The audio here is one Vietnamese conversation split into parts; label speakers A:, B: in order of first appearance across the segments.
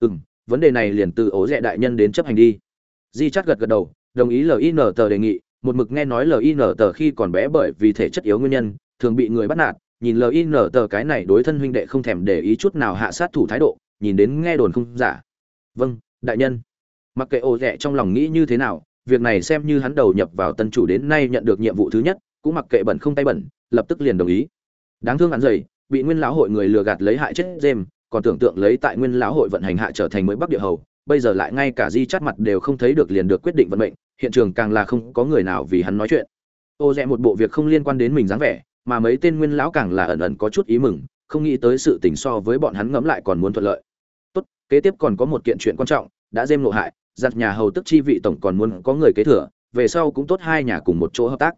A: ừ vấn đề này liền từ ố rẽ đại nhân đến chấp hành đi. Di chắt gật gật đầu, đồng ý lin tờ đề nghị. Một mực nghe nói lin tờ khi còn bé bởi vì thể chất yếu nguyên nhân, thường bị người bắt nạt. Nhìn lin tờ cái này đối thân huynh đệ không thèm để ý chút nào hạ sát thủ thái độ, nhìn đến nghe đồn không giả. Vâng đại nhân. Mặc kệ ổ rẽ trong lòng nghĩ như thế nào, việc này xem như hắn đầu nhập vào tân chủ đến nay nhận được nhiệm vụ thứ nhất, cũng mặc kệ bẩn không tay bẩn, lập tức liền đồng ý. Đáng thương hắn dày bị nguyên lão hội người lừa gạt lấy hại chết dêm còn tưởng tượng lấy tại nguyên lão hội vận hành hạ trở thành mới bắc địa hầu, bây giờ lại ngay cả di chắt mặt đều không thấy được liền được quyết định vận mệnh, hiện trường càng là không có người nào vì hắn nói chuyện. Ô rẽ một bộ việc không liên quan đến mình dáng vẻ, mà mấy tên nguyên lão càng là ẩn ẩn có chút ý mừng, không nghĩ tới sự tình so với bọn hắn ngẫm lại còn muốn thuận lợi. Tốt, kế tiếp còn có một kiện chuyện quan trọng, đã dêm lộ hại, giặt nhà hầu tức chi vị tổng còn muốn có người kế thừa, về sau cũng tốt hai nhà cùng một chỗ hợp tác.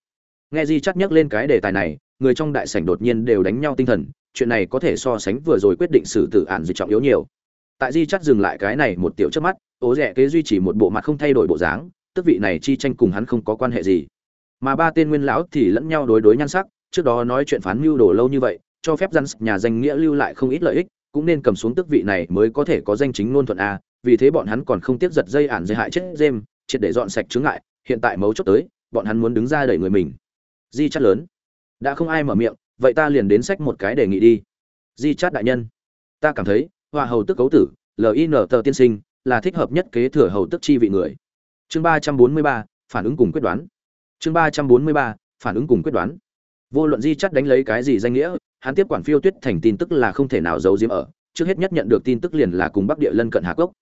A: Nghe di chắt nhắc lên cái đề tài này, người trong đại sảnh đột nhiên đều đánh nhau tinh thần chuyện này có thể so sánh vừa rồi quyết định xử tử án dịch trọng yếu nhiều. Tại di chắc dừng lại cái này một tiểu trước mắt, ố rẻ kế duy trì một bộ mặt không thay đổi bộ dáng, tức vị này chi tranh cùng hắn không có quan hệ gì. Mà ba tên nguyên lão thì lẫn nhau đối đối nhan sắc, trước đó nói chuyện phán mưu đồ lâu như vậy, cho phép dân nhà danh nghĩa lưu lại không ít lợi ích, cũng nên cầm xuống tước vị này mới có thể có danh chính ngôn thuận a, vì thế bọn hắn còn không tiếp giật dây ản dây hại chết dêm triệt để dọn sạch chướng ngại, hiện tại mấu chốt tới, bọn hắn muốn đứng ra đẩy người mình. Di chắt lớn, đã không ai mở miệng vậy ta liền đến sách một cái đề nghị đi. Di chát đại nhân, ta cảm thấy, hoa hầu tức cấu tử lin tờ tiên sinh, là thích hợp nhất kế thừa hầu tức chi vị người. Chương ba trăm bốn mươi ba, phản ứng cùng quyết đoán. Chương ba trăm bốn mươi ba, phản ứng cùng quyết đoán. Vô luận di chắt đánh lấy cái gì danh nghĩa, hắn tiếp quản phiêu tuyết thành tin tức là không thể nào giấu diếm ở. Trước hết nhất nhận được tin tức liền là cùng bắc địa lân cận hà cốc.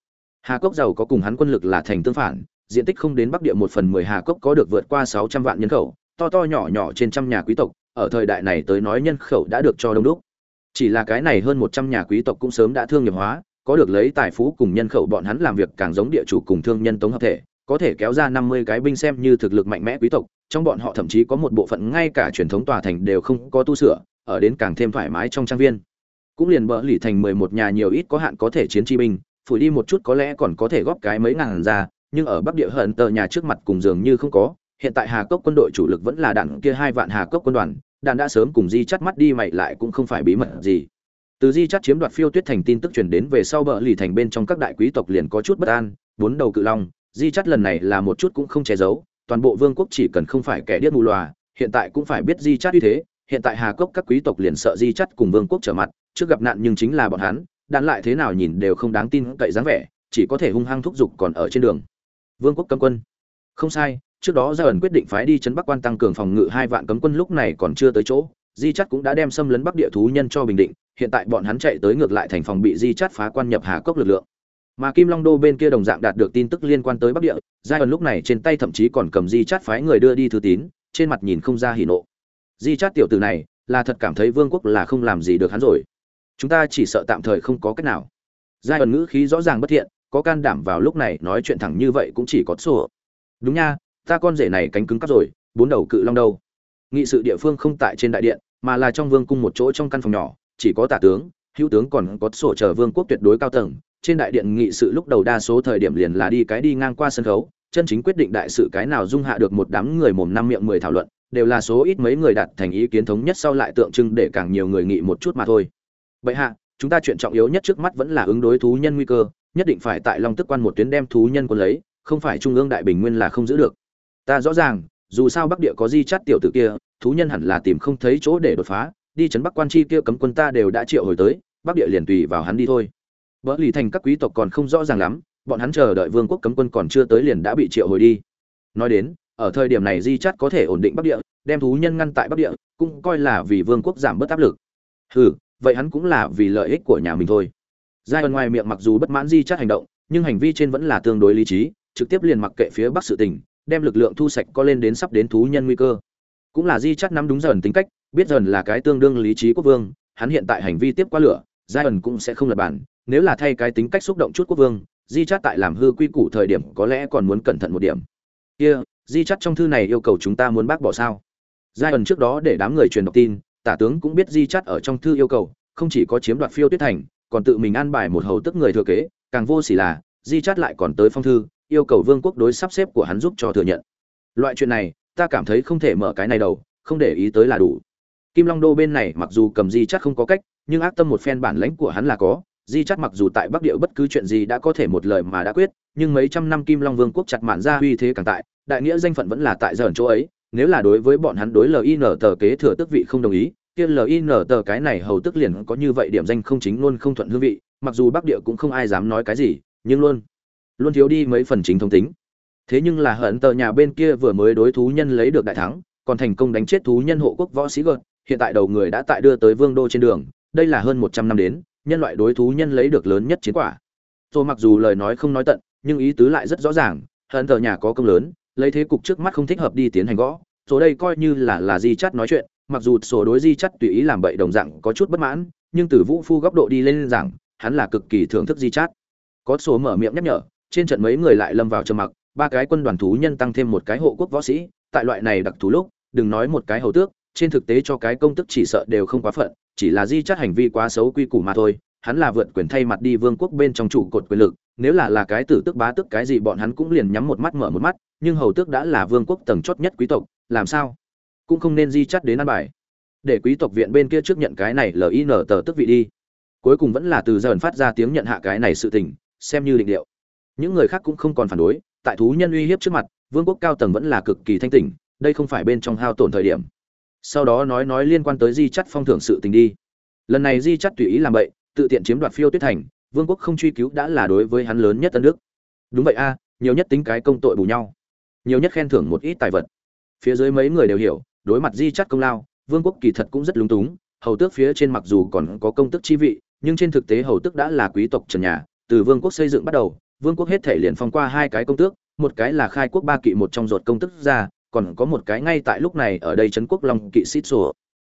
A: Hà cốc giàu có cùng hắn quân lực là thành tương phản, diện tích không đến bắc địa một phần mười hà cốc có được vượt qua sáu trăm vạn nhân khẩu, to to nhỏ nhỏ trên trăm nhà quý tộc ở thời đại này tới nói nhân khẩu đã được cho đông đúc. Chỉ là cái này hơn một trăm nhà quý tộc cũng sớm đã thương nghiệp hóa, có được lấy tài phú cùng nhân khẩu bọn hắn làm việc càng giống địa chủ cùng thương nhân tống hợp thể, có thể kéo ra năm mươi cái binh xem như thực lực mạnh mẽ quý tộc, trong bọn họ thậm chí có một bộ phận ngay cả truyền thống tòa thành đều không có tu sửa, ở đến càng thêm thoải mái trong trang viên. Cũng liền bỡ lì thành mười một nhà nhiều ít có hạn có thể chiến chi binh, phủi đi một chút có lẽ còn có thể góp cái mấy ngàn ra, nhưng ở bắc địa hận tờ nhà trước mặt cùng dường như không có hiện tại hà cốc quân đội chủ lực vẫn là đạn kia hai vạn hà cốc quân đoàn đàn đã sớm cùng di chắt mắt đi, mày lại cũng không phải bí mật gì. Từ di chắt chiếm đoạt phiêu tuyết thành tin tức truyền đến về sau bờ lì thành bên trong các đại quý tộc liền có chút bất an, bốn đầu cự long, di chắt lần này là một chút cũng không che giấu, toàn bộ vương quốc chỉ cần không phải kẻ điếc mù lòa hiện tại cũng phải biết di chắt như thế, hiện tại hà cốc các quý tộc liền sợ di chắt cùng vương quốc trở mặt, trước gặp nạn nhưng chính là bọn hắn đàn lại thế nào nhìn đều không đáng tin cậy dáng vẻ, chỉ có thể hung hăng thúc giục còn ở trên đường. Vương quốc cấm quân. Không sai trước đó gia ẩn quyết định phái đi chấn bắc quan tăng cường phòng ngự hai vạn cấm quân lúc này còn chưa tới chỗ, di chắt cũng đã đem xâm lấn bắc địa thú nhân cho bình định, hiện tại bọn hắn chạy tới ngược lại thành phòng bị di chắt phá quan nhập hà cốc lực lượng. Mà kim long đô bên kia đồng dạng đạt được tin tức liên quan tới bắc địa, giai ẩn lúc này trên tay thậm chí còn cầm di chắt phái người đưa đi thư tín, trên mặt nhìn không ra hỉ nộ. Di chắt tiểu tử này, là thật cảm thấy vương quốc là không làm gì được hắn rồi. Chúng ta chỉ sợ tạm thời không có cách nào. Giai ẩn ngữ khí rõ ràng bất thiện, có can đảm vào lúc này nói chuyện thẳng như vậy cũng chỉ có sổ. Đúng nha ta con rể này cánh cứng cắp rồi, bốn đầu cự long đâu? Nghị sự địa phương không tại trên đại điện, mà là trong vương cung một chỗ trong căn phòng nhỏ, chỉ có tả tướng, hữu tướng còn có sổ chờ vương quốc tuyệt đối cao tầng. Trên đại điện nghị sự lúc đầu đa số thời điểm liền là đi cái đi ngang qua sân khấu, chân chính quyết định đại sự cái nào dung hạ được một đám người mồm năm miệng mười thảo luận, đều là số ít mấy người đạt thành ý kiến thống nhất sau lại tượng trưng để càng nhiều người nghị một chút mà thôi. Vậy hạ, chúng ta chuyện trọng yếu nhất trước mắt vẫn là ứng đối thú nhân nguy cơ, nhất định phải tại long tức quan một tuyến đem thú nhân quân lấy, không phải trung ương đại bình nguyên là không giữ được ta rõ ràng, dù sao bắc địa có di chắt tiểu tử kia, thú nhân hẳn là tìm không thấy chỗ để đột phá, đi chấn bắc quan chi kia cấm quân ta đều đã triệu hồi tới, bắc địa liền tùy vào hắn đi thôi. Vỡ lì thành các quý tộc còn không rõ ràng lắm, bọn hắn chờ đợi vương quốc cấm quân còn chưa tới liền đã bị triệu hồi đi. Nói đến, ở thời điểm này di chắt có thể ổn định bắc địa, đem thú nhân ngăn tại bắc địa, cũng coi là vì vương quốc giảm bớt áp lực. Hừ, vậy hắn cũng là vì lợi ích của nhà mình thôi. Giai ẩn ngoài miệng mặc dù bất mãn di chắt hành động, nhưng hành vi trên vẫn là tương đối lý trí, trực tiếp liền mặc kệ phía bắc sự tình đem lực lượng thu sạch có lên đến sắp đến thú nhân nguy cơ. Cũng là di chắc nắm đúng dần tính cách biết dần là cái tương đương lý trí quốc vương hắn hiện tại hành vi tiếp qua lửa giai ẩn cũng sẽ không lật bản nếu là thay cái tính cách xúc động chút quốc vương di chắt tại làm hư quy củ thời điểm có lẽ còn muốn cẩn thận một điểm. Kia、yeah, di chắt trong thư này yêu cầu chúng ta muốn bác bỏ sao? Giai ẩn trước đó để đám người truyền đọc tin tả tướng cũng biết di chắt ở trong thư yêu cầu không chỉ có chiếm đoạt phiêu tuyết thành còn tự mình an bài một hầu tức người thừa kế càng vô xỉ là di chắt lại còn tới phong thư yêu cầu vương quốc đối sắp xếp của hắn giúp cho thừa nhận. Loại chuyện này, ta cảm thấy không thể mở cái này đầu, không để ý tới là đủ. Kim long đô bên này mặc dù cầm di chắc không có cách, nhưng ác tâm một phen bản lãnh của hắn là có. Di chắc mặc dù tại bắc địa bất cứ chuyện gì đã có thể một lời mà đã quyết, nhưng mấy trăm năm kim long vương quốc chặt mạn ra uy thế càng tại, đại nghĩa danh phận vẫn là tại dởn chỗ ấy. Nếu là đối với bọn hắn đối lin tờ kế thừa tước vị không đồng ý, kia lin tờ cái này hầu tức liền có như vậy điểm danh không chính luôn không thuận hương vị, mặc dù bắc địa cũng không ai dám nói cái gì, nhưng luôn luôn thiếu đi mấy phần chính thông tính. Thế nhưng là hận tờ nhà bên kia vừa mới đối thú nhân lấy được đại thắng, còn thành công đánh chết thú nhân hộ quốc võ sĩ gợt, hiện tại đầu người đã tại đưa tới vương đô trên đường, đây là hơn một trăm năm đến, nhân loại đối thú nhân lấy được lớn nhất chiến quả. Rồi mặc dù lời nói không nói tận, nhưng ý tứ lại rất rõ ràng, hận tờ nhà có công lớn, lấy thế cục trước mắt không thích hợp đi tiến hành gõ số đây coi như là là di chắt nói chuyện, mặc dù số đối di chắt tùy ý làm bậy đồng dạng có chút bất mãn, nhưng từ vũ phu góc độ đi lên rằng, hắn là cực kỳ thưởng thức di chắt. Có số mở miệng nhắc nhở trên trận mấy người lại lâm vào trầm mặc, ba cái quân đoàn thú nhân tăng thêm một cái hộ quốc võ sĩ, tại loại này đặc thú lúc, đừng nói một cái hầu tước, trên thực tế cho cái công tức chỉ sợ đều không quá phận, chỉ là di chắt hành vi quá xấu quy củ mà thôi, hắn là vượt quyền thay mặt đi vương quốc bên trong trụ cột quyền lực, nếu là là cái tử tức bá tức cái gì bọn hắn cũng liền nhắm một mắt mở một mắt, nhưng hầu tước đã là vương quốc tầng chót nhất quý tộc, làm sao cũng không nên di chắt đến ăn bài. Để quý tộc viện bên kia trước nhận cái này lin tờ tức vị đi. Cuối cùng vẫn là từ dần phát ra tiếng nhận hạ cái này sự tình, xem như định điệu những người khác cũng không còn phản đối, tại thú nhân uy hiếp trước mặt, vương quốc cao tầng vẫn là cực kỳ thanh tỉnh, đây không phải bên trong hao tổn thời điểm. Sau đó nói nói liên quan tới di chắt phong thưởng sự tình đi. Lần này di chắt tùy ý làm bậy, tự tiện chiếm đoạt phiêu tuyết thành, vương quốc không truy cứu đã là đối với hắn lớn nhất tân đức. Đúng vậy a, nhiều nhất tính cái công tội bù nhau. Nhiều nhất khen thưởng một ít tài vật. Phía dưới mấy người đều hiểu, đối mặt di chắt công lao, vương quốc kỳ thật cũng rất lúng túng, hầu tước phía trên mặc dù còn có công tức chi vị, nhưng trên thực tế hầu tước đã là quý tộc trần nhà, từ vương quốc xây dựng bắt đầu vương quốc hết thể liền phong qua hai cái công tước, một cái là khai quốc ba kỵ một trong ruột công tức ra, còn có một cái ngay tại lúc này ở đây trấn quốc long kỵ xít sổ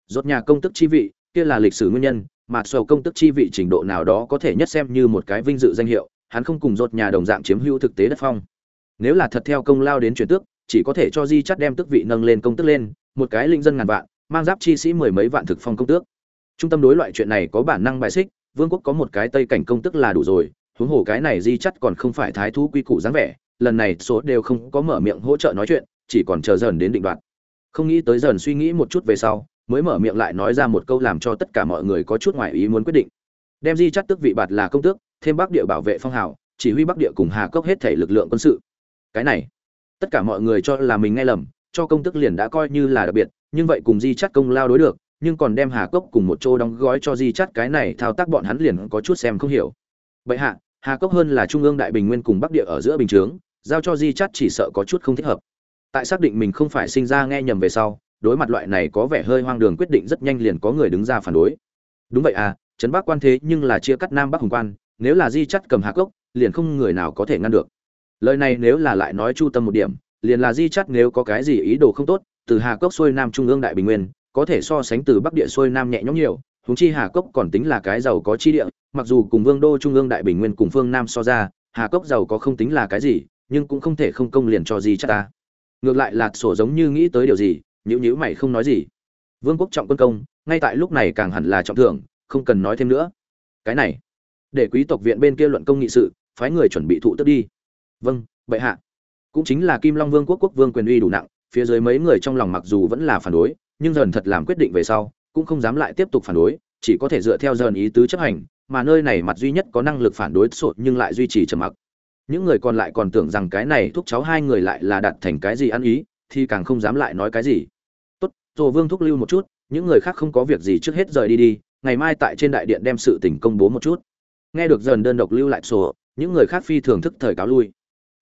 A: rốt nhà công tức chi vị, kia là lịch sử nguyên nhân, mà sầu công tức chi vị trình độ nào đó có thể nhất xem như một cái vinh dự danh hiệu, hắn không cùng rốt nhà đồng dạng chiếm hữu thực tế đất phong. Nếu là thật theo công lao đến chuyển tước, chỉ có thể cho di chắt đem tước vị nâng lên công tước lên, một cái linh dân ngàn vạn, mang giáp chi sĩ mười mấy vạn thực phong công tước. Trung tâm đối loại chuyện này có bản năng bài xích, vương quốc có một cái tây cảnh công tức là đủ rồi huống hồ cái này di chắt còn không phải thái thú quy củ dáng vẻ, lần này số đều không có mở miệng hỗ trợ nói chuyện, chỉ còn chờ dần đến định đoạt. Không nghĩ tới dần suy nghĩ một chút về sau, mới mở miệng lại nói ra một câu làm cho tất cả mọi người có chút ngoài ý muốn quyết định. Đem di chắt tước vị bạt là công tước, thêm bắc địa bảo vệ phong hào, chỉ huy bắc địa cùng hà cốc hết thể lực lượng quân sự. Cái này, tất cả mọi người cho là mình nghe lầm, cho công tước liền đã coi như là đặc biệt, nhưng vậy cùng di chắt công lao đối được, nhưng còn đem hà cốc cùng một chỗ đóng gói cho di chắt cái này thao tác bọn hắn liền có chút xem không hiểu. Vậy hạ hà cốc hơn là trung ương đại bình nguyên cùng bắc địa ở giữa bình chướng, giao cho di Chát chỉ sợ có chút không thích hợp. Tại xác định mình không phải sinh ra nghe nhầm về sau, đối mặt loại này có vẻ hơi hoang đường quyết định rất nhanh liền có người đứng ra phản đối. Đúng vậy à trấn bắc quan thế nhưng là chia cắt nam bắc hùng quan, nếu là di Chát cầm hà cốc, liền không người nào có thể ngăn được. Lời này nếu là lại nói chu tâm một điểm, liền là di Chát nếu có cái gì ý đồ không tốt, từ hà cốc xuôi nam trung ương đại bình nguyên, có thể so sánh từ bắc địa xuôi nam nhẹ nhõm nhiều huống chi hà cốc còn tính là cái giàu có chi địa, mặc dù cùng vương đô trung ương đại bình nguyên cùng phương nam so ra, hà cốc giàu có không tính là cái gì, nhưng cũng không thể không công liền cho gì chắc ta. Ngược lại Lạc sổ giống như nghĩ tới điều gì, nhíu nhíu mày không nói gì. Vương quốc trọng quân công, ngay tại lúc này càng hẳn là trọng thưởng, không cần nói thêm nữa. Cái này, để quý tộc viện bên kia luận công nghị sự, phái người chuẩn bị thụ tức đi. Vâng bệ hạ. Cũng chính là kim long vương quốc quốc vương quyền uy đủ nặng, phía dưới mấy người trong lòng mặc dù vẫn là phản đối, nhưng dần thật làm quyết định về sau cũng không dám lại tiếp tục phản đối, chỉ có thể dựa theo dần ý tứ chấp hành, mà nơi này mặt duy nhất có năng lực phản đối sột nhưng lại duy trì trầm mặc. Những người còn lại còn tưởng rằng cái này thúc cháu hai người lại là đặt thành cái gì ăn ý, thì càng không dám lại nói cái gì. Tốt rồi vương thúc lưu một chút, những người khác không có việc gì trước hết rời đi đi, ngày mai tại trên đại điện đem sự tình công bố một chút. Nghe được dần đơn độc lưu lại sổ, những người khác phi thường thức thời cáo lui.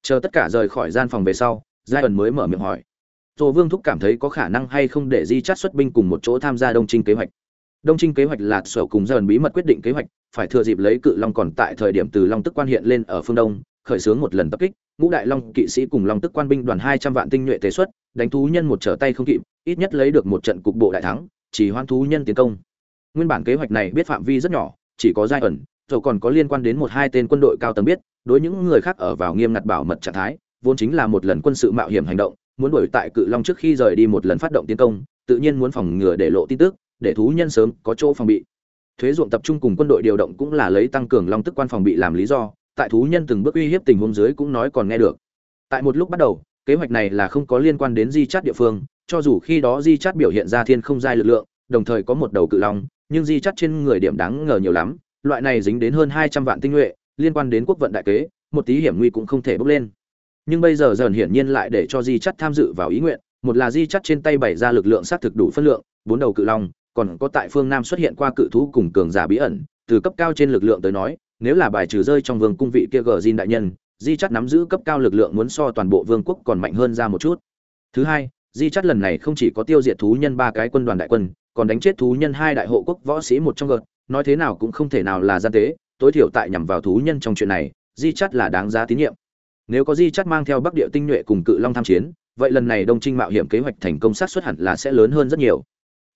A: Chờ tất cả rời khỏi gian phòng về sau, giai ẩn mới mở miệng hỏi Tô vương thúc cảm thấy có khả năng hay không để di Chát xuất binh cùng một chỗ tham gia đông trinh kế hoạch. Đông trinh kế hoạch là sở cùng dần bí mật quyết định kế hoạch, phải thừa dịp lấy cự long còn tại thời điểm từ long tức quan hiện lên ở phương đông, khởi xướng một lần tập kích. Ngũ đại long kỵ sĩ cùng long tức quan binh đoàn hai trăm vạn tinh nhuệ tế xuất, đánh thú nhân một trở tay không kịp, ít nhất lấy được một trận cục bộ đại thắng, chỉ hoan thú nhân tiến công. Nguyên bản kế hoạch này biết phạm vi rất nhỏ, chỉ có giai ẩn rồi còn có liên quan đến một hai tên quân đội cao tầng biết, đối những người khác ở vào nghiêm ngặt bảo mật trạng thái, vốn chính là một lần quân sự mạo hiểm hành động muốn đuổi tại cự long trước khi rời đi một lần phát động tiến công, tự nhiên muốn phòng ngừa để lộ tin tức, để thú nhân sớm có chỗ phòng bị. Thuế ruộng tập trung cùng quân đội điều động cũng là lấy tăng cường long tức quan phòng bị làm lý do, tại thú nhân từng bước uy hiếp tình huống dưới cũng nói còn nghe được. Tại một lúc bắt đầu, kế hoạch này là không có liên quan đến di chát địa phương, cho dù khi đó di chát biểu hiện ra thiên không giai lực lượng, đồng thời có một đầu cự long, nhưng di chát trên người điểm đáng ngờ nhiều lắm, loại này dính đến hơn hai trăm vạn tinh nhuệ, liên quan đến quốc vận đại kế, một tí hiểm nguy cũng không thể bốc lên nhưng bây giờ dần hiển nhiên lại để cho di chắt tham dự vào ý nguyện. Một là di chắt trên tay bày ra lực lượng xác thực đủ phân lượng, bốn đầu cự long, còn có tại phương nam xuất hiện qua cự thú cùng cường giả bí ẩn. Từ cấp cao trên lực lượng tới nói, nếu là bài trừ rơi trong vương cung vị kia gờ Di đại nhân, di chắt nắm giữ cấp cao lực lượng muốn so toàn bộ vương quốc còn mạnh hơn ra một chút. Thứ hai, di chắt lần này không chỉ có tiêu diệt thú nhân ba cái quân đoàn đại quân, còn đánh chết thú nhân hai đại hộ quốc võ sĩ một trong gợt. Nói thế nào cũng không thể nào là gian tế, tối thiểu tại nhằm vào thú nhân trong chuyện này, di chắt là đáng giá tín nhiệm nếu có di chắt mang theo bắc địa tinh nhuệ cùng cự long tham chiến, vậy lần này đông trinh mạo hiểm kế hoạch thành công sát xuất hẳn là sẽ lớn hơn rất nhiều.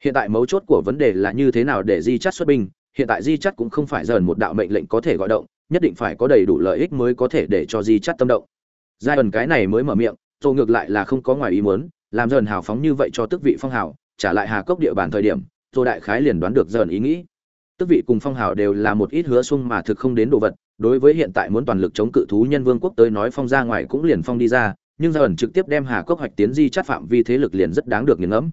A: Hiện tại mấu chốt của vấn đề là như thế nào để di chắt xuất binh, hiện tại di chắt cũng không phải dần một đạo mệnh lệnh có thể gọi động, nhất định phải có đầy đủ lợi ích mới có thể để cho di chắt tâm động. Giai ẩn cái này mới mở miệng tô ngược lại là không có ngoài ý muốn, làm dần hào phóng như vậy cho tước vị phong hào, trả lại hà cốc địa bàn thời điểm tô đại khái liền đoán được dần ý nghĩ. Tước vị cùng phong hào đều là một ít hứa sung mà thực không đến đồ vật đối với hiện tại muốn toàn lực chống cự thú nhân vương quốc tới nói phong ra ngoài cũng liền phong đi ra, nhưng dần trực tiếp đem hà cốc hoạch tiến di chát phạm vi thế lực liền rất đáng được nghiền ngẫm.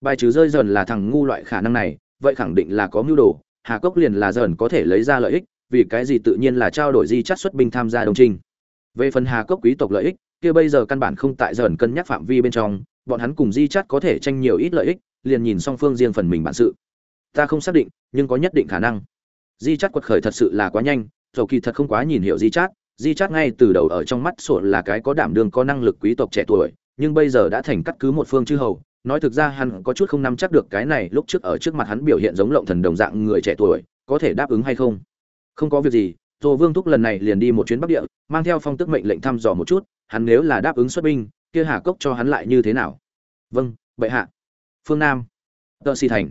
A: Bài trừ rơi dần là thằng ngu loại khả năng này, vậy khẳng định là có mưu đồ, hà cốc liền là dần có thể lấy ra lợi ích, vì cái gì tự nhiên là trao đổi di chát xuất binh tham gia đồng trinh. Về phần hà cốc quý tộc lợi ích, kia bây giờ căn bản không tại dần cân nhắc phạm vi bên trong, bọn hắn cùng di chát có thể tranh nhiều ít lợi ích, liền nhìn song phương riêng phần mình bản sự. Ta không xác định, nhưng có nhất định khả năng. Di chát quật khởi thật sự là quá nhanh dầu kỳ thật không quá nhìn hiểu di chát di chát ngay từ đầu ở trong mắt sổ là cái có đảm đương có năng lực quý tộc trẻ tuổi nhưng bây giờ đã thành cắt cứ một phương chư hầu nói thực ra hắn có chút không nắm chắc được cái này lúc trước ở trước mặt hắn biểu hiện giống lộng thần đồng dạng người trẻ tuổi có thể đáp ứng hay không không có việc gì Tô Vương Thúc lần này liền đi một chuyến Bắc Địa, mang theo phong tức mệnh lệnh thăm dò một chút, hắn nếu là đáp ứng xuất binh, kia Hà Cốc cho hắn lại như thế nào? Vâng, bệ hạ. Phương Nam, Tợ Si thành.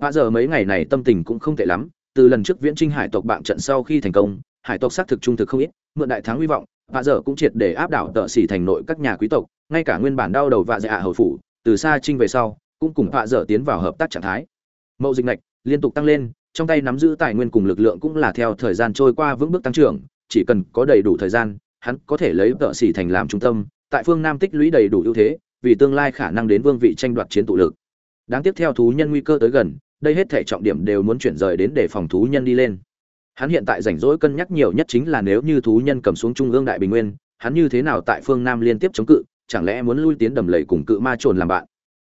A: Bây giờ mấy ngày này tâm tình cũng không tệ lắm, từ lần trước Viễn Trinh hải tộc bạn trận sau khi thành công, hải tộc xác thực trung thực không ít, mượn đại thắng hy vọng, vạ dở cũng triệt để áp đảo Tợ xỉ thành nội các nhà quý tộc, ngay cả nguyên bản đau đầu và dạ hầu phủ, từ xa trinh về sau, cũng cùng vạ dở tiến vào hợp tác trạng thái. Mậu dịch ngạch liên tục tăng lên, trong tay nắm giữ tài nguyên cùng lực lượng cũng là theo thời gian trôi qua vững bước tăng trưởng, chỉ cần có đầy đủ thời gian, hắn có thể lấy tợ xỉ thành làm trung tâm, tại phương Nam tích lũy đầy đủ ưu thế, vì tương lai khả năng đến vương vị tranh đoạt chiến tụ lực. Đáng tiếp theo thú nhân nguy cơ tới gần, đây hết thể trọng điểm đều muốn chuyển rời đến để phòng thú nhân đi lên. Hắn hiện tại rảnh rỗi cân nhắc nhiều nhất chính là nếu như thú nhân cầm xuống trung ương đại bình nguyên, hắn như thế nào tại phương Nam liên tiếp chống cự, chẳng lẽ muốn lui tiến đầm lầy cùng cự ma trồn làm bạn.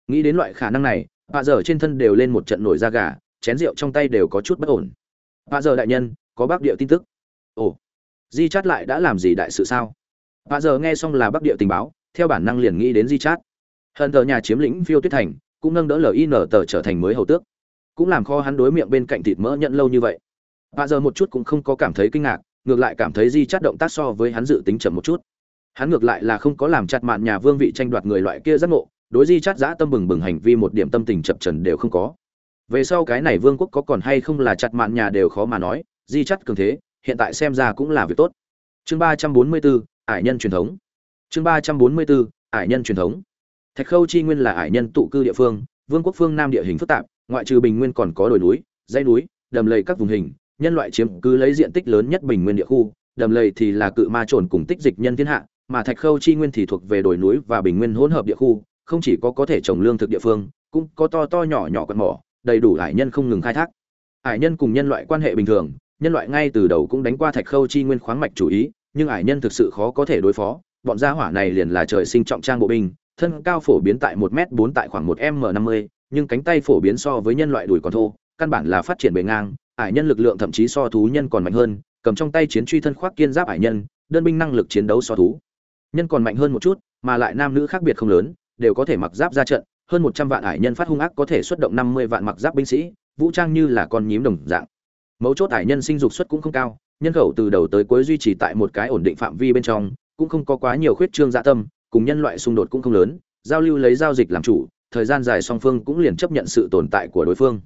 A: Nghĩ đến loại khả năng này, bà giờ trên thân đều lên một trận nổi da gà, chén rượu trong tay đều có chút bất ổn. Bà giờ đại nhân có bắc địa tin tức. Ồ di chát lại đã làm gì đại sự sao? Bà giờ nghe xong là bắc địa tình báo theo bản năng liền nghĩ đến di chát. Hận tờ nhà chiếm lĩnh phiêu tuyết thành cũng nâng đỡ lin tờ trở thành mới hầu tước cũng làm khó hắn đối miệng bên cạnh thịt mỡ nhận lâu như vậy. Bà giờ một chút cũng không có cảm thấy kinh ngạc, ngược lại cảm thấy di chát động tác so với hắn dự tính chậm một chút. Hắn ngược lại là không có làm chặt mạn nhà vương vị tranh đoạt người loại kia giác ngộ, đối di chát giã tâm bừng bừng hành vi một điểm tâm tình chập trần đều không có. Về sau cái này vương quốc có còn hay không là chặt mạn nhà đều khó mà nói, di chắt cường thế, hiện tại xem ra cũng là việc tốt. Chương ba trăm bốn mươi bốn ải nhân truyền thống. Chương ba trăm bốn mươi bốn ải nhân truyền thống. Thạch khâu chi nguyên là ải nhân tụ cư địa phương, vương quốc phương nam địa hình phức tạp ngoại trừ bình nguyên còn có đồi núi, dãy núi, đầm lầy các vùng hình, nhân loại chiếm cứ lấy diện tích lớn nhất bình nguyên địa khu, đầm lầy thì là cự ma trồn cùng tích dịch nhân thiên hạ, mà thạch khâu chi nguyên thì thuộc về đồi núi và bình nguyên hỗn hợp địa khu, không chỉ có có thể trồng lương thực địa phương, cũng có to to nhỏ nhỏ quạt mỏ, đầy đủ hải nhân không ngừng khai thác. Hải nhân cùng nhân loại quan hệ bình thường, nhân loại ngay từ đầu cũng đánh qua thạch khâu chi nguyên khoáng mạch chủ ý, nhưng hải nhân thực sự khó có thể đối phó, bọn gia hỏa này liền là trời sinh trọng trang bộ binh, thân cao phổ biến tại một m bốn tại khoảng một m năm mươi nhưng cánh tay phổ biến so với nhân loại đùi còn thô căn bản là phát triển bề ngang ải nhân lực lượng thậm chí so thú nhân còn mạnh hơn cầm trong tay chiến truy thân khoác kiên giáp ải nhân đơn binh năng lực chiến đấu so thú nhân còn mạnh hơn một chút mà lại nam nữ khác biệt không lớn đều có thể mặc giáp ra trận hơn một trăm vạn ải nhân phát hung ác có thể xuất động năm mươi vạn mặc giáp binh sĩ, vũ trang như là con nhím đồng dạng. Mấu chốt ải nhân sinh dục suất cũng không cao, nhân khẩu từ đầu tới cuối duy trì tại một cái ổn định phạm vi bên trong, cũng không có quá nhiều khuyết trương dạ tâm, cùng nhân loại xung đột cũng không lớn, giao lưu lấy giao dịch làm chủ, thời gian dài song phương cũng liền chấp nhận sự tồn tại của đối phương.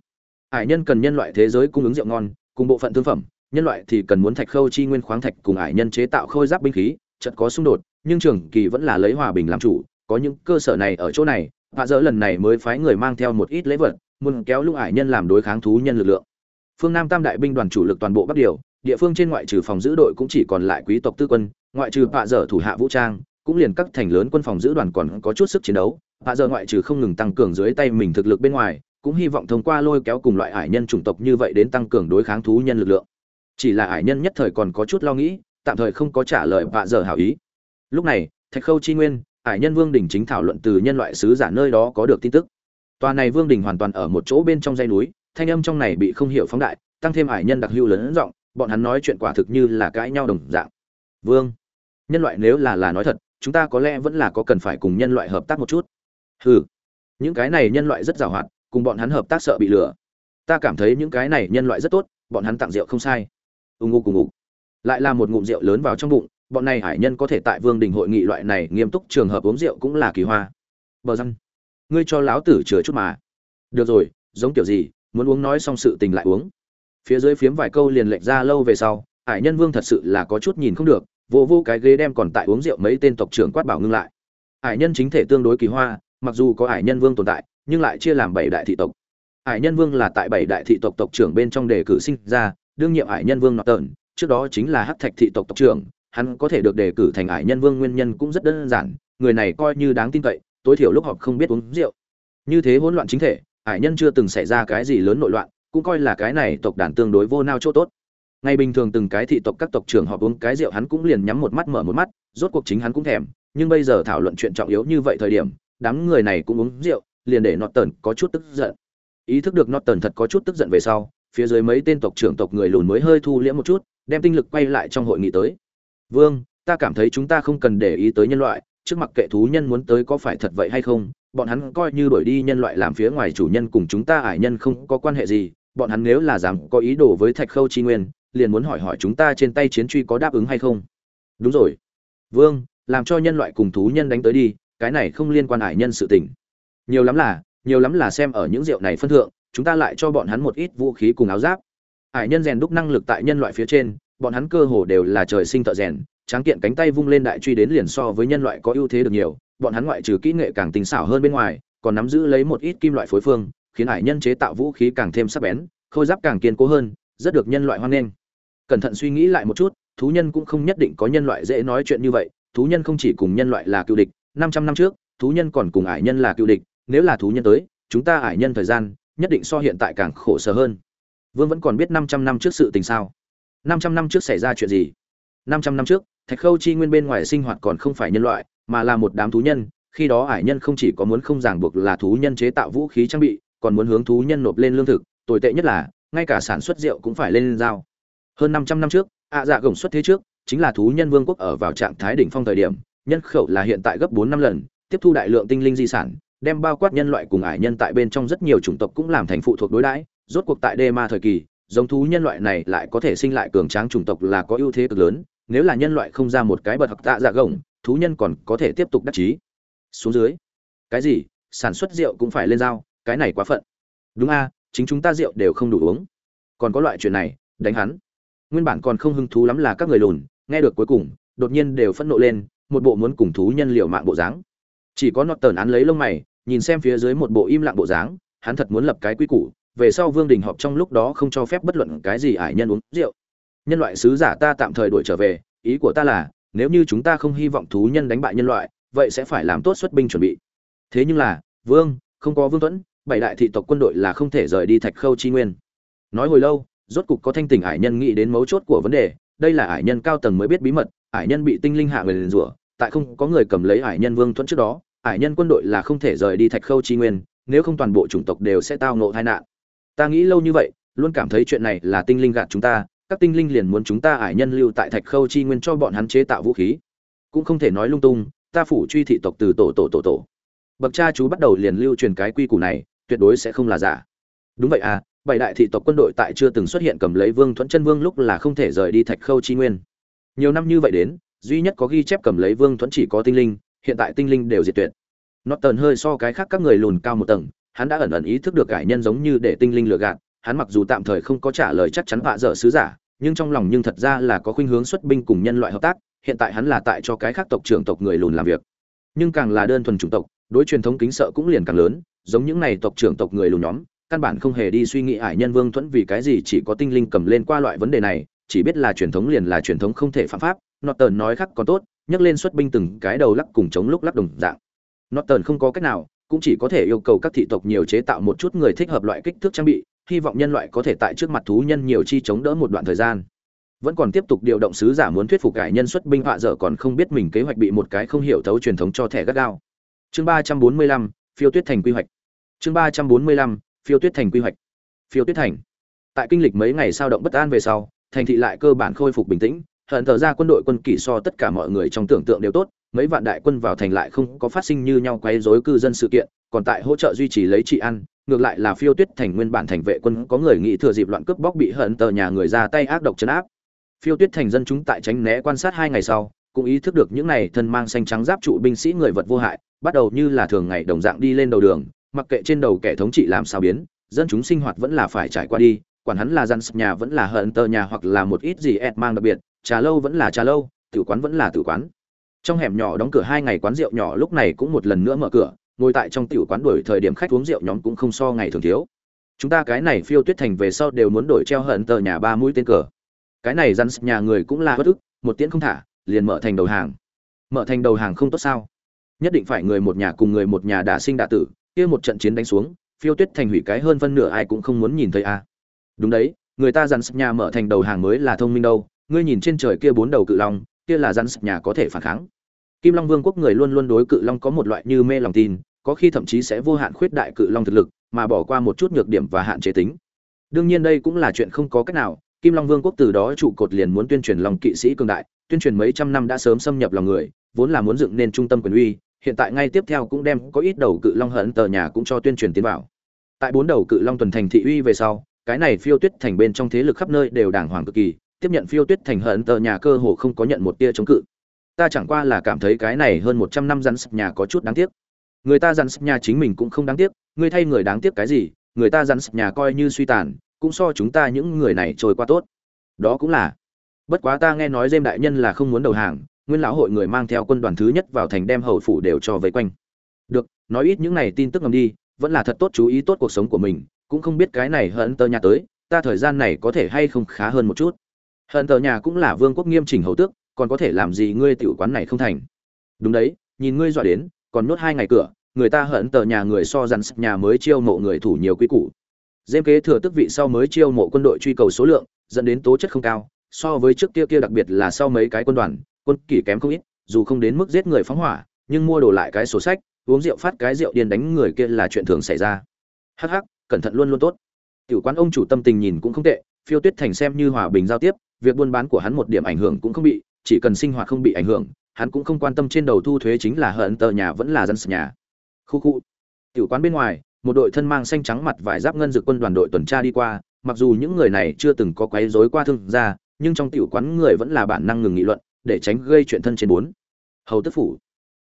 A: hải nhân cần nhân loại thế giới cung ứng rượu ngon, cùng bộ phận thương phẩm, nhân loại thì cần muốn thạch khâu chi nguyên khoáng thạch cùng hải nhân chế tạo khôi giáp binh khí, chợt có xung đột, nhưng trường kỳ vẫn là lấy hòa bình làm chủ, có những cơ sở này ở chỗ này, hạ dỡ lần này mới phái người mang theo một ít lễ vật muốn kéo lũ hải nhân làm đối kháng thú nhân lực lượng phương nam tam đại binh đoàn chủ lực toàn bộ bắc điều địa phương trên ngoại trừ phòng giữ đội cũng chỉ còn lại quý tộc tư quân ngoại trừ hạ dở thủ hạ vũ trang cũng liền các thành lớn quân phòng giữ đoàn còn có chút sức chiến đấu hạ giờ ngoại trừ không ngừng tăng cường dưới tay mình thực lực bên ngoài, cũng hy vọng thông qua lôi kéo cùng loại ải nhân chủng tộc như vậy đến tăng cường đối kháng thú nhân lực lượng. Chỉ là ải nhân nhất thời còn có chút lo nghĩ, tạm thời không có trả lời vạ dở hảo ý. Lúc này, thạch khâu chi nguyên, ải nhân vương đình chính thảo luận từ nhân loại sứ giả nơi đó có được tin tức. Tòa này vương đình hoàn toàn ở một chỗ bên trong dây núi, thanh âm trong này bị không hiểu phóng đại, tăng thêm ải nhân đặc hữu lớn giọng, bọn hắn nói chuyện quả thực như là cãi nhau đồng dạng. Vương, nhân loại nếu là là nói thật chúng ta có lẽ vẫn là có cần phải cùng nhân loại hợp tác một chút. Hừ, những cái này nhân loại rất giàu hoạt, cùng bọn hắn hợp tác sợ bị lừa. Ta cảm thấy những cái này nhân loại rất tốt, bọn hắn tặng rượu không sai. Ung ngu cùng ngục lại là một ngụm rượu lớn vào trong bụng, bọn này hải nhân có thể tại vương đình hội nghị loại này nghiêm túc trường hợp uống rượu cũng là kỳ hoa. Bờ răng. Ngươi cho láo tử chừa chút mà. Được rồi, giống kiểu gì, muốn uống nói xong sự tình lại uống. Phía dưới phiếm vài câu liền lệch ra lâu về sau, hải nhân vương thật sự là có chút nhìn không được vô vô cái ghế đem còn tại uống rượu mấy tên tộc trưởng quát bảo ngưng lại. Hải nhân chính thể tương đối kỳ hoa, mặc dù có hải nhân vương tồn tại, nhưng lại chia làm bảy đại thị tộc. Hải nhân vương là tại bảy đại thị tộc tộc trưởng bên trong đề cử sinh ra, đương nhiệm hải nhân vương nọ tợn trước đó chính là hắc thạch thị tộc tộc trưởng, hắn có thể được đề cử thành hải nhân vương nguyên nhân cũng rất đơn giản, người này coi như đáng tin cậy, tối thiểu lúc họp không biết uống rượu. Như thế hỗn loạn chính thể, hải nhân chưa từng xảy ra cái gì lớn nội loạn, cũng coi là cái này tộc đàn tương đối vô nao chỗ tốt ngày bình thường từng cái thị tộc các tộc trưởng họp uống cái rượu hắn cũng liền nhắm một mắt mở một mắt, rốt cuộc chính hắn cũng thèm. Nhưng bây giờ thảo luận chuyện trọng yếu như vậy thời điểm, đám người này cũng uống rượu, liền để nọt tần có chút tức giận. Ý thức được nọt tần thật có chút tức giận về sau, phía dưới mấy tên tộc trưởng tộc người lùn mới hơi thu liễm một chút, đem tinh lực quay lại trong hội nghị tới. Vương, ta cảm thấy chúng ta không cần để ý tới nhân loại, trước mặt kệ thú nhân muốn tới có phải thật vậy hay không? Bọn hắn coi như đổi đi nhân loại làm phía ngoài chủ nhân cùng chúng ta ải nhân không có quan hệ gì, bọn hắn nếu là dám có ý đồ với thạch khâu chi nguyên liền muốn hỏi hỏi chúng ta trên tay chiến truy có đáp ứng hay không. Đúng rồi. Vương, làm cho nhân loại cùng thú nhân đánh tới đi, cái này không liên quan hải nhân sự tình. Nhiều lắm là, nhiều lắm là xem ở những rượu này phân thượng, chúng ta lại cho bọn hắn một ít vũ khí cùng áo giáp. Hải nhân rèn đúc năng lực tại nhân loại phía trên, bọn hắn cơ hồ đều là trời sinh thợ rèn, tráng kiện cánh tay vung lên đại truy đến liền so với nhân loại có ưu thế được nhiều, bọn hắn ngoại trừ kỹ nghệ càng tinh xảo hơn bên ngoài, còn nắm giữ lấy một ít kim loại phối phương, khiến hải nhân chế tạo vũ khí càng thêm sắc bén, khôi giáp càng kiên cố hơn, rất được nhân loại hoan nghênh cẩn thận suy nghĩ lại một chút, thú nhân cũng không nhất định có nhân loại dễ nói chuyện như vậy, thú nhân không chỉ cùng nhân loại là cựu địch, năm trăm năm trước, thú nhân còn cùng ải nhân là cựu địch, nếu là thú nhân tới, chúng ta ải nhân thời gian, nhất định so hiện tại càng khổ sở hơn. Vương vẫn còn biết năm trăm năm trước sự tình sao? Năm trăm năm trước xảy ra chuyện gì? Năm trăm năm trước, thạch khâu chi nguyên bên ngoài sinh hoạt còn không phải nhân loại, mà là một đám thú nhân, khi đó ải nhân không chỉ có muốn không ràng buộc là thú nhân chế tạo vũ khí trang bị, còn muốn hướng thú nhân nộp lên lương thực, tồi tệ nhất là, ngay cả sản xuất rượu cũng phải lên giao hơn năm trăm năm trước, ạ dạ gồng xuất thế trước, chính là thú nhân vương quốc ở vào trạng thái đỉnh phong thời điểm, nhân khẩu là hiện tại gấp bốn năm lần, tiếp thu đại lượng tinh linh di sản, đem bao quát nhân loại cùng ải nhân tại bên trong rất nhiều chủng tộc cũng làm thành phụ thuộc đối đãi. Rốt cuộc tại đê ma thời kỳ, giống thú nhân loại này lại có thể sinh lại cường tráng chủng tộc là có ưu thế cực lớn, nếu là nhân loại không ra một cái bật học tạ dạ gồng, thú nhân còn có thể tiếp tục đắc chí. Xuống dưới, cái gì? Sản xuất rượu cũng phải lên dao, cái này quá phận. Đúng a, chính chúng ta rượu đều không đủ uống. Còn có loại chuyện này, đánh hắn nguyên bản còn không hứng thú lắm là các người lùn, nghe được cuối cùng, đột nhiên đều phẫn nộ lên, một bộ muốn cùng thú nhân liệu mạng bộ dáng. Chỉ có nọt tờn án lấy lông mày, nhìn xem phía dưới một bộ im lặng bộ dáng, hắn thật muốn lập cái quy củ, về sau vương đình họp trong lúc đó không cho phép bất luận cái gì ải nhân uống rượu. Nhân loại sứ giả ta tạm thời đuổi trở về, ý của ta là, nếu như chúng ta không hy vọng thú nhân đánh bại nhân loại, vậy sẽ phải làm tốt xuất binh chuẩn bị. Thế nhưng là, vương, không có vương tuẫn bảy đại thị tộc quân đội là không thể rời đi thạch khâu chi nguyên. Nói hồi lâu rốt cục có thanh tỉnh ải nhân nghĩ đến mấu chốt của vấn đề, đây là ải nhân cao tầng mới biết bí mật, ải nhân bị tinh linh hạ người liền rủa, tại không có người cầm lấy ải nhân vương thuẫn trước đó, ải nhân quân đội là không thể rời đi thạch khâu chi nguyên, nếu không toàn bộ chủng tộc đều sẽ tao nộ tai nạn. Ta nghĩ lâu như vậy, luôn cảm thấy chuyện này là tinh linh gạt chúng ta, các tinh linh liền muốn chúng ta ải nhân lưu tại thạch khâu chi nguyên cho bọn hắn chế tạo vũ khí. Cũng không thể nói lung tung, ta phủ truy thị tộc từ tổ tổ tổ tổ. Bậc cha chú bắt đầu liền lưu truyền cái quy củ này, tuyệt đối sẽ không là giả. Đúng vậy à bảy đại thị tộc quân đội tại chưa từng xuất hiện cầm lấy vương thuẫn chân vương lúc là không thể rời đi thạch khâu chi nguyên. Nhiều năm như vậy đến, duy nhất có ghi chép cầm lấy vương thuẫn chỉ có tinh linh, hiện tại tinh linh đều diệt tuyệt. Nó tần hơi so cái khác các người lùn cao một tầng, hắn đã ẩn ẩn ý thức được cải nhân giống như để tinh linh lừa gạt, hắn mặc dù tạm thời không có trả lời chắc chắn vạ dở sứ giả, nhưng trong lòng nhưng thật ra là có khuynh hướng xuất binh cùng nhân loại hợp tác, hiện tại hắn là tại cho cái khác tộc trưởng tộc người lùn làm việc. Nhưng càng là đơn thuần chủng tộc, đối truyền thống kính sợ cũng liền càng lớn, giống những này tộc trưởng tộc người lùn nhóm căn bản không hề đi suy nghĩ ải nhân vương thuẫn vì cái gì chỉ có tinh linh cầm lên qua loại vấn đề này, chỉ biết là truyền thống liền là truyền thống không thể phạm pháp, norton nói khắc còn tốt, nhắc lên xuất binh từng cái đầu lắc cùng chống lúc lắc đồng dạng. Norton không có cách nào, cũng chỉ có thể yêu cầu các thị tộc nhiều chế tạo một chút người thích hợp loại kích thước trang bị, hy vọng nhân loại có thể tại trước mặt thú nhân nhiều chi chống đỡ một đoạn thời gian. Vẫn còn tiếp tục điều động sứ giả muốn thuyết phục cải nhân xuất binh họa dở còn không biết mình kế hoạch bị một cái không hiểu thấu truyền thống cho thẻ gắt gao. Chương ba trăm bốn mươi lăm, phiêu tuyết thành quy hoạch. Chương ba trăm bốn mươi lăm phiêu tuyết thành quy hoạch. Phiêu tuyết thành. Tại kinh lịch mấy ngày sao động bất an về sau thành thị lại cơ bản khôi phục bình tĩnh hận thờ ra quân đội quân kỷ so tất cả mọi người trong tưởng tượng đều tốt mấy vạn đại quân vào thành lại không có phát sinh như nhau quấy rối cư dân sự kiện còn tại hỗ trợ duy trì lấy trị ăn, ngược lại là phiêu tuyết thành nguyên bản thành vệ quân có người nghĩ thừa dịp loạn cướp bóc bị hận tờ nhà người ra tay ác độc chấn áp. Phiêu tuyết thành dân chúng tại tránh né quan sát hai ngày sau cũng ý thức được những này thân mang xanh trắng giáp trụ binh sĩ người vật vô hại bắt đầu như là thường ngày đồng dạng đi lên đầu đường mặc kệ trên đầu kẻ thống trị làm sao biến, dân chúng sinh hoạt vẫn là phải trải qua đi, quản hắn là dân nhà vẫn là hận tờ nhà hoặc là một ít gì ẹt mang đặc biệt, trà lâu vẫn là trà lâu, tử quán vẫn là tử quán. Trong hẻm nhỏ đóng cửa hai ngày quán rượu nhỏ lúc này cũng một lần nữa mở cửa, ngồi tại trong tiểu quán đổi thời điểm khách uống rượu nhóm cũng không so ngày thường thiếu. Chúng ta cái này phiêu tuyết thành về sau đều muốn đổi treo hận tờ nhà ba mũi tên cờ. Cái này rắn nhà người cũng là bất ức, một tiễn không thả, liền mở thành đầu hàng. Mở thành đầu hàng không tốt sao? Nhất định phải người một nhà cùng người một nhà đả sinh đả tử kia một trận chiến đánh xuống, phiêu tuyết thành hủy cái hơn phân nửa ai cũng không muốn nhìn thấy a. Đúng đấy, người ta rắn nhà mở thành đầu hàng mới là thông minh đâu, ngươi nhìn trên trời kia bốn đầu cự long, kia là rắn nhà có thể phản kháng. Kim long vương quốc người luôn luôn đối cự long có một loại như mê lòng tin, có khi thậm chí sẽ vô hạn khuyết đại cự long thực lực, mà bỏ qua một chút nhược điểm và hạn chế tính. Đương nhiên đây cũng là chuyện không có cách nào, kim long vương quốc từ đó trụ cột liền muốn tuyên truyền lòng kỵ sĩ cường đại, tuyên truyền mấy trăm năm đã sớm xâm nhập lòng người, vốn là muốn dựng nên trung tâm quyền uy hiện tại ngay tiếp theo cũng đem có ít đầu cự long hận tờ nhà cũng cho tuyên truyền tiến vào. Tại bốn đầu cự long tuần thành thị uy về sau, cái này phiêu tuyết thành bên trong thế lực khắp nơi đều đàng hoàng cực kỳ, tiếp nhận phiêu tuyết thành hận tờ nhà cơ hồ không có nhận một tia chống cự. Ta chẳng qua là cảm thấy cái này hơn một trăm năm rắn sập nhà có chút đáng tiếc. Người ta rắn sập nhà chính mình cũng không đáng tiếc, người thay người đáng tiếc cái gì, người ta rắn sập nhà coi như suy tàn, cũng so chúng ta những người này trôi qua tốt. Đó cũng là. Bất quá ta nghe nói dêm đại nhân là không muốn đầu hàng nguyên lão hội người mang theo quân đoàn thứ nhất vào thành đem hầu phủ đều cho vây quanh. Được, nói ít những này tin tức ngầm đi, vẫn là thật tốt chú ý tốt cuộc sống của mình, cũng không biết cái này hận tờ nhà tới, ta thời gian này có thể hay không khá hơn một chút. Hận tờ nhà cũng là vương quốc nghiêm chỉnh hầu tước, còn có thể làm gì ngươi tiểu quán này không thành. Đúng đấy, nhìn ngươi dọa đến, còn nốt hai ngày cửa, người ta hận tờ nhà người so dằn nhà mới chiêu mộ người thủ nhiều quý củ. Dêm kế thừa tức vị sau mới chiêu mộ quân đội truy cầu số lượng, dẫn đến tố chất không cao, so với trước kia kia đặc biệt là sau mấy cái quân đoàn quân kỷ kém không ít, dù không đến mức giết người phóng hỏa, nhưng mua đồ lại cái sổ sách, uống rượu phát cái rượu điên đánh người kia là chuyện thường xảy ra. Hắc hắc, cẩn thận luôn luôn tốt. Tiểu quán ông chủ tâm tình nhìn cũng không tệ, phiêu tuyết thành xem như hòa bình giao tiếp, việc buôn bán của hắn một điểm ảnh hưởng cũng không bị, chỉ cần sinh hoạt không bị ảnh hưởng, hắn cũng không quan tâm trên đầu thu thuế chính là hận tờ nhà vẫn là dân nhà. Khu khu. Tiểu quán bên ngoài, một đội thân mang xanh trắng mặt vải giáp ngân dược quân đoàn đội tuần tra đi qua, mặc dù những người này chưa từng có quấy rối qua thương gia, nhưng trong tiểu quán người vẫn là bản năng ngừng nghị luận để tránh gây chuyện thân trên bốn. Hầu tức phủ.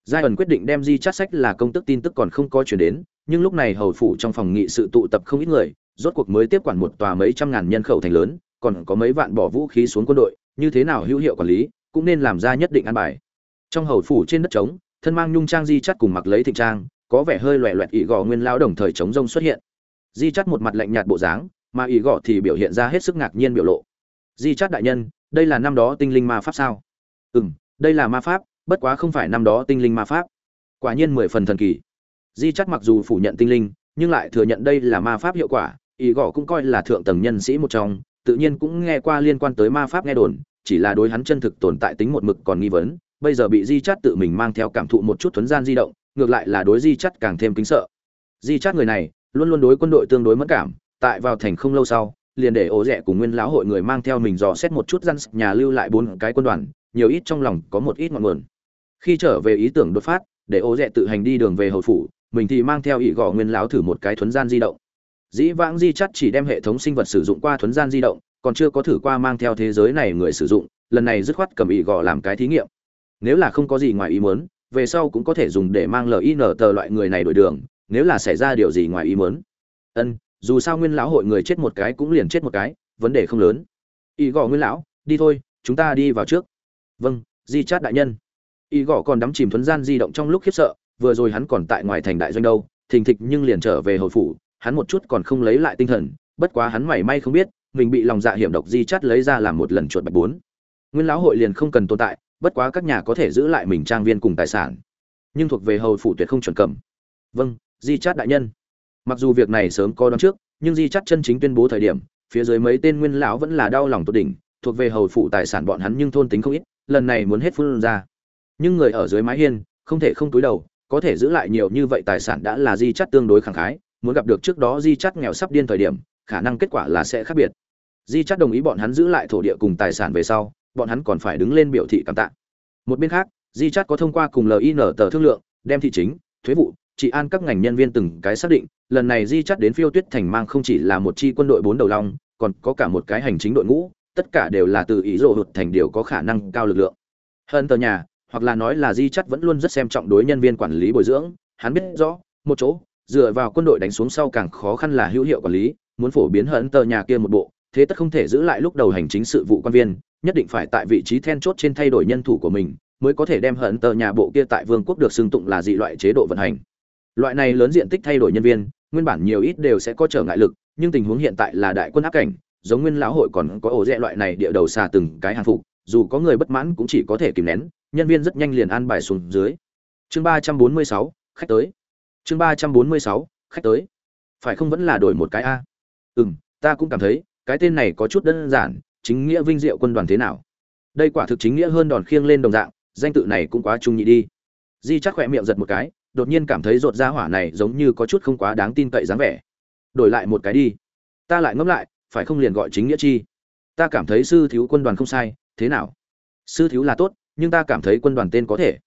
A: Giai ẩn quyết định đem di chát sách là công tức tin tức còn không có chuyển đến, nhưng lúc này hầu phủ trong phòng nghị sự tụ tập không ít người, rốt cuộc mới tiếp quản một tòa mấy trăm ngàn nhân khẩu thành lớn, còn có mấy vạn bỏ vũ khí xuống quân đội, như thế nào hữu hiệu quản lý, cũng nên làm ra nhất định an bài. Trong hầu phủ trên đất trống, thân mang nhung trang di chắt cùng mặc lấy thịnh trang, có vẻ hơi loẹ loẹt ỷ gò nguyên lao đồng thời chống rông xuất hiện. Di chắt một mặt lạnh nhạt bộ dáng, mà ỷ gò thì biểu hiện ra hết sức ngạc nhiên biểu lộ. Di chắt đại nhân, đây là năm đó tinh linh ma pháp sao? Ừ m đây là ma pháp, bất quá không phải năm đó tinh linh ma pháp. Quả nhiên mười phần thần kỳ. Di chắc mặc dù phủ nhận tinh linh, nhưng lại thừa nhận đây là ma pháp hiệu quả, ý gõ cũng coi là thượng tầng nhân sĩ một trong, tự nhiên cũng nghe qua liên quan tới ma pháp nghe đồn, chỉ là đối hắn chân thực tồn tại tính một mực còn nghi vấn, bây giờ bị di chắt tự mình mang theo cảm thụ một chút thuấn gian di động, ngược lại là đối di chắt càng thêm kính sợ. Di chắt người này, luôn luôn đối quân đội tương đối mất cảm, tại vào thành không lâu sau, liền để ố rẻ cùng nguyên lão hội người mang theo mình dò xét một chút dân nhà lưu lại bốn cái quân đoàn nhiều ít trong lòng có một ít ngọn nguồn. Khi trở về ý tưởng đột phát, để ố dẹ tự hành đi đường về hồi phủ, mình thì mang theo ỷ gò nguyên lão thử một cái thuấn gian di động. Dĩ vãng di chắt chỉ đem hệ thống sinh vật sử dụng qua thuấn gian di động, còn chưa có thử qua mang theo thế giới này người sử dụng, lần này dứt khoát cầm ỷ gò làm cái thí nghiệm. Nếu là không có gì ngoài ý muốn, về sau cũng có thể dùng để mang lin tờ loại người này đổi đường, nếu là xảy ra điều gì ngoài ý muốn. Ân, dù sao nguyên lão hội người chết một cái cũng liền chết một cái, vấn đề không lớn. Ỷ gò nguyên lão, đi thôi, chúng ta đi vào trước vâng di chát đại nhân. Y gõ còn đắm chìm thuấn gian di động trong lúc khiếp sợ, vừa rồi hắn còn tại ngoài thành đại doanh đâu, thình thịch nhưng liền trở về hồi phủ, hắn một chút còn không lấy lại tinh thần, bất quá hắn mảy may không biết, mình bị lòng dạ hiểm độc di chát lấy ra làm một lần chuột bạch bốn. Nguyên lão hội liền không cần tồn tại, bất quá các nhà có thể giữ lại mình trang viên cùng tài sản. Nhưng thuộc về hầu phủ tuyệt không chuẩn cầm. Vâng di chát đại nhân. Mặc dù việc này sớm có đón trước, nhưng di chát chân chính tuyên bố thời điểm, phía dưới mấy tên nguyên lão vẫn là đau lòng tốt đỉnh, thuộc về hầu phủ tài sản bọn hắn nhưng thôn tính không ít lần này muốn hết phun ra. Nhưng người ở dưới mái hiên, không thể không túi đầu, có thể giữ lại nhiều như vậy tài sản đã là di chắt tương đối khẳng khái, muốn gặp được trước đó di chắt nghèo sắp điên thời điểm, khả năng kết quả là sẽ khác biệt. Di chắt đồng ý bọn hắn giữ lại thổ địa cùng tài sản về sau, bọn hắn còn phải đứng lên biểu thị cảm tạ. Một bên khác, di chắt có thông qua cùng lin tờ thương lượng, đem thị chính, thuế vụ, trị an các ngành nhân viên từng cái xác định, lần này di chắt đến phiêu tuyết thành mang không chỉ là một chi quân đội bốn đầu long, còn có cả một cái hành chính đội ngũ tất cả đều là từ ý rộ hụt thành điều có khả năng cao lực lượng. Hơn tờ nhà, hoặc là nói là di chắt vẫn luôn rất xem trọng đối nhân viên quản lý bồi dưỡng. Hắn biết rõ, một chỗ, dựa vào quân đội đánh xuống sau càng khó khăn là hữu hiệu quản lý, muốn phổ biến hận tờ nhà kia một bộ, thế tất không thể giữ lại lúc đầu hành chính sự vụ quan viên, nhất định phải tại vị trí then chốt trên thay đổi nhân thủ của mình, mới có thể đem hận tờ nhà bộ kia tại vương quốc được xưng tụng là dị loại chế độ vận hành. Loại này lớn diện tích thay đổi nhân viên, nguyên bản nhiều ít đều sẽ có trở ngại lực, nhưng tình huống hiện tại là đại quân áp cảnh giống nguyên lão hội còn có ổ rẽ loại này địa đầu xà từng cái hàng phục, dù có người bất mãn cũng chỉ có thể kìm nén, nhân viên rất nhanh liền an bài xuống dưới. Chương ba trăm bốn mươi sáu, khách tới. Chương ba trăm bốn mươi sáu, khách tới. Phải không vẫn là đổi một cái a? Ừ m ta cũng cảm thấy, cái tên này có chút đơn giản, chính nghĩa vinh diệu quân đoàn thế nào? Đây quả thực chính nghĩa hơn đòn khiêng lên đồng dạng, danh tự này cũng quá trung nhị đi. Di chắc khỏe miệng giật một cái, đột nhiên cảm thấy rột ra hỏa này giống như có chút không quá đáng tin cậy dáng vẻ. Đổi lại một cái đi. Ta lại ngẫm lại phải không liền gọi chính nghĩa chi? Ta cảm thấy sư thiếu quân đoàn không sai, thế nào? Sư thiếu là tốt, nhưng ta cảm thấy quân đoàn tên có thể.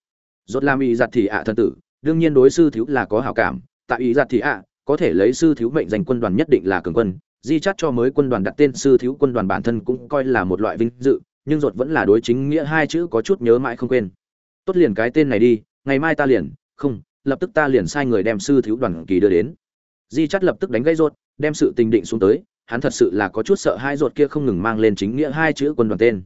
A: Rốt làm ý giặt thì ạ thân tử, đương nhiên đối sư thiếu là có hảo cảm, tại ý giặt thì ạ, có thể lấy sư thiếu mệnh danh quân đoàn nhất định là cường quân, di chắt cho mới quân đoàn đặt tên sư thiếu quân đoàn bản thân cũng coi là một loại vinh dự, nhưng rốt vẫn là đối chính nghĩa hai chữ có chút nhớ mãi không quên. Tốt liền cái tên này đi, ngày mai ta liền, không, lập tức ta liền sai người đem sư thiếu đoàn kỳ đưa đến. Di chắt lập tức đánh gây rốt, đem sự tình định xuống tới hắn thật sự là có chút sợ hai ruột kia không ngừng mang lên chính nghĩa hai chữ quân đoàn tên.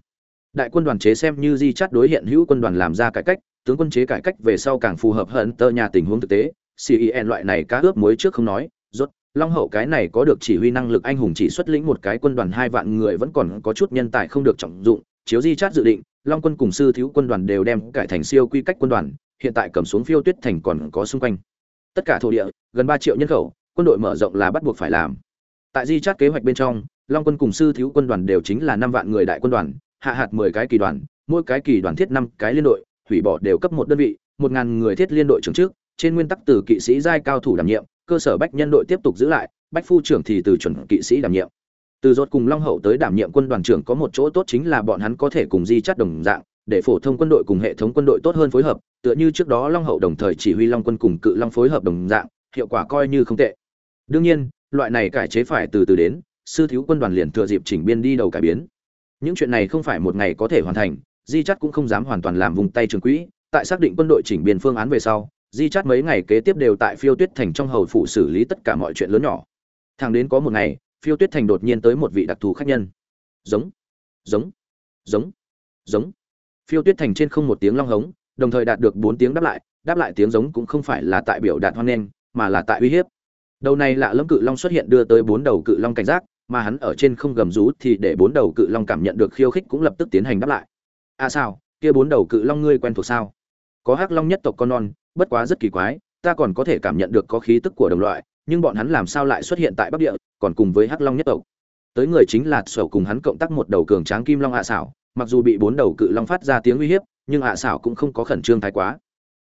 A: Đại quân đoàn chế xem như di chát đối hiện hữu quân đoàn làm ra cải cách, tướng quân chế cải cách về sau càng phù hợp hơn tơ nhà tình huống thực tế. Cen loại này cá ướp muối trước không nói, rốt, long hậu cái này có được chỉ huy năng lực anh hùng chỉ xuất lĩnh một cái quân đoàn hai vạn người vẫn còn có chút nhân tài không được trọng dụng, chiếu di chát dự định, long quân cùng sư thiếu quân đoàn đều đem cải thành siêu quy cách quân đoàn, hiện tại cầm xuống phiêu tuyết thành còn có xung quanh. Tất cả thổ địa, gần ba triệu nhân khẩu, quân đội mở rộng là bắt buộc phải làm tại di chát kế hoạch bên trong, long quân cùng sư thiếu quân đoàn đều chính là năm vạn người đại quân đoàn, hạ hạt mười cái kỳ đoàn, mỗi cái kỳ đoàn thiết năm cái liên đội, hủy bỏ đều cấp một đơn vị, một ngàn người thiết liên đội trưởng trước, trên nguyên tắc từ kỵ sĩ giai cao thủ đảm nhiệm, cơ sở bách nhân đội tiếp tục giữ lại, bách phu trưởng thì từ chuẩn kỵ sĩ đảm nhiệm. Từ rốt cùng long hậu tới đảm nhiệm quân đoàn trưởng có một chỗ tốt chính là bọn hắn có thể cùng di chắt đồng dạng, để phổ thông quân đội cùng hệ thống quân đội tốt hơn phối hợp, tựa như trước đó long hậu đồng thời chỉ huy long quân cùng cự long phối hợp đồng dạng, hiệu quả coi như không tệ. Đương nhiên loại này cải chế phải từ từ đến, sư thiếu quân đoàn liền thừa dịp chỉnh biên đi đầu cải biến. Những chuyện này không phải một ngày có thể hoàn thành, di chắt cũng không dám hoàn toàn làm vùng tay trường quỹ, tại xác định quân đội chỉnh biên phương án về sau, di chắt mấy ngày kế tiếp đều tại phiêu tuyết thành trong hầu phủ xử lý tất cả mọi chuyện lớn nhỏ. Thằng đến có một ngày, phiêu tuyết thành đột nhiên tới một vị đặc thù khách nhân. Giống giống giống giống. Phiêu tuyết thành trên không một tiếng long hống, đồng thời đạt được bốn tiếng đáp lại đáp lại tiếng giống cũng không phải là tại biểu đạt hoan nghênh, mà là tại uy hiếp đầu này lạ lẫm cự long xuất hiện đưa tới bốn đầu cự long cảnh giác, mà hắn ở trên không gầm rú thì để bốn đầu cự long cảm nhận được khiêu khích cũng lập tức tiến hành đáp lại. À sao, kia bốn đầu cự long ngươi quen thuộc sao? Có hắc long nhất tộc con non, bất quá rất kỳ quái, ta còn có thể cảm nhận được có khí tức của đồng loại, nhưng bọn hắn làm sao lại xuất hiện tại bắc địa, còn cùng với hắc long nhất tộc? Tới người chính là sầu cùng hắn cộng tác một đầu cường tráng kim long hạ à xảo, mặc dù bị bốn đầu cự long phát ra tiếng uy hiếp, nhưng hạ à xảo cũng không có khẩn trương thái quá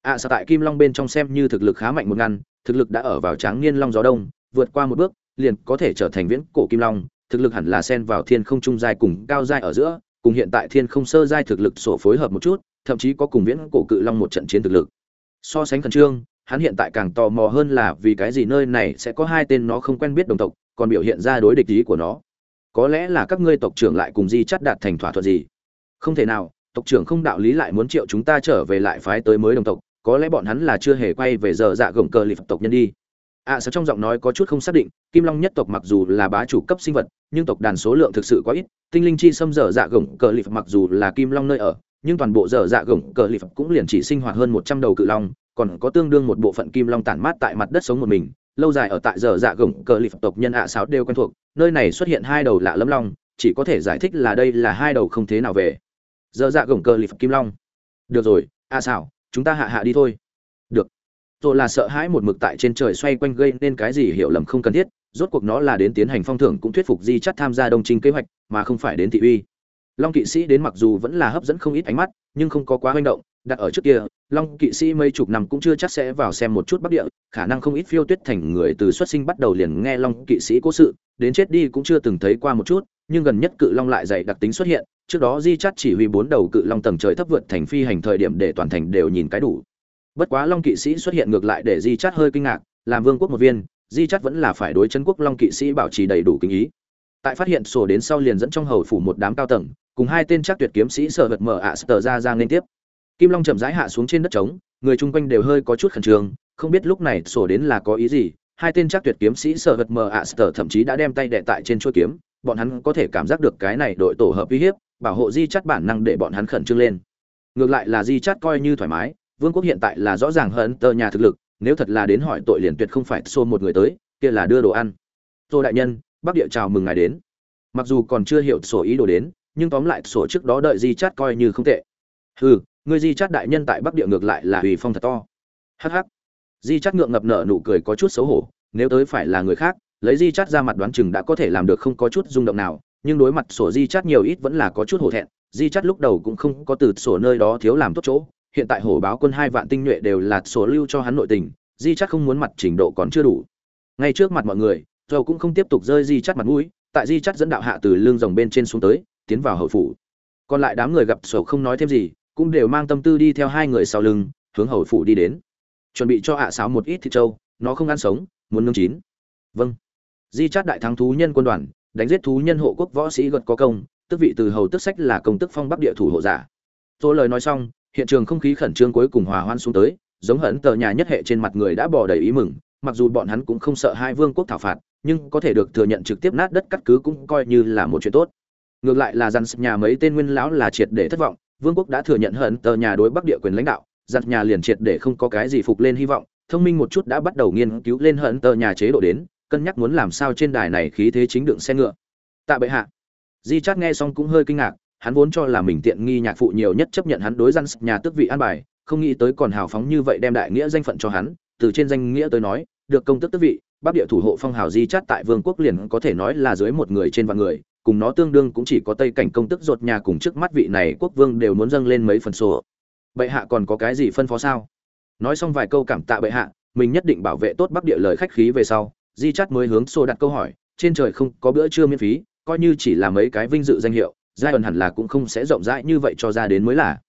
A: ạ à xảo tại kim long bên trong xem như thực lực khá mạnh một ngăn, thực lực đã ở vào tráng niên long gió đông, vượt qua một bước, liền có thể trở thành viễn cổ kim long, thực lực hẳn là xen vào thiên không trung giai cùng cao giai ở giữa, cùng hiện tại thiên không sơ giai thực lực sổ phối hợp một chút, thậm chí có cùng viễn cổ cự long một trận chiến thực lực. So sánh khẩn trương, hắn hiện tại càng tò mò hơn là vì cái gì nơi này sẽ có hai tên nó không quen biết đồng tộc, còn biểu hiện ra đối địch ý của nó. Có lẽ là các ngươi tộc trưởng lại cùng di chắt đạt thành thỏa thuận gì? Không thể nào, tộc trưởng không đạo lý lại muốn triệu chúng ta trở về lại phái tới mới đồng tộc có lẽ bọn hắn là chưa hề quay về giờ dạ gồng cờ lì phật tộc nhân đi. Ạ à, sao trong giọng nói có chút không xác định kim long nhất tộc mặc dù là bá chủ cấp sinh vật nhưng tộc đàn số lượng thực sự quá ít. Tinh linh chi xâm dở dạ gồng cờ lì phật mặc dù là kim long nơi ở nhưng toàn bộ dở dạ gồng cờ lì phật cũng liền chỉ sinh hoạt hơn một trăm đầu cự long còn có tương đương một bộ phận kim long tản mát tại mặt đất sống một mình. Lâu dài ở tại dở dạ gồng cờ lì phật tộc nhân ạ à sáo đều quen thuộc nơi này xuất hiện hai đầu lạ lẫm long chỉ có thể giải thích là đây là hai đầu không thế nào về. Dở dạ gồng cờ lì phật kim long. Được rồi ạ à xảo chúng ta hạ hạ đi thôi. Được. Rồi là sợ hãi một mực tại trên trời xoay quanh gây nên cái gì hiểu lầm không cần thiết, rốt cuộc nó là đến tiến hành phong thưởng cũng thuyết phục di chắt tham gia đông trình kế hoạch, mà không phải đến thị uy. Long kỵ sĩ đến mặc dù vẫn là hấp dẫn không ít ánh mắt, nhưng không có quá manh động, đặt ở trước kia, long kỵ sĩ mấy chục năm cũng chưa chắc sẽ vào xem một chút bắc địa, khả năng không ít phiêu tuyết thành người từ xuất sinh bắt đầu liền nghe long kỵ sĩ cố sự, đến chết đi cũng chưa từng thấy qua một chút nhưng gần nhất cự long lại dày đặc tính xuất hiện, trước đó di chắt chỉ huy bốn đầu cự long tầng trời thấp vượt thành phi hành thời điểm để toàn thành đều nhìn cái đủ. Bất quá long kỵ sĩ xuất hiện ngược lại để di chắt hơi kinh ngạc, làm vương quốc một viên, di chắt vẫn là phải đối chân quốc long kỵ sĩ bảo trì đầy đủ kinh ý. Tại phát hiện sổ đến sau liền dẫn trong hầu phủ một đám cao tầng, cùng hai tên chắc tuyệt kiếm sĩ sở vật mở ạ à sờ ra ra liên tiếp. Kim long chậm rãi hạ xuống trên đất trống, người chung quanh đều hơi có chút khẩn trương, không biết lúc này sổ đến là có ý gì, hai tên chắc tuyệt kiếm sĩ sở vật mở ạ à sờ thậm chí đã đem tay đệ tại trên chuôi kiếm bọn hắn có thể cảm giác được cái này đội tổ hợp uy hiếp, bảo hộ di chắt bản năng để bọn hắn khẩn trương lên. Ngược lại là di chắt coi như thoải mái, vương quốc hiện tại là rõ ràng hơn tờ nhà thực lực, nếu thật là đến hỏi tội liền tuyệt không phải xô một người tới, kia là đưa đồ ăn. Tô đại nhân, bắc địa chào mừng ngài đến. Mặc dù còn chưa hiểu sổ ý đồ đến, nhưng tóm lại sổ trước đó đợi di chát coi như không tệ. Hừ, người di chát đại nhân tại bắc địa ngược lại là ủy phong thật to. Hh di chát ngượng ngập nở nụ cười có chút xấu hổ, nếu tới phải là người khác lấy di chát ra mặt đoán chừng đã có thể làm được không có chút rung động nào, nhưng đối mặt sổ di chát nhiều ít vẫn là có chút hổ thẹn. Di chát lúc đầu cũng không có từ sổ nơi đó thiếu làm tốt chỗ, hiện tại hổ báo quân hai vạn tinh nhuệ đều là sổ lưu cho hắn nội tình, di chát không muốn mặt trình độ còn chưa đủ. Ngay trước mặt mọi người dầu cũng không tiếp tục rơi di chát mặt mũi, tại di chát dẫn đạo hạ từ lưng rồng bên trên xuống tới, tiến vào hậu phủ. Còn lại đám người gặp sổ không nói thêm gì, cũng đều mang tâm tư đi theo hai người sau lưng, hướng hậu phủ đi đến. Chuẩn bị cho hạ sáo một ít thịt trâu, nó không ăn sống, muốn nướng chín. Vâng di chát đại thắng thú nhân quân đoàn, đánh giết thú nhân hộ quốc võ sĩ gật có công, tức vị từ hầu tức sách là công tức phong bắc địa thủ hộ giả. Tôi lời nói xong, hiện trường không khí khẩn trương cuối cùng hòa hoan xuống tới, giống hận tờ nhà nhất hệ trên mặt người đã bỏ đầy ý mừng, mặc dù bọn hắn cũng không sợ hai vương quốc thảo phạt, nhưng có thể được thừa nhận trực tiếp nát đất cắt cứ cũng coi như là một chuyện tốt. Ngược lại là dàn nhà mấy tên nguyên lão là triệt để thất vọng, vương quốc đã thừa nhận hận tờ nhà đối bắc địa quyền lãnh đạo dàn nhà liền triệt để không có cái gì phục lên hy vọng, thông minh một chút đã bắt đầu nghiên cứu lên hận tờ nhà chế độ đến cân nhắc muốn làm sao trên đài này khí thế chính đựng xe ngựa. Tạ bệ hạ. Di chát nghe xong cũng hơi kinh ngạc, hắn vốn cho là mình tiện nghi nhạc phụ nhiều nhất chấp nhận hắn đối răn nhà tước vị an bài, không nghĩ tới còn hào phóng như vậy đem đại nghĩa danh phận cho hắn, từ trên danh nghĩa tới nói, được công tước tước vị bắc địa thủ hộ phong hào di chát tại vương quốc liền có thể nói là dưới một người trên vạn người, cùng nó tương đương cũng chỉ có tây cảnh công tức ruột nhà cùng trước mắt vị này quốc vương đều muốn dâng lên mấy phần sổ. Bệ hạ còn có cái gì phân phó sao? Nói xong vài câu cảm tạ bệ hạ, mình nhất định bảo vệ tốt bắc địa lời khách khí về sau di chắt mới hướng xô đặt câu hỏi, trên trời không có bữa trưa miễn phí, coi như chỉ là mấy cái vinh dự danh hiệu giai ẩn hẳn là cũng không sẽ rộng rãi như vậy cho ra đến mới là.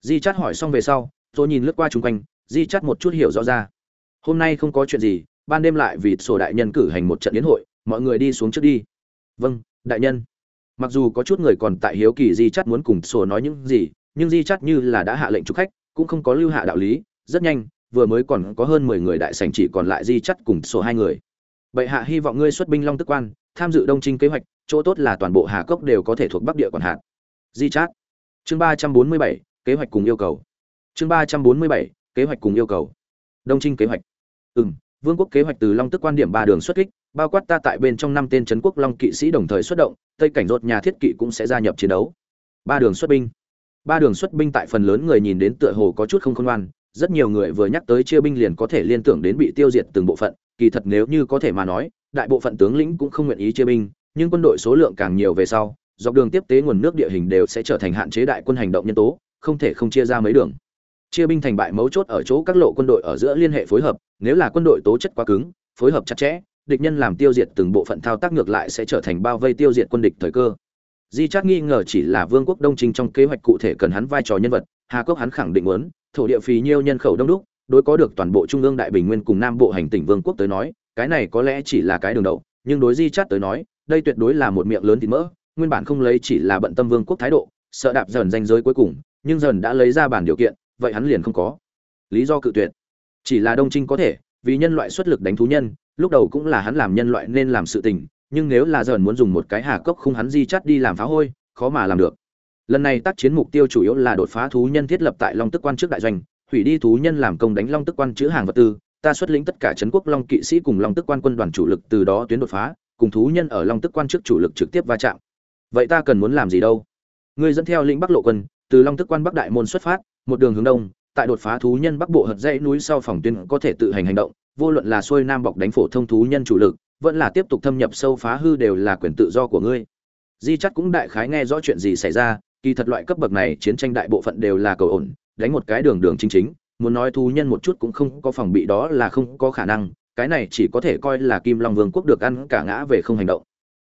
A: Di chắt hỏi xong về sau tôi nhìn lướt qua chung quanh, di chắt một chút hiểu rõ ra. Hôm nay không có chuyện gì, ban đêm lại vì sổ đại nhân cử hành một trận đến hội, mọi người đi xuống trước đi. Vâng đại nhân. Mặc dù có chút người còn tại hiếu kỳ di chắt muốn cùng sổ nói những gì, nhưng di chắt như là đã hạ lệnh chúc khách, cũng không có lưu hạ đạo lý. Rất nhanh, vừa mới còn có hơn mười người đại sảnh chỉ còn lại di chắt cùng sổ hai người bệ hạ hy vọng ngươi xuất binh long tức quan, tham dự đông trinh kế hoạch, chỗ tốt là toàn bộ hà cốc đều có thể thuộc bắc địa quản hạt. Di chát. Chương ba trăm bốn mươi bảy, kế hoạch cùng yêu cầu. Chương ba trăm bốn mươi bảy, kế hoạch cùng yêu cầu. Đông trinh kế hoạch. Ừ m vương quốc kế hoạch từ long tức quan điểm ba đường xuất kích, bao quát ta tại bên trong năm tên trấn quốc long kỵ sĩ đồng thời xuất động, tây cảnh rột nhà thiết kỵ cũng sẽ gia nhập chiến đấu. Ba đường xuất binh. Ba đường xuất binh tại phần lớn người nhìn đến tựa hồ có chút không khôn ngoan rất nhiều người vừa nhắc tới chia binh liền có thể liên tưởng đến bị tiêu diệt từng bộ phận, kỳ thật nếu như có thể mà nói, đại bộ phận tướng lĩnh cũng không nguyện ý chia binh, nhưng quân đội số lượng càng nhiều về sau, dọc đường tiếp tế nguồn nước địa hình đều sẽ trở thành hạn chế đại quân hành động nhân tố, không thể không chia ra mấy đường. Chia binh thành bại mấu chốt ở chỗ các lộ quân đội ở giữa liên hệ phối hợp, nếu là quân đội tố chất quá cứng, phối hợp chặt chẽ, địch nhân làm tiêu diệt từng bộ phận thao tác ngược lại sẽ trở thành bao vây tiêu diệt quân địch thời cơ. Di chắc nghi ngờ chỉ là vương quốc đông trinh trong kế hoạch cụ thể cần hắn vai trò nhân vật, hà cốc hắn khẳng định muốn thổ địa phì nhiêu nhân khẩu đông đúc, đối có được toàn bộ trung ương đại bình nguyên cùng nam bộ hành tỉnh vương quốc tới nói, cái này có lẽ chỉ là cái đường đầu nhưng đối di chát tới nói, đây tuyệt đối là một miệng lớn thịt mỡ, nguyên bản không lấy chỉ là bận tâm vương quốc thái độ, sợ đạp dần danh giới cuối cùng, nhưng dần đã lấy ra bản điều kiện, vậy hắn liền không có. Lý do cự tuyệt. Chỉ là đông trinh có thể, vì nhân loại xuất lực đánh thú nhân, lúc đầu cũng là hắn làm nhân loại nên làm sự tình, nhưng nếu là dần muốn dùng một cái hà cốc không hắn di chát đi làm phá hôi, khó mà làm được lần này tác chiến mục tiêu chủ yếu là đột phá thú nhân thiết lập tại long tức quan trước đại doanh, hủy đi thú nhân làm công đánh long tức quan chữ hàng vật tư, ta xuất lĩnh tất cả trấn quốc long kỵ sĩ cùng long tức quan quân đoàn chủ lực từ đó tuyến đột phá, cùng thú nhân ở long tức quan trước chủ lực trực tiếp va chạm. Vậy ta cần muốn làm gì đâu? Người dẫn theo lĩnh bắc lộ quân, từ long tức quan bắc đại môn xuất phát, một đường hướng đông, tại đột phá thú nhân bắc bộ hật dãy núi sau phòng tuyến có thể tự hành hành động, vô luận là xuôi nam bọc đánh phổ thông thú nhân chủ lực, vẫn là tiếp tục thâm nhập sâu phá hư đều là quyền tự do của ngươi. Di chắc cũng đại khái nghe rõ chuyện gì xảy ra kỳ thật loại cấp bậc này chiến tranh đại bộ phận đều là cầu ổn, đánh một cái đường đường chính chính, muốn nói thú nhân một chút cũng không có phòng bị đó là không có khả năng, cái này chỉ có thể coi là kim long vương quốc được ăn cả ngã về không hành động.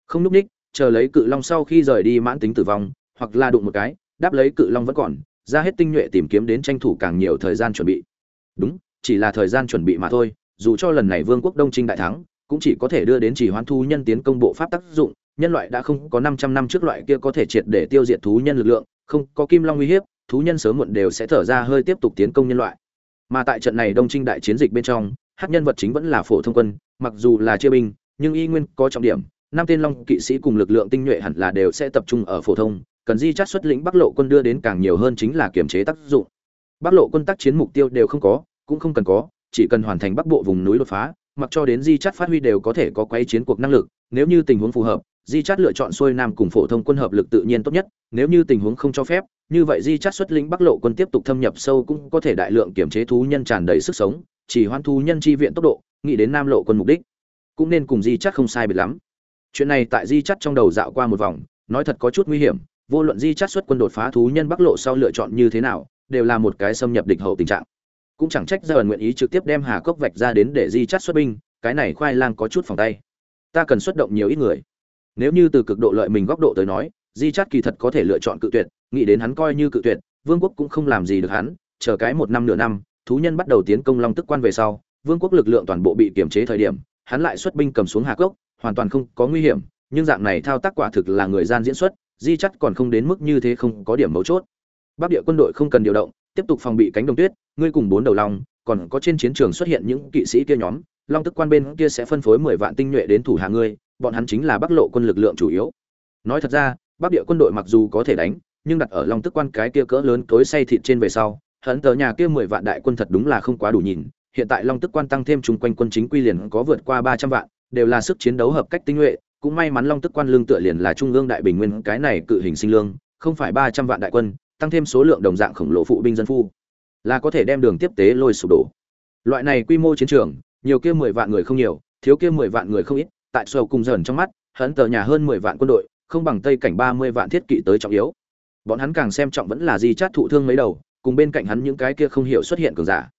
A: Không núp ních, chờ lấy cự long sau khi rời đi mãn tính tử vong, hoặc là đụng một cái, đáp lấy cự long vẫn còn, ra hết tinh nhuệ tìm kiếm đến tranh thủ càng nhiều thời gian chuẩn bị. Đúng, chỉ là thời gian chuẩn bị mà thôi, dù cho lần này vương quốc đông trinh đại thắng, cũng chỉ có thể đưa đến chỉ hoán thu nhân tiến công bộ pháp tác dụng nhân loại đã không có 500 năm trước loại kia có thể triệt để tiêu diệt thú nhân lực lượng, không có kim long uy hiếp, thú nhân sớm muộn đều sẽ thở ra hơi tiếp tục tiến công nhân loại. Mà tại trận này đông trinh đại chiến dịch bên trong hát nhân vật chính vẫn là phổ thông quân, mặc dù là chia binh, nhưng y nguyên có trọng điểm. Năm tên long kỵ sĩ cùng lực lượng tinh nhuệ hẳn là đều sẽ tập trung ở phổ thông, cần di chắt xuất lĩnh bắc lộ quân đưa đến càng nhiều hơn chính là kiểm chế tác dụng. Bắc lộ quân tác chiến mục tiêu đều không có, cũng không cần có, chỉ cần hoàn thành bắc bộ vùng núi đột phá mặc cho đến di chắt phát huy đều có thể có quay chiến cuộc năng lực, nếu như tình huống phù hợp, di chắt lựa chọn xuôi nam cùng phổ thông quân hợp lực tự nhiên tốt nhất, nếu như tình huống không cho phép, như vậy di chắt xuất lĩnh bắc lộ quân tiếp tục thâm nhập sâu cũng có thể đại lượng kiểm chế thú nhân tràn đầy sức sống, chỉ hoan thú nhân chi viện tốc độ, nghĩ đến nam lộ quân mục đích. Cũng nên cùng di chắt không sai biệt lắm. Chuyện này tại di chắt trong đầu dạo qua một vòng, nói thật có chút nguy hiểm, vô luận di chắt xuất quân đột phá thú nhân bắc lộ sau lựa chọn như thế nào, đều là một cái xâm nhập địch hậu tình trạng cũng chẳng trách giờ nguyện ý trực tiếp đem hà cốc vạch ra đến để di chắt xuất binh, cái này khoai lang có chút phòng tay. Ta cần xuất động nhiều ít người. Nếu như từ cực độ lợi mình góc độ tới nói, di chắt kỳ thật có thể lựa chọn cự tuyệt, nghĩ đến hắn coi như cự tuyệt, vương quốc cũng không làm gì được hắn, chờ cái một năm nửa năm, thú nhân bắt đầu tiến công long tức quan về sau, vương quốc lực lượng toàn bộ bị kiềm chế thời điểm, hắn lại xuất binh cầm xuống hà cốc, hoàn toàn không có nguy hiểm, nhưng dạng này thao tác quả thực là người gian diễn xuất, di chắt còn không đến mức như thế không có điểm mấu chốt. Bắc địa quân đội không cần điều động tiếp tục phòng bị cánh đồng tuyết, ngươi cùng bốn đầu long, còn có trên chiến trường xuất hiện những kỵ sĩ kia nhóm, long tức quan bên kia sẽ phân phối mười vạn tinh nhuệ đến thủ hạ ngươi, bọn hắn chính là bắc lộ quân lực lượng chủ yếu. Nói thật ra, bắc địa quân đội mặc dù có thể đánh, nhưng đặt ở long tức quan cái kia cỡ lớn tối say thịt trên về sau hận tờ nhà kia mười vạn đại quân thật đúng là không quá đủ nhìn, hiện tại long tức quan tăng thêm chung quanh quân chính quy liền có vượt qua ba trăm vạn, đều là sức chiến đấu hợp cách tinh nhuệ, cũng may mắn long tức quan lương tựa liền là trung ương đại bình nguyên cái này cự hình sinh lương, không phải ba trăm vạn đại quân tăng thêm số lượng đồng dạng khổng lồ phụ binh dân phu, là có thể đem đường tiếp tế lôi sụp đổ. Loại này quy mô chiến trường, nhiều kia mười vạn người không nhiều, thiếu kia mười vạn người không ít, tại sâu cùng dần trong mắt hận tờ nhà hơn mười vạn quân đội, không bằng tây cảnh ba mươi vạn thiết kỵ tới trọng yếu. Bọn hắn càng xem trọng vẫn là di chát thụ thương mấy đầu, cùng bên cạnh hắn những cái kia không hiểu xuất hiện cường giả.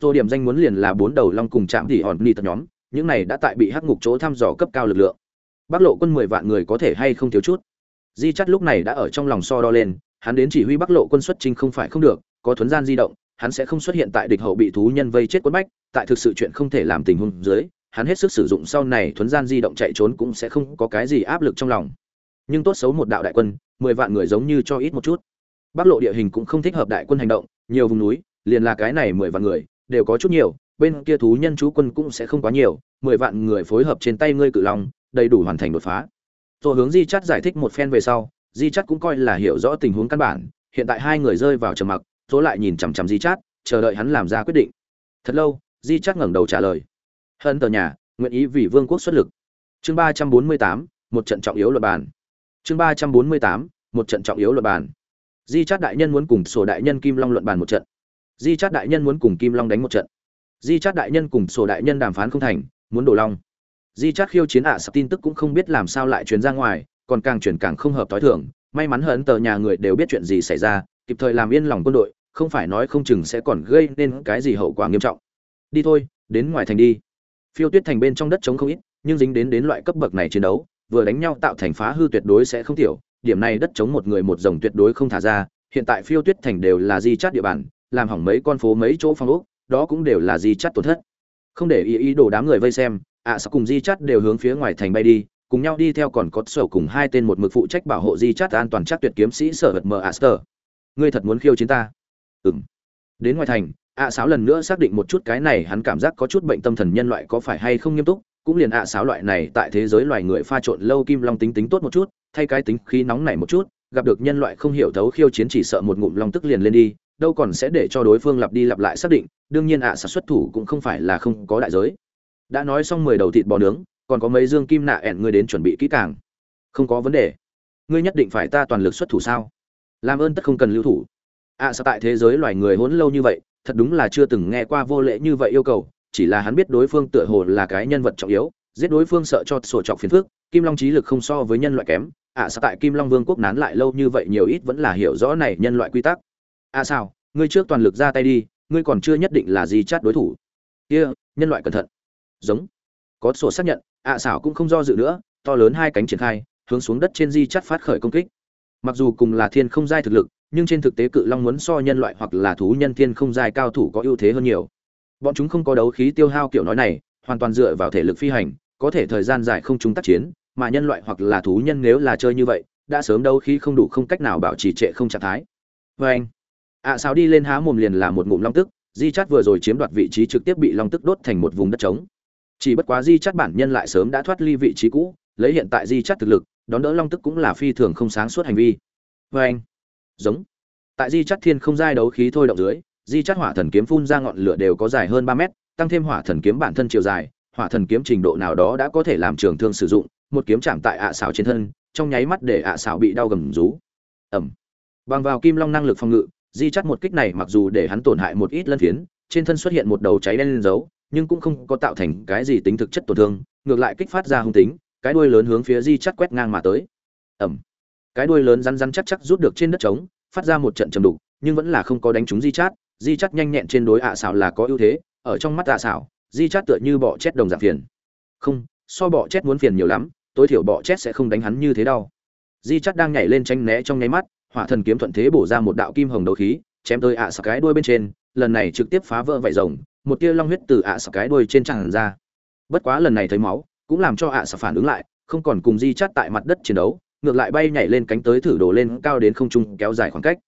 A: Tô điểm danh muốn liền là bốn đầu long cùng chạm thì hòn ni tập nhóm, những này đã tại bị hắc ngục chỗ thăm dò cấp cao lực lượng. Bắc lộ quân mười vạn người có thể hay không thiếu chút? Di chắt lúc này đã ở trong lòng so đo lên hắn đến chỉ huy bắc lộ quân xuất chinh không phải không được, có thuấn gian di động, hắn sẽ không xuất hiện tại địch hậu bị thú nhân vây chết quất bách, tại thực sự chuyện không thể làm tình huống dưới, hắn hết sức sử dụng sau này thuấn gian di động chạy trốn cũng sẽ không có cái gì áp lực trong lòng. Nhưng tốt xấu một đạo đại quân, mười vạn người giống như cho ít một chút. Bắc lộ địa hình cũng không thích hợp đại quân hành động, nhiều vùng núi, liền là cái này mười vạn người, đều có chút nhiều, bên kia thú nhân chú quân cũng sẽ không quá nhiều, mười vạn người phối hợp trên tay ngươi cự long, đầy đủ hoàn thành đột phá. Rồi hướng di chắt giải thích một phen về sau di chắt cũng coi là hiểu rõ tình huống căn bản, hiện tại hai người rơi vào trầm mặc, rồi lại nhìn chằm chằm di chắt chờ đợi hắn làm ra quyết định. Thật lâu, di chắt ngẩng đầu trả lời. Hân tờ nhà, nguyện ý vì vương quốc xuất lực. Chương ba trăm bốn mươi tám, một trận trọng yếu luật bàn. Chương ba trăm bốn mươi tám, một trận trọng yếu luật bàn. Di chát đại nhân muốn cùng sổ đại nhân kim long luận bàn một trận. Di chát đại nhân muốn cùng kim long đánh một trận. Di chát đại nhân cùng sổ đại nhân đàm phán không thành, muốn đổ long di chát khiêu chiến ạ à tin tức cũng không biết làm sao lại truyền ra ngoài còn càng truyền càng không hợp thói thường may mắn hận tờ nhà người đều biết chuyện gì xảy ra kịp thời làm yên lòng quân đội không phải nói không chừng sẽ còn gây nên cái gì hậu quả nghiêm trọng. Đi thôi đến ngoài thành đi. Phiêu tuyết thành bên trong đất trống không ít nhưng dính đến đến loại cấp bậc này chiến đấu vừa đánh nhau tạo thành phá hư tuyệt đối sẽ không tiểu điểm này đất chống một người một rồng tuyệt đối không thả ra hiện tại phiêu tuyết thành đều là di chát địa bàn làm hỏng mấy con phố mấy chỗ phong ốc đó cũng đều là di chát tổn thất. Không để ý ý đồ đám người vây xem ạ à, sao cùng di chát đều hướng phía ngoài thành bay đi cùng nhau đi theo còn có sở cùng hai tên một mực phụ trách bảo hộ di chắt an toàn chắc tuyệt kiếm sĩ sở vật mờ aster. Ngươi thật muốn khiêu chiến ta? Ừng đến ngoài thành ạ à, sáo lần nữa xác định một chút cái này hắn cảm giác có chút bệnh tâm thần nhân loại có phải hay không nghiêm túc cũng liền ạ à, sáo loại này tại thế giới loài người pha trộn lâu kim long tính tính tốt một chút thay cái tính khí nóng này một chút gặp được nhân loại không hiểu thấu khiêu chiến chỉ sợ một ngụm long tức liền lên đi đâu còn sẽ để cho đối phương lặp đi lặp lại xác định đương nhiên ạ à, xuất thủ cũng không phải là không có đại giới. Đã nói xong mười đầu thịt bò nướng còn có mấy dương kim nạ ẹn ngươi đến chuẩn bị kỹ càng. Không có vấn đề. Ngươi nhất định phải ta toàn lực xuất thủ sao? Làm ơn tất không cần lưu thủ. Ạ à, sao tại thế giới loài người hỗn lâu như vậy thật đúng là chưa từng nghe qua vô lễ như vậy yêu cầu. Chỉ là hắn biết đối phương tựa hồ là cái nhân vật trọng yếu giết đối phương sợ cho sổ trọc phiền phước kim long trí lực không so với nhân loại kém. Ạ sao tại kim long vương quốc nán lại lâu như vậy nhiều ít vẫn là hiểu rõ này nhân loại quy tắc. À sao? Ngươi trước toàn lực ra tay đi ngươi còn chưa nhất định là gì chát đối thủ. Kia、yeah, nhân loại cẩn thận. Giống. Có sổ xác nhận ạ à xảo cũng không do dự nữa to lớn hai cánh triển khai hướng xuống đất trên di chắt phát khởi công kích. Mặc dù cùng là thiên không giai thực lực nhưng trên thực tế cự long muốn so nhân loại hoặc là thú nhân thiên không giai cao thủ có ưu thế hơn nhiều. Bọn chúng không có đấu khí tiêu hao kiểu nói này hoàn toàn dựa vào thể lực phi hành có thể thời gian dài không chúng tác chiến mà nhân loại hoặc là thú nhân nếu là chơi như vậy đã sớm đấu khí không đủ không cách nào bảo trì trệ không trạng thái. Vê anh ạ à, sao đi lên há mồm liền là một ngụm long tức di chát vừa rồi chiếm đoạt vị trí trực tiếp bị long tức đốt thành một vùng đất trống chỉ bất quá di chắt bản nhân lại sớm đã thoát ly vị trí cũ, lấy hiện tại di chắt thực lực, đón đỡ long tức cũng là phi thường không sáng suốt hành vi. Vê anh, giống. Tại di chắt thiên không giai đấu khí thôi động dưới, di chắt hỏa thần kiếm phun ra ngọn lửa đều có dài hơn ba mét, tăng thêm hỏa thần kiếm bản thân chiều dài, hỏa thần kiếm trình độ nào đó đã có thể làm trường thương sử dụng, một kiếm chạm tại ạ xảo trên thân, trong nháy mắt để ạ xảo bị đau gầm rú. Ẩm. Bằng vào kim long năng lực phòng ngự, di chắt một kích này mặc dù để hắn tổn hại một ít lân phiến, trên thân xuất hiện một đầu cháy đen lên dấu nhưng cũng không có tạo thành cái gì tính thực chất tổn thương, ngược lại kích phát ra hung tính, cái đuôi lớn hướng phía di chắt quét ngang mà tới. Ẩm cái đuôi lớn rắn rắn chắc chắc rút được trên đất trống, phát ra một trận trầm đục, nhưng vẫn là không có đánh trúng di chát. Di chắt nhanh nhẹn trên đối ạ xảo là có ưu thế, ở trong mắt ạ xảo, di chát tựa như bọ chết đồng dạng phiền. Không, so bọ chết muốn phiền nhiều lắm, tối thiểu bọ chết sẽ không đánh hắn như thế đâu di chắt đang nhảy lên tranh né trong nháy mắt, hỏa thần kiếm thuận thế bổ ra một đạo kim hồng đấu khí, chém tới ạ à cái đuôi bên trên, lần này trực tiếp phá vỡ vảy rồng một tia long huyết từ ạ à cái đuôi trên tràn ra. Bất quá lần này thấy máu, cũng làm cho ạ à phản ứng lại, không còn cùng di chắt tại mặt đất chiến đấu, ngược lại bay nhảy lên cánh tới thử đổ lên cao đến không trung kéo dài khoảng cách.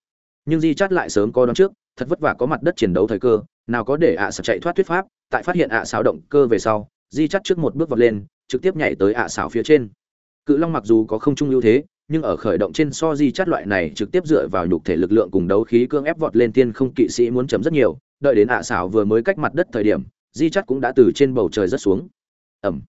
A: Nhưng di chắt lại sớm có đón trước, thật vất vả có mặt đất chiến đấu thời cơ, nào có để ạ sập chạy thoát thuyết pháp, tại phát hiện ạ xáo động cơ về sau, di chắt trước một bước vọt lên, trực tiếp nhảy tới ạ xảo phía trên. Cự long mặc dù có không trung ưu thế, nhưng ở khởi động trên so di chắt loại này trực tiếp dựa vào nhục thể lực lượng cùng đấu khí cương ép vọt lên tiên không kỵ sĩ muốn chấm rất nhiều đợi đến ạ xảo vừa mới cách mặt đất thời điểm, di chắt cũng đã từ trên bầu trời rất xuống. Ẩm.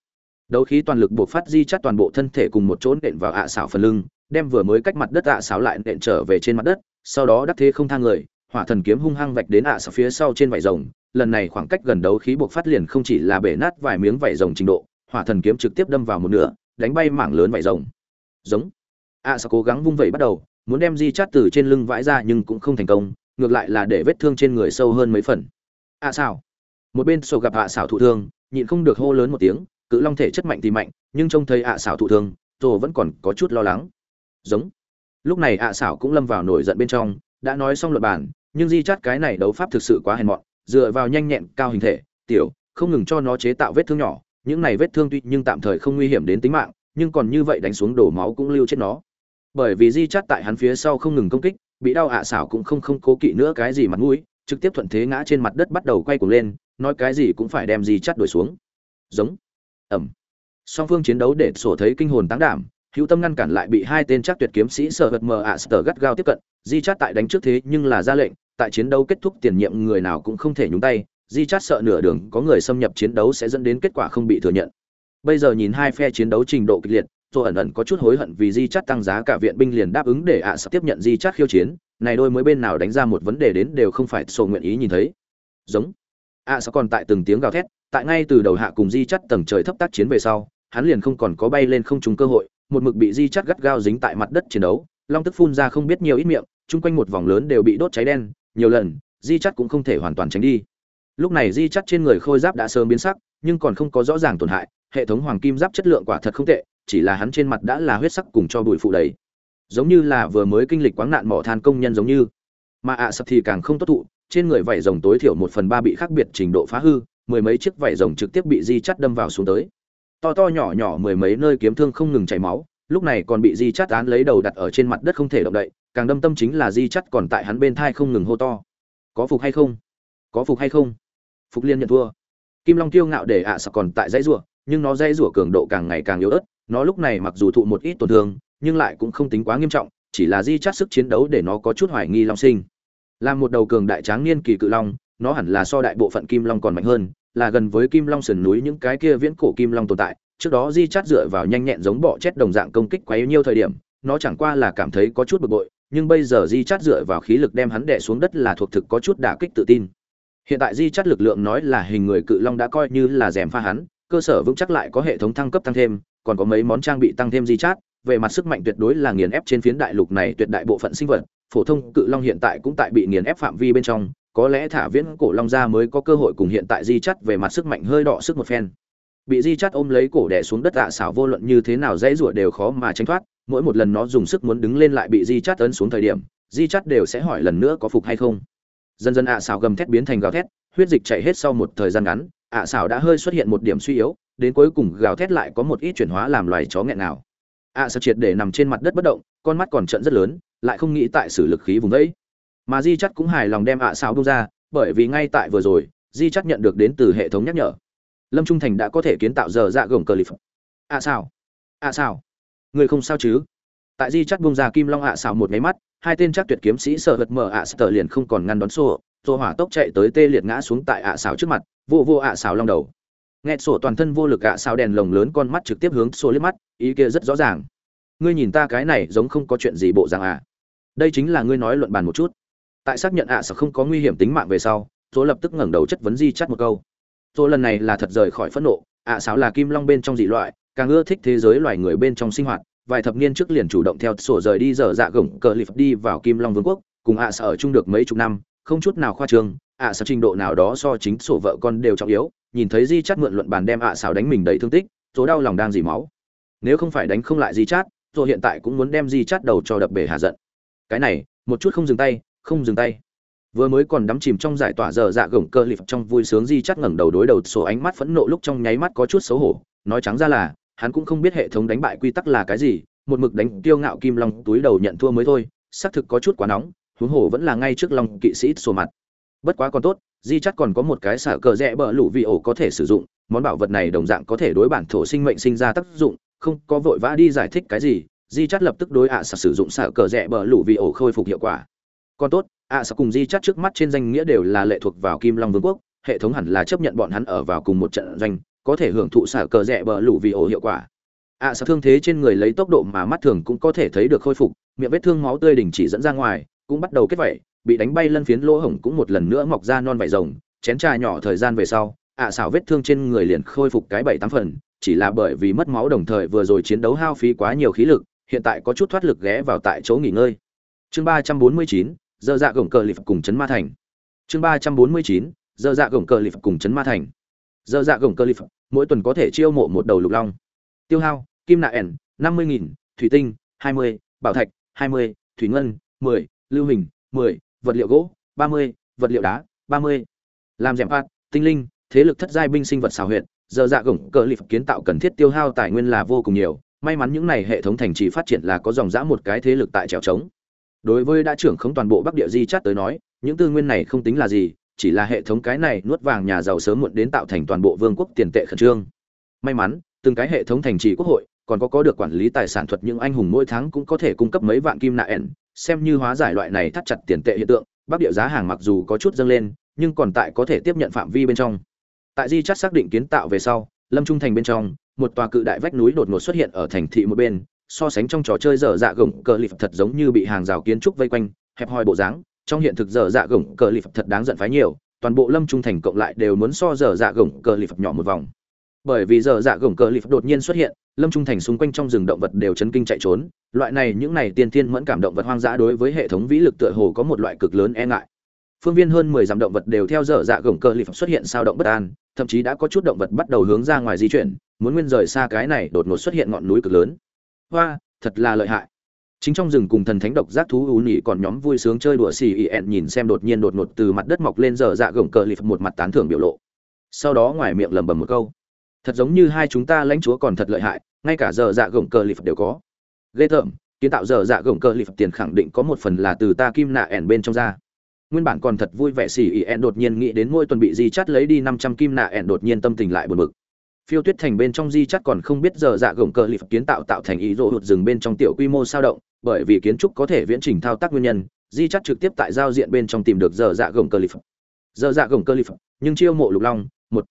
A: Đấu khí toàn lực buộc phát di chắt toàn bộ thân thể cùng một chỗ nện vào ạ xảo phần lưng, đem vừa mới cách mặt đất ạ xảo lại nện trở về trên mặt đất, sau đó đắc thế không thang người, hỏa thần kiếm hung hăng vạch đến ạ xảo phía sau trên vải rồng. Lần này khoảng cách gần đấu khí buộc phát liền không chỉ là bể nát vài miếng vải rồng trình độ, hỏa thần kiếm trực tiếp đâm vào một nửa, đánh bay mảng lớn vải rồng. Giống. Ạ xảo cố gắng vung vẩy bắt đầu, muốn đem di chát từ trên lưng vãi ra nhưng cũng không thành công ngược lại là để vết thương trên người sâu hơn mấy phần. Ạ à xảo. Một bên sổ gặp ạ à xảo thụ thương, nhịn không được hô lớn một tiếng, cự long thể chất mạnh thì mạnh, nhưng trông thấy ạ à xảo thụ thương rồi vẫn còn có chút lo lắng. Giống. Lúc này ạ xảo cũng lâm vào nổi giận bên trong, đã nói xong luật bản nhưng di chát cái này đấu pháp thực sự quá hèn mọn, dựa vào nhanh nhẹn cao hình thể, tiểu, không ngừng cho nó chế tạo vết thương nhỏ, những này vết thương tuy nhưng tạm thời không nguy hiểm đến tính mạng, nhưng còn như vậy đánh xuống đổ máu cũng lưu chết nó. Bởi vì di chát tại hắn phía sau không ngừng công kích bị đau ạ à xảo cũng không không cố kỵ nữa cái gì mặt mũi, trực tiếp thuận thế ngã trên mặt đất bắt đầu quay cuồng lên, nói cái gì cũng phải đem gì chắt đuổi xuống. Giống. Ẩm. Song phương chiến đấu để sổ thấy kinh hồn táng đảm, hữu tâm ngăn cản lại bị hai tên chắc tuyệt kiếm sĩ sợ vật mờ ạ sờ gắt gao tiếp cận, di chát tại đánh trước thế nhưng là ra lệnh, tại chiến đấu kết thúc tiền nhiệm người nào cũng không thể nhúng tay, di chát sợ nửa đường có người xâm nhập chiến đấu sẽ dẫn đến kết quả không bị thừa nhận. Bây giờ nhìn hai phe chiến đấu trình độ kịch liệt rồi ẩn ẩn có chút hối hận vì di chát tăng giá cả viện binh liền đáp ứng để ạ à tiếp nhận di chát khiêu chiến. Này đôi mới bên nào đánh ra một vấn đề đến đều không phải sổ nguyện ý nhìn thấy. Giống. ạ à còn tại từng tiếng gào thét, tại ngay từ đầu hạ cùng di chát tầng trời thấp tác chiến về sau, hắn liền không còn có bay lên không trúng cơ hội, một mực bị di chát gắt gao dính tại mặt đất chiến đấu. Long tức phun ra không biết nhiều ít miệng, chung quanh một vòng lớn đều bị đốt cháy đen, nhiều lần, di chắt cũng không thể hoàn toàn tránh đi. Lúc này di chắt trên người khôi giáp đã sớm biến sắc, nhưng còn không có rõ ràng tổn hại, hệ thống hoàng kim giáp chất lượng quả thật không tệ chỉ là hắn trên mặt đã là huyết sắc cùng cho bụi phụ đầy. Giống như là vừa mới kinh lịch quáng nạn mỏ than công nhân giống như. Mà ạ sập thì càng không tốt thụ, trên người vảy rồng tối thiểu một phần ba bị khác biệt trình độ phá hư, mười mấy chiếc vảy rồng trực tiếp bị di chắt đâm vào xuống tới. To to nhỏ nhỏ mười mấy nơi kiếm thương không ngừng chảy máu, lúc này còn bị di chắt án lấy đầu đặt ở trên mặt đất không thể động đậy, càng đâm tâm chính là di chắt còn tại hắn bên thai không ngừng hô to. Có phục hay không? Có phục hay không? Phục liên nhận thua. Kim long tiêu ngạo để ạ à còn tại dãy rủa, nhưng nó dãy rủa cường độ càng ngày càng yếu ớt nó lúc này mặc dù thụ một ít tổn thương, nhưng lại cũng không tính quá nghiêm trọng, chỉ là di chắt sức chiến đấu để nó có chút hoài nghi long sinh. Là một đầu cường đại tráng niên kỳ cự long, nó hẳn là so đại bộ phận kim long còn mạnh hơn, là gần với kim long sườn núi những cái kia viễn cổ kim long tồn tại, trước đó di chắt dựa vào nhanh nhẹn giống bọ chết đồng dạng công kích quá yếu nhiêu thời điểm, nó chẳng qua là cảm thấy có chút bực bội, nhưng bây giờ di chắt dựa vào khí lực đem hắn đè xuống đất là thuộc thực có chút đả kích tự tin. Hiện tại di chắt lực lượng nói là hình người cự long đã coi như là rèm pha hắn, cơ sở vững chắc lại có hệ thống thăng cấp tăng thêm còn có mấy món trang bị tăng thêm di chát về mặt sức mạnh tuyệt đối là nghiền ép trên phiến đại lục này tuyệt đại bộ phận sinh vật. Phổ thông cự long hiện tại cũng tại bị nghiền ép phạm vi bên trong, có lẽ thả viễn cổ long ra mới có cơ hội cùng hiện tại di chắt về mặt sức mạnh hơi đỏ sức một phen. Bị di chắt ôm lấy cổ đẻ xuống đất ạ, xảo vô luận như thế nào dễ rủa đều khó mà tránh thoát, mỗi một lần nó dùng sức muốn đứng lên lại bị di chắt ấn xuống thời điểm di chắt đều sẽ hỏi lần nữa có phục hay không. Dần dần ạ, xảo gầm thét biến thành gào thét, huyết dịch chảy hết sau một thời gian ngắn, ạ, xảo đã hơi xuất hiện một điểm suy yếu đến cuối cùng gào thét lại có một ít chuyển hóa làm loài chó nghẹn nào. Ạ xảo triệt để nằm trên mặt đất bất động, con mắt còn trận rất lớn, lại không nghĩ tại sử lực khí vùng đấy mà di chắc cũng hài lòng đem ạ xảo bung ra, bởi vì ngay tại vừa rồi, di chắc nhận được đến từ hệ thống nhắc nhở. Lâm trung thành đã có thể kiến tạo giờ dạ gồng cờ lip ạ sao ạ sao người không sao chứ? Tại di chắc bung ra kim long ạ xảo một máy mắt, hai tên chắc tuyệt kiếm sĩ sợ vật mở ạ sở liền không còn ngăn đón xô xô hỏa tốc chạy tới tê liệt ngã xuống tại ạ xảo trước mặt, vô vô ạ xảo long đầu nghe sổ toàn thân vô lực ạ sao đèn lồng lớn con mắt trực tiếp hướng sổ liếc mắt, ý kia rất rõ ràng. Ngươi nhìn ta cái này giống không có chuyện gì bộ dạng à? đây chính là ngươi nói luận bàn một chút. Tại xác nhận ạ xảo không có nguy hiểm tính mạng về sau Sổ lập tức ngẩng đầu chất vấn di chắt một câu. Sổ lần này là thật rời khỏi phẫn nộ, ạ sao là kim long bên trong dị loại, càng ưa thích thế giới loài người bên trong sinh hoạt, vài thập niên trước liền chủ động theo sổ rời đi dở dạ gồng cờ lip đi vào kim long vương quốc, cùng ạ sở ở chung được mấy chục năm, không chút nào khoa trương, ạ sở trình độ nào đó so chính sổ vợ con đều trọng yếu nhìn thấy di chát mượn luận bàn đem ạ xảo đánh mình đầy thương tích số đau lòng đang dì máu. Nếu không phải đánh không lại di chát rồi hiện tại cũng muốn đem di chát đầu cho đập bể hạ giận. Cái này, một chút không dừng tay, không dừng tay. Vừa mới còn đắm chìm trong giải tỏa giờ dạ gồng cơ lịp trong vui sướng di chắt ngẩng đầu đối đầu sổ ánh mắt phẫn nộ lúc trong nháy mắt có chút xấu hổ, nói trắng ra là, hắn cũng không biết hệ thống đánh bại quy tắc là cái gì, một mực đánh tiêu ngạo kim long túi đầu nhận thua mới thôi, xác thực có chút quá nóng, huống hồ vẫn là ngay trước lòng kỵ sĩ sổ mặt. Bất quá còn tốt di chắc còn có một cái xả cờ rẽ bờ lũ vị ổ có thể sử dụng món bảo vật này đồng dạng có thể đối bản thổ sinh mệnh sinh ra tác dụng không có vội vã đi giải thích cái gì di chắc lập tức đối ạ à sử dụng xả cờ rẽ bờ lũ vị ổ khôi phục hiệu quả. Còn tốt ạ à cùng di chắc trước mắt trên danh nghĩa đều là lệ thuộc vào kim long vương quốc hệ thống hẳn là chấp nhận bọn hắn ở vào cùng một trận doanh có thể hưởng thụ xả cờ rẽ bờ lũ vị ổ hiệu quả. Ạ à, thương thế trên người lấy tốc độ mà mắt thường cũng có thể thấy được khôi phục miệng vết thương máu tươi đình chỉ dẫn ra ngoài cũng bắt đầu kết vẩy bị đánh bay lân phiến lỗ hổng cũng một lần nữa mọc ra non vải rồng, chén trà nhỏ thời gian về sau, ạ xảo vết thương trên người liền khôi phục cái bảy tám phần, chỉ là bởi vì mất máu đồng thời vừa rồi chiến đấu hao phí quá nhiều khí lực, hiện tại có chút thoát lực ghé vào tại chỗ nghỉ ngơi. Chương ba trăm bốn mươi chín, dơ dạ gồng cờ lịp cùng chấn ma thành. Chương ba trăm bốn mươi chín, dơ dạ gồng cờ lịp cùng chấn ma thành. Dơ dạ gồng cờ lịp mỗi tuần có thể chiêu mộ một đầu lục long. Tiêu hao, kim nạ ẻn, năm mươi nghìn, thủy tinh, hai mươi, bảo thạch, hai mươi, thủy ngân, mười, lưu hình, mười vật liệu gỗ, ba mươi, vật liệu đá, ba mươi. Làm rèm phạt tinh linh, thế lực thất giai binh sinh vật xào huyện giờ dạ gồng cờ lip kiến tạo cần thiết tiêu hao tài nguyên là vô cùng nhiều. May mắn những này hệ thống thành trì phát triển là có dòng dã một cái thế lực tại trèo trống. Đối với đã trưởng không toàn bộ bắc địa di chát tới nói, những tư nguyên này không tính là gì, chỉ là hệ thống cái này nuốt vàng nhà giàu sớm muộn đến tạo thành toàn bộ vương quốc tiền tệ khẩn trương. May mắn, từng cái hệ thống thành trì quốc hội còn có có được quản lý tài sản thuật những anh hùng mỗi tháng cũng có thể cung cấp mấy vạn kim nạ ẻn xem như hóa giải loại này thắt chặt tiền tệ hiện tượng, bắc địa giá hàng mặc dù có chút dâng lên, nhưng còn tại có thể tiếp nhận phạm vi bên trong. Tại di chắt xác định kiến tạo về sau, lâm trung thành bên trong, một tòa cự đại vách núi đột ngột xuất hiện ở thành thị một bên, so sánh trong trò chơi dở dạ gồng cờ lip thật giống như bị hàng rào kiến trúc vây quanh, hẹp hòi bộ dáng. Trong hiện thực dở dạ gồng cờ lip thật đáng giận phái nhiều, toàn bộ lâm trung thành cộng lại đều muốn so dở dạ gồng cờ lip nhỏ một vòng bởi vì dở dạ gồng cờ lip đột nhiên xuất hiện, lâm trung thành xung quanh trong rừng động vật đều chấn kinh chạy trốn. Loại này, những này tiên thiên mẫn cảm động vật hoang dã đối với hệ thống vĩ lực tựa hồ có một loại cực lớn e ngại. Phương viên hơn mười dặm động vật đều theo dở dạ gồng cờ lip xuất hiện sao động bất an, thậm chí đã có chút động vật bắt đầu hướng ra ngoài di chuyển, muốn nguyên rời xa cái này đột ngột xuất hiện ngọn núi cực lớn. Hoa, thật là lợi hại. Chính trong rừng cùng thần thánh độc giác thú ú nhị còn nhóm vui sướng chơi đùa xì ỉ nhìn xem đột nhiên đột ngột từ mặt đất mọc lên dở dạ gồng cờ lip một mặt tán thưởng biểu lộ. Sau đó ngoài miệng lẩm bẩm một câu thật giống như hai chúng ta lãnh chúa còn thật lợi hại, ngay cả giờ dạ gồng cờ phật đều có. Ghê tởm, kiến tạo giờ dạ gồng cờ phật tiền khẳng định có một phần là từ ta kim nạ ẻn bên trong ra. Nguyên bản còn thật vui vẻ xì ỉ ẻn đột nhiên nghĩ đến mỗi tuần bị di chắt lấy đi năm trăm kim nạ ẻn đột nhiên tâm tình lại buồn bực. Phiêu tuyết thành bên trong di chắt còn không biết giờ dạ gồng cờ phật kiến tạo tạo thành ý rỗ hụt rừng bên trong tiểu quy mô sao động, bởi vì kiến trúc có thể viễn trình thao tác nguyên nhân, di chắt trực tiếp tại giao diện bên trong tìm được giờ dạ gồng cờ phật. Giờ dạ gồng cờ phật, nhưng chiêu mộ lục long, một.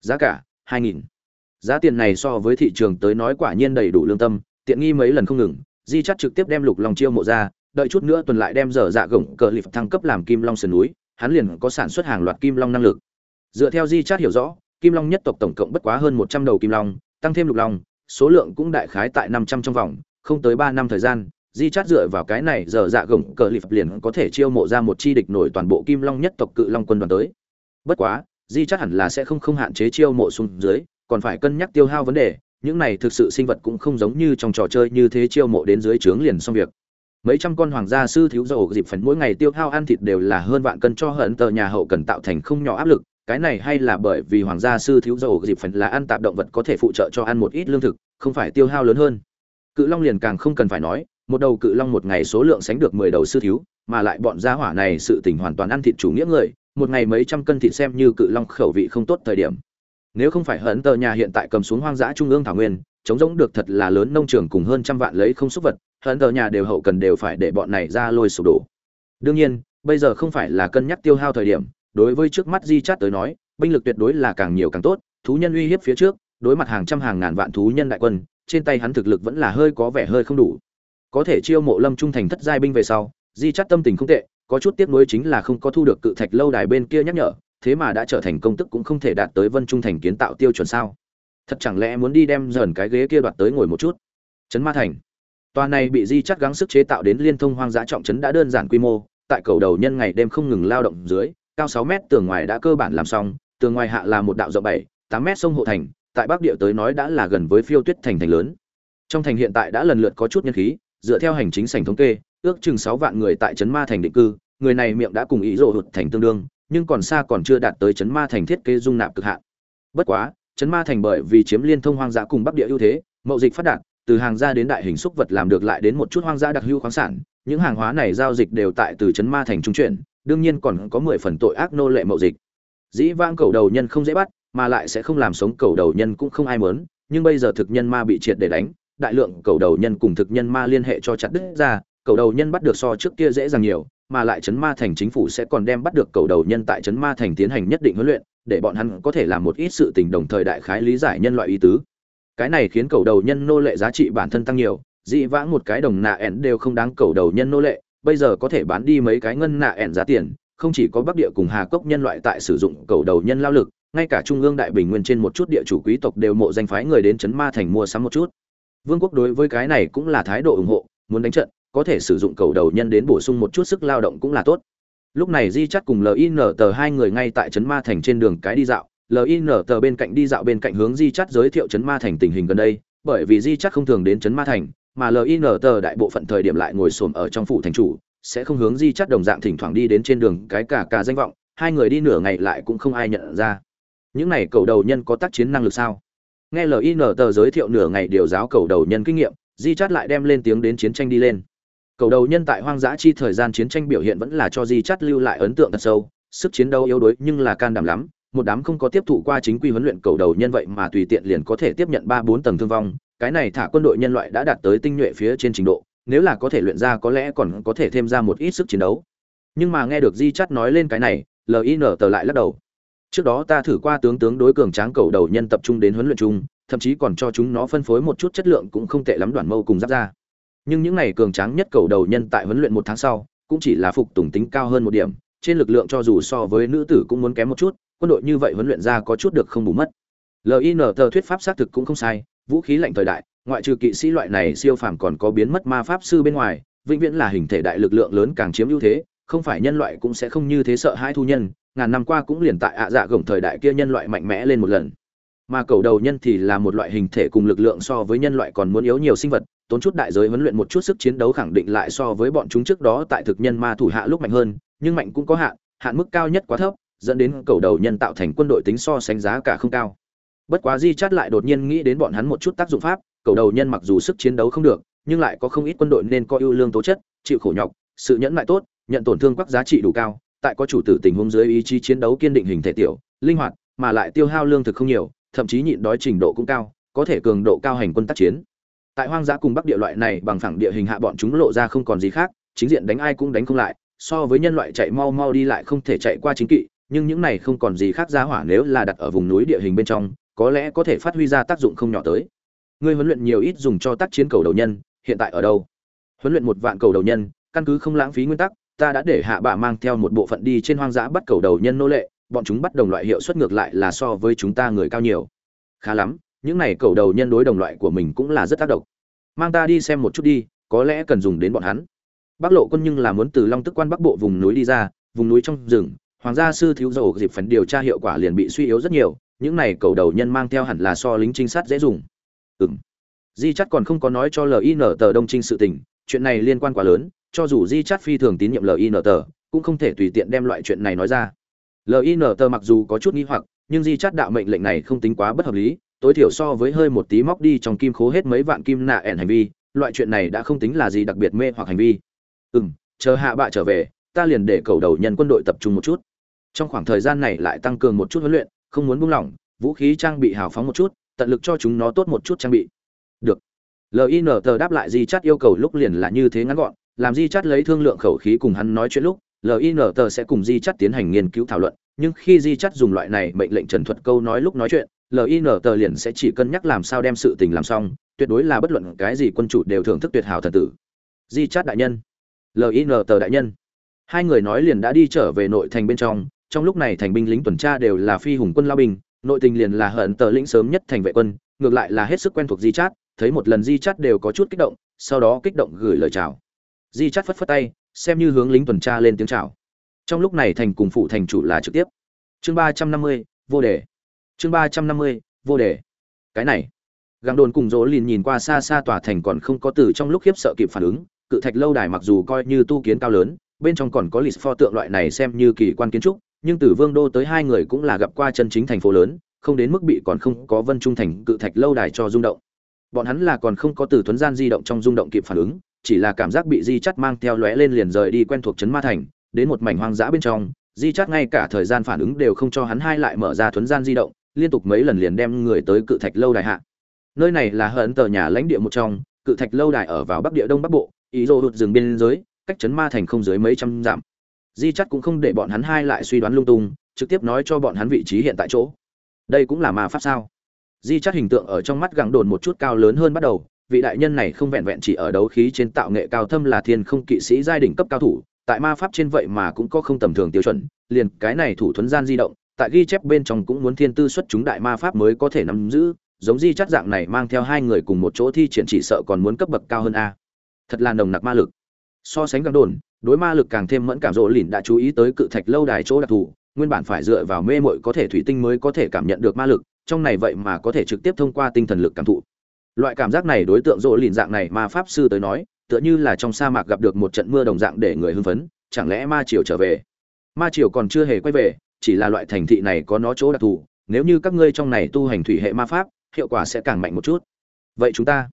A: Giá cả, hai nghìn giá tiền này so với thị trường tới nói quả nhiên đầy đủ lương tâm, tiện nghi mấy lần không ngừng, di chắt trực tiếp đem lục long chiêu mộ ra, đợi chút nữa tuần lại đem dở dạ gồng cờ lịp thăng cấp làm kim long sườn núi, hắn liền có sản xuất hàng loạt kim long năng lực. Dựa theo di chắt hiểu rõ, kim long nhất tộc tổng cộng bất quá hơn một trăm đầu kim long, tăng thêm lục long, số lượng cũng đại khái tại năm trăm trong vòng, không tới ba năm thời gian, di chát dựa vào cái này dở dạ gồng cờ lịp liền có thể chiêu mộ ra một chi địch nổi toàn bộ kim long nhất tộc cự long quân đoàn tới. Bất quá, di chát hẳn là sẽ không không hạn chế chiêu mộ xuống dưới còn phải cân nhắc tiêu hao vấn đề, những này thực sự sinh vật cũng không giống như trong trò chơi như thế chiêu mộ đến dưới trướng liền xong việc. Mấy trăm con hoàng gia sư thiếu dầu dịp phần mỗi ngày tiêu hao ăn thịt đều là hơn vạn cân cho hận tờ nhà hậu cần tạo thành không nhỏ áp lực, cái này hay là bởi vì hoàng gia sư thiếu dầu dịp phần là ăn tạp động vật có thể phụ trợ cho ăn một ít lương thực, không phải tiêu hao lớn hơn. Cự long liền càng không cần phải nói, một đầu cự long một ngày số lượng sánh được mười đầu sư thiếu, mà lại bọn gia hỏa này sự tình hoàn toàn ăn thịt chủ nghĩa người, một ngày mấy trăm cân thịt xem như cự long khẩu vị không tốt thời điểm nếu không phải hận tờ nhà hiện tại cầm xuống hoang dã trung ương thảo nguyên, chống giống được thật là lớn nông trường cùng hơn trăm vạn lấy không xúc vật, hận tờ nhà đều hậu cần đều phải để bọn này ra lôi sụp đổ. Đương nhiên, bây giờ không phải là cân nhắc tiêu hao thời điểm, đối với trước mắt di chát tới nói, binh lực tuyệt đối là càng nhiều càng tốt, thú nhân uy hiếp phía trước, đối mặt hàng trăm hàng ngàn vạn thú nhân đại quân, trên tay hắn thực lực vẫn là hơi có vẻ hơi không đủ. Có thể chiêu mộ lâm trung thành thất giai binh về sau, di chắt tâm tình không tệ, có chút tiếc nuối chính là không có thu được cự thạch lâu đài bên kia nhắc nhở thế mà đã trở thành công tức cũng không thể đạt tới vân trung thành kiến tạo tiêu chuẩn sao? Thật chẳng lẽ muốn đi đem dần cái ghế kia đoạt tới ngồi một chút? Trấn ma thành. Tòa này bị di chắt gắng sức chế tạo đến liên thông hoang dã trọng trấn đã đơn giản quy mô, tại cầu đầu nhân ngày đêm không ngừng lao động dưới, cao sáu mét tường ngoài đã cơ bản làm xong, tường ngoài hạ là một đạo rộng bảy, tám mét sông hộ thành, tại bắc địa tới nói đã là gần với phiêu tuyết thành thành lớn. Trong thành hiện tại đã lần lượt có chút nhân khí, dựa theo hành chính sảnh thống kê, ước chừng sáu vạn người tại trấn ma thành định cư, người này miệng đã cùng ý rộ hụt thành tương đương nhưng còn xa còn chưa đạt tới chấn ma thành thiết kế dung nạp cực hạn. Bất quá chấn ma thành bởi vì chiếm liên thông hoang dã cùng bắc địa ưu thế mậu dịch phát đạt từ hàng ra đến đại hình xúc vật làm được lại đến một chút hoang dã đặc hữu khoáng sản những hàng hóa này giao dịch đều tại từ chấn ma thành trung chuyển đương nhiên còn có mười phần tội ác nô lệ mậu dịch. Dĩ vãng cầu đầu nhân không dễ bắt mà lại sẽ không làm sống cầu đầu nhân cũng không ai muốn, nhưng bây giờ thực nhân ma bị triệt để đánh đại lượng cầu đầu nhân cùng thực nhân ma liên hệ cho chặt đứt ra cầu đầu nhân bắt được so trước kia dễ dàng nhiều mà lại chấn ma thành chính phủ sẽ còn đem bắt được cầu đầu nhân tại chấn ma thành tiến hành nhất định huấn luyện, để bọn hắn có thể làm một ít sự tình đồng thời đại khái lý giải nhân loại ý tứ. Cái này khiến cầu đầu nhân nô lệ giá trị bản thân tăng nhiều, dị vãng một cái đồng nạ ẻn đều không đáng cầu đầu nhân nô lệ, bây giờ có thể bán đi mấy cái ngân nạ ẻn giá tiền, không chỉ có bắc địa cùng hà cốc nhân loại tại sử dụng cầu đầu nhân lao lực, ngay cả trung ương đại bình nguyên trên một chút địa chủ quý tộc đều mộ danh phái người đến chấn ma thành mua sắm một chút. Vương quốc đối với cái này cũng là thái độ ủng hộ, muốn đánh trận có thể sử dụng cầu đầu nhân đến bổ sung một chút sức lao động cũng là tốt. Lúc này di chắt cùng lin tờ hai người ngay tại trấn ma thành trên đường cái đi dạo. Lin tờ bên cạnh đi dạo bên cạnh hướng di chắt giới thiệu trấn ma thành tình hình gần đây, bởi vì di chắt không thường đến trấn ma thành, mà lin tờ đại bộ phận thời điểm lại ngồi xổm ở trong phủ thành chủ, sẽ không hướng di chắt đồng dạng thỉnh thoảng đi đến trên đường cái cả cả danh vọng, hai người đi nửa ngày lại cũng không ai nhận ra. Những này cầu đầu nhân có tác chiến năng lực sao? Nghe lin tờ giới thiệu nửa ngày điều giáo cầu đầu nhân kinh nghiệm, di chắt lại đem lên tiếng đến chiến tranh đi lên cầu đầu nhân tại hoang dã chi thời gian chiến tranh biểu hiện vẫn là cho di chắt lưu lại ấn tượng thật sâu, sức chiến đấu yếu đuối nhưng là can đảm lắm, một đám không có tiếp thụ qua chính quy huấn luyện cầu đầu nhân vậy mà tùy tiện liền có thể tiếp nhận ba bốn tầng thương vong, cái này thả quân đội nhân loại đã đạt tới tinh nhuệ phía trên trình độ, nếu là có thể luyện ra có lẽ còn có thể thêm ra một ít sức chiến đấu. Nhưng mà nghe được di chắt nói lên cái này lin tờ lại lắc đầu. Trước đó ta thử qua tướng tướng đối cường tráng cầu đầu nhân tập trung đến huấn luyện chung, thậm chí còn cho chúng nó phân phối một chút chất lượng cũng không tệ lắm đoàn mâu cùng giáp ra nhưng những này cường tráng nhất cầu đầu nhân tại huấn luyện một tháng sau, cũng chỉ là phục tùng tính cao hơn một điểm, trên lực lượng cho dù so với nữ tử cũng muốn kém một chút, quân đội như vậy huấn luyện ra có chút được không bù mất. Lin tờ thuyết pháp xác thực cũng không sai, vũ khí lạnh thời đại, ngoại trừ kỵ sĩ loại này siêu phàm còn có biến mất ma pháp sư bên ngoài, vĩnh viễn là hình thể đại lực lượng lớn càng chiếm ưu thế, không phải nhân loại cũng sẽ không như thế sợ hai thu nhân, ngàn năm qua cũng liền tại ạ dạ gồng thời đại kia nhân loại mạnh mẽ lên một lần mà cầu đầu nhân thì là một loại hình thể cùng lực lượng so với nhân loại còn muốn yếu nhiều sinh vật, tốn chút đại giới huấn luyện một chút sức chiến đấu khẳng định lại so với bọn chúng trước đó tại thực nhân ma thủ hạ lúc mạnh hơn, nhưng mạnh cũng có hạn hạn mức cao nhất quá thấp, dẫn đến cầu đầu nhân tạo thành quân đội tính so sánh giá cả không cao. Bất quá di chát lại đột nhiên nghĩ đến bọn hắn một chút tác dụng pháp, cầu đầu nhân mặc dù sức chiến đấu không được, nhưng lại có không ít quân đội nên có ưu lương tố chất, chịu khổ nhọc, sự nhẫn mại tốt, nhận tổn thương các giá trị đủ cao, tại có chủ tử tình huống dưới ý chí chiến đấu kiên định hình thể tiểu, linh hoạt, mà lại tiêu hao lương thực không nhiều thậm chí nhịn đói trình độ cũng cao, có thể cường độ cao hành quân tác chiến. Tại hoang dã cùng bắc địa loại này bằng phẳng địa hình hạ bọn chúng lộ ra không còn gì khác, chính diện đánh ai cũng đánh không lại, so với nhân loại chạy mau mau đi lại không thể chạy qua chính kỵ, nhưng những này không còn gì khác ra hỏa nếu là đặt ở vùng núi địa hình bên trong, có lẽ có thể phát huy ra tác dụng không nhỏ tới. Ngươi huấn luyện nhiều ít dùng cho tác chiến cầu đầu nhân, hiện tại ở đâu? Huấn luyện một vạn cầu đầu nhân, căn cứ không lãng phí nguyên tắc, ta đã để hạ bạ mang theo một bộ phận đi trên hoang dã bắt cầu đầu nhân nô lệ bọn chúng bắt đồng loại hiệu suất ngược lại là so với chúng ta người cao nhiều. Khá lắm, những này cầu đầu nhân đối đồng loại của mình cũng là rất tác động. Mang ta đi xem một chút đi, có lẽ cần dùng đến bọn hắn. Bắc lộ quân nhưng là muốn từ long tức quan bắc bộ vùng núi đi ra, vùng núi trong rừng, hoàng gia sư thiếu dầu dịp phần điều tra hiệu quả liền bị suy yếu rất nhiều, những này cầu đầu nhân mang theo hẳn là so lính trinh sát dễ dùng. Ừng di chắt còn không có nói cho lin tờ đông trinh sự tình, chuyện này liên quan quá lớn, cho dù di chắt phi thường tín nhiệm lin tờ, cũng không thể tùy tiện đem loại chuyện này nói ra lin tờ mặc dù có chút nghi hoặc, nhưng di chát đạo mệnh lệnh này không tính quá bất hợp lý, tối thiểu so với hơi một tí móc đi trong kim khố hết mấy vạn kim nạ ẻn hành vi, loại chuyện này đã không tính là gì đặc biệt mê hoặc hành vi. Ừ m chờ hạ bạ trở về, ta liền để cầu đầu nhân quân đội tập trung một chút. Trong khoảng thời gian này lại tăng cường một chút huấn luyện, không muốn buông lỏng, vũ khí trang bị hào phóng một chút, tận lực cho chúng nó tốt một chút trang bị. Được. Lin tờ đáp lại di chát yêu cầu lúc liền là như thế ngắn gọn, làm di chát lấy thương lượng khẩu khí cùng hắn nói chuyện lúc Linter sẽ cùng di chắt tiến hành nghiên cứu thảo luận, nhưng khi di chắt dùng loại này mệnh lệnh trần thuật câu nói lúc nói chuyện Linter liền sẽ chỉ cân nhắc làm sao đem sự tình làm xong, tuyệt đối là bất luận cái gì quân chủ đều thưởng thức tuyệt hảo thần tử. Di chắt đại nhân. Linter đại nhân. Hai người nói liền đã đi trở về nội thành bên trong trong lúc này thành binh lính tuần tra đều là phi hùng quân lao binh, nội tình liền là hận tờ lĩnh sớm nhất thành vệ quân, ngược lại là hết sức quen thuộc di chát, thấy một lần di chát đều có chút kích động, sau đó kích động gửi lời chào. Di chát phất phất tay xem như hướng lính tuần tra lên tiếng chào. Trong lúc này thành cùng phụ thành chủ là trực tiếp. Chương ba trăm năm mươi, vô đề. Chương ba trăm năm mươi, vô đề. Cái này, găng đồn cùng dỗ lìn nhìn qua xa xa tòa thành còn không có từ trong lúc khiếp sợ kịp phản ứng, cự thạch lâu đài mặc dù coi như tu kiến cao lớn, bên trong còn có lịch pho tượng loại này xem như kỳ quan kiến trúc, nhưng từ vương đô tới hai người cũng là gặp qua chân chính thành phố lớn, không đến mức bị còn không có vân trung thành cự thạch lâu đài cho rung động. Bọn hắn là còn không có từ thuấn gian di động trong rung động kịp phản ứng chỉ là cảm giác bị di chắt mang theo lóe lên liền rời đi quen thuộc trấn ma thành, đến một mảnh hoang dã bên trong, di chắt ngay cả thời gian phản ứng đều không cho hắn hai lại mở ra thuấn gian di động, liên tục mấy lần liền đem người tới cự thạch lâu đài hạ. Nơi này là hận tờ nhà lãnh địa một trong, cự thạch lâu đài ở vào bắc địa đông bắc bộ, ý rô hụt rừng biên giới, cách trấn ma thành không dưới mấy trăm dặm. Di chắt cũng không để bọn hắn hai lại suy đoán lung tung, trực tiếp nói cho bọn hắn vị trí hiện tại chỗ. Đây cũng là ma pháp sao? Di chắt hình tượng ở trong mắt gẳng đồn một chút cao lớn hơn bắt đầu vị đại nhân này không vẹn vẹn chỉ ở đấu khí trên tạo nghệ cao thâm là thiên không kỵ sĩ giai đỉnh cấp cao thủ, tại ma pháp trên vậy mà cũng có không tầm thường tiêu chuẩn, liền cái này thủ thuấn gian di động, tại ghi chép bên trong cũng muốn thiên tư xuất chúng đại ma pháp mới có thể nắm giữ, giống di chắt dạng này mang theo hai người cùng một chỗ thi triển chỉ sợ còn muốn cấp bậc cao hơn a. Thật là nồng nặc ma lực. So sánh găng đồn, đối ma lực càng thêm mẫn cảm rộ lìn đã chú ý tới cự thạch lâu đài chỗ đặc thù, nguyên bản phải dựa vào mê mội có thể thủy tinh mới có thể cảm nhận được ma lực, trong này vậy mà có thể trực tiếp thông qua tinh thần lực cảm thụ loại cảm giác này đối tượng rộ lìn dạng này mà pháp sư tới nói, tựa như là trong sa mạc gặp được một trận mưa đồng dạng để người hưng phấn, chẳng lẽ ma triều trở về? Ma triều còn chưa hề quay về, chỉ là loại thành thị này có nó chỗ đặc thù, nếu như các ngươi trong này tu hành thủy hệ ma pháp, hiệu quả sẽ càng mạnh một chút. Vậy chúng ta,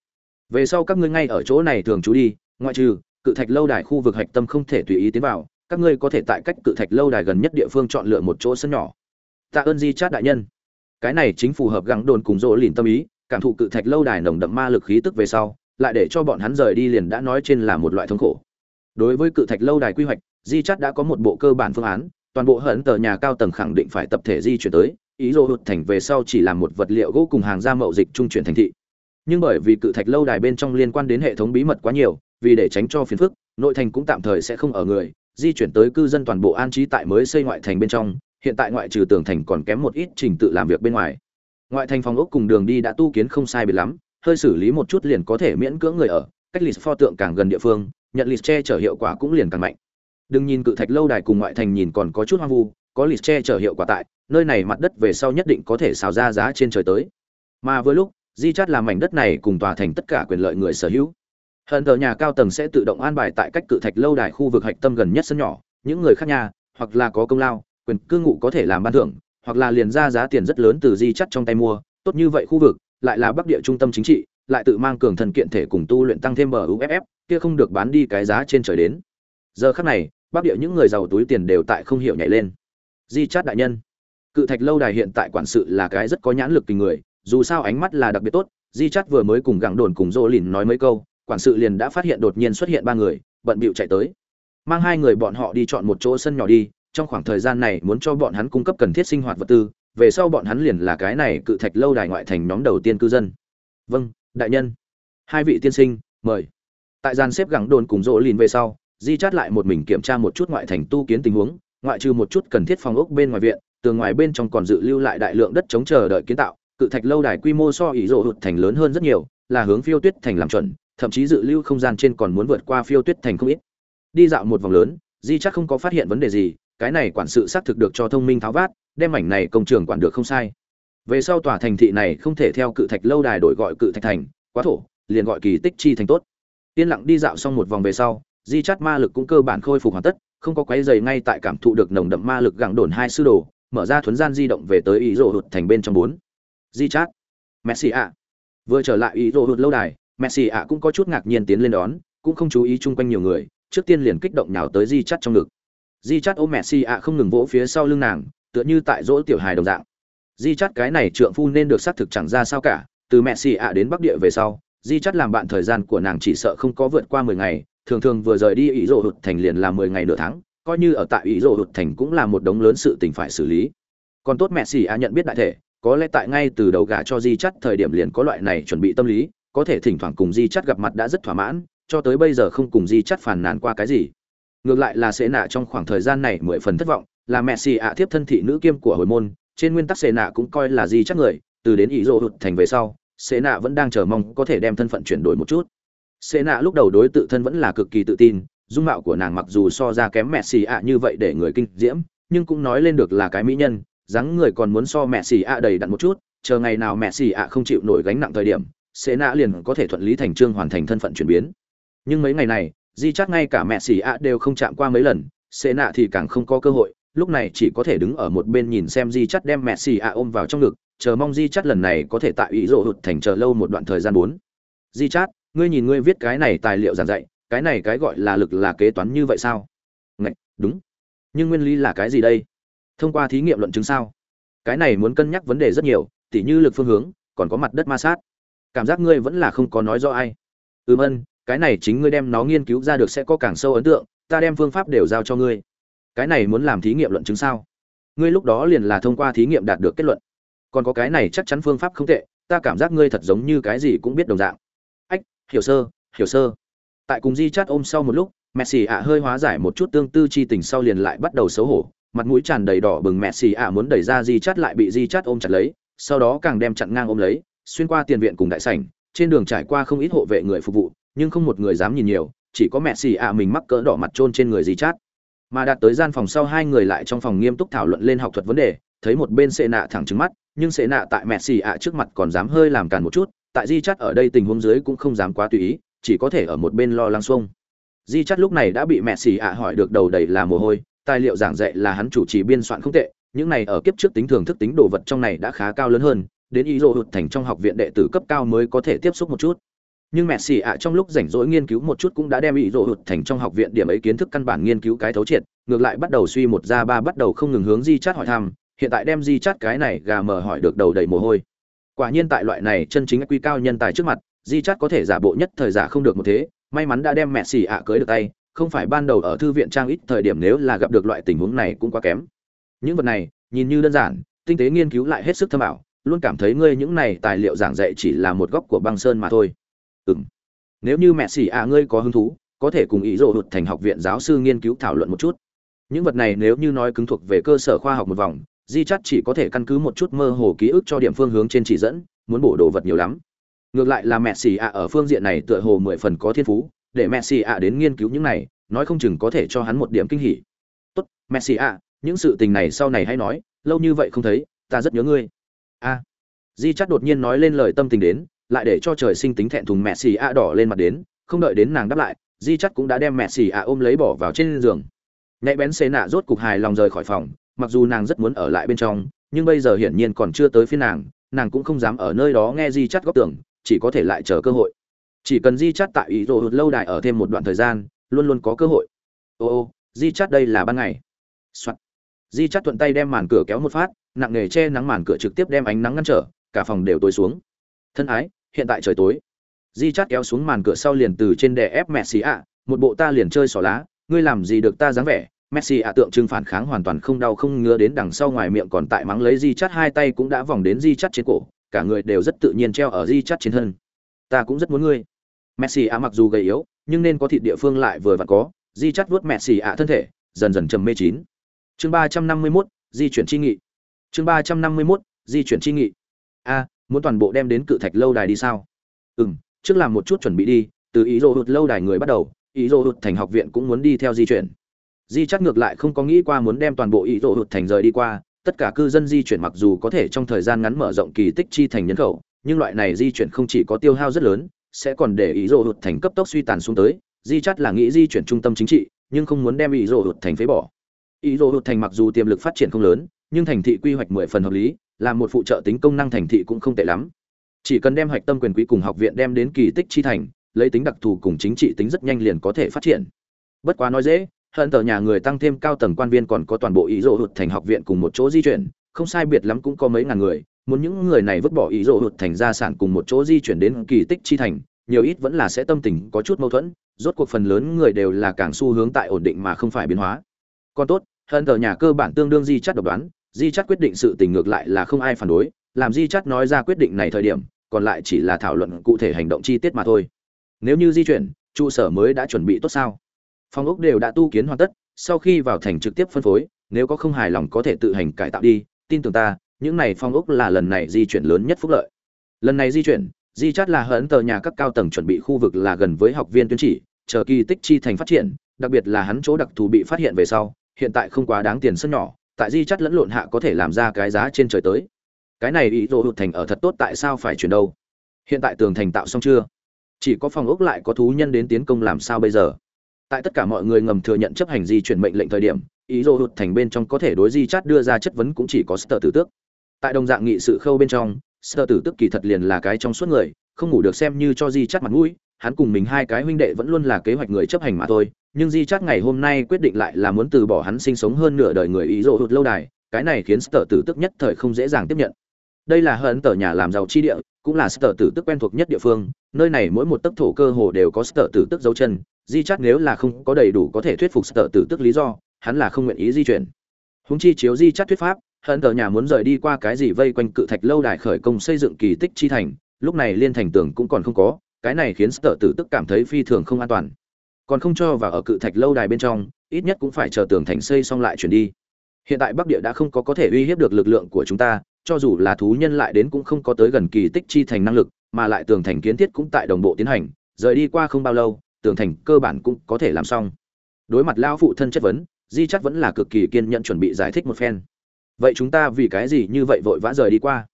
A: về sau các ngươi ngay ở chỗ này thường trú đi, ngoại trừ, cự thạch lâu đài khu vực hạch tâm không thể tùy ý tiến vào, các ngươi có thể tại cách cự thạch lâu đài gần nhất địa phương chọn lựa một chỗ sân nhỏ. Tạ ơn di chát đại nhân. Cái này chính phù hợp gắng đồn cùng rỗ lìn tâm ý cảm thụ cự thạch lâu đài nồng đậm ma lực khí tức về sau, lại để cho bọn hắn rời đi liền đã nói trên là một loại thống khổ. Đối với cự thạch lâu đài quy hoạch, di chát đã có một bộ cơ bản phương án, toàn bộ hận tờ nhà cao tầng khẳng định phải tập thể di chuyển tới, ý đồ hụt thành về sau chỉ là một vật liệu gỗ cùng hàng ra mậu dịch trung chuyển thành thị. Nhưng bởi vì cự thạch lâu đài bên trong liên quan đến hệ thống bí mật quá nhiều, vì để tránh cho phiền phức, nội thành cũng tạm thời sẽ không ở người, di chuyển tới cư dân toàn bộ an trí tại mới xây ngoại thành bên trong, hiện tại ngoại trừ tường thành còn kém một ít trình tự làm việc bên ngoài ngoại thành phòng ốc cùng đường đi đã tu kiến không sai biệt lắm, hơi xử lý một chút liền có thể miễn cưỡng người ở, cách lịch pho tượng càng gần địa phương, nhận lịch che chở hiệu quả cũng liền càng mạnh. Đừng nhìn cự thạch lâu đài cùng ngoại thành nhìn còn có chút hoang vu, có lịch che chở hiệu quả tại, nơi này mặt đất về sau nhất định có thể xào ra giá trên trời tới. Mà với lúc, di chát làm mảnh đất này cùng tòa thành tất cả quyền lợi người sở hữu. Hận thờ nhà cao tầng sẽ tự động an bài tại cách cự thạch lâu đài khu vực hạch tâm gần nhất sân nhỏ, những người khác nhà, hoặc là có công lao, quyền cư ngụ có thể làm ban thưởng hoặc là liền ra giá tiền rất lớn từ di chắt trong tay mua, tốt như vậy khu vực, lại là bắc địa trung tâm chính trị, lại tự mang cường thần kiện thể cùng tu luyện tăng thêm bờ uff kia không được bán đi cái giá trên trời đến. Giờ khắc này, bắc địa những người giàu túi tiền đều tại không hiểu nhảy lên. Di chát đại nhân, cự thạch lâu đài hiện tại quản sự là cái rất có nhãn lực tình người, dù sao ánh mắt là đặc biệt tốt, di chát vừa mới cùng gặng đồn cùng dô lìn nói mấy câu, quản sự liền đã phát hiện đột nhiên xuất hiện ba người, bận bịu chạy tới. Mang hai người bọn họ đi chọn một chỗ sân nhỏ đi trong khoảng thời gian này muốn cho bọn hắn cung cấp cần thiết sinh hoạt vật tư, về sau bọn hắn liền là cái này cự thạch lâu đài ngoại thành nhóm đầu tiên cư dân. Vâng đại nhân. Hai vị tiên sinh, mời. Tại gian xếp gẳng đồn cùng rỗ lìn về sau, di chát lại một mình kiểm tra một chút ngoại thành tu kiến tình huống, ngoại trừ một chút cần thiết phòng ốc bên ngoài viện, tường ngoài bên trong còn dự lưu lại đại lượng đất chống chờ đợi kiến tạo, cự thạch lâu đài quy mô so ỷ rộ hụt thành lớn hơn rất nhiều, là hướng phiêu tuyết thành làm chuẩn, thậm chí dự lưu không gian trên còn muốn vượt qua phiêu tuyết thành không ít. Đi dạo một vòng lớn, di chắc không có phát hiện vấn đề gì cái này quản sự xác thực được cho thông minh tháo vát, đem mảnh này công trường quản được không sai. Về sau tòa thành thị này không thể theo cự thạch lâu đài đổi gọi cự thạch thành, quá thổ, liền gọi kỳ tích chi thành tốt. Yên lặng đi dạo xong một vòng về sau, di chắt ma lực cũng cơ bản khôi phục hoàn tất, không có quấy dày ngay tại cảm thụ được nồng đậm ma lực gặng đồn hai sư đồ, mở ra thuấn gian di động về tới ý rỗ hụt thành bên trong bốn. Di chát messi ạ. Vừa trở lại ý rỗ hụt lâu đài messi ạ cũng có chút ngạc nhiên tiến lên đón, cũng không chú ý chung quanh nhiều người, trước tiên liền kích động nhào tới di chắt trong ngực di chắt ôm messi ạ không ngừng vỗ phía sau lưng nàng, tựa như tại dỗ tiểu hài đồng dạng. Di chắt cái này trượng phu nên được xác thực chẳng ra sao cả, từ messi ạ đến bắc địa về sau, di chắt làm bạn thời gian của nàng chỉ sợ không có vượt qua mười ngày, thường thường vừa rời đi ý rộ hụt thành liền là mười ngày nửa tháng, coi như ở tại ý rộ hụt thành cũng là một đống lớn sự tình phải xử lý. Còn tốt mẹ xì a nhận biết đại thể, có lẽ tại ngay từ đầu gả cho di chắt thời điểm liền có loại này chuẩn bị tâm lý, có thể thỉnh thoảng cùng di chắt gặp mặt đã rất thỏa mãn, cho tới bây giờ không cùng di chắt phàn nàn qua cái gì ngược lại là sẽ nạ trong khoảng thời gian này mười phần thất vọng, là mẹ xì ạ tiếp thân thị nữ kiêm của hồi môn, trên nguyên tắc Sệ nạ cũng coi là di chắc người, từ đến ý rộ hụt thành về sau, Sệ nạ vẫn đang chờ mong có thể đem thân phận chuyển đổi một chút. Sệ nạ lúc đầu đối tự thân vẫn là cực kỳ tự tin, dung mạo của nàng mặc dù so ra kém mẹ xì ạ như vậy để người kinh diễm, nhưng cũng nói lên được là cái mỹ nhân, dáng người còn muốn so mẹ xì ạ đầy đặn một chút, chờ ngày nào mẹ xì ạ không chịu nổi gánh nặng thời điểm, Sệ nạ liền có thể thuận lý thành trương hoàn thành thân phận chuyển biến. Nhưng mấy ngày này di chắc ngay cả mẹ xì ạ đều không chạm qua mấy lần sẽ nạ thì càng không có cơ hội lúc này chỉ có thể đứng ở một bên nhìn xem di chắt đem mẹ xì ạ ôm vào trong ngực chờ mong di chắt lần này có thể tại ý rộ hụt thành chờ lâu một đoạn thời gian bốn. Di chắt ngươi nhìn ngươi viết cái này tài liệu giảng dạy cái này cái gọi là lực là kế toán như vậy sao? Ngạch, đúng. Nhưng nguyên lý là cái gì đây? Thông qua thí nghiệm luận chứng sao? Cái này muốn cân nhắc vấn đề rất nhiều tỉ như lực phương hướng còn có mặt đất ma sát. Cảm giác ngươi vẫn là không có nói rõ ai. Ừm ân cái này chính ngươi đem nó nghiên cứu ra được sẽ có càng sâu ấn tượng, ta đem phương pháp đều giao cho ngươi. Cái này muốn làm thí nghiệm luận chứng sao? Ngươi lúc đó liền là thông qua thí nghiệm đạt được kết luận. Còn có cái này chắc chắn phương pháp không tệ, ta cảm giác ngươi thật giống như cái gì cũng biết đồng dạng. Ách, hiểu sơ hiểu sơ. Tại cùng di chát ôm sau một lúc messi ạ hơi hóa giải một chút tương tư chi tình sau liền lại bắt đầu xấu hổ, mặt mũi tràn đầy đỏ bừng messi ạ muốn đẩy ra di chát lại bị di chát ôm chặt lấy, sau đó càng đem chặn ngang ôm lấy, xuyên qua tiền viện cùng đại sảnh, trên đường trải qua không ít hộ vệ người phục vụ nhưng không một người dám nhìn nhiều, chỉ có mẹ xì ạ mình mắc cỡ đỏ mặt trôn trên người di chát. Mà đạt tới gian phòng sau hai người lại trong phòng nghiêm túc thảo luận lên học thuật vấn đề, thấy một bên sệ nạ thẳng trứng mắt, nhưng sệ nạ tại mẹ xì ạ trước mặt còn dám hơi làm càn một chút, tại di chắt ở đây tình huống dưới cũng không dám quá tùy ý, chỉ có thể ở một bên lo lắng xuông. Di chắt lúc này đã bị mẹ xì ạ hỏi được đầu đầy là mồ hôi, tài liệu giảng dạy là hắn chủ trì biên soạn không tệ, những này ở kiếp trước tính thường thức tính đồ vật trong này đã khá cao lớn hơn, đến ý lộ hụt thành trong học viện đệ tử cấp cao mới có thể tiếp xúc một chút nhưng mẹ xì ạ trong lúc rảnh rỗi nghiên cứu một chút cũng đã đem ý rỗ hụt thành trong học viện điểm ấy kiến thức căn bản nghiên cứu cái thấu triệt, ngược lại bắt đầu suy một ra ba bắt đầu không ngừng hướng di chát hỏi thăm, hiện tại đem di chát cái này gà mờ hỏi được đầu đầy mồ hôi. Quả nhiên tại loại này chân chính quy cao nhân tài trước mặt di chát có thể giả bộ nhất thời giả không được một thế, may mắn đã đem mẹ xì ạ cưới được tay, không phải ban đầu ở thư viện trang ít thời điểm nếu là gặp được loại tình huống này cũng quá kém. Những vật này, nhìn như đơn giản, tinh tế nghiên cứu lại hết sức thâm ảo, luôn cảm thấy ngươi những này tài liệu giảng dạy chỉ là một góc của băng sơn mà thôi ừm. Nếu như mẹ xì ạ ngươi có hứng thú, có thể cùng ý rộ hụt thành học viện giáo sư nghiên cứu thảo luận một chút. Những vật này nếu như nói cứng thuộc về cơ sở khoa học một vòng, di chắt chỉ có thể căn cứ một chút mơ hồ ký ức cho điểm phương hướng trên chỉ dẫn, muốn bổ đồ vật nhiều lắm. Ngược lại là mẹ xì ạ ở phương diện này tựa hồ mười phần có thiên phú, để mẹ xì ạ đến nghiên cứu những này, nói không chừng có thể cho hắn một điểm kinh hỉ. Tốt, mẹ xì ạ, những sự tình này sau này hãy nói, lâu như vậy không thấy, ta rất nhớ ngươi. A. Di chắt đột nhiên nói lên lời tâm tình đến lại để cho trời sinh tính thẹn thùng mẹ xì ạ đỏ lên mặt đến, không đợi đến nàng đáp lại, di chắt cũng đã đem mẹ xì ạ ôm lấy bỏ vào trên giường. Nhạy bén xê nạ rốt cục hài lòng rời khỏi phòng, mặc dù nàng rất muốn ở lại bên trong, nhưng bây giờ hiển nhiên còn chưa tới phía nàng nàng cũng không dám ở nơi đó nghe di chắt góp tưởng, chỉ có thể lại chờ cơ hội. Chỉ cần di chắt tại ý đồ hụt lâu đài ở thêm một đoạn thời gian, luôn luôn có cơ hội. Ô ô, di chắt đây là ban ngày、Soạn. di chắt thuận tay đem màn cửa kéo một phát, nặng nề che nắng màn cửa trực tiếp đem ánh nắng ngăn trở, cả phòng đều tối xuống. Thân ái hiện tại trời tối di chắt kéo xuống màn cửa sau liền từ trên đè ép mẹ ạ một bộ ta liền chơi xỏ lá ngươi làm gì được ta dáng vẻ Messi ạ tượng trưng phản kháng hoàn toàn không đau không ngứa đến đằng sau ngoài miệng còn tại mắng lấy Di Chát hai tay cũng đã vòng đến Di Chát trên cổ, cả người đều rất tự nhiên treo ở Di Chát trên thân. Ta cũng rất muốn ngươi. Messi ạ mặc dù gầy yếu, nhưng nên có thịt địa phương lại vừa vặn có, Di Chát vuốt Messi ạ thân thể, dần dần trầm mê chín. Chương ba trăm năm mươi mốt di chuyển chi nghị. Chương ba trăm năm mươi mốt di chuyển chi nghị. A, muốn toàn bộ đem đến cự thạch lâu đài đi sao? Ừm, trước làm một chút chuẩn bị đi, từ ý rô hụt lâu đài người bắt đầu ý rô hụt thành học viện cũng muốn đi theo di chuyển di chắc ngược lại không có nghĩ qua muốn đem toàn bộ ý rô hụt thành rời đi qua tất cả cư dân di chuyển mặc dù có thể trong thời gian ngắn mở rộng kỳ tích chi thành nhân khẩu nhưng loại này di chuyển không chỉ có tiêu hao rất lớn sẽ còn để ý rô hụt thành cấp tốc suy tàn xuống tới di chắc là nghĩ di chuyển trung tâm chính trị nhưng không muốn đem ý rô hụt thành phế bỏ ý rô hụt thành mặc dù tiềm lực phát triển không lớn nhưng thành thị quy hoạch mười phần hợp lý là một phụ trợ tính công năng thành thị cũng không tệ lắm. Chỉ cần đem hoạch tâm quyền quý cùng học viện đem đến kỳ tích chi thành, lấy tính đặc thù cùng chính trị tính rất nhanh liền có thể phát triển. Bất quá nói dễ, hận tờ nhà người tăng thêm cao tầng quan viên còn có toàn bộ ý rộ hụt thành học viện cùng một chỗ di chuyển, không sai biệt lắm cũng có mấy ngàn người, muốn những người này vứt bỏ ý rộ hụt thành gia sản cùng một chỗ di chuyển đến kỳ tích chi thành, nhiều ít vẫn là sẽ tâm tình có chút mâu thuẫn, rốt cuộc phần lớn người đều là càng xu hướng tại ổn định mà không phải biến hóa. Còn tốt, hận tờ nhà cơ bản tương đương di chắt độc đoán di chắt quyết định sự tình ngược lại là không ai phản đối, làm di chắt nói ra quyết định này thời điểm, còn lại chỉ là thảo luận cụ thể hành động chi tiết mà thôi. Nếu như di chuyển, trụ sở mới đã chuẩn bị tốt sao? Phòng ốc đều đã tu kiến hoàn tất, sau khi vào thành trực tiếp phân phối, nếu có không hài lòng có thể tự hành cải tạo đi, tin tưởng ta, những này phong ốc là lần này di chuyển lớn nhất phúc lợi. Lần này di chuyển, di chát là hận tờ nhà các cao tầng chuẩn bị khu vực là gần với học viên tuyên chỉ, chờ kỳ tích chi thành phát triển, đặc biệt là hắn chỗ đặc thù bị phát hiện về sau, hiện tại không quá đáng tiền sân nhỏ tại di chắt lẫn lộn hạ có thể làm ra cái giá trên trời tới. Cái này ý đồ hụt thành ở thật tốt tại sao phải chuyển đâu? Hiện tại tường thành tạo xong chưa? Chỉ có phòng ốc lại có thú nhân đến tiến công làm sao bây giờ? Tại tất cả mọi người ngầm thừa nhận chấp hành di chuyển mệnh lệnh thời điểm, ý đồ hụt thành bên trong có thể đối di chắt đưa ra chất vấn cũng chỉ có sơ tử tước. Tại đồng dạng nghị sự khâu bên trong sơ tử tước kỳ thật liền là cái trong suốt người, không ngủ được xem như cho di chắt mặt mũi hắn cùng mình hai cái huynh đệ vẫn luôn là kế hoạch người chấp hành mà thôi, nhưng di chắc ngày hôm nay quyết định lại là muốn từ bỏ hắn sinh sống hơn nửa đời người ý rộ hụt lâu đài, cái này khiến sơ tử Tức nhất thời không dễ dàng tiếp nhận. Đây là hận tờ nhà làm giàu chi địa, cũng là sở tử tức quen thuộc nhất địa phương, nơi này mỗi một tấc thổ cơ hồ đều có sở tử tức dấu chân, di chắc nếu là không có đầy đủ có thể thuyết phục sở tử tức lý do, hắn là không nguyện ý di chuyển. Húng chi chiếu di chắc thuyết pháp, hận tờ nhà muốn rời đi qua cái gì vây quanh cự thạch lâu đài khởi công xây dựng kỳ tích chi thành, lúc này liên thành tường cũng còn không có cái này khiến sở tử tức cảm thấy phi thường không an toàn còn không cho vào ở cự thạch lâu đài bên trong ít nhất cũng phải chờ tường thành xây xong lại chuyển đi hiện tại bắc địa đã không có có thể uy hiếp được lực lượng của chúng ta cho dù là thú nhân lại đến cũng không có tới gần kỳ tích chi thành năng lực, mà lại tường thành kiến thiết cũng tại đồng bộ tiến hành, rời đi qua không bao lâu, tường thành cơ bản cũng có thể làm xong. Đối mặt lão phụ thân chất vấn, Di chắc vẫn là cực kỳ kiên nhẫn chuẩn bị giải thích một phen. Vậy chúng ta vì cái gì như vậy vội vã rời đi qua?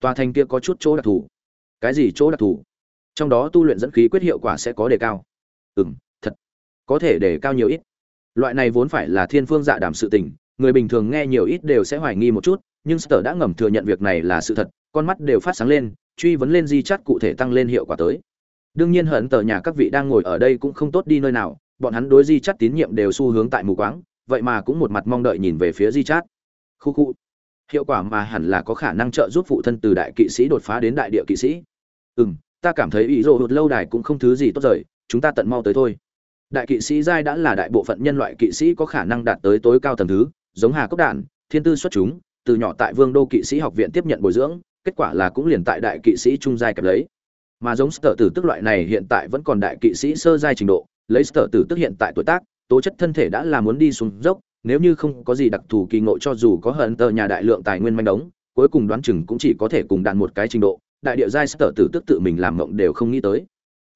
A: Tòa thành kia có chút chỗ đặc thù. Cái gì chỗ đặc thù? Trong đó tu luyện dẫn khí quyết hiệu quả sẽ có đề cao. Ừm, thật. Có thể đề cao nhiều ít. Loại này vốn phải là thiên phương dạ đảm sự tình, người bình thường nghe nhiều ít đều sẽ hoài nghi một chút, nhưng Sở đã ngầm thừa nhận việc này là sự thật, con mắt đều phát sáng lên, truy vấn lên di chát cụ thể tăng lên hiệu quả tới. Đương nhiên hận tờ nhà các vị đang ngồi ở đây cũng không tốt đi nơi nào, bọn hắn đối di chát tín nhiệm đều xu hướng tại mù quáng, vậy mà cũng một mặt mong đợi nhìn về phía di chát. Khu khu. Hiệu quả mà hẳn là có khả năng trợ giúp phụ thân từ đại kỵ sĩ đột phá đến đại địa kỵ sĩ. Ừm, ta cảm thấy ý rồ hụt lâu đài cũng không thứ gì tốt rời, chúng ta tận mau tới thôi. Đại kỵ sĩ giai đã là đại bộ phận nhân loại kỵ sĩ có khả năng đạt tới tối cao tầng thứ, giống Hà Cốc đản Thiên Tư xuất chúng, từ nhỏ tại Vương đô kỵ sĩ học viện tiếp nhận bồi dưỡng, kết quả là cũng liền tại đại kỵ sĩ trung giai kẹp lấy. Mà giống Sở Tử Tức loại này hiện tại vẫn còn đại kỵ sĩ sơ giai trình độ, lấy Sở Tử Tức hiện tại tuổi tác, tố chất thân thể đã là muốn đi xuống dốc, nếu như không có gì đặc thù kỳ ngộ cho dù có hận tờ nhà đại lượng tài nguyên manh đống, cuối cùng đoán chừng cũng chỉ có thể cùng đạt một cái trình độ, đại địa giai Sở Tử Tức tự mình làm mộng đều không nghĩ tới.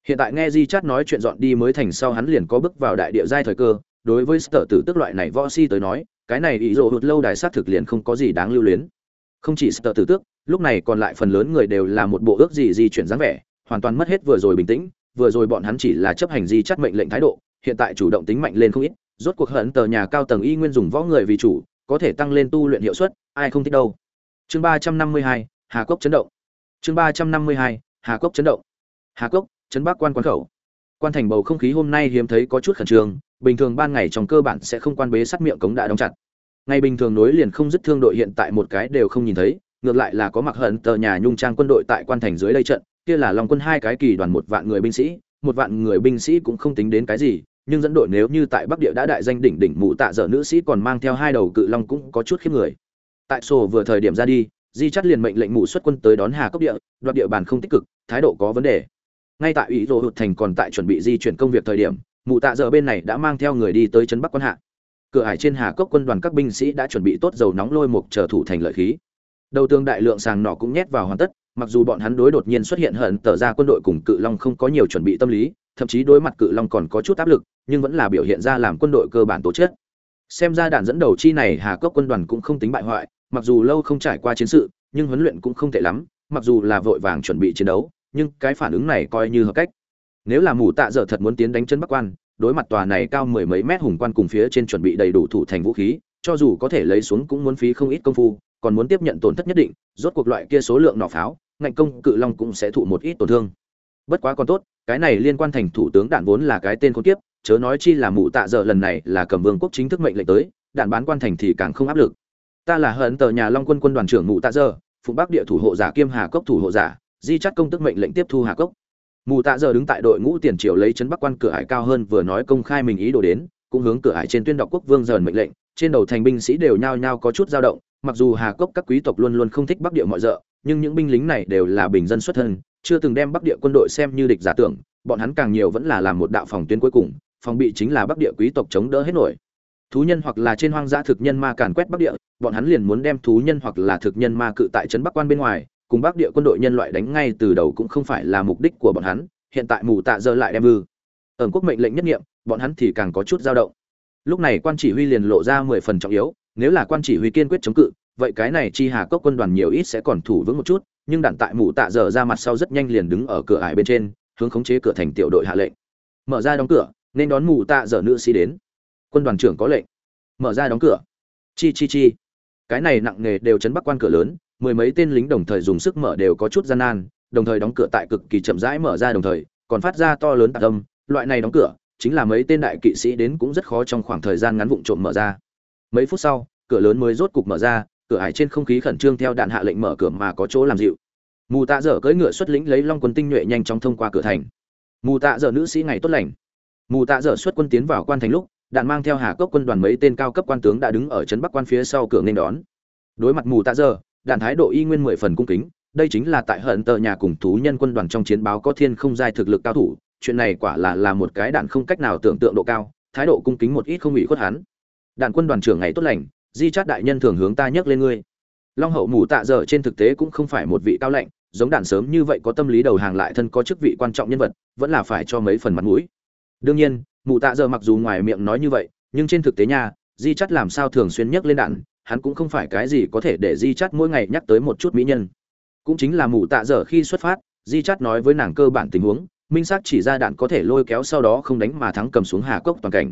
A: Hiện tại nghe Di Chát nói chuyện dọn đi mới thành sau hắn liền có bước vào đại địa giai thời cơ, đối với Sở Tử Tức loại này võ si tới nói, cái này ý dỗ hụt lâu đài sát thực liền không có gì đáng lưu luyến. Không chỉ sở tử tước lúc này còn lại phần lớn người đều là một bộ ước gì di chuyển dáng vẻ hoàn toàn mất hết vừa rồi bình tĩnh vừa rồi bọn hắn chỉ là chấp hành di chắt mệnh lệnh thái độ hiện tại chủ động tính mạnh lên không ít rốt cuộc hận tờ nhà cao tầng y nguyên dùng võ người vì chủ có thể tăng lên tu luyện hiệu suất ai không thích đâu. Chương ba trăm năm mươi hai hà cốc chấn động chương ba trăm năm mươi hai, hà cốc chấn động. Hà cốc, chấn bắc quan quán khẩu. Quan thành bầu không khí hôm nay hiếm thấy có chút khẩn trương, bình thường ban ngày trong cơ bản sẽ không quan bế sắt miệng cống đã đóng chặt. Ngày bình thường nối liền không dứt thương đội hiện tại một cái đều không nhìn thấy, ngược lại là có mặc hận tờ nhà nhung trang quân đội tại quan thành dưới đây trận, kia là long quân hai cái kỳ đoàn một vạn người binh sĩ, một vạn người binh sĩ cũng không tính đến cái gì, nhưng dẫn đội nếu như tại bắc địa đã đại danh đỉnh đỉnh mụ tạ dở nữ sĩ còn mang theo hai đầu cự long cũng có chút khiếp người. Tại sổ vừa thời điểm ra đi di chắt liền mệnh lệnh mụ xuất quân tới đón hà cốc địa, đoạt địa bàn không tích cực, thái độ có vấn đề. Ngay tại ủy rồ hụt thành còn tại chuẩn bị di chuyển công việc thời điểm, mụ tạ dở bên này đã mang theo người đi tới trấn bắc quan hạ. Cửa hải trên hà cốc quân đoàn các binh sĩ đã chuẩn bị tốt dầu nóng lôi mục chờ thủ thành lợi khí. Đầu tương đại lượng sàng nọ cũng nhét vào hoàn tất, mặc dù bọn hắn đối đột nhiên xuất hiện hận tờ ra quân đội cùng cự long không có nhiều chuẩn bị tâm lý, thậm chí đối mặt cự long còn có chút áp lực, nhưng vẫn là biểu hiện ra làm quân đội cơ bản tố chất. Xem ra đạn dẫn đầu chi này hà cốc quân đoàn cũng không tính bại hoại mặc dù lâu không trải qua chiến sự, nhưng huấn luyện cũng không tệ lắm, mặc dù là vội vàng chuẩn bị chiến đấu, nhưng cái phản ứng này coi như hợp cách. Nếu là mù tạ dở thật muốn tiến đánh chân bắc quan, đối mặt tòa này cao mười mấy mét hùng quan cùng phía trên chuẩn bị đầy đủ thủ thành vũ khí, cho dù có thể lấy xuống cũng muốn phí không ít công phu, còn muốn tiếp nhận tổn thất nhất định, rốt cuộc loại kia số lượng nỏ pháo, ngạnh công cự long cũng sẽ thụ một ít tổn thương. Bất quá còn tốt, cái này liên quan thành thủ tướng đạn vốn là cái tên khốn kiếp, chớ nói chi là mụ tạ dở lần này là cầm vương quốc chính thức mệnh lệnh tới, đạn bán quan thành thì càng không áp lực ta là hận tờ nhà long quân quân đoàn trưởng mụ tạ giờ phụng bắc địa thủ hộ giả kiêm hà cốc thủ hộ giả, di chắt công tức mệnh lệnh tiếp thu hà cốc. Mù tạ giờ đứng tại đội ngũ tiền triều lấy chấn bắc quan cửa hải cao hơn vừa nói công khai mình ý đồ đến, cũng hướng cửa hải trên tuyên đọc quốc vương dần mệnh lệnh, trên đầu thành binh sĩ đều nhao nhao có chút dao động, mặc dù hà cốc các quý tộc luôn luôn không thích bắc địa mọi rợ, nhưng những binh lính này đều là bình dân xuất thân, chưa từng đem bắc địa quân đội xem như địch giả tưởng, bọn hắn càng nhiều vẫn là làm một đạo phòng tuyến cuối cùng, phòng bị chính là bắc địa quý tộc chống đỡ hết nổi thú nhân hoặc là trên hoang dã thực nhân ma càn quét bắc địa, bọn hắn liền muốn đem thú nhân hoặc là thực nhân ma cự tại trấn bắc quan bên ngoài, cùng bắc địa quân đội nhân loại đánh ngay từ đầu cũng không phải là mục đích của bọn hắn, hiện tại mù tạ dơ lại đem ư ẩn quốc mệnh lệnh nhất nghiệm, bọn hắn thì càng có chút dao động. Lúc này quan chỉ huy liền lộ ra mười phần trọng yếu, nếu là quan chỉ huy kiên quyết chống cự, vậy cái này chi hà cốc quân đoàn nhiều ít sẽ còn thủ vững một chút, nhưng đạn tại mù tạ dở ra mặt sau rất nhanh liền đứng ở cửa ải bên trên, hướng khống chế cửa thành tiểu đội hạ lệnh. Mở ra đóng cửa, nên đón mù tạ dở nữ sĩ đến quân đoàn trưởng có lệnh. Mở ra đóng cửa. Chi chi chi. Cái này nặng nề đều chấn bắc quan cửa lớn, mười mấy tên lính đồng thời dùng sức mở đều có chút gian nan, đồng thời đóng cửa tại cực kỳ chậm rãi mở ra đồng thời, còn phát ra to lớn tạc âm. Loại này đóng cửa, chính là mấy tên đại kỵ sĩ đến cũng rất khó trong khoảng thời gian ngắn vụng trộm mở ra. Mấy phút sau, cửa lớn mới rốt cục mở ra, cửa hải trên không khí khẩn trương theo đạn hạ lệnh mở cửa mà có chỗ làm dịu. Mù tạ dở cưỡi ngựa xuất lĩnh lấy long quân tinh nhuệ nhanh chóng thông qua cửa thành. Mù tạ dở nữ sĩ ngày tốt lành. Mù tạ dở xuất quân tiến vào quan thành lúc đạn mang theo hà cốc quân đoàn mấy tên cao cấp quan tướng đã đứng ở trấn bắc quan phía sau cửa nên đón. Đối mặt mù tạ giờ, đạn thái độ y nguyên mười phần cung kính, đây chính là tại hận tờ nhà cùng thú nhân quân đoàn trong chiến báo có thiên không giai thực lực cao thủ, chuyện này quả là là một cái đạn không cách nào tưởng tượng độ cao, thái độ cung kính một ít không ủy khuất hắn. Đạn quân đoàn trưởng ngày tốt lành, di chát đại nhân thường hướng ta nhắc lên ngươi. Long hậu mù tạ dở trên thực tế cũng không phải một vị cao lệnh, giống đạn sớm như vậy có tâm lý đầu hàng lại thân có chức vị quan trọng nhân vật, vẫn là phải cho mấy phần mặt mũi. Đương nhiên Mụ tạ giờ mặc dù ngoài miệng nói như vậy, nhưng trên thực tế nha, di chắt làm sao thường xuyên nhắc lên đạn, hắn cũng không phải cái gì có thể để di chắt mỗi ngày nhắc tới một chút mỹ nhân. Cũng chính là Mụ tạ dở khi xuất phát, di chắt nói với nàng cơ bản tình huống, minh xác chỉ ra đạn có thể lôi kéo sau đó không đánh mà thắng cầm xuống hà cốc toàn cảnh.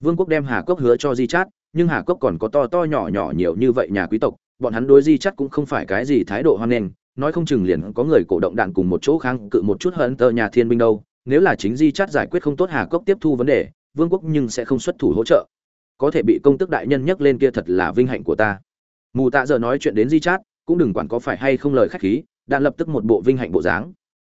A: Vương quốc đem hà cốc hứa cho di chát, nhưng hà cốc còn có to to nhỏ nhỏ nhiều như vậy nhà quý tộc, bọn hắn đối di chắt cũng không phải cái gì thái độ hoan nghênh, nói không chừng liền có người cổ động đạn cùng một chỗ kháng cự một chút hận tờ nhà thiên binh đâu nếu là chính di chát giải quyết không tốt hà cốc tiếp thu vấn đề, vương quốc nhưng sẽ không xuất thủ hỗ trợ. Có thể bị công tức đại nhân nhắc lên kia thật là vinh hạnh của ta. Mù tạ giờ nói chuyện đến di chát, cũng đừng quản có phải hay không lời khách khí đạn lập tức một bộ vinh hạnh bộ dáng.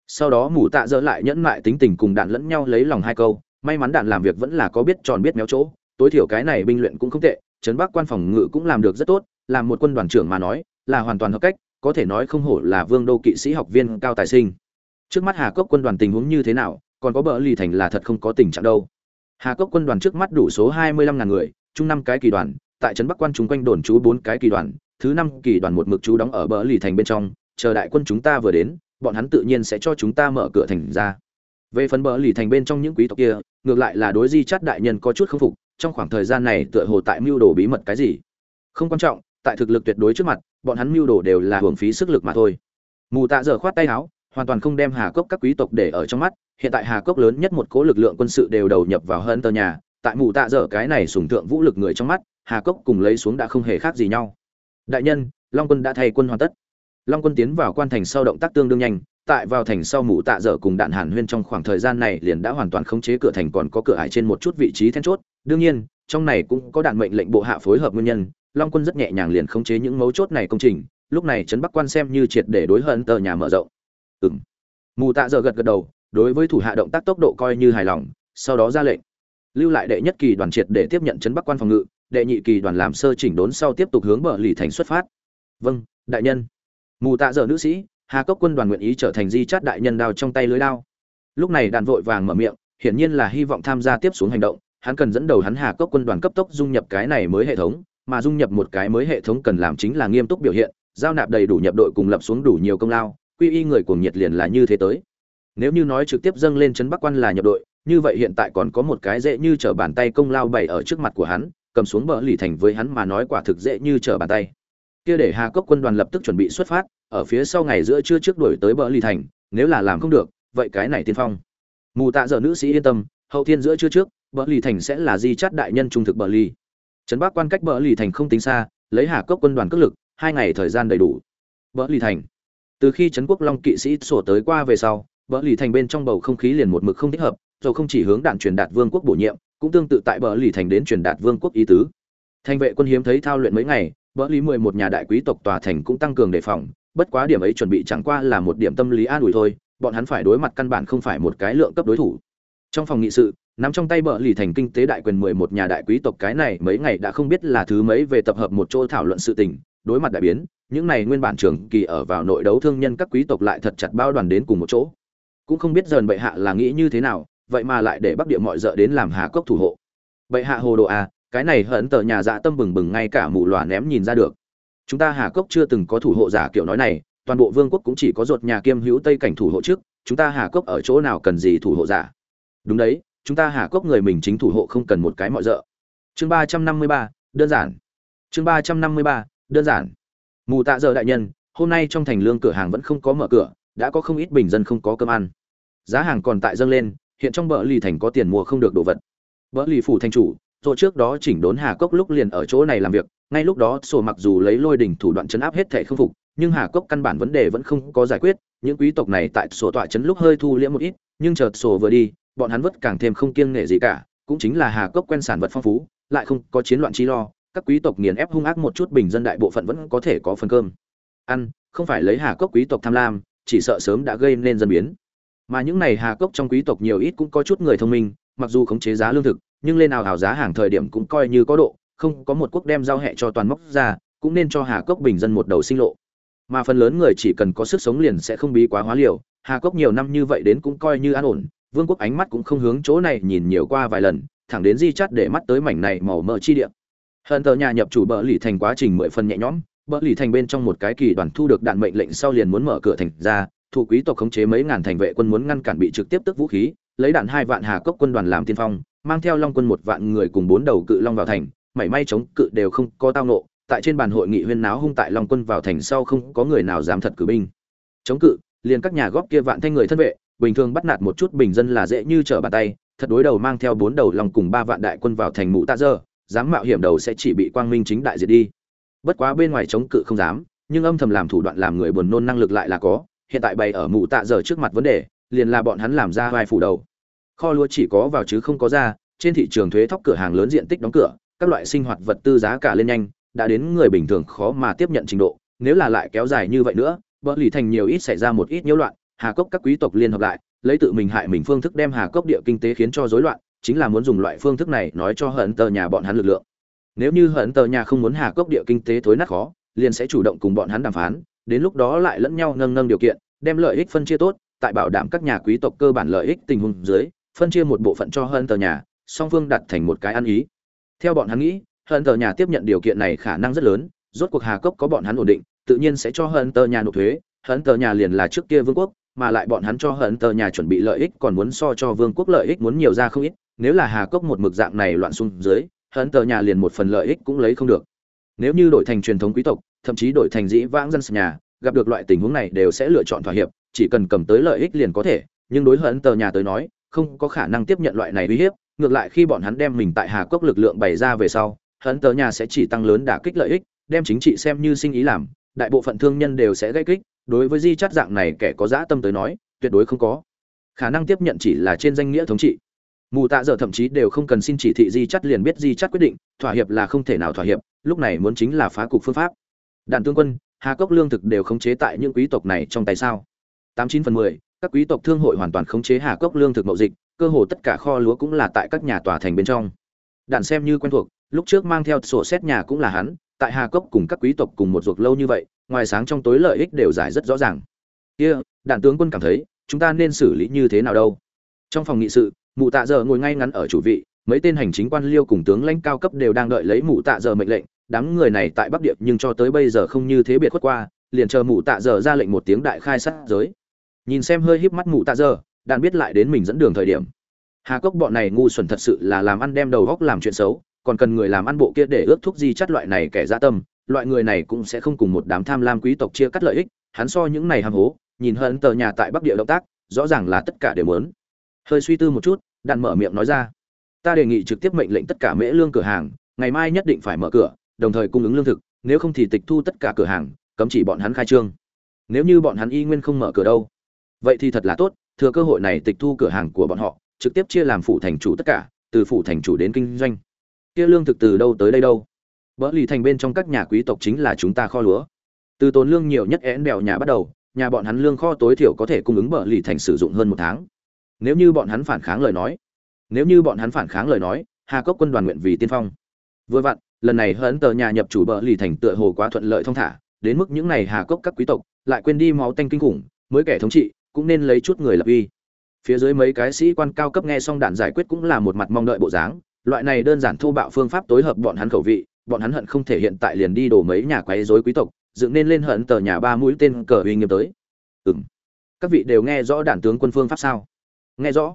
A: Sau đó mù tạ dỡ lại nhẫn mại tính tình cùng đạn lẫn nhau lấy lòng hai câu, may mắn đạn làm việc vẫn là có biết tròn biết méo chỗ, tối thiểu cái này binh luyện cũng không tệ, trấn bắc quan phòng ngự cũng làm được rất tốt, làm một quân đoàn trưởng mà nói, là hoàn toàn hợp cách, có thể nói không hổ là vương đô kỵ sĩ học viên cao tài sinh trước mắt hà cốc quân đoàn tình huống như thế nào, còn có bờ lì thành là thật không có tình trạng đâu. Hà cốc quân đoàn trước mắt đủ số hai mươi lăm ngàn người, chung năm cái kỳ đoàn, tại trấn bắc quan chúng quanh đồn trú bốn cái kỳ đoàn, thứ năm kỳ đoàn một mực chú đóng ở bờ lì thành bên trong, chờ đại quân chúng ta vừa đến, bọn hắn tự nhiên sẽ cho chúng ta mở cửa thành ra. Về phần bờ lì thành bên trong những quý tộc kia, ngược lại là đối di chát đại nhân có chút k phục, trong khoảng thời gian này tựa hồ tại mưu đồ bí mật cái gì. Không quan trọng, tại thực lực tuyệt đối trước mặt, bọn hắn mưu đồ đều là hưởng phí sức lực mà thôi. Mù tạ giờ khoát tay áo hoàn toàn không đem hà cốc các quý tộc để ở trong mắt, hiện tại hà cốc lớn nhất một cố lực lượng quân sự đều đầu nhập vào Hunter nhà, tại mù tạ dở cái này sủng thượng vũ lực người trong mắt, hà cốc cùng lấy xuống đã không hề khác gì nhau. Đại nhân, long quân đã thay quân hoàn tất. Long quân tiến vào quan thành sau động tác tương đương nhanh, tại vào thành sau mù tạ dở cùng đạn hàn huyên trong khoảng thời gian này liền đã hoàn toàn khống chế cửa thành còn có cửa ải trên một chút vị trí then chốt. Đương nhiên, trong này cũng có đạn mệnh lệnh bộ hạ phối hợp nguyên nhân, long quân rất nhẹ nhàng liền khống chế những mấu chốt này công trình, lúc này trấn bắc quan xem như triệt để đối hận tờ nhà mở rộng ừng mù tạ dở gật gật đầu, đối với thủ hạ động tác tốc độ coi như hài lòng, sau đó ra lệnh. Lưu lại đệ nhất kỳ đoàn triệt để tiếp nhận chấn bắc quan phòng ngự, đệ nhị kỳ đoàn làm sơ chỉnh đốn sau tiếp tục hướng bờ lì thành xuất phát. Vâng đại nhân. Mù tạ dở nữ sĩ, hà cốc quân đoàn nguyện ý trở thành di chát đại nhân đao trong tay lưới đao lúc này đàn vội vàng mở miệng, hiển nhiên là hy vọng tham gia tiếp xuống hành động, hắn cần dẫn đầu hắn hà cốc quân đoàn cấp tốc dung nhập cái này mới hệ thống, mà dung nhập một cái mới hệ thống cần làm chính là nghiêm túc biểu hiện, giao nạp đầy đủ nhập đội cùng lập xuống đủ nhiều công lao quy y người cuồng nhiệt liền là như thế tới. Nếu như nói trực tiếp dâng lên trấn bắc quan là nhập đội, như vậy hiện tại còn có một cái dễ như trở bàn tay công lao bày ở trước mặt của hắn, cầm xuống bờ lì thành với hắn mà nói quả thực dễ như trở bàn tay. Kia để hà cốc quân đoàn lập tức chuẩn bị xuất phát, ở phía sau ngày giữa trưa trước đuổi tới bờ lì thành, nếu là làm không được, vậy cái này tiên phong. Mù tạ giờ nữ sĩ yên tâm, hậu thiên giữa trưa trước, bờ lì thành sẽ là di chát đại nhân trung thực bờ lì. Trấn bắc quan cách bờ lì thành không tính xa, lấy hà cốc quân đoàn cất lực, hai ngày thời gian đầy đủ. Bờ lì thành từ khi trấn quốc long kỵ sĩ sổ tới qua về sau, bờ lì thành bên trong bầu không khí liền một mực không thích hợp rồi không chỉ hướng đạn truyền đạt vương quốc bổ nhiệm, cũng tương tự tại bờ lì thành đến truyền đạt vương quốc ý tứ. Thành vệ quân hiếm thấy thao luyện mấy ngày, bờ lì mười một nhà đại quý tộc tòa thành cũng tăng cường đề phòng, bất quá điểm ấy chuẩn bị chẳng qua là một điểm tâm lý an ủi thôi, bọn hắn phải đối mặt căn bản không phải một cái lượng cấp đối thủ. Trong phòng nghị sự nắm trong tay bờ lì thành kinh tế đại quyền mười một nhà đại quý tộc cái này mấy ngày đã không biết là thứ mấy về tập hợp một chỗ thảo luận sự tình đối mặt đại biến, những này nguyên bản trường kỳ ở vào nội đấu thương nhân các quý tộc lại thật chặt bao đoàn đến cùng một chỗ. Cũng không biết dần bệ hạ là nghĩ như thế nào, vậy mà lại để bắc địa mọi dợ đến làm hà cốc thủ hộ. Bệ hạ hồ đồ à cái này hận tờ nhà dạ tâm bừng bừng ngay cả mù lòa ném nhìn ra được. Chúng ta hà cốc chưa từng có thủ hộ giả kiểu nói này, toàn bộ vương quốc cũng chỉ có ruột nhà kiêm hữu tây cảnh thủ hộ trước, chúng ta hà cốc ở chỗ nào cần gì thủ hộ giả? Đúng đấy, chúng ta hà cốc người mình chính thủ hộ không cần một cái mọi dợ chương ba trăm năm mươi ba, đơn giản. Chương ba trăm năm mươi ba đơn giản. Mù tạ giờ đại nhân, hôm nay trong thành lương cửa hàng vẫn không có mở cửa, đã có không ít bình dân không có cơm ăn. Giá hàng còn tại dâng lên, hiện trong bờ lì thành có tiền mua không được đồ vật. Bờ lì phủ thành chủ rồi trước đó chỉnh đốn hà cốc lúc liền ở chỗ này làm việc, ngay lúc đó sổ mặc dù lấy lôi đỉnh thủ đoạn chấn áp hết thể không phục, nhưng hà cốc căn bản vấn đề vẫn không có giải quyết, những quý tộc này tại sổ tọa chấn lúc hơi thu liễm một ít, nhưng chợt sổ vừa đi, bọn hắn vất càng thêm không kiêng nể gì cả, cũng chính là hà cốc quen sản vật phong phú, lại không có chiến loạn chi lo các quý tộc nghiền ép hung ác một chút bình dân đại bộ phận vẫn có thể có phần cơm. Ăn, không phải lấy hà cốc quý tộc tham lam, chỉ sợ sớm đã gây nên dân biến. Mà những này hà cốc trong quý tộc nhiều ít cũng có chút người thông minh, mặc dù khống chế giá lương thực, nhưng lên nào hào giá hàng thời điểm cũng coi như có độ, không có một quốc đem giao hẹ cho toàn móc ra, cũng nên cho hà cốc bình dân một đầu sinh lộ. Mà phần lớn người chỉ cần có sức sống liền sẽ không bí quá hóa liều, hà cốc nhiều năm như vậy đến cũng coi như an ổn, vương quốc ánh mắt cũng không hướng chỗ này nhìn nhiều qua vài lần, thẳng đến di chắt để mắt tới mảnh này màu mỡ chi địa hận tờ nhà nhập chủ bờ lì thành quá trình mười phần nhẹ nhõm bờ lì thành bên trong một cái kỳ đoàn thu được đạn mệnh lệnh sau liền muốn mở cửa thành ra, thủ quý tộc khống chế mấy ngàn thành vệ quân muốn ngăn cản bị trực tiếp tức vũ khí, lấy đạn hai vạn hà cốc quân đoàn làm tiên phong, mang theo long quân một vạn người cùng bốn đầu cự long vào thành, mảy may chống cự đều không có tao nộ tại trên bàn hội nghị huyên náo hung tại long quân vào thành sau không có người nào dám thật cử binh. Chống cự, liền các nhà góp kia vạn thanh người thân vệ, bình thường bắt nạt một chút bình dân là dễ như trở bàn tay, thật đối đầu mang theo bốn đầu long cùng ba vạn đại quân vào thành mũ tạ dơ dám mạo hiểm đầu sẽ chỉ bị quang minh chính đại diệt đi. Bất quá bên ngoài chống cự không dám, nhưng âm thầm làm thủ đoạn làm người buồn nôn năng lực lại là có. Hiện tại bày ở mụ tạ giờ trước mặt vấn đề, liền là bọn hắn làm ra vai phủ đầu. Kho lúa chỉ có vào chứ không có ra, trên thị trường thuế thóc cửa hàng lớn diện tích đóng cửa, các loại sinh hoạt vật tư giá cả lên nhanh, đã đến người bình thường khó mà tiếp nhận trình độ, nếu là lại kéo dài như vậy nữa bờ lì thành nhiều ít xảy ra một ít nhiễu loạn, hà cốc các quý tộc liên hợp lại, lấy tự mình hại mình phương thức đem hà cốc địa kinh tế khiến cho rối loạn chính là muốn dùng loại phương thức này nói cho hận tờ nhà bọn hắn lực lượng. Nếu như hận tờ nhà không muốn hà cốc địa kinh tế thối nát khó, liền sẽ chủ động cùng bọn hắn đàm phán, đến lúc đó lại lẫn nhau nâng nâng điều kiện, đem lợi ích phân chia tốt, tại bảo đảm các nhà quý tộc cơ bản lợi ích tình huống dưới, phân chia một bộ phận cho hận tờ nhà, song phương đặt thành một cái ăn ý. Theo bọn hắn nghĩ, hận tờ nhà tiếp nhận điều kiện này khả năng rất lớn, rốt cuộc hà cốc có bọn hắn ổn định, tự nhiên sẽ cho hận tờ nhà nộp thuế, hận tờ nhà liền là trước kia vương quốc, mà lại bọn hắn cho hận tờ nhà chuẩn bị lợi ích còn muốn so cho vương quốc lợi ích muốn nhiều ra không ít nếu là hà cốc một mực dạng này loạn xung dưới hận tờ nhà liền một phần lợi ích cũng lấy không được. Nếu như đổi thành truyền thống quý tộc, thậm chí đổi thành dĩ vãng dân nhà, gặp được loại tình huống này đều sẽ lựa chọn thỏa hiệp, chỉ cần cầm tới lợi ích liền có thể, nhưng đối hận tờ nhà tới nói, không có khả năng tiếp nhận loại này uy hiếp, ngược lại khi bọn hắn đem mình tại hà cốc lực lượng bày ra về sau hận tờ nhà sẽ chỉ tăng lớn đả kích lợi ích, đem chính trị xem như sinh ý làm, đại bộ phận thương nhân đều sẽ gây kích, đối với di chắt dạng này kẻ có dã tâm tới nói, tuyệt đối không có. Khả năng tiếp nhận chỉ là trên danh nghĩa thống trị mù tạ dở thậm chí đều không cần xin chỉ thị di chắt liền biết di chắt quyết định, thỏa hiệp là không thể nào thỏa hiệp, lúc này muốn chính là phá cục phương pháp. Đạn tương quân, hà cốc lương thực đều khống chế tại những quý tộc này trong tay sao? Tám chín phần mười, các quý tộc thương hội hoàn toàn khống chế hà cốc lương thực mậu dịch, cơ hồ tất cả kho lúa cũng là tại các nhà tòa thành bên trong. Đạn xem như quen thuộc, lúc trước mang theo sổ xét nhà cũng là hắn, tại hà cốc cùng các quý tộc cùng một ruột lâu như vậy, ngoài sáng trong tối lợi ích đều giải rất rõ ràng. Kia đạn tướng quân cảm thấy, chúng ta nên xử lý như thế nào đâu? Trong phòng nghị sự mụ tạ giờ ngồi ngay ngắn ở chủ vị, mấy tên hành chính quan liêu cùng tướng lãnh cao cấp đều đang đợi lấy mụ tạ giờ mệnh lệnh. Đám người này tại bắc Điệp nhưng cho tới bây giờ không như thế biệt khuất qua, liền chờ mụ tạ giờ ra lệnh một tiếng đại khai sát giới. Nhìn xem hơi híp mắt mụ tạ giờ, đạn biết lại đến mình dẫn đường thời điểm. Hà cốc bọn này ngu xuẩn thật sự là làm ăn đem đầu góc làm chuyện xấu, còn cần người làm ăn bộ kia để ước thuốc di chắt loại này kẻ dạ tâm, loại người này cũng sẽ không cùng một đám tham lam quý tộc chia cắt lợi ích, hắn so những này ham hố, nhìn hận tờ nhà tại bắc địa động tác, rõ ràng là tất cả đều muốn hơi suy tư một chút, đạn mở miệng nói ra. Ta đề nghị trực tiếp mệnh lệnh tất cả mễ lương cửa hàng, ngày mai nhất định phải mở cửa, đồng thời cung ứng lương thực, nếu không thì tịch thu tất cả cửa hàng, cấm chỉ bọn hắn khai trương. Nếu như bọn hắn y nguyên không mở cửa đâu, vậy thì thật là tốt, thừa cơ hội này tịch thu cửa hàng của bọn họ, trực tiếp chia làm phủ thành chủ tất cả, từ phủ thành chủ đến kinh doanh. Kia lương thực từ đâu tới đây đâu? Bỡ lì thành bên trong các nhà quý tộc chính là chúng ta kho lúa. Từ tồn lương nhiều nhất én bèo nhà bắt đầu, nhà bọn hắn lương kho tối thiểu có thể cung ứng bỡ lì thành sử dụng hơn một tháng nếu như bọn hắn phản kháng lời nói, nếu như bọn hắn phản kháng lời nói, hà cốc quân đoàn nguyện vì tiên phong. Vừa vặn, lần này hớn tờ nhà nhập chủ bờ lì thành tựa hồ quá thuận lợi thông thả, đến mức những này hà cốc các quý tộc lại quên đi máu tanh kinh khủng, mới kẻ thống trị, cũng nên lấy chút người lập uy. Phía dưới mấy cái sĩ quan cao cấp nghe xong đạn giải quyết cũng là một mặt mong đợi bộ dáng, loại này đơn giản thô bạo phương pháp tối hợp bọn hắn khẩu vị, bọn hắn hận không thể hiện tại liền đi đổ mấy nhà quấy rối quý tộc, dựng nên lên hận tờ nhà ba mũi tên cờ uy nghiêm tới. Ừm. Các vị đều nghe rõ đạn tướng quân phương pháp sao? Nghe rõ.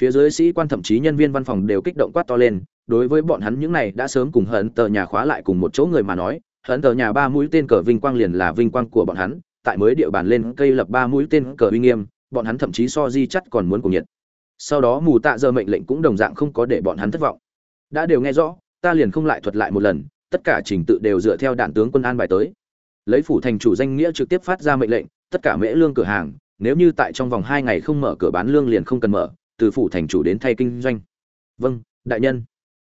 A: Phía dưới sĩ quan thậm chí nhân viên văn phòng đều kích động quát to lên, đối với bọn hắn những này đã sớm cùng hận tờ nhà khóa lại cùng một chỗ người mà nói, hận tờ nhà ba mũi tên cờ vinh quang liền là vinh quang của bọn hắn, tại mới địa bàn lên cây lập ba mũi tên cờ uy nghiêm, bọn hắn thậm chí so di chắt còn muốn cùng nhiệt. Sau đó mù tạ giờ mệnh lệnh cũng đồng dạng không có để bọn hắn thất vọng. Đã đều nghe rõ, ta liền không lại thuật lại một lần, tất cả trình tự đều dựa theo đạn tướng quân an bài tới. Lấy phủ thành chủ danh nghĩa trực tiếp phát ra mệnh lệnh, tất cả mễ lương cửa hàng nếu như tại trong vòng hai ngày không mở cửa bán lương liền không cần mở, từ phủ thành chủ đến thay kinh doanh. Vâng đại nhân.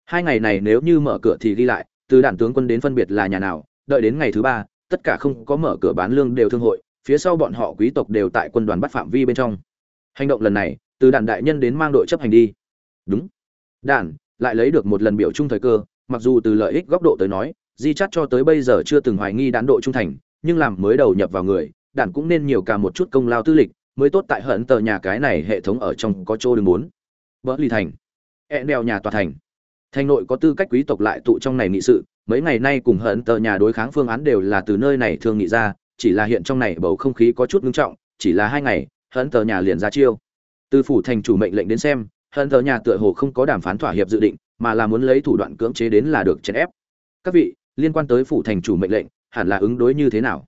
A: Hai ngày này nếu như mở cửa thì đi lại, từ đạn tướng quân đến phân biệt là nhà nào, đợi đến ngày thứ ba, tất cả không có mở cửa bán lương đều thương hội, phía sau bọn họ quý tộc đều tại quân đoàn bắt phạm vi bên trong. Hành động lần này, từ đạn đại nhân đến mang đội chấp hành đi. Đúng. Đạn lại lấy được một lần biểu trung thời cơ, mặc dù từ lợi ích góc độ tới nói, di chắt cho tới bây giờ chưa từng hoài nghi đán độ trung thành, nhưng làm mới đầu nhập vào người đản cũng nên nhiều cả một chút công lao tư lịch, mới tốt tại hận tờ nhà cái này hệ thống ở trong có chỗ đường muốn vỡ ly thành. E đèo nhà tòa thành. Thành nội có tư cách quý tộc lại tụ trong này nghị sự, mấy ngày nay cùng hận tờ nhà đối kháng phương án đều là từ nơi này thường nghị ra, chỉ là hiện trong này bầu không khí có chút ngưng trọng, chỉ là hai ngày, hận tờ nhà liền ra chiêu. Từ phủ thành chủ mệnh lệnh đến xem, hận tờ nhà tựa hồ không có đàm phán thỏa hiệp dự định, mà là muốn lấy thủ đoạn cưỡng chế đến là được chèn ép. Các vị, liên quan tới phủ thành chủ mệnh lệnh, hẳn là ứng đối như thế nào?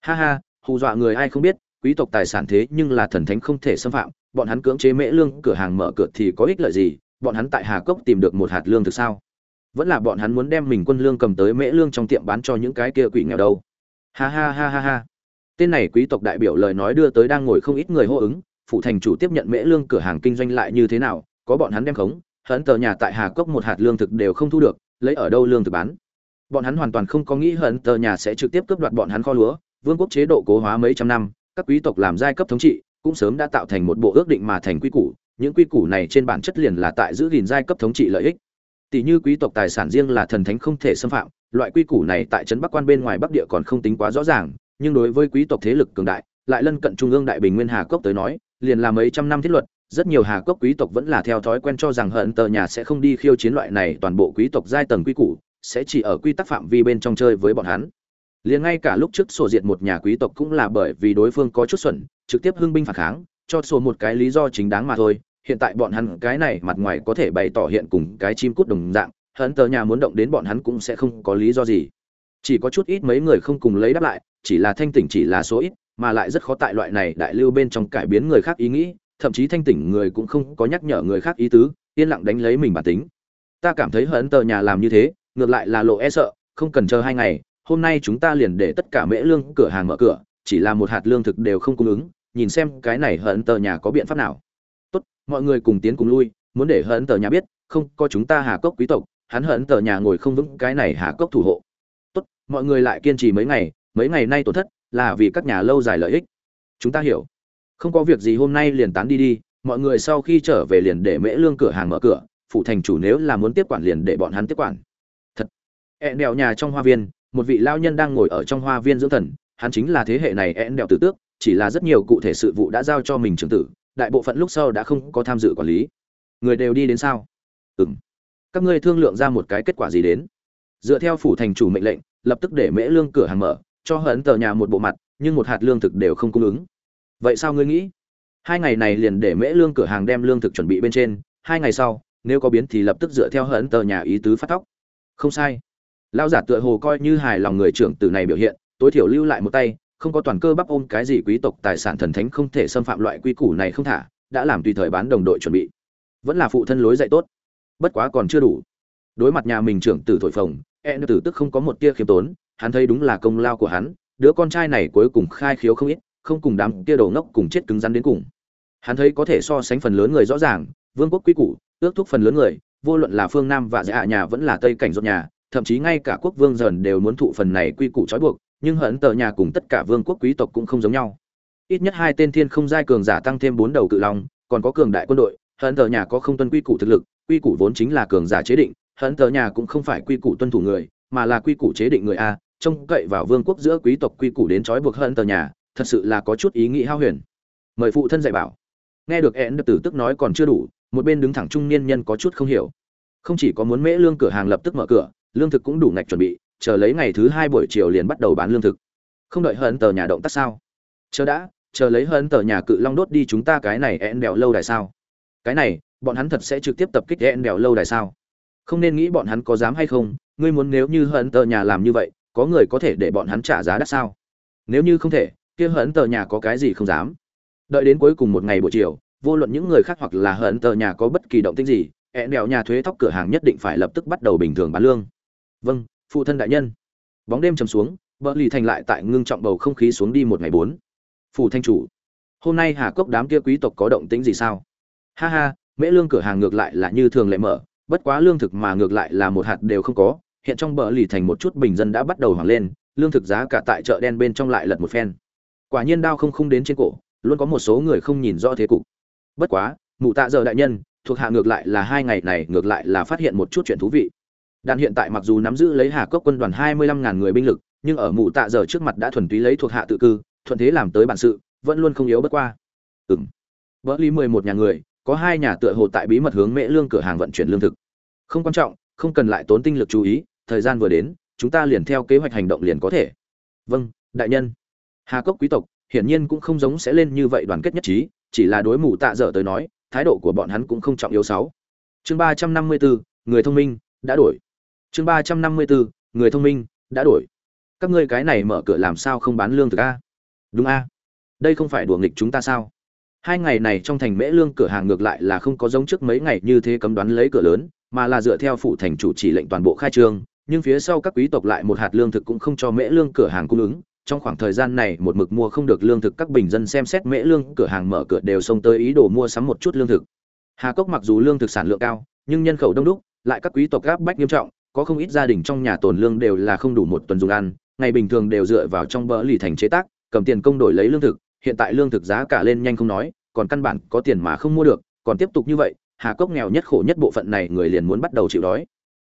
A: Ha ha hù dọa người ai không biết, quý tộc tài sản thế nhưng là thần thánh không thể xâm phạm, bọn hắn cưỡng chế mễ lương, cửa hàng mở cửa thì có ích lợi gì, bọn hắn tại hà cốc tìm được một hạt lương thực sao? Vẫn là bọn hắn muốn đem mình quân lương cầm tới mễ lương trong tiệm bán cho những cái kia quỷ nghèo đâu. Ha ha ha ha ha. Tên này quý tộc đại biểu lời nói đưa tới đang ngồi không ít người hô ứng phụ thành chủ tiếp nhận mễ lương cửa hàng kinh doanh lại như thế nào, có bọn hắn đem khống hấn tờ nhà tại hà cốc một hạt lương thực đều không thu được, lấy ở đâu lương thực bán? Bọn hắn hoàn toàn không có nghĩ hận tờ nhà sẽ trực tiếp cướp đoạt bọn hắn kho lúa vương quốc chế độ cố hóa mấy trăm năm, các quý tộc làm giai cấp thống trị, cũng sớm đã tạo thành một bộ ước định mà thành quy củ, những quy củ này trên bản chất liền là tại giữ gìn giai cấp thống trị lợi ích. Tỷ như quý tộc tài sản riêng là thần thánh không thể xâm phạm, loại quy củ này tại trấn bắc quan bên ngoài bắc địa còn không tính quá rõ ràng, nhưng đối với quý tộc thế lực cường đại, lại lân cận trung ương đại bình nguyên hà cốc tới nói, liền là mấy trăm năm thiết luật, rất nhiều hà cốc quý tộc vẫn là theo thói quen cho rằng hận tờ nhà sẽ không đi khiêu chiến loại này toàn bộ quý tộc giai tầng quy củ, sẽ chỉ ở quy tắc phạm vi bên trong chơi với bọn hắn liền ngay cả lúc trước sổ diệt một nhà quý tộc cũng là bởi vì đối phương có chút xuẩn, trực tiếp hưng binh phản kháng, cho sổ một cái lý do chính đáng mà thôi. Hiện tại bọn hắn cái này mặt ngoài có thể bày tỏ hiện cùng cái chim cút đồng dạng hấn tờ nhà muốn động đến bọn hắn cũng sẽ không có lý do gì. Chỉ có chút ít mấy người không cùng lấy đáp lại, chỉ là thanh tỉnh chỉ là số ít, mà lại rất khó tại loại này đại lưu bên trong cải biến người khác ý nghĩ, thậm chí thanh tỉnh người cũng không có nhắc nhở người khác ý tứ, yên lặng đánh lấy mình bản tính. Ta cảm thấy hấn tờ nhà làm như thế, ngược lại là lộ e sợ, không cần chờ hai ngày hôm nay chúng ta liền để tất cả mễ lương cửa hàng mở cửa, chỉ là một hạt lương thực đều không cung ứng, nhìn xem cái này hận tờ nhà có biện pháp nào. Tốt, mọi người cùng tiến cùng lui, muốn để hận tờ nhà biết, không, có chúng ta hà cốc quý tộc, hắn hận tờ nhà ngồi không vững, cái này hà cốc thủ hộ. Tốt, mọi người lại kiên trì mấy ngày mấy ngày nay tổn thất, là vì các nhà lâu dài lợi ích. Chúng ta hiểu. Không có việc gì hôm nay liền tán đi đi, mọi người sau khi trở về liền để mễ lương cửa hàng mở cửa phụ thành chủ nếu là muốn tiếp quản liền để bọn hắn tiếp quản. Thật. Hẹn đèo nhà trong hoa viên một vị lao nhân đang ngồi ở trong hoa viên dưỡng thần, hắn chính là thế hệ này én đèo tử tước, chỉ là rất nhiều cụ thể sự vụ đã giao cho mình trưởng tử, đại bộ phận lúc sau đã không có tham dự quản lý. Người đều đi đến sao? Ừ m các ngươi thương lượng ra một cái kết quả gì đến? Dựa theo phủ thành chủ mệnh lệnh, lập tức để mễ lương cửa hàng mở, cho hận tờ nhà một bộ mặt, nhưng một hạt lương thực đều không cung ứng. Vậy sao ngươi nghĩ? Hai ngày này liền để mễ lương cửa hàng đem lương thực chuẩn bị bên trên, hai ngày sau, nếu có biến thì lập tức dựa theo hận tờ nhà ý tứ phát tóc không sai lao giả tựa hồ coi như hài lòng người trưởng tử này biểu hiện, tối thiểu lưu lại một tay, không có toàn cơ bắp ôm cái gì quý tộc tài sản thần thánh không thể xâm phạm loại quy củ này không thả, đã làm tùy thời bán đồng đội chuẩn bị. Vẫn là phụ thân lối dạy tốt. Bất quá còn chưa đủ. Đối mặt nhà mình trưởng tử thổi phồng e nữ tử tức không có một tia khiêm tốn, hắn thấy đúng là công lao của hắn, đứa con trai này cuối cùng khai khiếu không ít, không cùng đám tia đầu ngốc cùng chết cứng rắn đến cùng. Hắn thấy có thể so sánh phần lớn người rõ ràng, vương quốc quy củ, ước thúc phần lớn người, vô luận là phương nam và dạ nhà vẫn là tây cảnh rốt nhà thậm chí ngay cả quốc vương dần đều muốn thụ phần này quy củ trói buộc, nhưng hận tờ nhà cùng tất cả vương quốc quý tộc cũng không giống nhau. Ít nhất hai tên thiên không giai cường giả tăng thêm bốn đầu cự long, còn có cường đại quân đội, hận tờ nhà có không tuân quy củ thực lực, quy củ vốn chính là cường giả chế định, hận tờ nhà cũng không phải quy củ tuân thủ người, mà là quy củ chế định người a, trông cậy vào vương quốc giữa quý tộc quy củ đến trói buộc hận tờ nhà, thật sự là có chút ý nghĩ hao huyền. Mời phụ thân dạy bảo. Nghe được én tử tức nói còn chưa đủ, một bên đứng thẳng trung niên nhân có chút không hiểu. Không chỉ có muốn mễ lương cửa hàng lập tức mở cửa lương thực cũng đủ ngạch chuẩn bị, chờ lấy ngày thứ hai buổi chiều liền bắt đầu bán lương thực. Không đợi hận tờ nhà động tác sao? Chờ đã, chờ lấy hận tờ nhà cự long đốt đi chúng ta cái này én đèo lâu đài sao? Cái này, bọn hắn thật sẽ trực tiếp tập kích én đèo lâu đài sao? Không nên nghĩ bọn hắn có dám hay không, ngươi muốn nếu như hận tờ nhà làm như vậy, có người có thể để bọn hắn trả giá đắt sao? Nếu như không thể, kia hận tờ nhà có cái gì không dám? Đợi đến cuối cùng một ngày buổi chiều, vô luận những người khác hoặc là hận tờ nhà có bất kỳ động tĩnh gì, ẹn đèo nhà thuế thóc cửa hàng nhất định phải lập tức bắt đầu bình thường bán lương vâng phụ thân đại nhân. Bóng đêm chầm xuống bờ lì thành lại tại ngưng trọng bầu không khí xuống đi một ngày bốn. Phủ thanh chủ, hôm nay hà cốc đám kia quý tộc có động tĩnh gì sao? Ha ha, mễ lương cửa hàng ngược lại là như thường lệ mở, bất quá lương thực mà ngược lại là một hạt đều không có. Hiện trong bờ lì thành một chút bình dân đã bắt đầu hoảng lên, lương thực giá cả tại chợ đen bên trong lại lật một phen. Quả nhiên đao không không đến trên cổ, luôn có một số người không nhìn rõ thế cục. Bất quá, mụ tạ giờ đại nhân, thuộc hạ ngược lại là hai ngày này ngược lại là phát hiện một chút chuyện thú vị đạn hiện tại mặc dù nắm giữ lấy hà cốc quân đoàn hai mươi lăm ngàn người binh lực, nhưng ở mụ tạ giờ trước mặt đã thuần túy lấy thuộc hạ tự cư, thuận thế làm tới bản sự, vẫn luôn không yếu bất qua. Ừng vỡ ly mười một nhà người, có hai nhà tựa hồ tại bí mật hướng mễ lương cửa hàng vận chuyển lương thực. Không quan trọng, không cần lại tốn tinh lực chú ý, thời gian vừa đến, chúng ta liền theo kế hoạch hành động liền có thể. Vâng đại nhân. Hà cốc quý tộc, hiển nhiên cũng không giống sẽ lên như vậy đoàn kết nhất trí, chỉ là đối mù tạ dở tới nói, thái độ của bọn hắn cũng không trọng yếu sáu. Chương ba trăm năm mươi bốn người thông minh, đã đổi chương ba trăm năm mươi bốn, người thông minh, đã đổi. Các ngươi cái này mở cửa làm sao không bán lương thực a? Đúng a. Đây không phải đùa nghịch chúng ta sao? Hai ngày này trong thành mễ lương cửa hàng ngược lại là không có giống trước mấy ngày như thế cấm đoán lấy cửa lớn, mà là dựa theo phủ thành chủ chỉ lệnh toàn bộ khai trương, nhưng phía sau các quý tộc lại một hạt lương thực cũng không cho mễ lương cửa hàng cung ứng. Trong khoảng thời gian này một mực mua không được lương thực, các bình dân xem xét mễ lương cửa hàng mở cửa đều xông tới ý đồ mua sắm một chút lương thực. Hà cốc mặc dù lương thực sản lượng cao, nhưng nhân khẩu đông đúc, lại các quý tộc gáp bách nghiêm trọng có không ít gia đình trong nhà tồn lương đều là không đủ một tuần dùng ăn, ngày bình thường đều dựa vào trong bỡ lì thành chế tác, cầm tiền công đổi lấy lương thực, hiện tại lương thực giá cả lên nhanh không nói, còn căn bản có tiền mà không mua được, còn tiếp tục như vậy, hà cốc nghèo nhất khổ nhất bộ phận này người liền muốn bắt đầu chịu đói.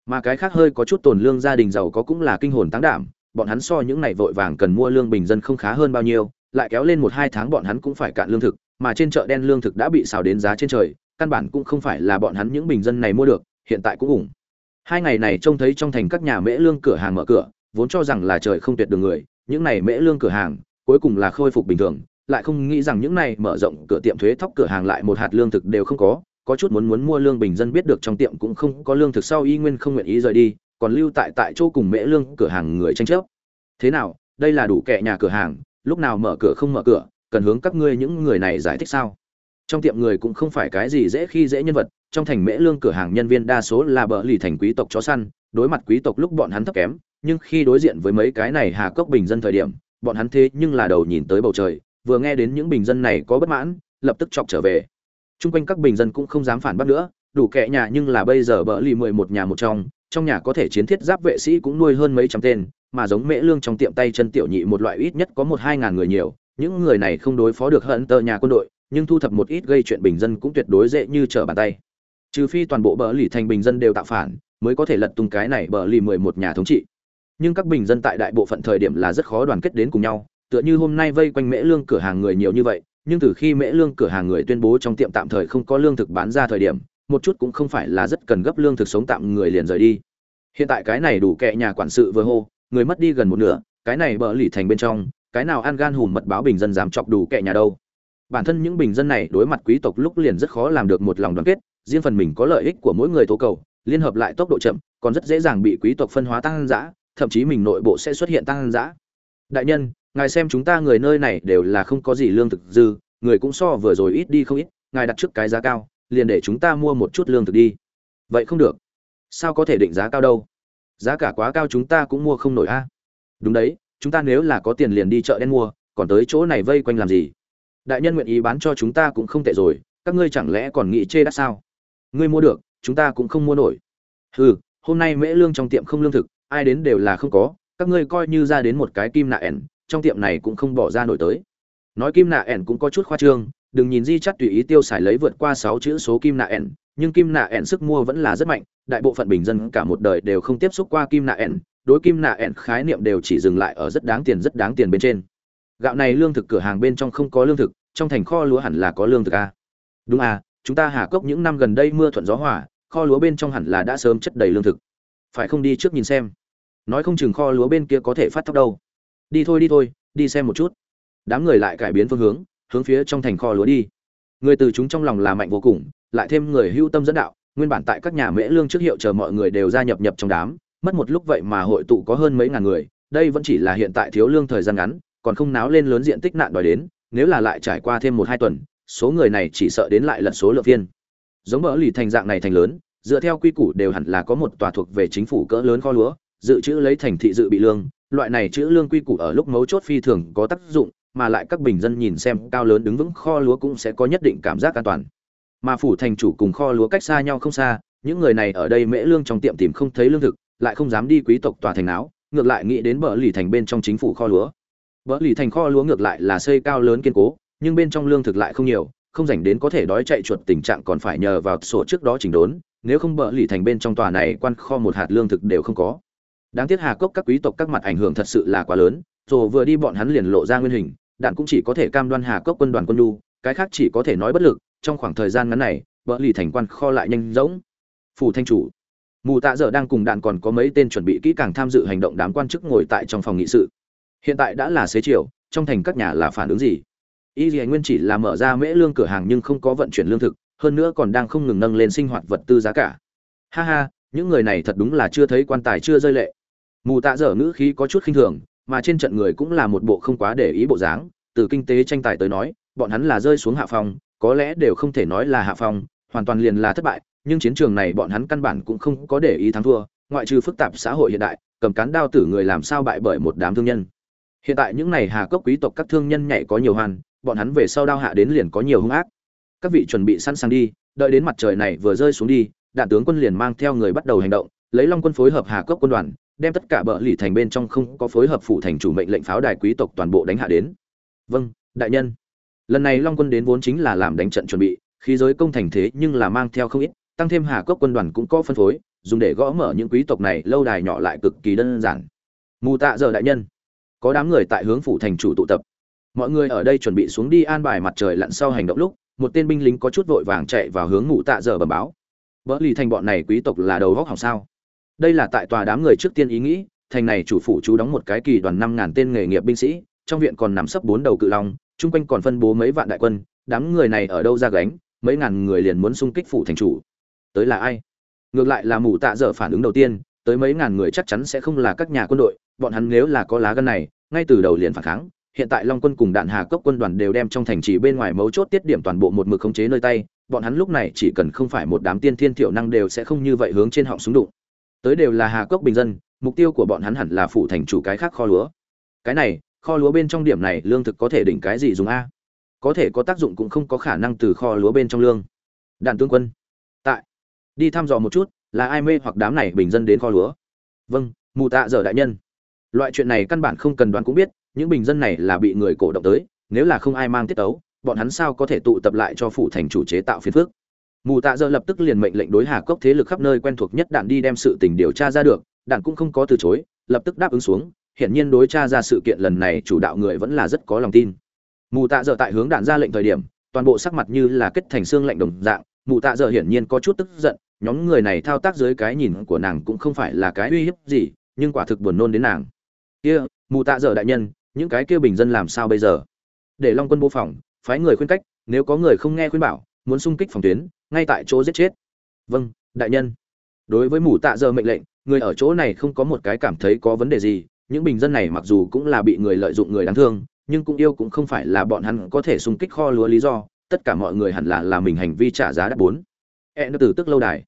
A: Mà cái khác hơi có chút tồn lương gia đình giàu có cũng là kinh hồn táng đảm, bọn hắn so những này vội vàng cần mua lương bình dân không khá hơn bao nhiêu, lại kéo lên một hai tháng bọn hắn cũng phải cạn lương thực, mà trên chợ đen lương thực đã bị xào đến giá trên trời, căn bản cũng không phải là bọn hắn những bình dân này mua được, hiện tại cũng ủng hai ngày này trông thấy trong thành các nhà mễ lương cửa hàng mở cửa, vốn cho rằng là trời không tuyệt đường người, những này mễ lương cửa hàng, cuối cùng là khôi phục bình thường, lại không nghĩ rằng những này mở rộng cửa tiệm thuế thóc cửa hàng lại một hạt lương thực đều không có có chút muốn muốn mua lương bình dân biết được trong tiệm cũng không có lương thực sau y nguyên không nguyện ý rời đi, còn lưu tại tại chỗ cùng mễ lương cửa hàng người tranh chấp. Thế nào, đây là đủ kệ nhà cửa hàng, lúc nào mở cửa không mở cửa, cần hướng các ngươi những người này giải thích sao? Trong tiệm người cũng không phải cái gì dễ khi dễ nhân vật, trong thành mễ lương cửa hàng nhân viên đa số là bờ lì thành quý tộc chó săn, đối mặt quý tộc lúc bọn hắn thấp kém, nhưng khi đối diện với mấy cái này hà cốc bình dân thời điểm, bọn hắn thế nhưng là đầu nhìn tới bầu trời, vừa nghe đến những bình dân này có bất mãn, lập tức chọc trở về. Chung quanh các bình dân cũng không dám phản bác nữa, đủ kệ nhà nhưng là bây giờ bờ lì mười một nhà một trong trong nhà có thể chiến thiết giáp vệ sĩ cũng nuôi hơn mấy trăm tên, mà giống mễ lương trong tiệm tay chân tiểu nhị một loại ít nhất có một hai ngàn người nhiều, những người này không đối phó được hận tờ nhà quân đội nhưng thu thập một ít gây chuyện bình dân cũng tuyệt đối dễ như trở bàn tay. Trừ phi toàn bộ bờ lì thành bình dân đều tạo phản, mới có thể lật tung cái này bờ lì mười một nhà thống trị. Nhưng các bình dân tại đại bộ phận thời điểm là rất khó đoàn kết đến cùng nhau, tựa như hôm nay vây quanh mễ lương cửa hàng người nhiều như vậy, nhưng từ khi mễ lương cửa hàng người tuyên bố trong tiệm tạm thời không có lương thực bán ra thời điểm, một chút cũng không phải là rất cần gấp lương thực sống tạm người liền rời đi. Hiện tại cái này đủ kệ nhà quản sự vừa hô, người mất đi gần một nửa, cái này bờ lì thành bên trong, cái nào ăn gan hùm mật báo bình dân dám chọc đủ kệ nhà đâu? Bản thân những bình dân này đối mặt quý tộc lúc liền rất khó làm được một lòng đoàn kết, riêng phần mình có lợi ích của mỗi người tố cầu, liên hợp lại tốc độ chậm, còn rất dễ dàng bị quý tộc phân hóa tăng dã, thậm chí mình nội bộ sẽ xuất hiện tăng dã. Đại nhân, ngài xem chúng ta người nơi này đều là không có gì lương thực dư, người cũng so vừa rồi ít đi không ít, ngài đặt trước cái giá cao, liền để chúng ta mua một chút lương thực đi. Vậy không được. Sao có thể định giá cao đâu? Giá cả quá cao chúng ta cũng mua không nổi a. Đúng đấy, chúng ta nếu là có tiền liền đi chợ đen mua, còn tới chỗ này vây quanh làm gì? Đại nhân nguyện ý bán cho chúng ta cũng không tệ rồi, các ngươi chẳng lẽ còn nghĩ chê đắt sao? Ngươi mua được, chúng ta cũng không mua nổi. Hừ, hôm nay mễ lương trong tiệm không lương thực, ai đến đều là không có, các ngươi coi như ra đến một cái kim nạ ẻn, trong tiệm này cũng không bỏ ra nổi tới. Nói kim nạ ẻn cũng có chút khoa trương, đừng nhìn di chắt tùy ý tiêu xài lấy vượt qua sáu chữ số kim nạ ẻn, nhưng kim nạ ẻn sức mua vẫn là rất mạnh, đại bộ phận bình dân cả một đời đều không tiếp xúc qua kim nạ ẻn, đối kim nạ ẻn khái niệm đều chỉ dừng lại ở rất đáng tiền, rất đáng tiền bên trên gạo này lương thực cửa hàng bên trong không có lương thực, trong thành kho lúa hẳn là có lương thực a đúng à chúng ta hà cốc những năm gần đây mưa thuận gió hỏa kho lúa bên trong hẳn là đã sớm chất đầy lương thực. Phải không đi trước nhìn xem? Nói không chừng kho lúa bên kia có thể phát thóc đâu. Đi thôi đi thôi, đi xem một chút. Đám người lại cải biến phương hướng hướng phía trong thành kho lúa đi. Người từ chúng trong lòng là mạnh vô cùng, lại thêm người hưu tâm dẫn đạo, nguyên bản tại các nhà mễ lương trước hiệu chờ mọi người đều gia nhập nhập trong đám, mất một lúc vậy mà hội tụ có hơn mấy ngàn người, đây vẫn chỉ là hiện tại thiếu lương thời gian ngắn còn không náo lên lớn diện tích nạn đòi đến, nếu là lại trải qua thêm một hai tuần, số người này chỉ sợ đến lại lật số lượng viên. Giống bỡ lì thành dạng này thành lớn, dựa theo quy củ đều hẳn là có một tòa thuộc về chính phủ cỡ lớn kho lúa, dự trữ lấy thành thị dự bị lương, loại này chữ lương quy củ ở lúc mấu chốt phi thường có tác dụng, mà lại các bình dân nhìn xem cao lớn đứng vững kho lúa cũng sẽ có nhất định cảm giác an toàn. Mà phủ thành chủ cùng kho lúa cách xa nhau không xa, những người này ở đây mễ lương trong tiệm tìm không thấy lương thực, lại không dám đi quý tộc tòa thành áo, ngược lại nghĩ đến bờ lì thành bên trong chính phủ kho lúa. Bỡ lì thành kho lúa ngược lại là xây cao lớn kiên cố, nhưng bên trong lương thực lại không nhiều, không dành đến có thể đói chạy chuột, tình trạng còn phải nhờ vào sổ trước đó chỉnh đốn, nếu không bỡ lì thành bên trong tòa này quan kho một hạt lương thực đều không có. Đáng tiếc hà cốc các quý tộc các mặt ảnh hưởng thật sự là quá lớn rồi vừa đi bọn hắn liền lộ ra nguyên hình, đạn cũng chỉ có thể cam đoan hà cốc quân đoàn quân nhu, cái khác chỉ có thể nói bất lực, trong khoảng thời gian ngắn này, bỡ lì thành quan kho lại nhanh rỗng. Phủ thanh chủ. Mù tạ dở đang cùng đạn còn có mấy tên chuẩn bị kỹ càng tham dự hành động đám quan chức ngồi tại trong phòng nghị sự hiện tại đã là xế chiều, trong thành các nhà là phản ứng gì? Y dì nguyên chỉ là mở ra mễ lương cửa hàng nhưng không có vận chuyển lương thực, hơn nữa còn đang không ngừng nâng lên sinh hoạt vật tư giá cả. Ha ha, những người này thật đúng là chưa thấy quan tài chưa rơi lệ. Mù tạ dở ngữ khí có chút khinh thường, mà trên trận người cũng là một bộ không quá để ý bộ dáng. Từ kinh tế tranh tài tới nói, bọn hắn là rơi xuống hạ phong, có lẽ đều không thể nói là hạ phong, hoàn toàn liền là thất bại, nhưng chiến trường này bọn hắn căn bản cũng không có để ý thắng thua, ngoại trừ phức tạp xã hội hiện đại, cầm cán đao tử người làm sao bại bởi một đám thương nhân hiện tại những này hà cốc quý tộc các thương nhân nhảy có nhiều hoàn bọn hắn về sau đao hạ đến liền có nhiều hung ác. Các vị chuẩn bị sẵn sàng đi, đợi đến mặt trời này vừa rơi xuống đi, đạn tướng quân liền mang theo người bắt đầu hành động, lấy long quân phối hợp hà cốc quân đoàn, đem tất cả bờ lì thành bên trong không có phối hợp phụ thành chủ mệnh lệnh pháo đài quý tộc toàn bộ đánh hạ đến. Vâng đại nhân. Lần này long quân đến vốn chính là làm đánh trận chuẩn bị, khí giới công thành thế nhưng là mang theo không ít, tăng thêm hà cốc quân đoàn cũng có phân phối, dùng để gõ mở những quý tộc này lâu đài nhỏ lại cực kỳ đơn giản. Mù tạ giờ đại nhân có đám người tại hướng phủ thành chủ tụ tập. Mọi người ở đây chuẩn bị xuống đi an bài mặt trời lặn sau hành động lúc, một tên binh lính có chút vội vàng chạy vào hướng mù tạ giờ bẩm báo. Vỡ lì thành bọn này quý tộc là đầu góc hỏng sao? Đây là tại tòa đám người trước tiên ý nghĩ, thành này chủ phủ chú đóng một cái kỳ đoàn năm ngàn tên nghề nghiệp binh sĩ, trong viện còn nằm sấp bốn đầu cự long, chung quanh còn phân bố mấy vạn đại quân, đám người này ở đâu ra gánh, mấy ngàn người liền muốn xung kích phủ thành chủ. Tới là ai? Ngược lại là mù tạ dở phản ứng đầu tiên, tới mấy ngàn người chắc chắn sẽ không là các nhà quân đội bọn hắn nếu là có lá gan này, ngay từ đầu liền phản kháng, hiện tại long quân cùng đạn hà cốc quân đoàn đều đem trong thành trì bên ngoài mấu chốt tiết điểm toàn bộ một mực khống chế nơi tay, bọn hắn lúc này chỉ cần không phải một đám tiên thiên tiểu năng đều sẽ không như vậy hướng trên họng súng đụng. Tới đều là hà cốc bình dân, mục tiêu của bọn hắn hẳn là phụ thành chủ cái khác kho lúa. Cái này, kho lúa bên trong điểm này lương thực có thể đỉnh cái gì dùng a? Có thể có tác dụng cũng không có khả năng từ kho lúa bên trong lương. Đạn tướng quân, tại, đi thăm dò một chút, là ai mê hoặc đám này bình dân đến kho lúa? Vâng mù tạ giờ đại nhân loại chuyện này căn bản không cần đoán cũng biết những bình dân này là bị người cổ động tới nếu là không ai mang tiết tấu, bọn hắn sao có thể tụ tập lại cho phủ thành chủ chế tạo phiền phước mù tạ dơ lập tức liền mệnh lệnh đối hà cốc thế lực khắp nơi quen thuộc nhất đạn đi đem sự tình điều tra ra được đạn cũng không có từ chối lập tức đáp ứng xuống hiện nhiên đối tra ra sự kiện lần này chủ đạo người vẫn là rất có lòng tin. Mù tạ dơ tại hướng đạn ra lệnh thời điểm toàn bộ sắc mặt như là kết thành xương lạnh đồng dạng mù tạ dơ hiển nhiên có chút tức giận nhóm người này thao tác dưới cái nhìn của nàng cũng không phải là cái uy hiếp gì nhưng quả thực buồn nôn đến nàng kia, mù tạ dở đại nhân, những cái kia bình dân làm sao bây giờ? Để long quân bố phòng, phái người khuyên cách, nếu có người không nghe khuyên bảo, muốn xung kích phòng tuyến, ngay tại chỗ giết chết. Vâng đại nhân. Đối với mù tạ giờ mệnh lệnh, người ở chỗ này không có một cái cảm thấy có vấn đề gì, những bình dân này mặc dù cũng là bị người lợi dụng người đáng thương, nhưng cũng yêu cũng không phải là bọn hắn có thể xung kích kho lúa lý do, tất cả mọi người hẳn là là mình hành vi trả giá đắt bốn. E nó từ tức lâu đài.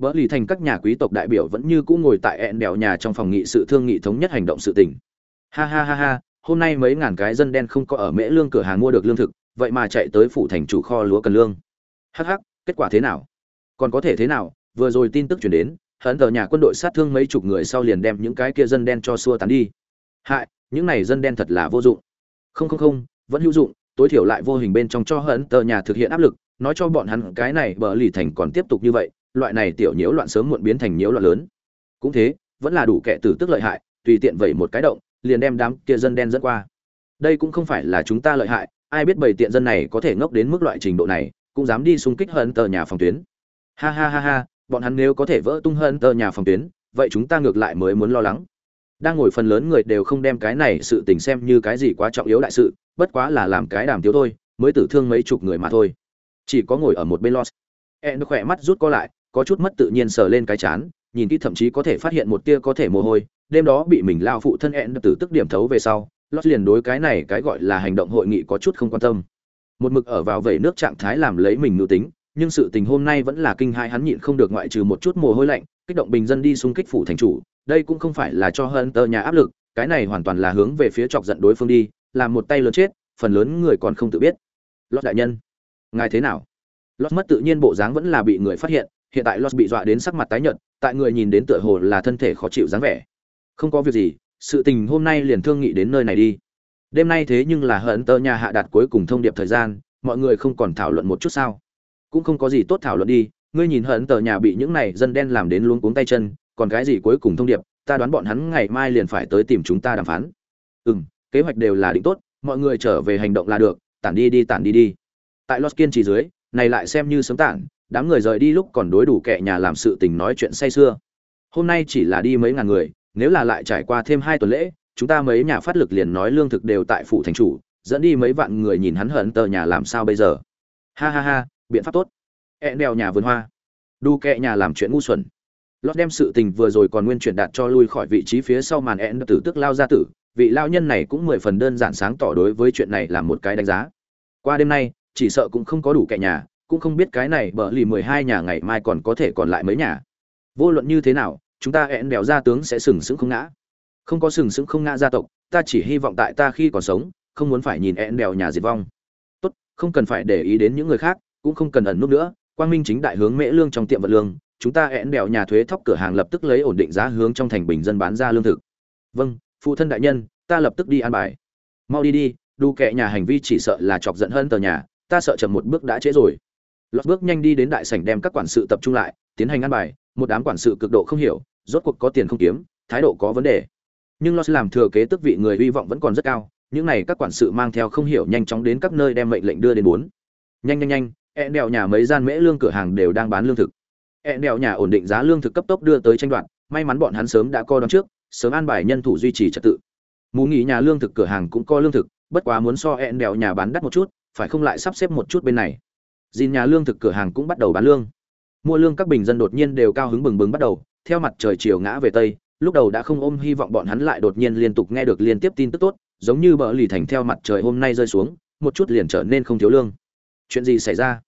A: Bỡ lì thành các nhà quý tộc đại biểu vẫn như cũ ngồi tại ẹn đèo nhà trong phòng nghị sự thương nghị thống nhất hành động sự tình. Ha ha ha ha, hôm nay mấy ngàn cái dân đen không có ở mễ lương cửa hàng mua được lương thực, vậy mà chạy tới phủ thành chủ kho lúa cần lương. Hắc hắc, kết quả thế nào? Còn có thể thế nào? Vừa rồi tin tức truyền đến hận tờ nhà quân đội sát thương mấy chục người sau liền đem những cái kia dân đen cho xua tán đi. Hại, những này dân đen thật là vô dụng. Không không không, vẫn hữu dụng, tối thiểu lại vô hình bên trong cho hận tờ nhà thực hiện áp lực, nói cho bọn hắn cái này bờ lì thành còn tiếp tục như vậy loại này tiểu nhiễu loạn sớm muộn biến thành nhiễu loạn lớn. Cũng thế, vẫn là đủ kẻ tử tức lợi hại, tùy tiện vẩy một cái động, liền đem đám kia dân đen dẫn qua. Đây cũng không phải là chúng ta lợi hại, ai biết bầy tiện dân này có thể ngốc đến mức loại trình độ này, cũng dám đi xung kích hận tờ nhà phòng tuyến. Ha ha ha ha, bọn hắn nếu có thể vỡ tung hơn tờ nhà phòng tuyến, vậy chúng ta ngược lại mới muốn lo lắng. Đang ngồi phần lớn người đều không đem cái này sự tình xem như cái gì quá trọng yếu đại sự, bất quá là làm cái đàm tiếu thôi, mới tử thương mấy chục người mà thôi. Chỉ có ngồi ở một bên los e khỏe mắt rút co lại có chút mất tự nhiên sờ lên cái chán, nhìn kỹ thậm chí có thể phát hiện một tia có thể mồ hôi, đêm đó bị mình lao phụ thân ẹn từ tức điểm thấu về sau, Lót liền đối cái này cái gọi là hành động hội nghị có chút không quan tâm. Một mực ở vào vẩy nước trạng thái làm lấy mình nữ tính, nhưng sự tình hôm nay vẫn là kinh hai hắn nhịn không được ngoại trừ một chút mồ hôi lạnh, kích động bình dân đi xung kích phủ thành chủ, đây cũng không phải là cho hơn tơ nhà áp lực, cái này hoàn toàn là hướng về phía chọc giận đối phương đi, làm một tay lớn chết, phần lớn người còn không tự biết. Lót đại nhân, ngài thế nào? Lót mất tự nhiên bộ dáng vẫn là bị người phát hiện hiện tại Los bị dọa đến sắc mặt tái nhợt tại người nhìn đến tựa hồ là thân thể khó chịu dáng vẻ. Không có việc gì sự tình hôm nay liền thương nghị đến nơi này đi. Đêm nay thế nhưng là hận tơ nhà hạ đạt cuối cùng thông điệp thời gian mọi người không còn thảo luận một chút sao? Cũng không có gì tốt thảo luận đi ngươi nhìn hận tờ nhà bị những này dân đen làm đến luống cuống tay chân còn cái gì cuối cùng thông điệp ta đoán bọn hắn ngày mai liền phải tới tìm chúng ta đàm phán. Ừm, kế hoạch đều là định tốt mọi người trở về hành động là được tản đi đi tản đi đi. Tại los kiên trì dưới này lại xem như sớm tản đám người rời đi lúc còn đối đủ kệ nhà làm sự tình nói chuyện say sưa. Hôm nay chỉ là đi mấy ngàn người, nếu là lại trải qua thêm hai tuần lễ, chúng ta mấy nhà phát lực liền nói lương thực đều tại phủ thành chủ, dẫn đi mấy vạn người nhìn hắn hận tờ nhà làm sao bây giờ. Ha ha ha, biện pháp tốt. Ẹn đèo nhà vườn hoa. Đu kẹ nhà làm chuyện ngu xuẩn. Lót đem sự tình vừa rồi còn nguyên chuyển đạt cho lui khỏi vị trí phía sau màn ẹn tử tức lao ra tử, vị lao nhân này cũng mười phần đơn giản sáng tỏ đối với chuyện này là một cái đánh giá. Qua đêm nay, chỉ sợ cũng không có đủ kẹ nhà cũng không biết cái này bở lì mười hai nhà ngày mai còn có thể còn lại mấy nhà. Vô luận như thế nào, chúng ta hẹn đèo gia tướng sẽ sừng sững không ngã. Không có sừng sững không ngã gia tộc, ta chỉ hy vọng tại ta khi còn sống, không muốn phải nhìn hẹn đèo nhà diệt vong. Tốt, không cần phải để ý đến những người khác, cũng không cần ẩn nút nữa. Quang minh chính đại hướng mễ lương trong tiệm vật lương, chúng ta hẹn đèo nhà thuế thóc cửa hàng lập tức lấy ổn định giá hướng trong thành bình dân bán ra lương thực. Vâng phụ thân đại nhân, ta lập tức đi an bài. Mau đi đi, đu kệ nhà hành vi chỉ sợ là chọc giận hơn tờ nhà, ta sợ chậm một bước đã trễ rồi lọt bước nhanh đi đến đại sảnh đem các quản sự tập trung lại, tiến hành ăn bài, một đám quản sự cực độ không hiểu, rốt cuộc có tiền không kiếm, thái độ có vấn đề. Nhưng lo làm thừa kế tước vị người hy vọng vẫn còn rất cao, những này các quản sự mang theo không hiểu nhanh chóng đến các nơi đem mệnh lệnh đưa đến bốn. Nhanh nhanh nhanh e đèo nhà mấy gian mễ lương cửa hàng đều đang bán lương thực. E đèo nhà ổn định giá lương thực cấp tốc đưa tới tranh đoạn. may mắn bọn hắn sớm đã co đón trước, sớm an bài nhân thủ duy trì trật tự. Mù nghỉ nhà lương thực cửa hàng cũng co lương thực, bất quá muốn so e đèo nhà bán đắt một chút, phải không lại sắp xếp một chút bên này dìn nhà lương thực cửa hàng cũng bắt đầu bán lương. Mua lương các bình dân đột nhiên đều cao hứng bừng bừng bắt đầu, theo mặt trời chiều ngã về tây, lúc đầu đã không ôm hy vọng bọn hắn lại đột nhiên liên tục nghe được liên tiếp tin tức tốt, giống như bờ lì thành theo mặt trời hôm nay rơi xuống, một chút liền trở nên không thiếu lương. Chuyện gì xảy ra?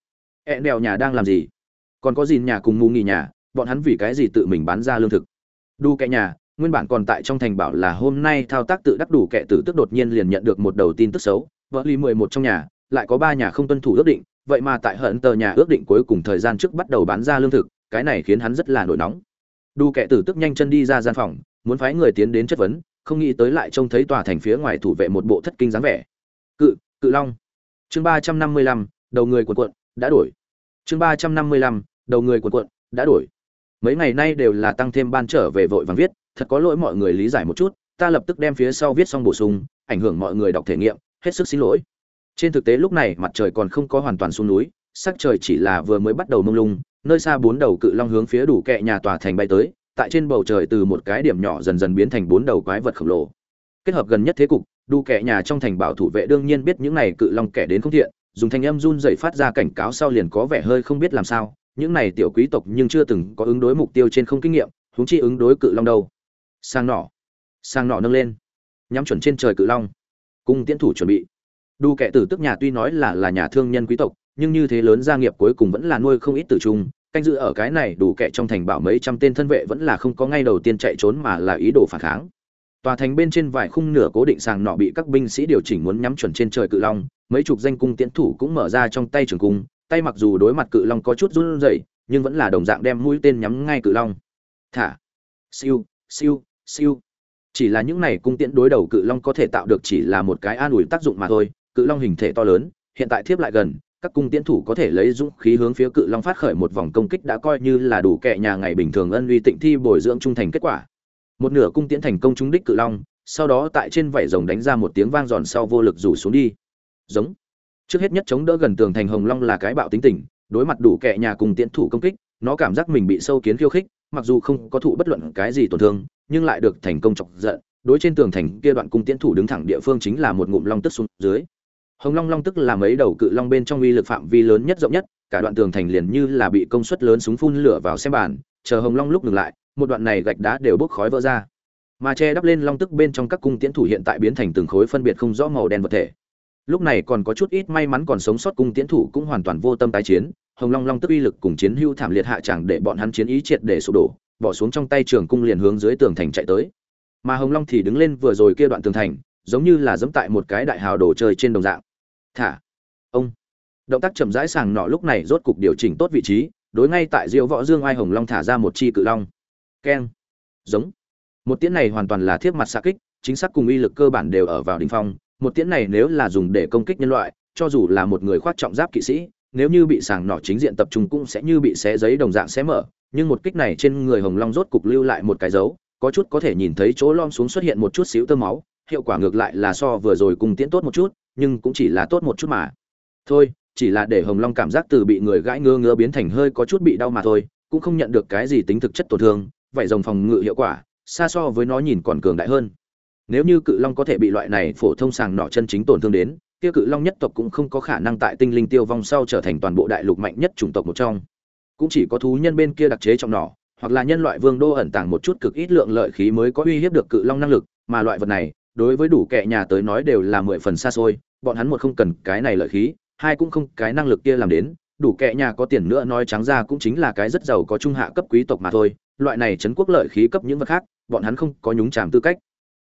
A: E Ẹ đèo nhà đang làm gì? Còn có dìn nhà cùng mù nghỉ nhà, bọn hắn vì cái gì tự mình bán ra lương thực? Đu kẹ nhà, nguyên bản còn tại trong thành bảo là hôm nay thao tác tự đắc đủ kẻ tử tức đột nhiên liền nhận được một đầu tin tức xấu vợ ly mười một trong nhà, lại có ba nhà không tuân thủ ước định vậy mà tại hận tờ nhà ước định cuối cùng thời gian trước bắt đầu bán ra lương thực, cái này khiến hắn rất là nổi nóng. Đu kẻ tử tức nhanh chân đi ra gian phòng, muốn phái người tiến đến chất vấn, không nghĩ tới lại trông thấy tòa thành phía ngoài thủ vệ một bộ thất kinh dáng vẻ. Cự cự long. Chương ba trăm năm mươi lăm, đầu người quần quận đã đổi. Chương ba trăm năm mươi lăm, đầu người quần quận đã đổi. Mấy ngày nay đều là tăng thêm ban trở về vội vàng viết, thật có lỗi mọi người lý giải một chút, ta lập tức đem phía sau viết xong bổ sung, ảnh hưởng mọi người đọc thể nghiệm, hết sức xin lỗi trên thực tế lúc này mặt trời còn không có hoàn toàn xuống núi, sắc trời chỉ là vừa mới bắt đầu mông lung, nơi xa bốn đầu cự long hướng phía đủ kẹ nhà tòa thành bay tới, tại trên bầu trời từ một cái điểm nhỏ dần dần biến thành bốn đầu quái vật khổng lồ. Kết hợp gần nhất thế cục, đủ kẹ nhà trong thành bảo thủ vệ đương nhiên biết những này cự long kẻ đến không thiện, dùng thanh âm run rẩy phát ra cảnh cáo sau liền có vẻ hơi không biết làm sao, những này tiểu quý tộc nhưng chưa từng có ứng đối mục tiêu trên không kinh nghiệm, huống chi ứng đối cự long đâu. Sang nỏ. Sang nỏ nâng lên. Nhắm chuẩn trên trời cự long. Cung tiễn thủ chuẩn bị. Đu kệ tử tức nhà tuy nói là là nhà thương nhân quý tộc, nhưng như thế lớn gia nghiệp cuối cùng vẫn là nuôi không ít tử trung. Canh giữ ở cái này đủ kệ trong thành bảo mấy trăm tên thân vệ vẫn là không có ngay đầu tiên chạy trốn mà là ý đồ phản kháng. Tòa thành bên trên vài khung nửa cố định sàng nọ bị các binh sĩ điều chỉnh muốn nhắm chuẩn trên trời cự long, mấy chục danh cung tiễn thủ cũng mở ra trong tay trường cung. Tay mặc dù đối mặt cự long có chút run rẩy, nhưng vẫn là đồng dạng đem mũi tên nhắm ngay cự long. Thả. Siêu siêu siêu. Chỉ là những này cung tiễn đối đầu cự long có thể tạo được chỉ là một cái an ủi tác dụng mà thôi cự long hình thể to lớn, hiện tại thiếp lại gần, các cung tiễn thủ có thể lấy dũng khí hướng phía cự long phát khởi một vòng công kích đã coi như là đủ kệ nhà ngày bình thường ân uy tịnh thi bồi dưỡng trung thành kết quả. Một nửa cung tiễn thành công trúng đích cự long, sau đó tại trên vảy rồng đánh ra một tiếng vang giòn sau vô lực rủ xuống đi. Giống. Trước hết nhất chống đỡ gần tường thành hồng long là cái bạo tính tình, đối mặt đủ kệ nhà cùng tiễn thủ công kích, nó cảm giác mình bị sâu kiến khiêu khích, mặc dù không có thụ bất luận cái gì tổn thương, nhưng lại được thành công chọc giận, đối trên tường thành kia đoạn cung tiễn thủ đứng thẳng địa phương chính là một ngụm long tức xuống dưới hồng long long tức là mấy đầu cự long bên trong uy lực phạm vi lớn nhất rộng nhất, cả đoạn tường thành liền như là bị công suất lớn súng phun lửa vào xem bàn, chờ hồng long lúc ngừng lại, một đoạn này gạch đá đều bốc khói vỡ ra. Mà che đắp lên long tức bên trong các cung tiễn thủ hiện tại biến thành từng khối phân biệt không rõ màu đen vật thể. Lúc này còn có chút ít may mắn còn sống sót cung tiễn thủ cũng hoàn toàn vô tâm tái chiến, hồng long long tức uy lực cùng chiến hưu thảm liệt hạ chẳng để bọn hắn chiến ý triệt để sụp đổ, bỏ xuống trong tay trường cung liền hướng dưới tường thành chạy tới. Mà hồng long thì đứng lên vừa rồi kia đoạn tường thành, giống như là giẫm tại một cái đại hào đồ chơi trên đồng dạng thả. Ông. Động tác chậm rãi sàng nọ lúc này rốt cục điều chỉnh tốt vị trí, đối ngay tại diêu võ dương ai hồng long thả ra một chi cự long. Keng. Giống. Một tiễn này hoàn toàn là thiết mặt xạ kích, chính xác cùng uy lực cơ bản đều ở vào đỉnh phong. Một tiễn này nếu là dùng để công kích nhân loại, cho dù là một người khoác trọng giáp kỵ sĩ, nếu như bị sàng nỏ chính diện tập trung cũng sẽ như bị xé giấy đồng dạng xé mở. Nhưng một kích này trên người hồng long rốt cục lưu lại một cái dấu, có chút có thể nhìn thấy chỗ lom xuống xuất hiện một chút xíu tơ máu, hiệu quả ngược lại là so vừa rồi cùng tiễn tốt một chút nhưng cũng chỉ là tốt một chút mà. Thôi, chỉ là để hồng long cảm giác từ bị người gãi ngơ ngơ biến thành hơi có chút bị đau mà thôi, cũng không nhận được cái gì tính thực chất tổn thương vậy dòng phòng ngự hiệu quả, xa so với nó nhìn còn cường đại hơn. Nếu như cự long có thể bị loại này phổ thông sàng nọ chân chính tổn thương đến, kia cự long nhất tộc cũng không có khả năng tại tinh linh tiêu vong sau trở thành toàn bộ đại lục mạnh nhất chủng tộc một trong. Cũng chỉ có thú nhân bên kia đặc chế trong nỏ, hoặc là nhân loại vương đô ẩn tàng một chút cực ít lượng lợi khí mới có uy hiếp được cự long năng lực, mà loại vật này đối với đủ kệ nhà tới nói đều là mười phần xa xôi, bọn hắn một không cần cái này lợi khí, hai cũng không cái năng lực kia làm đến, đủ kệ nhà có tiền nữa nói trắng ra cũng chính là cái rất giàu có trung hạ cấp quý tộc mà thôi, loại này chấn quốc lợi khí cấp những vật khác, bọn hắn không có nhúng chàm tư cách.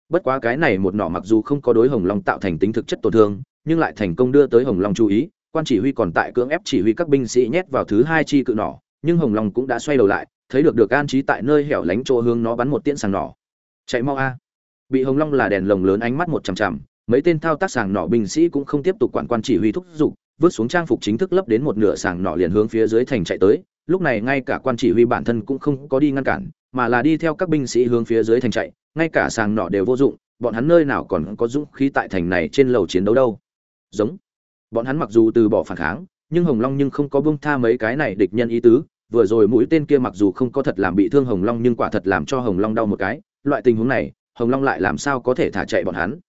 A: Bất quá cái này một nọ mặc dù không có đối hồng long tạo thành tính thực chất tổn thương, nhưng lại thành công đưa tới hồng long chú ý, quan chỉ huy còn tại cưỡng ép chỉ huy các binh sĩ nhét vào thứ hai chi cự nỏ, nhưng hồng long cũng đã xoay đầu lại, thấy được được an trí tại nơi hẻo lánh chỗ hướng nó bắn một tiễn sàng nỏ. Chạy mau a bị hồng long là đèn lồng lớn ánh mắt một chằm chằm, mấy tên thao tác sàng nỏ binh sĩ cũng không tiếp tục quản quan chỉ huy thúc giục, vứt xuống trang phục chính thức lấp đến một nửa sàng nỏ liền hướng phía dưới thành chạy tới. Lúc này ngay cả quan chỉ huy bản thân cũng không có đi ngăn cản, mà là đi theo các binh sĩ hướng phía dưới thành chạy, ngay cả sàng nỏ đều vô dụng, bọn hắn nơi nào còn có dũng khí tại thành này trên lầu chiến đấu đâu. Giống. Bọn hắn mặc dù từ bỏ phản kháng, nhưng hồng long nhưng không có bông tha mấy cái này địch nhân ý tứ, vừa rồi mũi tên kia mặc dù không có thật làm bị thương hồng long nhưng quả thật làm cho hồng long đau một cái. Loại tình huống này hồng long lại làm sao có thể thả chạy bọn hắn?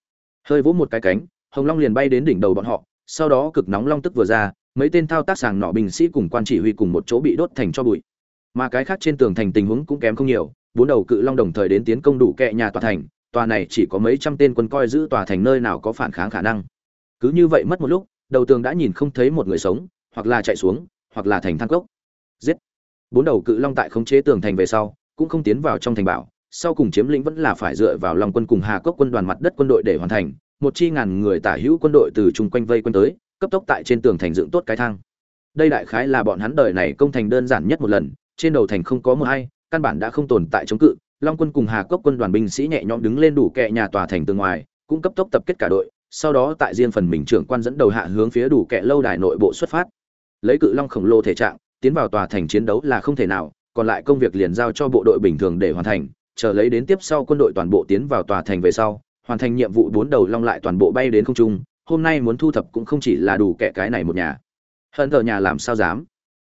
A: Hơi vỗ một cái cánh, hồng long liền bay đến đỉnh đầu bọn họ, sau đó cực nóng long tức vừa ra, mấy tên thao tác sàng nọ binh sĩ cùng quan chỉ huy cùng một chỗ bị đốt thành cho bụi. Mà cái khác trên tường thành tình huống cũng kém không nhiều, bốn đầu cự long đồng thời đến tiến công đủ kệ nhà tòa thành, tòa này chỉ có mấy trăm tên quân coi giữ tòa thành nơi nào có phản kháng khả năng. Cứ như vậy mất một lúc, đầu tường đã nhìn không thấy một người sống, hoặc là chạy xuống, hoặc là thành thang cốc. Giết! Bốn đầu cự long tại khống chế tường thành về sau, cũng không tiến vào trong thành bảo sau cùng chiếm lĩnh vẫn là phải dựa vào lòng quân cùng hà cốc quân đoàn mặt đất quân đội để hoàn thành, một chi ngàn người tả hữu quân đội từ chung quanh vây quân tới, cấp tốc tại trên tường thành dựng tốt cái thang. Đây đại khái là bọn hắn đời này công thành đơn giản nhất một lần, trên đầu thành không có một ai, căn bản đã không tồn tại chống cự. Long quân cùng hà cốc quân đoàn binh sĩ nhẹ nhõm đứng lên đủ kệ nhà tòa thành tường ngoài, cũng cấp tốc tập kết cả đội, sau đó tại riêng phần mình trưởng quan dẫn đầu hạ hướng phía đủ kệ lâu đài nội bộ xuất phát. Lấy cự long khổng lồ thể trạng, tiến vào tòa thành chiến đấu là không thể nào, còn lại công việc liền giao cho bộ đội bình thường để hoàn thành chờ lấy đến tiếp sau quân đội toàn bộ tiến vào tòa thành về sau, hoàn thành nhiệm vụ bốn đầu long lại toàn bộ bay đến không trung, hôm nay muốn thu thập cũng không chỉ là đủ kẻ cái này một nhà. Hận thờ nhà làm sao dám?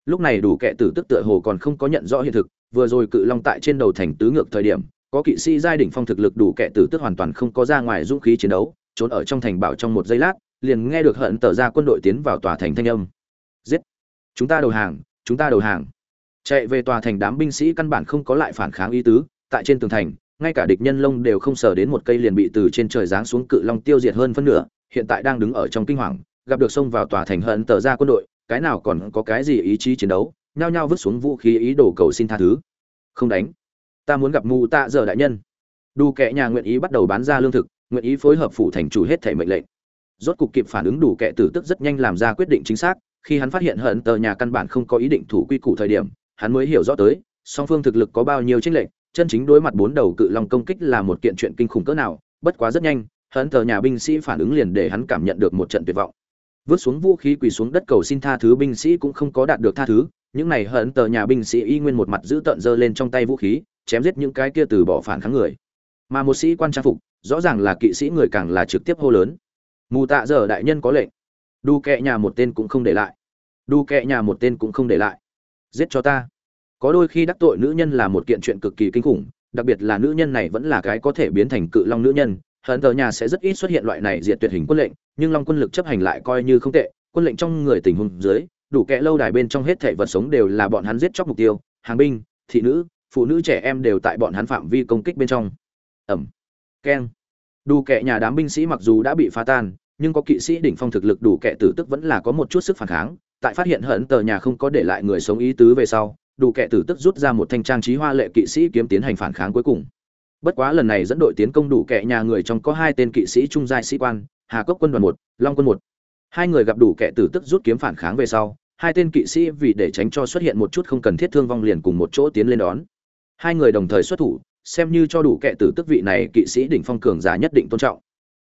A: Lúc này đủ kẻ tử tức tựa hồ còn không có nhận rõ hiện thực, vừa rồi cự long tại trên đầu thành tứ ngược thời điểm, có kỵ sĩ giai đỉnh phong thực lực đủ kẻ tử tức hoàn toàn không có ra ngoài dũng khí chiến đấu, trốn ở trong thành bảo trong một giây lát, liền nghe được hận tờ ra quân đội tiến vào tòa thành thanh âm. Giết! Chúng ta đầu hàng, chúng ta đầu hàng. Chạy về tòa thành đám binh sĩ căn bản không có lại phản kháng ý tứ tại trên tường thành, ngay cả địch nhân lông đều không sờ đến một cây liền bị từ trên trời giáng xuống cự long tiêu diệt hơn phân nửa, hiện tại đang đứng ở trong kinh hoàng, gặp được xông vào tòa thành hận tờ ra quân đội, cái nào còn có cái gì ý chí chiến đấu, nhao nhao vứt xuống vũ khí ý đồ cầu xin tha thứ. Không đánh. Ta muốn gặp mù tạ giờ đại nhân. Đủ kệ nhà nguyện ý bắt đầu bán ra lương thực, nguyện ý phối hợp phủ thành chủ hết thể mệnh lệnh. Rốt cục kịp phản ứng đủ kệ tử tức rất nhanh làm ra quyết định chính xác, khi hắn phát hiện hận tờ nhà căn bản không có ý định thủ quy củ thời điểm, hắn mới hiểu rõ tới, song phương thực lực có bao nhiêu tranh lệch chân chính đối mặt bốn đầu cự long công kích là một kiện chuyện kinh khủng cỡ nào, bất quá rất nhanh, hắn tờ nhà binh sĩ phản ứng liền để hắn cảm nhận được một trận tuyệt vọng. Vứt xuống vũ khí quỳ xuống đất cầu xin tha thứ binh sĩ cũng không có đạt được tha thứ, những này hận tờ nhà binh sĩ y nguyên một mặt giữ tợn giơ lên trong tay vũ khí, chém giết những cái kia từ bỏ phản kháng người. Mà một sĩ quan trang phục, rõ ràng là kỵ sĩ người càng là trực tiếp hô lớn. Mù tạ giờ đại nhân có lệnh. Đu kẹ nhà một tên cũng không để lại. Đu kẹ nhà một tên cũng không để lại. Giết cho ta có đôi khi đắc tội nữ nhân là một kiện chuyện cực kỳ kinh khủng, đặc biệt là nữ nhân này vẫn là cái có thể biến thành cự long nữ nhân. Hận tờ nhà sẽ rất ít xuất hiện loại này diệt tuyệt hình quân lệnh, nhưng long quân lực chấp hành lại coi như không tệ. Quân lệnh trong người tình huống dưới, đủ kẽ lâu đài bên trong hết thể vật sống đều là bọn hắn giết chóc mục tiêu. Hàng binh, thị nữ, phụ nữ trẻ em đều tại bọn hắn phạm vi công kích bên trong. Ẩm. Keng. Đủ kệ nhà đám binh sĩ mặc dù đã bị phá tan, nhưng có kỵ sĩ đỉnh phong thực lực đủ kệ tử tức vẫn là có một chút sức phản kháng. Tại phát hiện hận tờ nhà không có để lại người sống ý tứ về sau đủ kẻ tử tức rút ra một thanh trang trí hoa lệ kỵ sĩ kiếm tiến hành phản kháng cuối cùng. Bất quá lần này dẫn đội tiến công đủ kẻ nhà người trong có hai tên kỵ sĩ trung giai sĩ quan, hà cốc quân đoàn một, long quân một. Hai người gặp đủ kẻ tử tức rút kiếm phản kháng về sau, hai tên kỵ sĩ vì để tránh cho xuất hiện một chút không cần thiết thương vong liền cùng một chỗ tiến lên đón. Hai người đồng thời xuất thủ, xem như cho đủ kẻ tử tức vị này kỵ sĩ đỉnh phong cường giả nhất định tôn trọng.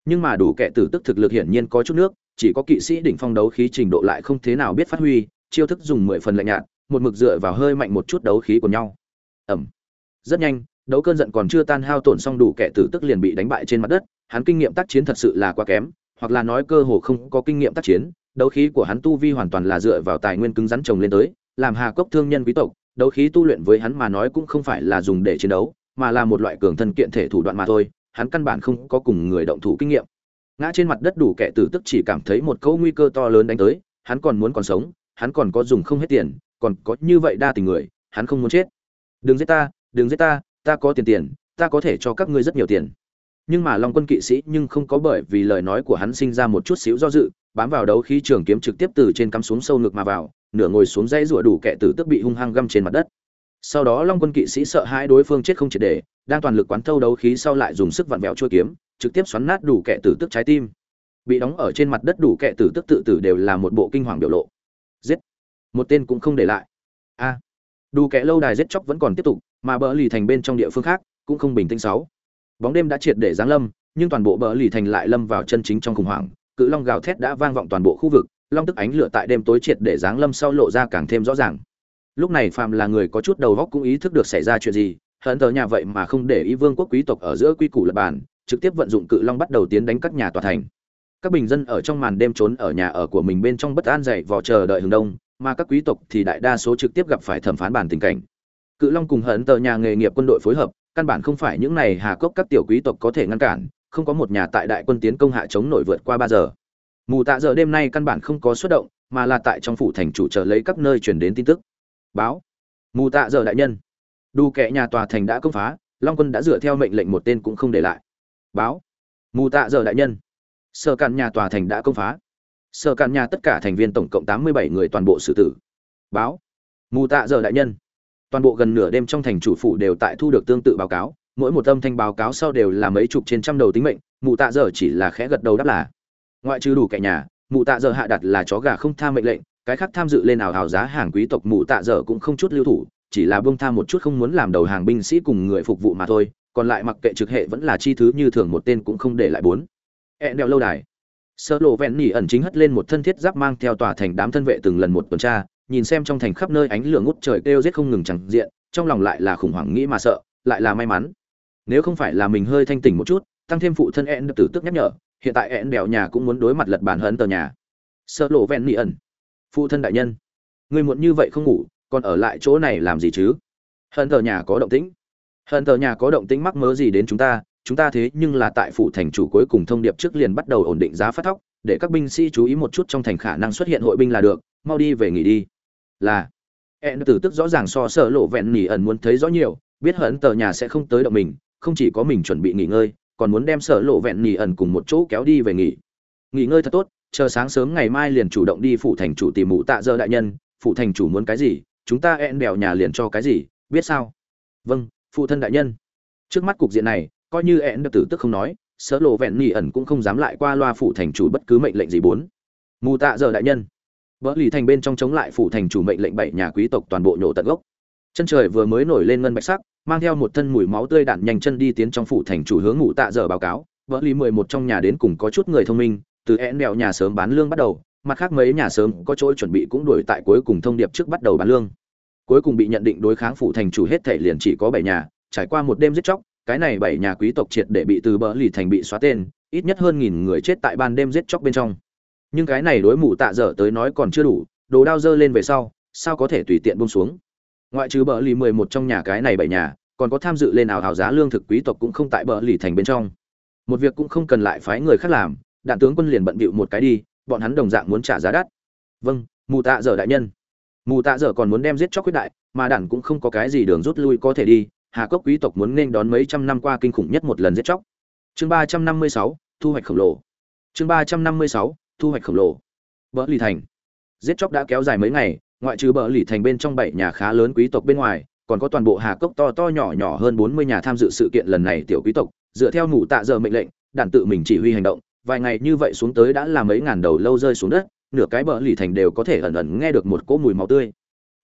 A: Nhưng mà đủ kẻ tử tức thực lực hiển nhiên có chút nước, chỉ có kỵ sĩ đỉnh phong đấu khí trình độ lại không thế nào biết phát huy, chiêu thức dùng mười phần lạnh nhạt một mực dựa vào hơi mạnh một chút đấu khí của nhau. Ẩm. Rất nhanh, đấu cơn giận còn chưa tan hao tổn xong đủ kẻ tử tức liền bị đánh bại trên mặt đất. Hắn kinh nghiệm tác chiến thật sự là quá kém, hoặc là nói cơ hồ không có kinh nghiệm tác chiến, đấu khí của hắn tu vi hoàn toàn là dựa vào tài nguyên cứng rắn trồng lên tới, làm hà cốc thương nhân quý tộc, đấu khí tu luyện với hắn mà nói cũng không phải là dùng để chiến đấu, mà là một loại cường thân kiện thể thủ đoạn mà thôi, hắn căn bản không có cùng người động thủ kinh nghiệm. Ngã trên mặt đất đủ kẻ tử tức chỉ cảm thấy một câu nguy cơ to lớn đánh tới, hắn còn muốn còn sống, hắn còn có dùng không hết tiền còn có như vậy đa tình người, hắn không muốn chết. Đừng giết ta, đừng giết ta ta có tiền tiền, ta có thể cho các ngươi rất nhiều tiền. Nhưng mà long quân kỵ sĩ nhưng không có bởi vì lời nói của hắn sinh ra một chút xíu do dự, bám vào đấu khí trường kiếm trực tiếp từ trên cắm xuống sâu ngực mà vào, nửa ngồi xuống dãy rủa đủ kẻ tử tức bị hung hăng găm trên mặt đất. Sau đó long quân kỵ sĩ sợ hai đối phương chết không triệt để, đang toàn lực quán thâu đấu khí sau lại dùng sức vặn vẹo chua kiếm, trực tiếp xoắn nát đủ kẻ tử tức trái tim. Bị đóng ở trên mặt đất đủ kẻ tử tức tự tử đều là một bộ kinh hoàng biểu lộ một tên cũng không để lại. A. Đủ kẻ lâu đài giết chóc vẫn còn tiếp tục, mà bờ lì thành bên trong địa phương khác cũng không bình tĩnh sáu. Bóng đêm đã triệt để giáng lâm, nhưng toàn bộ bờ lì thành lại lâm vào chân chính trong khủng hoảng. Cự long gào thét đã vang vọng toàn bộ khu vực, long tức ánh lửa tại đêm tối triệt để giáng lâm sau lộ ra càng thêm rõ ràng. Lúc này phàm là người có chút đầu óc cũng ý thức được xảy ra chuyện gì, hận tờ nhà vậy mà không để ý vương quốc quý tộc ở giữa quy củ lập bản trực tiếp vận dụng cự long bắt đầu tiến đánh các nhà tòa thành. Các bình dân ở trong màn đêm trốn ở nhà ở của mình bên trong bất an dậy vò chờ đợi hướng đông mà các quý tộc thì đại đa số trực tiếp gặp phải thẩm phán bản tình cảnh. Cự long cùng hận tờ nhà nghề nghiệp quân đội phối hợp, căn bản không phải những này hà cốc các tiểu quý tộc có thể ngăn cản, không có một nhà tại đại quân tiến công hạ chống nổi vượt qua ba giờ. Mù tạ giờ đêm nay căn bản không có xuất động, mà là tại trong phủ thành chủ chờ lấy các nơi truyền đến tin tức. Báo. Mù tạ giờ đại nhân. Đủ kệ nhà tòa thành đã công phá, long quân đã dựa theo mệnh lệnh một tên cũng không để lại. Báo. Mù tạ giờ đại nhân. Sở cản nhà tòa thành đã công phá sở càn nhà tất cả thành viên tổng cộng tám mươi bảy người toàn bộ xử tử. Báo. Mù tạ giờ đại nhân. Toàn bộ gần nửa đêm trong thành chủ phủ đều tại thu được tương tự báo cáo, mỗi một âm thanh báo cáo sau đều là mấy chục trên trăm đầu tính mệnh, mù tạ giờ chỉ là khẽ gật đầu đáp là. Ngoại trừ đủ kẻ nhà, mù tạ giờ hạ đặt là chó gà không tha mệnh lệnh, cái khác tham dự lên nào hào giá hàng quý tộc mù tạ giờ cũng không chút lưu thủ, chỉ là bông tham một chút không muốn làm đầu hàng binh sĩ cùng người phục vụ mà thôi, còn lại mặc kệ trực hệ vẫn là chi thứ như thường một tên cũng không để lại bốn. E đeo lâu đài sơ lộ vẹn nỉ ẩn chính hất lên một thân thiết giáp mang theo tòa thành đám thân vệ từng lần một tuần tra, nhìn xem trong thành khắp nơi ánh lửa ngút trời kêu giết không ngừng chẳng diện, trong lòng lại là khủng hoảng nghĩ mà sợ, lại là may mắn. Nếu không phải là mình hơi thanh tỉnh một chút, tăng thêm phụ thân ẹn tử tức nhắc nhở, hiện tại ẹn đèo nhà cũng muốn đối mặt lật bản hấn tờ nhà. Sơ lộ vẹn nỉ ẩn. Phụ thân đại nhân người muộn như vậy không ngủ, còn ở lại chỗ này làm gì chứ? Hận tờ nhà có động tĩnh. Hận tờ nhà có động tĩnh mắc mớ gì đến chúng ta chúng ta thế nhưng là tại phủ thành chủ cuối cùng thông điệp trước liền bắt đầu ổn định giá phát thóc, để các binh sĩ chú ý một chút trong thành khả năng xuất hiện hội binh là được, mau đi về nghỉ đi. Là ẹn tử tức rõ ràng so sợ lộ vẹn nỉ ẩn muốn thấy rõ nhiều, biết hận tờ nhà sẽ không tới động mình, không chỉ có mình chuẩn bị nghỉ ngơi, còn muốn đem sợ lộ vẹn nỉ ẩn cùng một chỗ kéo đi về nghỉ. Nghỉ ngơi thật tốt, chờ sáng sớm ngày mai liền chủ động đi phụ thành chủ tìm mụ tạ dơ đại nhân phụ thành chủ muốn cái gì, chúng ta e ẹn đèo nhà liền cho cái gì, biết sao? Vâng phụ thân đại nhân. Trước mắt cục diện này coi như ẹn tử tức không nói sợ lộ vẹn nỉ ẩn cũng không dám lại qua loa phụ thành chủ bất cứ mệnh lệnh gì bốn. Mù tạ giờ đại nhân. Vỡ lì thành bên trong chống lại phụ thành chủ mệnh lệnh bảy nhà quý tộc toàn bộ nhổ tận gốc. Chân trời vừa mới nổi lên ngân bạch sắc, mang theo một thân mùi máu tươi đạn nhanh chân đi tiến trong phủ thành chủ hướng ngủ tạ giờ báo cáo. Vỡ lì mười một trong nhà đến cùng có chút người thông minh, từ én đèo nhà sớm bán lương bắt đầu, mặt khác mấy nhà sớm có chỗ chuẩn bị cũng đuổi tại cuối cùng thông điệp trước bắt đầu bán lương. Cuối cùng bị nhận định đối kháng phủ thành chủ hết thể liền chỉ có bảy nhà, trải qua một đêm giết chóc cái này bảy nhà quý tộc triệt để bị từ bờ lì thành bị xóa tên, ít nhất hơn nghìn người chết tại ban đêm giết chóc bên trong. Nhưng cái này đối mụ tạ dở tới nói còn chưa đủ, đồ đao dơ lên về sau, sao có thể tùy tiện buông xuống? Ngoại trừ bờ lì mười một trong nhà cái này bảy nhà, còn có tham dự lên ảo hào giá lương thực quý tộc cũng không tại bờ lì thành bên trong. Một việc cũng không cần lại phái người khác làm, đạn tướng quân liền bận bịu một cái đi, bọn hắn đồng dạng muốn trả giá đắt. Vâng mù tạ dở đại nhân. Mù tạ dở còn muốn đem giết chóc quyết đại, mà đản cũng không có cái gì đường rút lui có thể đi hà cốc quý tộc muốn nên đón mấy trăm năm qua kinh khủng nhất một lần giết chóc. Chương ba trăm năm mươi sáu, thu hoạch khổng lồ. Chương ba trăm năm mươi sáu, thu hoạch khổng lồ. Bờ lì thành. Giết chóc đã kéo dài mấy ngày, ngoại trừ bờ lì thành bên trong bảy nhà khá lớn quý tộc bên ngoài, còn có toàn bộ hà cốc to to nhỏ nhỏ hơn bốn mươi nhà tham dự sự kiện lần này tiểu quý tộc, dựa theo mù tạ giờ mệnh lệnh, đàn tự mình chỉ huy hành động, vài ngày như vậy xuống tới đã là mấy ngàn đầu lâu rơi xuống đất, nửa cái bờ lì thành đều có thể ẩn ẩn nghe được một cỗ mùi máu tươi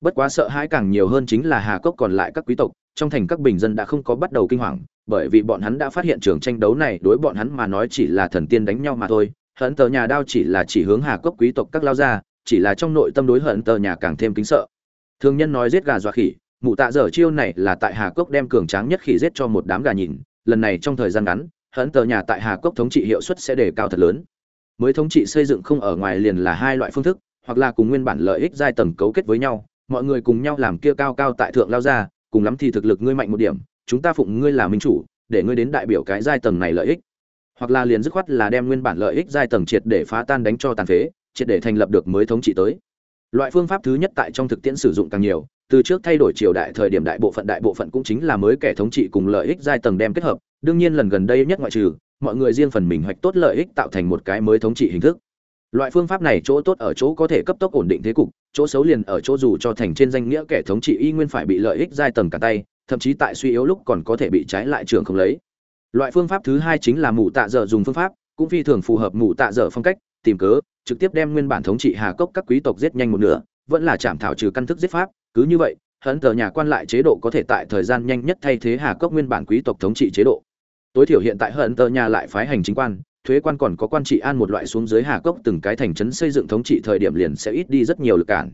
A: bất quá sợ hãi càng nhiều hơn chính là hà cốc còn lại các quý tộc, trong thành các bình dân đã không có bắt đầu kinh hoàng, bởi vì bọn hắn đã phát hiện trường tranh đấu này đối bọn hắn mà nói chỉ là thần tiên đánh nhau mà thôi. Hận tờ nhà đao chỉ là chỉ hướng hà cốc quý tộc các lao ra, chỉ là trong nội tâm đối hận tờ nhà càng thêm kính sợ. Thương nhân nói giết gà dọa khỉ, mụ tạ dở chiêu này là tại hà cốc đem cường tráng nhất khỉ giết cho một đám gà nhìn, lần này trong thời gian ngắn, hận tờ nhà tại hà cốc thống trị hiệu suất sẽ đề cao thật lớn. Mới thống trị xây dựng không ở ngoài liền là hai loại phương thức, hoặc là cùng nguyên bản lợi ích giai tầng cấu kết với nhau mọi người cùng nhau làm kia cao cao tại thượng lao ra, cùng lắm thì thực lực ngươi mạnh một điểm, chúng ta phụng ngươi là minh chủ, để ngươi đến đại biểu cái giai tầng này lợi ích. Hoặc là liền dứt khoát là đem nguyên bản lợi ích giai tầng triệt để phá tan đánh cho tàn phế, triệt để thành lập được mới thống trị tới. Loại phương pháp thứ nhất tại trong thực tiễn sử dụng càng nhiều, từ trước thay đổi triều đại thời điểm đại bộ phận đại bộ phận cũng chính là mới kẻ thống trị cùng lợi ích giai tầng đem kết hợp, đương nhiên lần gần đây nhất ngoại trừ, mọi người riêng phần mình hoạch tốt lợi ích tạo thành một cái mới thống trị hình thức loại phương pháp này chỗ tốt ở chỗ có thể cấp tốc ổn định thế cục, chỗ xấu liền ở chỗ dù cho thành trên danh nghĩa kẻ thống trị y nguyên phải bị lợi ích giai tầng cả tay, thậm chí tại suy yếu lúc còn có thể bị trái lại trường không lấy. Loại phương pháp thứ hai chính là mù tạ dở dùng phương pháp, cũng phi thường phù hợp mù tạ dở phong cách, tìm cớ, trực tiếp đem nguyên bản thống trị hà cốc các quý tộc giết nhanh một nửa, vẫn là chạm thảo trừ căn thức giết pháp, cứ như vậy hận tờ nhà quan lại chế độ có thể tại thời gian nhanh nhất thay thế hà cốc nguyên bản quý tộc thống trị chế độ. Tối thiểu hiện tại hận tờ nhà lại phái hành chính quan thuế quan còn có quan trị an một loại xuống dưới hà cốc từng cái thành trấn xây dựng thống trị thời điểm liền sẽ ít đi rất nhiều lực cản.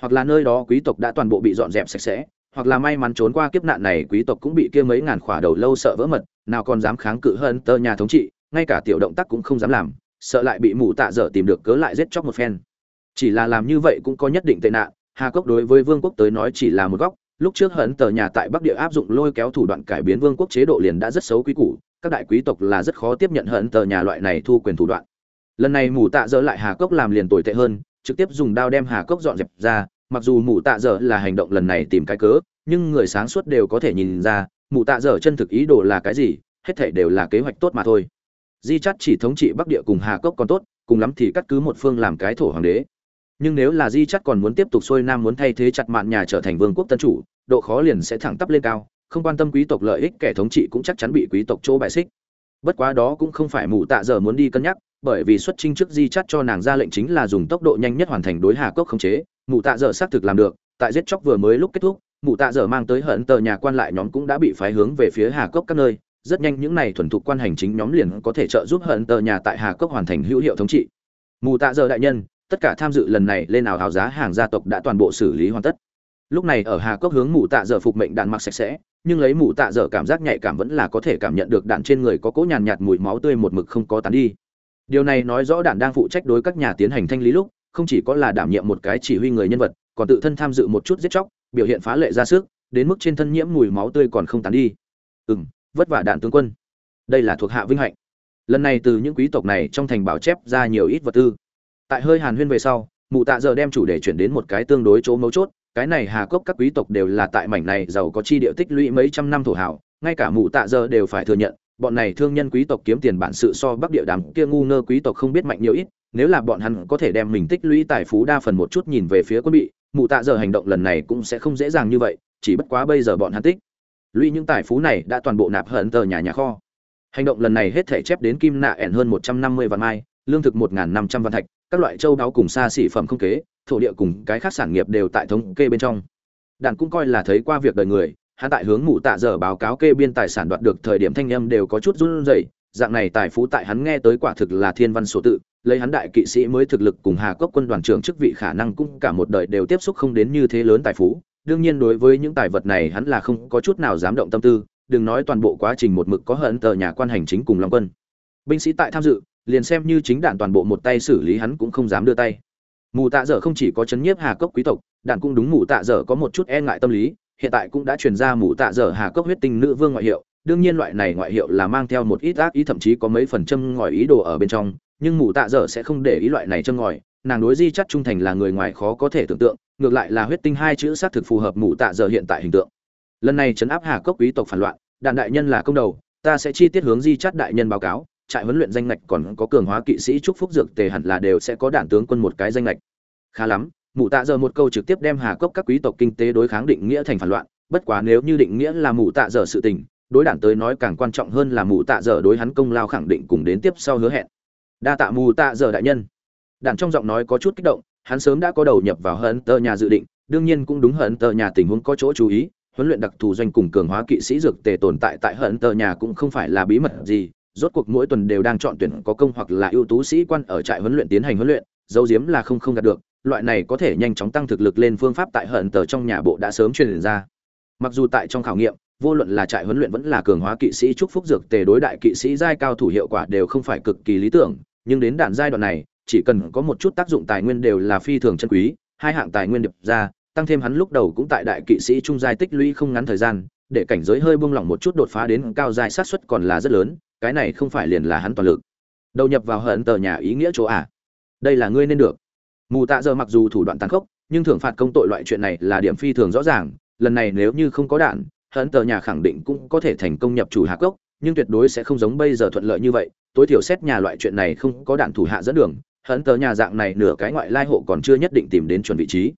A: Hoặc là nơi đó quý tộc đã toàn bộ bị dọn dẹp sạch sẽ, hoặc là may mắn trốn qua kiếp nạn này quý tộc cũng bị kia mấy ngàn khỏa đầu lâu sợ vỡ mật, nào còn dám kháng cự hơn tơ nhà thống trị, ngay cả tiểu động tác cũng không dám làm, sợ lại bị mù tạ dở tìm được cớ lại giết chóc một phen. Chỉ là làm như vậy cũng có nhất định tệ nạn, hà cốc đối với vương quốc tới nói chỉ là một góc, lúc trước hận tờ nhà tại bắc địa áp dụng lôi kéo thủ đoạn cải biến vương quốc chế độ liền đã rất xấu quý củ các đại quý tộc là rất khó tiếp nhận hận tờ nhà loại này thu quyền thủ đoạn. Lần này mù tạ dở lại hà cốc làm liền tồi tệ hơn, trực tiếp dùng đao đem hà cốc dọn dẹp ra, mặc dù mù tạ dở là hành động lần này tìm cái cớ, nhưng người sáng suốt đều có thể nhìn ra, mù tạ dở chân thực ý đồ là cái gì, hết thể đều là kế hoạch tốt mà thôi. Di chắt chỉ thống trị bắc địa cùng hà cốc còn tốt, cùng lắm thì cắt cứ một phương làm cái thổ hoàng đế. Nhưng nếu là di chắt còn muốn tiếp tục xuôi nam muốn thay thế chặt mạn nhà trở thành vương quốc tân chủ, độ khó liền sẽ thẳng tắp lên cao không quan tâm quý tộc lợi ích, kẻ thống trị cũng chắc chắn bị quý tộc chỗ bài xích. Bất quá đó cũng không phải mù tạ dở muốn đi cân nhắc, bởi vì xuất trinh trước di chắt cho nàng ra lệnh chính là dùng tốc độ nhanh nhất hoàn thành đối hà cốc khống chế. Mù tạ dở xác thực làm được, tại giết chóc vừa mới lúc kết thúc mụ tạ dở mang tới hận tờ nhà quan lại nhóm cũng đã bị phái hướng về phía hà cốc các nơi. Rất nhanh những này thuần thục quan hành chính nhóm liền có thể trợ giúp hận tờ nhà tại hà cốc hoàn thành hữu hiệu thống trị. Mù tạ dở đại nhân, tất cả tham dự lần này lên nào hào giá hàng gia tộc đã toàn bộ xử lý hoàn tất. Lúc này ở hà cốc hướng mù tạ dở phục mệnh đạn mặc sạch sẽ nhưng lấy mụ tạ dở cảm giác nhạy cảm vẫn là có thể cảm nhận được đạn trên người có cỗ nhàn nhạt mùi máu tươi một mực không có tán đi. Điều này nói rõ đạn đang phụ trách đối các nhà tiến hành thanh lý lúc, không chỉ có là đảm nhiệm một cái chỉ huy người nhân vật, còn tự thân tham dự một chút giết chóc, biểu hiện phá lệ ra sức, đến mức trên thân nhiễm mùi máu tươi còn không tán đi. Ừ m vất vả đạn tướng quân. Đây là thuộc hạ vinh hạnh. Lần này từ những quý tộc này trong thành bảo chép ra nhiều ít vật tư. Tại hơi hàn huyên về sau, mụ tạ giờ đem chủ đề chuyển đến một cái tương đối chỗ mấu chốt cái này hà cốc các quý tộc đều là tại mảnh này giàu có chi địa tích lũy mấy trăm năm thổ hảo, ngay cả mụ tạ giờ đều phải thừa nhận, bọn này thương nhân quý tộc kiếm tiền bản sự so bắc địa đám kia ngu ngơ quý tộc không biết mạnh nhiều ít, nếu là bọn hắn có thể đem mình tích lũy tài phú đa phần một chút nhìn về phía quân bị, mụ tạ giờ hành động lần này cũng sẽ không dễ dàng như vậy, chỉ bất quá bây giờ bọn hắn tích lũy những tài phú này đã toàn bộ nạp hận tờ nhà nhà kho. Hành động lần này hết thể chép đến kim nạ ẻn hơn một trăm năm mươi vạn mai, lương thực một năm trăm vạn thạch, các loại châu đáo cùng xa xỉ phẩm không kế thổ địa cùng cái khác sản nghiệp đều tại thống kê bên trong. Đạn cũng coi là thấy qua việc đời người, hắn tại hướng mụ tạ giờ báo cáo kê biên tài sản đoạt được thời điểm thanh âm đều có chút run rẩy, dạng này tài phú tại hắn nghe tới quả thực là thiên văn số tự, lấy hắn đại kỵ sĩ mới thực lực cùng hà cốc quân đoàn trưởng chức vị khả năng cũng cả một đời đều tiếp xúc không đến như thế lớn tài phú. Đương nhiên đối với những tài vật này hắn là không có chút nào dám động tâm tư, đừng nói toàn bộ quá trình một mực có hận tờ nhà quan hành chính cùng long quân. Binh sĩ tại tham dự, liền xem như chính đạn toàn bộ một tay xử lý hắn cũng không dám đưa tay mù tạ dở không chỉ có chấn nhiếp hà cốc quý tộc đạn cũng đúng mù tạ dở có một chút e ngại tâm lý, hiện tại cũng đã truyền ra mù tạ dở hà cốc huyết tinh nữ vương ngoại hiệu, đương nhiên loại này ngoại hiệu là mang theo một ít ác ý, thậm chí có mấy phần châm ngòi ý đồ ở bên trong, nhưng mù tạ dở sẽ không để ý loại này châm ngòi, nàng đối di chắc trung thành là người ngoài khó có thể tưởng tượng, ngược lại là huyết tinh hai chữ xác thực phù hợp mù tạ dở hiện tại hình tượng. Lần này chấn áp hà cốc quý tộc phản loạn đạn đại nhân là công đầu, ta sẽ chi tiết hướng di chắt đại nhân báo cáo trại huấn luyện danh ngạch còn có cường hóa kỵ sĩ trúc phúc dược tề hẳn là đều sẽ có đảng tướng quân một cái danh ngạch. Khá lắm, mụ tạ giờ một câu trực tiếp đem hà cốc các quý tộc kinh tế đối kháng định nghĩa thành phản loạn, bất quá nếu như định nghĩa là mụ tạ giờ sự tình, đối đảng tới nói càng quan trọng hơn là mụ tạ giờ đối hắn công lao khẳng định cùng đến tiếp sau hứa hẹn. Đa tạ mù tạ giờ đại nhân. Đảng trong giọng nói có chút kích động, hắn sớm đã có đầu nhập vào hận tờ nhà dự định, đương nhiên cũng đúng hận tờ nhà tình huống có chỗ chú ý, huấn luyện đặc thù doanh cùng cường hóa kỵ sĩ dược tề tồn tại tại hận tờ nhà cũng không phải là bí mật gì rốt cuộc mỗi tuần đều đang chọn tuyển có công hoặc là ưu tú sĩ quan ở trại huấn luyện tiến hành huấn luyện, dấu diếm là không không đạt được, loại này có thể nhanh chóng tăng thực lực lên phương pháp tại hận tờ trong nhà bộ đã sớm truyền ra. Mặc dù tại trong khảo nghiệm, vô luận là trại huấn luyện vẫn là cường hóa kỵ sĩ trúc phúc dược tề đối đại kỵ sĩ giai cao thủ hiệu quả đều không phải cực kỳ lý tưởng, nhưng đến đạn giai đoạn này, chỉ cần có một chút tác dụng tài nguyên đều là phi thường chân quý, hai hạng tài nguyên điệp ra, tăng thêm hắn lúc đầu cũng tại đại kỵ sĩ trung giai tích lũy không ngắn thời gian, để cảnh giới hơi buông lỏng một chút đột phá đến cao giai sát suất còn là rất lớn cái này không phải liền là hắn toàn lực. Đầu nhập vào hận tờ nhà ý nghĩa chỗ à? Đây là ngươi nên được. Mù tạ giờ mặc dù thủ đoạn tàn khốc, nhưng thưởng phạt công tội loại chuyện này là điểm phi thường rõ ràng. Lần này nếu như không có đạn, hận tờ nhà khẳng định cũng có thể thành công nhập chủ hạ cốc, nhưng tuyệt đối sẽ không giống bây giờ thuận lợi như vậy. Tối thiểu xét nhà loại chuyện này không có đạn thủ hạ dẫn đường, hận tờ nhà dạng này nửa cái ngoại lai hộ còn chưa nhất định tìm đến chuẩn vị trí.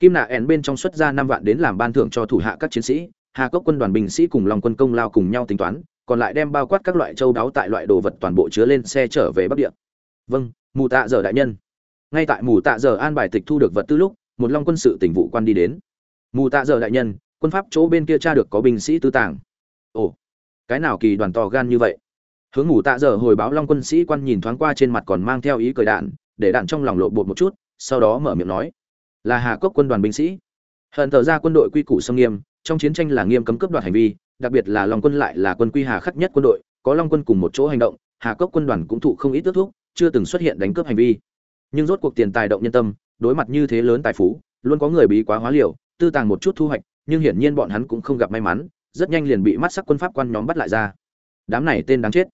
A: Kim nạ ẻn bên trong xuất ra năm vạn đến làm ban thưởng cho thủ hạ các chiến sĩ hà cốc quân đoàn binh sĩ cùng lòng quân công lao cùng nhau tính toán còn lại đem bao quát các loại châu đáo tại loại đồ vật toàn bộ chứa lên xe trở về bắc địa. Vâng mù tạ giờ đại nhân. Ngay tại mù tạ giờ an bài tịch thu được vật tư lúc, một long quân sự tỉnh vụ quan đi đến. Mù tạ giờ đại nhân, quân pháp chỗ bên kia tra được có binh sĩ tư tàng. Ồ, cái nào kỳ đoàn to gan như vậy? Hướng mù tạ giờ hồi báo long quân sĩ quan nhìn thoáng qua trên mặt còn mang theo ý cười đạn, để đạn trong lòng lộ bột một chút, sau đó mở miệng nói. Là hà cốc quân đoàn binh sĩ. Hận thờ ra quân đội quy củ sông nghiêm, trong chiến tranh là nghiêm cấm cướp đoạt hành vi đặc biệt là long quân lại là quân quy hà khắc nhất quân đội, có long quân cùng một chỗ hành động, hà cốc quân đoàn cũng thụ không ít tước thuốc chưa từng xuất hiện đánh cướp hành vi. Nhưng rốt cuộc tiền tài động nhân tâm, đối mặt như thế lớn tài phú, luôn có người bí quá hóa liều, tư tàng một chút thu hoạch, nhưng hiển nhiên bọn hắn cũng không gặp may mắn, rất nhanh liền bị mắt sắc quân pháp quan nhóm bắt lại ra. Đám này tên đáng chết.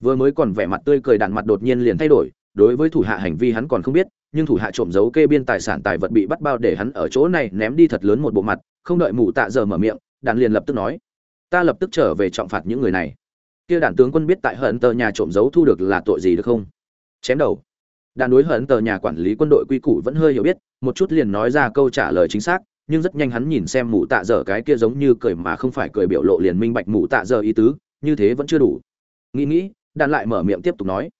A: Vừa mới còn vẻ mặt tươi cười đạn mặt đột nhiên liền thay đổi, đối với thủ hạ hành vi hắn còn không biết, nhưng thủ hạ trộm giấu kê biên tài sản tài vật bị bắt bao để hắn ở chỗ này ném đi thật lớn một bộ mặt, không đợi mù tạ giờ mở miệng, đạn liền lập tức nói ta lập tức trở về trọng phạt những người này. Kia đàn tướng quân biết tại hận tờ nhà trộm giấu thu được là tội gì được không? Chém đầu. Đàn đối hận tờ nhà quản lý quân đội quy củ vẫn hơi hiểu biết, một chút liền nói ra câu trả lời chính xác, nhưng rất nhanh hắn nhìn xem mụ tạ dở cái kia giống như cười mà không phải cười biểu lộ liền minh bạch mụ tạ dở ý tứ, như thế vẫn chưa đủ. Nghĩ nghĩ, đàn lại mở miệng tiếp tục nói.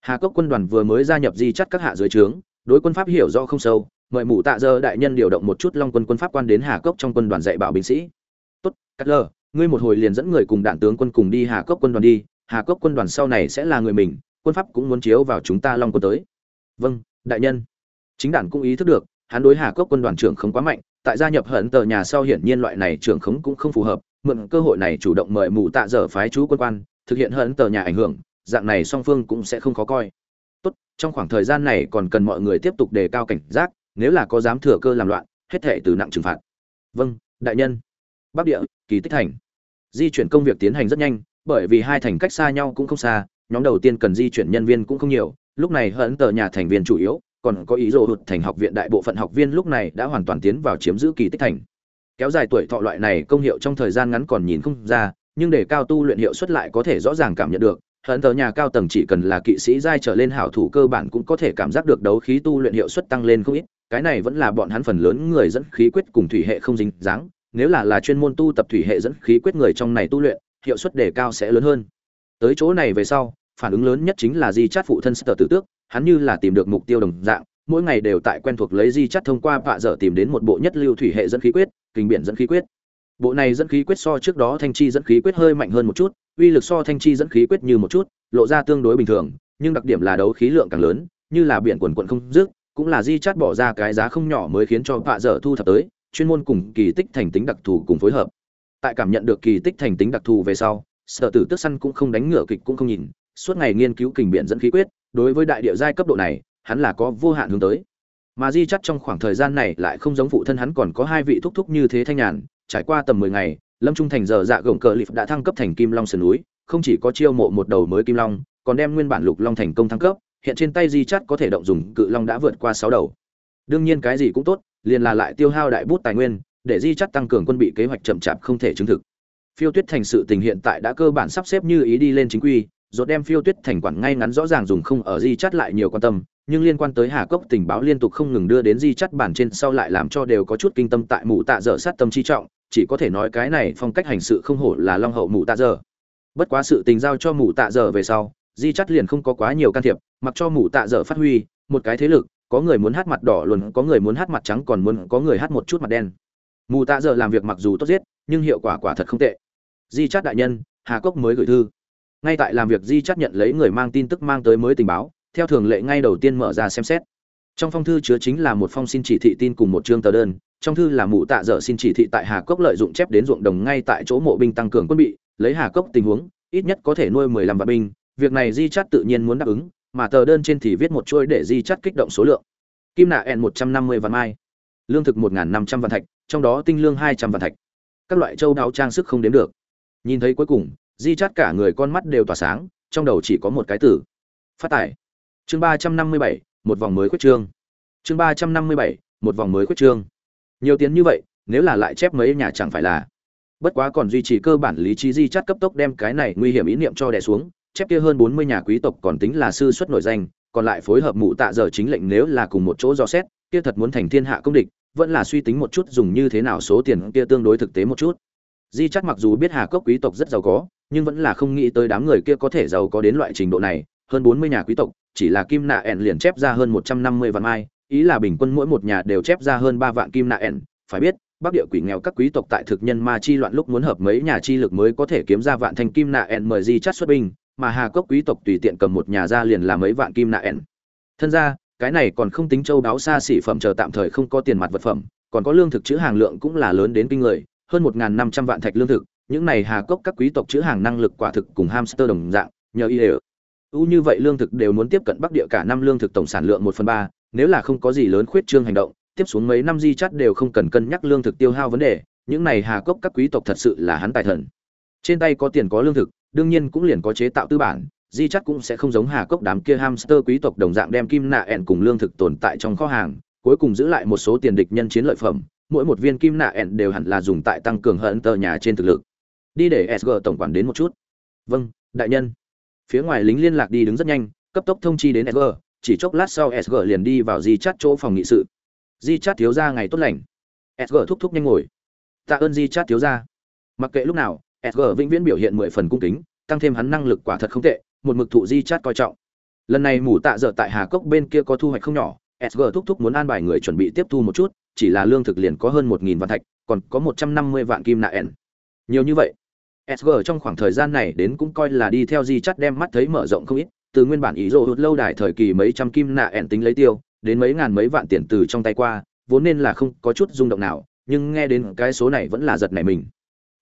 A: Hà cốc quân đoàn vừa mới gia nhập di chắt các hạ dưới trướng, đối quân pháp hiểu do không sâu, mời mụ tạ dơ đại nhân điều động một chút long quân quân pháp quan đến hà cốc trong quân đoàn dạy bảo binh sĩ. Tốt cắt lơ ngươi một hồi liền dẫn người cùng đạn tướng quân cùng đi hà cốc quân đoàn đi, hà cốc quân đoàn sau này sẽ là người mình, quân pháp cũng muốn chiếu vào chúng ta long quân tới. Vâng đại nhân. Chính đản cũng ý thức được, hắn đối hà cốc quân đoàn trưởng không quá mạnh, tại gia nhập hận tờ nhà sau hiển nhiên loại này trưởng khống cũng không phù hợp, mượn cơ hội này chủ động mời mù tạ dở phái chú quân quan, thực hiện hận tờ nhà ảnh hưởng, dạng này song phương cũng sẽ không khó coi. Tốt, trong khoảng thời gian này còn cần mọi người tiếp tục đề cao cảnh giác, nếu là có dám thừa cơ làm loạn, hết thệ từ nặng trừng phạt. Vâng đại nhân. Bắc địa, kỳ tích thành di chuyển công việc tiến hành rất nhanh, bởi vì hai thành cách xa nhau cũng không xa, nhóm đầu tiên cần di chuyển nhân viên cũng không nhiều, lúc này hận tờ nhà thành viên chủ yếu, còn có ý đồ hụt thành học viện đại bộ phận học viên lúc này đã hoàn toàn tiến vào chiếm giữ kỳ tích thành. Kéo dài tuổi thọ loại này công hiệu trong thời gian ngắn còn nhìn không ra, nhưng để cao tu luyện hiệu suất lại có thể rõ ràng cảm nhận được, hận tờ nhà cao tầng chỉ cần là kỵ sĩ giai trở lên hảo thủ cơ bản cũng có thể cảm giác được đấu khí tu luyện hiệu suất tăng lên không ít, cái này vẫn là bọn hắn phần lớn người dẫn khí quyết cùng thủy hệ không dính dáng nếu là là chuyên môn tu tập thủy hệ dẫn khí quyết người trong này tu luyện, hiệu suất đề cao sẽ lớn hơn. Tới chỗ này về sau, phản ứng lớn nhất chính là di chát phụ thân sở tử tước, hắn như là tìm được mục tiêu đồng dạng, mỗi ngày đều tại quen thuộc lấy di chát thông qua vạ dở tìm đến một bộ nhất lưu thủy hệ dẫn khí quyết, kinh biển dẫn khí quyết. Bộ này dẫn khí quyết so trước đó thanh chi dẫn khí quyết hơi mạnh hơn một chút, uy lực so thanh chi dẫn khí quyết như một chút, lộ ra tương đối bình thường, nhưng đặc điểm là đấu khí lượng càng lớn, như là biển quần quần không dứt, cũng là di chát bỏ ra cái giá không nhỏ mới khiến cho vạ dở thu thập tới chuyên môn cùng kỳ tích thành tính đặc thù cùng phối hợp. Tại cảm nhận được kỳ tích thành tính đặc thù về sau, sở tử tức săn cũng không đánh ngựa kịch cũng không nhìn, suốt ngày nghiên cứu kình biện dẫn khí quyết, đối với đại địa giai cấp độ này, hắn là có vô hạn hướng tới. Mà di chắt trong khoảng thời gian này lại không giống phụ thân hắn còn có hai vị thúc thúc như thế thanh nhàn, trải qua tầm mười ngày, lâm trung thành giờ dạ gồng cờ lịp đã thăng cấp thành kim long sườn núi, không chỉ có chiêu mộ một đầu mới kim long, còn đem nguyên bản lục long thành công thăng cấp, hiện trên tay di chắt có thể động dùng cự long đã vượt qua sáu đầu. Đương nhiên cái gì cũng tốt liền là lại tiêu hao đại bút tài nguyên, để di chắt tăng cường quân bị kế hoạch chậm chạp không thể chứng thực. Phiêu tuyết thành sự tình hiện tại đã cơ bản sắp xếp như ý đi lên chính quy rồi đem phiêu tuyết thành quản ngay ngắn rõ ràng dùng không ở di chắt lại nhiều quan tâm, nhưng liên quan tới hà cốc tình báo liên tục không ngừng đưa đến di chắt bản trên sau lại làm cho đều có chút kinh tâm tại mụ tạ dở sát tâm chi trọng, chỉ có thể nói cái này phong cách hành sự không hổ là long hậu mụ tạ dở. Bất quá sự tình giao cho mụ tạ dở về sau, di chắt liền không có quá nhiều can thiệp, mặc cho mụ tạ dở phát huy, một cái thế lực có người muốn hát mặt đỏ luôn, có người muốn hát mặt trắng, còn muốn có người hát một chút mặt đen. Mù tạ dở làm việc mặc dù tốt giết, nhưng hiệu quả quả thật không tệ. Di chát đại nhân, hà cốc mới gửi thư. Ngay tại làm việc, di chát nhận lấy người mang tin tức mang tới mới tình báo, theo thường lệ ngay đầu tiên mở ra xem xét. Trong phong thư chứa chính là một phong xin chỉ thị tin cùng một chương tờ đơn, trong thư là mụ tạ dở xin chỉ thị tại hà cốc lợi dụng chép đến ruộng đồng ngay tại chỗ mộ binh tăng cường quân bị, lấy hà cốc tình huống, ít nhất có thể nuôi mười lăm vạn binh, việc này di chát tự nhiên muốn đáp ứng mà tờ đơn trên thì viết một chuỗi để di chắt kích động số lượng. Kim nạ ẹn một trăm năm mươi vạn mai, lương thực một năm trăm vạn thạch, trong đó tinh lương hai trăm vạn thạch. Các loại châu đáo trang sức không đếm được. Nhìn thấy cuối cùng, di chắt cả người con mắt đều tỏa sáng, trong đầu chỉ có một cái tử phát tải. Chương ba trăm năm mươi bảy, một vòng mới khuyết trương. Chương ba trăm năm mươi bảy, một vòng mới khuyết trương. Nhiều tiền như vậy, nếu là lại chép mấy nhà chẳng phải là. Bất quá còn duy trì cơ bản lý trí di chắt cấp tốc đem cái này nguy hiểm ý niệm cho đè xuống chép kia hơn bốn mươi nhà quý tộc còn tính là sư xuất nổi danh, còn lại phối hợp mụ tạ giờ chính lệnh nếu là cùng một chỗ do xét, kia thật muốn thành thiên hạ công địch, vẫn là suy tính một chút dùng như thế nào số tiền kia tương đối thực tế một chút. Di chắc mặc dù biết hà cốc quý tộc rất giàu có, nhưng vẫn là không nghĩ tới đám người kia có thể giàu có đến loại trình độ này, hơn bốn mươi nhà quý tộc, chỉ là kim nạ ẻn liền chép ra hơn một trăm năm mươi vạn mai, ý là bình quân mỗi một nhà đều chép ra hơn ba vạn kim nạ ẻn, phải biết, bắc địa quỷ nghèo các quý tộc tại thực nhân ma chi loạn lúc muốn hợp mấy nhà chi lực mới có thể kiếm ra vạn thành kim nạ ẹn mời di chắt xuất binh mà hà cốc quý tộc tùy tiện cầm một nhà ra liền là mấy vạn kim nạ ẻn. Thân ra, cái này còn không tính châu đáo xa xỉ phẩm chờ tạm thời không có tiền mặt vật phẩm, còn có lương thực chữ hàng lượng cũng là lớn đến kinh người, hơn một năm trăm vạn thạch lương thực, những này hà cốc các quý tộc chữ hàng năng lực quả thực cùng hamster đồng dạng, nhờ y đều. U như vậy lương thực đều muốn tiếp cận bắc địa cả năm lương thực tổng sản lượng một phần ba, nếu là không có gì lớn khuyết trương hành động, tiếp xuống mấy năm di chắt đều không cần cân nhắc lương thực tiêu hao vấn đề, những này hà cốc các quý tộc thật sự là hắn tài thần. Trên tay có tiền có lương thực đương nhiên cũng liền có chế tạo tư bản di chắc cũng sẽ không giống hà cốc đám kia hamster quý tộc đồng dạng đem kim nạ ẹn cùng lương thực tồn tại trong kho hàng, cuối cùng giữ lại một số tiền địch nhân chiến lợi phẩm, mỗi một viên kim nạ ẹn đều hẳn là dùng tại tăng cường hận tờ nhà trên thực lực. Đi để sg tổng quản đến một chút. Vâng đại nhân. Phía ngoài lính liên lạc đi đứng rất nhanh, cấp tốc thông chi đến sg chỉ chốc lát sau sg liền đi vào di chắt chỗ phòng nghị sự. Di chắt thiếu ra ngày tốt lành. Sg thúc thúc nhanh ngồi. Tạ ơn di chắt thiếu ra mặc kệ lúc nào sg vĩnh viễn biểu hiện mười phần cung kính, tăng thêm hắn năng lực quả thật không tệ, một mực thụ di chát coi trọng. Lần này mù tạ dở tại hà cốc bên kia có thu hoạch không nhỏ sg thúc thúc muốn an bài người chuẩn bị tiếp thu một chút, chỉ là lương thực liền có hơn một nghìn vạn thạch, còn có một trăm năm mươi vạn kim nạ ẻn. Nhiều như vậy sg trong khoảng thời gian này đến cũng coi là đi theo di chắt đem mắt thấy mở rộng không ít, từ nguyên bản ý rộ hụt lâu đài thời kỳ mấy trăm kim nạ ẻn tính lấy tiêu, đến mấy ngàn mấy vạn tiền từ trong tay qua, vốn nên là không có chút rung động nào, nhưng nghe đến cái số này vẫn là giật nảy mình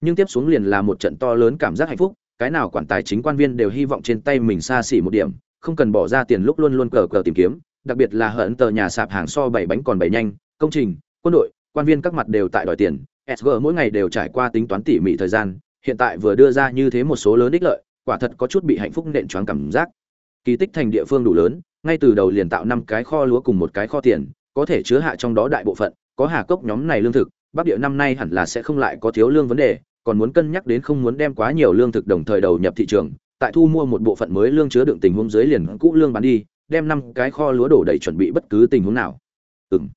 A: nhưng tiếp xuống liền là một trận to lớn cảm giác hạnh phúc, cái nào quản tài chính quan viên đều hy vọng trên tay mình xa xỉ một điểm, không cần bỏ ra tiền lúc luôn luôn cờ cờ tìm kiếm, đặc biệt là hận tờ nhà sạp hàng so bảy bánh còn bảy nhanh, công trình, quân đội, quan viên các mặt đều tại đòi tiền sg mỗi ngày đều trải qua tính toán tỉ mỉ thời gian, hiện tại vừa đưa ra như thế một số lớn ích lợi, quả thật có chút bị hạnh phúc nện choáng cảm giác. Kỳ tích thành địa phương đủ lớn, ngay từ đầu liền tạo năm cái kho lúa cùng một cái kho tiền, có thể chứa hạ trong đó đại bộ phận, có hà cốc nhóm này lương thực, bắc địa năm nay hẳn là sẽ không lại có thiếu lương vấn đề còn muốn cân nhắc đến không muốn đem quá nhiều lương thực đồng thời đầu nhập thị trường, tại thu mua một bộ phận mới lương chứa đựng tình huống dưới liền cũ lương bán đi, đem năm cái kho lúa đổ đầy chuẩn bị bất cứ tình huống nào Ừm.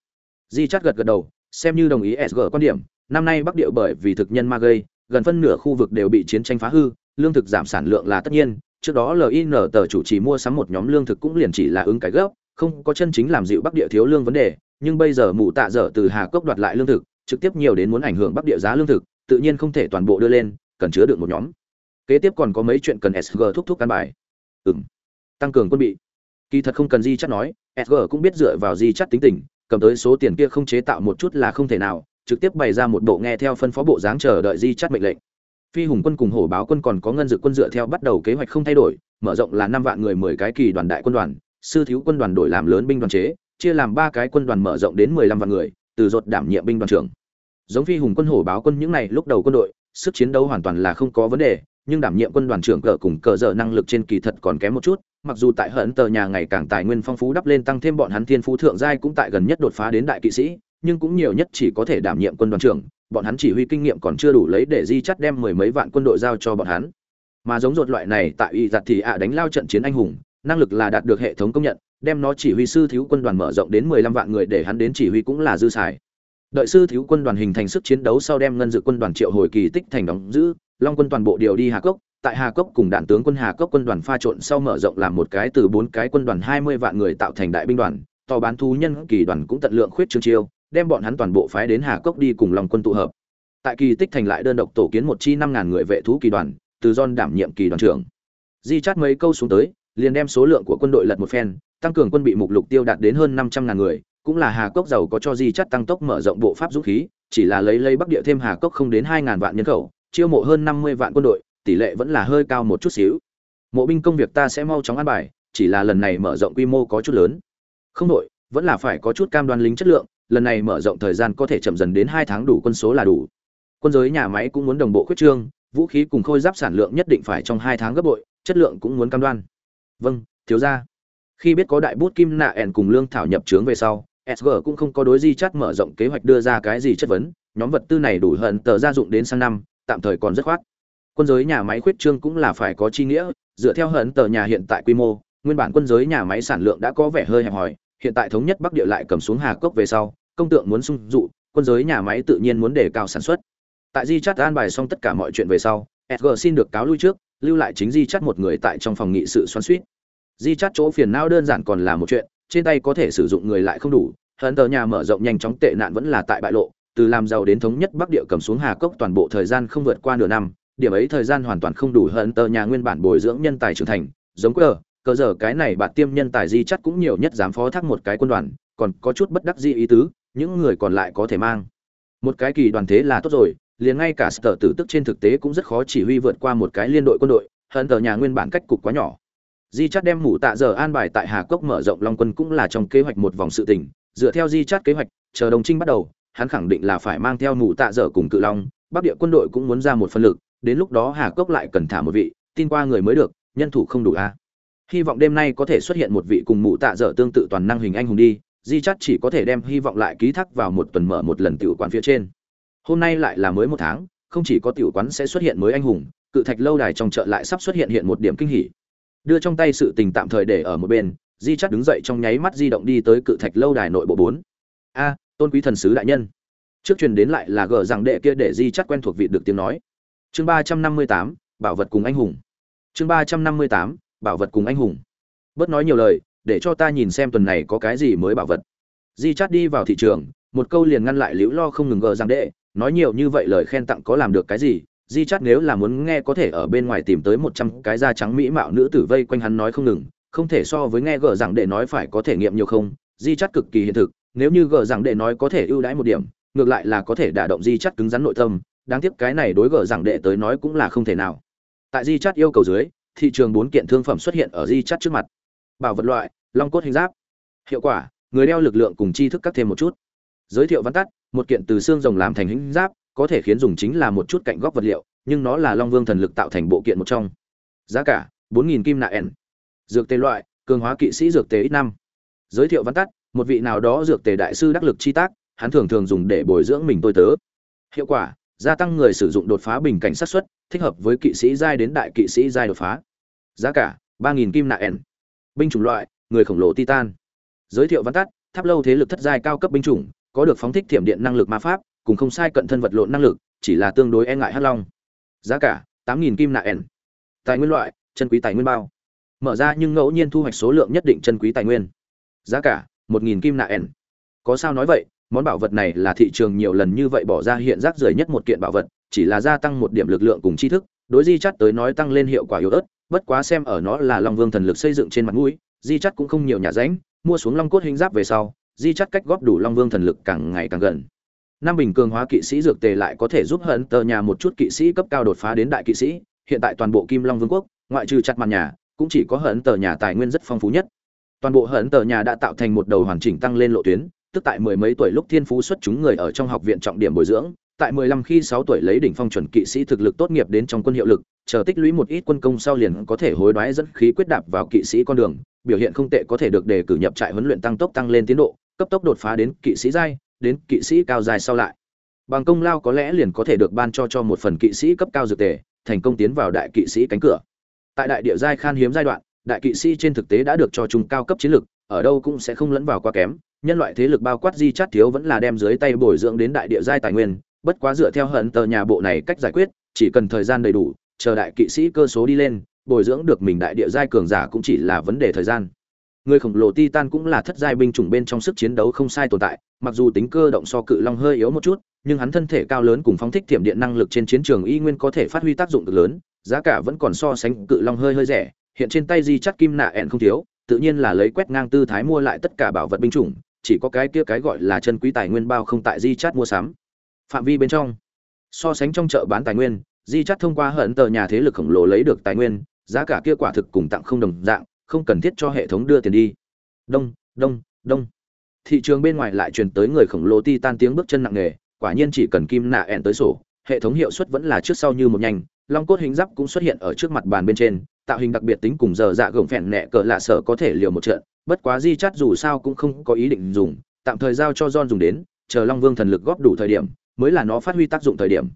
A: di chắt gật gật đầu, xem như đồng ý sg quan điểm, năm nay bắc địa bởi vì thực nhân ma gây, gần phân nửa khu vực đều bị chiến tranh phá hư, lương thực giảm sản lượng là tất nhiên, trước đó lin tờ chủ trì mua sắm một nhóm lương thực cũng liền chỉ là ứng cái gốc, không có chân chính làm dịu bắc địa thiếu lương vấn đề, nhưng bây giờ mụ tạ dở từ hà cốc đoạt lại lương thực, trực tiếp nhiều đến muốn ảnh hưởng bắc địa giá lương thực tự nhiên không thể toàn bộ đưa lên, cần chứa được một nhóm. Kế tiếp còn có mấy chuyện cần sg thúc thúc căn bài. Ừng tăng cường quân bị. Kỳ thật không cần di chắc nói sg cũng biết dựa vào di chắc tính tình, cầm tới số tiền kia không chế tạo một chút là không thể nào, trực tiếp bày ra một bộ nghe theo phân phó bộ dáng chờ đợi di chắc mệnh lệnh. Phi hùng quân cùng hổ báo quân còn có ngân dự quân dựa theo bắt đầu kế hoạch không thay đổi, mở rộng là năm vạn người mười cái kỳ đoàn đại quân đoàn, sư thiếu quân đoàn đổi làm lớn binh đoàn chế, chia làm ba cái quân đoàn mở rộng đến mười lăm vạn người, từ dột đảm nhiệm binh đoàn trưởng giống phi hùng quân hổ báo quân những này lúc đầu quân đội, sức chiến đấu hoàn toàn là không có vấn đề, nhưng đảm nhiệm quân đoàn trưởng cờ cùng cờ dở năng lực trên kỳ thật còn kém một chút, mặc dù tại hận tờ nhà ngày càng tài nguyên phong phú đắp lên tăng thêm bọn hắn thiên phú thượng giai cũng tại gần nhất đột phá đến đại kỵ sĩ, nhưng cũng nhiều nhất chỉ có thể đảm nhiệm quân đoàn trưởng, bọn hắn chỉ huy kinh nghiệm còn chưa đủ lấy để di chắt đem mười mấy vạn quân đội giao cho bọn hắn. Mà giống ruột loại này tại y giặt thì ạ đánh lao trận chiến anh hùng, năng lực là đạt được hệ thống công nhận, đem nó chỉ huy sư thiếu quân đoàn mở rộng đến mười lăm vạn người để hắn đến chỉ huy cũng là dư xài đợi sư thiếu quân đoàn hình thành sức chiến đấu sau đem ngân dự quân đoàn triệu hồi kỳ tích thành đóng giữ, long quân toàn bộ điều đi hà cốc, tại hà cốc cùng đạn tướng quân hà cốc quân đoàn pha trộn sau mở rộng làm một cái từ bốn cái quân đoàn hai mươi vạn người tạo thành đại binh đoàn, to bán thú nhân kỳ đoàn cũng tận lượng khuyết trương chiêu, đem bọn hắn toàn bộ phái đến hà cốc đi cùng long quân tụ hợp. Tại kỳ tích thành lại đơn độc tổ kiến một chi năm ngàn người vệ thú kỳ đoàn, từ don đảm nhiệm kỳ đoàn trưởng. Di chát mấy câu xuống tới, liền đem số lượng của quân đội lật một phen, tăng cường quân bị mục lục tiêu đạt đến hơn năm trăm ngàn người cũng là hà cốc giàu có cho di chắt tăng tốc mở rộng bộ pháp dũng khí, chỉ là lấy lấy bắc địa thêm hà cốc không đến hai ngàn vạn nhân khẩu, chiêu mộ hơn năm mươi vạn quân đội, tỷ lệ vẫn là hơi cao một chút xíu. Mộ binh công việc ta sẽ mau chóng an bài, chỉ là lần này mở rộng quy mô có chút lớn. Không đội, vẫn là phải có chút cam đoan lính chất lượng, lần này mở rộng thời gian có thể chậm dần đến hai tháng đủ quân số là đủ. Quân giới nhà máy cũng muốn đồng bộ khuyết trương, vũ khí cùng khôi giáp sản lượng nhất định phải trong hai tháng gấp bội, chất lượng cũng muốn cam đoan. Vâng thiếu gia. Khi biết có đại bút kim nạ ẻn cùng lương thảo nhập trướng về sau sg cũng không có đối di chắt mở rộng kế hoạch đưa ra cái gì chất vấn, nhóm vật tư này đủ hận tờ gia dụng đến sang năm, tạm thời còn rất khoát. Quân giới nhà máy khuyết trương cũng là phải có chi nghĩa, dựa theo hận tờ nhà hiện tại quy mô, nguyên bản quân giới nhà máy sản lượng đã có vẻ hơi hẹp hòi, hiện tại thống nhất bắc địa lại cầm xuống hà cốc về sau, công tượng muốn sung dụ, quân giới nhà máy tự nhiên muốn đề cao sản xuất. Tại di chắt an bài xong tất cả mọi chuyện về sau sg xin được cáo lui trước, lưu lại chính di chắt một người tại trong phòng nghị sự xoắn suýt di chắt chỗ phiền não đơn giản còn là một chuyện trên tay có thể sử dụng người lại không đủ hận tờ nhà mở rộng nhanh chóng tệ nạn vẫn là tại bại lộ, từ làm giàu đến thống nhất bắc địa cầm xuống hà cốc toàn bộ thời gian không vượt qua nửa năm, điểm ấy thời gian hoàn toàn không đủ hận tờ nhà nguyên bản bồi dưỡng nhân tài trưởng thành, giống cơ cơ giờ cái này bạt tiêm nhân tài di chắt cũng nhiều nhất dám phó thác một cái quân đoàn, còn có chút bất đắc dĩ ý tứ, những người còn lại có thể mang. Một cái kỳ đoàn thế là tốt rồi, liền ngay cả sở tử tức trên thực tế cũng rất khó chỉ huy vượt qua một cái liên đội quân đội hận tờ nhà nguyên bản cách cục quá nhỏ di chắt đem mũ tạ giờ an bài tại hà cốc mở rộng long quân cũng là trong kế hoạch một vòng sự tình. Dựa theo di chắt kế hoạch, chờ đồng trinh bắt đầu, hắn khẳng định là phải mang theo mũ tạ giờ cùng cự long. Bắc địa quân đội cũng muốn ra một phân lực, đến lúc đó hà cốc lại cần thả một vị, tin qua người mới được, nhân thủ không đủ a. À. hy vọng đêm nay có thể xuất hiện một vị cùng mũ tạ dở tương tự toàn năng hình anh hùng đi, di chắt chỉ có thể đem hy vọng lại ký thác vào một tuần mở một lần tiểu quán phía trên. Hôm nay lại là mới một tháng, không chỉ có tiểu quán sẽ xuất hiện mới anh hùng, cự thạch lâu đài trong chợ lại sắp xuất hiện hiện một điểm kinh hỉ đưa trong tay sự tình tạm thời để ở một bên, di chắc đứng dậy trong nháy mắt di động đi tới cự thạch lâu đài nội bộ bốn. A, tôn quý thần sứ đại nhân. Trước truyền đến lại là gờ rằng đệ kia để di chắc quen thuộc vị được tiếng nói. Chương ba trăm năm mươi tám, bảo vật cùng anh hùng. Chương ba trăm năm mươi tám, bảo vật cùng anh hùng. Bớt nói nhiều lời, để cho ta nhìn xem tuần này có cái gì mới bảo vật. Di chắt đi vào thị trường, một câu liền ngăn lại liễu lo không ngừng gờ rằng đệ, nói nhiều như vậy lời khen tặng có làm được cái gì di chắt nếu là muốn nghe có thể ở bên ngoài tìm tới một trăm cái da trắng mỹ mạo nữ tử vây quanh hắn nói không ngừng, không thể so với nghe gờ rằng để nói phải có thể nghiệm nhiều không? Di chắt cực kỳ hiện thực, nếu như gờ rằng để nói có thể ưu đãi một điểm, ngược lại là có thể đả động di chắt cứng rắn nội tâm, đáng tiếc cái này đối gờ rằng đệ tới nói cũng là không thể nào. Tại di chắt yêu cầu dưới, thị trường bốn kiện thương phẩm xuất hiện ở di chắt trước mặt. Bảo vật loại, long cốt hình giáp. Hiệu quả, người đeo lực lượng cùng tri thức cắt thêm một chút. Giới thiệu văn tắt, một kiện từ xương rồng làm thành hình giáp có thể khiến dùng chính là một chút cạnh góc vật liệu, nhưng nó là long vương thần lực tạo thành bộ kiện một trong. Giá cả, bốn nghìn kim nạ ẻn. Dược tề loại, cường hóa kỵ sĩ dược tề ít năm. Giới thiệu văn tắt, một vị nào đó dược tề đại sư đắc lực chi tác, hắn thường thường dùng để bồi dưỡng mình tôi tớ. Hiệu quả, gia tăng người sử dụng đột phá bình cảnh sát xuất thích hợp với kỵ sĩ giai đến đại kỵ sĩ giai đột phá. Giá cả 3.000 kim nạ ẻn. Binh chủng loại, người khổng lồ titan. Giới thiệu văn tắt, tháp lâu thế lực thất giai cao cấp binh chủng, có được phóng thích thiểm điện năng lực ma pháp cùng không sai cận thân vật lộn năng lực, chỉ là tương đối e ngại hắc long. Giá cả, tám nghìn kim nạ ẻn. Tài nguyên loại, chân quý tài nguyên bao. Mở ra nhưng ngẫu nhiên thu hoạch số lượng nhất định chân quý tài nguyên. Giá cả, một nghìn kim nạ ẻn. Có sao nói vậy, món bảo vật này là thị trường nhiều lần như vậy bỏ ra hiện rác rưởi nhất một kiện bảo vật, chỉ là gia tăng một điểm lực lượng cùng tri thức, đối di chắt tới nói tăng lên hiệu quả yếu ớt, bất quá xem ở nó là long vương thần lực xây dựng trên mặt mũi, di chắt cũng không nhiều nhà ránh, mua xuống long cốt hình giáp về sau, di chắt cách góp đủ long vương thần lực càng ngày càng gần năm bình cường hóa kỵ sĩ dược tề lại có thể giúp hận tờ nhà một chút kỵ sĩ cấp cao đột phá đến đại kỵ sĩ, hiện tại toàn bộ kim long vương quốc, ngoại trừ chặt mặt nhà, cũng chỉ có hận tờ nhà tài nguyên rất phong phú nhất. Toàn bộ hận tờ nhà đã tạo thành một đầu hoàn chỉnh tăng lên lộ tuyến, tức tại mười mấy tuổi lúc thiên phú xuất chúng người ở trong học viện trọng điểm bồi dưỡng, tại mười lăm khi sáu tuổi lấy đỉnh phong chuẩn kỵ sĩ thực lực tốt nghiệp đến trong quân hiệu lực, chờ tích lũy một ít quân công sau liền có thể hối đoái dẫn khí quyết đạp vào kỵ sĩ con đường, biểu hiện không tệ có thể được đề cử nhập trại huấn luyện tăng tốc tăng lên tiến độ, cấp tốc đột phá đến kỵ sĩ giai đến kỵ sĩ cao dài sau lại. Bằng công lao có lẽ liền có thể được ban cho cho một phần kỵ sĩ cấp cao dược tề, thành công tiến vào đại kỵ sĩ cánh cửa. Tại đại địa giai khan hiếm giai đoạn, đại kỵ sĩ trên thực tế đã được cho trung cao cấp chiến lực, ở đâu cũng sẽ không lẫn vào quá kém, nhân loại thế lực bao quát di chát thiếu vẫn là đem dưới tay bồi dưỡng đến đại địa giai tài nguyên, bất quá dựa theo hận tờ nhà bộ này cách giải quyết, chỉ cần thời gian đầy đủ, chờ đại kỵ sĩ cơ số đi lên, bồi dưỡng được mình đại địa giai cường giả cũng chỉ là vấn đề thời gian. Người khổng lồ titan cũng là thất giai binh chủng bên trong sức chiến đấu không sai tồn tại mặc dù tính cơ động so cự long hơi yếu một chút, nhưng hắn thân thể cao lớn cùng phóng thích thiểm điện năng lực trên chiến trường y nguyên có thể phát huy tác dụng cực lớn, giá cả vẫn còn so sánh cự long hơi hơi rẻ, hiện trên tay di chắt kim nạ ẹn không thiếu, tự nhiên là lấy quét ngang tư thái mua lại tất cả bảo vật binh chủng, chỉ có cái kia cái gọi là chân quý tài nguyên bao không tại di chắt mua sắm. Phạm vi bên trong, so sánh trong chợ bán tài nguyên, di chắt thông qua hận tờ nhà thế lực khổng lồ lấy được tài nguyên, giá cả kia quả thực cùng tặng không đồng dạng, không cần thiết cho hệ thống đưa tiền đi. Đông đông đông thị trường bên ngoài lại truyền tới người khổng lồ ti tan tiếng bước chân nặng nề, quả nhiên chỉ cần kim nạ ẹn tới sổ, hệ thống hiệu suất vẫn là trước sau như một nhanh, long cốt hình giáp cũng xuất hiện ở trước mặt bàn bên trên, tạo hình đặc biệt tính cùng giờ dạ gồng phèn nẹ cờ lạ sở có thể liều một trận, bất quá di chắt dù sao cũng không có ý định dùng, tạm thời giao cho John dùng đến, chờ long vương thần lực góp đủ thời điểm, mới là nó phát huy tác dụng thời điểm.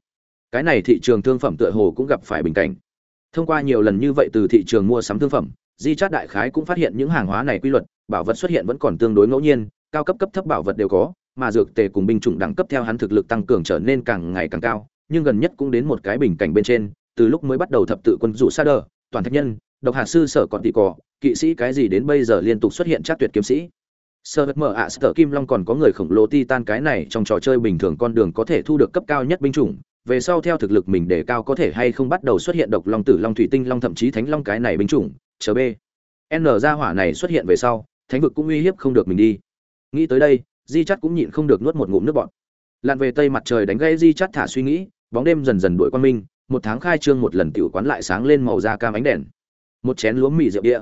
A: Cái này thị trường thương phẩm tựa hồ cũng gặp phải bình cảnh. Thông qua nhiều lần như vậy từ thị trường mua sắm thương phẩm, di chát đại khái cũng phát hiện những hàng hóa này quy luật, bảo vật xuất hiện vẫn còn tương đối ngẫu nhiên cao cấp cấp thấp bảo vật đều có, mà dược tề cùng binh chủng đẳng cấp theo hắn thực lực tăng cường trở nên càng ngày càng cao, nhưng gần nhất cũng đến một cái bình cảnh bên trên, từ lúc mới bắt đầu thập tự quân dụ sa đờ toàn thạch nhân, độc hạt sư sở còn tỷ cỏ kỵ sĩ cái gì đến bây giờ liên tục xuất hiện chắc tuyệt kiếm sĩ. Sơ vật mở ạ, sở kim long còn có người khổng lồ ti tan cái này trong trò chơi bình thường con đường có thể thu được cấp cao nhất binh chủng, về sau theo thực lực mình để cao có thể hay không bắt đầu xuất hiện độc long tử, long thủy tinh, long thậm chí thánh long cái này binh chủng, chờ b n ra hỏa này xuất hiện về sau, thánh vực cũng uy hiếp không được mình đi nghĩ tới đây, di chắt cũng nhịn không được nuốt một ngụm nước bọt. Lặn về tây mặt trời đánh gây di chắt thả suy nghĩ, bóng đêm dần dần đuổi quan minh một tháng khai trương một lần tiểu quán lại sáng lên màu da cam ánh đèn. Một chén lúa mì rượu địa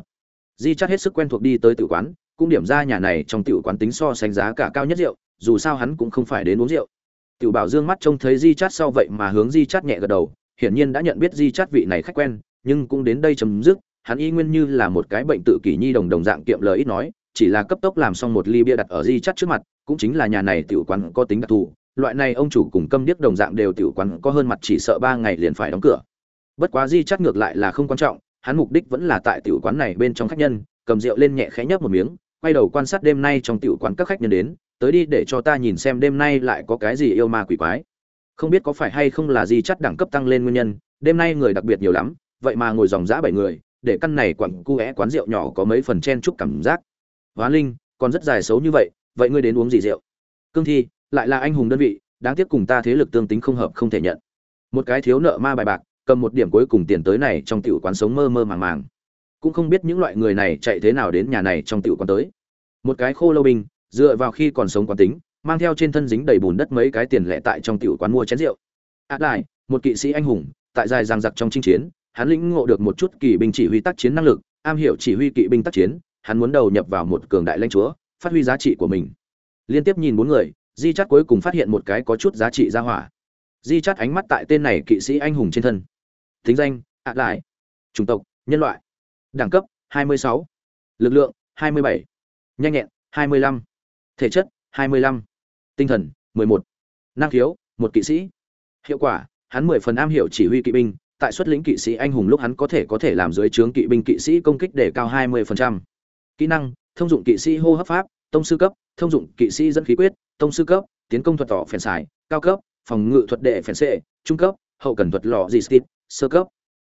A: di chắt hết sức quen thuộc đi tới tiểu quán, cũng điểm ra nhà này trong tiểu quán tính so sánh giá cả cao nhất rượu, dù sao hắn cũng không phải đến uống rượu. Tiểu bảo dương mắt trông thấy di chắt sau vậy mà hướng di chắt nhẹ gật đầu, hiển nhiên đã nhận biết di chắt vị này khách quen, nhưng cũng đến đây chấm dứt, hắn y nguyên như là một cái bệnh tự kỷ nhi đồng đồng dạng kiệm lời ít nói chỉ là cấp tốc làm xong một ly bia đặt ở di chắt trước mặt, cũng chính là nhà này tiểu quán có tính đặc thù, loại này ông chủ cùng câm điếc đồng dạng đều tiểu quán có hơn mặt chỉ sợ ba ngày liền phải đóng cửa. Bất quá di chắt ngược lại là không quan trọng, hắn mục đích vẫn là tại tiểu quán này bên trong khách nhân, cầm rượu lên nhẹ khẽ nhấp một miếng, quay đầu quan sát đêm nay trong tiểu quán các khách nhân đến, tới đi để cho ta nhìn xem đêm nay lại có cái gì yêu ma quỷ quái. Không biết có phải hay không là di chắt đẳng cấp tăng lên nguyên nhân, đêm nay người đặc biệt nhiều lắm, vậy mà ngồi dòng dã bảy người, để căn này quặng cu é quán rượu nhỏ có mấy phần chen chúc cảm giác hóa linh, còn rất dài xấu như vậy vậy ngươi đến uống gì rượu? Cương thi, lại là anh hùng đơn vị, đáng tiếc cùng ta thế lực tương tính không hợp không thể nhận. Một cái thiếu nợ ma bài bạc, cầm một điểm cuối cùng tiền tới này trong tiểu quán sống mơ mơ màng màng. Cũng không biết những loại người này chạy thế nào đến nhà này trong tiểu quán tới. Một cái khô lâu binh, dựa vào khi còn sống quán tính, mang theo trên thân dính đầy bùn đất mấy cái tiền lẻ tại trong tiểu quán mua chén rượu. Át lại, một kỵ sĩ anh hùng, tại dài giang giặc trong chinh chiến, hắn lĩnh ngộ được một chút kỳ binh chỉ huy tác chiến năng lực, am hiểu chỉ huy kỵ binh tác chiến hắn muốn đầu nhập vào một cường đại lãnh chúa, phát huy giá trị của mình liên tiếp nhìn bốn người, di chắt cuối cùng phát hiện một cái có chút giá trị ra hỏa di chắt ánh mắt tại tên này kỵ sĩ anh hùng trên thân Tính danh, ạ lại chủng tộc, nhân loại đẳng cấp 26. lực lượng 27. nhanh nhẹn 25. thể chất 25. tinh thần 11. năng khiếu, một kỵ sĩ hiệu quả, hắn mười phần am hiểu chỉ huy kỵ binh, tại xuất lĩnh kỵ sĩ anh hùng lúc hắn có thể có thể làm dưới trướng kỵ binh kỵ sĩ công kích để cao 20% kỹ năng, thông dụng kỵ sĩ hô hấp pháp, tông sư cấp, thông dụng kỵ sĩ dẫn khí quyết, tông sư cấp, tiến công thuật tỏ phèn xài, cao cấp, phòng ngự thuật đệ phèn xệ, trung cấp, hậu cần thuật lò dì stít sơ cấp.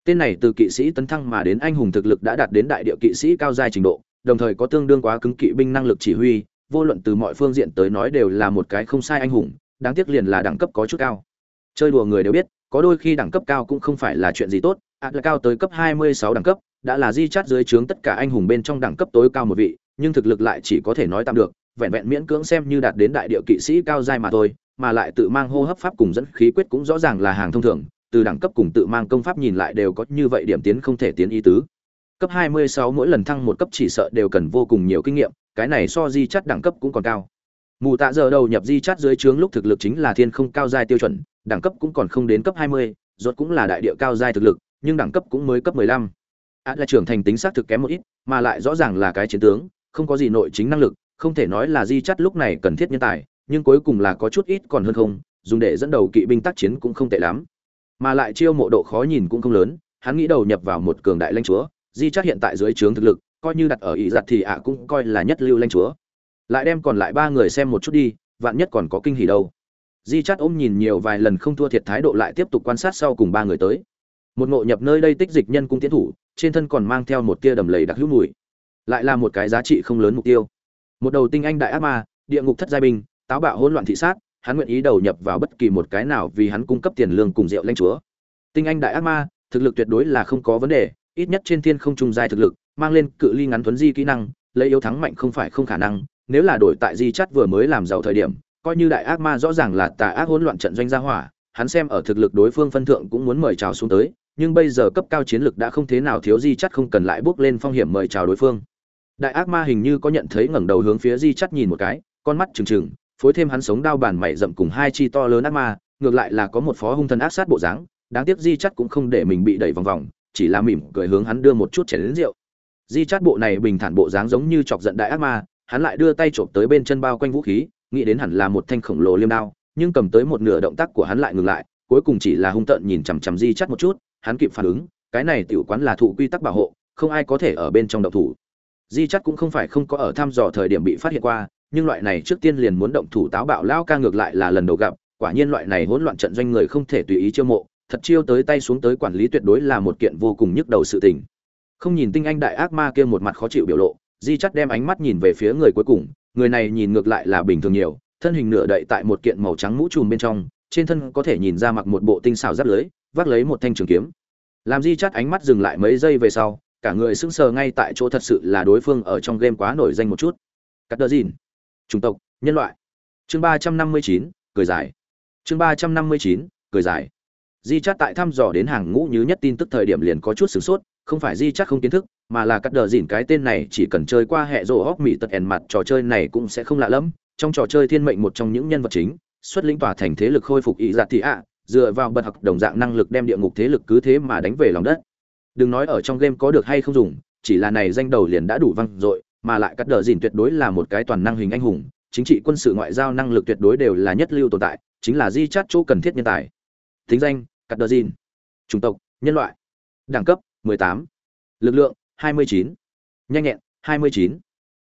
A: Tên này từ kỵ sĩ tấn thăng mà đến anh hùng thực lực đã đạt đến đại địa kỵ sĩ cao giai trình độ, đồng thời có tương đương quá cứng kỵ binh năng lực chỉ huy, vô luận từ mọi phương diện tới nói đều là một cái không sai anh hùng, đáng tiếc liền là đẳng cấp có chút cao. Chơi đùa người đều biết, có đôi khi đẳng cấp cao cũng không phải là chuyện gì tốt ạt là cao tới cấp 26 đẳng cấp đã là di chát dưới trướng tất cả anh hùng bên trong đẳng cấp tối cao một vị nhưng thực lực lại chỉ có thể nói tạm được vẹn vẹn miễn cưỡng xem như đạt đến đại địa kỵ sĩ cao giai mà thôi mà lại tự mang hô hấp pháp cùng dẫn khí quyết cũng rõ ràng là hàng thông thường từ đẳng cấp cùng tự mang công pháp nhìn lại đều có như vậy điểm tiến không thể tiến ý tứ. Cấp 26 mỗi lần thăng một cấp chỉ sợ đều cần vô cùng nhiều kinh nghiệm cái này so di chắt đẳng cấp cũng còn cao. Mù tạ giờ đầu nhập di chắt dưới trướng lúc thực lực chính là thiên không cao giai tiêu chuẩn đẳng cấp cũng còn không đến cấp 20, rốt cũng là đại địa cao giai thực lực nhưng đẳng cấp cũng mới cấp 15. át là trưởng thành tính xác thực kém một ít, mà lại rõ ràng là cái chiến tướng, không có gì nội chính năng lực, không thể nói là di chắt lúc này cần thiết nhân tài, nhưng cuối cùng là có chút ít còn hơn không, dùng để dẫn đầu kỵ binh tác chiến cũng không tệ lắm. Mà lại chiêu mộ độ khó nhìn cũng không lớn, hắn nghĩ đầu nhập vào một cường đại lãnh chúa, di chắt hiện tại dưới trướng thực lực, coi như đặt ở ý giặt thì ạ cũng coi là nhất lưu lãnh chúa. Lại đem còn lại ba người xem một chút đi, vạn nhất còn có kinh hỉ đâu. Di chắt ôm nhìn nhiều vài lần không thua thiệt thái độ lại tiếp tục quan sát sau cùng ba người tới một ngộ nhập nơi đây tích dịch nhân cung tiến thủ, trên thân còn mang theo một tia đầm lầy đặc hữu mùi. Lại là một cái giá trị không lớn mục tiêu. Một đầu tinh anh đại ác ma, địa ngục thất giai binh, táo bạo hỗn loạn thị sát, hắn nguyện ý đầu nhập vào bất kỳ một cái nào vì hắn cung cấp tiền lương cùng rượu lanh chúa. Tinh anh đại ác ma, thực lực tuyệt đối là không có vấn đề, ít nhất trên thiên không trung giai thực lực, mang lên cự ly ngắn thuấn di kỹ năng, lấy yếu thắng mạnh không phải không khả năng, nếu là đổi tại di chắt vừa mới làm giàu thời điểm, coi như đại ác ma rõ ràng là tà ác hỗn loạn trận doanh gia hỏa, hắn xem ở thực lực đối phương phân thượng cũng muốn mời chào xuống tới nhưng bây giờ cấp cao chiến lực đã không thế nào thiếu di chắc không cần lại bước lên phong hiểm mời chào đối phương. Đại ác ma hình như có nhận thấy ngẩng đầu hướng phía di chắc nhìn một cái, con mắt trừng trừng, phối thêm hắn sống đao bàn mày rậm cùng hai chi to lớn ác ma, ngược lại là có một phó hung thần ác sát bộ dáng, đáng tiếc di chắc cũng không để mình bị đẩy vòng vòng, chỉ là mỉm cười hướng hắn đưa một chút chén đến rượu. Di chắt bộ này bình thản bộ dáng giống như chọc giận đại ác ma, hắn lại đưa tay trộm tới bên chân bao quanh vũ khí, nghĩ đến hẳn là một thanh khổng lồ liêm đao, nhưng cầm tới một nửa động tác của hắn lại ngừng lại, cuối cùng chỉ là hung tợn nhìn chằm chằm di chắt một chút hắn kịp phản ứng, cái này tiểu quán là thụ quy tắc bảo hộ, không ai có thể ở bên trong động thủ. Di chắc cũng không phải không có ở thăm dò thời điểm bị phát hiện qua, nhưng loại này trước tiên liền muốn động thủ táo bạo lao ca ngược lại là lần đầu gặp, quả nhiên loại này hỗn loạn trận doanh người không thể tùy ý chiêu mộ, thật chiêu tới tay xuống tới quản lý tuyệt đối là một kiện vô cùng nhức đầu sự tình. Không nhìn tinh anh đại ác ma kia một mặt khó chịu biểu lộ, di chắc đem ánh mắt nhìn về phía người cuối cùng, người này nhìn ngược lại là bình thường nhiều, thân hình nửa đậy tại một kiện màu trắng mũ trùm bên trong, trên thân có thể nhìn ra mặc một bộ tinh xảo giáp lưới vác lấy một thanh trường kiếm. Làm di chắt ánh mắt dừng lại mấy giây về sau, cả người sững sờ ngay tại chỗ thật sự là đối phương ở trong game quá nổi danh một chút. Cắt đờ dìn chủng tộc, nhân loại. Chương ba trăm năm mươi chín, cười dài. Chương ba trăm năm mươi chín, cười dài. Di chắt tại thăm dò đến hàng ngũ như nhất tin tức thời điểm liền có chút sửng sốt, không phải di chắt không kiến thức, mà là cắt đờ dìn cái tên này chỉ cần chơi qua hệ rổ hóc mỹ tật ẻn mặt trò chơi này cũng sẽ không lạ lẫm. Trong trò chơi thiên mệnh một trong những nhân vật chính, xuất lĩnh tỏa thành thế lực khôi phục ý dạ thị ạ dựa vào bật học đồng dạng năng lực đem địa ngục thế lực cứ thế mà đánh về lòng đất đừng nói ở trong game có được hay không dùng, chỉ là này danh đầu liền đã đủ văng dội, mà lại cắt đờ dìn tuyệt đối là một cái toàn năng hình anh hùng, chính trị quân sự ngoại giao năng lực tuyệt đối đều là nhất lưu tồn tại, chính là di chát chỗ cần thiết nhân tài thính danh, cắt đờ dìn chủng tộc, nhân loại đẳng cấp 18. lực lượng 29. nhanh nhẹn 29.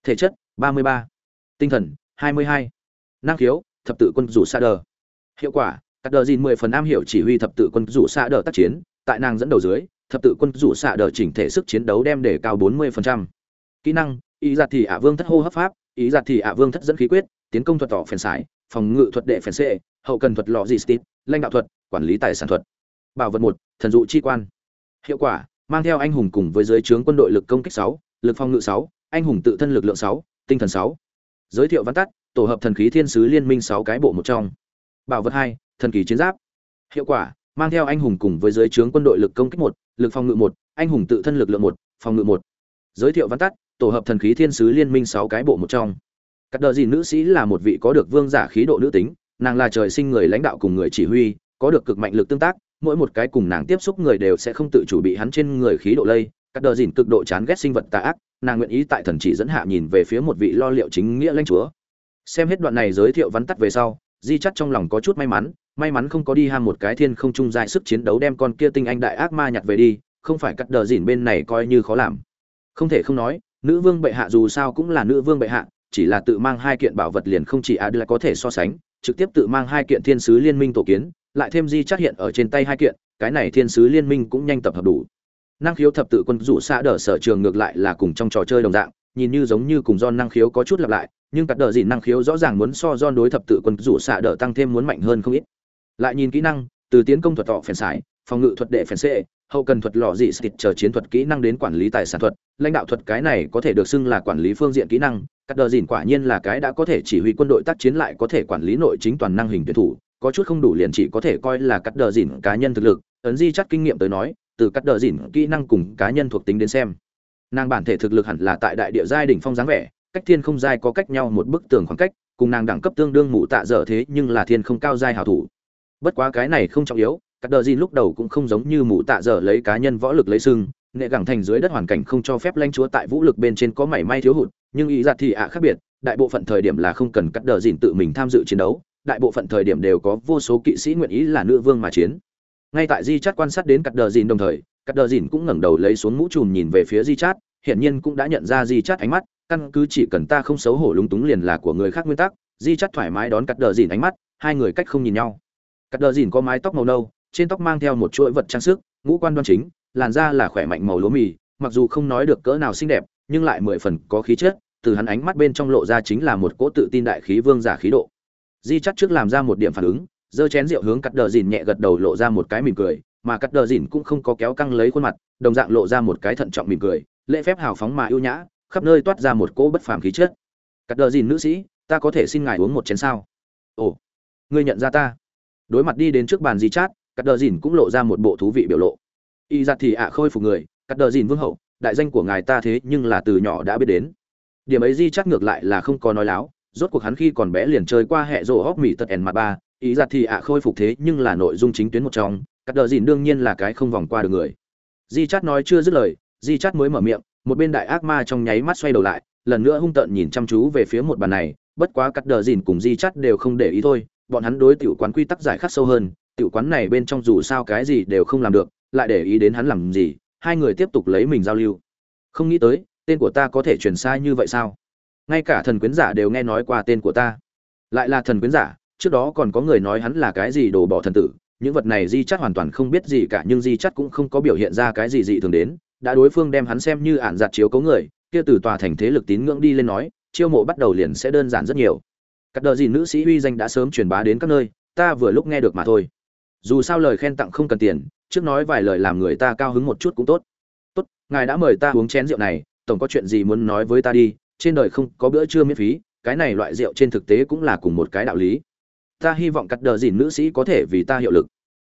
A: thể chất 33. tinh thần 22. năng khiếu, thập tự quân rủ xa đờ hiệu quả cắt đờ dìn 10 phần am hiểu chỉ huy thập tự quân rủ xạ đờ tác chiến, tại nàng dẫn đầu dưới, thập tự quân rủ xạ đờ chỉnh thể sức chiến đấu đem để cao 40%. kỹ năng, ý giặt thì ả vương thất hô hấp pháp, ý giặt thì ả vương thất dẫn khí quyết, tiến công thuật tỏ phèn sải, phòng ngự thuật đệ phèn xệ hậu cần thuật lò dì stít lãnh đạo thuật, quản lý tài sản thuật. Bảo vật một, thần dụ chi quan. Hiệu quả, mang theo anh hùng cùng với giới trướng quân đội lực công kích sáu, lực phòng ngự sáu, anh hùng tự thân lực lượng sáu, tinh thần sáu. Giới thiệu văn tắt, tổ hợp thần khí thiên sứ liên minh sáu cái bộ một trong. Bảo vật hai thần kỳ chiến giáp. Hiệu quả, mang theo anh hùng cùng với giới trướng quân đội lực công kích một, lực phòng ngự một, anh hùng tự thân lực lượng một, phòng ngự một. Giới thiệu văn tắt, tổ hợp thần khí thiên sứ liên minh sáu cái bộ một trong. Cắt đờ gì nữ sĩ là một vị có được vương giả khí độ nữ tính, nàng là trời sinh người lãnh đạo cùng người chỉ huy, có được cực mạnh lực tương tác, mỗi một cái cùng nàng tiếp xúc người đều sẽ không tự chủ bị hắn trên người khí độ lây. Các đờ dìn cực độ chán ghét sinh vật tà ác, nàng nguyện ý tại thần chỉ dẫn hạ nhìn về phía một vị lo liệu chính nghĩa lãnh chúa. Xem hết đoạn này giới thiệu vắn tắt về sau, di chắt trong lòng có chút may mắn may mắn không có đi ham một cái thiên không trung dài sức chiến đấu đem con kia tinh anh đại ác ma nhặt về đi, không phải cắt đờ dìn bên này coi như khó làm. Không thể không nói, nữ vương bệ hạ dù sao cũng là nữ vương bệ hạ, chỉ là tự mang hai kiện bảo vật liền không chỉ adela có thể so sánh, trực tiếp tự mang hai kiện thiên sứ liên minh tổ kiến, lại thêm di chắc hiện ở trên tay hai kiện, cái này thiên sứ liên minh cũng nhanh tập hợp đủ. Năng khiếu thập tự quân rủ xa đỡ sở trường ngược lại là cùng trong trò chơi đồng dạng, nhìn như giống như cùng do năng khiếu có chút lặp lại, nhưng cắt đờ gì năng khiếu rõ ràng muốn so do đối thập tự quân rủ xa đỡ tăng thêm muốn mạnh hơn không ít lại nhìn kỹ năng, từ tiến công thuật tọ phèn sải phòng ngự thuật đệ phèn xệ hậu cần thuật lò dị xịt chờ chiến thuật kỹ năng đến quản lý tài sản thuật. Lãnh đạo thuật cái này có thể được xưng là quản lý phương diện kỹ năng, cắt đờ dìn quả nhiên là cái đã có thể chỉ huy quân đội tác chiến lại có thể quản lý nội chính toàn năng hình tuyển thủ, có chút không đủ liền chỉ có thể coi là cắt đờ dìn cá nhân thực lực. Ấn di chắc kinh nghiệm tới nói, từ cắt đờ dìn kỹ năng cùng cá nhân thuộc tính đến xem, nàng bản thể thực lực hẳn là tại đại địa giai đỉnh phong dáng vẻ, cách thiên không giai có cách nhau một bức tường khoảng cách, cùng nàng đẳng cấp tương đương mụ tạ dở thế nhưng là thiên không cao giai hảo thủ bất quá cái này không trọng yếu các đờ gì lúc đầu cũng không giống như mụ tạ dở lấy cá nhân võ lực lấy sưng nghệ gẳng thành dưới đất hoàn cảnh không cho phép lãnh chúa tại vũ lực bên trên có mảy may thiếu hụt, nhưng ý giặt thì ạ khác biệt, đại bộ phận thời điểm là không cần cắt đờ dìn tự mình tham dự chiến đấu, đại bộ phận thời điểm đều có vô số kỵ sĩ nguyện ý là nữ vương mà chiến. Ngay tại di chát quan sát đến cắt đờ dìn đồng thời cắt đờ dìn cũng ngẩng đầu lấy xuống mũ trùm nhìn về phía di chát, hiển nhiên cũng đã nhận ra di chát ánh mắt, căn cứ chỉ cần ta không xấu hổ lúng túng liền là của người khác nguyên tắc, di chát thoải mái đón cắt đờ dìn ánh mắt, hai người cách không nhìn nhau cắt đờ dìn có mái tóc màu nâu, trên tóc mang theo một chuỗi vật trang sức, ngũ quan đoan chính, làn da là khỏe mạnh màu lúa mì, mặc dù không nói được cỡ nào xinh đẹp, nhưng lại mười phần có khí chất, từ hắn ánh mắt bên trong lộ ra chính là một cỗ tự tin đại khí vương giả khí độ. Di chắt trước làm ra một điểm phản ứng, giơ chén rượu hướng cắt đờ dìn nhẹ gật đầu lộ ra một cái mỉm cười, mà cắt đờ dìn cũng không có kéo căng lấy khuôn mặt, đồng dạng lộ ra một cái thận trọng mỉm cười, lễ phép hào phóng mà ưu nhã, khắp nơi toát ra một cỗ bất phàm khí chất. Cắt đờ dìn nữ sĩ, ta có thể xin ngài uống một chén sao? Ồ, ngươi nhận ra ta đối mặt đi đến trước bàn di chát, cắt đờ dìn cũng lộ ra một bộ thú vị biểu lộ. Y giặt thì ạ khôi phục người, cắt đờ dìn vương hậu, đại danh của ngài ta thế nhưng là từ nhỏ đã biết đến. Điểm ấy di chát ngược lại là không có nói láo, rốt cuộc hắn khi còn bé liền chơi qua hệ rộ hóc mỹ tật ẻn mặt ba. Ý giặt thì ạ khôi phục thế nhưng là nội dung chính tuyến một trong, cắt đờ dìn đương nhiên là cái không vòng qua được người. Di chát nói chưa dứt lời, di chát mới mở miệng, một bên đại ác ma trong nháy mắt xoay đầu lại, lần nữa hung tợn nhìn chăm chú về phía một bàn này, bất quá cắt đờ dìn cùng di chát đều không để ý thôi bọn hắn đối tiểu quán quy tắc giải khắc sâu hơn, tiểu quán này bên trong dù sao cái gì đều không làm được, lại để ý đến hắn làm gì, hai người tiếp tục lấy mình giao lưu. Không nghĩ tới, tên của ta có thể truyền sai như vậy sao? Ngay cả thần quyến giả đều nghe nói qua tên của ta. Lại là thần quyến giả, trước đó còn có người nói hắn là cái gì đồ bỏ thần tử, những vật này di Chát hoàn toàn không biết gì cả, nhưng di Chát cũng không có biểu hiện ra cái gì dị thường đến, đã đối phương đem hắn xem như ản giặt chiếu cấu người, kia từ tòa thành thế lực tín ngưỡng đi lên nói, chiêu mộ bắt đầu liền sẽ đơn giản rất nhiều. Cắt đờ gì nữ sĩ uy danh đã sớm truyền bá đến các nơi, ta vừa lúc nghe được mà thôi. Dù sao lời khen tặng không cần tiền, trước nói vài lời làm người ta cao hứng một chút cũng tốt. Tốt, ngài đã mời ta uống chén rượu này, tổng có chuyện gì muốn nói với ta đi, trên đời không có bữa trưa miễn phí, cái này loại rượu trên thực tế cũng là cùng một cái đạo lý. Ta hy vọng cắt đờ dìn nữ sĩ có thể vì ta hiệu lực.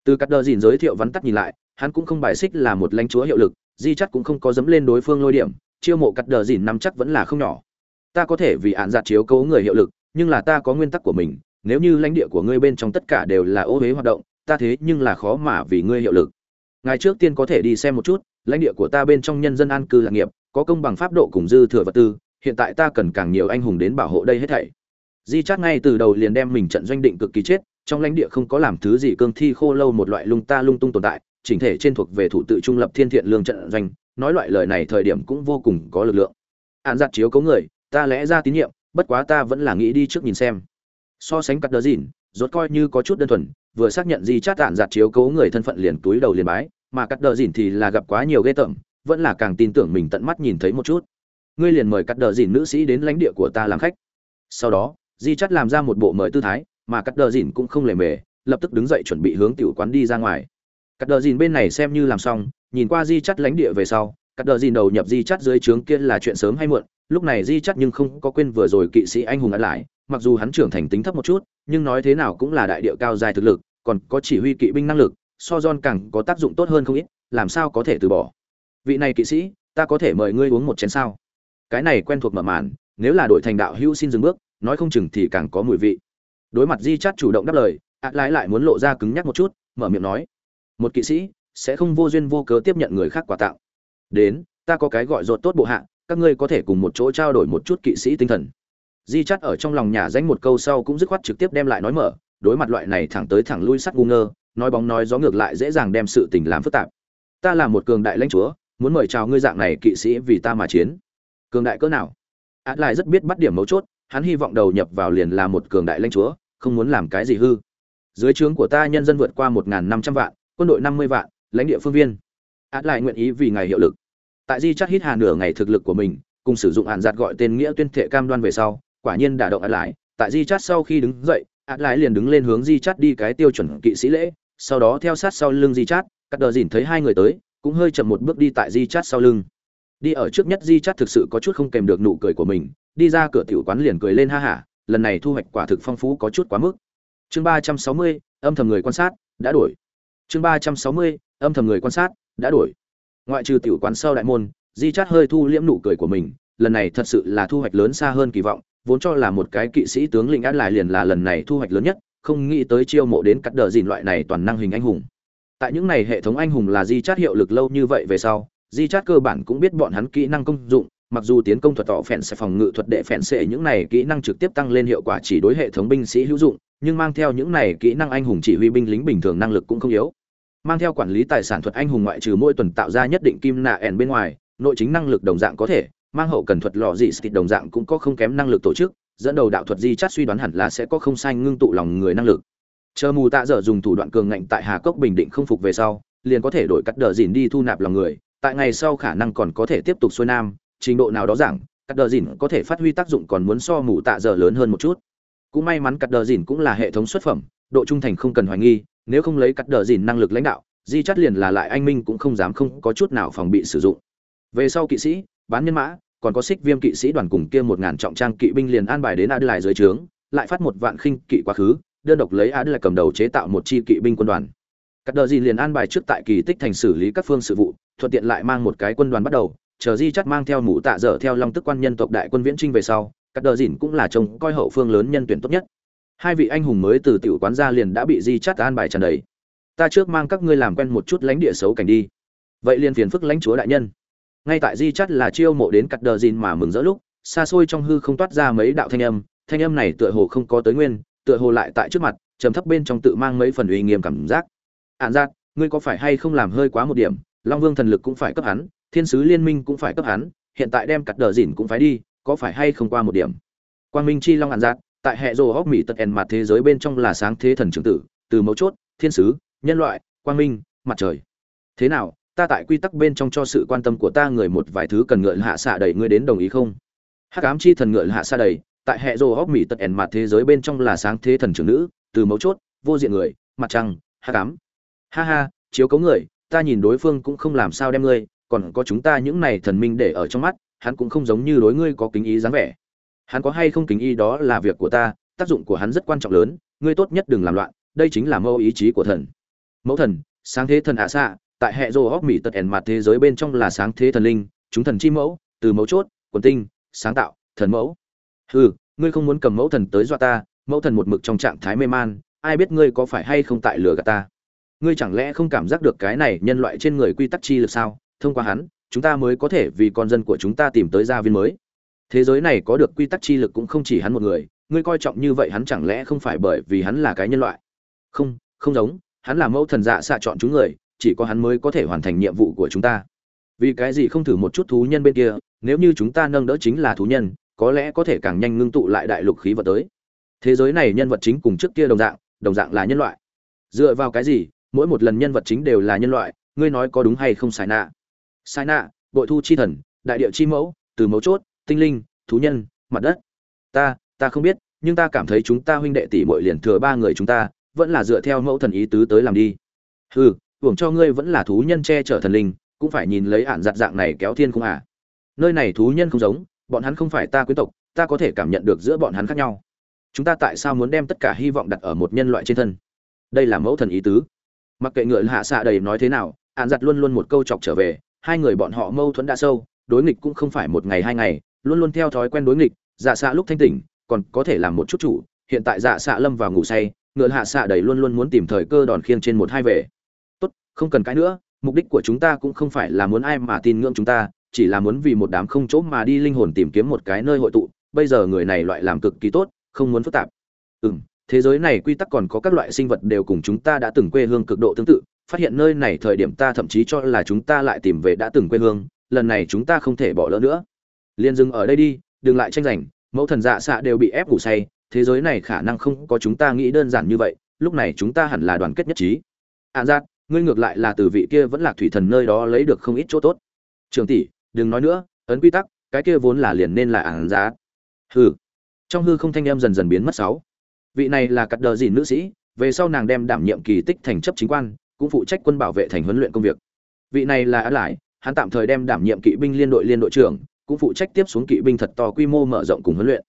A: Từ cắt đờ dìn giới thiệu vắn tắt nhìn lại, hắn cũng không bài xích là một lãnh chúa hiệu lực, di chắc cũng không có dấm lên đối phương lôi điểm, chiêu mộ cắt đờ dìn năm chắc vẫn là không nhỏ. Ta có thể vì án giặt chiếu cố người hiệu lực nhưng là ta có nguyên tắc của mình, nếu như lãnh địa của ngươi bên trong tất cả đều là ô huế hoạt động, ta thế nhưng là khó mà vì ngươi hiệu lực. Ngài trước tiên có thể đi xem một chút, lãnh địa của ta bên trong nhân dân an cư lạc nghiệp, có công bằng pháp độ cùng dư thừa vật tư, hiện tại ta cần càng nhiều anh hùng đến bảo hộ đây hết thảy. Di chát ngay từ đầu liền đem mình trận doanh định cực kỳ chết, trong lãnh địa không có làm thứ gì cương thi khô lâu một loại lung ta lung tung tồn tại, chỉnh thể trên thuộc về thủ tự trung lập thiên thiện lương trận doanh, nói loại lời này thời điểm cũng vô cùng có lực lượng. Hạn giặt chiếu cấu người, ta lẽ ra tín nhiệm bất quá ta vẫn là nghĩ đi trước nhìn xem. So sánh cắt đờ dìn, rốt coi như có chút đơn thuần, vừa xác nhận di chát tản giặt chiếu cố người thân phận liền túi đầu liền bái, mà cắt đờ dìn thì là gặp quá nhiều ghê tởm, vẫn là càng tin tưởng mình tận mắt nhìn thấy một chút. Ngươi liền mời cắt đờ dìn nữ sĩ đến lãnh địa của ta làm khách. Sau đó, di chắt làm ra một bộ mời tư thái, mà cắt đờ dìn cũng không lề mề, lập tức đứng dậy chuẩn bị hướng tiểu quán đi ra ngoài. Cắt đờ dìn bên này xem như làm xong, nhìn qua di chắt lãnh địa về sau cắt đờ dìn đầu nhập di chắt dưới trướng kia là chuyện sớm hay muộn, lúc này di chắt nhưng không có quên vừa rồi kỵ sĩ anh hùng ăn lại, mặc dù hắn trưởng thành tính thấp một chút, nhưng nói thế nào cũng là đại địa cao dài thực lực, còn có chỉ huy kỵ binh năng lực, so john càng có tác dụng tốt hơn không ít, làm sao có thể từ bỏ. Vị này kỵ sĩ, ta có thể mời ngươi uống một chén sao? Cái này quen thuộc mở màn, nếu là đội thành đạo hữu xin dừng bước, nói không chừng thì càng có mùi vị. Đối mặt di chắt chủ động đáp lời, ạ lái lại muốn lộ ra cứng nhắc một chút, mở miệng nói, một kỵ sĩ, sẽ không vô duyên vô cớ tiếp nhận người khác quà tặng đến, ta có cái gọi rột tốt bộ hạ, các ngươi có thể cùng một chỗ trao đổi một chút kỵ sĩ tinh thần. Di chắt ở trong lòng nhà danh một câu sau cũng dứt khoát trực tiếp đem lại nói mở, đối mặt loại này thẳng tới thẳng lui sắt ngu ngơ, nói bóng nói gió ngược lại dễ dàng đem sự tình làm phức tạp. Ta là một cường đại lãnh chúa, muốn mời chào ngươi dạng này kỵ sĩ vì ta mà chiến. Cường đại cỡ nào? Át lại rất biết bắt điểm mấu chốt, hắn hy vọng đầu nhập vào liền là một cường đại lãnh chúa, không muốn làm cái gì hư. Dưới trướng của ta nhân dân vượt qua một năm trăm vạn, quân đội năm mươi vạn, lãnh địa phương viên. Át lại nguyện ý vì ngài hiệu lực tại di chắc hít hà nửa ngày thực lực của mình, cùng sử dụng hạn giạt gọi tên nghĩa tuyên thệ cam đoan về sau, quả nhiên đả động át lại. Tại di chát sau khi đứng dậy át lại liền đứng lên hướng di chát đi cái tiêu chuẩn kỵ sĩ lễ. Sau đó theo sát sau lưng di chát cắt đờ dìn thấy hai người tới, cũng hơi chậm một bước đi tại di chát sau lưng. Đi ở trước nhất di chát thực sự có chút không kèm được nụ cười của mình, đi ra cửa tiểu quán liền cười lên ha hả, lần này thu hoạch quả thực phong phú có chút quá mức. Chương ba trăm sáu mươi, âm thầm người quan sát, đã đổi. Chương ba trăm sáu mươi, âm thầm người quan sát, đã đổi ngoại trừ tiểu quán sau đại môn, di chát hơi thu liễm nụ cười của mình, lần này thật sự là thu hoạch lớn xa hơn kỳ vọng, vốn cho là một cái kỵ sĩ tướng lĩnh ăn lại liền là lần này thu hoạch lớn nhất, không nghĩ tới chiêu mộ đến cắt đờ dìn loại này toàn năng hình anh hùng. Tại những này hệ thống anh hùng là di chát hiệu lực lâu như vậy về sau, di chát cơ bản cũng biết bọn hắn kỹ năng công dụng, mặc dù tiến công thuật tỏ phèn sẽ phòng ngự thuật đệ phèn sẽ những này kỹ năng trực tiếp tăng lên hiệu quả chỉ đối hệ thống binh sĩ hữu dụng, nhưng mang theo những này kỹ năng anh hùng chỉ huy binh lính bình thường năng lực cũng không yếu mang theo quản lý tài sản thuật anh hùng ngoại trừ mỗi tuần tạo ra nhất định kim nạ ẻn bên ngoài, nội chính năng lực đồng dạng có thể, mang hậu cần thuật lò dị xịt đồng dạng cũng có không kém năng lực tổ chức, dẫn đầu đạo thuật di chát suy đoán hẳn là sẽ có không sai ngưng tụ lòng người năng lực. Chờ mù tạ dở dùng thủ đoạn cường ngạnh tại hà cốc bình định không phục về sau, liền có thể đổi cắt đờ dìn đi thu nạp lòng người, tại ngày sau khả năng còn có thể tiếp tục xuôi nam, trình độ nào đó giảm cắt đờ dìn có thể phát huy tác dụng còn muốn so mù tạ dở lớn hơn một chút. Cũng may mắn cắt đờ dìn cũng là hệ thống xuất phẩm, độ trung thành không cần hoài nghi nếu không lấy cắt đờ dìn năng lực lãnh đạo, di chắt liền là lại anh minh cũng không dám không có chút nào phòng bị sử dụng. Về sau kỵ sĩ, bán nhân mã, còn có xích viêm kỵ sĩ đoàn cùng kia một ngàn trọng trang kỵ binh liền an bài đến ad lại dưới trướng, lại phát một vạn khinh kỵ quá khứ, đơn độc lấy ad lại cầm đầu chế tạo một chi kỵ binh quân đoàn. Cắt đờ dìn liền an bài trước tại kỳ tích thành xử lý các phương sự vụ, thuận tiện lại mang một cái quân đoàn bắt đầu, chờ di chắt mang theo mũ tạ dở theo long tức quan nhân tộc đại quân viễn trinh về sau, cắt đờ dìn cũng là trông coi hậu phương lớn nhân tuyển tốt nhất hai vị anh hùng mới từ tiểu quán ra liền đã bị di chắt an bài tràn đầy. Ta trước mang các ngươi làm quen một chút lãnh địa xấu cảnh đi. Vậy liền phiền phức lãnh chúa đại nhân. Ngay tại di chắt là chiêu mộ đến cắt đờ dìn mà mừng rỡ lúc, xa xôi trong hư không toát ra mấy đạo thanh âm. Thanh âm này tựa hồ không có tới nguyên, tựa hồ lại tại trước mặt, trầm thấp bên trong tự mang mấy phần uy nghiêm cảm giác. Ạn giác ngươi có phải hay không làm hơi quá một điểm? Long vương thần lực cũng phải cấp hắn, thiên sứ liên minh cũng phải cấp hắn, hiện tại đem cắt đờ dìn cũng phải đi, có phải hay không qua một điểm? Quang minh chi long ạn giác tại hệ rồ hóc mỹ tật ẻn mặt thế giới bên trong là sáng thế thần trưởng tử, từ mấu chốt, thiên sứ, nhân loại, quang minh, mặt trời. Thế nào, ta tại quy tắc bên trong cho sự quan tâm của ta người một vài thứ cần ngựa hạ xạ đầy ngươi đến đồng ý không? Hắc ám chi thần ngựa hạ xạ đầy tại hệ rồ hóc mỹ tật ẻn mặt thế giới bên trong là sáng thế thần trưởng nữ, từ mấu chốt, vô diện người, mặt trăng, hắc ám. Ha ha, chiếu cấu người, ta nhìn đối phương cũng không làm sao đem ngươi, còn có chúng ta những này thần minh để ở trong mắt, hắn cũng không giống như đối ngươi có kính ý dáng vẻ hắn có hay không kính y đó là việc của ta, tác dụng của hắn rất quan trọng lớn, ngươi tốt nhất đừng làm loạn, đây chính là mẫu ý chí của thần. Mẫu thần, sáng thế thần ạ xạ, tại hệ rô hóc mỹ tật ẻn mặt thế giới bên trong là sáng thế thần linh, chúng thần chi mẫu, từ mẫu chốt, quần tinh, sáng tạo, thần mẫu. Hừ, ngươi không muốn cầm mẫu thần tới dọa ta, mẫu thần một mực trong trạng thái mê man, ai biết ngươi có phải hay không tại lừa gạt ta? Ngươi chẳng lẽ không cảm giác được cái này nhân loại trên người quy tắc chi lực sao? Thông qua hắn, chúng ta mới có thể vì con dân của chúng ta tìm tới gia viên mới thế giới này có được quy tắc chi lực cũng không chỉ hắn một người, ngươi coi trọng như vậy hắn chẳng lẽ không phải bởi vì hắn là cái nhân loại? Không không giống, hắn là mẫu thần dạ xạ chọn chúng người, chỉ có hắn mới có thể hoàn thành nhiệm vụ của chúng ta. Vì cái gì không thử một chút thú nhân bên kia, nếu như chúng ta nâng đỡ chính là thú nhân, có lẽ có thể càng nhanh ngưng tụ lại đại lục khí vật tới. Thế giới này nhân vật chính cùng trước kia đồng dạng đồng dạng là nhân loại. Dựa vào cái gì, mỗi một lần nhân vật chính đều là nhân loại, ngươi nói có đúng hay không, sai nạ sai nạ bội thu chi thần, đại địa chi mẫu, từ mấu chốt tinh linh, thú nhân, mặt đất. Ta ta không biết, nhưng ta cảm thấy chúng ta huynh đệ tỷ muội liền thừa ba người chúng ta, vẫn là dựa theo mẫu thần ý tứ tới làm đi. Hừ, hưởng cho ngươi vẫn là thú nhân che chở thần linh, cũng phải nhìn lấy ản giặt dạng này kéo thiên không à. Nơi này thú nhân không giống, bọn hắn không phải ta quý tộc, ta có thể cảm nhận được giữa bọn hắn khác nhau. Chúng ta tại sao muốn đem tất cả hy vọng đặt ở một nhân loại trên thân? Đây là mẫu thần ý tứ. Mặc kệ ngựa hạ xạ đầy nói thế nào ạn giặt luôn luôn một câu chọc trở về, hai người bọn họ mâu thuẫn đã sâu, đối nghịch cũng không phải một ngày hai ngày luôn luôn theo thói quen đối nghịch dạ xạ lúc thanh tỉnh, còn có thể làm một chút chủ, hiện tại dạ xạ lâm vào ngủ say, ngựa hạ xạ đầy luôn luôn muốn tìm thời cơ đòn khiêng trên một hai về. Tốt, không cần cái nữa, mục đích của chúng ta cũng không phải là muốn ai mà tin ngưỡng chúng ta, chỉ là muốn vì một đám không chỗ mà đi linh hồn tìm kiếm một cái nơi hội tụ, bây giờ người này loại làm cực kỳ tốt, không muốn phức tạp. Ừ m thế giới này quy tắc còn có các loại sinh vật đều cùng chúng ta đã từng quê hương cực độ tương tự, phát hiện nơi này thời điểm ta thậm chí cho là chúng ta lại tìm về đã từng quê hương, lần này chúng ta không thể bỏ lỡ nữa liền dừng ở đây đi, đừng lại tranh giành, mẫu thần dạ xạ đều bị ép ngủ say, thế giới này khả năng không có chúng ta nghĩ đơn giản như vậy, lúc này chúng ta hẳn là đoàn kết nhất trí. An giác ngươi ngược lại là từ vị kia vẫn là thủy thần nơi đó lấy được không ít chỗ tốt. Trường tỷ, đừng nói nữa, ấn quy tắc, cái kia vốn là liền nên là Án giá hừ. Trong hư không thanh em dần dần biến mất sáu. Vị này là cắt đờ dìn nữ sĩ, về sau nàng đem đảm nhiệm kỳ tích thành chấp chính quan, cũng phụ trách quân bảo vệ thành huấn luyện công việc. Vị này là á lại, hắn tạm thời đem đảm nhiệm kỵ binh liên đội liên đội trưởng cũng phụ trách tiếp xuống kỵ binh thật to quy mô mở rộng cùng huấn luyện.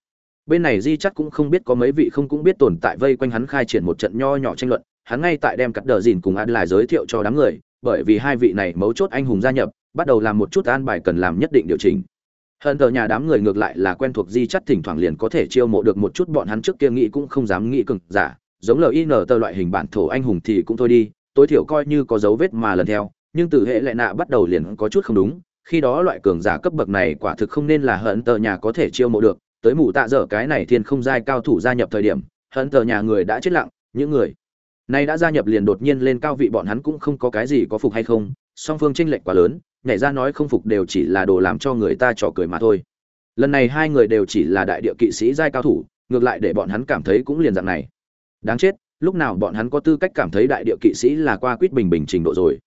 A: Bên này di chắc cũng không biết có mấy vị không cũng biết tồn tại vây quanh hắn khai triển một trận nho nhỏ tranh luận, hắn ngay tại đem cắt đờ dìn cùng an lại giới thiệu cho đám người, bởi vì hai vị này mấu chốt anh hùng gia nhập, bắt đầu làm một chút an bài cần làm nhất định điều chỉnh. Hơn giờ nhà đám người ngược lại là quen thuộc di chắc thỉnh thoảng liền có thể chiêu mộ được một chút bọn hắn trước kia nghĩ cũng không dám nghĩ cực giả, giống lin tờ loại hình bản thổ anh hùng thì cũng thôi đi, tối thiểu coi như có dấu vết mà lần theo, nhưng từ hệ lệ nạ bắt đầu liền có chút không đúng khi đó loại cường giả cấp bậc này quả thực không nên là hận tờ nhà có thể chiêu mộ được, tới mù tạ dở cái này thiên không giai cao thủ gia nhập thời điểm, hận tờ nhà người đã chết lặng, những người này đã gia nhập liền đột nhiên lên cao vị bọn hắn cũng không có cái gì có phục hay không, song phương tranh lệch quá lớn, nhảy ra nói không phục đều chỉ là đồ làm cho người ta trò cười mà thôi. Lần này hai người đều chỉ là đại địa kỵ sĩ giai cao thủ, ngược lại để bọn hắn cảm thấy cũng liền dạng này. Đáng chết, lúc nào bọn hắn có tư cách cảm thấy đại địa kỵ sĩ là qua quýt bình bình trình độ rồi?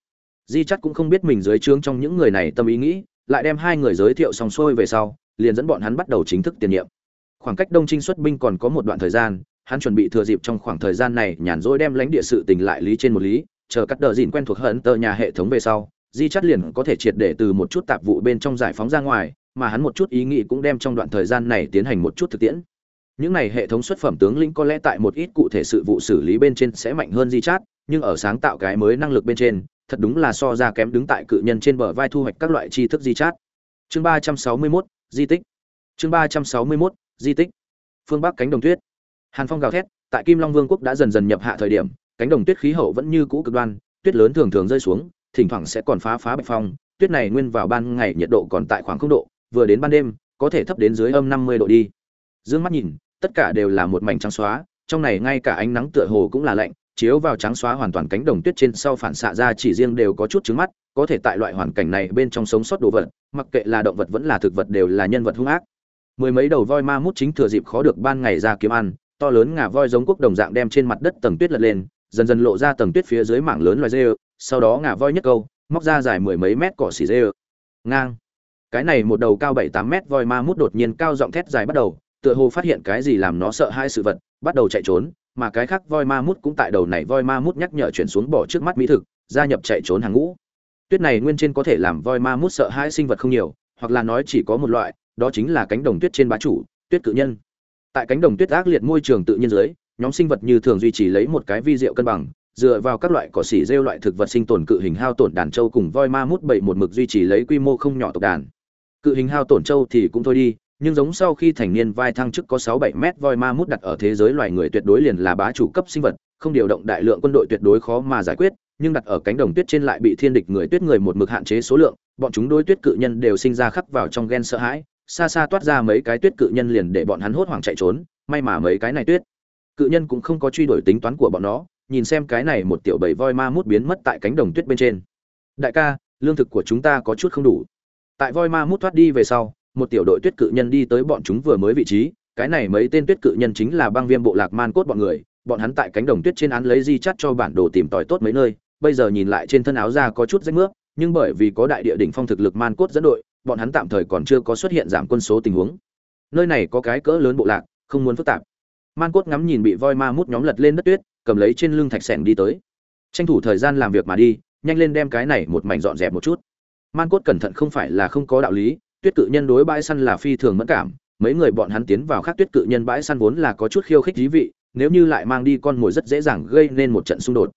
A: Di chắc cũng không biết mình dưới trướng trong những người này tâm ý nghĩ, lại đem hai người giới thiệu xong xuôi về sau, liền dẫn bọn hắn bắt đầu chính thức tiền nhiệm. Khoảng cách đông trinh xuất binh còn có một đoạn thời gian, hắn chuẩn bị thừa dịp trong khoảng thời gian này nhàn rỗi đem lãnh địa sự tình lại lý trên một lý, chờ cắt đờ dìn quen thuộc hận tờ nhà hệ thống về sau, di chắt liền có thể triệt để từ một chút tạp vụ bên trong giải phóng ra ngoài, mà hắn một chút ý nghĩ cũng đem trong đoạn thời gian này tiến hành một chút thực tiễn. Những này hệ thống xuất phẩm tướng lĩnh có lẽ tại một ít cụ thể sự vụ xử lý bên trên sẽ mạnh hơn di chát, nhưng ở sáng tạo cái mới năng lực bên trên thật đúng là so ra kém đứng tại cự nhân trên bờ vai thu hoạch các loại tri thức di chát. Chương ba trăm sáu mươi mốt, di tích. Chương ba trăm sáu mươi mốt, di tích. Phương bắc cánh đồng tuyết. Hàn phong gào thét, tại kim long vương quốc đã dần dần nhập hạ thời điểm, cánh đồng tuyết khí hậu vẫn như cũ cực đoan, tuyết lớn thường thường rơi xuống, thỉnh thoảng sẽ còn phá phá bạch phong, tuyết này nguyên vào ban ngày nhiệt độ còn tại khoảng không độ, vừa đến ban đêm, có thể thấp đến dưới âm năm mươi độ đi. Dương mắt nhìn, tất cả đều là một mảnh trắng xóa, trong này ngay cả ánh nắng tựa hồ cũng là lạnh chiếu vào trắng xóa hoàn toàn cánh đồng tuyết trên sau phản xạ ra chỉ riêng đều có chút trứng mắt, có thể tại loại hoàn cảnh này bên trong sống sót đồ vật, mặc kệ là động vật vẫn là thực vật đều là nhân vật hung ác. Mười mấy đầu voi ma mút chính thừa dịp khó được ban ngày ra kiếm ăn, to lớn ngà voi giống quốc đồng dạng đem trên mặt đất tầng tuyết lật lên, dần dần lộ ra tầng tuyết phía dưới mảng lớn loài dê sau đó ngà voi nhất câu, móc ra dài mười mấy mét cỏ xỉ dê ngang. Cái này một đầu cao bảy tám mét voi ma mút đột nhiên cao giọng thét dài bắt đầu, tựa hồ phát hiện cái gì làm nó sợ hai sự vật, bắt đầu chạy trốn mà cái khác voi ma mút cũng tại đầu này voi ma mút nhắc nhở chuyển xuống bỏ trước mắt mỹ thực, gia nhập chạy trốn hàng ngũ. Tuyết này nguyên trên có thể làm voi ma mút sợ hai sinh vật không nhiều, hoặc là nói chỉ có một loại, đó chính là cánh đồng tuyết trên bá chủ, tuyết cự nhân. Tại cánh đồng tuyết ác liệt môi trường tự nhiên dưới, nhóm sinh vật như thường duy trì lấy một cái vi diệu cân bằng, dựa vào các loại cỏ xỉ rêu loại thực vật sinh tồn cự hình hao tổn đàn châu cùng voi ma mút bảy một mực duy trì lấy quy mô không nhỏ tộc đàn. Cự hình hao tổn châu thì cũng thôi đi nhưng giống sau khi thành niên vai thăng chức có sáu bảy mét voi ma mút đặt ở thế giới loài người tuyệt đối liền là bá chủ cấp sinh vật, không điều động đại lượng quân đội tuyệt đối khó mà giải quyết, nhưng đặt ở cánh đồng tuyết trên lại bị thiên địch người tuyết người một mực hạn chế số lượng, bọn chúng đôi tuyết cự nhân đều sinh ra khắc vào trong gen sợ hãi, xa xa toát ra mấy cái tuyết cự nhân liền để bọn hắn hốt hoảng chạy trốn, may mà mấy cái này tuyết cự nhân cũng không có truy đuổi tính toán của bọn nó, nhìn xem cái này một tiểu bầy voi ma mút biến mất tại cánh đồng tuyết bên trên. Đại ca, lương thực của chúng ta có chút không đủ. Tại voi ma mút thoát đi về sau một tiểu đội tuyết cự nhân đi tới bọn chúng vừa mới vị trí, cái này mấy tên tuyết cự nhân chính là băng viêm bộ lạc man cốt bọn người, bọn hắn tại cánh đồng tuyết trên án lấy di chắt cho bản đồ tìm tòi tốt mấy nơi, bây giờ nhìn lại trên thân áo ra có chút rách nước nhưng bởi vì có đại địa đỉnh phong thực lực man cốt dẫn đội, bọn hắn tạm thời còn chưa có xuất hiện giảm quân số tình huống. Nơi này có cái cỡ lớn bộ lạc, không muốn phức tạp. Man cốt ngắm nhìn bị voi ma mút nhóm lật lên đất tuyết, cầm lấy trên lưng thạch sẻng đi tới. Tranh thủ thời gian làm việc mà đi, nhanh lên đem cái này một mảnh dọn dẹp một chút. Man cốt cẩn thận không phải là không có đạo lý tuyết cự nhân đối bãi săn là phi thường mẫn cảm mấy người bọn hắn tiến vào khác tuyết cự nhân bãi săn vốn là có chút khiêu khích dí vị nếu như lại mang đi con mồi rất dễ dàng gây nên một trận xung đột.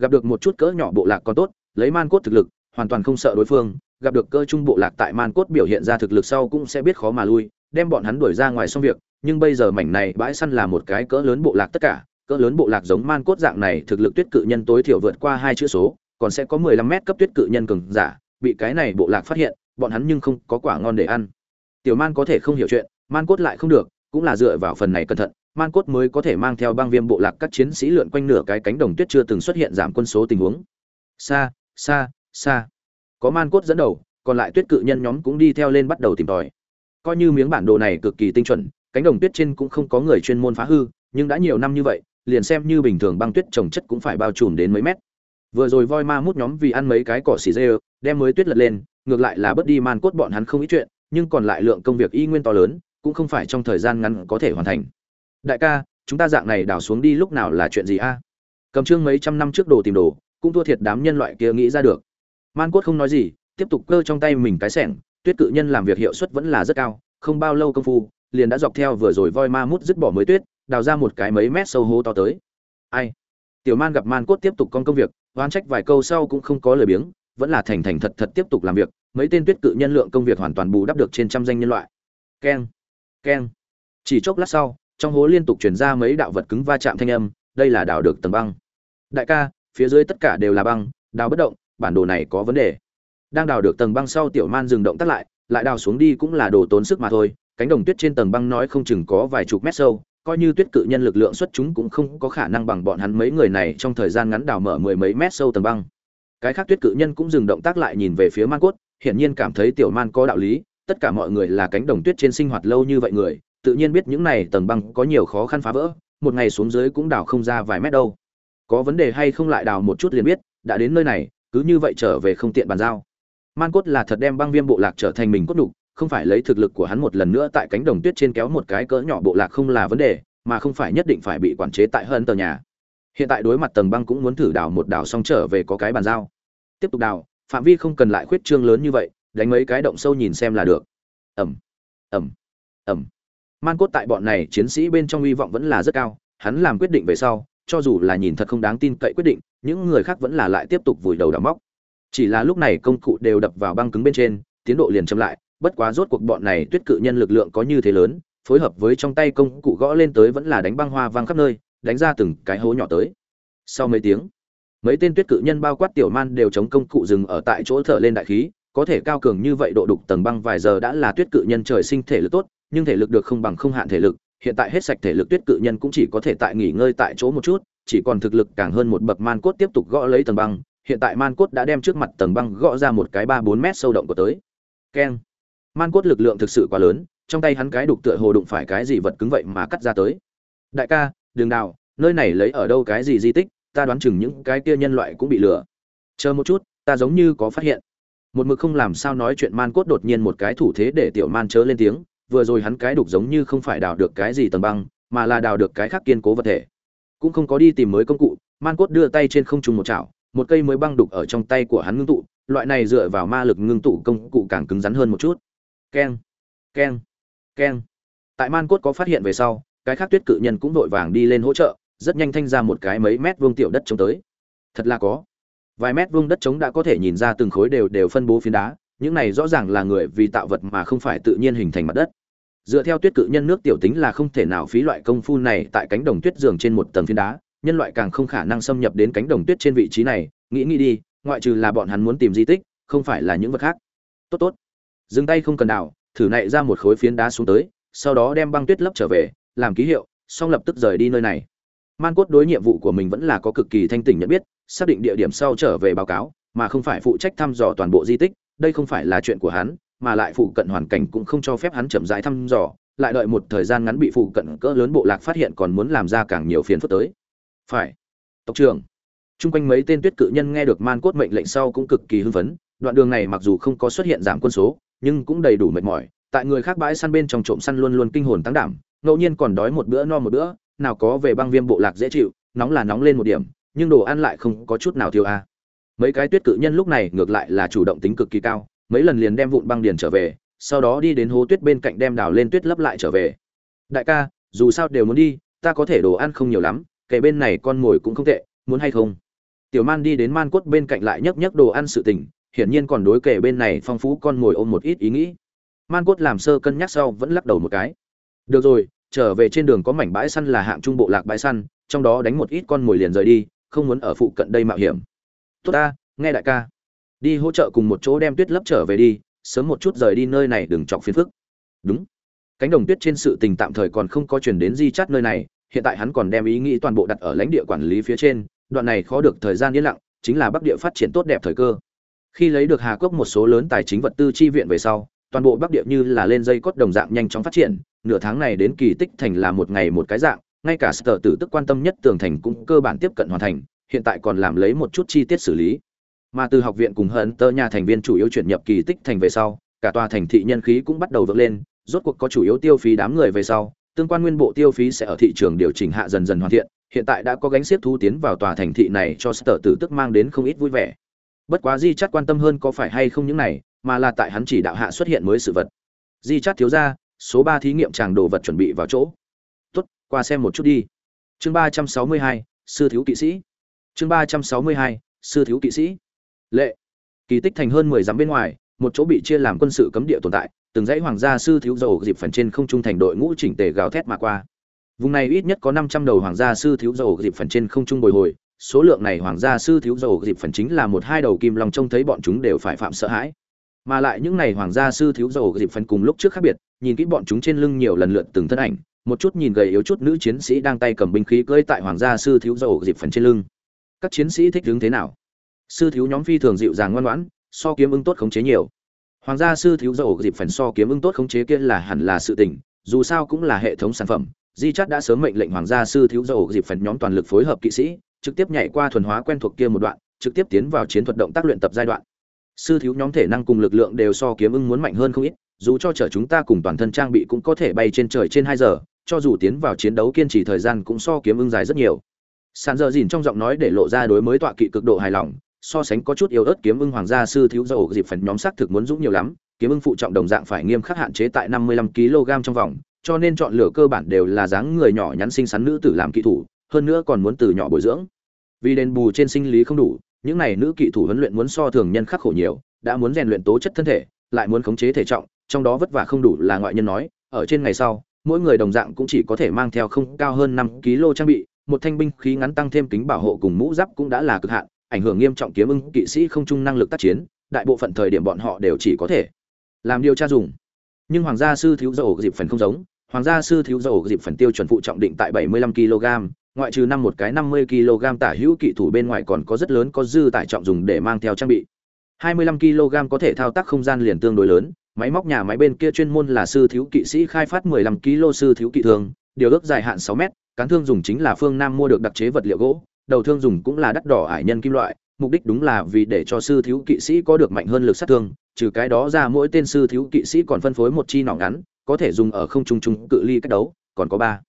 A: Gặp được một chút cỡ nhỏ bộ lạc còn tốt lấy man cốt thực lực hoàn toàn không sợ đối phương gặp được cơ trung bộ lạc tại man cốt biểu hiện ra thực lực sau cũng sẽ biết khó mà lui đem bọn hắn đuổi ra ngoài xong việc nhưng bây giờ mảnh này bãi săn là một cái cỡ lớn bộ lạc tất cả cỡ lớn bộ lạc giống man cốt dạng này thực lực tuyết cự nhân tối thiểu vượt qua hai chữ số còn sẽ có 15 mét cấp tuyết cự nhân cường giả, bị cái này bộ lạc phát hiện, bọn hắn nhưng không có quả ngon để ăn. Tiểu Man có thể không hiểu chuyện, Man cốt lại không được, cũng là dựa vào phần này cẩn thận, Man cốt mới có thể mang theo băng viêm bộ lạc các chiến sĩ lượn quanh nửa cái cánh đồng tuyết chưa từng xuất hiện giảm quân số tình huống. Xa, xa, xa. Có Man cốt dẫn đầu, còn lại tuyết cự nhân nhóm cũng đi theo lên bắt đầu tìm tòi. Coi như miếng bản đồ này cực kỳ tinh chuẩn, cánh đồng tuyết trên cũng không có người chuyên môn phá hư, nhưng đã nhiều năm như vậy, liền xem như bình thường băng tuyết trồng chất cũng phải bao trùm đến mấy mét. Vừa rồi voi ma mút nhóm vì ăn mấy cái cỏ xỉ dê, đem mới tuyết lật lên, ngược lại là bớt đi man cốt bọn hắn không ít chuyện, nhưng còn lại lượng công việc y nguyên to lớn, cũng không phải trong thời gian ngắn có thể hoàn thành. Đại ca, chúng ta dạng này đào xuống đi lúc nào là chuyện gì a? Cầm trương mấy trăm năm trước đồ tìm đồ, cũng thua thiệt đám nhân loại kia nghĩ ra được. Man cốt không nói gì, tiếp tục cơ trong tay mình cái sẻng, tuyết cự nhân làm việc hiệu suất vẫn là rất cao, không bao lâu công phu, liền đã dọc theo vừa rồi voi ma mút dứt bỏ mới tuyết, đào ra một cái mấy mét sâu hố to tới. Ai? Tiểu Man gặp Man cốt tiếp tục con công việc, oán trách vài câu sau cũng không có lời biếng, vẫn là thành thành thật thật tiếp tục làm việc, mấy tên tuyết cự nhân lượng công việc hoàn toàn bù đắp được trên trăm danh nhân loại. Keng, keng. Chỉ chốc lát sau, trong hố liên tục truyền ra mấy đạo vật cứng va chạm thanh âm, đây là đào được tầng băng. Đại ca, phía dưới tất cả đều là băng, đào bất động, bản đồ này có vấn đề. Đang đào được tầng băng sau tiểu man dừng động tắt lại, lại đào xuống đi cũng là đồ tốn sức mà thôi, cánh đồng tuyết trên tầng băng nói không chừng có vài chục mét sâu, coi như tuyết cự nhân lực lượng xuất chúng cũng không có khả năng bằng bọn hắn mấy người này trong thời gian ngắn đào mở mười mấy mét sâu tầng băng. Cái khác tuyết cự nhân cũng dừng động tác lại nhìn về phía Man Cốt, hiển nhiên cảm thấy tiểu Man có đạo lý, tất cả mọi người là cánh đồng tuyết trên sinh hoạt lâu như vậy người, tự nhiên biết những này tầng băng có nhiều khó khăn phá vỡ, một ngày xuống dưới cũng đào không ra vài mét đâu. Có vấn đề hay không lại đào một chút liền biết, đã đến nơi này, cứ như vậy trở về không tiện bàn giao. Man Cốt là thật đem băng viêm bộ lạc trở thành mình cốt đủ, không phải lấy thực lực của hắn một lần nữa tại cánh đồng tuyết trên kéo một cái cỡ nhỏ bộ lạc không là vấn đề, mà không phải nhất định phải bị quản chế tại hơn tờ nhà. Hiện tại đối mặt tầng băng cũng muốn thử đào một đào xong trở về có cái bàn giao. Tiếp tục đào, phạm vi không cần lại khuyết trương lớn như vậy, đánh mấy cái động sâu nhìn xem là được. Ầm, ầm, ầm. Man cốt tại bọn này chiến sĩ bên trong uy vọng vẫn là rất cao, hắn làm quyết định về sau, cho dù là nhìn thật không đáng tin cậy quyết định, những người khác vẫn là lại tiếp tục vùi đầu đào móc. Chỉ là lúc này công cụ đều đập vào băng cứng bên trên, tiến độ liền chậm lại, bất quá rốt cuộc bọn này tuyết cự nhân lực lượng có như thế lớn phối hợp với trong tay công cụ gõ lên tới vẫn là đánh băng hoa vang khắp nơi đánh ra từng cái hố nhỏ tới sau mấy tiếng mấy tên tuyết cự nhân bao quát tiểu man đều chống công cụ dừng ở tại chỗ thở lên đại khí, có thể cao cường như vậy độ đục tầng băng vài giờ đã là tuyết cự nhân trời sinh thể lực tốt, nhưng thể lực được không bằng không hạn thể lực, hiện tại hết sạch thể lực tuyết cự nhân cũng chỉ có thể tại nghỉ ngơi tại chỗ một chút, chỉ còn thực lực càng hơn một bậc man cốt tiếp tục gõ lấy tầng băng, hiện tại man cốt đã đem trước mặt tầng băng gõ ra một cái ba bốn mét sâu động của tới. Keng. Man cốt lực lượng thực sự quá lớn, trong tay hắn cái đục tựa hồ đụng phải cái gì vật cứng vậy mà cắt ra tới. Đại ca, đường đào, nơi này lấy ở đâu cái gì di tích? Ta đoán chừng những cái kia nhân loại cũng bị lừa. Chờ một chút, ta giống như có phát hiện. Một mực không làm sao nói chuyện man cốt đột nhiên một cái thủ thế để tiểu man chớ lên tiếng, vừa rồi hắn cái đục giống như không phải đào được cái gì tầng băng, mà là đào được cái khác kiên cố vật thể. Cũng không có đi tìm mới công cụ, man cốt đưa tay trên không trung một chảo, một cây mới băng đục ở trong tay của hắn ngưng tụ, loại này dựa vào ma lực ngưng tụ công cụ càng cứng rắn hơn một chút. Keng keng keng. Tại man cốt có phát hiện về sau, cái khác tuyết cự nhân cũng vội vàng đi lên hỗ trợ rất nhanh thanh ra một cái mấy mét vuông tiểu đất trống tới. Thật là có. Vài mét vuông đất trống đã có thể nhìn ra từng khối đều đều phân bố phiến đá, những này rõ ràng là người vì tạo vật mà không phải tự nhiên hình thành mặt đất. Dựa theo tuyết cự nhân nước tiểu tính là không thể nào phí loại công phu này tại cánh đồng tuyết giường trên một tầng phiến đá, nhân loại càng không khả năng xâm nhập đến cánh đồng tuyết trên vị trí này. Nghĩ nghĩ đi, ngoại trừ là bọn hắn muốn tìm di tích, không phải là những vật khác. Tốt tốt. Dừng tay không cần đào thử nạy ra một khối phiến đá xuống tới, sau đó đem băng tuyết lấp trở về, làm ký hiệu, xong lập tức rời đi nơi này man cốt đối nhiệm vụ của mình vẫn là có cực kỳ thanh tỉnh nhận biết, xác định địa điểm sau trở về báo cáo, mà không phải phụ trách thăm dò toàn bộ di tích. Đây không phải là chuyện của hắn, mà lại phụ cận hoàn cảnh cũng không cho phép hắn chậm rãi thăm dò. Lại đợi một thời gian ngắn bị phụ cận cỡ lớn bộ lạc phát hiện còn muốn làm ra càng nhiều phiền phức tới. Phải. Tộc trưởng. Chung quanh mấy tên tuyết cự nhân nghe được man cốt mệnh lệnh sau cũng cực kỳ hưng phấn. Đoạn đường này mặc dù không có xuất hiện giảm quân số, nhưng cũng đầy đủ mệt mỏi. Tại người khác bãi săn bên trong trộm săn luôn luôn kinh hồn tăng đảm, ngẫu nhiên còn đói một bữa no một bữa nào có về băng viêm bộ lạc dễ chịu, nóng là nóng lên một điểm, nhưng đồ ăn lại không có chút nào thiếu a. Mấy cái tuyết cự nhân lúc này ngược lại là chủ động tính cực kỳ cao, mấy lần liền đem vụn băng điền trở về, sau đó đi đến hố tuyết bên cạnh đem đào lên tuyết lấp lại trở về. Đại ca, dù sao đều muốn đi, ta có thể đồ ăn không nhiều lắm kể bên này con mồi cũng không tệ, muốn hay không? Tiểu man đi đến man quất bên cạnh lại nhấc nhấc đồ ăn sự tình, hiển nhiên còn đối kể bên này phong phú con mồi ôm một ít ý nghĩ. Man quất làm sơ cân nhắc sau vẫn lắc đầu một cái. Được rồi trở về trên đường có mảnh bãi săn là hạng trung bộ lạc bãi săn, trong đó đánh một ít con mồi liền rời đi, không muốn ở phụ cận đây mạo hiểm. Tốt ta, nghe đại ca. Đi hỗ trợ cùng một chỗ đem tuyết lấp trở về đi, sớm một chút rời đi nơi này đừng chọc phiền phức. Đúng. Cánh đồng tuyết trên sự tình tạm thời còn không có chuyển đến di chắt nơi này, hiện tại hắn còn đem ý nghĩ toàn bộ đặt ở lãnh địa quản lý phía trên, đoạn này khó được thời gian yên lặng, chính là bắc địa phát triển tốt đẹp thời cơ. Khi lấy được hà cốc một số lớn tài chính vật tư chi viện về sau, toàn bộ bắc địa như là lên dây cốt đồng dạng nhanh chóng phát triển nửa tháng này đến kỳ tích thành là một ngày một cái dạng, ngay cả sở tử tức quan tâm nhất tường thành cũng cơ bản tiếp cận hoàn thành, hiện tại còn làm lấy một chút chi tiết xử lý. Mà từ học viện cùng hận tơ nhà thành viên chủ yếu chuyển nhập kỳ tích thành về sau, cả tòa thành thị nhân khí cũng bắt đầu vượt lên, rốt cuộc có chủ yếu tiêu phí đám người về sau, tương quan nguyên bộ tiêu phí sẽ ở thị trường điều chỉnh hạ dần dần hoàn thiện, hiện tại đã có gánh xiết thu tiến vào tòa thành thị này cho sở tử tức mang đến không ít vui vẻ. Bất quá di chắt quan tâm hơn có phải hay không những này, mà là tại hắn chỉ đạo hạ xuất hiện mới sự vật. Di chắt thiếu ra số ba thí nghiệm tràng đồ vật chuẩn bị vào chỗ. Tốt, qua xem một chút đi. Chương ba trăm sáu mươi hai, sư thiếu kỵ sĩ. Chương ba trăm sáu mươi hai, sư thiếu kỵ sĩ. Lệ. Kỳ tích thành hơn mười dặm bên ngoài, một chỗ bị chia làm quân sự cấm địa tồn tại, từng dãy hoàng gia sư thiếu dầu dịp phần trên không trung thành đội ngũ chỉnh tề gào thét mà qua. Vùng này ít nhất có năm trăm đầu hoàng gia sư thiếu dầu dịp phần trên không trung bồi hồi, số lượng này hoàng gia sư thiếu dầu dịp phần chính là một hai đầu kim long trông thấy bọn chúng đều phải phạm sợ hãi mà lại những này hoàng gia sư thiếu dầu dịp phần cùng lúc trước khác biệt, nhìn kỹ bọn chúng trên lưng nhiều lần lượt từng thân ảnh, một chút nhìn gầy yếu chút nữ chiến sĩ đang tay cầm binh khí cưỡi tại hoàng gia sư thiếu dầu dịp phần trên lưng. Các chiến sĩ thích đứng thế nào? Sư thiếu nhóm phi thường dịu dàng ngoan ngoãn, so kiếm ưng tốt khống chế nhiều. Hoàng gia sư thiếu dầu dịp phần so kiếm ưng tốt khống chế kia là hẳn là sự tình, dù sao cũng là hệ thống sản phẩm. Di chắt đã sớm mệnh lệnh hoàng gia sư thiếu dầu dịp phần nhóm toàn lực phối hợp kỵ sĩ, trực tiếp nhảy qua thuần hóa quen thuộc kia một đoạn, trực tiếp tiến vào chiến thuật động tác luyện tập giai đoạn sư thiếu nhóm thể năng cùng lực lượng đều so kiếm ưng muốn mạnh hơn không ít, dù cho chở chúng ta cùng toàn thân trang bị cũng có thể bay trên trời trên hai giờ, cho dù tiến vào chiến đấu kiên trì thời gian cũng so kiếm ưng dài rất nhiều. Sàn dơ dìn trong giọng nói để lộ ra đối mới tọa kỵ cực độ hài lòng, so sánh có chút yếu ớt kiếm ưng hoàng gia sư thiếu dầu dịp phần nhóm xác thực muốn dũng nhiều lắm, kiếm ưng phụ trọng đồng dạng phải nghiêm khắc hạn chế tại 55 kg trong vòng, cho nên chọn lựa cơ bản đều là dáng người nhỏ nhắn xinh xắn nữ tử làm kỵ thủ, hơn nữa còn muốn từ nhỏ bồi dưỡng. Vì đền bù trên sinh lý không đủ những này nữ kỵ thủ huấn luyện muốn so thường nhân khắc khổ nhiều, đã muốn rèn luyện tố chất thân thể, lại muốn khống chế thể trọng, trong đó vất vả không đủ là ngoại nhân nói, ở trên ngày sau, mỗi người đồng dạng cũng chỉ có thể mang theo không cao hơn 5 kg trang bị, một thanh binh khí ngắn tăng thêm kính bảo hộ cùng mũ giáp cũng đã là cực hạn, ảnh hưởng nghiêm trọng kiếm ưng kỵ sĩ không chung năng lực tác chiến, đại bộ phận thời điểm bọn họ đều chỉ có thể làm điều tra dùng. Nhưng hoàng gia sư thiếu dầu dịp phần không giống, hoàng gia sư thiếu dầu dịp phần tiêu chuẩn phụ trọng định tại 75 kg ngoại trừ năm một cái 50 kg tả hữu kỵ thủ bên ngoài còn có rất lớn có dư tải trọng dùng để mang theo trang bị. 25 kg có thể thao tác không gian liền tương đối lớn, máy móc nhà máy bên kia chuyên môn là sư thiếu kỵ sĩ khai phát 15 kg sư thiếu kỵ thường, điều ước dài hạn 6 mét, cán thương dùng chính là phương nam mua được đặc chế vật liệu gỗ, đầu thương dùng cũng là đắt đỏ ải nhân kim loại, mục đích đúng là vì để cho sư thiếu kỵ sĩ có được mạnh hơn lực sát thương, trừ cái đó ra mỗi tên sư thiếu kỵ sĩ còn phân phối một chi nỏ ngắn, có thể dùng ở không trung trung cự ly cách đấu, còn có ba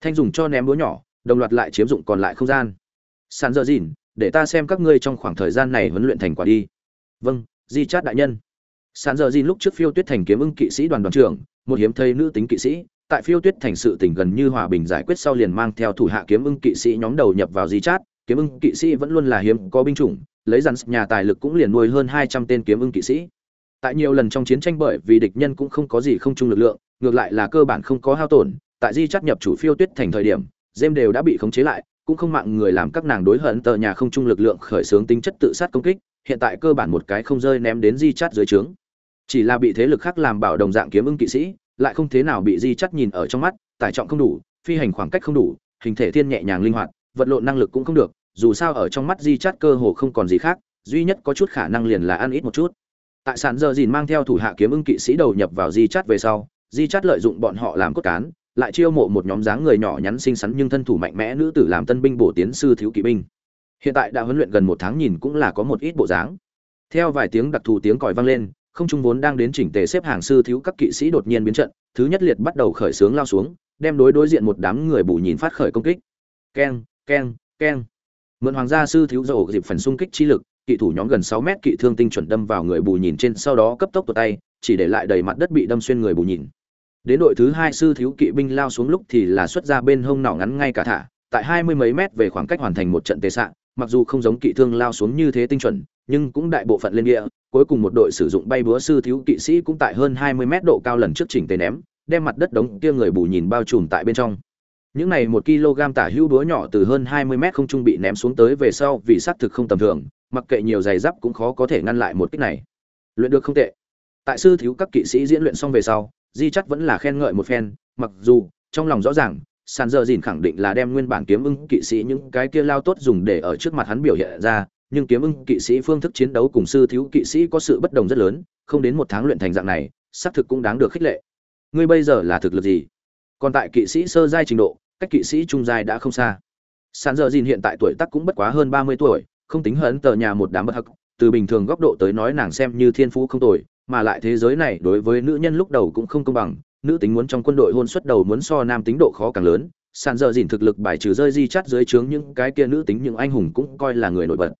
A: thanh dùng cho ném búa nhỏ đồng loạt lại chiếm dụng còn lại không gian. Sàn dơ dìn, để ta xem các ngươi trong khoảng thời gian này huấn luyện thành quả đi. Vâng di chát đại nhân. Sàn dơ dìn lúc trước phiêu tuyết thành kiếm ưng kỵ sĩ đoàn đoàn trưởng, một hiếm thây nữ tính kỵ sĩ. Tại phiêu tuyết thành sự tình gần như hòa bình giải quyết sau liền mang theo thủ hạ kiếm ưng kỵ sĩ nhóm đầu nhập vào di chát. Kiếm ưng kỵ sĩ vẫn luôn là hiếm, có binh chủng, lấy dàn nhà tài lực cũng liền nuôi hơn hai trăm tên kiếm ưng kỵ sĩ. Tại nhiều lần trong chiến tranh bởi vì địch nhân cũng không có gì không chung lực lượng, ngược lại là cơ bản không có hao tổn. Tại di chắt nhập chủ phiêu tuyết thành thời điểm dêm đều đã bị khống chế lại, cũng không mạng người làm các nàng đối hận tờ nhà không chung lực lượng khởi xướng tính chất tự sát công kích, hiện tại cơ bản một cái không rơi ném đến di chắt dưới trướng. Chỉ là bị thế lực khác làm bảo đồng dạng kiếm ưng kỵ sĩ, lại không thế nào bị di chắt nhìn ở trong mắt, tải trọng không đủ, phi hành khoảng cách không đủ, hình thể thiên nhẹ nhàng linh hoạt, vật lộn năng lực cũng không được, dù sao ở trong mắt di chắt cơ hồ không còn gì khác, duy nhất có chút khả năng liền là ăn ít một chút. Tại sản giờ dìn mang theo thủ hạ kiếm ưng kỵ sĩ đầu nhập vào di chắt về sau, di chắt lợi dụng bọn họ làm cốt cán lại chiêu mộ một nhóm dáng người nhỏ nhắn xinh xắn nhưng thân thủ mạnh mẽ nữ tử làm tân binh bổ tiến sư thiếu kỵ binh. Hiện tại đã huấn luyện gần một tháng nhìn cũng là có một ít bộ dáng. Theo vài tiếng đặc thù tiếng còi vang lên, không trung vốn đang đến chỉnh tề xếp hàng sư thiếu các kỵ sĩ đột nhiên biến trận, thứ nhất liệt bắt đầu khởi sướng lao xuống, đem đối đối diện một đám người bù nhìn phát khởi công kích. Keng keng keng. Mượn hoàng gia sư thiếu dầu dịp phần xung kích chi lực, kỵ thủ nhóm gần sáu mét kỵ thương tinh chuẩn đâm vào người bù nhìn trên, sau đó cấp tốc tuột tay, chỉ để lại đầy mặt đất bị đâm xuyên người bù nhìn đến đội thứ hai sư thiếu kỵ binh lao xuống lúc thì là xuất ra bên hông nỏ ngắn ngay cả thả, tại hai mươi mấy mét về khoảng cách hoàn thành một trận tệ xạ mặc dù không giống kỵ thương lao xuống như thế tinh chuẩn, nhưng cũng đại bộ phận lên địa, cuối cùng một đội sử dụng bay búa sư thiếu kỵ sĩ cũng tại hơn hai mươi mét độ cao lần trước chỉnh tề ném, đem mặt đất đống kia người bù nhìn bao trùm tại bên trong. Những này một kg tả hữu búa nhỏ từ hơn hai mươi mét không trung bị ném xuống tới về sau vì xác thực không tầm thường, mặc kệ nhiều giày giáp cũng khó có thể ngăn lại một kích này. Luyện được không tệ. Tại sư thiếu các kỵ sĩ diễn luyện xong về sau di chắc vẫn là khen ngợi một phen, mặc dù trong lòng rõ ràng, sàn dơ dìn khẳng định là đem nguyên bản kiếm ưng kỵ sĩ những cái kia lao tốt dùng để ở trước mặt hắn biểu hiện ra, nhưng kiếm ưng kỵ sĩ phương thức chiến đấu cùng sư thiếu kỵ sĩ có sự bất đồng rất lớn, không đến một tháng luyện thành dạng này, xác thực cũng đáng được khích lệ. Ngươi bây giờ là thực lực gì? Còn tại kỵ sĩ sơ giai trình độ, cách kỵ sĩ trung giai đã không xa. Sàn dơ dìn hiện tại tuổi tác cũng bất quá hơn ba mươi tuổi, không tính hận tờ nhà một đám bất hắc, từ bình thường góc độ tới nói nàng xem như thiên phú không tồi mà lại thế giới này đối với nữ nhân lúc đầu cũng không công bằng, nữ tính muốn trong quân đội hôn suất đầu muốn so nam tính độ khó càng lớn, sàn dơ dìn thực lực bài trừ rơi di chắt dưới trướng những cái kia nữ tính những anh hùng cũng coi là người nổi bật.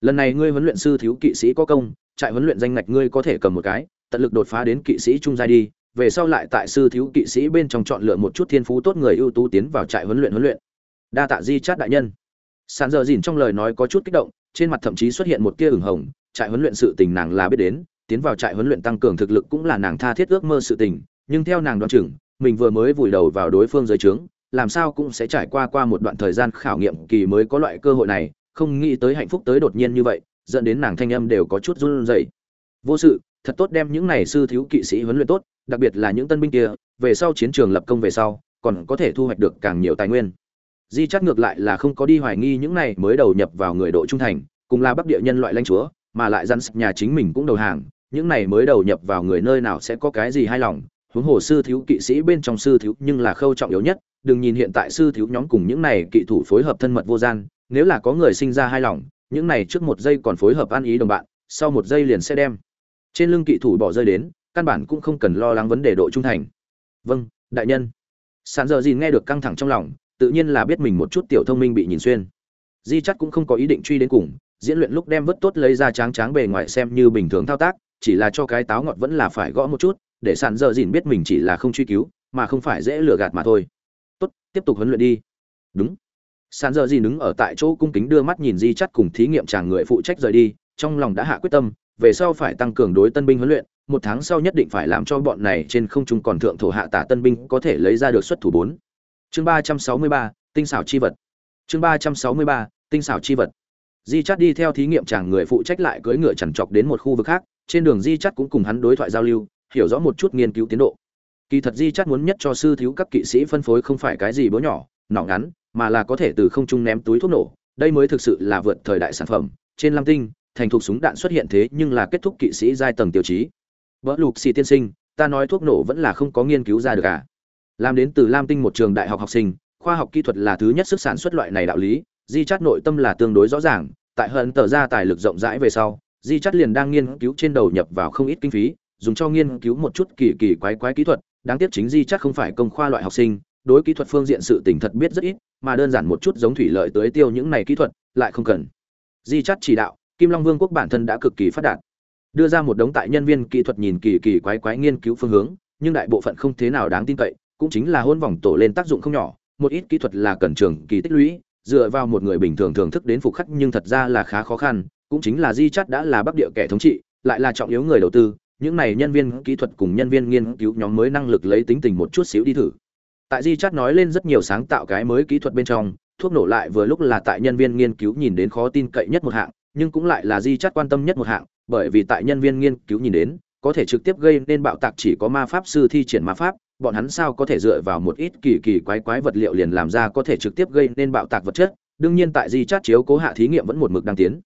A: Lần này ngươi huấn luyện sư thiếu kỵ sĩ có công, trại huấn luyện danh ngạch ngươi có thể cầm một cái, tận lực đột phá đến kỵ sĩ trung giai đi, về sau lại tại sư thiếu kỵ sĩ bên trong chọn lựa một chút thiên phú tốt người ưu tú tiến vào trại huấn luyện huấn luyện. Đa tạ di chát đại nhân. Sàn dơ dìn trong lời nói có chút kích động, trên mặt thậm chí xuất hiện một tia ửng hồng, trại huấn luyện sự tình nàng là biết đến tiến vào trại huấn luyện tăng cường thực lực cũng là nàng tha thiết ước mơ sự tình, nhưng theo nàng đoán chừng, mình vừa mới vùi đầu vào đối phương dưới trướng, làm sao cũng sẽ trải qua qua một đoạn thời gian khảo nghiệm kỳ mới có loại cơ hội này, không nghĩ tới hạnh phúc tới đột nhiên như vậy, dẫn đến nàng thanh âm đều có chút run rẩy. Vô sự, thật tốt đem những này sư thiếu kỵ sĩ huấn luyện tốt, đặc biệt là những tân binh kia, về sau chiến trường lập công về sau, còn có thể thu hoạch được càng nhiều tài nguyên. Di chắc ngược lại là không có đi hoài nghi những này mới đầu nhập vào người độ trung thành, cùng là bắc địa nhân loại lãnh chúa mà lại rắn nhà chính mình cũng đầu hàng, những này mới đầu nhập vào người nơi nào sẽ có cái gì hài lòng. Huống hồ sư thiếu kỵ sĩ bên trong sư thiếu nhưng là khâu trọng yếu nhất, đừng nhìn hiện tại sư thiếu nhóm cùng những này kỵ thủ phối hợp thân mật vô gian, nếu là có người sinh ra hài lòng, những này trước một giây còn phối hợp ăn ý đồng bạn, sau một giây liền sẽ đem. Trên lưng kỵ thủ bỏ rơi đến, căn bản cũng không cần lo lắng vấn đề độ trung thành. Vâng đại nhân. Sàn giờ gì nghe được căng thẳng trong lòng, tự nhiên là biết mình một chút tiểu thông minh bị nhìn xuyên. Di chắc cũng không có ý định truy đến cùng diễn luyện lúc đem vứt tốt lấy ra tráng tráng bề ngoài xem như bình thường thao tác, chỉ là cho cái táo ngọt vẫn là phải gõ một chút, để sàn giờ dìn biết mình chỉ là không truy cứu, mà không phải dễ lừa gạt mà thôi. Tốt, tiếp tục huấn luyện đi. Đúng. Sàn giờ dìn đứng ở tại chỗ cung kính đưa mắt nhìn di chắt cùng thí nghiệm chàng người phụ trách rời đi, trong lòng đã hạ quyết tâm, về sau phải tăng cường đối tân binh huấn luyện, một tháng sau nhất định phải làm cho bọn này trên không trung còn thượng thổ hạ tả tân binh có thể lấy ra được xuất thủ bốn. Chương ba trăm sáu mươi ba, tinh xảo chi vật. Chương ba trăm sáu mươi ba, tinh xảo chi vật di chắt đi theo thí nghiệm chàng người phụ trách lại cưỡi ngựa chằn chọc đến một khu vực khác, trên đường di chắt cũng cùng hắn đối thoại giao lưu, hiểu rõ một chút nghiên cứu tiến độ. Kỳ thật di chắt muốn nhất cho sư thiếu các kỵ sĩ phân phối không phải cái gì bố nhỏ, nỏ ngắn, mà là có thể từ không trung ném túi thuốc nổ. Đây mới thực sự là vượt thời đại sản phẩm. Trên lam tinh, thành thục súng đạn xuất hiện thế nhưng là kết thúc kỵ sĩ giai tầng tiêu chí. Vỡ lục xì tiên sinh, ta nói thuốc nổ vẫn là không có nghiên cứu ra được à? Làm đến từ lam tinh một trường đại học học sinh, khoa học kỹ thuật là thứ nhất sức sản xuất loại này đạo lý di chắt nội tâm là tương đối rõ ràng, tại hận tờ ra tài lực rộng rãi về sau, di chắt liền đang nghiên cứu trên đầu nhập vào không ít kinh phí, dùng cho nghiên cứu một chút kỳ kỳ quái quái kỹ thuật, đáng tiếc chính di chắt không phải công khoa loại học sinh, đối kỹ thuật phương diện sự tình thật biết rất ít, mà đơn giản một chút giống thủy lợi tới tiêu những này kỹ thuật, lại không cần. Di chắt chỉ đạo, kim long vương quốc bản thân đã cực kỳ phát đạt. Đưa ra một đống tại nhân viên kỹ thuật nhìn kỳ kỳ quái quái nghiên cứu phương hướng, nhưng đại bộ phận không thế nào đáng tin cậy, cũng chính là hôn vòng tổ lên tác dụng không nhỏ, một ít kỹ thuật là cần trường kỳ tích lũy dựa vào một người bình thường thưởng thức đến phục khắc nhưng thật ra là khá khó khăn, cũng chính là di chắt đã là bắc địa kẻ thống trị, lại là trọng yếu người đầu tư, những này nhân viên kỹ thuật cùng nhân viên nghiên cứu nhóm mới năng lực lấy tính tình một chút xíu đi thử. Tại di chắt nói lên rất nhiều sáng tạo cái mới kỹ thuật bên trong, thuốc nổ lại vừa lúc là tại nhân viên nghiên cứu nhìn đến khó tin cậy nhất một hạng, nhưng cũng lại là di chắt quan tâm nhất một hạng, bởi vì tại nhân viên nghiên cứu nhìn đến, có thể trực tiếp gây nên bạo tạc chỉ có ma pháp sư thi triển ma pháp bọn hắn sao có thể dựa vào một ít kỳ kỳ quái quái vật liệu liền làm ra có thể trực tiếp gây nên bạo tạc vật chất? Đương nhiên tại di chát chiếu cố hạ thí nghiệm vẫn một mực đang tiến.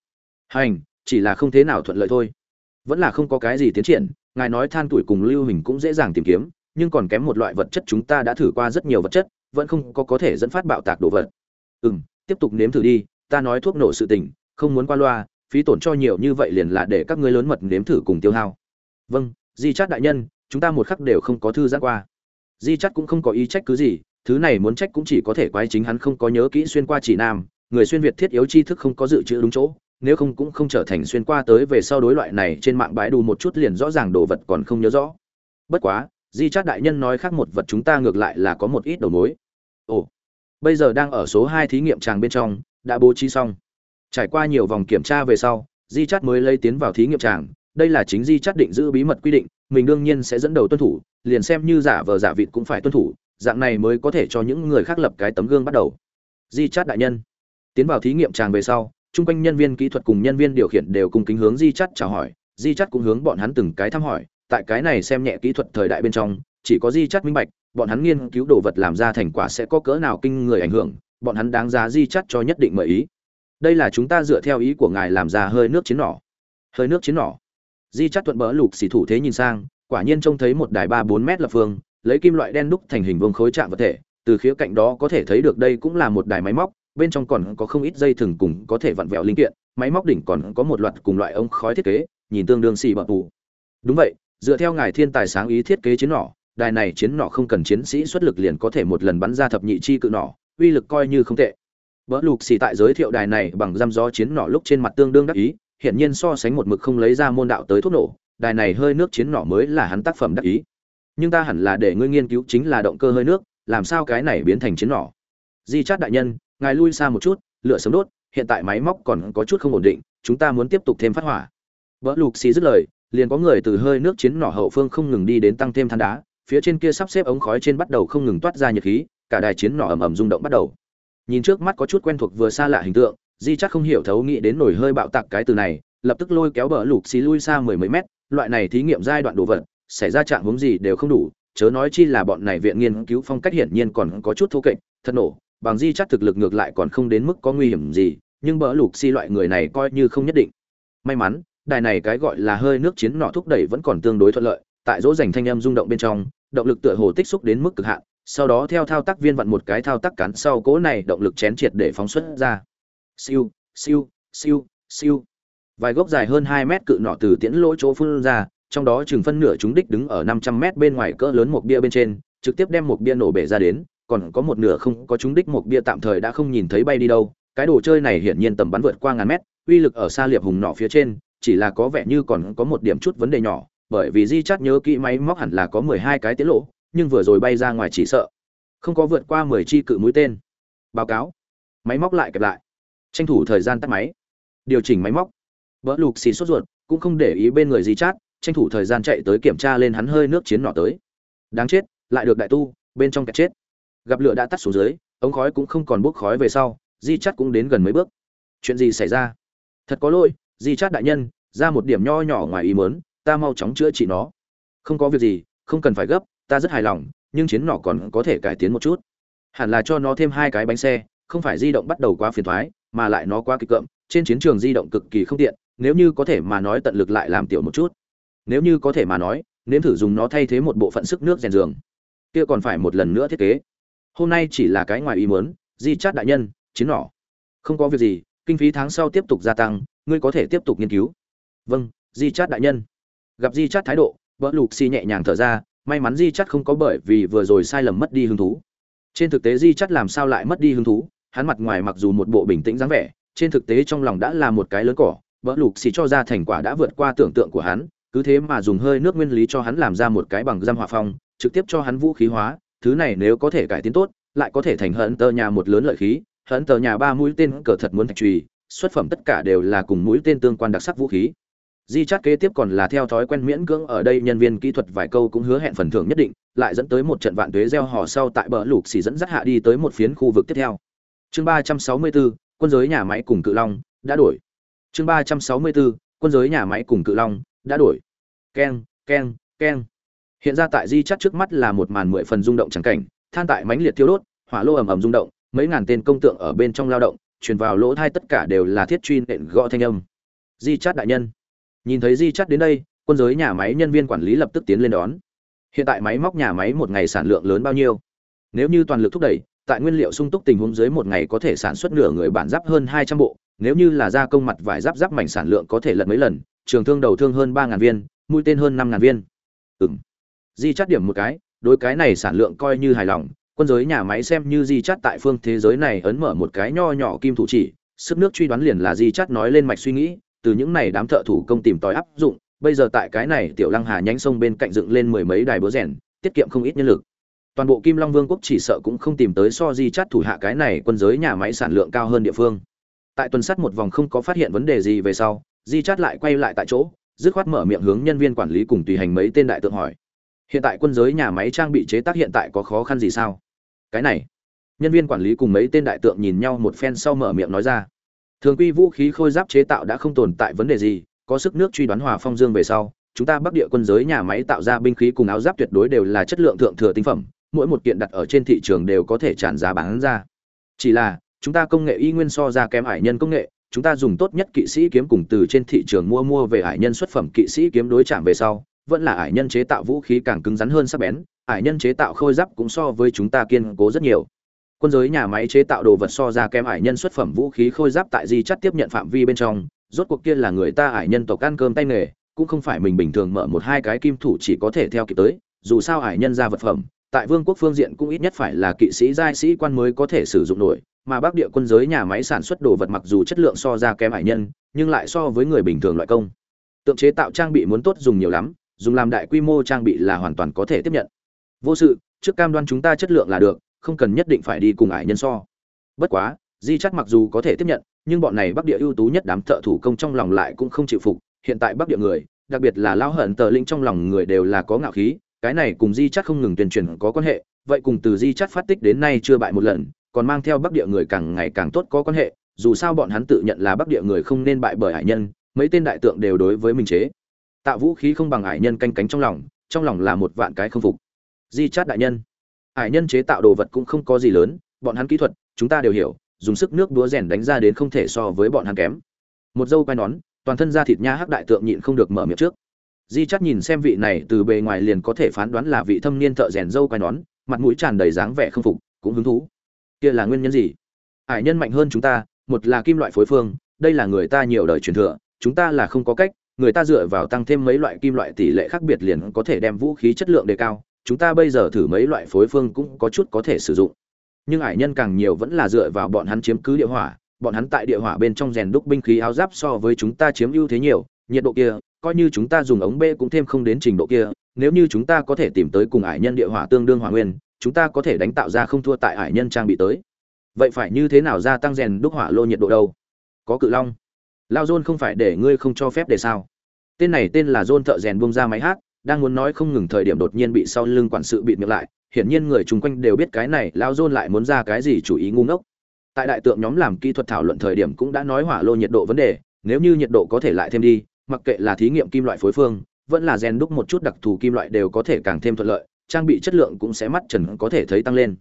A: Hành, chỉ là không thế nào thuận lợi thôi. Vẫn là không có cái gì tiến triển, ngài nói than tuổi cùng lưu hình cũng dễ dàng tìm kiếm, nhưng còn kém một loại vật chất chúng ta đã thử qua rất nhiều vật chất, vẫn không có có thể dẫn phát bạo tạc đồ vật. Ừ m tiếp tục nếm thử đi, ta nói thuốc nổ sự tình, không muốn qua loa, phí tổn cho nhiều như vậy liền là để các ngươi lớn mật nếm thử cùng tiêu hao. Vâng di chát đại nhân, chúng ta một khắc đều không có thư giãn qua di chắc cũng không có ý trách cứ gì, thứ này muốn trách cũng chỉ có thể quái chính hắn không có nhớ kỹ xuyên qua chỉ nam, người xuyên việt thiết yếu tri thức không có dự trữ đúng chỗ, nếu không cũng không trở thành xuyên qua tới về sau đối loại này trên mạng bãi đủ một chút liền rõ ràng đồ vật còn không nhớ rõ. Bất quá, di chát đại nhân nói khác một vật chúng ta ngược lại là có một ít đầu mối. Ồ, bây giờ đang ở số hai thí nghiệm tràng bên trong, đã bố trí xong. Trải qua nhiều vòng kiểm tra về sau, di chát mới lấy tiến vào thí nghiệm tràng, đây là chính di chát định giữ bí mật quy định mình đương nhiên sẽ dẫn đầu tuân thủ, liền xem như giả vờ giả vịt cũng phải tuân thủ, dạng này mới có thể cho những người khác lập cái tấm gương bắt đầu. Di chát đại nhân. Tiến vào thí nghiệm tràng về sau, chung quanh nhân viên kỹ thuật cùng nhân viên điều khiển đều cùng kính hướng di chắt chào hỏi, di chắt cũng hướng bọn hắn từng cái thăm hỏi, tại cái này xem nhẹ kỹ thuật thời đại bên trong, chỉ có di chắt minh bạch, bọn hắn nghiên cứu đồ vật làm ra thành quả sẽ có cỡ nào kinh người ảnh hưởng, bọn hắn đáng giá di chắt cho nhất định mời ý. Đây là chúng ta dựa theo ý của ngài làm ra hơi nước chiến nỏ. Hơi nước chiến nỏ di chắt thuận bỡ lục xỉ thủ thế nhìn sang quả nhiên trông thấy một đài ba bốn mét lập phương lấy kim loại đen đúc thành hình vuông khối trạng vật thể từ khía cạnh đó có thể thấy được đây cũng là một đài máy móc bên trong còn có không ít dây thừng cùng có thể vặn vẹo linh kiện máy móc đỉnh còn có một loạt cùng loại ống khói thiết kế nhìn tương đương xì bậc tù đúng vậy dựa theo ngài thiên tài sáng ý thiết kế chiến nỏ đài này chiến nỏ không cần chiến sĩ xuất lực liền có thể một lần bắn ra thập nhị chi cự nỏ uy lực coi như không tệ. Bỡ lục xì tại giới thiệu đài này bằng răm gió chiến nỏ lúc trên mặt tương đương đắc ý, hiển nhiên so sánh một mực không lấy ra môn đạo tới thuốc nổ, đài này hơi nước chiến nỏ mới là hắn tác phẩm đắc ý. Nhưng ta hẳn là để ngươi nghiên cứu chính là động cơ hơi nước, làm sao cái này biến thành chiến nỏ. Di Chát đại nhân, ngài lui xa một chút, lửa sớm đốt, hiện tại máy móc còn có chút không ổn định, chúng ta muốn tiếp tục thêm phát hỏa. Bỡ lục xì dứt lời, liền có người từ hơi nước chiến nỏ hậu phương không ngừng đi đến tăng thêm than đá, phía trên kia sắp xếp ống khói trên bắt đầu không ngừng toát ra nhiệt khí, cả đài chiến nỏ ầm ầm rung động bắt đầu nhìn trước mắt có chút quen thuộc vừa xa lạ hình tượng di chắc không hiểu thấu nghĩ đến nổi hơi bạo tạc cái từ này, lập tức lôi kéo bờ lục xì lui xa mười mấy mét, loại này thí nghiệm giai đoạn đồ vật, xảy ra trạng hướng gì đều không đủ, chớ nói chi là bọn này viện nghiên cứu phong cách hiển nhiên còn có chút thô kệch, thật nổ, bằng di chắc thực lực ngược lại còn không đến mức có nguy hiểm gì, nhưng bờ lục xì loại người này coi như không nhất định. May mắn, đài này cái gọi là hơi nước chiến nọ thúc đẩy vẫn còn tương đối thuận lợi, tại dỗ dành thanh âm rung động bên trong, động lực tựa hồ tích xúc đến mức cực hạn, sau đó theo thao tác viên vặn một cái thao tác cắn sau cỗ này động lực chén triệt để phóng xuất ra siêu siêu siêu siêu. Vài gốc dài hơn hai mét cự nọ từ tiễn lỗ chỗ phun ra, trong đó chừng phân nửa chúng đích đứng ở năm trăm mét bên ngoài cỡ lớn một bia bên trên, trực tiếp đem một bia nổ bể ra đến, còn có một nửa không có chúng đích một bia tạm thời đã không nhìn thấy bay đi đâu. Cái đồ chơi này hiển nhiên tầm bắn vượt qua ngàn mét, uy lực ở xa liệp hùng nọ phía trên, chỉ là có vẻ như còn có một điểm chút vấn đề nhỏ, bởi vì di chắt nhớ kỹ máy móc hẳn là có mười hai cái tiến lỗ, nhưng vừa rồi bay ra ngoài chỉ sợ không có vượt qua mười chi cự mũi tên. Báo cáo. Máy móc lại kẹp lại tranh thủ thời gian tắt máy. Điều chỉnh máy móc. Vỡ lục xì sốt ruột, cũng không để ý bên người gì chát, tranh thủ thời gian chạy tới kiểm tra lên hắn hơi nước chiến nọ tới. Đáng chết, lại được đại tu, bên trong kẹt chết. Gặp lửa đã tắt xuống dưới, ống khói cũng không còn bốc khói về sau, di chắt cũng đến gần mấy bước. Chuyện gì xảy ra? Thật có lỗi, di chát đại nhân, ra một điểm nho nhỏ ngoài ý mớn ta mau chóng chữa trị nó. Không có việc gì, không cần phải gấp, ta rất hài lòng, nhưng chiến nỏ còn có thể cải tiến một chút. Hẳn là cho nó thêm hai cái bánh xe, không phải di động bắt đầu quá phiền thoái mà lại nó quá kịch cộm, trên chiến trường di động cực kỳ không tiện nếu như có thể mà nói tận lực lại làm tiểu một chút. Nếu như có thể mà nói nếm thử dùng nó thay thế một bộ phận sức nước rèn giường. Kia còn phải một lần nữa thiết kế. Hôm nay chỉ là cái ngoài ý muốn di chát đại nhân chiến nỏ. Không có việc gì kinh phí tháng sau tiếp tục gia tăng ngươi có thể tiếp tục nghiên cứu. Vâng di chát đại nhân. Gặp di chát thái độ vợ lục xì nhẹ nhàng thở ra may mắn di Chát không có bởi vì vừa rồi sai lầm mất đi hứng thú. Trên thực tế di chắt làm sao lại mất đi hứng thú? Hắn mặt ngoài mặc dù một bộ bình tĩnh dáng vẻ, trên thực tế trong lòng đã là một cái lớn cỏ, vỡ lục xì cho ra thành quả đã vượt qua tưởng tượng của hắn, cứ thế mà dùng hơi nước nguyên lý cho hắn làm ra một cái bằng giam hỏa phong, trực tiếp cho hắn vũ khí hóa, thứ này nếu có thể cải tiến tốt, lại có thể thành hận tờ nhà một lớn lợi khí, hận tờ nhà ba mũi tên cờ thật muốn thạch trùy xuất phẩm tất cả đều là cùng mũi tên tương quan đặc sắc vũ khí. Di chát kế tiếp còn là theo thói quen miễn cưỡng ở đây nhân viên kỹ thuật vài câu cũng hứa hẹn phần thưởng nhất định, lại dẫn tới một trận vạn tuế gieo hò sau tại bờ lục xì dẫn dắt hạ đi tới một phiến khu vực tiếp theo chương ba trăm sáu mươi bốn quân giới nhà máy cùng cự long đã đổi. Chương ba trăm sáu mươi bốn quân giới nhà máy cùng cự long đã đổi. Keng keng keng. Hiện ra tại di chắt trước mắt là một màn mười phần rung động trắng cảnh, than tại mãnh liệt thiêu đốt, hỏa lô ầm ầm rung động, mấy ngàn tên công tượng ở bên trong lao động, truyền vào lỗ thai tất cả đều là thiết truy nện gõ thanh âm. Di chát đại nhân. Nhìn thấy di chắt đến đây, quân giới nhà máy nhân viên quản lý lập tức tiến lên đón. Hiện tại máy móc nhà máy một ngày sản lượng lớn bao nhiêu? Nếu như toàn lực thúc đẩy tại nguyên liệu sung túc tình huống dưới một ngày có thể sản xuất nửa người bản giáp hơn hai trăm bộ nếu như là gia công mặt vải giáp giáp mảnh sản lượng có thể lật mấy lần trường thương đầu thương hơn ba ngàn viên mũi tên hơn năm ngàn viên ừm di chắt điểm một cái đối cái này sản lượng coi như hài lòng quân giới nhà máy xem như di chắt tại phương thế giới này ấn mở một cái nho nhỏ kim thủ chỉ sức nước truy đoán liền là di chắt nói lên mạch suy nghĩ từ những này đám thợ thủ công tìm tòi áp dụng, bây giờ tại cái này tiểu lăng hà nhánh sông bên cạnh dựng lên mười mấy đài búa rèn, tiết kiệm không ít nhân lực. Toàn bộ Kim Long Vương quốc chỉ sợ cũng không tìm tới so di chát thủ hạ cái này quân giới nhà máy sản lượng cao hơn địa phương. Tại tuần sát một vòng không có phát hiện vấn đề gì về sau, di chát lại quay lại tại chỗ, dứt khoát mở miệng hướng nhân viên quản lý cùng tùy hành mấy tên đại tượng hỏi. Hiện tại quân giới nhà máy trang bị chế tác hiện tại có khó khăn gì sao? Cái này, nhân viên quản lý cùng mấy tên đại tượng nhìn nhau một phen sau mở miệng nói ra thường quy vũ khí khôi giáp chế tạo đã không tồn tại vấn đề gì có sức nước truy đoán hòa phong dương về sau chúng ta bắc địa quân giới nhà máy tạo ra binh khí cùng áo giáp tuyệt đối đều là chất lượng thượng thừa tinh phẩm mỗi một kiện đặt ở trên thị trường đều có thể tràn giá bán ra. Chỉ là, chúng ta công nghệ y nguyên so ra kém hải nhân công nghệ, chúng ta dùng tốt nhất kỵ sĩ kiếm cùng từ trên thị trường mua mua về hải nhân xuất phẩm kỵ sĩ kiếm đối chạm về sau, vẫn là hải nhân chế tạo vũ khí càng cứng rắn hơn sắc bén hải nhân chế tạo khôi giáp cũng so với chúng ta kiên cố rất nhiều. Quân giới nhà máy chế tạo đồ vật so ra kém hải nhân xuất phẩm vũ khí khôi giáp tại di chất tiếp nhận phạm vi bên trong, rốt cuộc kia là người ta hải nhân tộc ăn cơm tay nghề, cũng không phải mình bình thường mở một hai cái kim thủ chỉ có thể theo kịp tới, dù sao hải nhân ra vật phẩm tại vương quốc phương diện cũng ít nhất phải là kỵ sĩ giai sĩ quan mới có thể sử dụng nổi, mà bắc địa quân giới nhà máy sản xuất đồ vật mặc dù chất lượng so ra kém hải nhân, nhưng lại so với người bình thường loại công. Tượng chế tạo trang bị muốn tốt dùng nhiều lắm, dùng làm đại quy mô trang bị là hoàn toàn có thể tiếp nhận. Vô sự, trước cam đoan chúng ta chất lượng là được, không cần nhất định phải đi cùng ải nhân so. Bất quá, di chắc mặc dù có thể tiếp nhận, nhưng bọn này bắc địa ưu tú nhất đám thợ thủ công trong lòng lại cũng không chịu phục, hiện tại bắc địa người, đặc biệt là lao hận tờ linh trong lòng người đều là có ngạo khí cái này cùng di chắc không ngừng tuyên truyền có quan hệ, vậy cùng từ di chắc phát tích đến nay chưa bại một lần, còn mang theo bắc địa người càng ngày càng tốt có quan hệ, dù sao bọn hắn tự nhận là bắc địa người không nên bại bởi hải nhân, mấy tên đại tượng đều đối với mình chế. Tạo vũ khí không bằng hải nhân canh cánh trong lòng trong lòng là một vạn cái không phục. Di chát đại nhân, hải nhân chế tạo đồ vật cũng không có gì lớn, bọn hắn kỹ thuật, chúng ta đều hiểu, dùng sức nước đúa rèn đánh ra đến không thể so với bọn hắn kém. Một dâu quai nón, toàn thân da thịt nha hắc đại tượng nhịn không được mở miệng trước di chắt nhìn xem vị này từ bề ngoài liền có thể phán đoán là vị thâm niên thợ rèn dâu quai nón, mặt mũi tràn đầy dáng vẻ không phục, cũng hứng thú. Kia là nguyên nhân gì? Hải nhân mạnh hơn chúng ta, một là kim loại phối phương, đây là người ta nhiều đời truyền thừa, chúng ta là không có cách, người ta dựa vào tăng thêm mấy loại kim loại tỷ lệ khác biệt liền có thể đem vũ khí chất lượng đề cao, chúng ta bây giờ thử mấy loại phối phương cũng có chút có thể sử dụng. Nhưng ải nhân càng nhiều vẫn là dựa vào bọn hắn chiếm cứ địa hỏa, bọn hắn tại địa hỏa bên trong rèn đúc binh khí áo giáp so với chúng ta chiếm ưu thế nhiều, nhiệt độ kia coi như chúng ta dùng ống bê cũng thêm không đến trình độ kia, nếu như chúng ta có thể tìm tới cùng ải nhân địa hỏa tương đương hỏa nguyên, chúng ta có thể đánh tạo ra không thua tại ải nhân trang bị tới. Vậy phải như thế nào gia tăng rèn đúc hỏa lô nhiệt độ đâu? Có cự long. Lao dôn không phải để ngươi không cho phép để sao? Tên này tên là dôn thợ rèn bông ra máy hát, đang muốn nói không ngừng thời điểm đột nhiên bị sau lưng quản sự bịt miệng lại, hiển nhiên người chung quanh đều biết cái này, lao dôn lại muốn ra cái gì chủ ý ngu ngốc. Tại đại tượng nhóm làm kỹ thuật thảo luận thời điểm cũng đã nói hỏa lô nhiệt độ vấn đề, nếu như nhiệt độ có thể lại thêm đi mặc kệ là thí nghiệm kim loại phối phương, vẫn là rèn đúc một chút đặc thù kim loại đều có thể càng thêm thuận lợi, trang bị chất lượng cũng sẽ mắt trần có thể thấy tăng lên.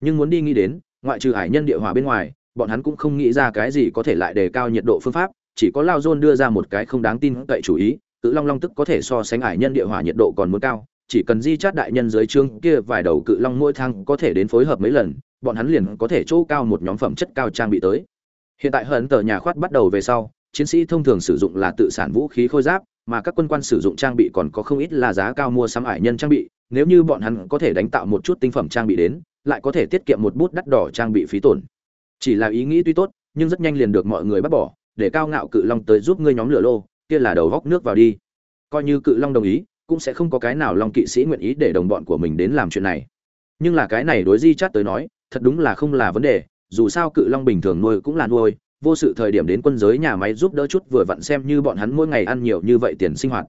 A: Nhưng muốn đi nghĩ đến, ngoại trừ hải nhân địa hỏa bên ngoài, bọn hắn cũng không nghĩ ra cái gì có thể lại đề cao nhiệt độ phương pháp, chỉ có lao dôn đưa ra một cái không đáng tin cậy chủ ý, cự long long tức có thể so sánh Hải nhân địa hỏa nhiệt độ còn muốn cao, chỉ cần di chát đại nhân dưới trương kia vài đầu cự long mỗi thang có thể đến phối hợp mấy lần, bọn hắn liền có thể chỗ cao một nhóm phẩm chất cao trang bị tới. Hiện tại hận tờ nhà khoát bắt đầu về sau chiến sĩ thông thường sử dụng là tự sản vũ khí khôi giáp, mà các quân quan sử dụng trang bị còn có không ít là giá cao mua sắm ải nhân trang bị, nếu như bọn hắn có thể đánh tạo một chút tinh phẩm trang bị đến, lại có thể tiết kiệm một bút đắt đỏ trang bị phí tổn. Chỉ là ý nghĩ tuy tốt, nhưng rất nhanh liền được mọi người bắt bỏ, để cao ngạo cự long tới giúp ngươi nhóm lửa lô, kia là đầu góc nước vào đi. Coi như cự long đồng ý, cũng sẽ không có cái nào long kỵ sĩ nguyện ý để đồng bọn của mình đến làm chuyện này. Nhưng là cái này đối di chát tới nói, thật đúng là không là vấn đề, dù sao cự long bình thường nuôi cũng là nuôi vô sự thời điểm đến quân giới nhà máy giúp đỡ chút vừa vặn xem như bọn hắn mỗi ngày ăn nhiều như vậy tiền sinh hoạt.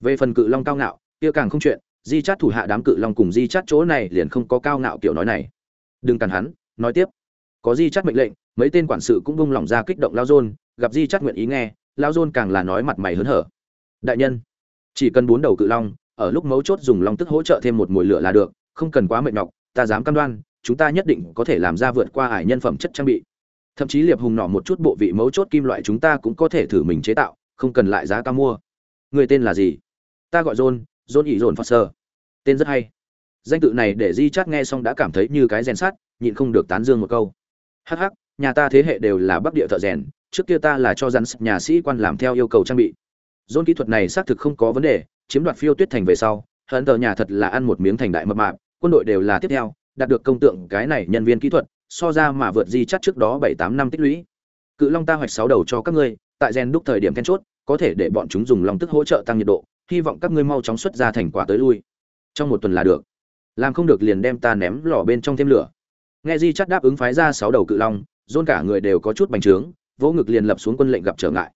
A: Về phần cự long cao ngạo, kia càng không chuyện, di chát thủ hạ đám cự long cùng di chát chỗ này liền không có cao ngạo kiểu nói này. Đừng cản hắn, nói tiếp. Có di chát mệnh lệnh, mấy tên quản sự cũng bung lỏng ra kích động lao dôn, gặp di chát nguyện ý nghe, lao dôn càng là nói mặt mày hớn hở. Đại nhân, chỉ cần bốn đầu cự long, ở lúc mấu chốt dùng long tức hỗ trợ thêm một mùi lửa là được, không cần quá mệt nhọc, ta dám cam đoan, chúng ta nhất định có thể làm ra vượt qua ải nhân phẩm chất trang bị thậm chí liệp hùng nọ một chút bộ vị mấu chốt kim loại chúng ta cũng có thể thử mình chế tạo không cần lại giá cao mua. Người tên là gì? Ta gọi john john ỉ dồn Foster. sơ tên rất hay. Danh tự này để di chát nghe xong đã cảm thấy như cái rèn sắt, nhịn không được tán dương một câu. Hắc hắc nhà ta thế hệ đều là bắc địa thợ rèn trước kia ta là cho rắn nhà sĩ quan làm theo yêu cầu trang bị. Dôn kỹ thuật này xác thực không có vấn đề chiếm đoạt phiêu tuyết thành về sau hận tờ nhà thật là ăn một miếng thành đại mập mạp quân đội đều là tiếp theo đạt được công tượng cái này nhân viên kỹ thuật so ra mà vượt di chắc trước đó bảy tám năm tích lũy. Cự long ta hoạch sáu đầu cho các ngươi, tại gen đúc thời điểm then chốt, có thể để bọn chúng dùng long tức hỗ trợ tăng nhiệt độ, hy vọng các ngươi mau chóng xuất ra thành quả tới lui. Trong một tuần là được. Làm không được liền đem ta ném lò bên trong thêm lửa. Nghe di chắc đáp ứng phái ra sáu đầu cự long dôn cả người đều có chút bành trướng, vỗ ngực liền lập xuống quân lệnh gặp trở ngại.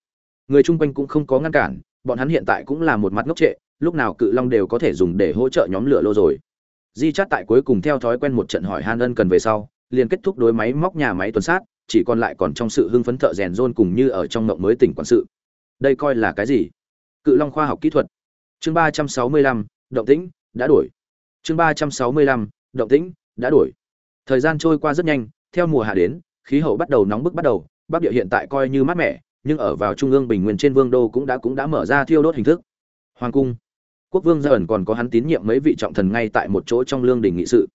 A: Người chung quanh cũng không có ngăn cản, bọn hắn hiện tại cũng là một mặt ngốc trệ, lúc nào cự long đều có thể dùng để hỗ trợ nhóm lửa lô rồi. Di chát tại cuối cùng theo thói quen một trận hỏi han ân cần về sau liền kết thúc đối máy móc nhà máy tuần sát, chỉ còn lại còn trong sự hưng phấn thợ rèn rôn cùng như ở trong mộng mới tỉnh quản sự. Đây coi là cái gì? Cự long khoa học kỹ thuật. Chương ba trăm sáu mươi lăm, động tĩnh, đã đổi. Chương ba trăm sáu mươi lăm, động tĩnh, đã đổi. Thời gian trôi qua rất nhanh, theo mùa hạ đến, khí hậu bắt đầu nóng bức bắt đầu, bắc địa hiện tại coi như mát mẻ, nhưng ở vào trung ương bình nguyên trên vương đô cũng đã cũng đã mở ra thiêu đốt hình thức. Hoàng cung. Quốc vương gia ẩn còn có hắn tín nhiệm mấy vị trọng thần ngay tại một chỗ trong lương đình nghị sự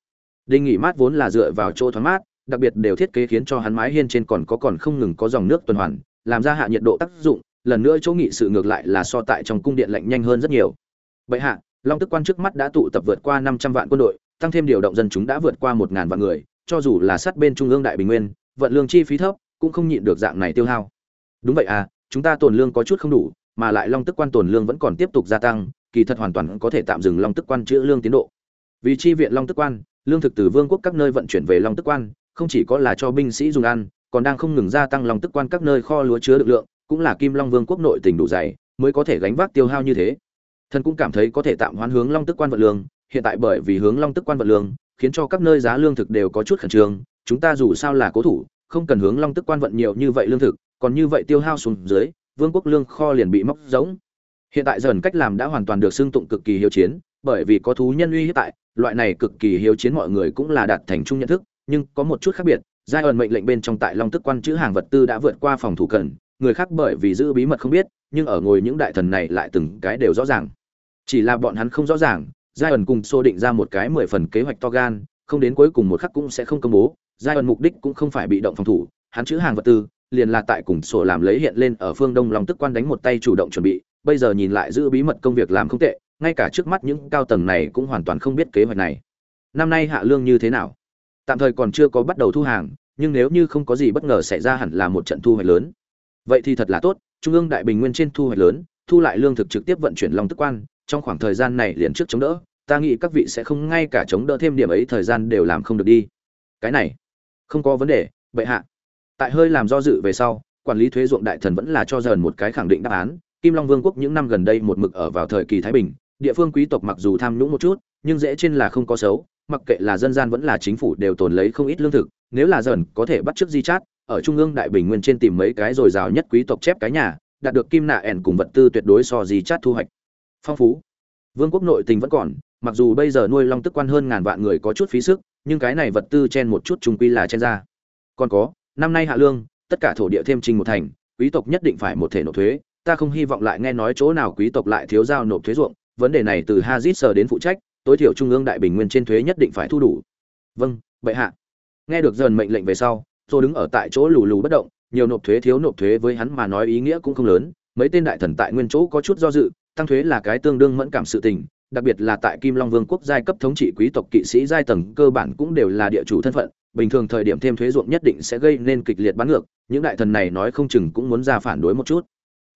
A: đình nghỉ mát vốn là dựa vào chỗ thoáng mát, đặc biệt đều thiết kế khiến cho hắn mái hiên trên còn có còn không ngừng có dòng nước tuần hoàn, làm ra hạ nhiệt độ tác dụng, lần nữa chỗ nghị sự ngược lại là so tại trong cung điện lạnh nhanh hơn rất nhiều. Bệ hạ, long tức quan trước mắt đã tụ tập vượt qua năm trăm vạn quân đội, tăng thêm điều động dân chúng đã vượt qua một ngàn vạn người, cho dù là sát bên trung ương đại bình nguyên, vận lương chi phí thấp, cũng không nhịn được dạng này tiêu hao. Đúng vậy à chúng ta tồn lương có chút không đủ, mà lại long tức quan tồn lương vẫn còn tiếp tục gia tăng, kỳ thật hoàn toàn có thể tạm dừng long tức quan chữa lương tiến độ. Vì chi viện long tức quan lương thực từ vương quốc các nơi vận chuyển về long tức quan, không chỉ có là cho binh sĩ dùng ăn, còn đang không ngừng gia tăng long tức quan các nơi kho lúa chứa được lượng, cũng là kim long vương quốc nội tình đủ dày, mới có thể gánh vác tiêu hao như thế. Thần cũng cảm thấy có thể tạm hoán hướng long tức quan vận lương, hiện tại bởi vì hướng long tức quan vận lương, khiến cho các nơi giá lương thực đều có chút khẩn trương, chúng ta dù sao là cố thủ, không cần hướng long tức quan vận nhiều như vậy lương thực, còn như vậy tiêu hao xuống dưới, vương quốc lương kho liền bị móc rỗng. Hiện tại dần cách làm đã hoàn toàn được xưng tụng cực kỳ hiếu chiến bởi vì có thú nhân uy hiếp tại, loại này cực kỳ hiếu chiến mọi người cũng là đạt thành chung nhận thức, nhưng có một chút khác biệt giai ẩn mệnh lệnh bên trong tại long tức quan chữ hàng vật tư đã vượt qua phòng thủ cần, người khác bởi vì giữ bí mật không biết, nhưng ở ngồi những đại thần này lại từng cái đều rõ ràng. Chỉ là bọn hắn không rõ ràng giai ẩn cùng xô định ra một cái mười phần kế hoạch to gan, không đến cuối cùng một khắc cũng sẽ không công bố giai ẩn mục đích cũng không phải bị động phòng thủ, hắn chữ hàng vật tư, liền là tại cùng sổ làm lấy hiện lên ở phương đông long tức quan đánh một tay chủ động chuẩn bị, bây giờ nhìn lại giữ bí mật công việc làm không tệ ngay cả trước mắt những cao tầng này cũng hoàn toàn không biết kế hoạch này. Năm nay hạ lương như thế nào? Tạm thời còn chưa có bắt đầu thu hàng, nhưng nếu như không có gì bất ngờ xảy ra hẳn là một trận thu hoạch lớn. Vậy thì thật là tốt, trung ương đại bình nguyên trên thu hoạch lớn, thu lại lương thực trực tiếp vận chuyển long tức quan, trong khoảng thời gian này liền trước chống đỡ, ta nghĩ các vị sẽ không ngay cả chống đỡ thêm điểm ấy thời gian đều làm không được đi. Cái này, không có vấn đề, bệ hạ. Tại hơi làm do dự về sau, quản lý thuế ruộng đại thần vẫn là cho dần một cái khẳng định đáp án, kim long vương quốc những năm gần đây một mực ở vào thời kỳ thái bình địa phương quý tộc mặc dù tham nhũng một chút, nhưng dễ trên là không có xấu, mặc kệ là dân gian vẫn là chính phủ đều tồn lấy không ít lương thực, nếu là dần có thể bắt chước di chát, ở trung ương đại bình nguyên trên tìm mấy cái dồi dào nhất quý tộc chép cái nhà, đạt được kim nạ ẻn cùng vật tư tuyệt đối so di chát thu hoạch. Phong phú. Vương quốc nội tình vẫn còn, mặc dù bây giờ nuôi long tức quan hơn ngàn vạn người có chút phí sức, nhưng cái này vật tư chen một chút trung quy là chen ra. Còn có, năm nay hạ lương, tất cả thổ địa thêm trình một thành, quý tộc nhất định phải một thể nộp thuế, ta không hy vọng lại nghe nói chỗ nào quý tộc lại thiếu giao nộp thuế ruộng vấn đề này từ hazit sở đến phụ trách, tối thiểu trung ương đại bình nguyên trên thuế nhất định phải thu đủ. Vâng bệ hạ. Nghe được dần mệnh lệnh về sau tôi đứng ở tại chỗ lù lù bất động, nhiều nộp thuế thiếu nộp thuế với hắn mà nói ý nghĩa cũng không lớn, mấy tên đại thần tại nguyên chỗ có chút do dự, tăng thuế là cái tương đương mẫn cảm sự tình, đặc biệt là tại kim long vương quốc giai cấp thống trị quý tộc kỵ sĩ giai tầng cơ bản cũng đều là địa chủ thân phận, bình thường thời điểm thêm thuế ruộng nhất định sẽ gây nên kịch liệt bán ngược, những đại thần này nói không chừng cũng muốn ra phản đối một chút.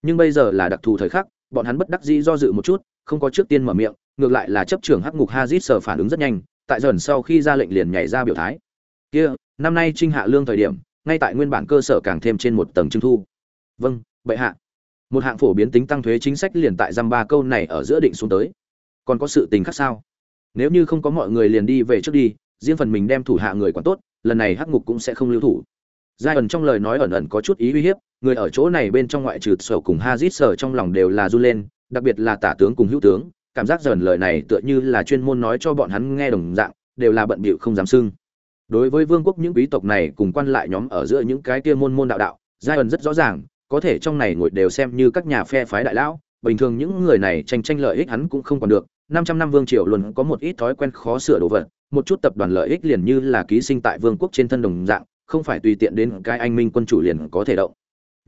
A: Nhưng bây giờ là đặc thù thời khắc bọn hắn bất đắc dĩ do dự một chút, không có trước tiên mở miệng, ngược lại là chấp trưởng hắc ngục hazit sở phản ứng rất nhanh, tại dần sau khi ra lệnh liền nhảy ra biểu thái. Kia, năm nay trinh hạ lương thời điểm, ngay tại nguyên bản cơ sở càng thêm trên một tầng trưng thu. Vâng bệ hạ. Một hạng phổ biến tính tăng thuế chính sách liền tại dăm ba câu này ở giữa định xuống tới. Còn có sự tình khác sao? Nếu như không có mọi người liền đi về trước đi, riêng phần mình đem thủ hạ người quản tốt, lần này hắc ngục cũng sẽ không lưu thủ. Giai ẩn trong lời nói ẩn ẩn có chút ý uy hiếp người ở chỗ này bên trong ngoại trừ sở cùng hazit sở trong lòng đều là run lên, đặc biệt là tả tướng cùng hữu tướng, cảm giác dần lời này tựa như là chuyên môn nói cho bọn hắn nghe đồng dạng, đều là bận bịu không dám sưng đối với vương quốc những quý tộc này cùng quan lại nhóm ở giữa những cái kia môn môn đạo đạo, giai ẩn rất rõ ràng, có thể trong này ngồi đều xem như các nhà phe phái đại lão, bình thường những người này tranh tranh lợi ích hắn cũng không còn được 500 năm vương triều luôn có một ít thói quen khó sửa đồ vật, một chút tập đoàn lợi ích liền như là ký sinh tại vương quốc trên thân đồng dạng, không phải tùy tiện đến cái anh minh quân chủ liền có thể động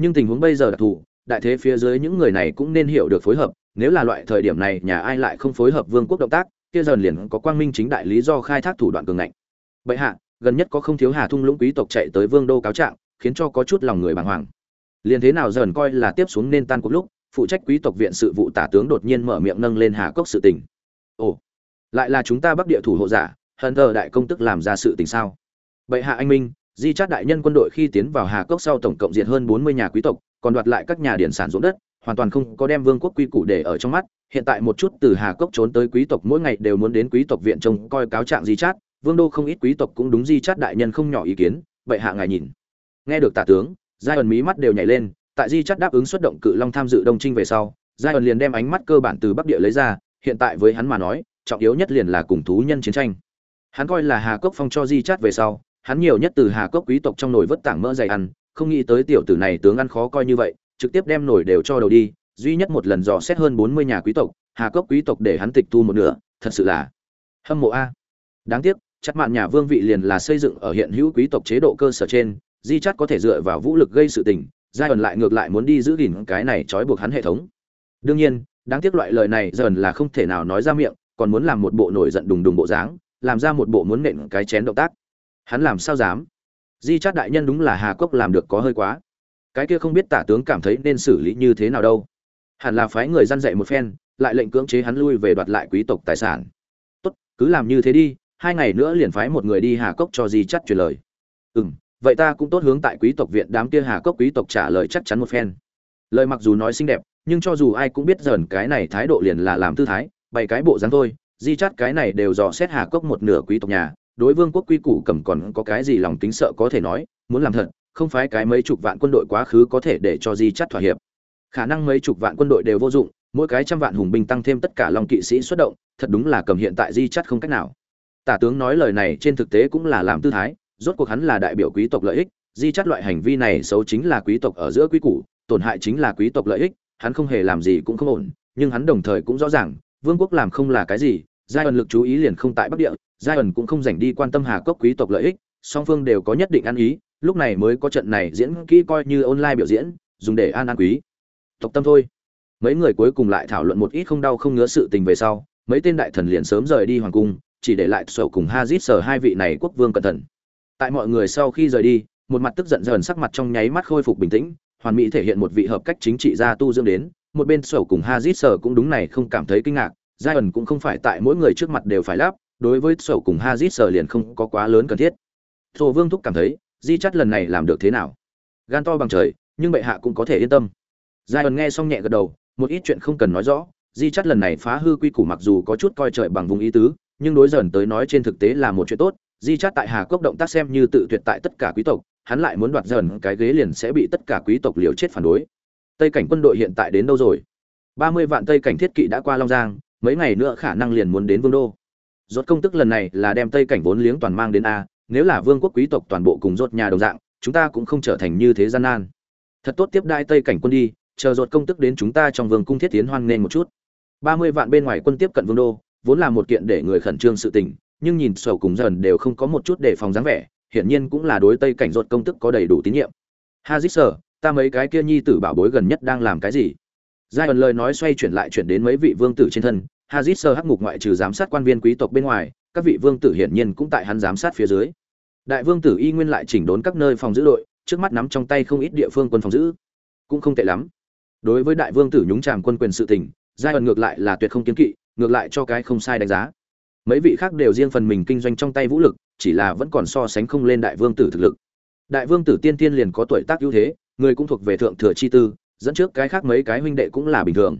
A: nhưng tình huống bây giờ đặc thù, đại thế phía dưới những người này cũng nên hiểu được phối hợp, nếu là loại thời điểm này nhà ai lại không phối hợp vương quốc động tác, kia dần liền có quang minh chính đại lý do khai thác thủ đoạn cường ngạnh. Bệ hạ, gần nhất có không thiếu hà thung lũng quý tộc chạy tới vương đô cáo trạng, khiến cho có chút lòng người bàng hoàng. Liền thế nào dần coi là tiếp xuống nên tan cuộc lúc, phụ trách quý tộc viện sự vụ tả tướng đột nhiên mở miệng nâng lên hà cốc sự tình. Ồ, lại là chúng ta bắc địa thủ hộ giả hận thờ đại công tức làm ra sự tình sao? Bệ hạ anh minh di chát đại nhân quân đội khi tiến vào hà cốc sau tổng cộng diệt hơn bốn mươi nhà quý tộc, còn đoạt lại các nhà điển sản ruộng đất, hoàn toàn không có đem vương quốc quy củ để ở trong mắt. Hiện tại một chút từ hà cốc trốn tới quý tộc mỗi ngày đều muốn đến quý tộc viện trông coi cáo trạng di chát. Vương đô không ít quý tộc cũng đúng di chát đại nhân không nhỏ ý kiến bệ hạ ngài nhìn. Nghe được tả tướng, giai ẩn mí mắt đều nhảy lên, tại di chát đáp ứng xuất động cự long tham dự đông trinh về sau, giai ẩn liền đem ánh mắt cơ bản từ bắc địa lấy ra, hiện tại với hắn mà nói, trọng yếu nhất liền là cùng thú nhân chiến tranh. Hắn coi là hà cốc phong cho di chát về sau hắn nhiều nhất từ hà cốc quý tộc trong nồi vớt tảng mỡ dày ăn, không nghĩ tới tiểu tử này tướng ăn khó coi như vậy, trực tiếp đem nổi đều cho đầu đi, duy nhất một lần dò xét hơn bốn mươi nhà quý tộc, hà cốc quý tộc để hắn tịch thu một nửa, thật sự là hâm mộ a. Đáng tiếc, chắc mạn nhà vương vị liền là xây dựng ở hiện hữu quý tộc chế độ cơ sở trên, di chắc có thể dựa vào vũ lực gây sự tình, giai ẩn lại ngược lại muốn đi giữ gìn cái này trói buộc hắn hệ thống. Đương nhiên, đáng tiếc loại lời này dần là không thể nào nói ra miệng, còn muốn làm một bộ nổi giận đùng đùng bộ dáng, làm ra một bộ muốn nện cái chén động tác hắn làm sao dám? Di chát đại nhân đúng là hà cốc làm được có hơi quá. Cái kia không biết tả tướng cảm thấy nên xử lý như thế nào đâu. Hẳn là phái người gian dạy một phen, lại lệnh cưỡng chế hắn lui về đoạt lại quý tộc tài sản. Tốt, cứ làm như thế đi, hai ngày nữa liền phái một người đi hà cốc cho di chắt truyền lời. Ừ m vậy ta cũng tốt hướng tại quý tộc viện đám kia hà cốc quý tộc trả lời chắc chắn một phen. Lời mặc dù nói xinh đẹp, nhưng cho dù ai cũng biết dần cái này thái độ liền là làm tư thái, bày cái bộ dáng thôi. Di chắt cái này đều dò xét hà cốc một nửa quý tộc nhà đối vương quốc quy củ cầm còn có cái gì lòng tính sợ có thể nói, muốn làm thật, không phải cái mấy chục vạn quân đội quá khứ có thể để cho di chắt thỏa hiệp. Khả năng mấy chục vạn quân đội đều vô dụng, mỗi cái trăm vạn hùng binh tăng thêm tất cả lòng kỵ sĩ xuất động, thật đúng là cầm hiện tại di chắt không cách nào. Tả tướng nói lời này trên thực tế cũng là làm tư thái, rốt cuộc hắn là đại biểu quý tộc lợi ích, di chắt loại hành vi này xấu chính là quý tộc ở giữa quý củ, tổn hại chính là quý tộc lợi ích, hắn không hề làm gì cũng không ổn, nhưng hắn đồng thời cũng rõ ràng, vương quốc làm không là cái gì giai ẩn lực chú ý liền không tại bắc địa, giai ẩn cũng không dành đi quan tâm hà cốc quý tộc lợi ích, song phương đều có nhất định ăn ý, lúc này mới có trận này diễn kỹ coi như online biểu diễn, dùng để an an quý. Tộc tâm thôi. Mấy người cuối cùng lại thảo luận một ít không đau không ngứa sự tình về sau, mấy tên đại thần liền sớm rời đi hoàng cung, chỉ để lại sổ cùng hazit sở hai vị này quốc vương cẩn thận. Tại mọi người sau khi rời đi, một mặt tức giận dần sắc mặt trong nháy mắt khôi phục bình tĩnh, hoàn mỹ thể hiện một vị hợp cách chính trị gia tu dưỡng đến, một bên sổ cùng hazit sở cũng đúng này không cảm thấy kinh ngạc giai ẩn cũng không phải tại mỗi người trước mặt đều phải lắp đối với sổ cùng hazit sở liền không có quá lớn cần thiết Tô Vương thúc cảm thấy, Di Chắt lần này làm được thế nào? Gan to bằng trời, nhưng bệ hạ cũng có thể yên tâm. Giai ẩn nghe xong nhẹ gật đầu, một ít chuyện không cần nói rõ, Di Chắt lần này phá hư quy củ mặc dù có chút coi trời bằng vùng ý tứ, nhưng đối dần tới nói trên thực tế là một chuyện tốt, Di Chắt tại Hà Cốc động tác xem như tự tuyệt tại tất cả quý tộc, hắn lại muốn đoạt dần cái ghế liền sẽ bị tất cả quý tộc liều chết phản đối. Tây cảnh quân đội hiện tại đến đâu rồi? Ba mươi vạn Tây cảnh thiết kỵ đã qua Long Giang, mấy ngày nữa khả năng liền muốn đến Vương đô. Rốt công tức lần này là đem Tây cảnh vốn liếng toàn mang đến a, nếu là vương quốc quý tộc toàn bộ cùng rốt nhà đồng dạng chúng ta cũng không trở thành như thế gian nan. Thật tốt tiếp đai tây cảnh quân đi chờ rốt công tức đến chúng ta trong vương cung thiết tiến hoan nghênh một chút. Ba mươi vạn bên ngoài quân tiếp cận vương đô vốn là một kiện để người khẩn trương sự tình nhưng nhìn sầu cùng dần đều không có một chút để phòng dáng vẻ hiển nhiên cũng là đối tây cảnh rốt công tức có đầy đủ tín nhiệm. Hazit sở ta mấy cái kia nhi tử bảo bối gần nhất đang làm cái gì? Giai ẩn lời nói xoay chuyển lại chuyển đến mấy vị vương tử trên thân, hazit sơ hắc ngục ngoại trừ giám sát quan viên quý tộc bên ngoài, các vị vương tử hiển nhiên cũng tại hắn giám sát phía dưới. Đại vương tử y nguyên lại chỉnh đốn các nơi phòng giữ đội, trước mắt nắm trong tay không ít địa phương quân phòng giữ. Cũng không tệ lắm. Đối với đại vương tử nhúng tràm quân quyền sự tình, giai ẩn ngược lại là tuyệt không kiến kỵ, ngược lại cho cái không sai đánh giá. Mấy vị khác đều riêng phần mình kinh doanh trong tay vũ lực, chỉ là vẫn còn so sánh không lên đại vương tử thực lực. Đại vương tử tiên tiên liền có tuổi tác ưu thế, người cũng thuộc về thượng thừa chi tư dẫn trước cái khác mấy cái huynh đệ cũng là bình thường.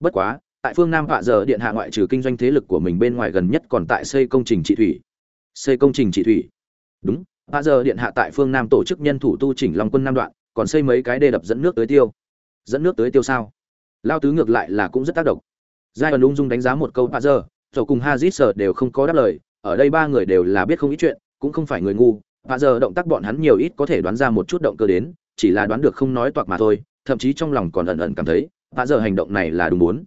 A: Bất quá, tại phương nam họa giờ điện hạ ngoại trừ kinh doanh thế lực của mình bên ngoài gần nhất còn tại xây công trình trị thủy. Xây công trình trị thủy. Đúng họa giờ điện hạ tại phương nam tổ chức nhân thủ tu chỉnh long quân nam đoạn, còn xây mấy cái đê đập dẫn nước tới tiêu. Dẫn nước tới tiêu sao? Lao tứ ngược lại là cũng rất tác động. Giai ẩn ung dung đánh giá một câu họa giờ rồi cùng hazit sợ đều không có đáp lời, ở đây ba người đều là biết không ít chuyện, cũng không phải người ngu. Họa giờ động tác bọn hắn nhiều ít có thể đoán ra một chút động cơ đến, chỉ là đoán được không nói toạc mà thôi thậm chí trong lòng còn ẩn ẩn cảm thấy vạ giờ hành động này là đúng muốn.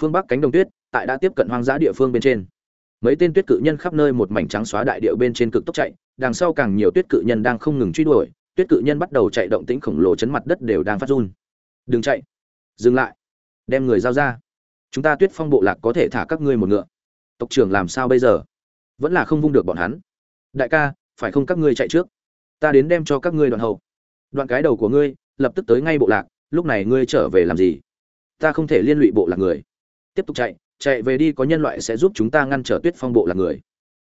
A: Phương bắc cánh đồng tuyết, tại đã tiếp cận hoang dã địa phương bên trên. Mấy tên tuyết cự nhân khắp nơi một mảnh trắng xóa đại địa bên trên cực tốc chạy, đằng sau càng nhiều tuyết cự nhân đang không ngừng truy đuổi, tuyết cự nhân bắt đầu chạy động tĩnh khổng lồ chấn mặt đất đều đang phát run. Đừng chạy, dừng lại, đem người giao ra. Chúng ta tuyết phong bộ lạc có thể thả các ngươi một ngựa. Tộc trưởng làm sao bây giờ? Vẫn là không vung được bọn hắn. Đại ca, phải không các ngươi chạy trước? Ta đến đem cho các ngươi đoạn hậu. Đoạn cái đầu của ngươi lập tức tới ngay bộ lạc, lúc này ngươi trở về làm gì? Ta không thể liên lụy bộ lạc người. Tiếp tục chạy chạy về đi có nhân loại sẽ giúp chúng ta ngăn trở tuyết phong bộ lạc người.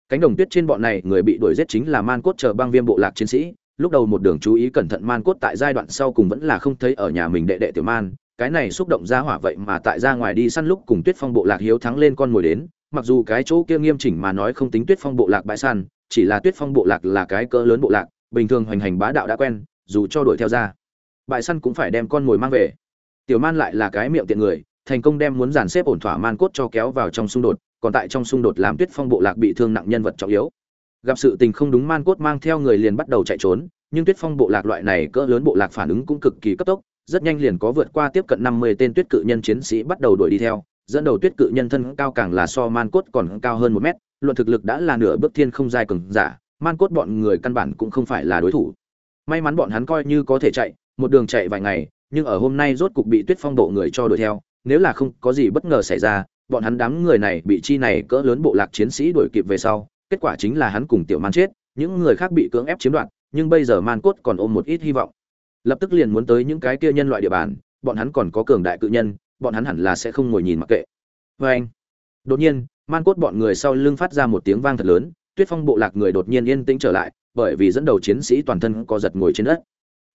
A: Cánh đồng tuyết trên bọn này người bị đuổi giết chính là man cốt chờ băng viêm bộ lạc chiến sĩ. Lúc đầu một đường chú ý cẩn thận man cốt tại giai đoạn sau cùng vẫn là không thấy ở nhà mình đệ đệ tiểu man. Cái này xúc động ra hỏa vậy mà tại ra ngoài đi săn lúc cùng tuyết phong bộ lạc hiếu thắng lên con mồi đến. Mặc dù cái chỗ kia nghiêm chỉnh mà nói không tính tuyết phong bộ lạc bãi săn, chỉ là tuyết phong bộ lạc là cái cỡ lớn bộ lạc, bình thường hoành hành bá đạo đã quen, dù cho đuổi theo ra bại săn cũng phải đem con mồi mang về. Tiểu man lại là cái miệng tiện người, thành công đem muốn dàn xếp ổn thỏa man cốt cho kéo vào trong xung đột, còn tại trong xung đột làm tuyết phong bộ lạc bị thương nặng nhân vật trọng yếu. Gặp sự tình không đúng man cốt mang theo người liền bắt đầu chạy trốn, nhưng tuyết phong bộ lạc loại này cỡ lớn bộ lạc phản ứng cũng cực kỳ cấp tốc, rất nhanh liền có vượt qua tiếp cận năm mươi tên tuyết cự nhân chiến sĩ bắt đầu đuổi đi theo, dẫn đầu tuyết cự nhân thân cao càng là so man cốt còn cao hơn một mét, luận thực lực đã là nửa bước thiên không dài cường giả, man cốt bọn người căn bản cũng không phải là đối thủ. May mắn bọn hắn coi như có thể chạy một đường chạy vài ngày, nhưng ở hôm nay rốt cục bị tuyết phong bộ người cho đuổi theo, nếu là không có gì bất ngờ xảy ra, bọn hắn đám người này bị chi này cỡ lớn bộ lạc chiến sĩ đuổi kịp về sau, kết quả chính là hắn cùng tiểu man chết, những người khác bị cưỡng ép chiếm đoạt, nhưng bây giờ man cốt còn ôm một ít hy vọng. Lập tức liền muốn tới những cái kia nhân loại địa bàn, bọn hắn còn có cường đại cự nhân, bọn hắn hẳn là sẽ không ngồi nhìn mặc kệ. Và anh, đột nhiên, man cốt bọn người sau lưng phát ra một tiếng vang thật lớn, tuyết phong bộ lạc người đột nhiên yên tĩnh trở lại, bởi vì dẫn đầu chiến sĩ toàn thân co giật ngồi trên đất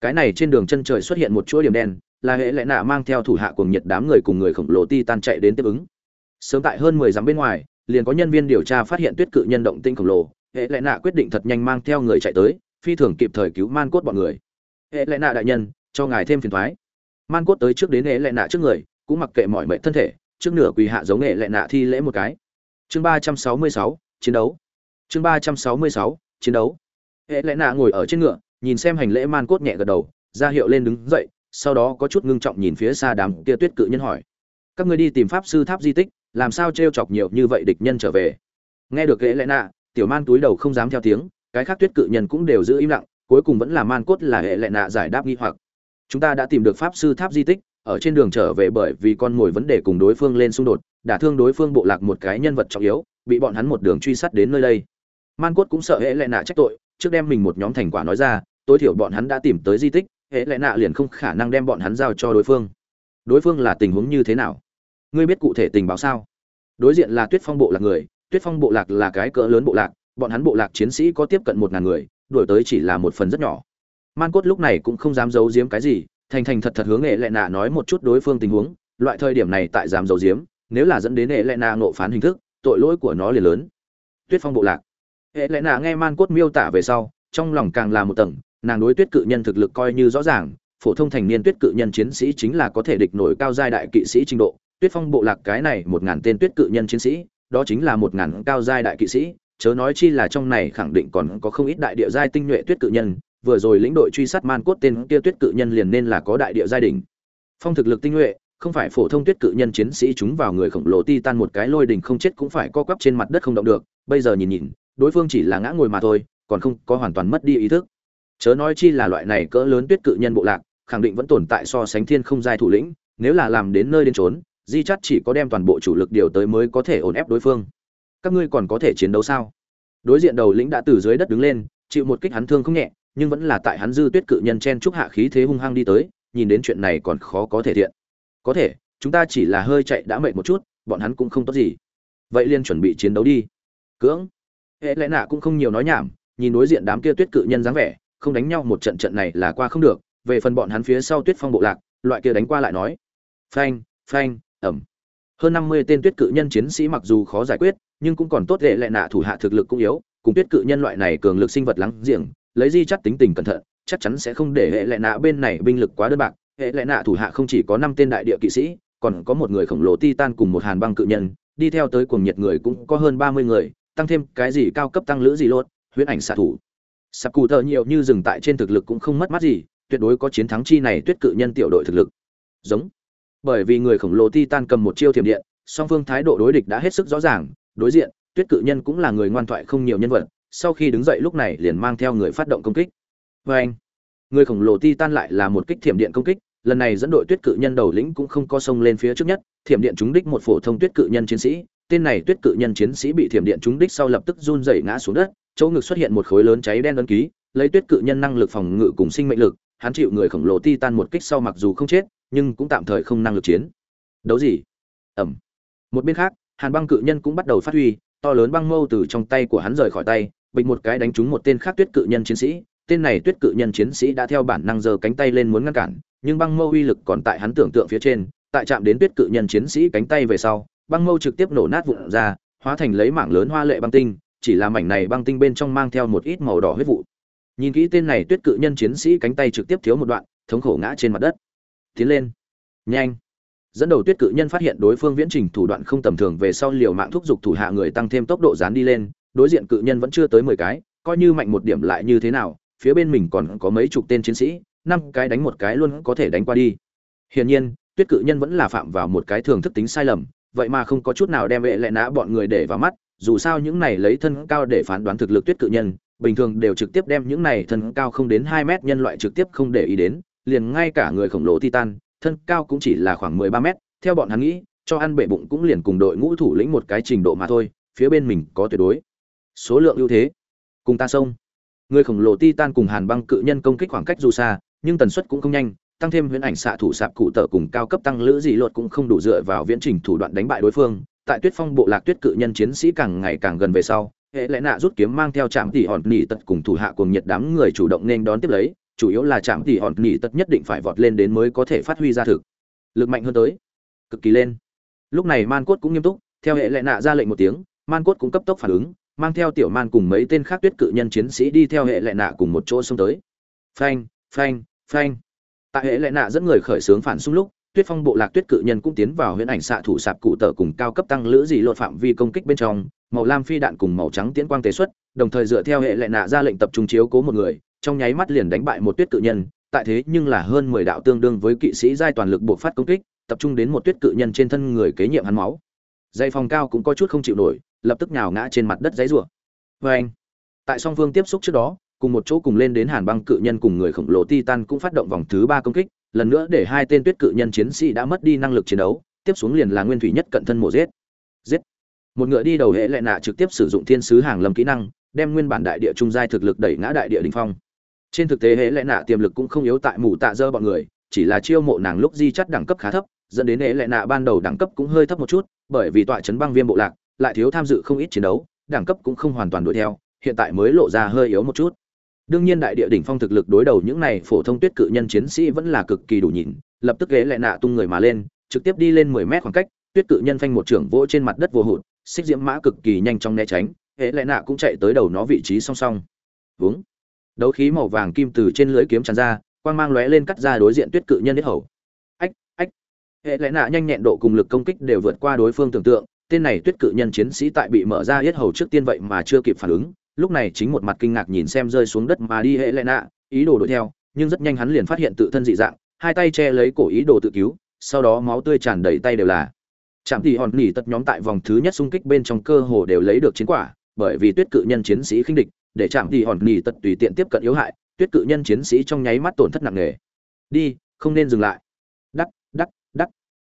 A: cái này trên đường chân trời xuất hiện một chuỗi điểm đen, là hệ lẽ nạ mang theo thủ hạ cùng nhiệt đám người cùng người khổng lồ ti tan chạy đến tiếp ứng. Sớm tại hơn mười dặm bên ngoài, liền có nhân viên điều tra phát hiện tuyết cự nhân động tinh khổng lồ, hệ lẽ nạ quyết định thật nhanh mang theo người chạy tới, phi thường kịp thời cứu man cốt bọn người. Hệ lẽ nạ đại nhân, cho ngài thêm phiền thoái. Man cốt tới trước đến hệ lẽ nạ trước người, cũng mặc kệ mọi mệnh thân thể, trước nửa quỳ hạ giống hệ lẽ nạ thi lễ một cái. Chương ba trăm sáu mươi sáu, chiến đấu. Chương ba trăm sáu mươi sáu, chiến đấu. Hệ lẽ nạ ngồi ở trên ngựa nhìn xem hành lễ man cốt nhẹ gật đầu, ra hiệu lên đứng dậy, sau đó có chút ngưng trọng nhìn phía xa đám kia tuyết cự nhân hỏi. Các người đi tìm pháp sư tháp di tích, làm sao t chọc nhiều như vậy địch nhân trở về? Nghe được ghế lẽ nạ, tiểu man túi đầu không dám theo tiếng, cái khác tuyết cự nhân cũng đều giữ im lặng, cuối cùng vẫn là man cốt là hệ lệ nạ giải đáp nghi hoặc. Chúng ta đã tìm được pháp sư tháp di tích, ở trên đường trở về bởi vì con mồi vấn đề cùng đối phương lên xung đột, đả thương đối phương bộ lạc một cái nhân vật trọng yếu, bị bọn hắn một đường truy sát đến nơi đây. Man cốt cũng sợ hệ lệ nạ trách tội, trước đem mình một nhóm thành quả nói ra tối thiểu bọn hắn đã tìm tới di tích, hệ lệ nạ liền không khả năng đem bọn hắn giao cho đối phương. Đối phương là tình huống như thế nào? Ngươi biết cụ thể tình báo sao? Đối diện là tuyết phong bộ lạc người, tuyết phong bộ lạc là cái cỡ lớn bộ lạc, bọn hắn bộ lạc chiến sĩ có tiếp cận một ngàn người, đuổi tới chỉ là một phần rất nhỏ. Man cốt lúc này cũng không dám giấu giếm cái gì, thành thành thật thật hướng nghệ lệ nạ nói một chút đối phương tình huống, loại thời điểm này tại dám giấu giếm, nếu là dẫn đến hệ lệ nạ nộ phán hình thức, tội lỗi của nó liền lớn. Tuyết phong bộ lạc. Hệ lệ nạ nghe man cốt miêu tả về sau, trong lòng càng là một tầng nàng đối tuyết cự nhân thực lực coi như rõ ràng, phổ thông thành niên tuyết cự nhân chiến sĩ chính là có thể địch nổi cao giai đại kỵ sĩ trình độ. Tuyết phong bộ lạc cái này một ngàn tên tuyết cự nhân chiến sĩ, đó chính là một ngàn cao giai đại kỵ sĩ, chớ nói chi là trong này khẳng định còn có không ít đại địa giai tinh nhuệ tuyết cự nhân, vừa rồi lĩnh đội truy sát man cốt tên kia tuyết cự nhân liền nên là có đại địa giai đỉnh. Phong thực lực tinh nhuệ, không phải phổ thông tuyết cự nhân chiến sĩ chúng vào người khổng lồ ti tan một cái lôi đình không chết cũng phải co quắp trên mặt đất không động được. Bây giờ nhìn nhìn, đối phương chỉ là ngã ngồi mà thôi, còn không có hoàn toàn mất đi ý thức chớ nói chi là loại này cỡ lớn tuyết cự nhân bộ lạc, khẳng định vẫn tồn tại so sánh thiên không giai thủ lĩnh, nếu là làm đến nơi đến trốn di chắt chỉ có đem toàn bộ chủ lực điều tới mới có thể ổn ép đối phương. Các ngươi còn có thể chiến đấu sao? Đối diện đầu lĩnh đã từ dưới đất đứng lên, chịu một kích hắn thương không nhẹ, nhưng vẫn là tại hắn dư tuyết cự nhân chen chúc hạ khí thế hung hăng đi tới, nhìn đến chuyện này còn khó có thể thiện. Có thể, chúng ta chỉ là hơi chạy đã mệt một chút, bọn hắn cũng không tốt gì. Vậy liên chuẩn bị chiến đấu đi. Cưỡng. Hệ lẽ nạ cũng không nhiều nói nhảm, nhìn đối diện đám kia tuyết cự nhân dáng vẻ không đánh nhau một trận trận này là qua không được, về phần bọn hắn phía sau tuyết phong bộ lạc, loại kia đánh qua lại nói. Phanh phanh, ẩm. Hơn năm mươi tên tuyết cự nhân chiến sĩ mặc dù khó giải quyết, nhưng cũng còn tốt lệ lệ nạ thủ hạ thực lực cũng yếu, cùng tuyết cự nhân loại này cường lực sinh vật lắng giềng, lấy di chắc tính tình cẩn thận, chắc chắn sẽ không để hệ lệ nạ bên này binh lực quá đơn bạc. Hệ lệ nạ thủ hạ không chỉ có năm tên đại địa kỵ sĩ, còn có một người khổng lồ titan cùng một hàn băng cự nhân, đi theo tới cuồng nhiệt người cũng có hơn ba mươi người, tăng thêm cái gì cao cấp tăng lữ gì lốt, huyễn ảnh xạ thủ sạp cụ thợ nhiều như dừng tại trên thực lực cũng không mất mát gì, tuyệt đối có chiến thắng chi này tuyết cự nhân tiểu đội thực lực. Giống. Bởi vì người khổng lồ titan cầm một chiêu thiểm điện, song phương thái độ đối địch đã hết sức rõ ràng, đối diện, tuyết cự nhân cũng là người ngoan thoại không nhiều nhân vật, sau khi đứng dậy lúc này liền mang theo người phát động công kích. Vê anh, người khổng lồ titan lại là một kích thiểm điện công kích, lần này dẫn đội tuyết cự nhân đầu lĩnh cũng không có sông lên phía trước nhất, thiểm điện trúng đích một phổ thông tuyết cự nhân chiến sĩ, tên này tuyết cự nhân chiến sĩ bị thiểm điện trúng đích sau lập tức run rẩy ngã xuống đất chỗ ngực xuất hiện một khối lớn cháy đen ấn ký, lấy tuyết cự nhân năng lực phòng ngự cùng sinh mệnh lực, hắn chịu người khổng lồ titan một kích sau mặc dù không chết, nhưng cũng tạm thời không năng lực chiến. Đấu gì? Ẩm. Một bên khác, hàn băng cự nhân cũng bắt đầu phát huy, to lớn băng mâu từ trong tay của hắn rời khỏi tay, bịch một cái đánh trúng một tên khác tuyết cự nhân chiến sĩ. Tên này tuyết cự nhân chiến sĩ đã theo bản năng giơ cánh tay lên muốn ngăn cản, nhưng băng mâu uy lực còn tại hắn tưởng tượng phía trên. Tại chạm đến tuyết cự nhân chiến sĩ cánh tay về sau, băng mâu trực tiếp nổ nát vụn ra, hóa thành lấy mảng lớn hoa lệ băng tinh chỉ là mảnh này băng tinh bên trong mang theo một ít màu đỏ huyết vụ. Nhìn kỹ tên này tuyết cự nhân chiến sĩ cánh tay trực tiếp thiếu một đoạn, thống khổ ngã trên mặt đất. Tiến lên. Nhanh. Dẫn đầu tuyết cự nhân phát hiện đối phương viễn trình thủ đoạn không tầm thường về sau liều mạng thúc giục thủ hạ người tăng thêm tốc độ dán đi lên, đối diện cự nhân vẫn chưa tới mười cái, coi như mạnh một điểm lại như thế nào, phía bên mình còn có mấy chục tên chiến sĩ, năm cái đánh một cái luôn có thể đánh qua đi. Hiển nhiên, tuyết cự nhân vẫn là phạm vào một cái thường thức tính sai lầm, vậy mà không có chút nào đem vệ lệ nã bọn người để vào mắt dù sao những này lấy thân cao để phán đoán thực lực tuyết cự nhân, bình thường đều trực tiếp đem những này thân cao không đến hai mét nhân loại trực tiếp không để ý đến, liền ngay cả người khổng lồ titan, thân cao cũng chỉ là khoảng mười ba mét, theo bọn hắn nghĩ, cho ăn bể bụng cũng liền cùng đội ngũ thủ lĩnh một cái trình độ mà thôi, phía bên mình có tuyệt đối. Số lượng ưu thế. Cùng ta xông. Người khổng lồ titan cùng hàn băng cự nhân công kích khoảng cách dù xa, nhưng tần suất cũng không nhanh, tăng thêm huyễn ảnh xạ thủ sạp cụ tở cùng cao cấp tăng lữ dị luật cũng không đủ dựa vào viễn trình thủ đoạn đánh bại đối phương tại tuyết phong bộ lạc tuyết cự nhân chiến sĩ càng ngày càng gần về sau, hệ lẽ nạ rút kiếm mang theo trạm tỷ hòn nỉ tật cùng thủ hạ cùng nhiệt đám người chủ động nên đón tiếp lấy, chủ yếu là trạm tỷ hòn nỉ tật nhất định phải vọt lên đến mới có thể phát huy ra thực lực mạnh hơn tới, cực kỳ lên. Lúc này man cốt cũng nghiêm túc, theo hệ lẽ nạ ra lệnh một tiếng, man cốt cũng cấp tốc phản ứng, mang theo tiểu man cùng mấy tên khác tuyết cự nhân chiến sĩ đi theo hệ lệ nạ cùng một chỗ xông tới. Phanh phanh phanh. Tại hệ lệ nạ dẫn người khởi xướng phản xung lúc tuyết phong bộ lạc tuyết cự nhân cũng tiến vào huyễn ảnh xạ thủ sạp cụ tờ cùng cao cấp tăng lữ dị lột phạm vi công kích bên trong, màu lam phi đạn cùng màu trắng tiến quang tế xuất, đồng thời dựa theo hệ lệ nạ ra lệnh tập trung chiếu cố một người, trong nháy mắt liền đánh bại một tuyết cự nhân, tại thế nhưng là hơn mười đạo tương đương với kỵ sĩ giai toàn lực bộc phát công kích, tập trung đến một tuyết cự nhân trên thân người kế nhiệm hắn máu dây phòng cao cũng có chút không chịu nổi, lập tức nhào ngã trên mặt đất giấy rùa. vê anh, tại song phương tiếp xúc trước đó, cùng một chỗ cùng lên đến hàn băng cự nhân cùng người khổng lồ titan cũng phát động vòng thứ ba công kích lần nữa để hai tên tuyết cự nhân chiến sĩ đã mất đi năng lực chiến đấu, tiếp xuống liền là nguyên thủy nhất cận thân mổ giết. Giết. Một ngựa đi đầu hệ lệ nạ trực tiếp sử dụng thiên sứ hàng lâm kỹ năng, đem nguyên bản đại địa trung giai thực lực đẩy ngã đại địa đình phong. Trên thực tế hệ lệ nạ tiềm lực cũng không yếu tại mù tạ dơ bọn người, chỉ là chiêu mộ nàng lúc di chắt đẳng cấp khá thấp, dẫn đến hệ lệ nạ ban đầu đẳng cấp cũng hơi thấp một chút, bởi vì tọa chấn băng viêm bộ lạc, lại thiếu tham dự không ít chiến đấu, đẳng cấp cũng không hoàn toàn đuổi theo, hiện tại mới lộ ra hơi yếu một chút đương nhiên đại địa đỉnh phong thực lực đối đầu những này phổ thông tuyết cự nhân chiến sĩ vẫn là cực kỳ đủ nhìn lập tức ghế lại nạ tung người mà lên, trực tiếp đi lên mười mét khoảng cách, tuyết cự nhân phanh một trưởng vỗ trên mặt đất vô hụt, xích diễm mã cực kỳ nhanh trong né tránh hệ lại nạ cũng chạy tới đầu nó vị trí song song. Vướng đấu khí màu vàng kim từ trên lưỡi kiếm tràn ra, quang mang lóe lên cắt ra đối diện tuyết cự nhân hết hầu. Ách ách. Hệ lẽ nạ nhanh nhẹn độ cùng lực công kích đều vượt qua đối phương tưởng tượng, tên này tuyết cự nhân chiến sĩ tại bị mở ra yết hầu trước tiên vậy mà chưa kịp phản ứng lúc này chính một mặt kinh ngạc nhìn xem rơi xuống đất mà đi hệ lệ nạ, ý đồ đuổi theo, nhưng rất nhanh hắn liền phát hiện tự thân dị dạng, hai tay che lấy cổ ý đồ tự cứu, sau đó máu tươi tràn đầy tay đều là. Chạm thì hòn nỉ tật nhóm tại vòng thứ nhất xung kích bên trong cơ hồ đều lấy được chiến quả, bởi vì tuyết cự nhân chiến sĩ khinh địch, để chạm thì hòn nỉ tật tùy tiện tiếp cận yếu hại, tuyết cự nhân chiến sĩ trong nháy mắt tổn thất nặng nề. Đi, không nên dừng lại. Đắc đắc đắc.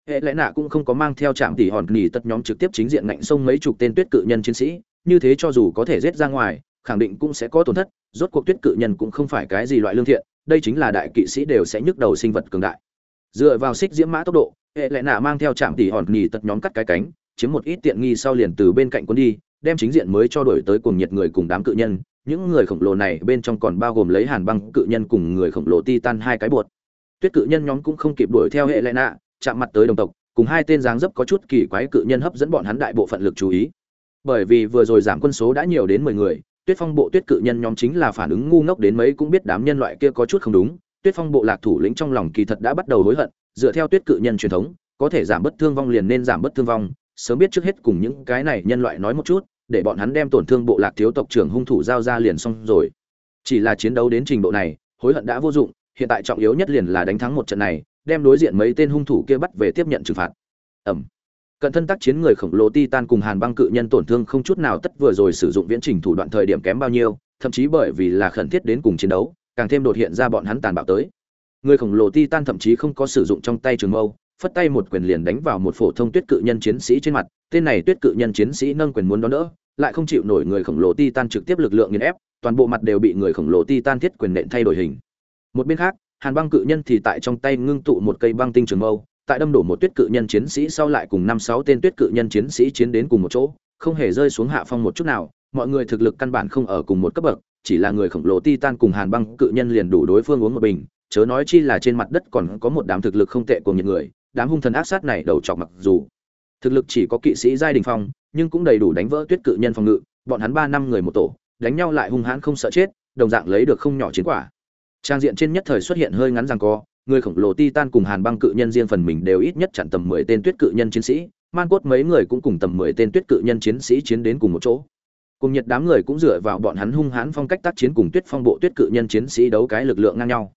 A: Hệ lẽ nạ cũng không có mang theo trạm tỉ hòn nỉ tật nhóm trực tiếp chính diện ngạnh sông mấy chục tên tuyết cự nhân chiến sĩ như thế cho dù có thể giết ra ngoài, khẳng định cũng sẽ có tổn thất, rốt cuộc tuyết cự nhân cũng không phải cái gì loại lương thiện, đây chính là đại kỵ sĩ đều sẽ nhức đầu sinh vật cường đại. Dựa vào xích diễm mã tốc độ, hệ lệ nạ mang theo trạm tỉ hòn nhì tật nhóm cắt cái cánh, chiếm một ít tiện nghi sau liền từ bên cạnh quân đi, đem chính diện mới cho đổi tới cùng nhiệt người cùng đám cự nhân. Những người khổng lồ này bên trong còn bao gồm lấy hàn băng cự nhân cùng người khổng lồ titan hai cái bột. Tuyết cự nhân nhóm cũng không kịp đuổi theo hệ lệ nạ, chạm mặt tới đồng tộc, cùng hai tên dáng dấp có chút kỳ quái cự nhân hấp dẫn bọn hắn đại bộ phận lực chú ý bởi vì vừa rồi giảm quân số đã nhiều đến mười người, tuyết phong bộ tuyết cự nhân nhóm chính là phản ứng ngu ngốc đến mấy cũng biết đám nhân loại kia có chút không đúng. Tuyết phong bộ lạc thủ lĩnh trong lòng kỳ thật đã bắt đầu hối hận, dựa theo tuyết cự nhân truyền thống, có thể giảm bất thương vong liền nên giảm bất thương vong. Sớm biết trước hết cùng những cái này nhân loại nói một chút, để bọn hắn đem tổn thương bộ lạc thiếu tộc trưởng hung thủ giao ra liền xong rồi. Chỉ là chiến đấu đến trình độ này, hối hận đã vô dụng, hiện tại trọng yếu nhất liền là đánh thắng một trận này, đem đối diện mấy tên hung thủ kia bắt về tiếp nhận trừng phạt. Ẩm cận thân tác chiến người khổng lồ titan cùng hàn băng cự nhân tổn thương không chút nào tất vừa rồi sử dụng viễn trình thủ đoạn thời điểm kém bao nhiêu, thậm chí bởi vì là khẩn thiết đến cùng chiến đấu, càng thêm đột hiện ra bọn hắn tàn bạo tới. Người khổng lồ titan thậm chí không có sử dụng trong tay trường mâu, phất tay một quyền liền đánh vào một phổ thông tuyết cự nhân chiến sĩ trên mặt, tên này tuyết cự nhân chiến sĩ nâng quyền muốn đón đỡ, lại không chịu nổi người khổng lồ titan trực tiếp lực lượng nghiền ép, toàn bộ mặt đều bị người khổng lồ titan thiết quyền nện thay đổi hình. Một bên khác, hàn băng cự nhân thì tại trong tay ngưng tụ một cây băng tinh trường mâu tại đâm đổ một tuyết cự nhân chiến sĩ sau lại cùng năm sáu tên tuyết cự nhân chiến sĩ chiến đến cùng một chỗ, không hề rơi xuống hạ phong một chút nào, mọi người thực lực căn bản không ở cùng một cấp bậc, chỉ là người khổng lồ titan cùng hàn băng cự nhân liền đủ đối phương uống một bình, chớ nói chi là trên mặt đất còn có một đám thực lực không tệ của những người, đám hung thần ác sát này đầu trọc mặc dù thực lực chỉ có kỵ sĩ giai đình phong, nhưng cũng đầy đủ đánh vỡ tuyết cự nhân phòng ngự, bọn hắn ba năm người một tổ, đánh nhau lại hung hãn không sợ chết, đồng dạng lấy được không nhỏ chiến quả. Trang diện trên nhất thời xuất hiện hơi ngắn rằng co người khổng lồ titan cùng hàn băng cự nhân riêng phần mình đều ít nhất chặn tầm mười tên tuyết cự nhân chiến sĩ, man cốt mấy người cũng cùng tầm mười tên tuyết cự nhân chiến sĩ chiến đến cùng một chỗ. Cùng nhiệt đám người cũng dựa vào bọn hắn hung hãn phong cách tác chiến cùng tuyết phong bộ tuyết cự nhân chiến sĩ đấu cái lực lượng ngang nhau.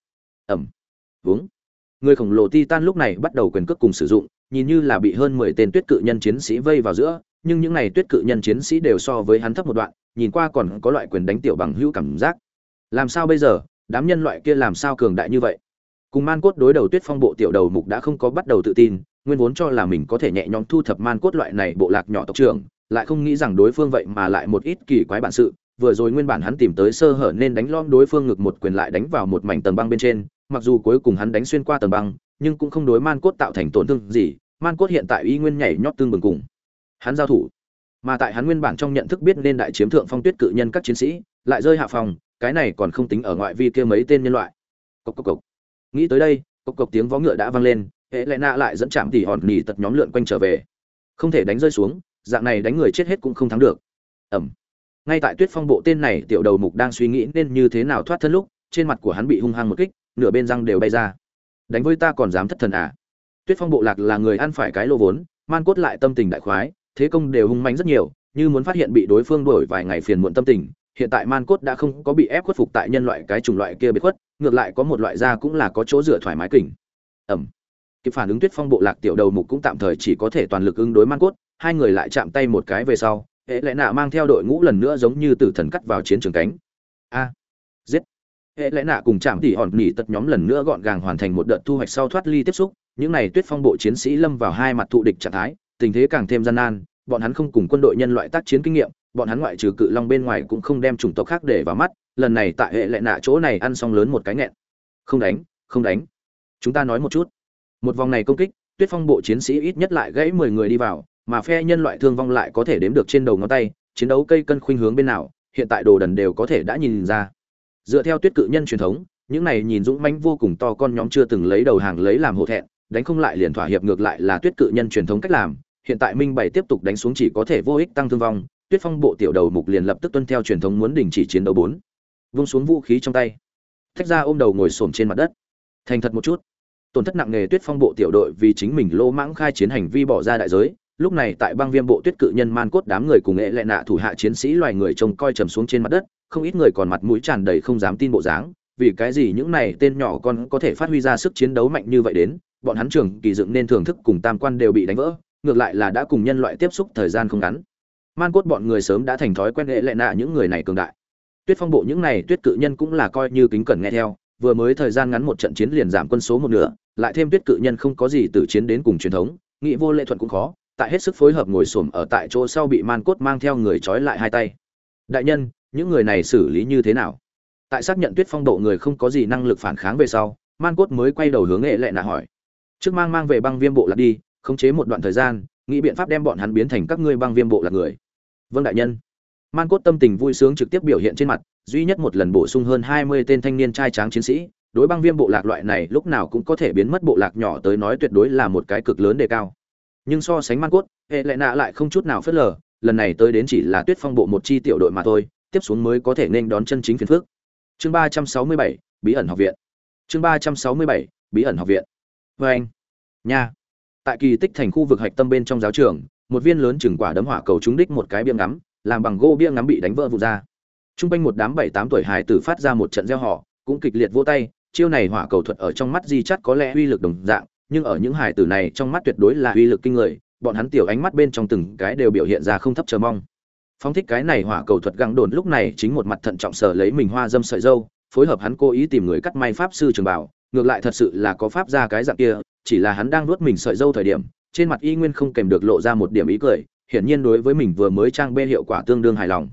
A: Ẩm. Uống người khổng lồ titan lúc này bắt đầu quyền cước cùng sử dụng, nhìn như là bị hơn mười tên tuyết cự nhân chiến sĩ vây vào giữa, nhưng những này tuyết cự nhân chiến sĩ đều so với hắn thấp một đoạn, nhìn qua còn có loại quyền đánh tiểu bằng hữu cảm giác. Làm sao bây giờ? Đám nhân loại kia làm sao cường đại như vậy? Cùng man cốt đối đầu tuyết phong bộ tiểu đầu mục đã không có bắt đầu tự tin, nguyên vốn cho là mình có thể nhẹ nhõm thu thập man cốt loại này bộ lạc nhỏ tộc trưởng, lại không nghĩ rằng đối phương vậy mà lại một ít kỳ quái bản sự, vừa rồi nguyên bản hắn tìm tới sơ hở nên đánh lom đối phương ngực một quyền lại đánh vào một mảnh tầng băng bên trên, mặc dù cuối cùng hắn đánh xuyên qua tầng băng, nhưng cũng không đối man cốt tạo thành tổn thương gì, man cốt hiện tại y nguyên nhảy nhót tương bừng cùng hắn giao thủ, mà tại hắn nguyên bản trong nhận thức biết nên đại chiếm thượng phong tuyết cự nhân các chiến sĩ, lại rơi hạ phòng, cái này còn không tính ở ngoại vi kia mấy tên nhân loại cốc cốc cốc nghĩ tới đây, cộc cộc tiếng vó ngựa đã vang lên, hệ lẽ nạ lại dẫn chạm tỉ hòn nỉ tật nhóm lượn quanh trở về. Không thể đánh rơi xuống, dạng này đánh người chết hết cũng không thắng được. Ẩm. Ngay tại tuyết phong bộ tên này, tiểu đầu mục đang suy nghĩ nên như thế nào thoát thân lúc, trên mặt của hắn bị hung hăng một kích, nửa bên răng đều bay ra. Đánh với ta còn dám thất thần à? Tuyết phong bộ lạc là người ăn phải cái lô vốn, man cốt lại tâm tình đại khoái, thế công đều hung mạnh rất nhiều, như muốn phát hiện bị đối phương đuổi vài ngày phiền muộn tâm tình, hiện tại man cốt đã không có bị ép khuất phục tại nhân loại cái chủng loại kia bị khuất ngược lại có một loại da cũng là có chỗ dựa thoải mái kỉnh. Ẩm. Kịp phản ứng tuyết phong bộ lạc tiểu đầu mục cũng tạm thời chỉ có thể toàn lực ứng đối man cốt, hai người lại chạm tay một cái về sau, hệ lẽ nạ mang theo đội ngũ lần nữa giống như tử thần cắt vào chiến trường cánh. A. Giết. Hệ lẽ nạ cùng chạm tỉ hòn nỉ tật nhóm lần nữa gọn gàng hoàn thành một đợt thu hoạch sau thoát ly tiếp xúc, những này tuyết phong bộ chiến sĩ lâm vào hai mặt thụ địch trạng thái, tình thế càng thêm gian nan, bọn hắn không cùng quân đội nhân loại tác chiến kinh nghiệm bọn hắn ngoại trừ cự long bên ngoài cũng không đem chủng tộc khác để vào mắt, lần này tại hệ lệ nạ chỗ này ăn xong lớn một cái nghẹn. Không đánh không đánh. Chúng ta nói một chút. Một vòng này công kích, tuyết phong bộ chiến sĩ ít nhất lại gãy mười người đi vào, mà phe nhân loại thương vong lại có thể đếm được trên đầu ngón tay, chiến đấu cây cân khuynh hướng bên nào, hiện tại đồ đần đều có thể đã nhìn ra. Dựa theo tuyết cự nhân truyền thống, những này nhìn dũng mãnh vô cùng to con nhóm chưa từng lấy đầu hàng lấy làm hộ thẹn, đánh không lại liền thỏa hiệp ngược lại là tuyết cự nhân truyền thống cách làm, hiện tại minh bảy tiếp tục đánh xuống chỉ có thể vô ích tăng thương vong tuyết phong bộ tiểu đầu mục liền lập tức tuân theo truyền thống muốn đình chỉ chiến đấu bốn. Vung xuống vũ khí trong tay. Thách ra ôm đầu ngồi xổm trên mặt đất. Thành thật một chút. Tổn thất nặng nề tuyết phong bộ tiểu đội vì chính mình lô mãng khai chiến hành vi bỏ ra đại giới. Lúc này tại băng viêm bộ tuyết cự nhân man cốt đám người cùng nghệ lệ nạ thủ hạ chiến sĩ loài người trông coi trầm xuống trên mặt đất, không ít người còn mặt mũi tràn đầy không dám tin bộ dáng. Vì cái gì những này tên nhỏ con có thể phát huy ra sức chiến đấu mạnh như vậy đến, bọn hắn trưởng kỳ dựng nên thưởng thức cùng tam quan đều bị đánh vỡ, ngược lại là đã cùng nhân loại tiếp xúc thời gian không ngắn man cốt bọn người sớm đã thành thói quen hệ lệ nạ những người này cường đại. Tuyết phong bộ những này tuyết cự nhân cũng là coi như kính cẩn nghe theo, vừa mới thời gian ngắn một trận chiến liền giảm quân số một nửa, lại thêm tuyết cự nhân không có gì từ chiến đến cùng truyền thống, nghị vô lệ thuận cũng khó, tại hết sức phối hợp ngồi xổm ở tại chỗ sau bị man cốt mang theo người trói lại hai tay. Đại nhân, những người này xử lý như thế nào? Tại xác nhận tuyết phong độ người không có gì năng lực phản kháng về sau, man cốt mới quay đầu hướng nghệ lệ nạ hỏi. Trước mang mang về băng viêm bộ lạc đi, khống chế một đoạn thời gian, nghĩ biện pháp đem bọn hắn biến thành các ngươi băng viêm bộ lạc người vâng đại nhân. Man cốt tâm tình vui sướng trực tiếp biểu hiện trên mặt, duy nhất một lần bổ sung hơn hai mươi tên thanh niên trai tráng chiến sĩ, đối băng viêm bộ lạc loại này lúc nào cũng có thể biến mất bộ lạc nhỏ tới nói tuyệt đối là một cái cực lớn đề cao. Nhưng so sánh man cốt, hệ lệ nạ lại không chút nào phớt lờ, lần này tới đến chỉ là tuyết phong bộ một chi tiểu đội mà thôi, tiếp xuống mới có thể nên đón chân chính phiền phước chương ba trăm sáu mươi bảy, bí ẩn học viện. Chương ba trăm sáu mươi bảy, bí ẩn học viện. Vê anh. Nha. Tại kỳ tích thành khu vực hạch tâm bên trong giáo trường một viên lớn chừng quả đấm hỏa cầu trúng đích một cái bia ngắm, làm bằng gỗ bia ngắm bị đánh vỡ vụn ra. T r u n g quanh một đám bảy tám tuổi hải tử phát ra một trận gieo họ cũng kịch liệt vô tay, chiêu này hỏa cầu thuật ở trong mắt di chắt có lẽ uy lực đồng dạng, nhưng ở những hải tử này trong mắt tuyệt đối là uy lực kinh người, bọn hắn tiểu ánh mắt bên trong từng cái đều biểu hiện ra không thấp chờ mong. Phóng thích cái này hỏa cầu thuật găng đồn lúc này chính một mặt thận trọng sở lấy mình hoa dâm sợi dâu, phối hợp hắn cố ý tìm người cắt may pháp sư trường bảo, ngược lại thật sự là có pháp ra cái dạng kia, chỉ là hắn đang nuốt mình sợi dâu thời điểm trên mặt y nguyên không kèm được lộ ra một điểm ý cười, hiển nhiên đối với mình vừa mới trang bê hiệu quả tương đương hài lòng.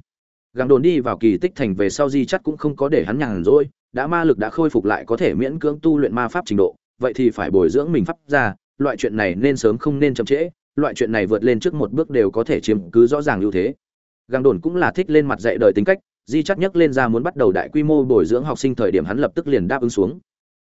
A: Gắng đồn đi vào kỳ tích thành về sau di chắc cũng không có để hắn nhàn rỗi, đã ma lực đã khôi phục lại có thể miễn cưỡng tu luyện ma pháp trình độ, vậy thì phải bồi dưỡng mình pháp ra, loại chuyện này nên sớm không nên chậm trễ, loại chuyện này vượt lên trước một bước đều có thể chiếm cứ rõ ràng ưu thế. Gắng đồn cũng là thích lên mặt dạy đời tính cách, di chắc nhắc lên ra muốn bắt đầu đại quy mô bồi dưỡng học sinh thời điểm hắn lập tức liền đáp ứng xuống.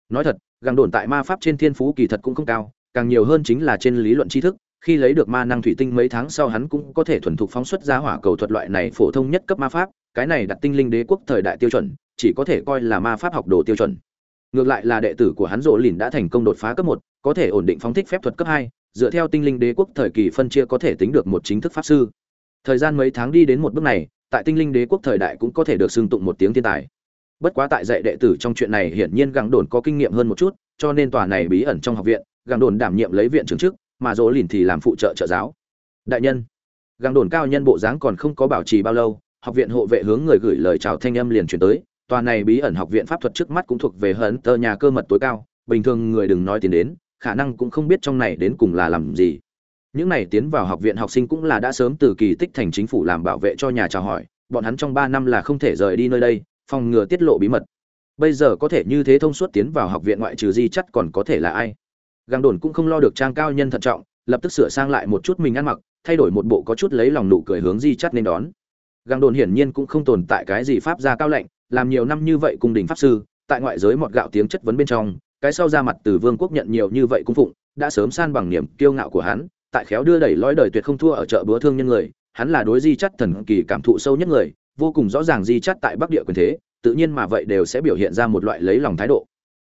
A: Nói thật, gắng đồn tại ma pháp trên thiên phú kỳ thật cũng không cao càng nhiều hơn chính là trên lý luận tri thức, khi lấy được ma năng thủy tinh mấy tháng sau hắn cũng có thể thuần thục phóng xuất ra hỏa cầu thuật loại này phổ thông nhất cấp ma pháp, cái này đặt tinh linh đế quốc thời đại tiêu chuẩn, chỉ có thể coi là ma pháp học đồ tiêu chuẩn. Ngược lại là đệ tử của hắn rộ lìn đã thành công đột phá cấp một, có thể ổn định phóng thích phép thuật cấp hai, dựa theo tinh linh đế quốc thời kỳ phân chia có thể tính được một chính thức pháp sư. Thời gian mấy tháng đi đến một bước này, tại tinh linh đế quốc thời đại cũng có thể được xưng tụng một tiếng thiên tài. Bất quá tại dạy đệ tử trong chuyện này hiển nhiên gắng đồn có kinh nghiệm hơn một chút, cho nên tòa này bí ẩn trong học viện gàng đồn đảm nhiệm lấy viện trưởng chức, mà dỗ lìn thì làm phụ trợ trợ giáo. Đại nhân, gàng đồn cao nhân bộ dáng còn không có bảo trì bao lâu, học viện hộ vệ hướng người gửi lời chào thanh âm liền truyền tới. Tòa này bí ẩn học viện pháp thuật trước mắt cũng thuộc về hận tờ nhà cơ mật tối cao, bình thường người đừng nói tiền đến, khả năng cũng không biết trong này đến cùng là làm gì. Những này tiến vào học viện học sinh cũng là đã sớm từ kỳ tích thành chính phủ làm bảo vệ cho nhà chào hỏi, bọn hắn trong ba năm là không thể rời đi nơi đây, phòng ngừa tiết lộ bí mật. Bây giờ có thể như thế thông suốt tiến vào học viện ngoại trừ di chắt còn có thể là ai? Găng đồn cũng không lo được trang cao nhân thận trọng, lập tức sửa sang lại một chút mình ăn mặc, thay đổi một bộ có chút lấy lòng nụ cười hướng di chắt nên đón. Găng đồn hiển nhiên cũng không tồn tại cái gì pháp gia cao lệnh làm nhiều năm như vậy cung đình pháp sư, tại ngoại giới mọt gạo tiếng chất vấn bên trong, cái sau ra mặt từ vương quốc nhận nhiều như vậy cung phụng, đã sớm san bằng niềm kiêu ngạo của hắn, tại khéo đưa đẩy lõi đời tuyệt không thua ở chợ búa thương nhân người, hắn là đối di chắt thần kỳ cảm thụ sâu nhất người, vô cùng rõ ràng di chắt tại bắc địa quyền thế, tự nhiên mà vậy đều sẽ biểu hiện ra một loại lấy lòng thái độ.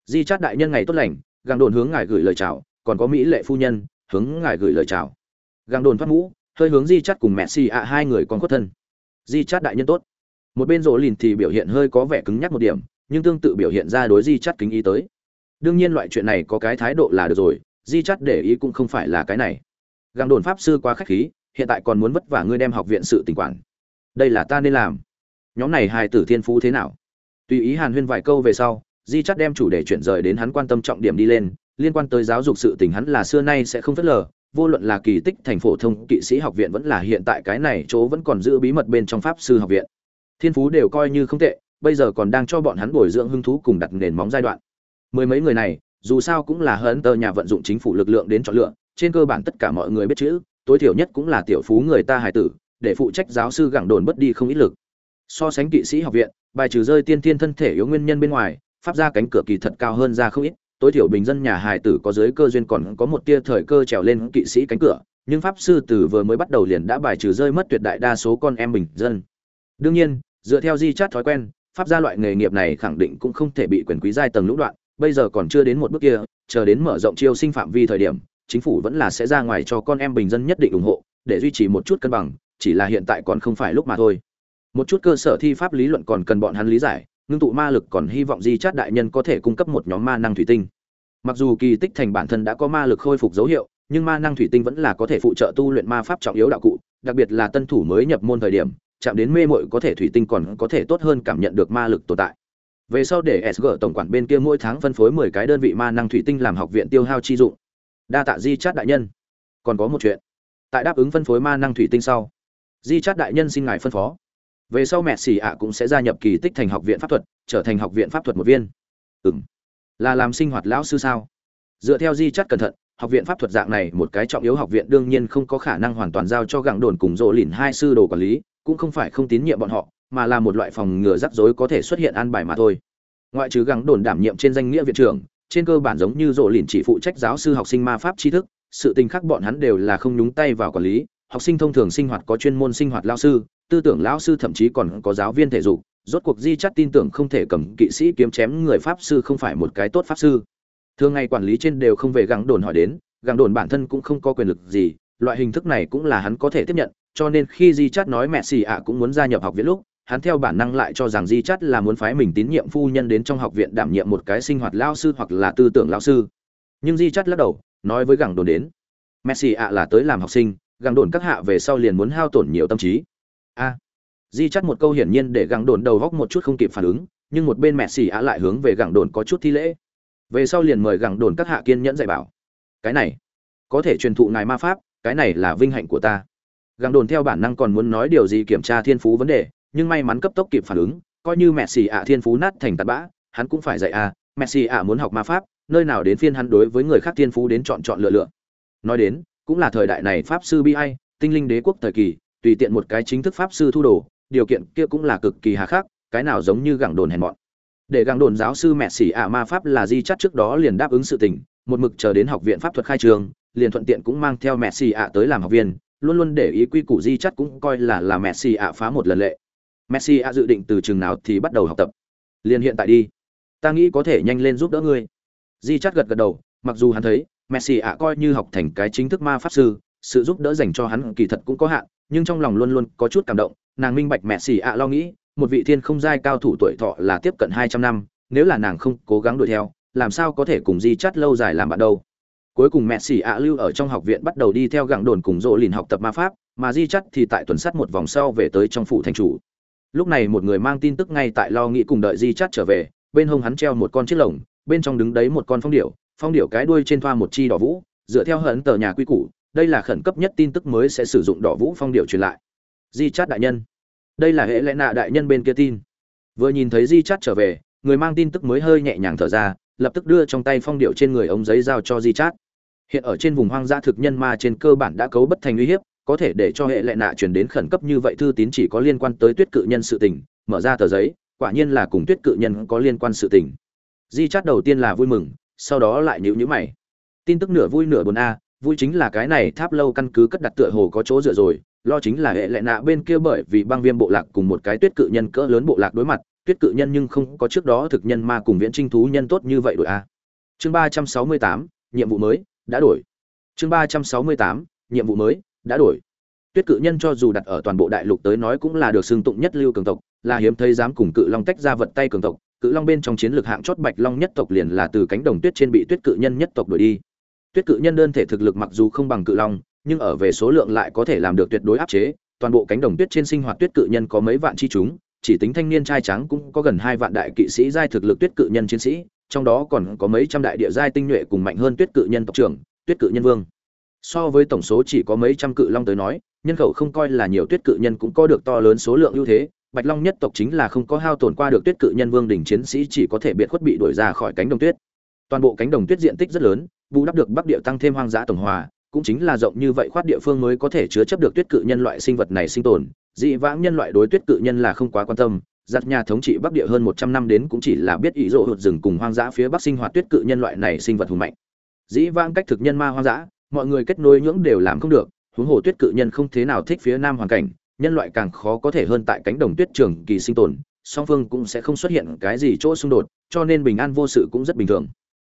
A: Di chắt đại nhân ngày tốt lành gàng đồn hướng ngài gửi lời chào, còn có mỹ lệ phu nhân, hướng ngài gửi lời chào. Gàng đồn thoát mũ, hơi hướng di chắt cùng mẹ xì ạ hai người còn khuất thân. Di chắt đại nhân tốt. Một bên rỗ lìn thì biểu hiện hơi có vẻ cứng nhắc một điểm, nhưng tương tự biểu hiện ra đối di chắt kính ý tới. Đương nhiên loại chuyện này có cái thái độ là được rồi, di chắt để ý cũng không phải là cái này. Gàng đồn pháp sư quá khách khí, hiện tại còn muốn vất vả ngươi đem học viện sự tình quản. Đây là ta nên làm. Nhóm này hài tử thiên phú thế nào? Tùy ý hàn huyên vài câu về sau di chắt đem chủ đề chuyển rời đến hắn quan tâm trọng điểm đi lên, liên quan tới giáo dục sự tình hắn là xưa nay sẽ không phớt lờ, vô luận là kỳ tích thành phổ thông kỵ sĩ học viện vẫn là hiện tại cái này chỗ vẫn còn giữ bí mật bên trong pháp sư học viện. Thiên phú đều coi như không tệ, bây giờ còn đang cho bọn hắn bồi dưỡng hứng thú cùng đặt nền móng giai đoạn. Mười mấy người này, dù sao cũng là hấn tờ nhà vận dụng chính phủ lực lượng đến chọn lựa, trên cơ bản tất cả mọi người biết chữ, tối thiểu nhất cũng là tiểu phú người ta hải tử, để phụ trách giáo sư gẳng đồn bất đi không ít lực. So sánh kỵ sĩ học viện, bài trừ rơi tiên tiên thân thể yếu nguyên nhân bên ngoài pháp ra cánh cửa kỳ thật cao hơn ra không ít, tối thiểu bình dân nhà hài tử có giới cơ duyên còn có một tia thời cơ trèo lên kỵ sĩ cánh cửa, nhưng pháp sư từ vừa mới bắt đầu liền đã bài trừ rơi mất tuyệt đại đa số con em bình dân. Đương nhiên, dựa theo di chát thói quen, pháp gia loại nghề nghiệp này khẳng định cũng không thể bị quyền quý giai tầng lũng đoạn, bây giờ còn chưa đến một bước kia, chờ đến mở rộng chiêu sinh phạm vi thời điểm, chính phủ vẫn là sẽ ra ngoài cho con em bình dân nhất định ủng hộ, để duy trì một chút cân bằng, chỉ là hiện tại còn không phải lúc mà thôi. Một chút cơ sở thi pháp lý luận còn cần bọn hắn lý giải ngưng tụ ma lực còn hy vọng di chát đại nhân có thể cung cấp một nhóm ma năng thủy tinh. Mặc dù kỳ tích thành bản thân đã có ma lực khôi phục dấu hiệu, nhưng ma năng thủy tinh vẫn là có thể phụ trợ tu luyện ma pháp trọng yếu đạo cụ, đặc biệt là tân thủ mới nhập môn thời điểm, chạm đến mê mội có thể thủy tinh còn có thể tốt hơn cảm nhận được ma lực tồn tại. Về sau để sg tổng quản bên kia mỗi tháng phân phối mười cái đơn vị ma năng thủy tinh làm học viện tiêu hao chi dụng. Đa tạ di chát đại nhân. Còn có một chuyện. Tại đáp ứng phân phối ma năng thủy tinh sau, di chát đại nhân xin ngài phân phó về sau mẹ xì ạ cũng sẽ gia nhập kỳ tích thành học viện pháp thuật, trở thành học viện pháp thuật một viên. Ừ m là làm sinh hoạt lão sư sao? Dựa theo di chắt cẩn thận, học viện pháp thuật dạng này một cái trọng yếu học viện đương nhiên không có khả năng hoàn toàn giao cho gặng đồn cùng rộ lìn hai sư đồ quản lý, cũng không phải không tín nhiệm bọn họ, mà là một loại phòng ngừa rắc rối có thể xuất hiện an bài mà thôi. Ngoại trừ gặng đồn đảm nhiệm trên danh nghĩa viện trưởng, trên cơ bản giống như rộ lìn chỉ phụ trách giáo sư học sinh ma pháp tri thức, sự tình khác bọn hắn đều là không nhúng tay vào quản lý học sinh thông thường sinh hoạt có chuyên môn sinh hoạt lao sư, tư tưởng lão sư thậm chí còn có giáo viên thể dục, rốt cuộc di chắt tin tưởng không thể cầm kỵ sĩ kiếm chém người pháp sư không phải một cái tốt pháp sư. Thường ngày quản lý trên đều không về gắng đồn hỏi đến, gắng đồn bản thân cũng không có quyền lực gì, loại hình thức này cũng là hắn có thể tiếp nhận, cho nên khi di chắt nói mẹ xì ạ cũng muốn gia nhập học viện lúc, hắn theo bản năng lại cho rằng di chắt là muốn phái mình tín nhiệm phu nhân đến trong học viện đảm nhiệm một cái sinh hoạt lao sư hoặc là tư tưởng lao sư. Nhưng di chắt lắc đầu, nói với gẳng đồn đến messi ạ là tới làm học sinh gắng đồn các hạ về sau liền muốn hao tổn nhiều tâm trí. A. À, Di chắt một câu hiển nhiên để gắng đồn đầu góc một chút không kịp phản ứng, nhưng một bên mẹ xì ạ lại hướng về gắng đồn có chút thi lễ. Về sau liền mời gắng đồn các hạ kiên nhẫn dạy bảo. Cái này, có thể truyền thụ ngài ma pháp, cái này là vinh hạnh của ta. Gắng đồn theo bản năng còn muốn nói điều gì kiểm tra thiên phú vấn đề, nhưng may mắn cấp tốc kịp phản ứng, coi như mẹ xì ạ thiên phú nát thành tạt bã, hắn cũng phải dạy à mẹ xì ạ muốn học ma pháp, nơi nào đến phiên hắn đối với người khác thiên phú đến chọn chọn lựa lựa. Nói đến cũng là thời đại này pháp sư bi ai, tinh linh đế quốc thời kỳ, tùy tiện một cái chính thức pháp sư thu đồ, điều kiện kia cũng là cực kỳ hà khắc, cái nào giống như gẳng đồn hèn mọn. Để gẳng đồn giáo sư mẹ xỉ ạ ma pháp là di chắt trước đó liền đáp ứng sự tình, một mực chờ đến học viện pháp thuật khai trường, liền thuận tiện cũng mang theo mẹ xỉ ạ tới làm học viên, luôn luôn để ý quy củ di chắt cũng coi là là mẹ xỉ ạ phá một lần lệ. Mẹ xỉ a dự định từ chừng nào thì bắt đầu học tập. Liền hiện tại đi. Ta nghĩ có thể nhanh lên giúp đỡ ngươi. Di chắt gật gật đầu, mặc dù hắn thấy messi ạ coi như học thành cái chính thức ma pháp sư, sự giúp đỡ dành cho hắn kỳ thật cũng có hạn, nhưng trong lòng luôn luôn có chút cảm động, nàng minh bạch messi ạ lo nghĩ, một vị thiên không giai cao thủ tuổi thọ là tiếp cận hai trăm năm, nếu là nàng không cố gắng đuổi theo, làm sao có thể cùng di Chất lâu dài làm bạn đâu. Cuối cùng Messi xỉ ạ lưu ở trong học viện bắt đầu đi theo gặng đồn cùng rộ lìn học tập ma pháp, mà di Chất thì tại tuần sắt một vòng sau về tới trong phủ thành chủ. Lúc này một người mang tin tức ngay tại lo nghĩ cùng đợi di Chất trở về, bên hông hắn treo một con chiếc lồng, bên trong đứng đấy một con phong điểu phong điệu cái đuôi trên thoa một chi đỏ vũ, dựa theo hận tờ nhà quy củ, đây là khẩn cấp nhất tin tức mới sẽ sử dụng đỏ vũ phong điệu truyền lại. Di chát đại nhân. Đây là hệ lẽ nạ đại nhân bên kia tin. Vừa nhìn thấy di chát trở về, người mang tin tức mới hơi nhẹ nhàng thở ra, lập tức đưa trong tay phong điệu trên người ống giấy giao cho di chát. Hiện ở trên vùng hoang dã thực nhân ma trên cơ bản đã cấu bất thành uy hiếp, có thể để cho hệ lệ nạ chuyển đến khẩn cấp như vậy thư tín chỉ có liên quan tới tuyết cự nhân sự tình, mở ra tờ giấy, quả nhiên là cùng tuyết cự nhân có liên quan sự tình. Di chát đầu tiên là vui mừng sau đó lại nhíu nhíu mày. Tin tức nửa vui nửa buồn a, vui chính là cái này tháp lâu căn cứ cất đặt tựa hồ có chỗ dựa rồi, lo chính là hệ lệ nạ bên kia bởi vì băng viêm bộ lạc cùng một cái tuyết cự nhân cỡ lớn bộ lạc đối mặt, tuyết cự nhân nhưng không có trước đó thực nhân ma cùng viễn trinh thú nhân tốt như vậy đội a. Chương ba trăm sáu mươi tám, nhiệm vụ mới, đã đổi. Chương ba trăm sáu mươi tám, nhiệm vụ mới, đã đổi. Tuyết cự nhân cho dù đặt ở toàn bộ đại lục tới nói cũng là được xưng tụng nhất lưu cường tộc, là hiếm thấy dám cùng cự long tách ra vật tay cường tộc cự long bên trong chiến lược hạng chót bạch long nhất tộc liền là từ cánh đồng tuyết trên bị tuyết cự nhân nhất tộc đuổi đi. Tuyết cự nhân đơn thể thực lực mặc dù không bằng cự long, nhưng ở về số lượng lại có thể làm được tuyệt đối áp chế. Toàn bộ cánh đồng tuyết trên sinh hoạt tuyết cự nhân có mấy vạn chi chúng, chỉ tính thanh niên trai trắng cũng có gần hai vạn đại kỵ sĩ giai thực lực tuyết cự nhân chiến sĩ, trong đó còn có mấy trăm đại địa giai tinh nhuệ cùng mạnh hơn tuyết cự nhân tộc trưởng, tuyết cự nhân vương. So với tổng số chỉ có mấy trăm cự long tới nói, nhân khẩu không coi là nhiều tuyết cự nhân cũng có được to lớn số lượng ưu thế bạch long nhất tộc chính là không có hao tổn qua được tuyết cự nhân vương đỉnh chiến sĩ, chỉ có thể biệt khuất bị đuổi ra khỏi cánh đồng tuyết. Toàn bộ cánh đồng tuyết diện tích rất lớn, bù đắp được bắc địa tăng thêm hoang dã tổng hòa, cũng chính là rộng như vậy khoát địa phương mới có thể chứa chấp được tuyết cự nhân loại sinh vật này sinh tồn. Dị vãng nhân loại đối tuyết cự nhân là không quá quan tâm, giặt nhà thống trị bắc địa hơn một trăm năm đến cũng chỉ là biết ý rộ hụt rừng cùng hoang dã phía bắc sinh hoạt tuyết cự nhân loại này sinh vật hùng mạnh. Dĩ vãng cách thực nhân ma hoang dã, mọi người kết nối nhưỡng đều làm không được, huống hồ tuyết cự nhân không thế nào thích phía nam hoàn cảnh nhân loại càng khó có thể hơn tại cánh đồng tuyết trường kỳ sinh tồn, song phương cũng sẽ không xuất hiện cái gì chỗ xung đột, cho nên bình an vô sự cũng rất bình thường.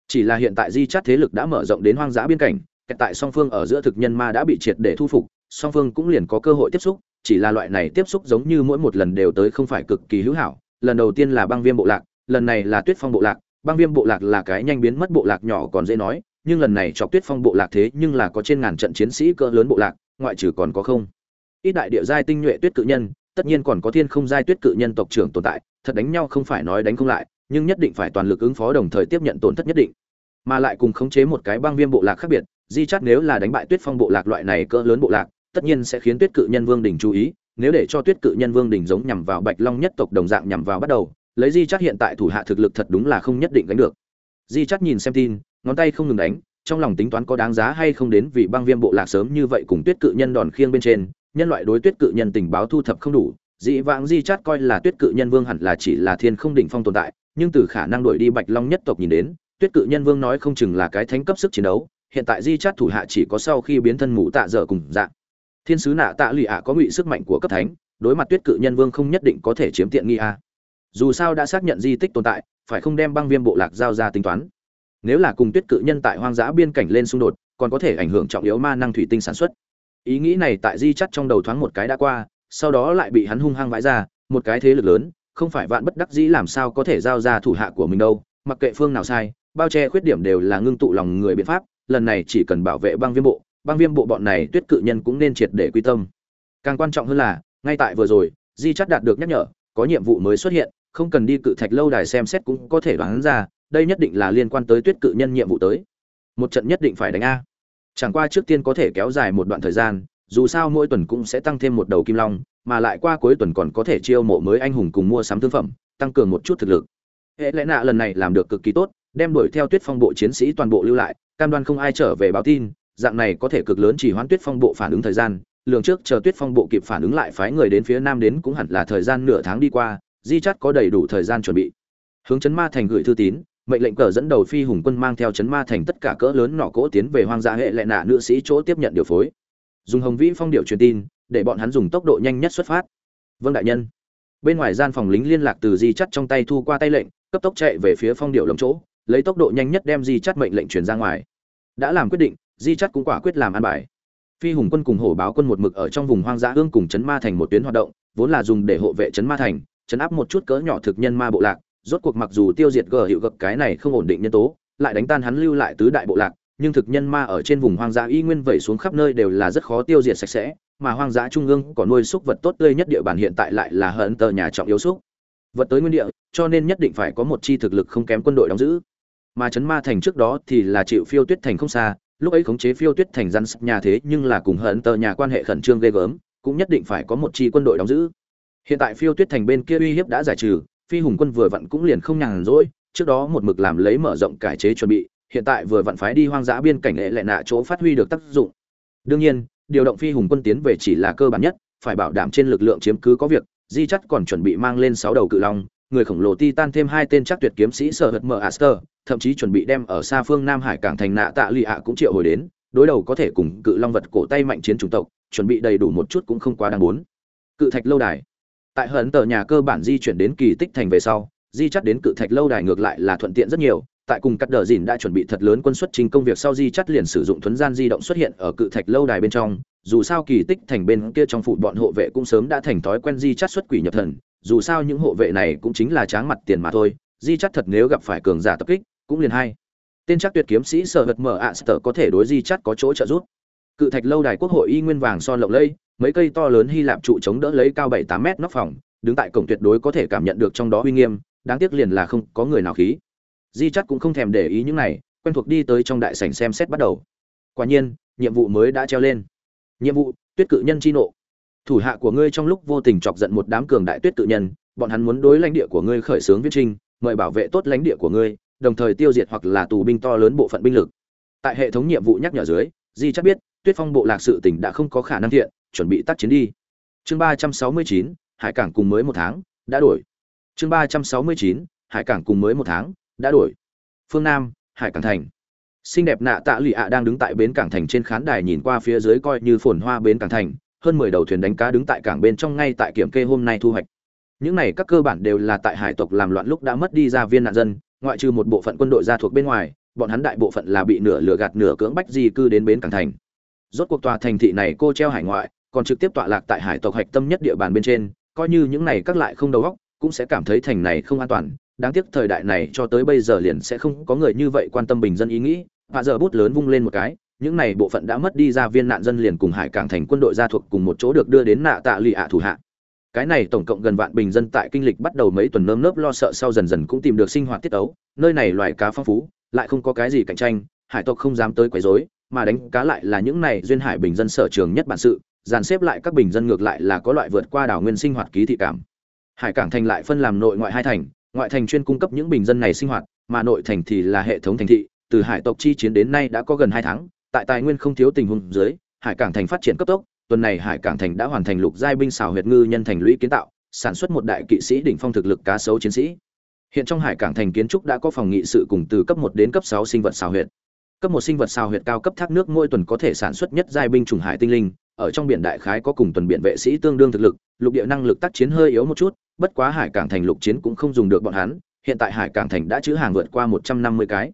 A: Chỉ là hiện tại di chát thế lực đã mở rộng đến hoang dã biên cảnh tại song phương ở giữa thực nhân ma đã bị triệt để thu phục, song phương cũng liền có cơ hội tiếp xúc, chỉ là loại này tiếp xúc giống như mỗi một lần đều tới không phải cực kỳ hữu hảo. Lần đầu tiên là băng viêm bộ lạc, lần này là tuyết phong bộ lạc. Băng viêm bộ lạc là cái nhanh biến mất bộ lạc nhỏ còn dễ nói, nhưng lần này chọc tuyết phong bộ lạc thế nhưng là có trên ngàn trận chiến sĩ cỡ lớn bộ lạc, ngoại trừ còn có không ít đại địa giai tinh nhuệ tuyết cự nhân, tất nhiên còn có thiên không giai tuyết cự nhân tộc trưởng tồn tại, thật đánh nhau không phải nói đánh không lại, nhưng nhất định phải toàn lực ứng phó đồng thời tiếp nhận tổn thất nhất định. Mà lại cùng khống chế một cái băng viêm bộ lạc khác biệt, di chắt nếu là đánh bại tuyết phong bộ lạc loại này cỡ lớn bộ lạc, tất nhiên sẽ khiến tuyết cự nhân vương đình chú ý, nếu để cho tuyết cự nhân vương đình giống nhằm vào bạch long nhất tộc đồng dạng nhằm vào bắt đầu, lấy di chắt hiện tại thủ hạ thực lực thật đúng là không nhất định đánh được. Di chắt nhìn xem tin, ngón tay không ngừng đánh, trong lòng tính toán có đáng giá hay không đến vì băng viêm bộ lạc sớm như vậy cùng tuyết cự nhân đòn khiêng bên trên nhân loại đối tuyết cự nhân tình báo thu thập không đủ, dị vãng di chát coi là tuyết cự nhân vương hẳn là chỉ là thiên không đỉnh phong tồn tại, nhưng từ khả năng đổi đi bạch long nhất tộc nhìn đến, tuyết cự nhân vương nói không chừng là cái thánh cấp sức chiến đấu, hiện tại di chát thủ hạ chỉ có sau khi biến thân mũ tạ dở cùng dạng. Thiên sứ nạ tạ lụy ạ có ngụy sức mạnh của cấp thánh, đối mặt tuyết cự nhân vương không nhất định có thể chiếm tiện nghi a. Dù sao đã xác nhận di tích tồn tại, phải không đem băng viêm bộ lạc giao ra tính toán. Nếu là cùng tuyết cự nhân tại hoang dã biên cảnh lên xung đột, còn có thể ảnh hưởng trọng yếu ma năng thủy tinh sản xuất ý nghĩ này tại di chắt trong đầu thoáng một cái đã qua, sau đó lại bị hắn hung hăng vãi ra, một cái thế lực lớn, không phải vạn bất đắc dĩ làm sao có thể giao ra thủ hạ của mình đâu, mặc kệ phương nào sai, bao che khuyết điểm đều là ngưng tụ lòng người biện pháp, lần này chỉ cần bảo vệ băng viêm bộ, băng viêm bộ bọn này tuyết cự nhân cũng nên triệt để quy tâm. Càng quan trọng hơn là, ngay tại vừa rồi, di chắt đạt được nhắc nhở, có nhiệm vụ mới xuất hiện, không cần đi cự thạch lâu đài xem xét cũng có thể đoán ra, đây nhất định là liên quan tới tuyết cự nhân nhiệm vụ tới. Một trận nhất định phải đánh a chẳng qua trước tiên có thể kéo dài một đoạn thời gian, dù sao mỗi tuần cũng sẽ tăng thêm một đầu kim long, mà lại qua cuối tuần còn có thể chiêu mộ mới anh hùng cùng mua sắm thương phẩm, tăng cường một chút thực lực. Hệ lẽ nạ lần này làm được cực kỳ tốt, đem đuổi theo tuyết phong bộ chiến sĩ toàn bộ lưu lại, cam đoan không ai trở về báo tin, dạng này có thể cực lớn chỉ hoãn tuyết phong bộ phản ứng thời gian, lường trước chờ tuyết phong bộ kịp phản ứng lại phái người đến phía nam đến cũng hẳn là thời gian nửa tháng đi qua, di chắt có đầy đủ thời gian chuẩn bị. Hướng chấn ma thành gửi thư tín mệnh lệnh cờ dẫn đầu phi hùng quân mang theo chấn ma thành tất cả cỡ lớn nọ cỗ tiến về hoang dã hệ lệ nạ nữ sĩ chỗ tiếp nhận điều phối. Dùng hồng vĩ phong điệu truyền tin, để bọn hắn dùng tốc độ nhanh nhất xuất phát. Vâng đại nhân. Bên ngoài gian phòng lính liên lạc từ di chắt trong tay thu qua tay lệnh, cấp tốc chạy về phía phong điệu lồng chỗ, lấy tốc độ nhanh nhất đem di chắt mệnh lệnh truyền ra ngoài. Đã làm quyết định, di chắt cũng quả quyết làm an bài. Phi hùng quân cùng hổ báo quân một mực ở trong vùng hoang dã hương cùng chấn ma thành một tuyến hoạt động, vốn là dùng để hộ vệ chấn ma thành, chấn áp một chút cỡ nhỏ thực nhân ma bộ lạc rốt cuộc mặc dù tiêu diệt gờ hiệu gập cái này không ổn định nhân tố, lại đánh tan hắn lưu lại tứ đại bộ lạc, nhưng thực nhân ma ở trên vùng hoang dã y nguyên vẩy xuống khắp nơi đều là rất khó tiêu diệt sạch sẽ, mà hoang dã trung ương có nuôi súc vật tốt tươi nhất địa bàn hiện tại lại là hận tờ nhà trọng yếu súc. Vật tới nguyên địa, cho nên nhất định phải có một chi thực lực không kém quân đội đóng giữ. Mà chấn ma thành trước đó thì là chịu phiêu tuyết thành không xa, lúc ấy khống chế phiêu tuyết thành răn nhà thế nhưng là cùng hận tờ nhà quan hệ khẩn trương ghê gớm, cũng nhất định phải có một chi quân đội đóng giữ. Hiện tại phiêu tuyết thành bên kia uy hiếp đã giải trừ phi hùng quân vừa vặn cũng liền không nhàn rỗi, trước đó một mực làm lấy mở rộng cải chế chuẩn bị, hiện tại vừa vặn phái đi hoang dã biên cảnh lệ lệ nạ chỗ phát huy được tác dụng. Đương nhiên, điều động phi hùng quân tiến về chỉ là cơ bản nhất, phải bảo đảm trên lực lượng chiếm cứ có việc, di chắt còn chuẩn bị mang lên sáu đầu cự long, người khổng lồ titan thêm hai tên chắc tuyệt kiếm sĩ sở hật mở aster, thậm chí chuẩn bị đem ở xa phương nam hải cảng thành nạ tạ lụy ạ cũng triệu hồi đến, đối đầu có thể cùng cự long vật cổ tay mạnh chiến chủng tộc, chuẩn bị đầy đủ một chút cũng không quá đáng muốn cự thạch lâu đài tại hận tờ nhà cơ bản di chuyển đến kỳ tích thành về sau, di chắt đến cự thạch lâu đài ngược lại là thuận tiện rất nhiều. Tại cùng cắt đờ dìn đã chuẩn bị thật lớn quân xuất trình công việc sau, di chắt liền sử dụng thuấn gian di động xuất hiện ở cự thạch lâu đài bên trong. Dù sao kỳ tích thành bên kia trong phụ bọn hộ vệ cũng sớm đã thành thói quen di chắt xuất quỷ nhập thần. Dù sao những hộ vệ này cũng chính là tráng mặt tiền mà thôi. Di chắt thật nếu gặp phải cường giả tập kích, cũng liền hay. Tên chắc tuyệt kiếm sĩ sở hật mở ạ sở có thể đối di chắt có chỗ trợ giúp. Cự thạch lâu đài quốc hội y nguyên vàng son lộng lây mấy cây to lớn hy lạp trụ chống đỡ lấy cao bảy tám mét nóc phòng, đứng tại cổng tuyệt đối có thể cảm nhận được trong đó uy nghiêm, đáng tiếc liền là không có người nào khí. Di chắc cũng không thèm để ý những này, quen thuộc đi tới trong đại sảnh xem xét bắt đầu. Quả nhiên, nhiệm vụ mới đã treo lên. Nhiệm vụ, tuyết cự nhân chi nộ. Thủ hạ của ngươi trong lúc vô tình chọc giận một đám cường đại tuyết cự nhân, bọn hắn muốn đối lãnh địa của ngươi khởi xướng viết trinh mời bảo vệ tốt lãnh địa của ngươi, đồng thời tiêu diệt hoặc là tù binh to lớn bộ phận binh lực. Tại hệ thống nhiệm vụ nhắc nhở dưới, di chắc biết tuyết phong bộ lạc sự tỉnh đã không có khả năng thiện, chuẩn bị tác chiến đi. Chương ba trăm sáu mươi chín, hải cảng cùng mới một tháng, đã đổi. Chương ba trăm sáu mươi chín, hải cảng cùng mới một tháng, đã đổi. Phương nam, hải cảng thành. Xinh đẹp nạ tạ lụy ạ đang đứng tại bến cảng thành trên khán đài nhìn qua phía dưới coi như phồn hoa bến cảng thành, hơn mười đầu thuyền đánh cá đứng tại cảng bên trong ngay tại kiểm kê hôm nay thu hoạch. Những này các cơ bản đều là tại hải tộc làm loạn lúc đã mất đi gia viên nạn dân, ngoại trừ một bộ phận quân đội gia thuộc bên ngoài, bọn hắn đại bộ phận là bị nửa lừa gạt nửa cưỡng bách di cư đến bến cảng thành rốt cuộc tòa thành thị này cô treo hải ngoại, còn trực tiếp tọa lạc tại hải tộc hạch tâm nhất địa bàn bên trên, coi như những này các lại không đầu óc, cũng sẽ cảm thấy thành này không an toàn. Đáng tiếc thời đại này cho tới bây giờ liền sẽ không có người như vậy quan tâm bình dân ý nghĩ. Và giờ bút lớn vung lên một cái, những này bộ phận đã mất đi ra viên nạn dân liền cùng hải cảng thành quân đội gia thuộc cùng một chỗ được đưa đến nạ tạ lụy ạ thủ hạ. Cái này tổng cộng gần vạn bình dân tại kinh lịch bắt đầu mấy tuần nơm nớp lo sợ sau dần dần cũng tìm được sinh hoạt tiết ấu, nơi này loài cá phong phú, lại không có cái gì cạnh tranh, hải tộc không dám tới quấy rối mà đánh cá lại là những này duyên hải bình dân sở trường nhất bản sự, dàn xếp lại các bình dân ngược lại là có loại vượt qua đảo nguyên sinh hoạt ký thị cảm. Hải cảng thành lại phân làm nội ngoại hai thành, ngoại thành chuyên cung cấp những bình dân này sinh hoạt, mà nội thành thì là hệ thống thành thị, từ hải tộc chi chiến đến nay đã có gần hai tháng, tại tài nguyên không thiếu tình huống dưới, hải cảng thành phát triển cấp tốc, tuần này hải cảng thành đã hoàn thành lục giai binh xào huyệt ngư nhân thành lũy kiến tạo, sản xuất một đại kỵ sĩ đỉnh phong thực lực cá sấu chiến sĩ. Hiện trong hải cảng thành kiến trúc đã có phòng nghị sự cùng từ cấp một đến cấp sáu sinh vật xào huyệt cấp một sinh vật sao huyệt cao cấp thác nước mỗi tuần có thể sản xuất nhất giai binh chủng hải tinh linh, ở trong biển đại khái có cùng tuần biển vệ sĩ tương đương thực lực, lục địa năng lực tác chiến hơi yếu một chút, bất quá hải cảng thành lục chiến cũng không dùng được bọn hắn, hiện tại hải cảng thành đã chữ hàng vượt qua một trăm năm mươi cái.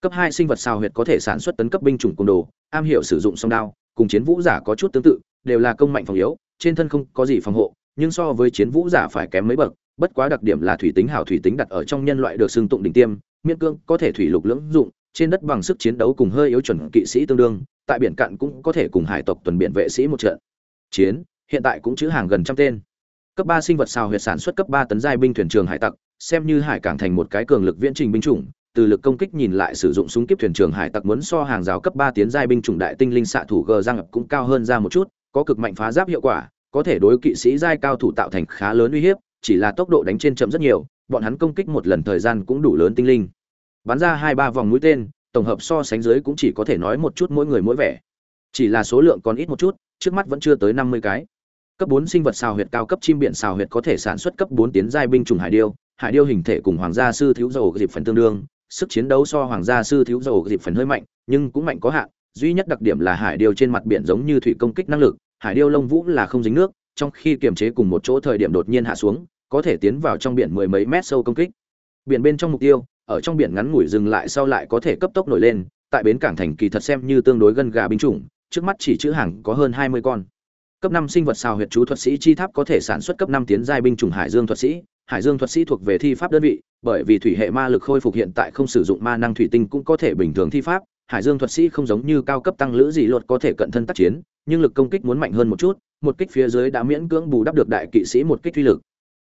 A: Cấp hai sinh vật sao huyệt có thể sản xuất tấn cấp binh chủng côn đồ, am hiểu sử dụng song đao, cùng chiến vũ giả có chút tương tự, đều là công mạnh phòng yếu, trên thân không có gì phòng hộ, nhưng so với chiến vũ giả phải kém mấy bậc, bất quá đặc điểm là thủy tính hảo thủy tính đặt ở trong nhân loại được xưng tụng đỉnh tiêm miên cương có thể thủy lục lưỡng dụng trên đất bằng sức chiến đấu cùng hơi yếu chuẩn kỵ sĩ tương đương, tại biển cạn cũng có thể cùng hải tộc tuần biển vệ sĩ một trận. Chiến, hiện tại cũng chữ hàng gần trăm tên. Cấp ba sinh vật xào huyệt sản xuất cấp ba tấn giai binh thuyền trường hải tặc, xem như hải cảng thành một cái cường lực viễn trình binh chủng, từ lực công kích nhìn lại sử dụng súng kiếp thuyền trường hải tặc muốn so hàng rào cấp ba tiến giai binh chủng đại tinh linh xạ thủ g giang cũng cao hơn ra một chút, có cực mạnh phá giáp hiệu quả, có thể đối kỵ sĩ giai cao thủ tạo thành khá lớn uy hiếp, chỉ là tốc độ đánh trên chậm rất nhiều, bọn hắn công kích một lần thời gian cũng đủ lớn tinh linh bắn ra hai ba vòng mũi tên, tổng hợp so sánh dưới cũng chỉ có thể nói một chút mỗi người mỗi vẻ. Chỉ là số lượng còn ít một chút, trước mắt vẫn chưa tới năm mươi cái. Cấp bốn sinh vật xào huyệt cao cấp chim biển xào huyệt có thể sản xuất cấp bốn tiến giai binh chủng hải điêu hải điêu hình thể cùng hoàng gia sư thiếu dầu dịp phần tương đương, sức chiến đấu so hoàng gia sư thiếu dầu dịp phần hơi mạnh, nhưng cũng mạnh có hạn, duy nhất đặc điểm là hải điêu trên mặt biển giống như thủy công kích năng lực, hải điêu lông vũ là không dính nước, trong khi kiềm chế cùng một chỗ thời điểm đột nhiên hạ xuống, có thể tiến vào trong biển mười mấy mét sâu công kích. Biển bên trong mục tiêu ở trong biển ngắn ngủi dừng lại sau lại có thể cấp tốc nổi lên, tại bến cảng thành kỳ thật xem như tương đối gần gà binh chủng, trước mắt chỉ chữ hàng có hơn hai mươi con. Cấp năm sinh vật xào huyệt chú thuật sĩ chi tháp có thể sản xuất cấp năm tiến giai binh chủng hải dương thuật sĩ, hải dương thuật sĩ thuộc về thi pháp đơn vị, bởi vì thủy hệ ma lực khôi phục hiện tại không sử dụng ma năng thủy tinh cũng có thể bình thường thi pháp, hải dương thuật sĩ không giống như cao cấp tăng lữ dị luật có thể cận thân tác chiến, nhưng lực công kích muốn mạnh hơn một chút, một kích phía dưới đã miễn cưỡng bù đắp được đại kỵ sĩ một kích uy lực.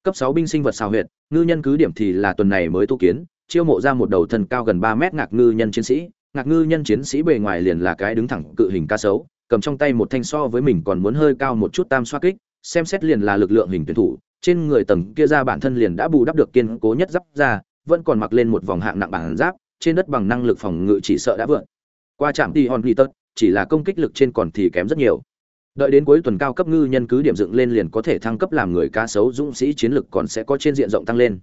A: Cấp sáu binh sinh vật xào huyệt, ngư nhân cứ điểm thì là tuần này mới tu kiến chiêu mộ ra một đầu thân cao gần ba mét ngạc ngư nhân chiến sĩ. Ngạc ngư nhân chiến sĩ bề ngoài liền là cái đứng thẳng cự hình ca sấu, cầm trong tay một thanh so với mình còn muốn hơi cao một chút tam xoa kích, xem xét liền là lực lượng hình tuyển thủ. Trên người tầng kia ra bản thân liền đã bù đắp được kiên cố nhất giáp ra, vẫn còn mặc lên một vòng hạng nặng bản giáp, trên đất bằng năng lực phòng ngự chỉ sợ đã vượt. Qua trạm đi hòn tớt chỉ là công kích lực trên còn thì kém rất nhiều. Đợi đến cuối tuần cao cấp ngư nhân cứ điểm dựng lên liền có thể thăng cấp làm người cá sấu dũng sĩ, chiến lực còn sẽ có trên diện rộng tăng lên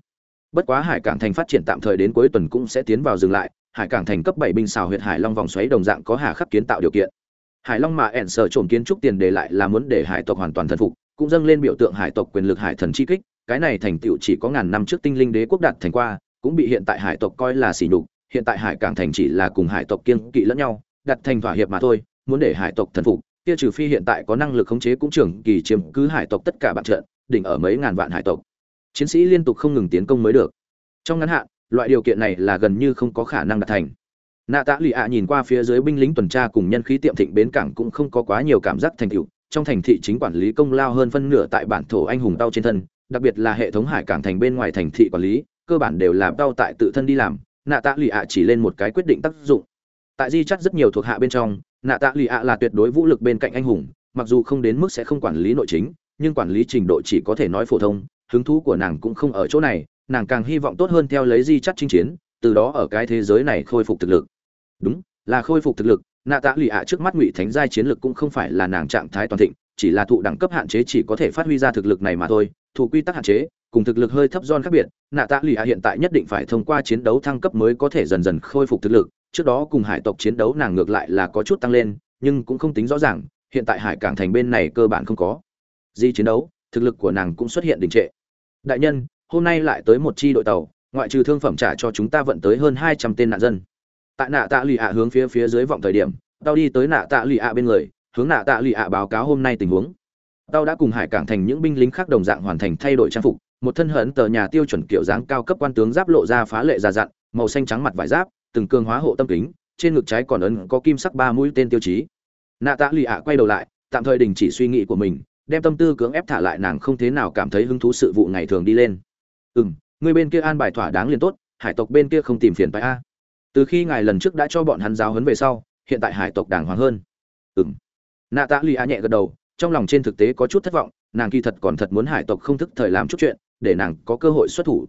A: bất quá hải cảng thành phát triển tạm thời đến cuối tuần cũng sẽ tiến vào dừng lại, hải cảng thành cấp bảy binh xào huyệt hải long vòng xoáy đồng dạng có hà khắc kiến tạo điều kiện. Hải long mà ẻn sở trộm kiến trúc tiền đề lại là muốn để hải tộc hoàn toàn thần phục, cũng dâng lên biểu tượng hải tộc quyền lực hải thần chi kích, cái này thành tựu chỉ có ngàn năm trước tinh linh đế quốc đạt thành qua, cũng bị hiện tại hải tộc coi là xỉ nhục, hiện tại hải cảng thành chỉ là cùng hải tộc kiên kỵ lẫn nhau, đặt thành thỏa hiệp mà thôi, muốn để hải tộc thần phục, kia trừ phi hiện tại có năng lực khống chế cũng trưởng kỳ chiếm cứ hải tộc tất cả bạn trận, đỉnh ở mấy ngàn vạn hải tộc chiến sĩ liên tục không ngừng tiến công mới được. Trong ngắn hạn, loại điều kiện này là gần như không có khả năng đạt thành. Nạ tạ lụy ạ nhìn qua phía dưới binh lính tuần tra cùng nhân khí tiệm thịnh bến cảng cũng không có quá nhiều cảm giác thành tựu, trong thành thị chính quản lý công lao hơn phân nửa tại bản thổ anh hùng tao trên thân, đặc biệt là hệ thống hải cảng thành bên ngoài thành thị quản lý, cơ bản đều là tao tại tự thân đi làm, nạ tạ lụy ạ chỉ lên một cái quyết định tác dụng. Tại di chắc rất nhiều thuộc hạ bên trong, nạ tạ lụy ạ là tuyệt đối vũ lực bên cạnh anh hùng, mặc dù không đến mức sẽ không quản lý nội chính, nhưng quản lý trình độ chỉ có thể nói phổ thông hứng thú của nàng cũng không ở chỗ này, nàng càng hy vọng tốt hơn theo lấy di chắt chinh chiến, từ đó ở cái thế giới này khôi phục thực lực. Đúng, là khôi phục thực lực, nạ tạ lụy ạ trước mắt ngụy thánh giai chiến lực cũng không phải là nàng trạng thái toàn thịnh, chỉ là thụ đẳng cấp hạn chế chỉ có thể phát huy ra thực lực này mà thôi, thụ quy tắc hạn chế, cùng thực lực hơi thấp giòn khác biệt, nạ tạ lụy ạ hiện tại nhất định phải thông qua chiến đấu thăng cấp mới có thể dần dần khôi phục thực lực, trước đó cùng hải tộc chiến đấu nàng ngược lại là có chút tăng lên, nhưng cũng không tính rõ ràng, hiện tại hải cảng thành bên này cơ bản không có. Di chiến đấu, thực lực của nàng cũng xuất hiện đình trệ đại nhân, hôm nay lại tới một chi đội tàu, ngoại trừ thương phẩm trả cho chúng ta vận tới hơn hai trăm tên nạn dân. Tại nạ tạ lụy ạ hướng phía phía dưới vọng thời điểm, tao đi tới nạ tạ lụy ạ bên người, hướng nạ tạ lụy ạ báo cáo hôm nay tình huống. Tao đã cùng hải cảng thành những binh lính khác đồng dạng hoàn thành thay đổi trang phục, một thân hận tờ nhà tiêu chuẩn kiểu dáng cao cấp quan tướng giáp lộ ra phá lệ già dặn, màu xanh trắng mặt vải giáp, từng cường hóa hộ tâm kính, trên ngực trái còn ấn có kim sắc ba mũi tên tiêu chí. Nạ tạ lụy ạ quay đầu lại, tạm thời đình chỉ suy nghĩ của mình đem tâm tư cưỡng ép thả lại nàng không thế nào cảm thấy hứng thú sự vụ ngày thường đi lên. Ừ m người bên kia an bài thỏa đáng liền tốt, hải tộc bên kia không tìm phiền phải a. Từ khi ngài lần trước đã cho bọn hắn giáo huấn về sau, hiện tại hải tộc đàng hoàng hơn. Ừ m nạ tạ lụy nhẹ gật đầu, trong lòng trên thực tế có chút thất vọng, nàng kỳ thật còn thật muốn hải tộc không thức thời làm chút chuyện, để nàng có cơ hội xuất thủ.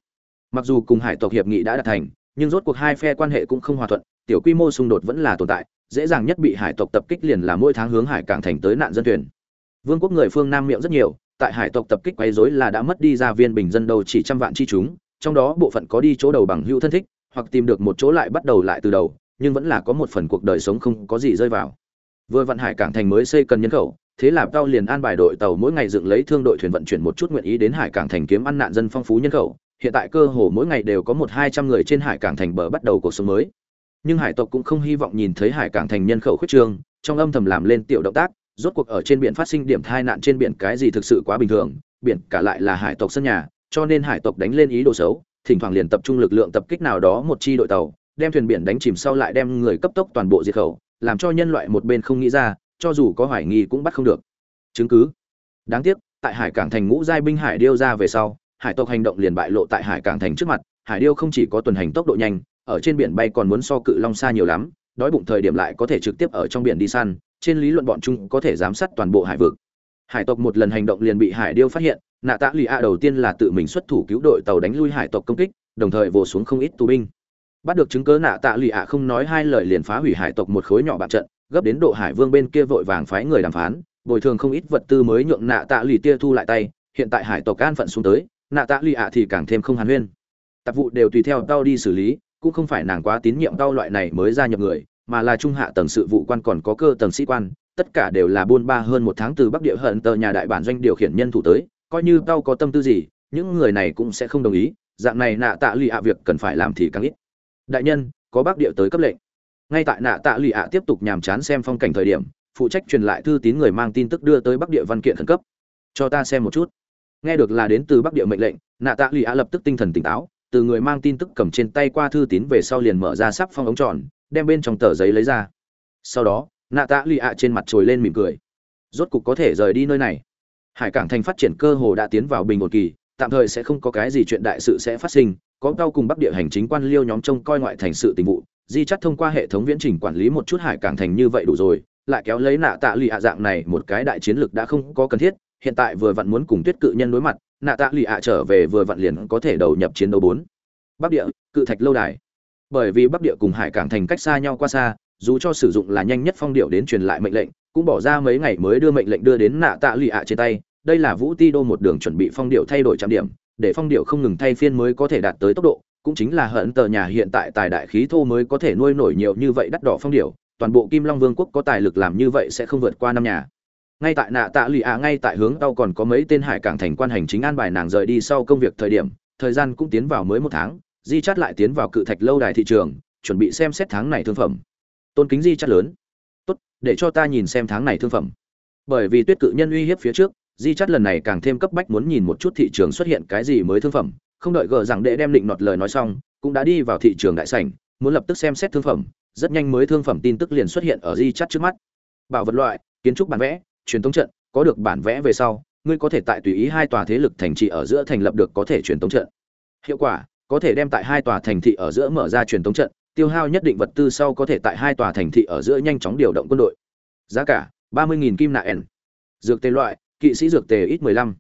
A: Mặc dù cùng hải tộc hiệp nghị đã đạt thành, nhưng rốt cuộc hai phe quan hệ cũng không hòa thuận, tiểu quy mô xung đột vẫn là tồn tại, dễ dàng nhất bị hải tộc tập kích liền là mỗi tháng hướng hải cảng thành tới nạn dân thuyền vương quốc người phương nam miệng rất nhiều, tại hải tộc tập kích quấy rối là đã mất đi ra viên bình dân đầu chỉ trăm vạn chi chúng, trong đó bộ phận có đi chỗ đầu bằng hữu thân thích, hoặc tìm được một chỗ lại bắt đầu lại từ đầu, nhưng vẫn là có một phần cuộc đời sống không có gì rơi vào. Vừa vận hải cảng thành mới xây cần nhân khẩu, thế là tao liền an bài đội tàu mỗi ngày dựng lấy thương đội thuyền vận chuyển một chút nguyện ý đến hải cảng thành kiếm ăn nạn dân phong phú nhân khẩu, hiện tại cơ hồ mỗi ngày đều có một hai trăm người trên hải cảng thành bờ bắt đầu cuộc sống mới. Nhưng hải tộc cũng không hy vọng nhìn thấy hải cảng thành nhân khẩu khuyết trương, trong âm thầm làm lên tiểu động tác rốt cuộc ở trên biển phát sinh điểm tai nạn trên biển cái gì thực sự quá bình thường, biển cả lại là hải tộc sân nhà, cho nên hải tộc đánh lên ý đồ xấu, thỉnh thoảng liền tập trung lực lượng tập kích nào đó một chi đội tàu, đem thuyền biển đánh chìm sau lại đem người cấp tốc toàn bộ diệt khẩu, làm cho nhân loại một bên không nghĩ ra, cho dù có hoài nghi cũng bắt không được. Chứng cứ. Đáng tiếc, tại hải cảng thành ngũ giai binh hải điêu ra về sau, hải tộc hành động liền bại lộ tại hải cảng thành trước mặt, hải điêu không chỉ có tuần hành tốc độ nhanh, ở trên biển bay còn muốn so cự long xa nhiều lắm, đói bụng thời điểm lại có thể trực tiếp ở trong biển đi săn trên lý luận bọn chúng có thể giám sát toàn bộ hải vực. Hải tộc một lần hành động liền bị hải điêu phát hiện, nạ tạ lì a đầu tiên là tự mình xuất thủ cứu đội tàu đánh lui hải tộc công kích, đồng thời vồ xuống không ít tù binh. Bắt được chứng cớ nạ tạ lì a không nói hai lời liền phá hủy hải tộc một khối nhỏ bạc trận, gấp đến độ hải vương bên kia vội vàng phái người đàm phán, bồi thường không ít vật tư mới nhượng nạ tạ lì tia thu lại tay, hiện tại hải tộc can phận xuống tới, nạ tạ lì a thì càng thêm không hàn huyên. Tạp vụ đều tùy theo tao đi xử lý, cũng không phải nàng quá tín nhiệm tao loại này mới gia nhập người mà là trung hạ tầng sự vụ quan còn có cơ tầng sĩ quan, tất cả đều là buôn ba hơn một tháng từ bắc địa hận tờ nhà đại bản doanh điều khiển nhân thủ tới, coi như tao có tâm tư gì, những người này cũng sẽ không đồng ý, dạng này nạ tạ lụy ạ việc cần phải làm thì càng ít. Đại nhân, có bắc địa tới cấp lệnh. Ngay tại nạ tạ lụy ạ tiếp tục nhàm chán xem phong cảnh thời điểm, phụ trách truyền lại thư tín người mang tin tức đưa tới bắc địa văn kiện khẩn cấp. Cho ta xem một chút. Nghe được là đến từ bắc địa mệnh lệnh, nạ tạ lụy ạ lập tức tinh thần tỉnh táo, từ người mang tin tức cầm trên tay qua thư tín về sau liền mở ra sắp phong ống tròn đem bên trong tờ giấy lấy ra. Sau đó nạ tạ lụy ạ trên mặt trồi lên mỉm cười. Rốt cục có thể rời đi nơi này. Hải cảng thành phát triển cơ hồ đã tiến vào bình ổn kỳ, tạm thời sẽ không có cái gì chuyện đại sự sẽ phát sinh, có cao cùng bắc địa hành chính quan liêu nhóm trông coi ngoại thành sự tình vụ, di chắt thông qua hệ thống viễn trình quản lý một chút hải cảng thành như vậy đủ rồi, lại kéo lấy nạ tạ lụy ạ dạng này một cái đại chiến lược đã không có cần thiết, hiện tại vừa vặn muốn cùng tuyết cự nhân đối mặt nạ tạ lụy ạ trở về vừa vặn liền có thể đầu nhập chiến đấu bốn. Bắc địa, cự thạch lâu đài bởi vì bắc địa cùng hải cảng thành cách xa nhau qua xa, dù cho sử dụng là nhanh nhất phong điệu đến truyền lại mệnh lệnh, cũng bỏ ra mấy ngày mới đưa mệnh lệnh đưa đến nạ tạ lụy ạ trên tay. Đây là vũ ti đô một đường chuẩn bị phong điệu thay đổi trạm điểm, để phong điệu không ngừng thay phiên mới có thể đạt tới tốc độ, cũng chính là hận tờ nhà hiện tại tài đại khí thô mới có thể nuôi nổi nhiều như vậy đắt đỏ phong điệu, toàn bộ kim long vương quốc có tài lực làm như vậy sẽ không vượt qua năm nhà. Ngay tại nạ tạ lụy ạ ngay tại hướng tàu còn có mấy tên hải cảng thành quan hành chính an bài nàng rời đi sau công việc thời điểm, thời gian cũng tiến vào mới một tháng di chát lại tiến vào cự thạch lâu đài thị trường, chuẩn bị xem xét tháng này thương phẩm. Tôn kính di chát lớn. Tốt, để cho ta nhìn xem tháng này thương phẩm. Bởi vì tuyết cự nhân uy hiếp phía trước, di chát lần này càng thêm cấp bách muốn nhìn một chút thị trường xuất hiện cái gì mới thương phẩm, không đợi gờ rằng đệ đem định nọt lời nói xong, cũng đã đi vào thị trường đại sảnh, muốn lập tức xem xét thương phẩm, rất nhanh mới thương phẩm tin tức liền xuất hiện ở di chát trước mắt. Bảo vật loại, kiến trúc bản vẽ, truyền thống trận, có được bản vẽ về sau, ngươi có thể tại tùy ý hai tòa thế lực thành trì ở giữa thành lập được có thể truyền thống trận. Hiệu quả có thể đem tại hai tòa thành thị ở giữa mở ra truyền thống trận, tiêu hao nhất định vật tư sau có thể tại hai tòa thành thị ở giữa nhanh chóng điều động quân đội. Giá cả, ba mươi kim nạ n dược tề loại, kỵ sĩ dược tề ít mười lăm.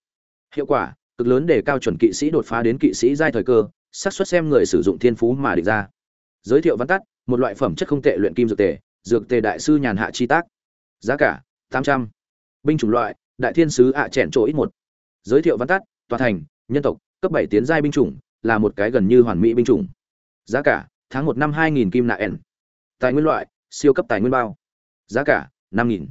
A: Hiệu quả, cực lớn để cao chuẩn kỵ sĩ đột phá đến kỵ sĩ giai thời cơ, xác suất xem người sử dụng thiên phú mà địch ra. Giới thiệu văn tắt, một loại phẩm chất không tệ luyện kim dược tề dược tề đại sư nhàn hạ chi tác. Giá cả, tám trăm. Binh chủng loại, đại thiên sứ ạ à chèn chỗ ít một. Giới thiệu văn tắt, tòa thành, nhân tộc, cấp bảy tiến giai binh chủng là một cái gần như hoàn mỹ binh chủng. Giá cả, tháng một năm hai nghìn kim nạ n tài nguyên loại, siêu cấp tài nguyên bao. Giá cả, năm nghìn.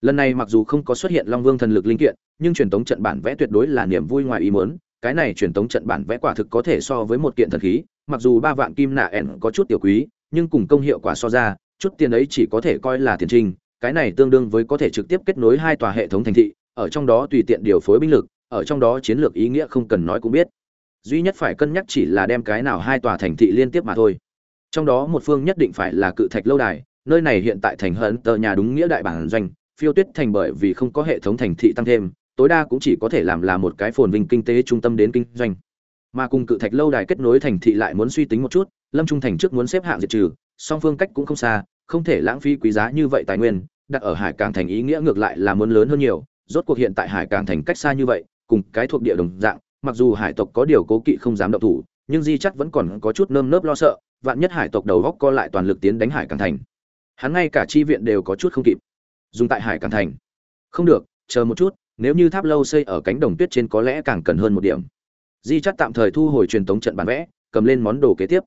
A: Lần này mặc dù không có xuất hiện long vương thần lực linh kiện, nhưng truyền tống trận bản vẽ tuyệt đối là niềm vui ngoài ý muốn. Cái này truyền tống trận bản vẽ quả thực có thể so với một kiện thần khí, mặc dù ba vạn kim nạ ẻn có chút tiểu quý, nhưng cùng công hiệu quả so ra, chút tiền ấy chỉ có thể coi là tiền trinh cái này tương đương với có thể trực tiếp kết nối hai tòa hệ thống thành thị, ở trong đó tùy tiện điều phối binh lực, ở trong đó chiến lược ý nghĩa không cần nói cũng biết duy nhất phải cân nhắc chỉ là đem cái nào hai tòa thành thị liên tiếp mà thôi. Trong đó một phương nhất định phải là cự thạch lâu đài, nơi này hiện tại thành hận tờ nhà đúng nghĩa đại bản doanh, phiêu tuyết thành bởi vì không có hệ thống thành thị tăng thêm, tối đa cũng chỉ có thể làm là một cái phồn vinh kinh tế trung tâm đến kinh doanh. Mà cùng cự thạch lâu đài kết nối thành thị lại muốn suy tính một chút, lâm trung thành trước muốn xếp hạng diệt trừ, song phương cách cũng không xa, không thể lãng phí quý giá như vậy tài nguyên, đặt ở hải càng thành ý nghĩa ngược lại là muốn lớn hơn nhiều, rốt cuộc hiện tại hải càng thành cách xa như vậy, cùng cái thuộc địa đồng dạng mặc dù hải tộc có điều cố kỵ không dám động thủ, nhưng di chắc vẫn còn có chút nơm nớp lo sợ, vạn nhất hải tộc đầu góc co lại toàn lực tiến đánh hải càng thành. Hắn ngay cả chi viện đều có chút không kịp. Dùng tại hải càng thành. Không được, chờ một chút, nếu như tháp lâu xây ở cánh đồng tuyết trên có lẽ càng cần hơn một điểm. Di chắc tạm thời thu hồi truyền tống trận bản vẽ, cầm lên món đồ kế tiếp.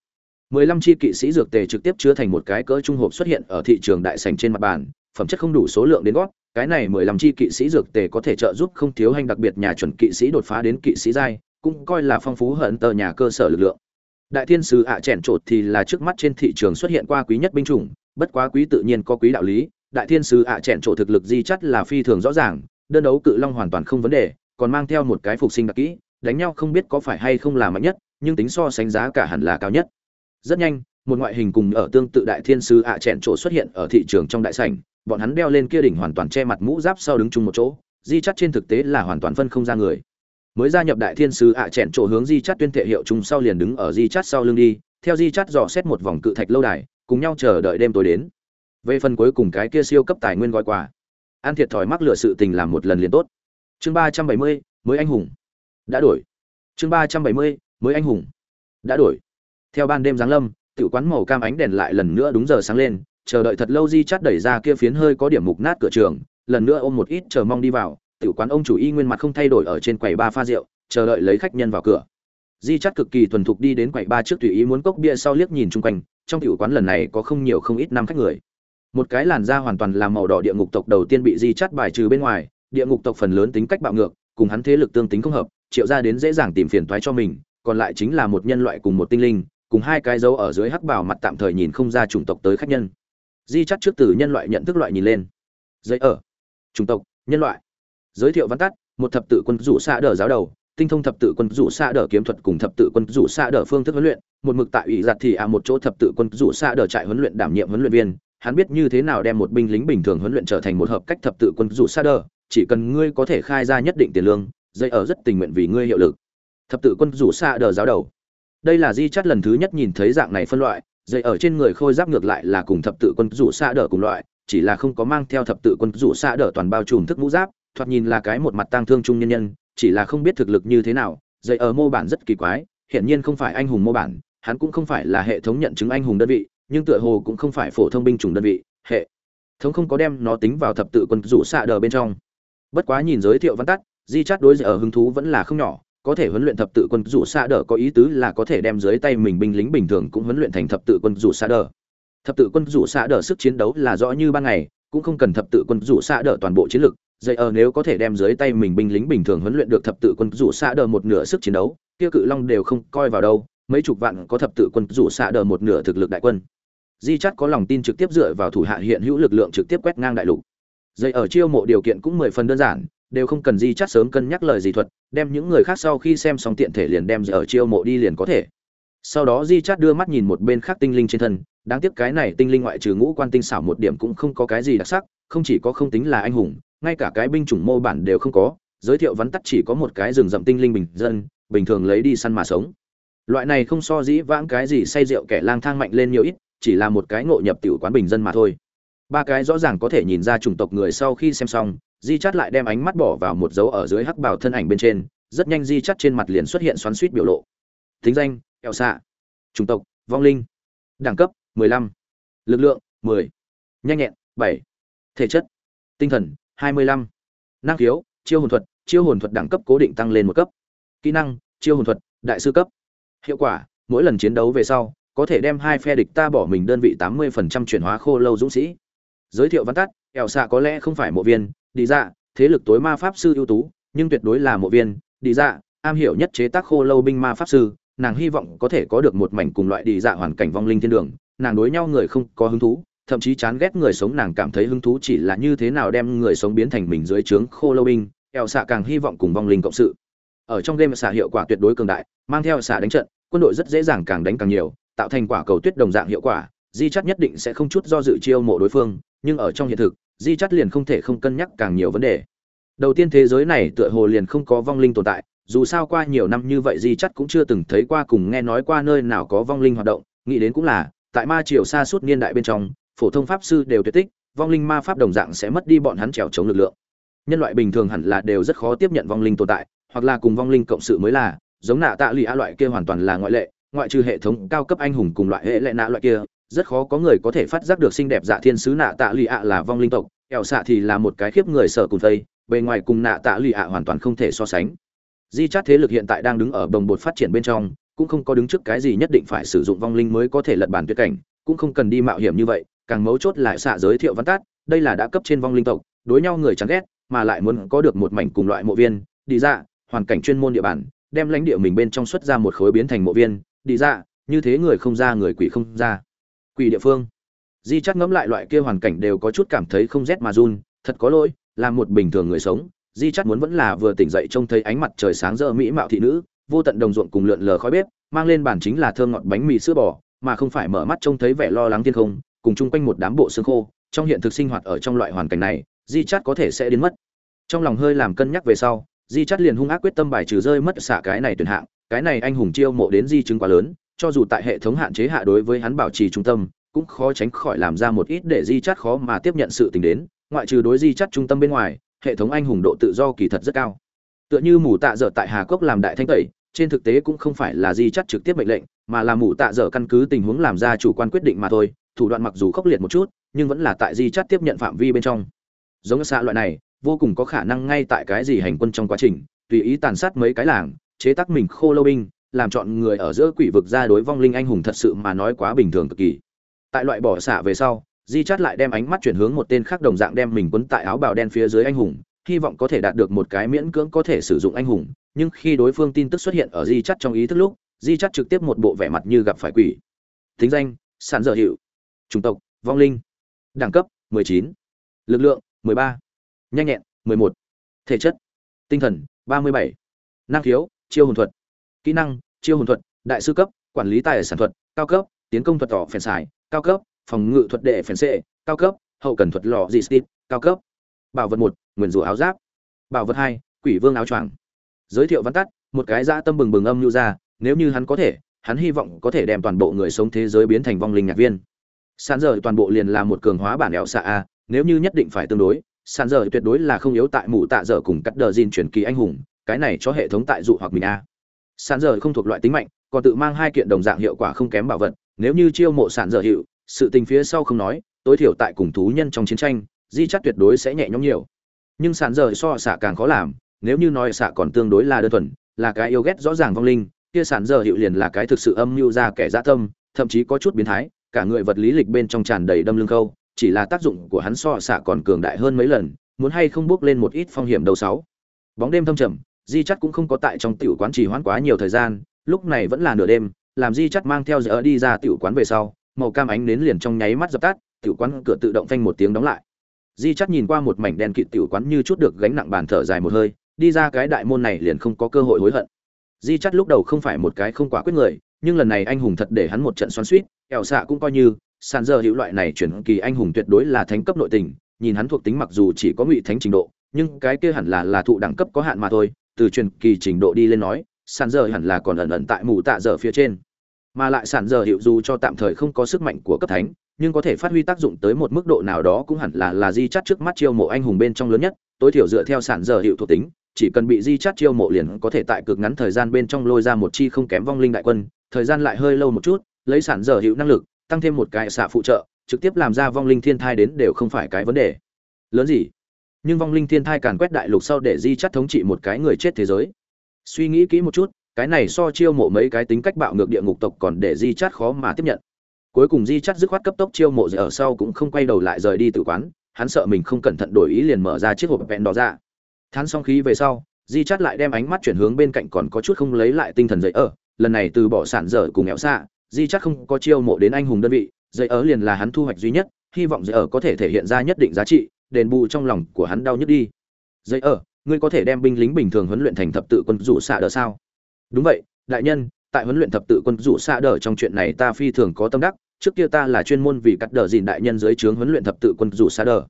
A: Mười lăm chi kỵ sĩ dược tề trực tiếp chứa thành một cái cỡ trung hộp xuất hiện ở thị trường đại sành trên mặt bàn phẩm chất không đủ số lượng đến gót, cái này mười lăm chi kỵ sĩ dược tề có thể trợ giúp không thiếu hành đặc biệt nhà chuẩn kỵ sĩ đột phá đến kỵ sĩ giai, cũng coi là phong phú hận tờ nhà cơ sở lực lượng. Đại thiên sứ ạ à chèn trột thì là trước mắt trên thị trường xuất hiện qua quý nhất binh chủng, bất quá quý tự nhiên có quý đạo lý, đại thiên sứ ạ à chèn trộ thực lực di chất là phi thường rõ ràng, đơn đấu cự long hoàn toàn không vấn đề, còn mang theo một cái phục sinh đặc kỹ, đánh nhau không biết có phải hay không là mạnh nhất, nhưng tính so sánh giá cả hẳn là cao nhất. Rất nhanh, một ngoại hình cùng ở tương tự đại thiên sứ ạ à chèn trộ xuất hiện ở thị trường trong đại sảnh bọn hắn đeo lên kia đỉnh hoàn toàn che mặt mũ giáp sau đứng chung một chỗ, di chắt trên thực tế là hoàn toàn phân không ra người. Mới gia nhập đại thiên sứ ạ à chèn chỗ hướng di chắt tuyên thệ hiệu chung sau liền đứng ở di chắt sau lưng đi, theo di chắt dò xét một vòng cự thạch lâu đài, cùng nhau chờ đợi đêm tối đến. Về phần cuối cùng cái kia siêu cấp tài nguyên gói quà, an thiệt thòi mắc lựa sự tình làm một lần liền tốt. Chương ba trăm bảy mươi, mới anh hùng. Đã đổi. Chương ba trăm bảy mươi, mới anh hùng. Đã đổi. Theo ban đêm giáng lâm tự quán màu cam ánh đèn lại lần nữa đúng giờ sáng lên chờ đợi thật lâu di chắt đẩy ra kia phiến hơi có điểm mục nát cửa trường, lần nữa ôm một ít chờ mong đi vào, Tiểu quán ông chủ y nguyên mặt không thay đổi ở trên quầy ba pha rượu, chờ đợi lấy khách nhân vào cửa. Di chắt cực kỳ thuần thục đi đến quầy ba trước tùy ý muốn cốc bia sau liếc nhìn chung quanh, trong tiểu quán lần này có không nhiều không ít năm khách người. Một cái làn da hoàn toàn là màu đỏ địa ngục tộc đầu tiên bị di chắt bài trừ bên ngoài, địa ngục tộc phần lớn tính cách bạo ngược, cùng hắn thế lực tương tính không hợp, triệu ra đến dễ dàng tìm phiền toái cho mình, còn lại chính là một nhân loại cùng một tinh linh, cùng hai cái dấu ở dưới hắc bảo mặt tạm thời nhìn không ra chủng tộc tới khách nhân di chắt trước từ nhân loại nhận thức loại nhìn lên. Giấy ở. Chủng tộc, nhân loại. Giới thiệu văn tắt, một thập tự quân rủ xa đờ giáo đầu, tinh thông thập tự quân rủ xa đờ kiếm thuật cùng thập tự quân rủ xa đờ phương thức huấn luyện, một mực tại ủy giặt thì à một chỗ thập tự quân rủ xa đờ trại huấn luyện đảm nhiệm huấn luyện viên, hắn biết như thế nào đem một binh lính bình thường huấn luyện trở thành một hợp cách thập tự quân rủ xa đờ, chỉ cần ngươi có thể khai ra nhất định tiền lương dây ở rất tình nguyện vì ngươi hiệu lực. Thập tự quân rủ xa đờ giáo đầu. Đây là di chắt lần thứ nhất nhìn thấy dạng này phân loại dây ở trên người khôi giáp ngược lại là cùng thập tự quân rủ xa đờ cùng loại, chỉ là không có mang theo thập tự quân rủ xa đờ toàn bao trùm thức mũ giáp, thoạt nhìn là cái một mặt tang thương trung nhân nhân, chỉ là không biết thực lực như thế nào, dây ở mô bản rất kỳ quái, hiển nhiên không phải anh hùng mô bản, hắn cũng không phải là hệ thống nhận chứng anh hùng đơn vị, nhưng tựa hồ cũng không phải phổ thông binh chủng đơn vị, hệ thống không có đem nó tính vào thập tự quân rủ xạ đờ bên trong. Bất quá nhìn giới thiệu văn tắt, di chát đối ở hứng thú vẫn là không nhỏ có thể huấn luyện thập tự quân rủ xa đờ có ý tứ là có thể đem dưới tay mình binh lính bình thường cũng huấn luyện thành thập tự quân rủ xa đờ. Thập tự quân rủ xa đờ sức chiến đấu là rõ như ban ngày, cũng không cần thập tự quân rủ xa đờ toàn bộ chiến lực. Dây ở nếu có thể đem dưới tay mình binh lính bình thường huấn luyện được thập tự quân rủ xa đờ một nửa sức chiến đấu, kia cự long đều không coi vào đâu, mấy chục vạn có thập tự quân rủ xa đờ một nửa thực lực đại quân. Di chắt có lòng tin trực tiếp dựa vào thủ hạ hiện hữu lực lượng trực tiếp quét ngang đại lục. Dây ở chiêu mộ điều kiện cũng mười phần đơn giản đều không cần di chắt sớm cân nhắc lời gì thuật, đem những người khác sau khi xem xong tiện thể liền đem ở chiêu mộ đi liền có thể. Sau đó di chắt đưa mắt nhìn một bên khác tinh linh trên thân, đáng tiếc cái này tinh linh ngoại trừ ngũ quan tinh xảo một điểm cũng không có cái gì đặc sắc, không chỉ có không tính là anh hùng, ngay cả cái binh chủng mô bản đều không có, giới thiệu vắn tắt chỉ có một cái rừng rậm tinh linh bình dân, bình thường lấy đi săn mà sống. Loại này không so dĩ vãng cái gì say rượu kẻ lang thang mạnh lên nhiều ít, chỉ là một cái ngộ nhập tiểu quán bình dân mà thôi ba cái rõ ràng có thể nhìn ra chủng tộc người sau khi xem xong, di chắt lại đem ánh mắt bỏ vào một dấu ở dưới hắc bào thân ảnh bên trên, rất nhanh di chắt trên mặt liền xuất hiện xoắn suýt biểu lộ thính danh, eo xạ chủng tộc, vong linh đẳng cấp 15. lực lượng 10. nhanh nhẹn 7. thể chất, tinh thần 25. năng khiếu, chiêu hồn thuật chiêu hồn thuật đẳng cấp cố định tăng lên một cấp kỹ năng, chiêu hồn thuật, đại sư cấp hiệu quả, mỗi lần chiến đấu về sau, có thể đem hai phe địch ta bỏ mình đơn vị 80% chuyển hóa khô lâu dũng sĩ giới thiệu văn tắt ẻo xạ có lẽ không phải mộ viên đi dạ thế lực tối ma pháp sư ưu tú, nhưng tuyệt đối là mộ viên. Đi dạ am hiểu nhất chế tác khô lâu binh ma pháp sư, nàng hy vọng có thể có được một mảnh cùng loại đi dạ hoàn cảnh vong linh thiên đường. Nàng đối nhau người không có hứng thú, thậm chí chán ghét người sống nàng cảm thấy hứng thú chỉ là như thế nào đem người sống biến thành mình dưới trướng khô lâu binh. Ẻo xạ càng hy vọng cùng vong linh cộng sự. Ở trong game xạ hiệu quả tuyệt đối cường đại, mang theo xạ đánh trận, quân đội rất dễ dàng càng đánh càng nhiều, tạo thành quả cầu tuyết đồng dạng hiệu quả, di chắc nhất định sẽ không chút do dự chiêu mộ đối phương nhưng ở trong hiện thực, di chắt liền không thể không cân nhắc càng nhiều vấn đề. Đầu tiên thế giới này tựa hồ liền không có vong linh tồn tại, dù sao qua nhiều năm như vậy di chắt cũng chưa từng thấy qua cùng nghe nói qua nơi nào có vong linh hoạt động, nghĩ đến cũng là, tại ma triều xa suốt niên đại bên trong, phổ thông pháp sư đều tuyệt tích, vong linh ma pháp đồng dạng sẽ mất đi bọn hắn trèo chống lực lượng. Nhân loại bình thường hẳn là đều rất khó tiếp nhận vong linh tồn tại, hoặc là cùng vong linh cộng sự mới là, giống nạ tạ lụy a loại kia hoàn toàn là ngoại lệ, ngoại trừ hệ thống cao cấp anh hùng cùng loại hệ lệ nạ loại kia rất khó có người có thể phát giác được xinh đẹp dạ thiên sứ nạ tạ lụy ạ là vong linh tộc ẻo xạ thì là một cái khiếp người sợ cùng tây bề ngoài cùng nạ tạ lụy ạ hoàn toàn không thể so sánh. Di chát thế lực hiện tại đang đứng ở đồng bột phát triển bên trong, cũng không có đứng trước cái gì nhất định phải sử dụng vong linh mới có thể lật bản tuyệt cảnh, cũng không cần đi mạo hiểm như vậy, càng mấu chốt lại xạ giới thiệu văn tát, đây là đã cấp trên vong linh tộc, đối nhau người chán ghét, mà lại muốn có được một mảnh cùng loại mộ viên, đi ra, hoàn cảnh chuyên môn địa bàn, đem lãnh địa mình bên trong xuất ra một khối biến thành mộ viên, đi ra, như thế người không ra người quỷ không ra quỷ địa phương. Di chắc ngẫm lại loại kia hoàn cảnh đều có chút cảm thấy không rét mà run, thật có lỗi, là một bình thường người sống. Di chắc muốn vẫn là vừa tỉnh dậy trông thấy ánh mặt trời sáng rỡ mỹ mạo thị nữ, vô tận đồng ruộng cùng lượn lờ khói bếp, mang lên bàn chính là thơm ngọt bánh mì sữa bò, mà không phải mở mắt trông thấy vẻ lo lắng thiên không, cùng chung quanh một đám bộ xương khô, trong hiện thực sinh hoạt ở trong loại hoàn cảnh này, di chắt có thể sẽ đến mất. Trong lòng hơi làm cân nhắc về sau, di chắt liền hung ác quyết tâm bài trừ rơi mất xả cái này tuyển hạng, cái này anh hùng chiêu mộ đến di chứng quá lớn cho dù tại hệ thống hạn chế hạ đối với hắn bảo trì trung tâm, cũng khó tránh khỏi làm ra một ít để di chắt khó mà tiếp nhận sự tình đến, ngoại trừ đối di chắt trung tâm bên ngoài, hệ thống anh hùng độ tự do kỳ thật rất cao. Tựa như mù tạ dở tại hà cốc làm đại thanh tẩy, trên thực tế cũng không phải là di chắt trực tiếp mệnh lệnh, mà là mù tạ dở căn cứ tình huống làm ra chủ quan quyết định mà thôi, thủ đoạn mặc dù khốc liệt một chút, nhưng vẫn là tại di chắt tiếp nhận phạm vi bên trong. Giống xã loại này, vô cùng có khả năng ngay tại cái gì hành quân trong quá trình, tùy ý tàn sát mấy cái làng, chế tác mình khô lâu binh làm chọn người ở giữa quỷ vực ra đối vong linh anh hùng thật sự mà nói quá bình thường cực kỳ tại loại bỏ xạ về sau, di chắt lại đem ánh mắt chuyển hướng một tên khác đồng dạng đem mình quấn tại áo bào đen phía dưới anh hùng, hy vọng có thể đạt được một cái miễn cưỡng có thể sử dụng anh hùng, nhưng khi đối phương tin tức xuất hiện ở di chắt trong ý thức lúc, di chắt trực tiếp một bộ vẻ mặt như gặp phải quỷ thính danh sản dở hiệu chủng tộc, vong linh đẳng cấp 19. lực lượng 13. nhanh nhẹn 11. thể chất, tinh thần 37. năng khiếu, chiêu hồn thuật kỹ năng, chiêu hồn thuật, đại sư cấp, quản lý tài sản thuật, cao cấp, tiến công thuật tỏ phèn xài, cao cấp, phòng ngự thuật đệ phèn xệ, cao cấp, hậu cần thuật lò dị stip cao cấp. Bảo vật một, nguyền rủa áo giáp. Bảo vật hai, quỷ vương áo choàng. Giới thiệu văn tắt, một cái dã tâm bừng bừng âm nhu ra, nếu như hắn có thể, hắn hy vọng có thể đem toàn bộ người sống thế giới biến thành vong linh nhạc viên. Sàn giờ toàn bộ liền là một cường hóa bản ẹo xạ a, nếu như nhất định phải tương đối, sàn giờ tuyệt đối là không yếu tại mụ tạ dở cùng cắt đờ diên truyền kỳ anh hùng, cái này cho hệ thống tại dụ hoặc mình a sàn giờ không thuộc loại tính mạnh, còn tự mang hai kiện đồng dạng hiệu quả không kém bảo vật, nếu như chiêu mộ sản dở hiệu, sự tình phía sau không nói, tối thiểu tại cùng thú nhân trong chiến tranh, di chắc tuyệt đối sẽ nhẹ nhõm nhiều. Nhưng sản dở so xạ càng khó làm, nếu như nói xạ còn tương đối là đơn thuần, là cái yêu ghét rõ ràng vong linh, kia sản dở hiệu liền là cái thực sự âm mưu ra kẻ dã tâm, thậm chí có chút biến thái, cả người vật lý lịch bên trong tràn đầy đâm lưng khâu, chỉ là tác dụng của hắn so xạ còn cường đại hơn mấy lần, muốn hay không bước lên một ít phong hiểm đầu sáu. Bóng đêm thâm trầm di chắt cũng không có tại trong tiểu quán trì hoãn quá nhiều thời gian, lúc này vẫn là nửa đêm, làm di chắt mang theo giờ đi ra tiểu quán về sau, màu cam ánh nến liền trong nháy mắt dập tắt, tiểu quán cửa tự động phanh một tiếng đóng lại. Di chắt nhìn qua một mảnh đen kịt tiểu quán như chút được gánh nặng bàn thở dài một hơi, đi ra cái đại môn này liền không có cơ hội hối hận. Di chắt lúc đầu không phải một cái không quả quyết người, nhưng lần này anh hùng thật để hắn một trận xoắn suýt ẻo xạ cũng coi như, sàn giờ hữu loại này chuyển kỳ anh hùng tuyệt đối là thánh cấp nội tình, nhìn hắn thuộc tính mặc dù chỉ có ngụy thánh trình độ, nhưng cái kia hẳn là là thụ đẳng cấp có hạn mà thôi từ truyền kỳ trình độ đi lên nói, sàn giờ hẳn là còn ẩn ẩn tại mù tạ giờ phía trên. Mà lại sàn giờ hiệu dù cho tạm thời không có sức mạnh của cấp thánh, nhưng có thể phát huy tác dụng tới một mức độ nào đó cũng hẳn là là di chắt trước mắt chiêu mộ anh hùng bên trong lớn nhất, tối thiểu dựa theo sản giờ hiệu thuộc tính, chỉ cần bị di chắt chiêu mộ liền có thể tại cực ngắn thời gian bên trong lôi ra một chi không kém vong linh đại quân, thời gian lại hơi lâu một chút, lấy sản giờ hiệu năng lực, tăng thêm một cái xạ phụ trợ, trực tiếp làm ra vong linh thiên thai đến đều không phải cái vấn đề. Lớn gì? Nhưng vong linh thiên thai càn quét đại lục sau để di chắt thống trị một cái người chết thế giới. Suy nghĩ kỹ một chút, cái này so chiêu mộ mấy cái tính cách bạo ngược địa ngục tộc còn để di chắt khó mà tiếp nhận. Cuối cùng di chắt dứt khoát cấp tốc chiêu mộ ở sau cũng không quay đầu lại rời đi tự quán, hắn sợ mình không cẩn thận đổi ý liền mở ra chiếc hộp vẹn đó ra. Thán xong khí về sau, di chắt lại đem ánh mắt chuyển hướng bên cạnh còn có chút không lấy lại tinh thần dậy ở, lần này từ bỏ sản dở cùng nghèo xạ di chắt không có chiêu mộ đến anh hùng đơn vị, dậy ở liền là hắn thu hoạch duy nhất, hy vọng dậy ở có thể thể hiện ra nhất định giá trị đền bù trong lòng của hắn đau nhức đi. Dậy ở, ngươi có thể đem binh lính bình thường huấn luyện thành thập tự quân rủ xạ đỡ sao? Đúng vậy, đại nhân, tại huấn luyện thập tự quân rủ xạ đỡ trong chuyện này ta phi thường có tâm đắc, trước kia ta là chuyên môn vì cắt đờ dìn đại nhân dưới trướng huấn luyện thập tự quân rủ xạ đỡ.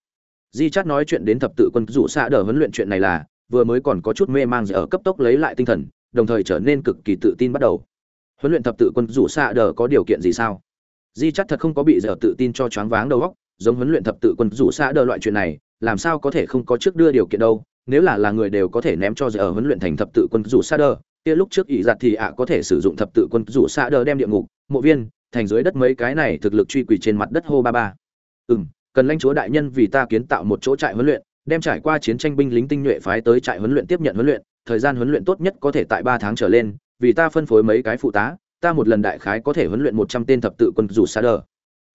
A: Di chát nói chuyện đến thập tự quân rủ xạ đỡ huấn luyện chuyện này là, vừa mới còn có chút mê mang ở cấp tốc lấy lại tinh thần, đồng thời trở nên cực kỳ tự tin bắt đầu. Huấn luyện thập tự quân rủ xạ đỡ có điều kiện gì sao? Di chát thật không có bị dở tự tin cho choáng váng đầu óc giống huấn luyện thập tự quân rủ xã đờ loại chuyện này, làm sao có thể không có trước đưa điều kiện đâu, nếu là là người đều có thể ném cho giờ huấn luyện thành thập tự quân rủ xã đờ, kia lúc trước ỷ giặt thì ạ có thể sử dụng thập tự quân rủ xã đờ đem địa ngục, mộ viên, thành dưới đất mấy cái này thực lực truy quỷ trên mặt đất hô ba ba. Ừ cần lãnh chúa đại nhân vì ta kiến tạo một chỗ trại huấn luyện, đem trải qua chiến tranh binh lính tinh nhuệ phái tới trại huấn luyện tiếp nhận huấn luyện, thời gian huấn luyện tốt nhất có thể tại ba tháng trở lên, vì ta phân phối mấy cái phụ tá, ta một lần đại khái có thể huấn luyện một trăm tên thập tự quân rủ xa đờ.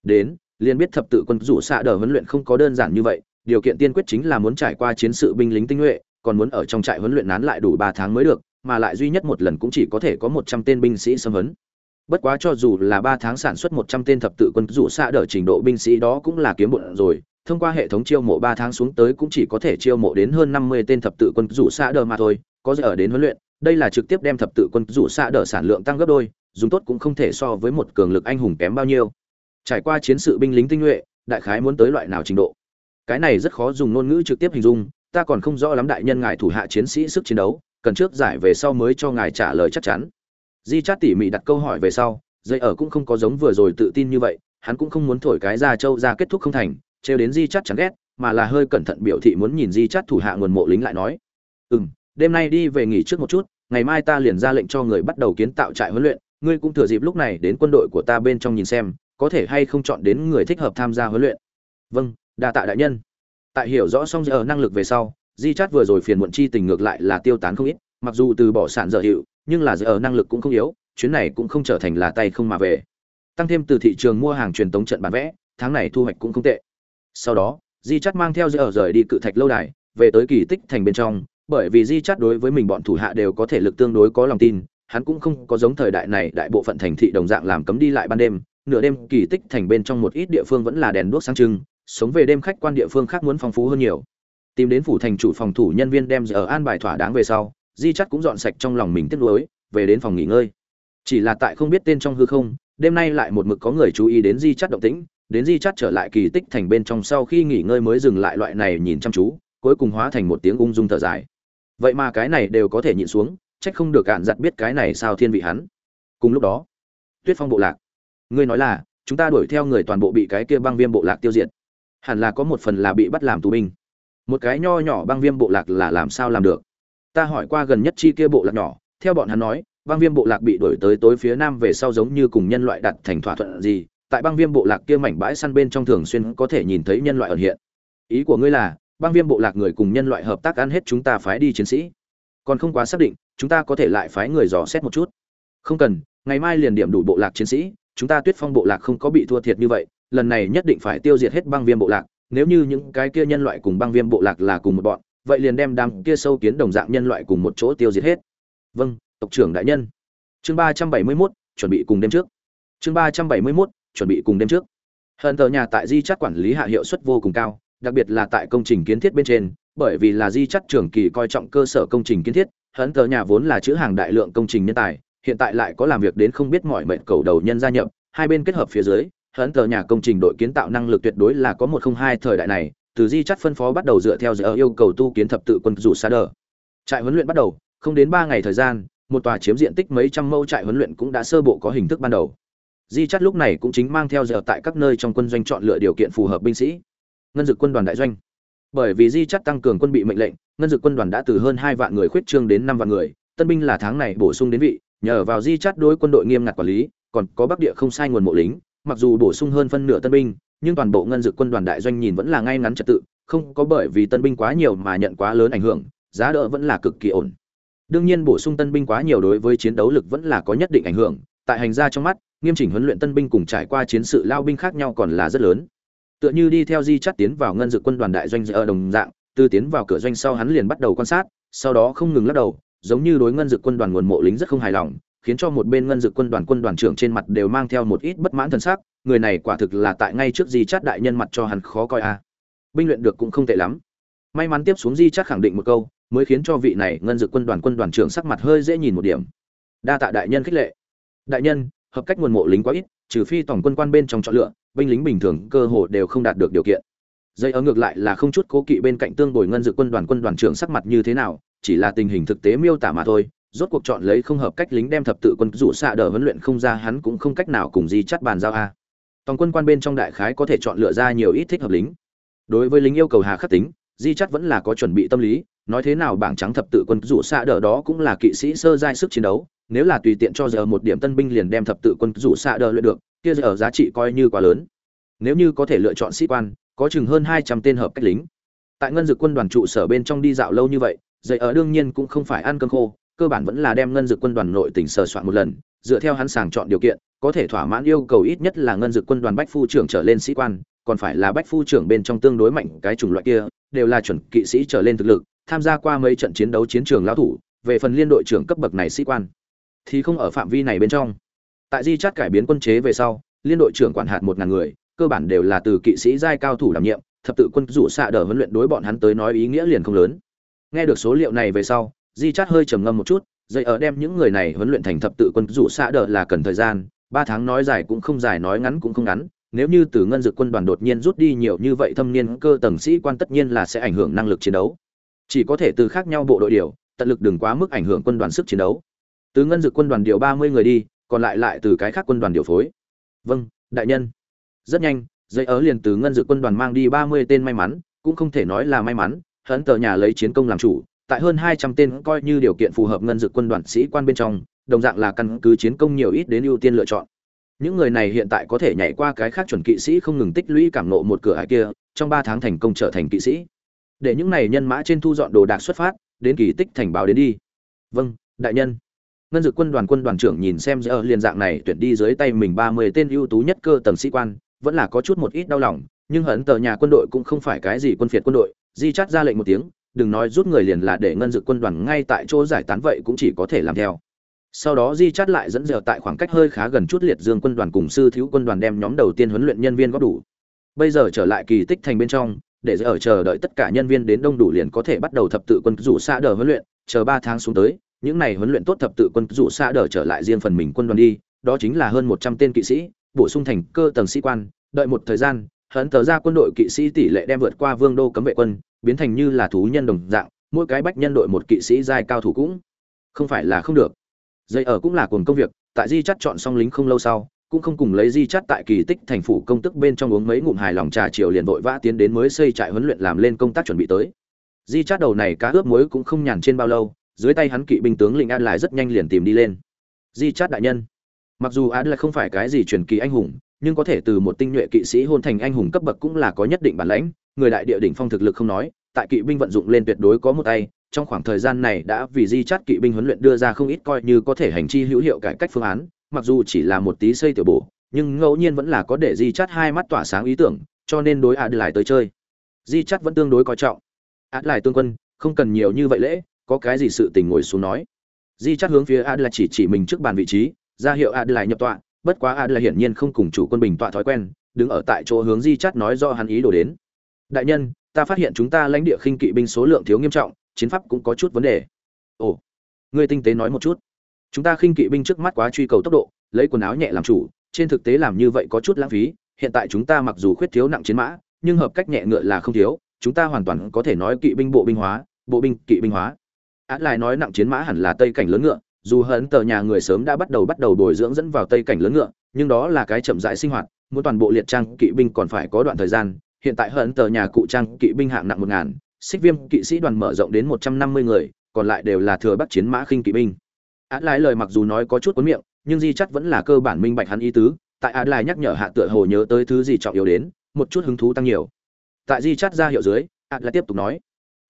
A: Đến liền biết thập tự quân rủ xạ đờ huấn luyện không có đơn giản như vậy điều kiện tiên quyết chính là muốn trải qua chiến sự binh lính tinh nhuệ, còn muốn ở trong trại huấn luyện nán lại đủ ba tháng mới được, mà lại duy nhất một lần cũng chỉ có thể có 100 tên binh sĩ xâm huấn. Bất quá cho dù là ba tháng sản xuất 100 tên thập tự quân rủ xạ đờ trình độ binh sĩ đó cũng là kiếm bộn rồi, thông qua hệ thống chiêu mộ ba tháng xuống tới cũng chỉ có thể chiêu mộ đến hơn 50 tên thập tự quân rủ xạ đờ mà thôi, có giờ ở đến huấn luyện, đây là trực tiếp đem thập tự quân rủ xạ đờ sản lượng tăng gấp đôi, dùng tốt cũng không thể so với một cường lực anh hùng kém bao nhiêu. Trải qua chiến sự binh lính tinh nhuệ, đại khái muốn tới loại nào trình độ. Cái này rất khó dùng ngôn ngữ trực tiếp hình dung ta còn không rõ lắm đại nhân ngài thủ hạ chiến sĩ sức chiến đấu cần trước giải về sau mới cho ngài trả lời chắc chắn. Di chát tỉ mỉ đặt câu hỏi về sau dây ở cũng không có giống vừa rồi tự tin như vậy hắn cũng không muốn thổi cái ra châu ra kết thúc không thành trêu đến di chát chán ghét mà là hơi cẩn thận biểu thị muốn nhìn di chát thủ hạ nguồn mộ lính lại nói. Ừ m đêm nay đi về nghỉ trước một chút ngày mai ta liền ra lệnh cho người bắt đầu kiến tạo trại huấn luyện ngươi cũng thừa dịp lúc này đến quân đội của ta bên trong nhìn xem có thể hay không chọn đến người thích hợp tham gia huấn luyện? Vâng đa tạ đại nhân. Tại hiểu rõ xong giờ năng lực về sau, di chát vừa rồi phiền muộn chi tình ngược lại là tiêu tán không ít, mặc dù từ bỏ sản dở hiệu, nhưng là giờ năng lực cũng không yếu, chuyến này cũng không trở thành là tay không mà về. Tăng thêm từ thị trường mua hàng truyền tống trận bán vẽ tháng này thu hoạch cũng không tệ. Sau đó, di chát mang theo giờ rời đi cự thạch lâu đài, về tới kỳ tích thành bên trong, bởi vì di chát đối với mình bọn thủ hạ đều có thể lực tương đối có lòng tin, hắn cũng không có giống thời đại này đại bộ phận thành thị đồng dạng làm cấm đi lại ban đêm nửa đêm kỳ tích thành bên trong một ít địa phương vẫn là đèn đuốc sáng trưng, sống về đêm khách quan địa phương khác muốn phong phú hơn nhiều. Tìm đến phủ thành chủ phòng thủ nhân viên đem giờ an bài thỏa đáng về sau, di Chắc cũng dọn sạch trong lòng mình tiếc nuối, về đến phòng nghỉ ngơi. Chỉ là tại không biết tên trong hư không, đêm nay lại một mực có người chú ý đến di Chắc động tĩnh, đến di Chắc trở lại kỳ tích thành bên trong sau khi nghỉ ngơi mới dừng lại loại này nhìn chăm chú, cuối cùng hóa thành một tiếng ung dung thở dài. Vậy mà cái này đều có thể nhịn xuống trách không được cạn giặt biết cái này sao thiên vị hắn. Cùng lúc đó, tuyết phong bộ lạc ngươi nói là, chúng ta đuổi theo người toàn bộ bị cái kia băng viêm bộ lạc tiêu diệt. Hẳn là có một phần là bị bắt làm tù binh. Một cái nho nhỏ băng viêm bộ lạc là làm sao làm được? Ta hỏi qua gần nhất chi kia bộ lạc nhỏ, theo bọn hắn nói, băng viêm bộ lạc bị đuổi tới tối phía nam về sau giống như cùng nhân loại đặt thành thỏa thuận gì, tại băng viêm bộ lạc kia mảnh bãi săn bên trong thường xuyên có thể nhìn thấy nhân loại ẩn hiện. Ý của ngươi là, băng viêm bộ lạc người cùng nhân loại hợp tác ăn hết chúng ta phái đi chiến sĩ. Còn không quá xác định, chúng ta có thể lại phái người dò xét một chút. Không cần, ngày mai liền điểm đủ bộ lạc chiến sĩ chúng ta tuyết phong bộ lạc không có bị thua thiệt như vậy, lần này nhất định phải tiêu diệt hết băng viêm bộ lạc, nếu như những cái kia nhân loại cùng băng viêm bộ lạc là cùng một bọn, vậy liền đem đám kia sâu kiến đồng dạng nhân loại cùng một chỗ tiêu diệt hết. Vâng tộc trưởng đại nhân. Chương ba trăm bảy mươi mốt, chuẩn bị cùng đêm trước. Chương ba trăm bảy mươi mốt, chuẩn bị cùng đêm trước. Hận tờ nhà tại di chắt quản lý hạ hiệu suất vô cùng cao, đặc biệt là tại công trình kiến thiết bên trên, bởi vì là di chắt trưởng kỳ coi trọng cơ sở công trình kiến thiết, hận tờ nhà vốn là chữ hàng đại lượng công trình nhân tài hiện tại lại có làm việc đến không biết mọi mệnh cầu đầu nhân gia nhập, hai bên kết hợp phía dưới hấn tờ nhà công trình đội kiến tạo năng lực tuyệt đối là có một không hai thời đại này, từ di chắt phân phó bắt đầu dựa theo giờ yêu cầu tu kiến thập tự quân rủ xa đờ. Trại huấn luyện bắt đầu, không đến ba ngày thời gian, một tòa chiếm diện tích mấy trăm mẫu trại huấn luyện cũng đã sơ bộ có hình thức ban đầu. Di chắt lúc này cũng chính mang theo giờ tại các nơi trong quân doanh chọn lựa điều kiện phù hợp binh sĩ. Ngân dực quân đoàn đại doanh. Bởi vì di chắt tăng cường quân bị mệnh lệnh, ngân dực quân đoàn đã từ hơn hai vạn người khuyết trương đến năm vạn người, tân binh là tháng này bổ sung đến vị nhờ vào di chắt đối quân đội nghiêm ngặt quản lý, còn có bắc địa không sai nguồn mộ lính, mặc dù bổ sung hơn phân nửa tân binh, nhưng toàn bộ ngân dực quân đoàn đại doanh nhìn vẫn là ngay ngắn trật tự, không có bởi vì tân binh quá nhiều mà nhận quá lớn ảnh hưởng, giá đỡ vẫn là cực kỳ ổn. Đương nhiên bổ sung tân binh quá nhiều đối với chiến đấu lực vẫn là có nhất định ảnh hưởng, tại hành gia trong mắt, nghiêm chỉnh huấn luyện tân binh cùng trải qua chiến sự lao binh khác nhau còn là rất lớn. Tựa như đi theo di chắt tiến vào ngân dự quân đoàn đại doanh ở đồng dạng, từ tiến vào cửa doanh sau hắn liền bắt đầu quan sát, sau đó không ngừng lắc đầu giống như đối ngân dực quân đoàn nguồn mộ lính rất không hài lòng, khiến cho một bên ngân dực quân đoàn quân đoàn trưởng trên mặt đều mang theo một ít bất mãn thần sắc, người này quả thực là tại ngay trước di chát đại nhân mặt cho hắn khó coi a. Binh luyện được cũng không tệ lắm. May mắn tiếp xuống di chát khẳng định một câu, mới khiến cho vị này ngân dực quân đoàn quân đoàn trưởng sắc mặt hơi dễ nhìn một điểm. Đa tạ đại nhân khích lệ. Đại nhân, hợp cách nguồn mộ lính quá ít, trừ phi tổng quân quan bên trong chọn lựa, binh lính bình thường cơ hồ đều không đạt được điều kiện. Dây ở ngược lại là không chút cố kỵ bên cạnh tương bồi ngân dự quân đoàn quân đoàn trưởng sắc mặt như thế nào chỉ là tình hình thực tế miêu tả mà thôi, rốt cuộc chọn lấy không hợp cách lính đem thập tự quân rủ xạ đờ huấn luyện không ra hắn cũng không cách nào cùng di chắt bàn giao a. Toàn quân quan bên trong đại khái có thể chọn lựa ra nhiều ít thích hợp lính. Đối với lính yêu cầu hà khắc tính, di chắt vẫn là có chuẩn bị tâm lý, nói thế nào bảng trắng thập tự quân rủ xạ đờ đó cũng là kỵ sĩ sơ giai sức chiến đấu, nếu là tùy tiện cho giờ một điểm tân binh liền đem thập tự quân rủ xạ đờ luyện được, kia giờ giá trị coi như quá lớn. Nếu như có thể lựa chọn sĩ quan, có chừng hơn hai trăm tên hợp cách lính. Tại ngân dực quân đoàn trụ sở bên trong đi dạo lâu như vậy dậy ở đương nhiên cũng không phải ăn cơm khô, cơ bản vẫn là đem ngân dực quân đoàn nội tỉnh sờ soạn một lần, dựa theo hắn sàng chọn điều kiện, có thể thỏa mãn yêu cầu ít nhất là ngân dực quân đoàn bách phu trưởng trở lên sĩ quan, còn phải là bách phu trưởng bên trong tương đối mạnh cái chủng loại kia, đều là chuẩn kỵ sĩ trở lên thực lực, tham gia qua mấy trận chiến đấu chiến trường lao thủ, về phần liên đội trưởng cấp bậc này sĩ quan, thì không ở phạm vi này bên trong. Tại di chát cải biến quân chế về sau, liên đội trưởng quản hạt một ngàn người, cơ bản đều là từ kỵ sĩ giai cao thủ đảm nhiệm, thập tự quân rủ xạ đờ huấn luyện đối bọn hắn tới nói ý nghĩa liền không lớn nghe được số liệu này về sau, di chát hơi trầm ngâm một chút dây ở đem những người này huấn luyện thành thập tự quân rủ xa đờ là cần thời gian, ba tháng nói dài cũng không dài, nói ngắn cũng không ngắn, nếu như từ ngân dược quân đoàn đột nhiên rút đi nhiều như vậy thâm niên cơ tầng sĩ quan tất nhiên là sẽ ảnh hưởng năng lực chiến đấu. Chỉ có thể từ khác nhau bộ đội điều, tận lực đừng quá mức ảnh hưởng quân đoàn sức chiến đấu. Từ ngân dược quân đoàn điều ba mươi người đi, còn lại lại từ cái khác quân đoàn điều phối. Vâng đại nhân. Rất nhanh dây ớ liền từ ngân dự quân đoàn mang đi ba mươi tên may mắn, cũng không thể nói là may mắn hấn tờ nhà lấy chiến công làm chủ, tại hơn hai trăm tên coi như điều kiện phù hợp ngân dự quân đoàn sĩ quan bên trong, đồng dạng là căn cứ chiến công nhiều ít đến ưu tiên lựa chọn. Những người này hiện tại có thể nhảy qua cái khác chuẩn kỵ sĩ không ngừng tích lũy cảm nộ một cửa hải kia, trong ba tháng thành công trở thành kỵ sĩ. Để những này nhân mã trên thu dọn đồ đạc xuất phát, đến kỳ tích thành báo đến đi. Vâng đại nhân. Ngân dực quân đoàn quân đoàn trưởng nhìn xem giữa liên dạng này tuyển đi dưới tay mình ba mươi tên ưu tú nhất cơ tầng sĩ quan, vẫn là có chút một ít đau lòng nhưng hận tờ nhà quân đội cũng không phải cái gì quân phiệt quân đội, di chát ra lệnh một tiếng, đừng nói rút người liền là để ngân dự quân đoàn ngay tại chỗ giải tán vậy cũng chỉ có thể làm theo. Sau đó di chát lại dẫn dẻo tại khoảng cách hơi khá gần chút liệt dương quân đoàn cùng sư thiếu quân đoàn đem nhóm đầu tiên huấn luyện nhân viên góp đủ. Bây giờ trở lại kỳ tích thành bên trong, để ở chờ đợi tất cả nhân viên đến đông đủ liền có thể bắt đầu thập tự quân rủ xa đờ huấn luyện, chờ ba tháng xuống tới, những này huấn luyện tốt thập tự quân rủ xa đờ trở lại riêng phần mình quân đoàn đi, đó chính là hơn một trăm tên kỵ sĩ, bổ sung thành cơ tầng sĩ quan, đợi một thời gian hấn tờ ra quân đội kỵ sĩ tỷ lệ đem vượt qua vương đô cấm vệ quân, biến thành như là thú nhân đồng dạng, mỗi cái bách nhân đội một kỵ sĩ giai cao thủ cũng không phải là không được. Dây ở cũng là cùng công việc, tại di chắt chọn xong lính không lâu sau, cũng không cùng lấy di chắt tại kỳ tích thành phủ công tức bên trong uống mấy ngụm hài lòng trà chiều liền vội vã tiến đến mới xây trại huấn luyện làm lên công tác chuẩn bị tới. Di chắt đầu này cá ướp muối cũng không nhàn trên bao lâu, dưới tay hắn kỵ binh tướng lĩnh an lại rất nhanh liền tìm đi lên. Di chắt đại nhân, mặc dù an lại không phải cái gì truyền kỳ anh hùng nhưng có thể từ một tinh nhuệ kỵ sĩ hôn thành anh hùng cấp bậc cũng là có nhất định bản lãnh. Người đại địa đỉnh phong thực lực không nói, tại kỵ binh vận dụng lên tuyệt đối có một tay, trong khoảng thời gian này đã vì di chát kỵ binh huấn luyện đưa ra không ít coi như có thể hành chi hữu hiệu cải cách phương án, mặc dù chỉ là một tí xây tiểu bổ, nhưng ngẫu nhiên vẫn là có để di chát hai mắt tỏa sáng ý tưởng, cho nên đối ạt lại tới chơi. Di chát vẫn tương đối coi trọng. Ạt lại tương quân, không cần nhiều như vậy lễ, có cái gì sự tình ngồi xuống nói. Di chát hướng phía ạt lại chỉ chỉ mình trước bàn vị trí, ra hiệu ạt lại nhập tọa bất quá a là hiển nhiên không cùng chủ quân bình tọa thói quen, đứng ở tại chỗ hướng di chắt nói do hắn ý đồ đến. Đại nhân, ta phát hiện chúng ta lãnh địa khinh kỵ binh số lượng thiếu nghiêm trọng, chiến pháp cũng có chút vấn đề. Ồ, ngươi tinh tế nói một chút. Chúng ta khinh kỵ binh trước mắt quá truy cầu tốc độ, lấy quần áo nhẹ làm chủ, trên thực tế làm như vậy có chút lãng phí, hiện tại chúng ta mặc dù khuyết thiếu nặng chiến mã, nhưng hợp cách nhẹ ngựa là không thiếu, chúng ta hoàn toàn có thể nói kỵ binh bộ binh hóa, bộ binh kỵ binh hóa. Át lại nói nặng chiến mã hẳn là tây cảnh lớn ngựa dù hấn tờ nhà người sớm đã bắt đầu bắt đầu bồi dưỡng dẫn vào tây cảnh lớn ngựa, nhưng đó là cái chậm rãi sinh hoạt, muốn toàn bộ liệt trang kỵ binh còn phải có đoạn thời gian. Hiện tại hấn tờ nhà cụ trang kỵ binh hạng nặng một ngàn, xích viêm kỵ sĩ đoàn mở rộng đến một trăm năm mươi người, còn lại đều là thừa bắc chiến mã khinh kỵ binh. Át lại lời mặc dù nói có chút cuốn miệng, nhưng di chắc vẫn là cơ bản minh bạch hắn ý tứ, tại át lại nhắc nhở hạ tựa hồ nhớ tới thứ gì trọng yếu đến, một chút hứng thú tăng nhiều. Tại di chắc ra hiệu dưới, át lại tiếp tục nói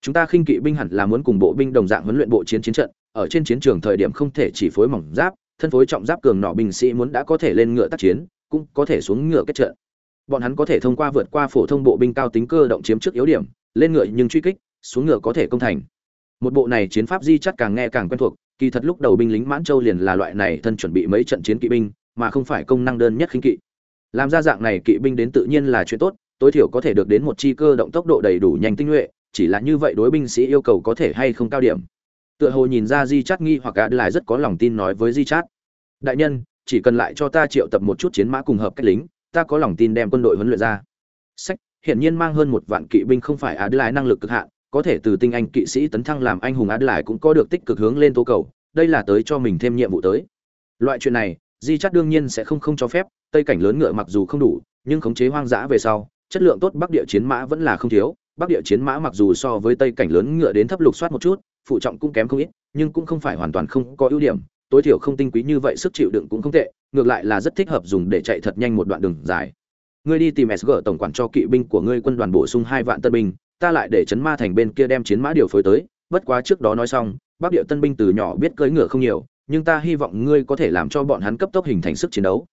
A: chúng ta khinh kỵ binh hẳn là muốn cùng bộ binh đồng dạng huấn luyện bộ chiến chiến trận, ở trên chiến trường thời điểm không thể chỉ phối mỏng giáp, thân phối trọng giáp cường nọ binh sĩ muốn đã có thể lên ngựa tác chiến, cũng có thể xuống ngựa kết trận. Bọn hắn có thể thông qua vượt qua phổ thông bộ binh cao tính cơ động chiếm trước yếu điểm, lên ngựa nhưng truy kích, xuống ngựa có thể công thành. Một bộ này chiến pháp di chắc càng nghe càng quen thuộc, kỳ thật lúc đầu binh lính mãn châu liền là loại này thân chuẩn bị mấy trận chiến kỵ binh, mà không phải công năng đơn nhất khinh kỵ. Làm ra dạng này kỵ binh đến tự nhiên là chuyện tốt, tối thiểu có thể được đến một chi cơ động tốc độ đầy đủ nhanh tinh nhuệ chỉ là như vậy đối binh sĩ yêu cầu có thể hay không cao điểm. Tựa hồ nhìn ra di chát nghi hoặc gã lại rất có lòng tin nói với di chát. Đại nhân, chỉ cần lại cho ta triệu tập một chút chiến mã cùng hợp cách lính, ta có lòng tin đem quân đội huấn luyện ra. Sách hiện nhiên mang hơn một vạn kỵ binh không phải á lại năng lực cực hạn, có thể từ tinh anh kỵ sĩ tấn thăng làm anh hùng á lại cũng có được tích cực hướng lên tố cầu, đây là tới cho mình thêm nhiệm vụ tới. Loại chuyện này, di chát đương nhiên sẽ không không cho phép, tây cảnh lớn ngựa mặc dù không đủ, nhưng khống chế hoang dã về sau, chất lượng tốt bắc địa chiến mã vẫn là không thiếu bắc địa chiến mã mặc dù so với tây cảnh lớn ngựa đến thấp lục soát một chút, phụ trọng cũng kém không ít, nhưng cũng không phải hoàn toàn không có ưu điểm. Tối thiểu không tinh quý như vậy sức chịu đựng cũng không tệ, ngược lại là rất thích hợp dùng để chạy thật nhanh một đoạn đường dài. Ngươi đi tìm sg tổng quản cho kỵ binh của ngươi quân đoàn bổ sung hai vạn tân binh, ta lại để chấn ma thành bên kia đem chiến mã điều phối tới. Bất quá trước đó nói xong, bắc địa tân binh từ nhỏ biết cưỡi ngựa không nhiều, nhưng ta hy vọng ngươi có thể làm cho bọn hắn cấp tốc hình thành sức chiến đấu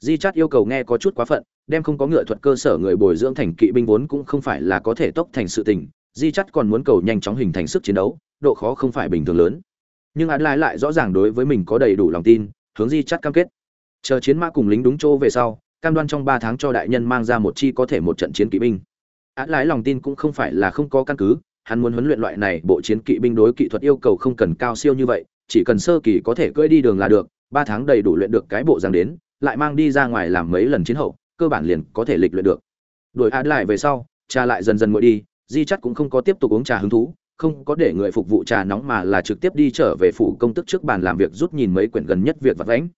A: di chát yêu cầu nghe có chút quá phận, đem không có ngựa thuật cơ sở người bồi dưỡng thành kỵ binh vốn cũng không phải là có thể tốc thành sự tình, di chắt còn muốn cầu nhanh chóng hình thành sức chiến đấu, độ khó không phải bình thường lớn. Nhưng hắn Lái lại rõ ràng đối với mình có đầy đủ lòng tin, hướng di chắt cam kết. Chờ chiến mã cùng lính đúng chỗ về sau, cam đoan trong ba tháng cho đại nhân mang ra một chi có thể một trận chiến kỵ binh. Hắn lái lòng tin cũng không phải là không có căn cứ, hắn muốn huấn luyện loại này bộ chiến kỵ binh đối kỹ thuật yêu cầu không cần cao siêu như vậy, chỉ cần sơ kỳ có thể cưỡi đi đường là được, ba tháng đầy đủ luyện được cái bộ dáng đến lại mang đi ra ngoài làm mấy lần chiến hậu, cơ bản liền có thể lịch luyện được. Đuổi hắn lại về sau, trà lại dần dần nguội đi, di chắc cũng không có tiếp tục uống trà hứng thú, không có để người phục vụ trà nóng mà là trực tiếp đi trở về phủ công tức trước bàn làm việc rút nhìn mấy quyển gần nhất việc vặt vãnh.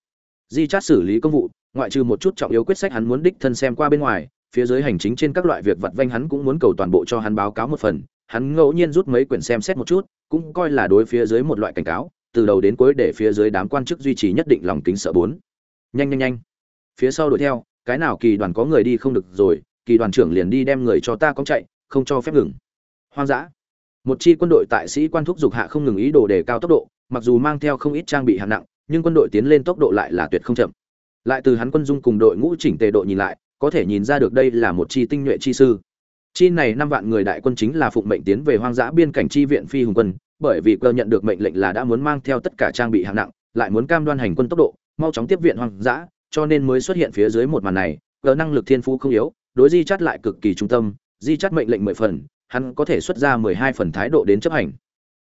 A: Di chát xử lý công vụ, ngoại trừ một chút trọng yếu quyết sách hắn muốn đích thân xem qua bên ngoài, phía dưới hành chính trên các loại việc vặt vanh hắn cũng muốn cầu toàn bộ cho hắn báo cáo một phần. Hắn ngẫu nhiên rút mấy quyển xem xét một chút, cũng coi là đối phía dưới một loại cảnh cáo, từ đầu đến cuối để phía dưới đám quan chức duy trì nhất định lòng kính sợ bốn nhanh nhanh nhanh. Phía sau đuổi theo, cái nào kỳ đoàn có người đi không được rồi, kỳ đoàn trưởng liền đi đem người cho ta cóng chạy, không cho phép ngừng. Hoang dã. Một chi quân đội tại sĩ quan thúc dục hạ không ngừng ý đồ đề cao tốc độ, mặc dù mang theo không ít trang bị hạng nặng, nhưng quân đội tiến lên tốc độ lại là tuyệt không chậm. Lại từ hắn quân dung cùng đội ngũ chỉnh tề độ nhìn lại, có thể nhìn ra được đây là một chi tinh nhuệ chi sư. Chi này năm vạn người đại quân chính là phụng mệnh tiến về hoang dã biên cảnh chi viện phi hùng quân, bởi vì cơ nhận được mệnh lệnh là đã muốn mang theo tất cả trang bị hạng nặng, lại muốn cam đoan hành quân tốc độ mau chóng tiếp viện hoang dã, cho nên mới xuất hiện phía dưới một màn này, cờ năng lực thiên phú không yếu, đối di chắt lại cực kỳ trung tâm, di chắt mệnh lệnh mười phần, hắn có thể xuất ra mười hai phần thái độ đến chấp hành.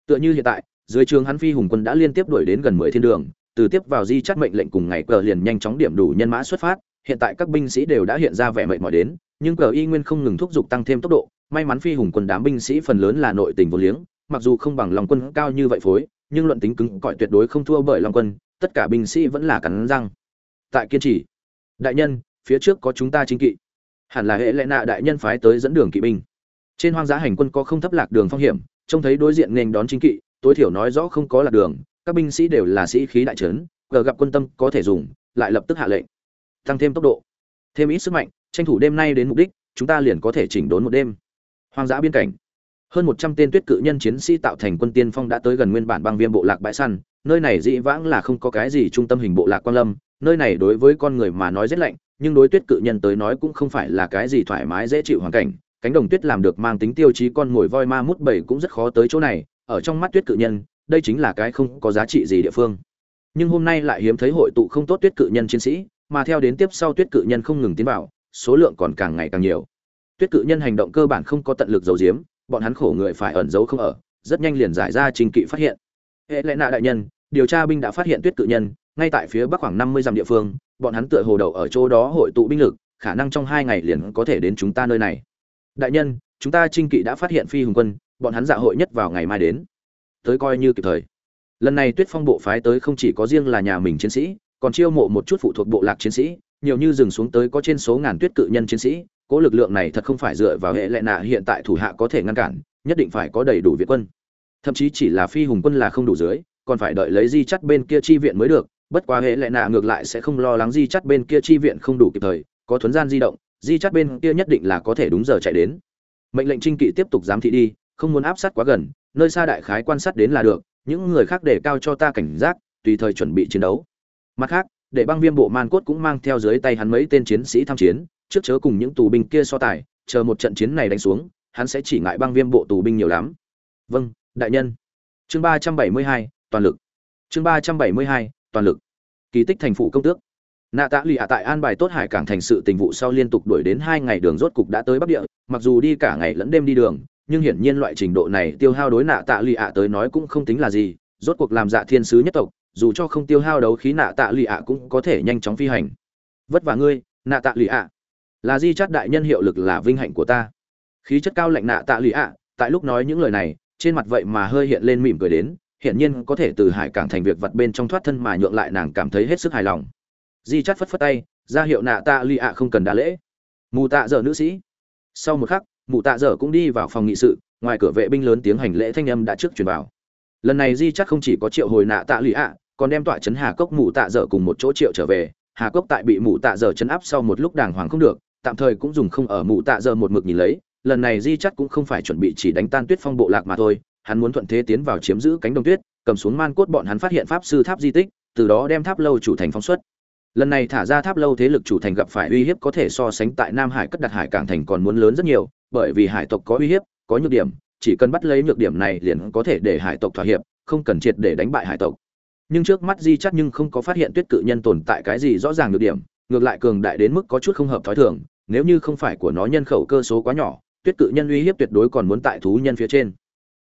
A: Tựa như hiện tại, dưới trường hắn phi hùng quân đã liên tiếp đuổi đến gần mười thiên đường, từ tiếp vào di chắt mệnh lệnh cùng ngày cờ liền nhanh chóng điểm đủ nhân mã xuất phát, hiện tại các binh sĩ đều đã hiện ra vẻ mệt mỏi đến, nhưng cờ y nguyên không ngừng thúc giục tăng thêm tốc độ, may mắn phi hùng quân đám binh sĩ phần lớn là nội tình vô liếng, mặc dù không bằng lòng quân cao như vậy phối, nhưng luận tính cứng cỏi tuyệt đối không thua bởi lòng quân tất cả binh sĩ vẫn là cắn răng. Tại kiên trì. Đại nhân, phía trước có chúng ta chính kỵ. Hẳn là hệ lệ nạ đại nhân phái tới dẫn đường kỵ binh. Trên hoang dã hành quân có không thấp lạc đường phong hiểm, trông thấy đối diện nên đón chính kỵ, tối thiểu nói rõ không có lạc đường, các binh sĩ đều là sĩ khí đại trấn gờ gặp quân tâm có thể dùng, lại lập tức hạ lệnh. Tăng thêm tốc độ. Thêm ít sức mạnh, tranh thủ đêm nay đến mục đích, chúng ta liền có thể chỉnh đốn một đêm. Hoang dã biên cảnh hơn một trăm tên tuyết cự nhân chiến sĩ tạo thành quân tiên phong đã tới gần nguyên bản băng viêm bộ lạc bãi săn, nơi này dĩ vãng là không có cái gì trung tâm hình bộ lạc quan lâm, nơi này đối với con người mà nói rất lạnh, nhưng đối tuyết cự nhân tới nói cũng không phải là cái gì thoải mái dễ chịu hoàn cảnh, cánh đồng tuyết làm được mang tính tiêu chí con mồi voi ma mút bảy cũng rất khó tới chỗ này, ở trong mắt tuyết cự nhân, đây chính là cái không có giá trị gì địa phương. Nhưng hôm nay lại hiếm thấy hội tụ không tốt tuyết cự nhân chiến sĩ, mà theo đến tiếp sau tuyết cự nhân không ngừng tiến vào, số lượng còn càng ngày càng nhiều. Tuyết cự nhân hành động cơ bản không có tận lực dầu diếm bọn hắn khổ người phải ẩn giấu không ở, rất nhanh liền giải ra trình kỵ phát hiện. Hệ lệ nạ đại nhân, điều tra binh đã phát hiện tuyết cự nhân, ngay tại phía bắc khoảng năm mươi dặm địa phương, bọn hắn tựa hồ đầu ở chỗ đó hội tụ binh lực, khả năng trong hai ngày liền có thể đến chúng ta nơi này. Đại nhân, chúng ta trinh kỵ đã phát hiện phi hùng quân, bọn hắn dạ hội nhất vào ngày mai đến. Tới coi như kịp thời. Lần này tuyết phong bộ phái tới không chỉ có riêng là nhà mình chiến sĩ, còn chiêu mộ một chút phụ thuộc bộ lạc chiến sĩ, nhiều như dừng xuống tới có trên số ngàn tuyết cự nhân chiến sĩ Cỗ lực lượng này thật không phải dựa vào hệ lệ nạ hiện tại thủ hạ có thể ngăn cản, nhất định phải có đầy đủ viện quân. Thậm chí chỉ là phi hùng quân là không đủ dưới, còn phải đợi lấy di chắt bên kia chi viện mới được, bất quá hệ lệ nạ ngược lại sẽ không lo lắng di chắt bên kia chi viện không đủ kịp thời, có thuấn gian di động, di chắt bên kia nhất định là có thể đúng giờ chạy đến. Mệnh lệnh trinh kỵ tiếp tục giám thị đi, không muốn áp sát quá gần, nơi xa đại khái quan sát đến là được, những người khác để cao cho ta cảnh giác, tùy thời chuẩn bị chiến đấu. Mặt khác để băng viêm bộ man cốt cũng mang theo dưới tay hắn mấy tên chiến sĩ tham chiến, trước chớ cùng những tù binh kia so tài, chờ một trận chiến này đánh xuống, hắn sẽ chỉ ngại băng viêm bộ tù binh nhiều lắm. Vâng đại nhân. Chương ba trăm bảy mươi hai, toàn lực. Chương ba trăm bảy mươi hai, toàn lực. Kỳ tích thành phụ công tước. Nạ tạ lụy hạ tại an bài tốt hải cảng thành sự tình vụ sau liên tục đuổi đến hai ngày đường rốt cục đã tới bắc địa, mặc dù đi cả ngày lẫn đêm đi đường, nhưng hiển nhiên loại trình độ này tiêu hao đối nạ tạ lụy hạ tới nói cũng không tính là gì, rốt cuộc làm dạ thiên sứ nhất tộc dù cho không tiêu hao đấu khí nạ tạ lụy hạ cũng có thể nhanh chóng phi hành. Vất vả ngươi, nạ tạ lụy hạ là di chát đại nhân hiệu lực là vinh hạnh của ta. Khí chất cao lạnh nạ tạ lụy hạ tại lúc nói những lời này, trên mặt vậy mà hơi hiện lên mỉm cười đến, hiển nhiên có thể từ hải cảng thành việc vặt bên trong thoát thân mà nhượng lại nàng cảm thấy hết sức hài lòng. Di chát phất phất tay, ra hiệu nạ tạ lụy ạ không cần đa lễ. Mù tạ dở nữ sĩ. Sau một khắc, mù tạ dở cũng đi vào phòng nghị sự, ngoài cửa vệ binh lớn tiếng hành lễ thanh âm đã trước truyền vào. Lần này di chắc không chỉ có triệu hồi nạ tạ lụy ạ còn đem tọa chấn hà cốc mụ tạ dở cùng một chỗ triệu trở về. Hà cốc tại bị mụ tạ dở chấn áp sau một lúc đàng hoàng không được, tạm thời cũng dùng không ở mụ tạ dở một mực nhìn lấy. Lần này di chắt cũng không phải chuẩn bị chỉ đánh tan tuyết phong bộ lạc mà thôi, hắn muốn thuận thế tiến vào chiếm giữ cánh đồng tuyết, cầm xuống man cốt bọn hắn phát hiện pháp sư tháp di tích, từ đó đem tháp lâu chủ thành phóng xuất. Lần này thả ra tháp lâu thế lực chủ thành gặp phải uy hiếp có thể so sánh tại nam hải cất đặt hải cảng thành còn muốn lớn rất nhiều, bởi vì hải tộc có uy hiếp, có nhược điểm, chỉ cần bắt lấy nhược điểm này liền có thể để hải tộc thỏa hiệp, không cần triệt để đánh bại hải tộc nhưng trước mắt di chắc nhưng không có phát hiện tuyết cự nhân tồn tại cái gì rõ ràng được điểm, ngược lại cường đại đến mức có chút không hợp thói thường, nếu như không phải của nó nhân khẩu cơ số quá nhỏ, tuyết cự nhân uy hiếp tuyệt đối còn muốn tại thú nhân phía trên.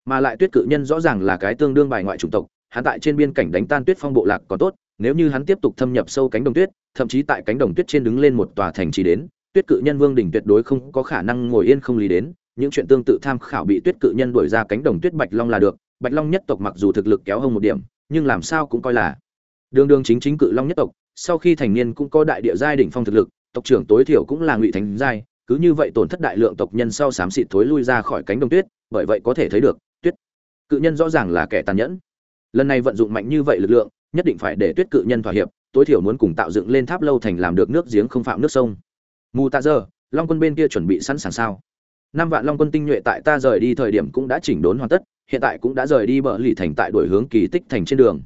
A: Mà lại tuyết cự nhân rõ ràng là cái tương đương bài ngoại chủng tộc, hắn tại trên biên cảnh đánh tan tuyết phong bộ lạc còn tốt, nếu như hắn tiếp tục thâm nhập sâu cánh đồng tuyết, thậm chí tại cánh đồng tuyết trên đứng lên một tòa thành trì đến, tuyết cự nhân vương đỉnh tuyệt đối không có khả năng ngồi yên không lý đến, những chuyện tương tự tham khảo bị tuyết cự nhân đuổi ra cánh đồng tuyết bạch long là được, bạch long nhất tộc mặc dù thực lực kéo hơn một điểm nhưng làm sao cũng coi là. Đường đường chính chính cự long nhất tộc, sau khi thành niên cũng có đại địa giai đỉnh phong thực lực, tộc trưởng tối thiểu cũng là ngụy thánh giai, cứ như vậy tổn thất đại lượng tộc nhân sau xám xịt thối lui ra khỏi cánh đồng tuyết, bởi vậy có thể thấy được, tuyết cự nhân rõ ràng là kẻ tàn nhẫn. Lần này vận dụng mạnh như vậy lực lượng, nhất định phải để tuyết cự nhân thỏa hiệp, tối thiểu muốn cùng tạo dựng lên tháp lâu thành làm được nước giếng không phạm nước sông. Mù tạ giờ long quân bên kia chuẩn bị sẵn sàng sao? Năm vạn long quân tinh nhuệ tại ta rời đi thời điểm cũng đã chỉnh đốn hoàn tất hiện tại cũng đã rời đi bờ lì thành tại đổi hướng kỳ tích thành trên đường.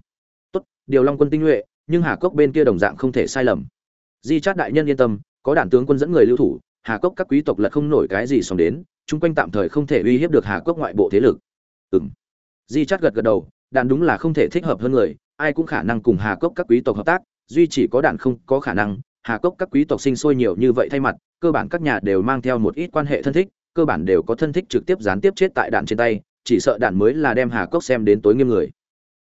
A: Tốt, điều long quân tinh nhuệ, nhưng hà cốc bên kia đồng dạng không thể sai lầm. Di chát đại nhân yên tâm, có đản tướng quân dẫn người lưu thủ, hà cốc các quý tộc lật không nổi cái gì xong đến, chung quanh tạm thời không thể uy hiếp được hà cốc ngoại bộ thế lực. Ừ m di chát gật gật đầu đạn đúng là không thể thích hợp hơn người, ai cũng khả năng cùng hà cốc các quý tộc hợp tác, duy chỉ có đạn không có khả năng, hà cốc các quý tộc sinh sôi nhiều như vậy thay mặt, cơ bản các nhà đều mang theo một ít quan hệ thân thích, cơ bản đều có thân thích trực tiếp gián tiếp chết tại đạn trên tay chỉ sợ đạn mới là đem hà cốc xem đến tối nghiêm người.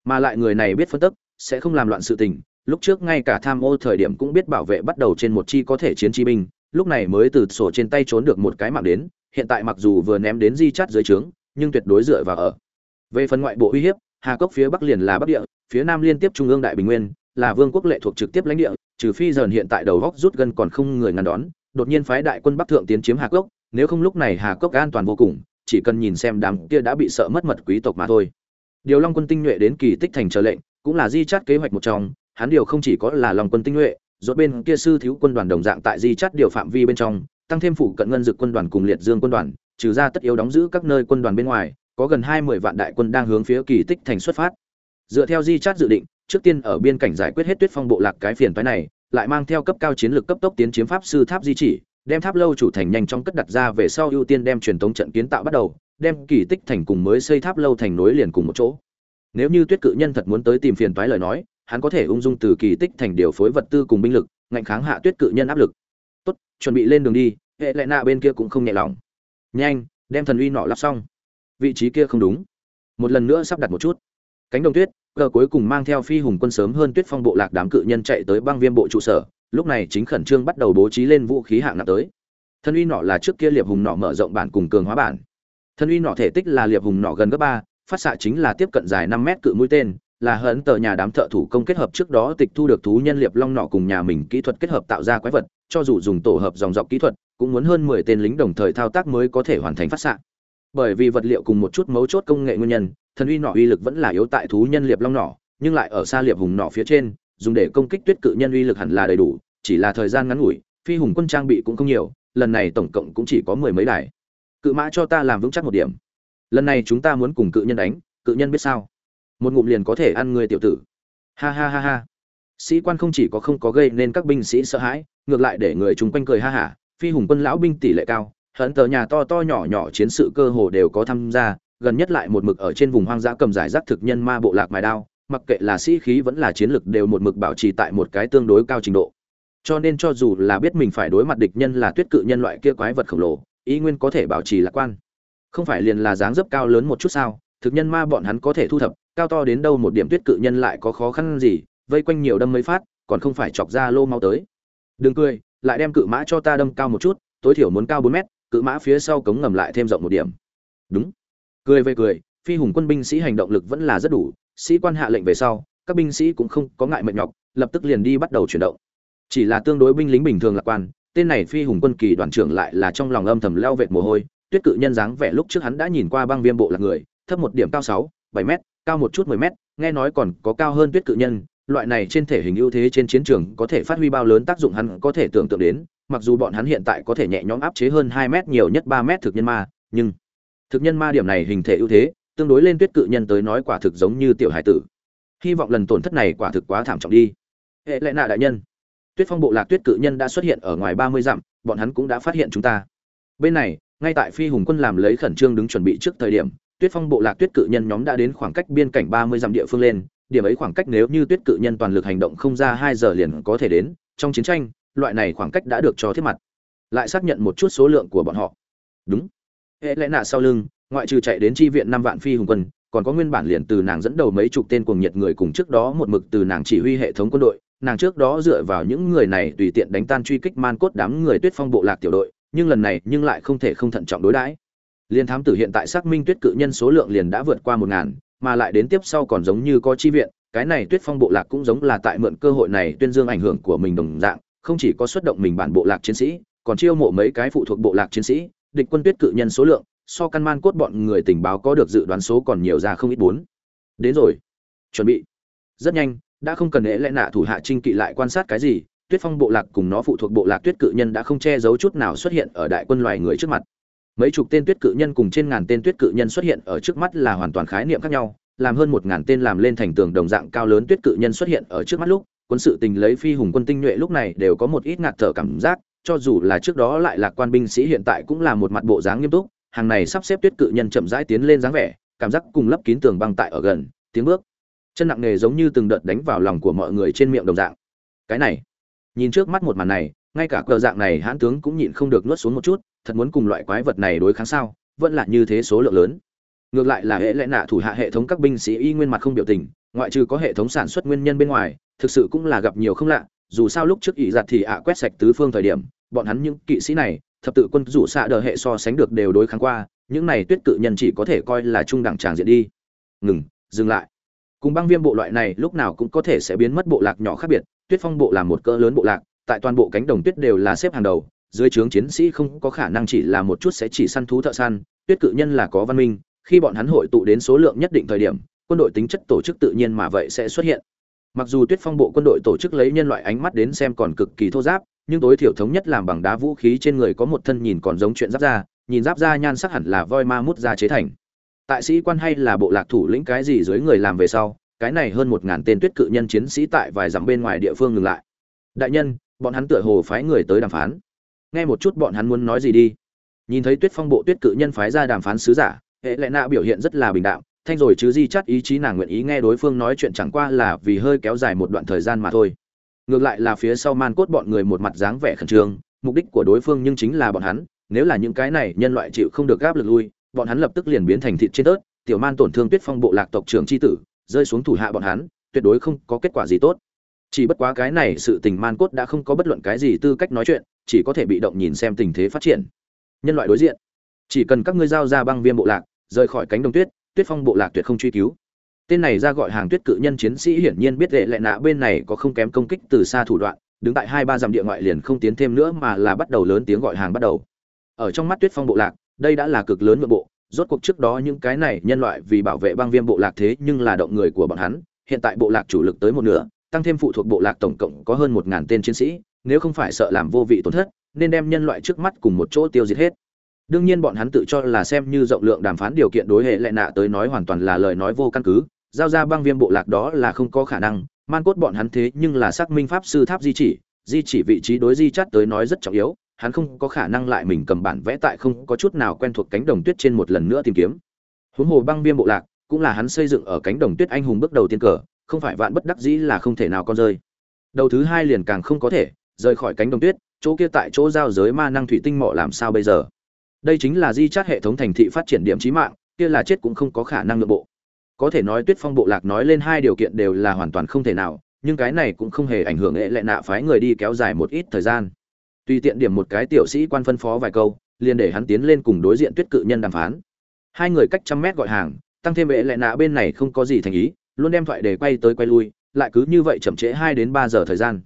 A: Mà lại người này biết phân tức, sẽ không làm loạn sự tình. Lúc trước ngay cả tham ô thời điểm cũng biết bảo vệ bắt đầu trên một chi có thể chiến chi binh, lúc này mới từ sổ trên tay trốn được một cái mạng đến, hiện tại mặc dù vừa ném đến di chát dưới trướng, nhưng tuyệt đối dựa vào ở. Về phần ngoại bộ uy hiếp, hà cốc phía bắc liền là bắc địa, phía nam liên tiếp trung ương đại bình nguyên, là vương quốc lệ thuộc trực tiếp lãnh địa, trừ phi dần hiện tại đầu góc rút gần còn không người ngăn đón, đột nhiên phái đại quân bắc thượng tiến chiếm hà cốc, nếu không lúc này hà cốc an toàn vô cùng chỉ cần nhìn xem đám kia đã bị sợ mất mật quý tộc mà thôi. Điều long quân tinh nhuệ đến kỳ tích thành chờ lệnh, cũng là di chát kế hoạch một trong, hắn điều không chỉ có là long quân tinh nhuệ, rốt bên kia sư thiếu quân đoàn đồng dạng tại di chát điều phạm vi bên trong, tăng thêm phụ cận ngân dực quân đoàn cùng liệt dương quân đoàn, trừ ra tất yếu đóng giữ các nơi quân đoàn bên ngoài, có gần hai mươi vạn đại quân đang hướng phía kỳ tích thành xuất phát. Dựa theo di chát dự định, trước tiên ở biên cảnh giải quyết hết tuyết phong bộ lạc cái phiền toái này, lại mang theo cấp cao chiến lược cấp tốc tiến chiếm pháp sư tháp di chỉ đem tháp lâu chủ thành nhanh chóng cất đặt ra về sau ưu tiên đem truyền tống trận kiến tạo bắt đầu, đem kỳ tích thành cùng mới xây tháp lâu thành nối liền cùng một chỗ. Nếu như tuyết cự nhân thật muốn tới tìm phiền toái lời nói, hắn có thể ung dung từ kỳ tích thành điều phối vật tư cùng binh lực, ngạnh kháng hạ tuyết cự nhân áp lực. Tốt, chuẩn bị lên đường đi, hệ lệ nạ bên kia cũng không nhẹ lòng. Nhanh, đem thần uy nọ lắp xong. Vị trí kia không đúng. Một lần nữa sắp đặt một chút. Cánh đồng tuyết, cờ cuối cùng mang theo phi hùng quân sớm hơn tuyết phong bộ lạc đám cự nhân chạy tới băng viêm bộ trụ sở lúc này chính khẩn trương bắt đầu bố trí lên vũ khí hạng nặng tới. Thân uy nọ là trước kia liệp hùng nọ mở rộng bản cùng cường hóa bản. Thân uy nọ thể tích là liệp hùng nọ gần gấp ba, phát xạ chính là tiếp cận dài năm mét cự mũi tên, là hấn tờ nhà đám thợ thủ công kết hợp trước đó tịch thu được thú nhân liệp long nọ cùng nhà mình kỹ thuật kết hợp tạo ra quái vật, cho dù dùng tổ hợp dòng dọc kỹ thuật, cũng muốn hơn mười tên lính đồng thời thao tác mới có thể hoàn thành phát xạ. Bởi vì vật liệu cùng một chút mấu chốt công nghệ nguyên nhân thần uy nọ uy lực vẫn là yếu tại thú nhân liệp long nọ, nhưng lại ở xa liệp hùng nọ phía trên dùng để công kích tuyết cự nhân uy lực hẳn là đầy đủ, chỉ là thời gian ngắn ngủi, phi hùng quân trang bị cũng không nhiều, lần này tổng cộng cũng chỉ có mười mấy đài. Cự mã cho ta làm vững chắc một điểm. Lần này chúng ta muốn cùng cự nhân đánh, cự nhân biết sao? Một ngụm liền có thể ăn người tiểu tử. Ha ha ha ha. Sĩ quan không chỉ có không có gây nên các binh sĩ sợ hãi, ngược lại để người chúng quanh cười ha hả phi hùng quân lão binh tỷ lệ cao, hận tờ nhà to to nhỏ nhỏ chiến sự cơ hồ đều có tham gia, gần nhất lại một mực ở trên vùng hoang dã cầm giải rác thực nhân ma bộ lạc mài đao mặc kệ là sĩ khí vẫn là chiến lực đều một mực bảo trì tại một cái tương đối cao trình độ. Cho nên cho dù là biết mình phải đối mặt địch nhân là tuyết cự nhân loại kia quái vật khổng lồ, ý nguyên có thể bảo trì lạc quan. Không phải liền là dáng dấp cao lớn một chút sao, thực nhân ma bọn hắn có thể thu thập, cao to đến đâu một điểm tuyết cự nhân lại có khó khăn gì, vây quanh nhiều đâm mấy phát, còn không phải chọc ra lô mau tới. Đừng cười, lại đem cự mã cho ta đâm cao một chút, tối thiểu muốn cao bốn mét, cự mã phía sau cống ngầm lại thêm rộng một điểm. Đúng. Cười về cười, phi hùng quân binh sĩ hành động lực vẫn là rất đủ sĩ quan hạ lệnh về sau, các binh sĩ cũng không có ngại mệt nhọc, lập tức liền đi bắt đầu chuyển động. Chỉ là tương đối binh lính bình thường lạc quan, tên này phi hùng quân kỳ đoàn trưởng lại là trong lòng âm thầm leo vệt mồ hôi, tuyết cự nhân dáng vẻ lúc trước hắn đã nhìn qua băng viêm bộ là người, thấp một điểm cao sáu, bảy mét, cao một chút mười mét, nghe nói còn có cao hơn tuyết cự nhân, loại này trên thể hình ưu thế trên chiến trường có thể phát huy bao lớn tác dụng hắn có thể tưởng tượng đến, mặc dù bọn hắn hiện tại có thể nhẹ nhõm áp chế hơn hai mét nhiều nhất ba mét thực nhân ma, nhưng thực nhân ma điểm này hình thể ưu thế tương đối lên tuyết cự nhân tới nói quả thực giống như tiểu hải tử. Hy vọng lần tổn thất này quả thực quá thảm trọng đi. Hệ lệ nạ đại nhân. Tuyết phong bộ lạc tuyết cự nhân đã xuất hiện ở ngoài ba mươi dặm, bọn hắn cũng đã phát hiện chúng ta. Bên này, ngay tại phi hùng quân làm lấy khẩn trương đứng chuẩn bị trước thời điểm, tuyết phong bộ lạc tuyết cự nhân nhóm đã đến khoảng cách biên cảnh ba mươi dặm địa phương lên. Điểm ấy khoảng cách nếu như tuyết cự nhân toàn lực hành động không ra hai giờ liền có thể đến. Trong chiến tranh, loại này khoảng cách đã được cho thiết mặt. Lại xác nhận một chút số lượng của bọn họ. Đúng. Hệ lẽ nạ sau lưng ngoại trừ chạy đến tri viện năm vạn phi hùng quân, còn có nguyên bản liền từ nàng dẫn đầu mấy chục tên cuồng nhiệt người cùng trước đó một mực từ nàng chỉ huy hệ thống quân đội, nàng trước đó dựa vào những người này tùy tiện đánh tan truy kích man cốt đám người tuyết phong bộ lạc tiểu đội, nhưng lần này nhưng lại không thể không thận trọng đối đãi. Liên thám tử hiện tại xác minh tuyết cự nhân số lượng liền đã vượt qua một ngàn, mà lại đến tiếp sau còn giống như có chi viện, cái này tuyết phong bộ lạc cũng giống là tại mượn cơ hội này tuyên dương ảnh hưởng của mình đồng dạng, không chỉ có xuất động mình bản bộ lạc chiến sĩ, còn chiêu mộ mấy cái phụ thuộc bộ lạc chiến sĩ, địch quân tuyết cự nhân số lượng so căn man cốt bọn người tình báo có được dự đoán số còn nhiều ra không ít bốn. Đến rồi. Chuẩn bị. Rất nhanh, đã không cần hễ lẽ nạ thủ hạ trinh kỵ lại quan sát cái gì, tuyết phong bộ lạc cùng nó phụ thuộc bộ lạc tuyết cự nhân đã không che giấu chút nào xuất hiện ở đại quân loài người trước mặt. Mấy chục tên tuyết cự nhân cùng trên ngàn tên tuyết cự nhân xuất hiện ở trước mắt là hoàn toàn khái niệm khác nhau, làm hơn một ngàn tên làm lên thành tường đồng dạng cao lớn tuyết cự nhân xuất hiện ở trước mắt lúc, quân sự tình lấy phi hùng quân tinh nhuệ lúc này đều có một ít ngạt thở cảm giác, cho dù là trước đó lại là quan binh sĩ hiện tại cũng là một mặt bộ dáng nghiêm túc hàng này sắp xếp tuyết cự nhân chậm rãi tiến lên dáng vẻ, cảm giác cùng lấp kín tường băng tại ở gần, tiếng bước. Chân nặng nề giống như từng đợt đánh vào lòng của mọi người trên miệng đồng dạng. Cái này, nhìn trước mắt một màn này, ngay cả cờ dạng này hãn tướng cũng nhịn không được nuốt xuống một chút, thật muốn cùng loại quái vật này đối kháng sao, vẫn là như thế số lượng lớn. Ngược lại là hệ lẽ nạ thủ hạ hệ thống các binh sĩ y nguyên mặt không biểu tình, ngoại trừ có hệ thống sản xuất nguyên nhân bên ngoài, thực sự cũng là gặp nhiều không lạ, dù sao lúc trước ỷ giặt thì ạ quét sạch tứ phương thời điểm, bọn hắn những kỵ sĩ này thập tự quân rủ xạ đờ hệ so sánh được đều đối kháng qua, những này tuyết cự nhân chỉ có thể coi là trung đẳng tràng diện đi. Ngừng, dừng lại. Cùng băng viêm bộ loại này lúc nào cũng có thể sẽ biến mất bộ lạc nhỏ khác biệt, tuyết phong bộ là một cỡ lớn bộ lạc, tại toàn bộ cánh đồng tuyết đều là xếp hàng đầu, dưới trướng chiến sĩ không có khả năng chỉ là một chút sẽ chỉ săn thú thợ săn, tuyết cự nhân là có văn minh, khi bọn hắn hội tụ đến số lượng nhất định thời điểm, quân đội tính chất tổ chức tự nhiên mà vậy sẽ xuất hiện. Mặc dù tuyết phong bộ quân đội tổ chức lấy nhân loại ánh mắt đến xem còn cực kỳ thô giáp nhưng tối thiểu thống nhất làm bằng đá vũ khí trên người có một thân nhìn còn giống chuyện giáp da, nhìn giáp da nhan sắc hẳn là voi ma mút ra chế thành. Tại sĩ quan hay là bộ lạc thủ lĩnh cái gì dưới người làm về sau, cái này hơn một ngàn tên tuyết cự nhân chiến sĩ tại vài dặm bên ngoài địa phương ngừng lại. Đại nhân, bọn hắn tựa hồ phái người tới đàm phán. Nghe một chút bọn hắn muốn nói gì đi. Nhìn thấy tuyết phong bộ tuyết cự nhân phái ra đàm phán sứ giả, hệ lệ nạ biểu hiện rất là bình đạm, thanh rồi chứ di chắt ý chí nàng nguyện ý nghe đối phương nói chuyện chẳng qua là vì hơi kéo dài một đoạn thời gian mà thôi ngược lại là phía sau man cốt bọn người một mặt dáng vẻ khẩn trương, mục đích của đối phương nhưng chính là bọn hắn, nếu là những cái này nhân loại chịu không được gáp lực lui, bọn hắn lập tức liền biến thành thịt trên tớt, tiểu man tổn thương tuyết phong bộ lạc tộc trưởng c h i tử, rơi xuống thủ hạ bọn hắn, tuyệt đối không có kết quả gì tốt. Chỉ bất quá cái này sự tình man cốt đã không có bất luận cái gì tư cách nói chuyện, chỉ có thể bị động nhìn xem tình thế phát triển. Nhân loại đối diện, chỉ cần các ngươi giao ra băng viêm bộ lạc, rời khỏi cánh đồng tuyết tuyết phong bộ lạc tuyệt không truy cứu tên này ra gọi hàng tuyết cự nhân chiến sĩ hiển nhiên biết lệ lệ nạ bên này có không kém công kích từ xa thủ đoạn, đứng tại hai ba dặm địa ngoại liền không tiến thêm nữa mà là bắt đầu lớn tiếng gọi hàng bắt đầu. Ở trong mắt tuyết phong bộ lạc, đây đã là cực lớn nội bộ rốt cuộc trước đó những cái này nhân loại vì bảo vệ băng viêm bộ lạc thế nhưng là động người của bọn hắn, hiện tại bộ lạc chủ lực tới một nửa, tăng thêm phụ thuộc bộ lạc tổng cộng có hơn một ngàn tên chiến sĩ, nếu không phải sợ làm vô vị tổn thất, nên đem nhân loại trước mắt cùng một chỗ tiêu diệt hết. Đương nhiên bọn hắn tự cho là xem như rộng lượng đàm phán điều kiện đối hệ lệ nạ tới nói hoàn toàn là lời nói vô căn cứ giao ra băng viêm bộ lạc đó là không có khả năng, man cốt bọn hắn thế nhưng là xác minh pháp sư tháp di chỉ di chỉ vị trí đối di chắt tới nói rất trọng yếu, hắn không có khả năng lại mình cầm bản vẽ tại không có chút nào quen thuộc cánh đồng tuyết trên một lần nữa tìm kiếm. Huống hồ băng viêm bộ lạc, cũng là hắn xây dựng ở cánh đồng tuyết anh hùng bước đầu tiên cờ, không phải vạn bất đắc dĩ là không thể nào con rơi. Đầu thứ hai liền càng không có thể, rời khỏi cánh đồng tuyết, chỗ kia tại chỗ giao giới ma năng thủy tinh mỏ làm sao bây giờ? Đây chính là di chát hệ thống thành thị phát triển điểm trí mạng, kia là chết cũng không có khả năng nội bộ có thể nói tuyết phong bộ lạc nói lên hai điều kiện đều là hoàn toàn không thể nào, nhưng cái này cũng không hề ảnh hưởng hệ lệ nạ phái người đi kéo dài một ít thời gian. Tùy tiện điểm một cái tiểu sĩ quan phân phó vài câu, liền để hắn tiến lên cùng đối diện tuyết cự nhân đàm phán. Hai người cách trăm mét gọi hàng, tăng thêm hệ lệ nạ bên này không có gì thành ý, luôn đem thoại để quay tới quay lui, lại cứ như vậy chậm trễ hai đến ba giờ thời gian.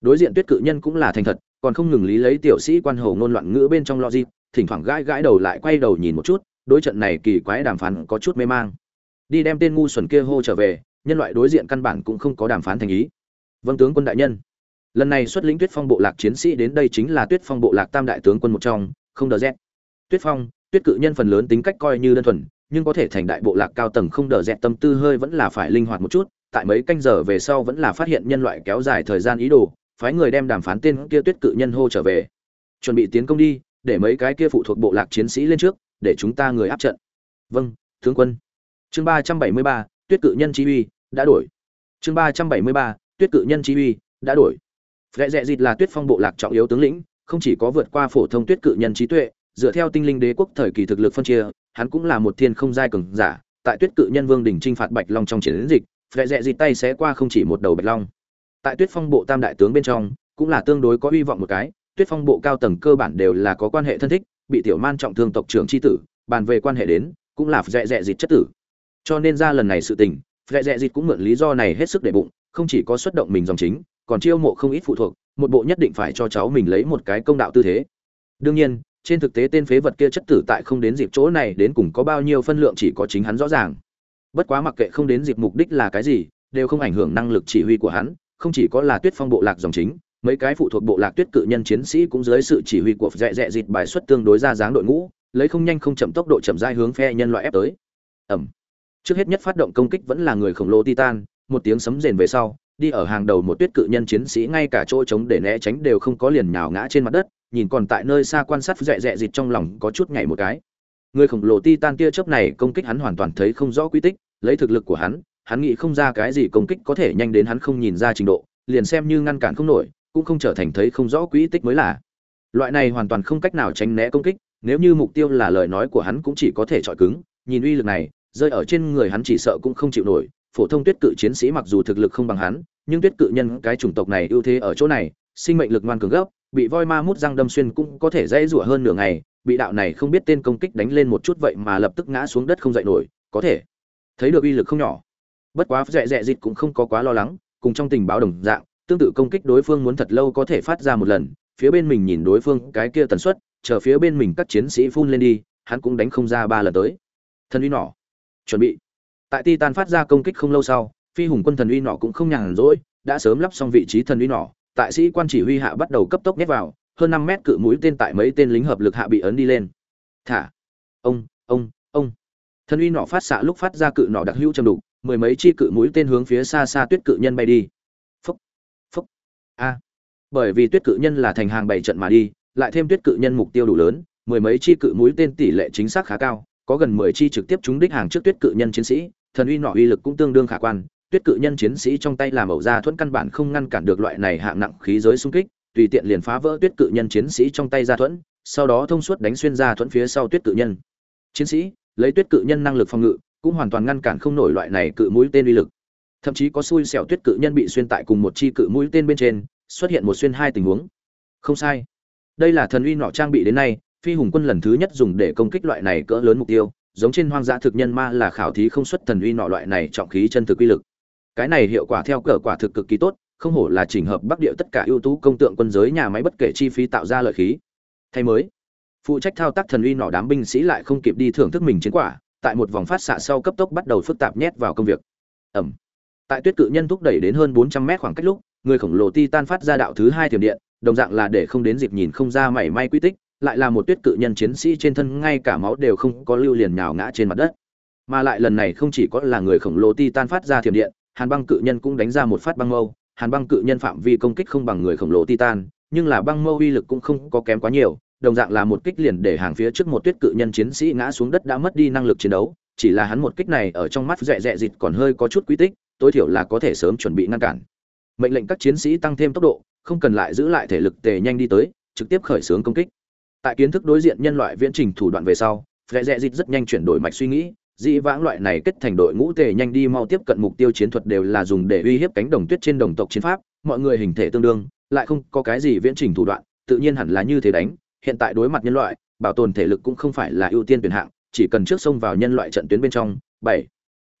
A: Đối diện tuyết cự nhân cũng là thành thật, còn không ngừng lý lấy tiểu sĩ quan hầu ngôn loạn ngữ bên trong logic, thỉnh thoảng gãi gãi đầu lại quay đầu nhìn một chút, đối trận này kỳ quái đàm phán có chút mê mang đi đem tên ngu xuẩn kia hô trở về, nhân loại đối diện căn bản cũng không có đàm phán thành ý. Vâng tướng quân đại nhân. Lần này xuất lĩnh tuyết phong bộ lạc chiến sĩ đến đây chính là tuyết phong bộ lạc tam đại tướng quân một trong, không đờ rét tuyết phong, tuyết cự nhân phần lớn tính cách coi như đơn thuần, nhưng có thể thành đại bộ lạc cao tầng không đờ dẹt tâm tư hơi vẫn là phải linh hoạt một chút, tại mấy canh giờ về sau vẫn là phát hiện nhân loại kéo dài thời gian ý đồ, phái người đem đàm phán tên kia tuyết cự nhân hô trở về. Chuẩn bị tiến công đi, để mấy cái kia phụ thuộc bộ lạc chiến sĩ lên trước, để chúng ta người áp trận. Vâng tướng quân chương ba trăm bảy mươi ba tuyết cự nhân chi uy đã đổi chương ba trăm bảy mươi ba tuyết cự nhân chi uy đã đổi Lệ Dệ Dịt là Tuyết Phong bộ lạc trọng yếu tướng lĩnh, không chỉ có vượt qua phổ thông Tuyết cự nhân trí tuệ, dựa theo tinh linh đế quốc thời kỳ thực lực phân chia, hắn cũng là một thiên không giai cường giả, tại Tuyết cự nhân vương đỉnh trinh phạt Bạch Long trong chiến dịch, Lệ Dệ Dịt tay sẽ qua không chỉ một đầu Bạch Long. Tại Tuyết Phong bộ tam đại tướng bên trong, cũng là tương đối có uy vọng một cái, Tuyết Phong bộ cao tầng cơ bản đều là có quan hệ thân thích, bị tiểu man trọng thương tộc trưởng chi tử, bàn về quan hệ đến, cũng là Lệ Dệ Dịt chất tử. Cho nên ra lần này sự tình, Lệ dẹ Dịt cũng mượn lý do này hết sức để bụng, không chỉ có xuất động mình dòng chính, còn chiêu mộ không ít phụ thuộc một bộ nhất định phải cho cháu mình lấy một cái công đạo tư thế. Đương nhiên trên thực tế tên phế vật kia chất tử tại không đến dịp chỗ này đến cùng có bao nhiêu phân lượng chỉ có chính hắn rõ ràng. Bất quá mặc kệ không đến dịp mục đích là cái gì đều không ảnh hưởng năng lực chỉ huy của hắn không chỉ có là tuyết phong bộ lạc dòng chính mấy cái phụ thuộc bộ lạc tuyết cự nhân chiến sĩ cũng dưới sự chỉ huy của dẹ dẹ dịt bài xuất tương đối ra dáng đội ngũ lấy không nhanh không chậm tốc độ chậm dai hướng phe nhân loại ép tới. Ẩm trước hết nhất phát động công kích vẫn là người khổng lồ titan, một tiếng sấm rền về sau, đi ở hàng đầu một tuyết cự nhân chiến sĩ ngay cả chỗ trống để né tránh đều không có liền nhào ngã trên mặt đất, nhìn còn tại nơi xa quan sát dẹ dẹ dịt trong lòng có chút nhảy một cái. Người khổng lồ titan tia chớp này công kích hắn hoàn toàn thấy không rõ quy tích, lấy thực lực của hắn hắn nghĩ không ra cái gì công kích có thể nhanh đến hắn không nhìn ra trình độ, liền xem như ngăn cản không nổi, cũng không trở thành thấy không rõ quỹ tích mới là. Loại này hoàn toàn không cách nào tránh né công kích, nếu như mục tiêu là lời nói của hắn cũng chỉ có thể chọi cứng, nhìn uy lực này rơi ở trên người hắn chỉ sợ cũng không chịu nổi. Phổ thông tuyết cự chiến sĩ mặc dù thực lực không bằng hắn, nhưng tuyết cự nhân cái chủng tộc này ưu thế ở chỗ này, sinh mệnh lực ngoan cường gấp, bị voi ma mút răng đâm xuyên cũng có thể dễ rủa hơn nửa ngày. Bị đạo này không biết tên công kích đánh lên một chút vậy mà lập tức ngã xuống đất không dậy nổi, có thể thấy được uy lực không nhỏ. Bất quá dẹ dẹ dịt cũng không có quá lo lắng, cùng trong tình báo đồng dạng, tương tự công kích đối phương muốn thật lâu có thể phát ra một lần, phía bên mình nhìn đối phương cái kia tần suất, chờ phía bên mình các chiến sĩ phun lên đi, hắn cũng đánh không ra ba lần tới. Thân uy nỏ chuẩn bị. Tại titan phát ra công kích không lâu sau, phi hùng quân thần uy nỏ cũng không nhàn rỗi, đã sớm lắp xong vị trí thần uy nỏ tại sĩ quan chỉ huy hạ bắt đầu cấp tốc nhét vào, hơn năm mét cự mũi tên tại mấy tên lính hợp lực hạ bị ấn đi lên. Thả. Ông ông ông. Thần uy nỏ phát xạ lúc phát ra cự nỏ đặc hữu châm đục, mười mấy chi cự mũi tên hướng phía xa xa tuyết cự nhân bay đi. Phúc phúc. A. Bởi vì tuyết cự nhân là thành hàng bảy trận mà đi, lại thêm tuyết cự nhân mục tiêu đủ lớn, mười mấy chi cự mũi tên tỷ lệ chính xác khá cao có gần mười chi trực tiếp trúng đích hàng trước tuyết cự nhân chiến sĩ, thần uy nọ uy lực cũng tương đương khả quan, tuyết cự nhân chiến sĩ trong tay làm ẩu ra thuẫn căn bản không ngăn cản được loại này hạng nặng khí giới xung kích, tùy tiện liền phá vỡ tuyết cự nhân chiến sĩ trong tay ra thuẫn, sau đó thông suốt đánh xuyên ra thuẫn phía sau tuyết cự nhân. Chiến sĩ, lấy tuyết cự nhân năng lực phòng ngự, cũng hoàn toàn ngăn cản không nổi loại này cự mũi tên uy lực. Thậm chí có xui xẻo tuyết cự nhân bị xuyên tại cùng một chi cự mũi tên bên trên, xuất hiện một xuyên hai tình huống. Không sai. Đây là thần uy nọ trang bị đến nay phi hùng quân lần thứ nhất dùng để công kích loại này cỡ lớn mục tiêu, giống trên hoang dã thực nhân ma là khảo thí không xuất thần uy nọ loại này trọng khí chân thực uy lực. Cái này hiệu quả theo cỡ quả thực cực kỳ tốt, không hổ là chỉnh hợp bắc địa tất cả ưu tú công tượng quân giới nhà máy bất kể chi phí tạo ra lợi khí. Thay mới, phụ trách thao tác thần uy nọ đám binh sĩ lại không kịp đi thưởng thức mình chiến quả, tại một vòng phát xạ sau cấp tốc bắt đầu phức tạp nhét vào công việc. Ẩm. Tại tuyết cự nhân thúc đẩy đến hơn 400 mét khoảng cách lúc, người khổng lồ titan phát ra đạo thứ hai thiểm điện, đồng dạng là để không đến dịp nhìn không ra mảy may quy tích lại là một tuyết cự nhân chiến sĩ trên thân, ngay cả máu đều không có, lưu liền nhào ngã trên mặt đất. Mà lại lần này không chỉ có là người khổng lồ titan phát ra thiểm điện, hàn băng cự nhân cũng đánh ra một phát băng mâu. Hàn băng cự nhân phạm vi công kích không bằng người khổng lồ titan, nhưng là băng mâu uy lực cũng không có kém quá nhiều, đồng dạng là một kích liền để hàng phía trước một tuyết cự nhân chiến sĩ ngã xuống đất đã mất đi năng lực chiến đấu. Chỉ là hắn một kích này ở trong mắt dẹ dẹ dịt còn hơi có chút quy tích, tối thiểu là có thể sớm chuẩn bị ngăn cản. Mệnh lệnh các chiến sĩ tăng thêm tốc độ, không cần lại giữ lại thể lực tề nhanh đi tới, trực tiếp khởi xướng công kích tại kiến thức đối diện nhân loại viễn trình thủ đoạn về sau dẹ dẹ dịt rất nhanh chuyển đổi mạch suy nghĩ, dĩ vãng loại này kết thành đội ngũ tề nhanh đi mau tiếp cận mục tiêu chiến thuật đều là dùng để uy hiếp cánh đồng tuyết trên đồng tộc chiến pháp, mọi người hình thể tương đương, lại không có cái gì viễn trình thủ đoạn, tự nhiên hẳn là như thế đánh. Hiện tại đối mặt nhân loại, bảo tồn thể lực cũng không phải là ưu tiên tuyển hạng, chỉ cần trước xông vào nhân loại trận tuyến bên trong, bảy.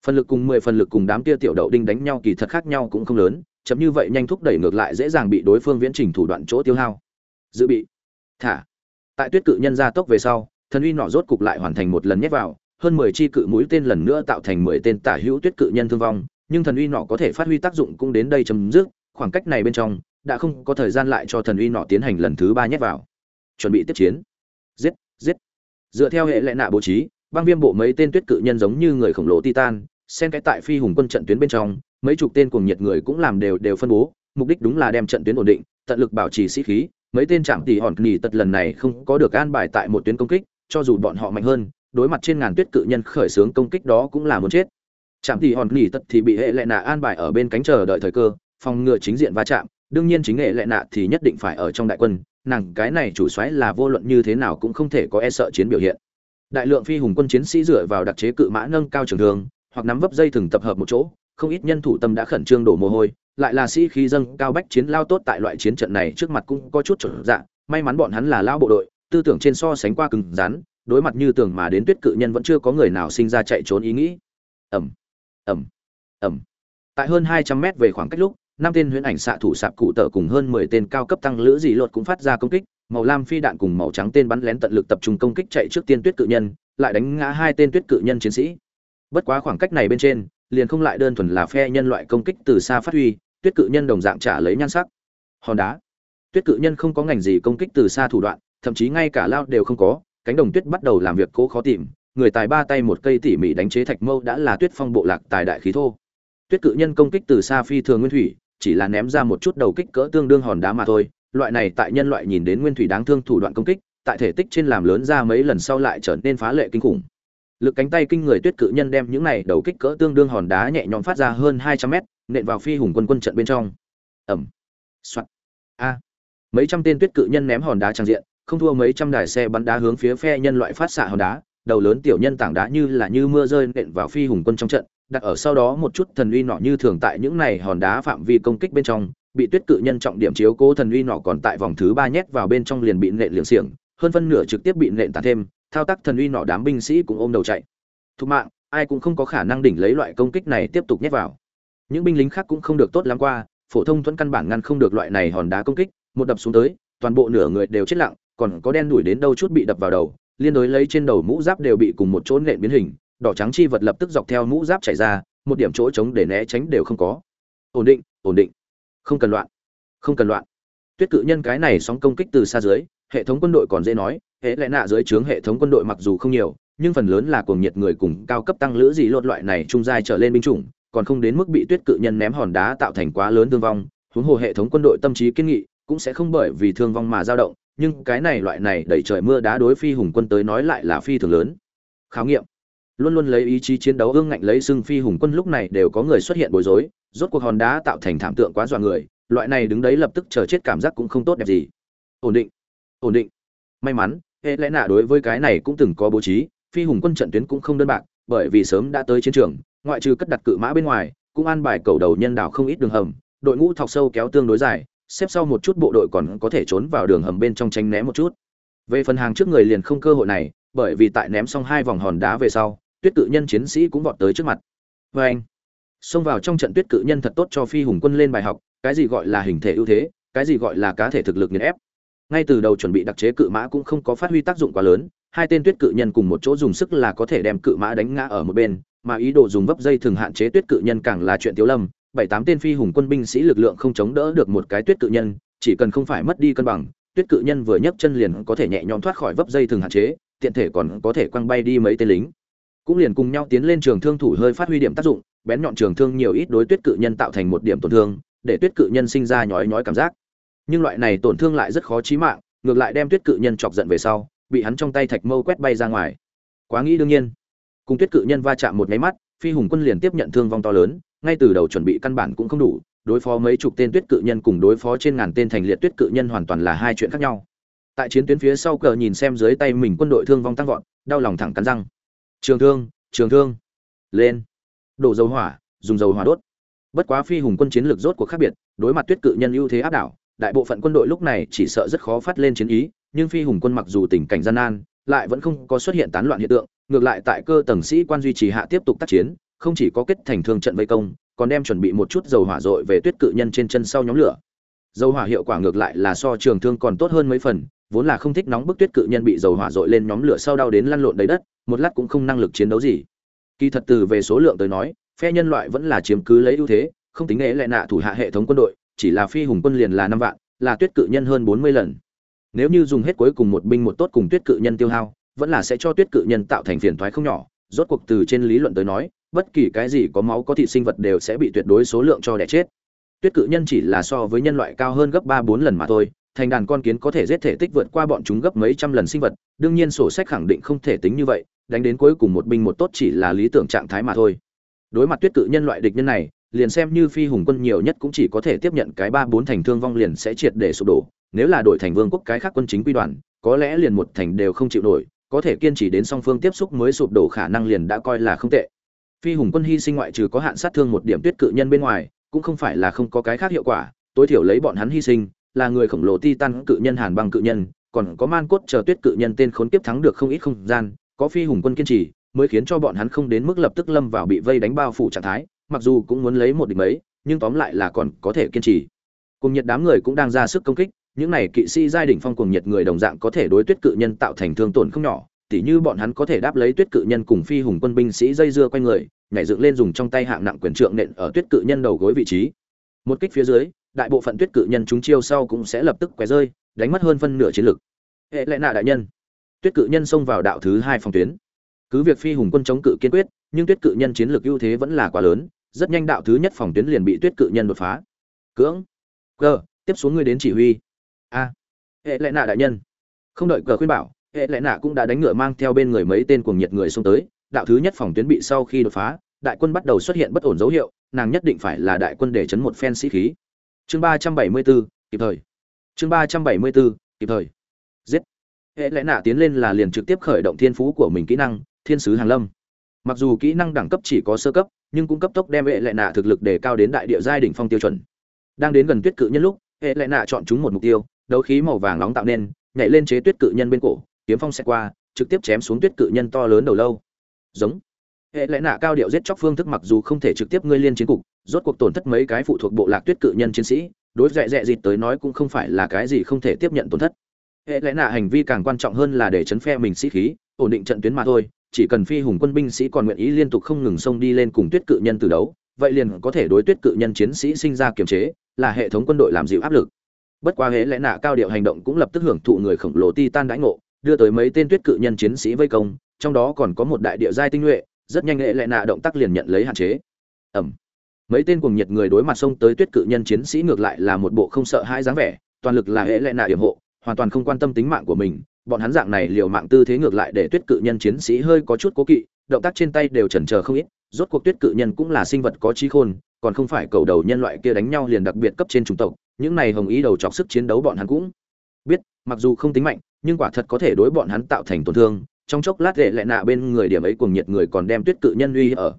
A: Phần lực cùng mười phần lực cùng đám kia tiểu đậu đinh đánh nhau kỳ thật khác nhau cũng không lớn, chấm như vậy nhanh thúc đẩy ngược lại dễ dàng bị đối phương viễn trình thủ đoạn chỗ tiêu hao. Dự bị. Thả tại tuyết cự nhân ra tốc về sau, thần uy nọ rốt cục lại hoàn thành một lần nhét vào, hơn mười chi cự mũi tên lần nữa tạo thành mười tên tả hữu tuyết cự nhân thương vong, nhưng thần uy nọ có thể phát huy tác dụng cũng đến đây chấm dứt, khoảng cách này bên trong, đã không có thời gian lại cho thần uy nọ tiến hành lần thứ ba nhét vào. Chuẩn bị tiếp chiến. Giết giết. Dựa theo hệ lệ nạ bố trí, băng viêm bộ mấy tên tuyết cự nhân giống như người khổng lồ titan, xen cái tại phi hùng quân trận tuyến bên trong, mấy chục tên cuồng nhiệt người cũng làm đều đều phân bố, mục đích đúng là đem trận tuyến ổn định, tận lực bảo trì sĩ khí mấy tên trạm tỷ hòn nghỉ tật lần này không có được an bài tại một tuyến công kích, cho dù bọn họ mạnh hơn, đối mặt trên ngàn tuyết cự nhân khởi xướng công kích đó cũng là muốn chết. Trạm tỷ hòn nghỉ tật thì bị hệ lệ nạ an bài ở bên cánh chờ đợi thời cơ, phòng ngừa chính diện va chạm. Đương nhiên chính hệ lệ nạ thì nhất định phải ở trong đại quân, nàng cái này chủ xoáy là vô luận như thế nào cũng không thể có e sợ chiến biểu hiện. Đại lượng phi hùng quân chiến sĩ dựa vào đặc chế cự mã nâng cao trường thường hoặc nắm vấp dây thừng tập hợp một chỗ, không ít nhân thủ tâm đã khẩn trương đổ mồ hôi lại là sĩ khí dâng cao bách chiến lao tốt tại loại chiến trận này trước mặt cũng có chút trở dạ may mắn bọn hắn là lao bộ đội, tư tưởng trên so sánh qua cứng rắn, đối mặt như tường mà đến tuyết cự nhân vẫn chưa có người nào sinh ra chạy trốn ý nghĩ. Ẩm ẩm ẩm tại hơn hai trăm mét về khoảng cách lúc, năm tên huyễn ảnh xạ thủ sạp cụ tở cùng hơn mười tên cao cấp tăng lữ dị lột cũng phát ra công kích, màu lam phi đạn cùng màu trắng tên bắn lén tận lực tập trung công kích chạy trước tiên tuyết cự nhân, lại đánh ngã hai tên tuyết cự nhân chiến sĩ. Bất quá khoảng cách này bên trên liền không lại đơn thuần là phe nhân loại công kích từ xa phát huy, tuyết cự nhân đồng dạng trả lấy nhan sắc. Hòn đá. Tuyết cự nhân không có ngành gì công kích từ xa thủ đoạn, thậm chí ngay cả lao đều không có, cánh đồng tuyết bắt đầu làm việc cố khó tìm, người tài ba tay một cây tỉ mỉ đánh chế thạch mâu đã là tuyết phong bộ lạc tài đại khí thô. Tuyết cự nhân công kích từ xa phi thường nguyên thủy, chỉ là ném ra một chút đầu kích cỡ tương đương hòn đá mà thôi, loại này tại nhân loại nhìn đến nguyên thủy đáng thương thủ đoạn công kích, tại thể tích trên làm lớn ra mấy lần sau lại trở nên phá lệ kinh khủng lực cánh tay kinh người tuyết cự nhân đem những này đầu kích cỡ tương đương hòn đá nhẹ nhõm phát ra hơn hai trăm mét, nện vào phi hùng quân quân trận bên trong. Ẩm. Soạt. A. Mấy trăm tên tuyết cự nhân ném hòn đá trang diện, không thua mấy trăm đài xe bắn đá hướng phía phe nhân loại phát xạ hòn đá, đầu lớn tiểu nhân tảng đá như là như mưa rơi nện vào phi hùng quân trong trận, đặt ở sau đó một chút thần uy nọ như thường tại những này hòn đá phạm vi công kích bên trong, bị tuyết cự nhân trọng điểm chiếu cố thần uy nọ còn tại vòng thứ ba nhét vào bên trong liền bị nện liệng xiềng, hơn phân nửa trực tiếp bị nện tàn thêm thao tác thần uy nọ đám binh sĩ cũng ôm đầu chạy. Thục mạng, ai cũng không có khả năng đỉnh lấy loại công kích này tiếp tục nhét vào. Những binh lính khác cũng không được tốt lắm qua, phổ thông thuẫn căn bản ngăn không được loại này hòn đá công kích, một đập xuống tới, toàn bộ nửa người đều chết lặng, còn có đen đuổi đến đâu chút bị đập vào đầu, liên đối lấy trên đầu mũ giáp đều bị cùng một chỗ nện biến hình, đỏ trắng chi vật lập tức dọc theo mũ giáp chảy ra, một điểm chỗ trống để né tránh đều không có. Ổn định ổn định. Không cần loạn, không cần loạn. Tuyết cự nhân cái này sóng công kích từ xa dưới, hệ thống quân đội còn dễ nói hệ lẽ nạ dưới trướng hệ thống quân đội mặc dù không nhiều, nhưng phần lớn là cuồng nhiệt người cùng cao cấp tăng lữ gì lột loại này trung giai trở lên binh chủng, còn không đến mức bị tuyết cự nhân ném hòn đá tạo thành quá lớn thương vong. Huống hồ hệ thống quân đội tâm trí kiên nghị, cũng sẽ không bởi vì thương vong mà dao động, nhưng cái này loại này đẩy trời mưa đá đối phi hùng quân tới nói lại là phi thường lớn. Khảo nghiệm. Luôn luôn lấy ý chí chiến đấu ương ngạnh lấy xưng phi hùng quân lúc này đều có người xuất hiện bối rối, rốt cuộc hòn đá tạo thành thảm tượng quá dọa người, loại này đứng đấy lập tức chờ chết cảm giác cũng không tốt đẹp gì. Ổn định. Ổn định. May mắn hệ lẽ nạ đối với cái này cũng từng có bố trí, phi hùng quân trận tuyến cũng không đơn bạc, bởi vì sớm đã tới chiến trường, ngoại trừ cất đặt cự mã bên ngoài, cũng an bài cầu đầu nhân đảo không ít đường hầm, đội ngũ thọc sâu kéo tương đối dài, xếp sau một chút bộ đội còn có thể trốn vào đường hầm bên trong tranh né một chút. Về phần hàng trước người liền không cơ hội này, bởi vì tại ném xong hai vòng hòn đá về sau, tuyết cự nhân chiến sĩ cũng vọt tới trước mặt. Vê anh, xông vào trong trận tuyết cự nhân thật tốt cho phi hùng quân lên bài học, cái gì gọi là hình thể ưu thế, cái gì gọi là cá thể thực lực nghiền ép ngay từ đầu chuẩn bị đặc chế cự mã cũng không có phát huy tác dụng quá lớn, hai tên tuyết cự nhân cùng một chỗ dùng sức là có thể đem cự mã đánh ngã ở một bên, mà ý đồ dùng vấp dây thường hạn chế tuyết cự nhân càng là chuyện tiếu lâm. Bảy tám tên phi hùng quân binh sĩ lực lượng không chống đỡ được một cái tuyết cự nhân, chỉ cần không phải mất đi cân bằng, tuyết cự nhân vừa nhấc chân liền có thể nhẹ nhõm thoát khỏi vấp dây thường hạn chế, tiện thể còn có thể quăng bay đi mấy tên lính. Cũng liền cùng nhau tiến lên trường thương thủ hơi phát huy điểm tác dụng, bén nhọn trường thương nhiều ít đối tuyết cự nhân tạo thành một điểm tổn thương, để tuyết cự nhân sinh ra nhói nhói cảm giác nhưng loại này tổn thương lại rất khó chí mạng, ngược lại đem tuyết cự nhân chọc giận về sau, bị hắn trong tay thạch mâu quét bay ra ngoài. Quá nghĩ đương nhiên. Cùng tuyết cự nhân va chạm một nháy mắt, phi hùng quân liền tiếp nhận thương vong to lớn, ngay từ đầu chuẩn bị căn bản cũng không đủ, đối phó mấy chục tên tuyết cự nhân cùng đối phó trên ngàn tên thành liệt tuyết cự nhân hoàn toàn là hai chuyện khác nhau. Tại chiến tuyến phía sau cờ nhìn xem dưới tay mình quân đội thương vong tăng vọt, đau lòng thẳng cắn răng. Trường thương trường thương. Lên. Đổ dầu hỏa, dùng dầu hỏa đốt. Bất quá phi hùng quân chiến lược rốt cuộc khác biệt, đối mặt tuyết cự nhân ưu thế áp đảo đại bộ phận quân đội lúc này chỉ sợ rất khó phát lên chiến ý, nhưng phi hùng quân mặc dù tình cảnh gian nan, lại vẫn không có xuất hiện tán loạn hiện tượng, ngược lại tại cơ tầng sĩ quan duy trì hạ tiếp tục tác chiến, không chỉ có kết thành thương trận vây công, còn đem chuẩn bị một chút dầu hỏa dội về tuyết cự nhân trên chân sau nhóm lửa. Dầu hỏa hiệu quả ngược lại là so trường thương còn tốt hơn mấy phần, vốn là không thích nóng bức tuyết cự nhân bị dầu hỏa dội lên nhóm lửa sau đau đến lăn lộn đầy đất, một lát cũng không năng lực chiến đấu gì. Kỳ thật từ về số lượng tới nói, phe nhân loại vẫn là chiếm cứ lấy ưu thế, không tính nghệ lại nạ thủ hạ hệ thống quân đội chỉ là phi hùng quân liền là năm vạn, là tuyết cự nhân hơn bốn mươi lần. Nếu như dùng hết cuối cùng một binh một tốt cùng tuyết cự nhân tiêu hao, vẫn là sẽ cho tuyết cự nhân tạo thành phiền toái không nhỏ. Rốt cuộc từ trên lý luận tới nói, bất kỳ cái gì có máu có thịt sinh vật đều sẽ bị tuyệt đối số lượng cho đẻ chết. Tuyết cự nhân chỉ là so với nhân loại cao hơn gấp ba bốn lần mà thôi, thành đàn con kiến có thể giết thể tích vượt qua bọn chúng gấp mấy trăm lần sinh vật, đương nhiên sổ sách khẳng định không thể tính như vậy, đánh đến cuối cùng một binh một tốt chỉ là lý tưởng trạng thái mà thôi. Đối mặt tuyết cự nhân loại địch nhân này liền xem như phi hùng quân nhiều nhất cũng chỉ có thể tiếp nhận cái ba bốn thành thương vong liền sẽ triệt để sụp đổ. Nếu là đội thành vương quốc cái khác quân chính quy đoàn, có lẽ liền một thành đều không chịu nổi, có thể kiên trì đến song phương tiếp xúc mới sụp đổ khả năng liền đã coi là không tệ. Phi hùng quân hy sinh ngoại trừ có hạn sát thương một điểm tuyết cự nhân bên ngoài, cũng không phải là không có cái khác hiệu quả. Tối thiểu lấy bọn hắn hy sinh, là người khổng lồ titan cự nhân, hàn băng cự nhân, còn có man cốt chờ tuyết cự nhân tên khốn kiếp thắng được không ít không gian, có phi hùng quân kiên trì, mới khiến cho bọn hắn không đến mức lập tức lâm vào bị vây đánh bao phủ trạng thái mặc dù cũng muốn lấy một địch mấy, nhưng tóm lại là còn có thể kiên trì. Cùng nhiệt đám người cũng đang ra sức công kích, những này kỵ sĩ giai đỉnh phong cùng nhiệt người đồng dạng có thể đối tuyết cự nhân tạo thành thương tổn không nhỏ, tỉ như bọn hắn có thể đáp lấy tuyết cự nhân cùng phi hùng quân binh sĩ dây dưa quanh người, nhảy dựng lên dùng trong tay hạng nặng quyền trượng nện ở tuyết cự nhân đầu gối vị trí. Một kích phía dưới, đại bộ phận tuyết cự nhân chúng chiêu sau cũng sẽ lập tức quẻ rơi, đánh mất hơn phân nửa chiến lực. Hệ lệ nạ đại nhân. Tuyết cự nhân xông vào đạo thứ hai phòng tuyến. Cứ việc phi hùng quân chống cự kiên quyết, nhưng tuyết cự nhân chiến lược ưu thế vẫn là quá lớn rất nhanh đạo thứ nhất phòng tuyến liền bị tuyết cự nhân đột phá. Cưỡng cơ tiếp xuống ngươi đến chỉ huy. A, hệ lệ nạ đại nhân. Không đợi cờ khuyên bảo, hệ lệ nạ cũng đã đánh ngựa mang theo bên người mấy tên cuồng nhiệt người xông tới. Đạo thứ nhất phòng tuyến bị sau khi đột phá, đại quân bắt đầu xuất hiện bất ổn dấu hiệu, nàng nhất định phải là đại quân để chấn một phen sĩ khí. Chương ba trăm bảy mươi bốn, kịp thời. Chương ba trăm bảy mươi bốn, kịp thời. Giết. Hệ lẽ nạ tiến lên là liền trực tiếp khởi động thiên phú của mình kỹ năng, thiên sứ hàng lâm mặc dù kỹ năng đẳng cấp chỉ có sơ cấp, nhưng cũng cấp tốc đem hệ lệ nạ thực lực để cao đến đại địa giai đỉnh phong tiêu chuẩn. Đang đến gần tuyết cự nhân lúc, hệ lệ nạ chọn chúng một mục tiêu, đấu khí màu vàng nóng tạo nên, nhảy lên chế tuyết cự nhân bên cổ, kiếm phong xe qua, trực tiếp chém xuống tuyết cự nhân to lớn đầu lâu. Giống. Hệ lệ nạ cao điệu giết chóc phương thức mặc dù không thể trực tiếp ngươi liên chiến cục, rốt cuộc tổn thất mấy cái phụ thuộc bộ lạc tuyết cự nhân chiến sĩ, đối dẹ dẹ dịt tới nói cũng không phải là cái gì không thể tiếp nhận tổn thất. Hệ lẽ nạ hành vi càng quan trọng hơn là để chấn phe mình sĩ khí, ổn định trận tuyến mà thôi chỉ cần phi hùng quân binh sĩ còn nguyện ý liên tục không ngừng xông đi lên cùng tuyết cự nhân từ đấu, vậy liền có thể đối tuyết cự nhân chiến sĩ sinh ra kiềm chế, là hệ thống quân đội làm dịu áp lực. Bất quá hễ lẽ nạ cao điệu hành động cũng lập tức hưởng thụ người khổng lồ ti tan đãi ngộ, đưa tới mấy tên tuyết cự nhân chiến sĩ vây công, trong đó còn có một đại địa giai tinh nhuệ, rất nhanh hễ lẽ nạ động tác liền nhận lấy hạn chế. Ẩm. Mấy tên cùng nhiệt người đối mặt xông tới tuyết cự nhân chiến sĩ ngược lại là một bộ không sợ hãi dáng vẻ, toàn lực là hễ lẽ nạ yểm hộ, hoàn toàn không quan tâm tính mạng của mình bọn hắn dạng này liều mạng tư thế ngược lại để tuyết cự nhân chiến sĩ hơi có chút cố kỵ, động tác trên tay đều chần chờ không ít, rốt cuộc tuyết cự nhân cũng là sinh vật có trí khôn, còn không phải cầu đầu nhân loại kia đánh nhau liền đặc biệt cấp trên chủng tộc, những này hồng ý đầu chọc sức chiến đấu bọn hắn cũng biết, mặc dù không tính mạnh, nhưng quả thật có thể đối bọn hắn tạo thành tổn thương, trong chốc lát lệ lại nạ bên người điểm ấy cuồng nhiệt người còn đem tuyết cự nhân uy ở.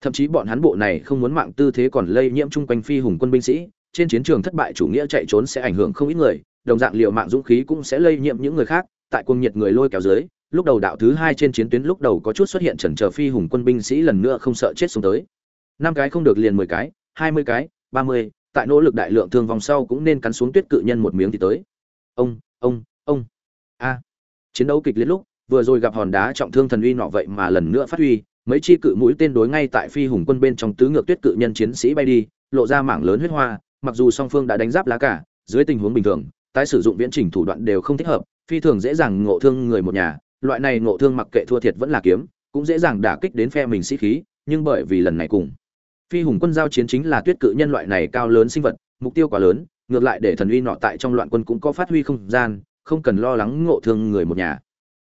A: Thậm chí bọn hắn bộ này không muốn mạng tư thế còn lây nhiễm chung quanh phi hùng quân binh sĩ, trên chiến trường thất bại chủ nghĩa chạy trốn sẽ ảnh hưởng không ít người, đồng dạng liệu mạng dũng khí cũng sẽ lây nhiễm những người khác tại cuồng nhiệt người lôi kéo dưới, lúc đầu đạo thứ hai trên chiến tuyến lúc đầu có chút xuất hiện chần chờ phi hùng quân binh sĩ lần nữa không sợ chết xuống tới. Năm cái không được liền mười cái, hai mươi cái, ba mươi, tại nỗ lực đại lượng thương vòng sau cũng nên cắn xuống tuyết cự nhân một miếng thì tới. Ông ông ông. A. Chiến đấu kịch liệt lúc, vừa rồi gặp hòn đá trọng thương thần uy nọ vậy mà lần nữa phát huy, mấy chi cự mũi tên đối ngay tại phi hùng quân bên trong tứ ngược tuyết cự nhân chiến sĩ bay đi, lộ ra mảng lớn huyết hoa, mặc dù song phương đã đánh giáp lá cả, dưới tình huống bình thường tái sử dụng viễn trình thủ đoạn đều không thích hợp, phi thường dễ dàng ngộ thương người một nhà. Loại này ngộ thương mặc kệ thua thiệt vẫn là kiếm, cũng dễ dàng đả kích đến phe mình sĩ khí, nhưng bởi vì lần này cùng phi hùng quân giao chiến chính là tuyết cự nhân loại này cao lớn sinh vật, mục tiêu quá lớn, ngược lại để thần uy nọ tại trong loạn quân cũng có phát huy không gian, không cần lo lắng ngộ thương người một nhà.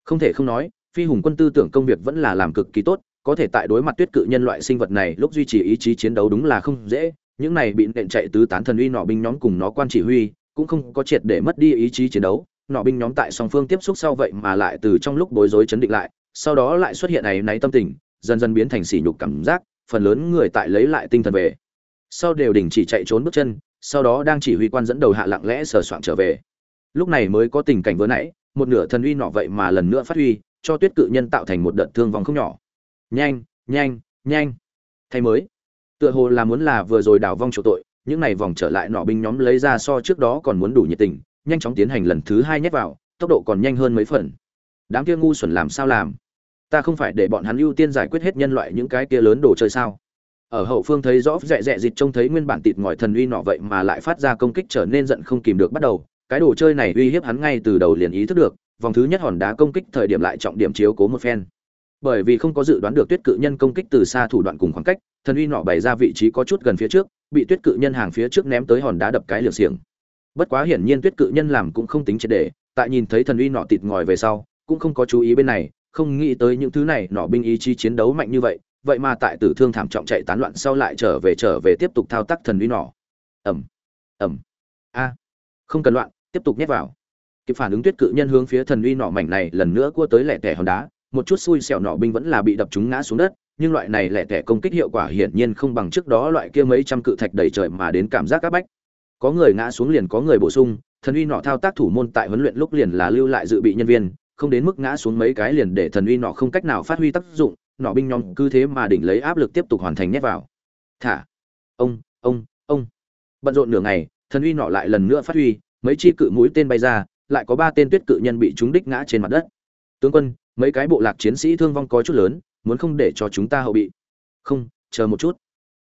A: Không thể không nói, phi hùng quân tư tưởng công việc vẫn là làm cực kỳ tốt, có thể tại đối mặt tuyết cự nhân loại sinh vật này lúc duy trì ý chí chiến đấu đúng là không dễ, những này bị nện chạy tứ tán thần uy nọ binh nhóm cùng nó quan chỉ huy cũng không có triệt để mất đi ý chí chiến đấu, nọ binh nhóm tại song phương tiếp xúc sau vậy mà lại từ trong lúc bối rối chấn định lại, sau đó lại xuất hiện này náy tâm tình, dần dần biến thành sỉ nhục cảm giác, phần lớn người tại lấy lại tinh thần về. Sau đều đình chỉ chạy trốn bước chân, sau đó đang chỉ huy quan dẫn đầu hạ lặng lẽ sờ soạn trở về. Lúc này mới có tình cảnh vừa nãy, một nửa thần uy nọ vậy mà lần nữa phát huy, cho tuyết cự nhân tạo thành một đợt thương vong không nhỏ. Nhanh nhanh nhanh. Thay mới. Tựa hồ là muốn là vừa rồi đào vong chỗ tội những này vòng trở lại nọ binh nhóm lấy ra so trước đó còn muốn đủ nhiệt tình, nhanh chóng tiến hành lần thứ hai nhét vào, tốc độ còn nhanh hơn mấy phần. Đám kia ngu xuẩn làm sao làm? Ta không phải để bọn hắn ưu tiên giải quyết hết nhân loại những cái kia lớn đồ chơi sao? Ở hậu phương thấy rõ rẹ rẹ dịch trông thấy nguyên bản tịt ngòi thần uy nọ vậy mà lại phát ra công kích trở nên giận không kìm được bắt đầu, cái đồ chơi này uy hiếp hắn ngay từ đầu liền ý thức được, vòng thứ nhất hòn đá công kích thời điểm lại trọng điểm chiếu cố một phen. Bởi vì không có dự đoán được tuyết cự nhân công kích từ xa thủ đoạn cùng khoảng cách, thần uy nọ bày ra vị trí có chút gần phía trước bị tuyết cự nhân hàng phía trước ném tới hòn đá đập cái liều xiềng. Bất quá hiển nhiên tuyết cự nhân làm cũng không tính triệt để, tại nhìn thấy thần uy nọ tịt ngòi về sau, cũng không có chú ý bên này, không nghĩ tới những thứ này nọ binh ý chí chiến đấu mạnh như vậy vậy mà tại tử thương thảm trọng chạy tán loạn sau lại trở về trở về tiếp tục thao tác thần uy nọ. Ẩm ẩm a, không cần loạn, tiếp tục nhét vào. Kịp phản ứng tuyết cự nhân hướng phía thần uy nọ mảnh này lần nữa cua tới lẻ tẻ hòn đá, một chút xui xẻo nọ binh vẫn là bị đập chúng ngã xuống đất nhưng loại này lẻ tẻ công kích hiệu quả hiển nhiên không bằng trước đó loại kia mấy trăm cự thạch đầy trời mà đến cảm giác áp bách. Có người ngã xuống liền có người bổ sung, thần uy nọ thao tác thủ môn tại huấn luyện lúc liền là lưu lại dự bị nhân viên, không đến mức ngã xuống mấy cái liền để thần uy nọ không cách nào phát huy tác dụng, nọ binh nhóm cứ thế mà đỉnh lấy áp lực tiếp tục hoàn thành nhét vào. Thả. Ông ông ông. Bận rộn nửa ngày, thần uy nọ lại lần nữa phát huy, mấy chi cự mũi tên bay ra, lại có ba tên tuyết cự nhân bị chúng đích ngã trên mặt đất. Tướng quân, mấy cái bộ lạc chiến sĩ thương vong có chút lớn muốn không để cho chúng ta hậu bị. Không, chờ một chút.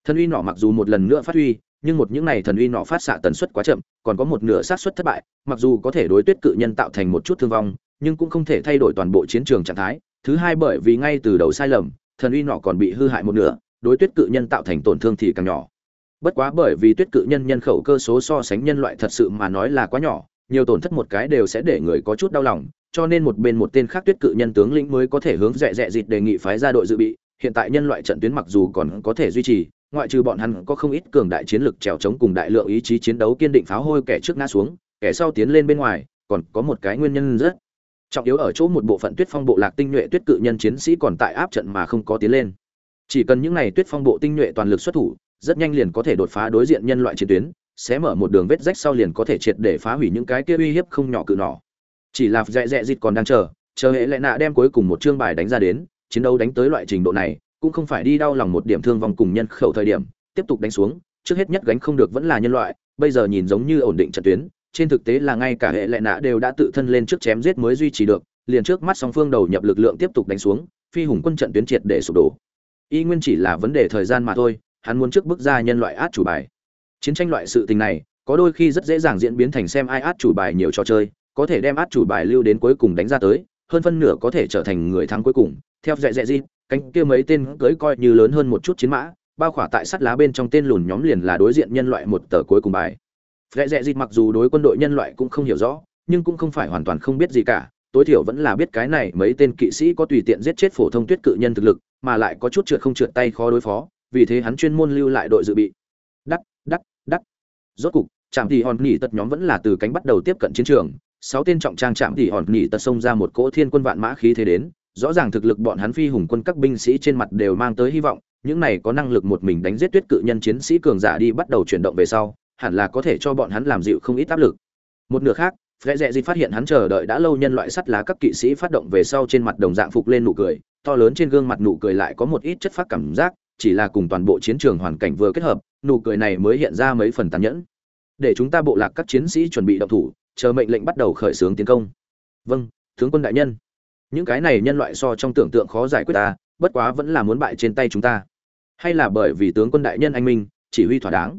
A: Thần uy nọ mặc dù một lần nữa phát huy, nhưng một những này thần uy nọ phát xạ tần suất quá chậm, còn có một nửa xác suất thất bại, mặc dù có thể đối tuyết cự nhân tạo thành một chút thương vong, nhưng cũng không thể thay đổi toàn bộ chiến trường trạng thái. Thứ hai bởi vì ngay từ đầu sai lầm, thần uy nọ còn bị hư hại một nửa, đối tuyết cự nhân tạo thành tổn thương thì càng nhỏ. Bất quá bởi vì tuyết cự nhân nhân khẩu cơ số so sánh nhân loại thật sự mà nói là quá nhỏ, nhiều tổn thất một cái đều sẽ để người có chút đau lòng cho nên một bên một tên khác tuyết cự nhân tướng lĩnh mới có thể hướng rẻ rẻ dịt đề nghị phái ra đội dự bị. Hiện tại nhân loại trận tuyến mặc dù còn có thể duy trì, ngoại trừ bọn hắn có không ít cường đại chiến lực trèo chống cùng đại lượng ý chí chiến đấu kiên định pháo hôi kẻ trước ngã xuống, kẻ sau tiến lên bên ngoài, còn có một cái nguyên nhân rất trọng yếu ở chỗ một bộ phận tuyết phong bộ lạc tinh nhuệ tuyết cự nhân chiến sĩ còn tại áp trận mà không có tiến lên. Chỉ cần những này tuyết phong bộ tinh nhuệ toàn lực xuất thủ, rất nhanh liền có thể đột phá đối diện nhân loại chiến tuyến sẽ mở một đường vết rách sau liền có thể triệt để phá hủy những cái kia uy hiếp không nhỏ cự nỏ chỉ là dẹ dẹ dịt còn đang chờ chờ hệ lệ nạ đem cuối cùng một chương bài đánh ra đến, chiến đấu đánh tới loại trình độ này, cũng không phải đi đau lòng một điểm thương vong cùng nhân khẩu thời điểm, tiếp tục đánh xuống, trước hết nhất gánh không được vẫn là nhân loại, bây giờ nhìn giống như ổn định trận tuyến, trên thực tế là ngay cả hệ lệ nạ đều đã tự thân lên trước chém giết mới duy trì được, liền trước mắt song phương đầu nhập lực lượng tiếp tục đánh xuống, phi hùng quân trận tuyến triệt để sụp đổ. Y nguyên chỉ là vấn đề thời gian mà thôi, hắn muốn trước bước ra nhân loại át chủ bài. Chiến tranh loại sự tình này, có đôi khi rất dễ dàng diễn biến thành xem ai át chủ bài nhiều trò chơi có thể đem át chủ bài lưu đến cuối cùng đánh ra tới, hơn phân nửa có thể trở thành người thắng cuối cùng. Theo dạy dạy di cánh kia mấy tên cưới coi như lớn hơn một chút chiến mã, bao khỏa tại sắt lá bên trong tên lùn nhóm liền là đối diện nhân loại một tờ cuối cùng bài. Dạy dạy di mặc dù đối quân đội nhân loại cũng không hiểu rõ, nhưng cũng không phải hoàn toàn không biết gì cả. Tối thiểu vẫn là biết cái này mấy tên kỵ sĩ có tùy tiện giết chết phổ thông tuyết cự nhân thực lực, mà lại có chút trượt không trượt tay khó đối phó, vì thế hắn chuyên môn lưu lại đội dự bị. Đắc đắc đắc. Rốt cục chạm thì hòn nghỉ tật nhóm vẫn là từ cánh bắt đầu tiếp cận chiến trường sáu tên trọng trang chạm thì hòn nghỉ tật xông ra một cỗ thiên quân vạn mã khí thế đến rõ ràng thực lực bọn hắn phi hùng quân các binh sĩ trên mặt đều mang tới hy vọng những này có năng lực một mình đánh giết tuyết cự nhân chiến sĩ cường giả đi bắt đầu chuyển động về sau hẳn là có thể cho bọn hắn làm dịu không ít áp lực một nửa khác Phệ Dệ Dị phát hiện hắn chờ đợi đã lâu nhân loại sắt lá các kỵ sĩ phát động về sau trên mặt đồng dạng phục lên nụ cười, to lớn trên gương mặt nụ cười lại có một ít chất phát cảm giác, chỉ là cùng toàn bộ chiến trường hoàn cảnh vừa kết hợp, nụ cười này mới hiện ra mấy phần tàn nhẫn. Để chúng ta bộ lạc các chiến sĩ chuẩn bị động thủ, chờ mệnh lệnh bắt đầu khởi xướng tiến công. Vâng, tướng quân đại nhân. Những cái này nhân loại so trong tưởng tượng khó giải quyết ta, bất quá vẫn là muốn bại trên tay chúng ta. Hay là bởi vì tướng quân đại nhân anh minh, chỉ huy thỏa đáng.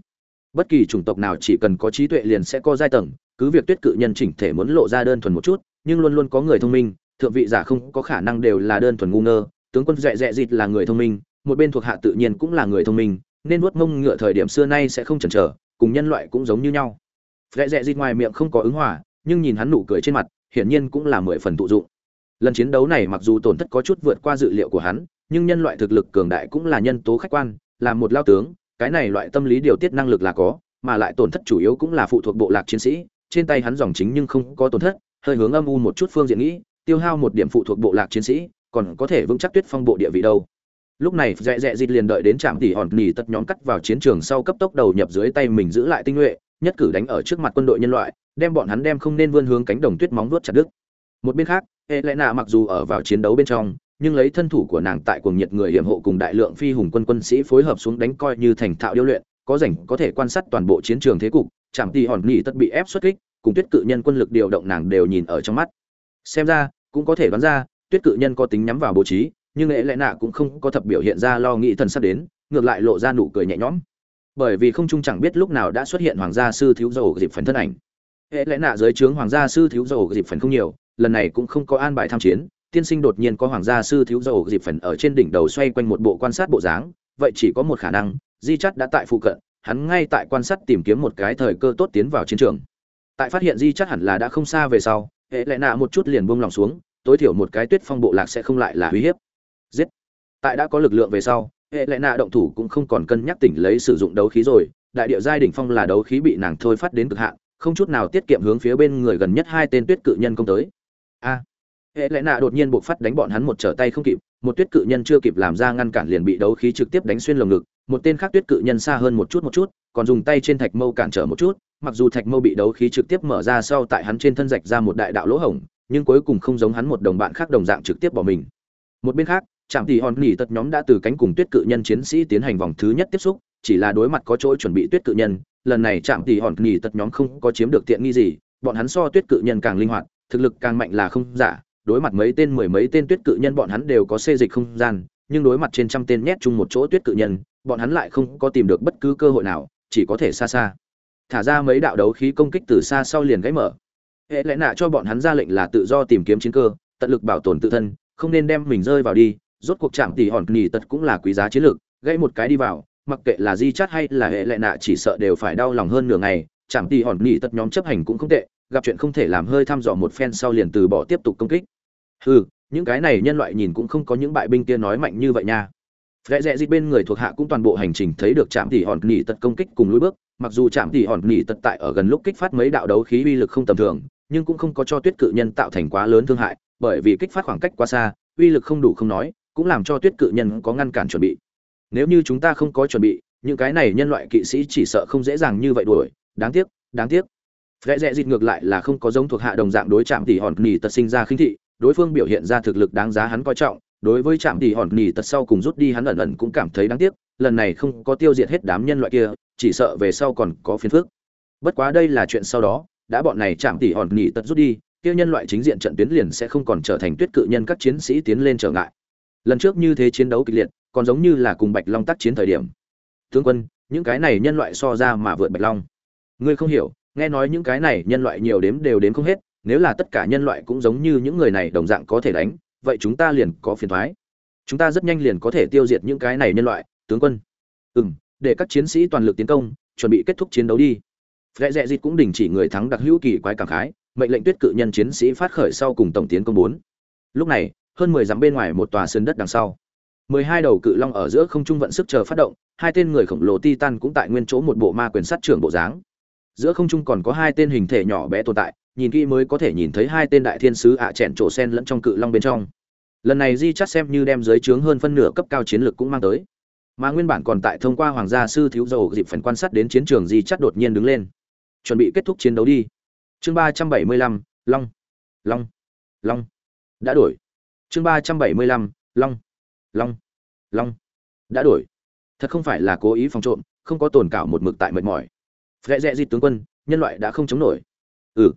A: Bất kỳ chủng tộc nào chỉ cần có trí tuệ liền sẽ có giai tầng, cứ việc tuyết cự nhân chỉnh thể muốn lộ ra đơn thuần một chút nhưng luôn luôn có người thông minh thượng vị giả không có khả năng đều là đơn thuần ngu ngơ tướng quân dẹ dẹ dịt là người thông minh một bên thuộc hạ tự nhiên cũng là người thông minh nên nuốt mông ngựa thời điểm xưa nay sẽ không chần chờ cùng nhân loại cũng giống như nhau Lệ Dệ dịt ngoài miệng không có ứng hòa nhưng nhìn hắn nụ cười trên mặt hiển nhiên cũng là mười phần tụ dụng lần chiến đấu này mặc dù tổn thất có chút vượt qua dự liệu của hắn nhưng nhân loại thực lực cường đại cũng là nhân tố khách quan là một lao tướng cái này loại tâm lý điều tiết năng lực là có mà lại tổn thất chủ yếu cũng là phụ thuộc bộ lạc chiến sĩ trên tay hắn dòng chính nhưng không có tổn thất, hơi hướng âm u một chút phương diện nghĩ, tiêu hao một điểm phụ thuộc bộ lạc chiến sĩ, còn có thể vững chắc Tuyết Phong bộ địa vị đâu. Lúc này, Dệ Dệ Dịch liền đợi đến trạm tỷ hòn nỉ tất nhóm cắt vào chiến trường sau cấp tốc đầu nhập dưới tay mình giữ lại tinh nhuệ, nhất cử đánh ở trước mặt quân đội nhân loại, đem bọn hắn đem không nên vươn hướng cánh đồng tuyết móng vuốt chặt đứt. Một bên khác, Helena mặc dù ở vào chiến đấu bên trong, nhưng lấy thân thủ của nàng tại cuồng nhiệt người hiểm hộ cùng đại lượng phi hùng quân quân sĩ phối hợp xuống đánh coi như thành thạo điêu luyện, có rảnh có thể quan sát toàn bộ chiến trường thế cục, chẳng tỷ hòn nghỉ tất bị ép xuất kích, cùng tuyết cự nhân quân lực điều động nàng đều nhìn ở trong mắt xem ra cũng có thể đoán ra tuyết cự nhân có tính nhắm vào bố trí nhưng lẽ lẽ nạ cũng không có thập biểu hiện ra lo nghĩ thần sắp đến ngược lại lộ ra nụ cười nhẹ nhõm bởi vì không trung chẳng biết lúc nào đã xuất hiện hoàng gia sư thiếu dầu dịp phần thân ảnh. Hệ lẽ nạ dưới trướng hoàng gia sư thiếu dầu dịp phần không nhiều, lần này cũng không có an bài tham chiến, tiên sinh đột nhiên có hoàng gia sư thiếu dầu dịp phần ở trên đỉnh đầu xoay quanh một bộ quan sát bộ dáng, vậy chỉ có một khả năng, di chắt đã tại phụ cận, hắn ngay tại quan sát tìm kiếm một cái thời cơ tốt tiến vào chiến trường. Tại phát hiện di chắt hẳn là đã không xa về sau, hệ lẽ nạ một chút liền buông lòng xuống, tối thiểu một cái tuyết phong bộ lạc sẽ không lại là uy hiếp. Giết! Tại đã có lực lượng về sau hệ lệ nạ động thủ cũng không còn cân nhắc tỉnh lấy sử dụng đấu khí rồi. Đại địa giai đỉnh phong là đấu khí bị nàng thôi phát đến cực hạn, không chút nào tiết kiệm hướng phía bên người gần nhất hai tên tuyết cự nhân công tới. A. Hệ lệ nạ đột nhiên buộc phát đánh bọn hắn một trở tay không kịp, một tuyết cự nhân chưa kịp làm ra ngăn cản liền bị đấu khí trực tiếp đánh xuyên lồng ngực, một tên khác tuyết cự nhân xa hơn một chút một chút, còn dùng tay trên thạch mâu cản trở một chút, mặc dù thạch mâu bị đấu khí trực tiếp mở ra sau tại hắn trên thân rạch ra một đại đạo lỗ hổng, nhưng cuối cùng không giống hắn một đồng bạn khác đồng dạng trực tiếp bỏ mình. Một bên khác trạm tỷ hòn nghỉ tật nhóm đã từ cánh cùng tuyết cự nhân chiến sĩ tiến hành vòng thứ nhất tiếp xúc, chỉ là đối mặt có chỗ chuẩn bị tuyết cự nhân, lần này trạm tỷ hòn nghỉ tật nhóm không có chiếm được tiện nghi gì, bọn hắn so tuyết cự nhân càng linh hoạt, thực lực càng mạnh là không giả, đối mặt mấy tên mười mấy tên tuyết cự nhân bọn hắn đều có xê dịch không gian, nhưng đối mặt trên trăm tên nhét chung một chỗ tuyết cự nhân, bọn hắn lại không có tìm được bất cứ cơ hội nào, chỉ có thể xa xa. Thả ra mấy đạo đấu khí công kích từ xa sau liền gãy mở. Hệ lẽ nạ cho bọn hắn ra lệnh là tự do tìm kiếm chiến cơ, tận lực bảo tồn tự thân, không nên đem mình rơi vào đi rốt cuộc chạm tỷ hòn nghỉ tật cũng là quý giá chiến lược gãy một cái đi vào mặc kệ là di chát hay là hệ lệ nạ chỉ sợ đều phải đau lòng hơn nửa ngày chạm tỷ hòn nghỉ tật nhóm chấp hành cũng không tệ gặp chuyện không thể làm hơi thăm dò một phen sau liền từ bỏ tiếp tục công kích. Hừ những cái này nhân loại nhìn cũng không có những bại binh kia nói mạnh như vậy nha. Rẽ rẽ dịch bên người thuộc hạ cũng toàn bộ hành trình thấy được Trạm Tỷ Hòn Nỉ tật công kích cùng lối bước, mặc dù Trạm Tỷ Hòn Nỉ tật tại ở gần lúc kích phát mấy đạo đấu khí uy lực không tầm thường, nhưng cũng không có cho Tuyết Cự Nhân tạo thành quá lớn thương hại, bởi vì kích phát khoảng cách quá xa, uy lực không đủ không nói, cũng làm cho Tuyết Cự Nhân có ngăn cản chuẩn bị. Nếu như chúng ta không có chuẩn bị, những cái này nhân loại kỵ sĩ chỉ sợ không dễ dàng như vậy đuổi, đáng tiếc, đáng tiếc. Rẽ rẽ dịt ngược lại là không có giống thuộc hạ đồng dạng đối chạm tỉ Hòn Nỉ tật sinh ra khinh thị, đối phương biểu hiện ra thực lực đáng giá hắn coi trọng, đối với chạm tỉ hòn nỉ tật sau cùng rút đi hắn ẩn ẩn cũng cảm thấy đáng tiếc lần này không có tiêu diệt hết đám nhân loại kia chỉ sợ về sau còn có phiền phức bất quá đây là chuyện sau đó đã bọn này chạm tỉ hòn nỉ tật rút đi kia nhân loại chính diện trận tuyến liền sẽ không còn trở thành tuyết cự nhân các chiến sĩ tiến lên trở ngại lần trước như thế chiến đấu kịch liệt, còn giống như là cùng bạch long tác chiến thời điểm. Tướng quân, những cái này nhân loại so ra mà vượt bạch long. Ngươi không hiểu, nghe nói những cái này nhân loại nhiều đếm đều đếm không hết, nếu là tất cả nhân loại cũng giống như những người này đồng dạng có thể đánh, vậy chúng ta liền có phiền thoái. Chúng ta rất nhanh liền có thể tiêu diệt những cái này nhân loại, tướng quân. Ừ m để các chiến sĩ toàn lực tiến công, chuẩn bị kết thúc chiến đấu đi. Phe rẽ dịt cũng đình chỉ người thắng đặc hữu kỳ quái cảm khái, mệnh lệnh tuyết cự nhân chiến sĩ phát khởi sau cùng tổng tiến công bốn. Lúc này hơn mười dặm bên ngoài một tòa sườn đất đằng sau. Mười hai đầu cự long ở giữa không trung vận sức chờ phát động, hai tên người khổng lồ titan cũng tại nguyên chỗ một bộ ma quyền sát trưởng bộ dáng. Giữa không trung còn có hai tên hình thể nhỏ bé tồn tại, nhìn kỹ mới có thể nhìn thấy hai tên đại thiên sứ ạ à chèn trổ sen lẫn trong cự long bên trong. Lần này di chắt xem như đem dưới trướng hơn phân nửa cấp cao chiến lược cũng mang tới. Mà nguyên bản còn tại thông qua hoàng gia sư thiếu dầu dịp phần quan sát đến chiến trường di chắt đột nhiên đứng lên. Chuẩn bị kết thúc chiến đấu đi. Chương ba trăm bảy mươi lăm, long. Long. Long. Đã đổi chương ba trăm bảy mươi lăm, long. Long. Long. Đã đổi. Thật không phải là cố ý phòng trộm, không có tồn cảo một mực tại mệt mỏi. Phe rẽ dịt tướng quân, nhân loại đã không chống nổi. Ừ.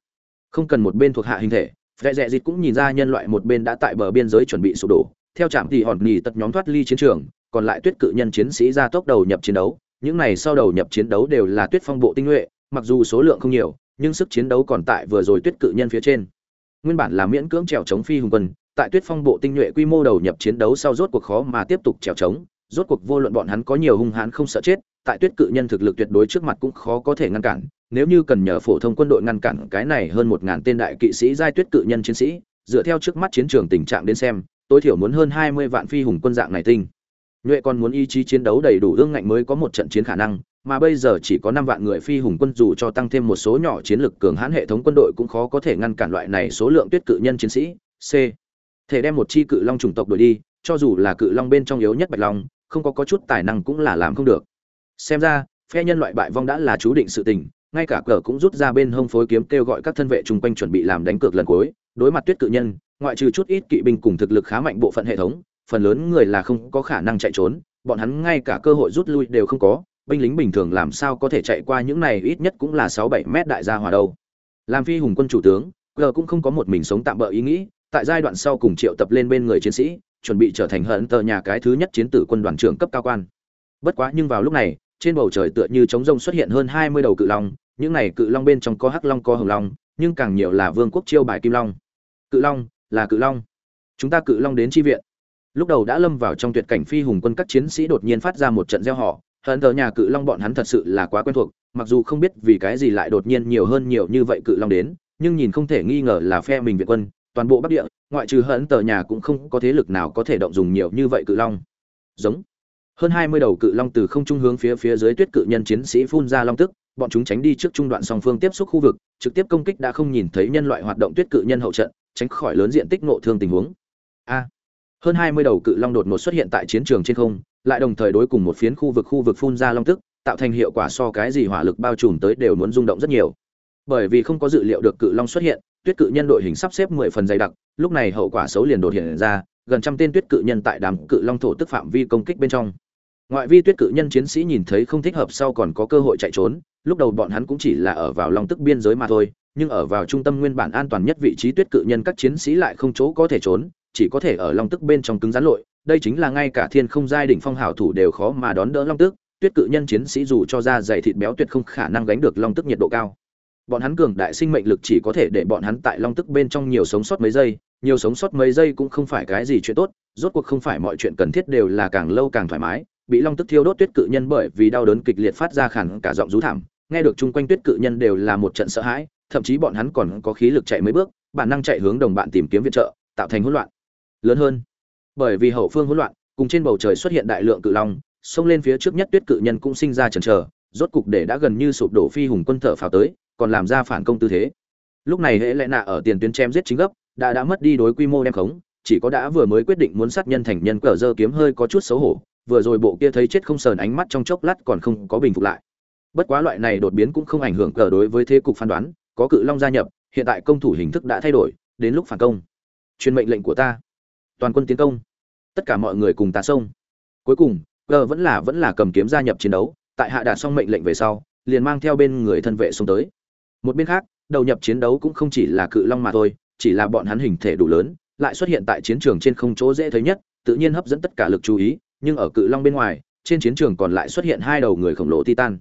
A: Không cần một bên thuộc hạ hình thể phe rẽ dịt cũng nhìn ra nhân loại một bên đã tại bờ biên giới chuẩn bị sụp đổ. Theo trạm thì hòn nhì tật nhóm thoát ly chiến trường, còn lại tuyết cự nhân chiến sĩ ra tốc đầu nhập chiến đấu. Những này sau đầu nhập chiến đấu đều là tuyết phong bộ tinh nhuệ, mặc dù số lượng không nhiều, nhưng sức chiến đấu còn tại vừa rồi tuyết cự nhân phía trên. Nguyên bản là miễn cưỡng trèo chống phi hùng quân tại tuyết phong bộ tinh nhuệ quy mô đầu nhập chiến đấu sau rốt cuộc khó mà tiếp tục trèo chống rốt cuộc vô luận bọn hắn có nhiều hung hãn không sợ chết, tại tuyết cự nhân thực lực tuyệt đối trước mặt cũng khó có thể ngăn cản. Nếu như cần nhờ phổ thông quân đội ngăn cản cái này hơn một ngàn tên đại kỵ sĩ giai tuyết cự nhân chiến sĩ, dựa theo trước mắt chiến trường tình trạng đến xem, tối thiểu muốn hơn hai mươi vạn phi hùng quân dạng này tinh. Nhuệ còn muốn ý chí chiến đấu đầy đủ ương ngạnh mới có một trận chiến khả năng, mà bây giờ chỉ có năm vạn người phi hùng quân dù cho tăng thêm một số nhỏ chiến lực cường hãn hệ thống quân đội cũng khó có thể ngăn cản loại này số lượng tuyết cự nhân chiến sĩ. C thể đem một chi cự long chủng tộc đuổi đi, cho dù là cự long bên trong yếu nhất bạch long, không có có chút tài năng cũng là làm không được. Xem ra, phe nhân loại bại vong đã là chú định sự tình, ngay cả cờ cũng rút ra bên hông phối kiếm kêu gọi các thân vệ chung quanh chuẩn bị làm đánh cược lần cuối. Đối mặt tuyết cự nhân, ngoại trừ chút ít kỵ binh cùng thực lực khá mạnh bộ phận hệ thống, phần lớn người là không có khả năng chạy trốn, bọn hắn ngay cả cơ hội rút lui đều không có. Binh lính bình thường làm sao có thể chạy qua những này ít nhất cũng là sáu bảy mét đại gia hòa đâu. Làm phi hùng quân chủ tướng, cờ cũng không có một mình sống tạm bỡ ý nghĩ tại giai đoạn sau cùng triệu tập lên bên người chiến sĩ, chuẩn bị trở thành hận tờ nhà cái thứ nhất chiến tử quân đoàn trưởng cấp cao quan. Bất quá nhưng vào lúc này, trên bầu trời tựa như trống rông xuất hiện hơn hai mươi đầu cự long, những này cự long bên trong có hắc long có hồng long, nhưng càng nhiều là vương quốc chiêu bài kim long. Cự long, là cự long. Chúng ta cự long đến tri viện. Lúc đầu đã lâm vào trong tuyệt cảnh phi hùng quân các chiến sĩ đột nhiên phát ra một trận gieo họ hận tờ nhà cự long bọn hắn thật sự là quá quen thuộc, mặc dù không biết vì cái gì lại đột nhiên nhiều hơn nhiều như vậy cự long đến, nhưng nhìn không thể nghi ngờ là phe mình viện quân toàn bộ bắc địa, ngoại trừ hận tờ nhà cũng không có thế lực nào có thể động dùng nhiều như vậy cự long. Giống. Hơn hai mươi đầu cự long từ không trung hướng phía phía dưới tuyết cự nhân chiến sĩ phun ra long tức, bọn chúng tránh đi trước trung đoạn song phương tiếp xúc khu vực, trực tiếp công kích đã không nhìn thấy nhân loại hoạt động tuyết cự nhân hậu trận, tránh khỏi lớn diện tích nộ thương tình huống. A. Hơn hai mươi đầu cự long đột ngột xuất hiện tại chiến trường trên không, lại đồng thời đối cùng một phiến khu vực khu vực phun ra long tức, tạo thành hiệu quả so cái gì hỏa lực bao trùm tới đều muốn rung động rất nhiều. Bởi vì không có dự liệu được cự long xuất hiện tuyết cự nhân đội hình sắp xếp mười phần dày đặc, lúc này hậu quả xấu liền đột hiện ra, gần trăm tên tuyết cự nhân tại đám cự long thổ tức phạm vi công kích bên trong. Ngoại vi tuyết cự nhân chiến sĩ nhìn thấy không thích hợp sau còn có cơ hội chạy trốn, lúc đầu bọn hắn cũng chỉ là ở vào long tức biên giới mà thôi, nhưng ở vào trung tâm nguyên bản an toàn nhất vị trí tuyết cự nhân các chiến sĩ lại không chỗ có thể trốn, chỉ có thể ở long tức bên trong cứng rắn lội, đây chính là ngay cả thiên không giai đỉnh phong hảo thủ đều khó mà đón đỡ long tức, tuyết cự nhân chiến sĩ dù cho ra dày thịt béo tuyệt không khả năng gánh được long tức nhiệt độ cao bọn hắn cường đại sinh mệnh lực chỉ có thể để bọn hắn tại long tức bên trong nhiều sống sót mấy giây, nhiều sống sót mấy giây cũng không phải cái gì chuyện tốt, rốt cuộc không phải mọi chuyện cần thiết đều là càng lâu càng thoải mái, bị long tức thiêu đốt tuyết cự nhân bởi vì đau đớn kịch liệt phát ra khản cả giọng rú thảm, nghe được chung quanh tuyết cự nhân đều là một trận sợ hãi, thậm chí bọn hắn còn có khí lực chạy mấy bước, bản năng chạy hướng đồng bạn tìm kiếm viện trợ, tạo thành hỗn loạn. Lớn hơn, bởi vì hậu phương hỗn loạn, cùng trên bầu trời xuất hiện đại lượng cự long, xông lên phía trước nhất tuyết cự nhân cũng sinh ra chần chờ rốt cục để đã gần như sụp đổ phi hùng quân thở phào tới, còn làm ra phản công tư thế. Lúc này hệ lệ nạ ở tiền tuyến chém giết chính gấp, đã đã mất đi đối quy mô đem khống, chỉ có đã vừa mới quyết định muốn sát nhân thành nhân cờ dơ kiếm hơi có chút xấu hổ, vừa rồi bộ kia thấy chết không sờn ánh mắt trong chốc lát còn không có bình phục lại. Bất quá loại này đột biến cũng không ảnh hưởng cờ đối với thế cục phán đoán, có cự long gia nhập, hiện tại công thủ hình thức đã thay đổi, đến lúc phản công. Truyền mệnh lệnh của ta. Toàn quân tiến công. Tất cả mọi người cùng ta xông. Cuối cùng, cờ vẫn là vẫn là cầm kiếm gia nhập chiến đấu tại hạ đạt xong mệnh lệnh về sau, liền mang theo bên người thân vệ xông tới. Một bên khác, đầu nhập chiến đấu cũng không chỉ là cự long mà thôi, chỉ là bọn hắn hình thể đủ lớn, lại xuất hiện tại chiến trường trên không chỗ dễ thấy nhất, tự nhiên hấp dẫn tất cả lực chú ý, nhưng ở cự long bên ngoài, trên chiến trường còn lại xuất hiện hai đầu người khổng lồ titan.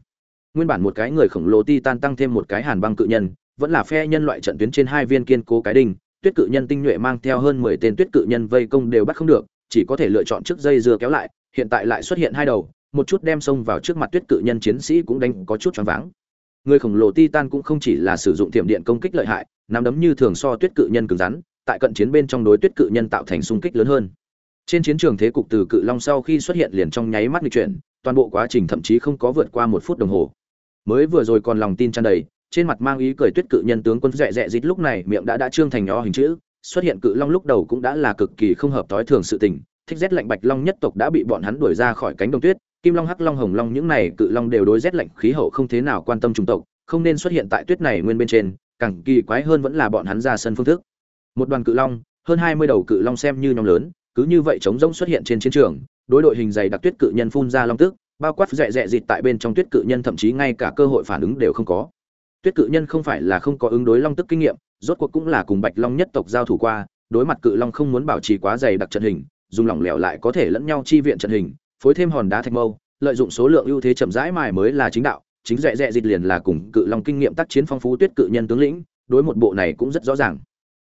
A: Nguyên bản một cái người khổng lồ titan tăng thêm một cái hàn băng cự nhân, vẫn là phe nhân loại trận tuyến trên hai viên kiên cố cái đinh, tuyết cự nhân tinh nhuệ mang theo hơn mười tên tuyết cự nhân vây công đều bắt không được, chỉ có thể lựa chọn trước dây dưa kéo lại, hiện tại lại xuất hiện hai đầu một chút đem xông vào trước mặt tuyết cự nhân chiến sĩ cũng đánh có chút choáng váng. Người khổng lồ titan cũng không chỉ là sử dụng tiềm điện công kích lợi hại, nắm đấm như thường so tuyết cự nhân cứng rắn, tại cận chiến bên trong đối tuyết cự nhân tạo thành xung kích lớn hơn. Trên chiến trường thế cục từ cự long sau khi xuất hiện liền trong nháy mắt nghịch chuyển, toàn bộ quá trình thậm chí không có vượt qua một phút đồng hồ. Mới vừa rồi còn lòng tin tràn đầy, trên mặt mang ý cười tuyết cự nhân tướng quân rẽ rẽ dít lúc này miệng đã đã trương thành nhỏ hình chữ, xuất hiện cự long lúc đầu cũng đã là cực kỳ không hợp tối thường sự tình, thích rét lạnh bạch long nhất tộc đã bị bọn hắn đuổi ra khỏi cánh đồng tuyết kim long, hắc long, hồng long những này cự long đều đối rét lạnh khí hậu không thế nào quan tâm chủng tộc, không nên xuất hiện tại tuyết này nguyên bên trên, càng kỳ quái hơn vẫn là bọn hắn ra sân phương thức. Một đoàn cự long, hơn hai mươi đầu cự long xem như nhóm lớn, cứ như vậy chống rỗng xuất hiện trên chiến trường, đối đội hình dày đặc tuyết cự nhân phun ra long tức, bao quát dẹ dẹ dịt tại bên trong tuyết cự nhân, thậm chí ngay cả cơ hội phản ứng đều không có. Tuyết cự nhân không phải là không có ứng đối long tức kinh nghiệm, rốt cuộc cũng là cùng bạch long nhất tộc giao thủ qua, đối mặt cự long không muốn bảo trì quá dày đặc trận hình, dùng lỏng lẻo lại có thể lẫn nhau chi viện trận hình phối thêm hòn đá thạch mâu, lợi dụng số lượng ưu thế chậm rãi mài mới là chính đạo, chính rẻ rẻ dịch liền là cùng cự long kinh nghiệm tác chiến phong phú tuyết cự nhân tướng lĩnh, đối một bộ này cũng rất rõ ràng.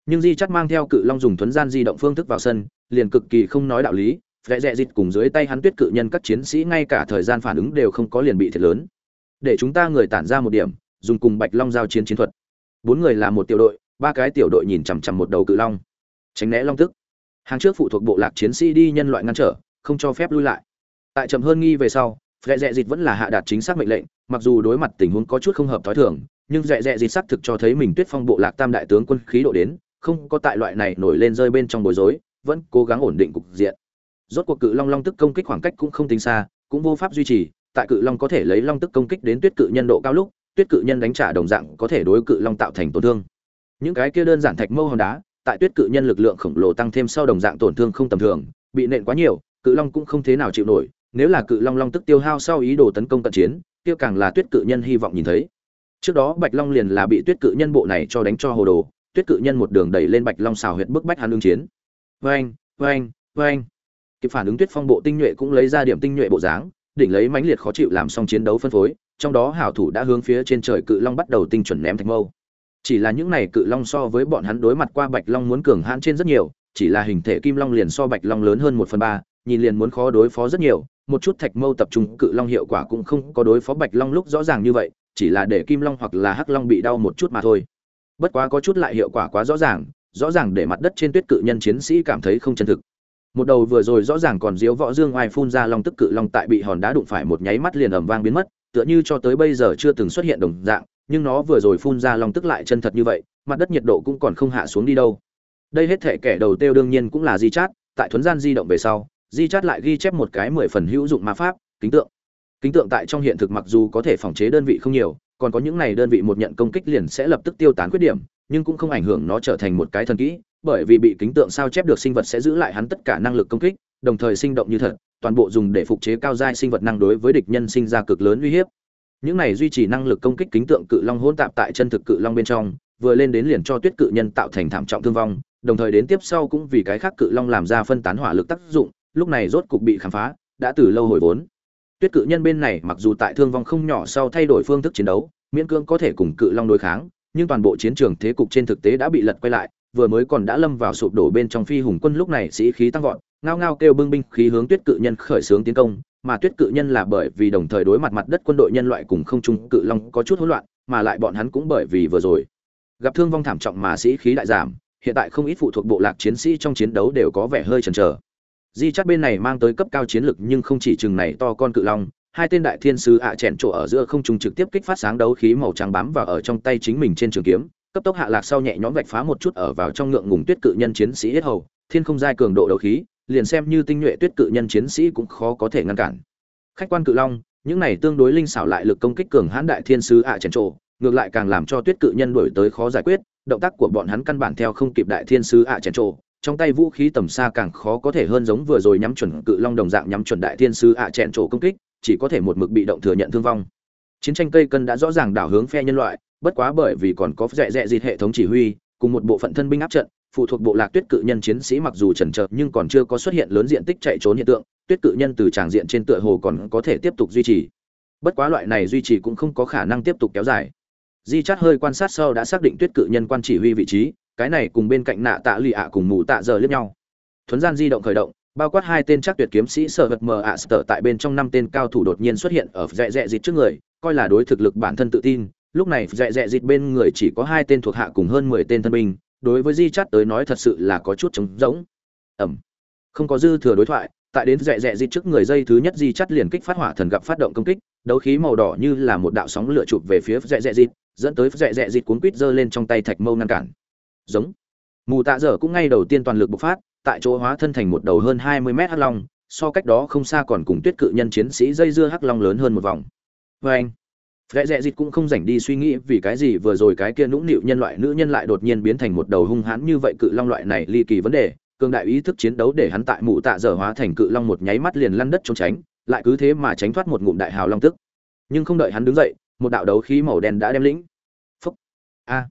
A: Nhưng di chắt mang theo cự long dùng thuấn gian di động phương thức vào sân, liền cực kỳ không nói đạo lý rẻ rẻ dịch cùng dưới tay hắn tuyết cự nhân các chiến sĩ ngay cả thời gian phản ứng đều không có liền bị thiệt lớn. Để chúng ta người tản ra một điểm, dùng cùng bạch long giao chiến chiến thuật. Bốn người là một tiểu đội, ba cái tiểu đội nhìn chằm chằm một đầu cự long. Tránh né long tức. Hàng trước phụ thuộc bộ lạc chiến sĩ đi nhân loại ngăn trở, không cho phép lui lại tại chậm hơn nghi về sau dẹ dẹ dịt vẫn là hạ đạt chính xác mệnh lệnh, mặc dù đối mặt tình huống có chút không hợp thói thường, nhưng dẹ dẹ dịt xác thực cho thấy mình tuyết phong bộ lạc tam đại tướng quân khí độ đến, không có tại loại này nổi lên rơi bên trong bối rối, vẫn cố gắng ổn định cục diện. Rốt cuộc cự long long tức công kích khoảng cách cũng không tính xa, cũng vô pháp duy trì, tại cự long có thể lấy long tức công kích đến tuyết cự nhân độ cao lúc, tuyết cự nhân đánh trả đồng dạng có thể đối cự long tạo thành tổn thương. Những cái kia đơn giản thạch mâu hòn đá, tại tuyết cự nhân lực lượng khổng lồ tăng thêm sau đồng dạng tổn thương không tầm thường, bị nện quá nhiều, cự long cũng không thế nào chịu nổi nếu là cự long long tức tiêu hao sau ý đồ tấn công cận chiến, kia càng là tuyết cự nhân hy vọng nhìn thấy. Trước đó bạch long liền là bị tuyết cự nhân bộ này cho đánh cho hồ đồ, tuyết cự nhân một đường đẩy lên bạch long xào huyệt bức bách hắn lương chiến. Vâng vâng vâng kịp phản ứng tuyết phong bộ tinh nhuệ cũng lấy ra điểm tinh nhuệ bộ dáng, đỉnh lấy mãnh liệt khó chịu làm xong chiến đấu phân phối, trong đó hảo thủ đã hướng phía trên trời cự long bắt đầu tinh chuẩn ném thạch mâu. Chỉ là những này cự long so với bọn hắn đối mặt qua bạch long muốn cường hãn trên rất nhiều, chỉ là hình thể kim long liền so bạch long lớn hơn một phần ba, nhìn liền muốn khó đối phó rất nhiều một chút thạch mâu tập trung cự long hiệu quả cũng không có đối phó bạch long lúc rõ ràng như vậy, chỉ là để kim long hoặc là hắc long bị đau một chút mà thôi. Bất quá có chút lại hiệu quả quá rõ ràng rõ ràng để mặt đất trên tuyết cự nhân chiến sĩ cảm thấy không chân thực. Một đầu vừa rồi rõ ràng còn diếu võ dương oai phun ra long tức cự long tại bị hòn đá đụng phải một nháy mắt liền ầm vang biến mất, tựa như cho tới bây giờ chưa từng xuất hiện đồng dạng, nhưng nó vừa rồi phun ra long tức lại chân thật như vậy, mặt đất nhiệt độ cũng còn không hạ xuống đi đâu. Đây hết thể kẻ đầu tiêu đương nhiên cũng là di chát, tại thuấn gian di động về sau di chát lại ghi chép một cái mười phần hữu dụng ma pháp, kính tượng. Kính tượng tại trong hiện thực mặc dù có thể phòng chế đơn vị không nhiều, còn có những này đơn vị một nhận công kích liền sẽ lập tức tiêu tán khuyết điểm, nhưng cũng không ảnh hưởng nó trở thành một cái thần kỹ, bởi vì bị kính tượng sao chép được sinh vật sẽ giữ lại hắn tất cả năng lực công kích, đồng thời sinh động như thật, toàn bộ dùng để phục chế cao giai sinh vật năng đối với địch nhân sinh ra cực lớn uy hiếp. Những này duy trì năng lực công kích kính tượng cự long hỗn tạp tại chân thực cự long bên trong, vừa lên đến liền cho tuyết cự nhân tạo thành thảm trọng thương vong, đồng thời đến tiếp sau cũng vì cái khác cự long làm ra phân tán hỏa lực tác dụng lúc này rốt cục bị khám phá, đã từ lâu hồi vốn. Tuyết cự nhân bên này mặc dù tại thương vong không nhỏ sau thay đổi phương thức chiến đấu, miễn cưỡng có thể cùng cự long đối kháng, nhưng toàn bộ chiến trường thế cục trên thực tế đã bị lật quay lại, vừa mới còn đã lâm vào sụp đổ bên trong phi hùng quân lúc này sĩ khí tăng vọt, ngao ngao kêu bưng binh khí hướng tuyết cự nhân khởi xướng tiến công, mà tuyết cự nhân là bởi vì đồng thời đối mặt mặt đất quân đội nhân loại cùng không trung cự long có chút hỗn loạn, mà lại bọn hắn cũng bởi vì vừa rồi gặp thương vong thảm trọng mà sĩ khí đại giảm, hiện tại không ít phụ thuộc bộ lạc chiến sĩ trong chiến đấu đều có vẻ hơi chần chờ di chắt bên này mang tới cấp cao chiến lực nhưng không chỉ chừng này to con cự long, hai tên đại thiên sứ ạ à chèn chỗ ở giữa không trùng trực tiếp kích phát sáng đấu khí màu trắng bám vào ở trong tay chính mình trên trường kiếm, cấp tốc hạ lạc sau nhẹ nhõm vạch phá một chút ở vào trong ngượng ngùng tuyết cự nhân chiến sĩ hết hầu, thiên không giai cường độ đấu khí, liền xem như tinh nhuệ tuyết cự nhân chiến sĩ cũng khó có thể ngăn cản. Khách quan cự long, những này tương đối linh xảo lại lực công kích cường hãn đại thiên sứ ạ à chèn chỗ, ngược lại càng làm cho tuyết cự nhân đổi tới khó giải quyết, động tác của bọn hắn căn bản theo không kịp đại thiên sứ ạ à chèn chỗ trong tay vũ khí tầm xa càng khó có thể hơn giống vừa rồi nhắm chuẩn cự long đồng dạng nhắm chuẩn đại thiên sư ạ à chèn công kích, chỉ có thể một mực bị động thừa nhận thương vong. Chiến tranh cây cân đã rõ ràng đảo hướng phe nhân loại, bất quá bởi vì còn có rẽ rẽ dịt hệ thống chỉ huy, cùng một bộ phận thân binh áp trận, phụ thuộc bộ lạc tuyết cự nhân chiến sĩ mặc dù chần chờ nhưng còn chưa có xuất hiện lớn diện tích chạy trốn hiện tượng, tuyết cự nhân từ tràng diện trên tựa hồ còn có thể tiếp tục duy trì. Bất quá loại này duy trì cũng không có khả năng tiếp tục kéo dài. Di chát hơi quan sát sau đã xác định tuyết cự nhân quan chỉ huy vị trí cái này cùng bên cạnh nạ tạ lì ạ cùng mù tạ giờ liếc nhau. Thuấn gian di động khởi động, bao quát hai tên chắc tuyệt kiếm sĩ sở vật mờ ạ sở tại bên trong năm tên cao thủ đột nhiên xuất hiện ở dẹ dẹ dịt trước người, coi là đối thực lực bản thân tự tin. Lúc này dẹ dẹ dịt bên người chỉ có hai tên thuộc hạ cùng hơn mười tên thân binh, đối với di chắt tới nói thật sự là có chút trống rỗng. Ẩm. Không có dư thừa đối thoại, tại đến dẹ dẹ dịt trước người dây thứ nhất di chắt liền kích phát hỏa thần gặp phát động công kích, đấu khí màu đỏ như là một đạo sóng lửa chụp về phía dẹ dẹ dịt, dẫn tới dẹ dẹ dịt cuốn quít giơ lên trong tay thạch mâu ngăn cản giống. Mù tạ dở cũng ngay đầu tiên toàn lực bộc phát, tại chỗ hóa thân thành một đầu hơn hai mươi mét hắc long, so cách đó không xa còn cùng tuyết cự nhân chiến sĩ dây dưa hắc long lớn hơn một vòng. Vê anh vẽ rẽ dịt cũng không rảnh đi suy nghĩ vì cái gì vừa rồi cái kia nũng nịu nhân loại nữ nhân lại đột nhiên biến thành một đầu hung hãn như vậy cự long loại này ly kỳ vấn đề, cường đại ý thức chiến đấu để hắn tại mụ tạ dở hóa thành cự long một nháy mắt liền lăn đất trốn tránh, lại cứ thế mà tránh thoát một ngụm đại hào long tức. Nhưng không đợi hắn đứng dậy, một đạo đấu khí màu đen đã đem lĩnh. Phúc. A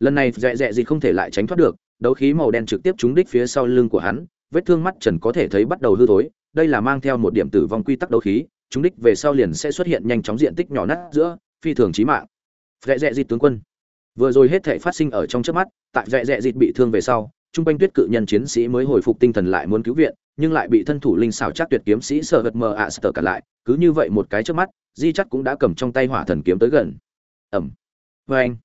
A: lần này dẹ dẹ gì không thể lại tránh thoát được, đấu khí màu đen trực tiếp trúng đích phía sau lưng của hắn, vết thương mắt trần có thể thấy bắt đầu hư thối, đây là mang theo một điểm tử vong quy tắc đấu khí, trúng đích về sau liền sẽ xuất hiện nhanh chóng diện tích nhỏ nát giữa, phi thường chí mạng. Dẹ dẹ dịt tướng quân? Vừa rồi hết thể phát sinh ở trong trước mắt, tại dẹ dẹ dịt bị thương về sau, trung quanh tuyết cự nhân chiến sĩ mới hồi phục tinh thần lại muốn cứu viện, nhưng lại bị thân thủ linh xảo chắc tuyệt kiếm sĩ sợ vật mờ ạ sợ cả lại, cứ như vậy một cái trước mắt, di chắc cũng đã cầm trong tay hỏa thần kiếm tới gần. Ẩm vê anh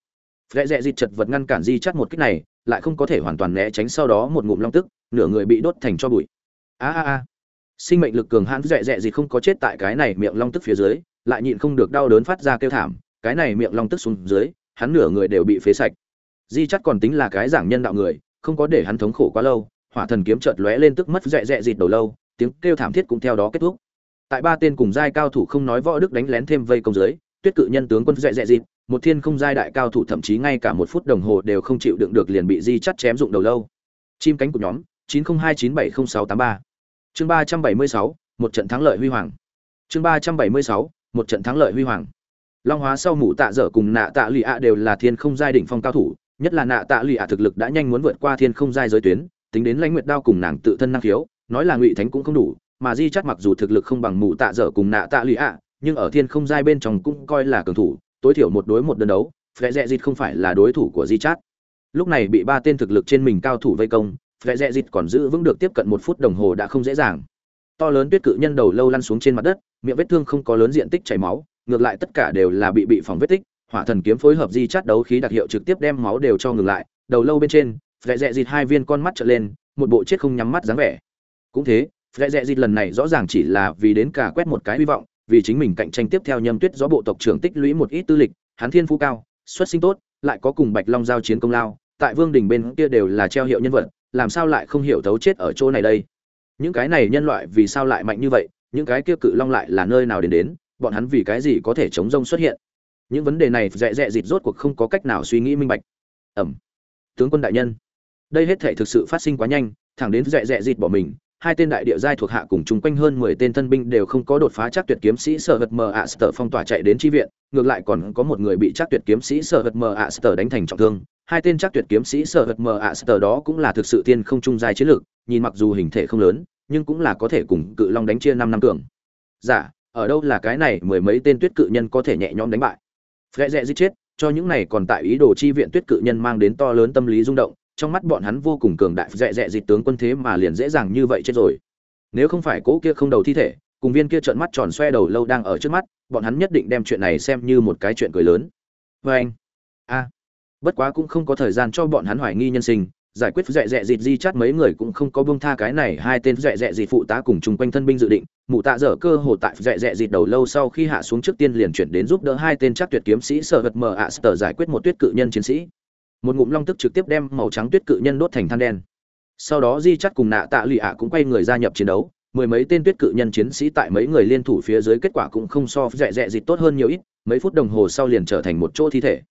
A: dẹ dẹ dịt chật vật ngăn cản di Chát một kích này, lại không có thể hoàn toàn né tránh sau đó một ngụm long tức, nửa người bị đốt thành cho bụi. A a a. Sinh mệnh lực cường hãn dẹ dẹ dịt không có chết tại cái này miệng long tức phía dưới, lại nhịn không được đau đớn phát ra kêu thảm, cái này miệng long tức xuống dưới, hắn nửa người đều bị phế sạch. Di Chát còn tính là cái giảng nhân đạo người, không có để hắn thống khổ quá lâu, hỏa thần kiếm chợt lóe lên tức mất dẹ dẹ dịt đầu lâu, tiếng kêu thảm thiết cũng theo đó kết thúc. Tại ba tên cùng giai cao thủ không nói võ đức đánh lén thêm vây công dưới tuyết cự nhân tướng quân dẹ dẹ dịt một thiên không giai đại cao thủ thậm chí ngay cả một phút đồng hồ đều không chịu đựng được liền bị di chắt chém dụng đầu lâu. Chim cánh của nhóm 902970683 chương 376 một trận thắng lợi huy hoàng. Chương 376 một trận thắng lợi huy hoàng. Long hóa sau mũ tạ dở cùng nạ tạ lụy ạ đều là thiên không giai đỉnh phong cao thủ, nhất là nạ tạ lụy ạ thực lực đã nhanh muốn vượt qua thiên không giai giới tuyến, tính đến lãnh nguyệt đao cùng nàng tự thân năng khiếu, nói là ngụy thánh cũng không đủ, mà di chắt mặc dù thực lực không bằng mụ tạ dở cùng nạ tạ lụy ạ, nhưng ở thiên không giai bên trong cũng coi là cường thủ tối thiểu một đối một đơn đấu phe rẽ dịt không phải là đối thủ của di chát lúc này bị ba tên thực lực trên mình cao thủ vây công phe rẽ dịt còn giữ vững được tiếp cận một phút đồng hồ đã không dễ dàng. To lớn tuyết cự nhân đầu lâu lăn xuống trên mặt đất, miệng vết thương không có lớn diện tích chảy máu, ngược lại tất cả đều là bị bị phòng vết tích, hỏa thần kiếm phối hợp di chát đấu khí đặc hiệu trực tiếp đem máu đều cho ngừng lại, đầu lâu bên trên phe rẽ dịt hai viên con mắt trở lên, một bộ chết không nhắm mắt dáng vẻ. Cũng thế phe rẽ dịt lần này rõ ràng chỉ là vì đến cả quét một cái hy vọng vì chính mình cạnh tranh tiếp theo nhâm tuyết gió bộ tộc trưởng tích lũy một ít tư lịch, hắn thiên phú cao, xuất sinh tốt, lại có cùng bạch long giao chiến công lao, tại vương đình bên kia đều là treo hiệu nhân vật, làm sao lại không hiểu thấu chết ở chỗ này đây? Những cái này nhân loại vì sao lại mạnh như vậy, những cái kia cự long lại là nơi nào đến đến, bọn hắn vì cái gì có thể chống rông xuất hiện? Những vấn đề này dẹ dẹ dịt rốt cuộc không có cách nào suy nghĩ minh bạch. Ẩm. Tướng quân đại nhân, đây hết thể thực sự phát sinh quá nhanh, thẳng đến dẹ dẹ dịt bỏ mình hai tên đại địa giai thuộc hạ cùng chung quanh hơn mười tên thân binh đều không có đột phá chắc tuyệt kiếm sĩ sở vật mờ ạ sở phong tỏa chạy đến chi viện, ngược lại còn có một người bị chắc tuyệt kiếm sĩ sở vật mờ ạ sở đánh thành trọng thương. Hai tên chắc tuyệt kiếm sĩ sở vật mờ ạ sở đó cũng là thực sự tiên không trung giai chiến lược, nhìn mặc dù hình thể không lớn, nhưng cũng là có thể cùng cự long đánh chia năm năm cường. Dạ, ở đâu là cái này mười mấy tên tuyết cự nhân có thể nhẹ nhõm đánh bại. Phệ dẹ giết chết, cho những này còn tại ý đồ chi viện tuyết cự nhân mang đến to lớn tâm lý rung động, trong mắt bọn hắn vô cùng cường đại dẹ dẹ dịt tướng quân thế mà liền dễ dàng như vậy chết rồi. Nếu không phải cỗ kia không đầu thi thể, cùng viên kia trợn mắt tròn xoe đầu lâu đang ở trước mắt, bọn hắn nhất định đem chuyện này xem như một cái chuyện cười lớn. Vê anh, a, bất quá cũng không có thời gian cho bọn hắn hoài nghi nhân sinh, giải quyết dẹ dẹ dịt di chát mấy người cũng không có bông tha cái này, hai tên dẹ dẹ dịt phụ tá cùng chung quanh thân binh dự định, mụ tạ dở cơ hồ tại dẹ dẹ dịt đầu lâu sau khi hạ xuống trước tiên liền chuyển đến giúp đỡ hai tên chắc tuyệt kiếm sĩ sợ vật mờ ạ sở giải quyết một tuyết cự nhân chiến sĩ một ngụm long tức trực tiếp đem màu trắng tuyết cự nhân đốt thành than đen. Sau đó di chắt cùng nạ tạ lụy ạ cũng quay người gia nhập chiến đấu, mười mấy tên tuyết cự nhân chiến sĩ tại mấy người liên thủ phía dưới kết quả cũng không so dẹ dẹ dịt tốt hơn nhiều ít, mấy phút đồng hồ sau liền trở thành một chỗ thi thể.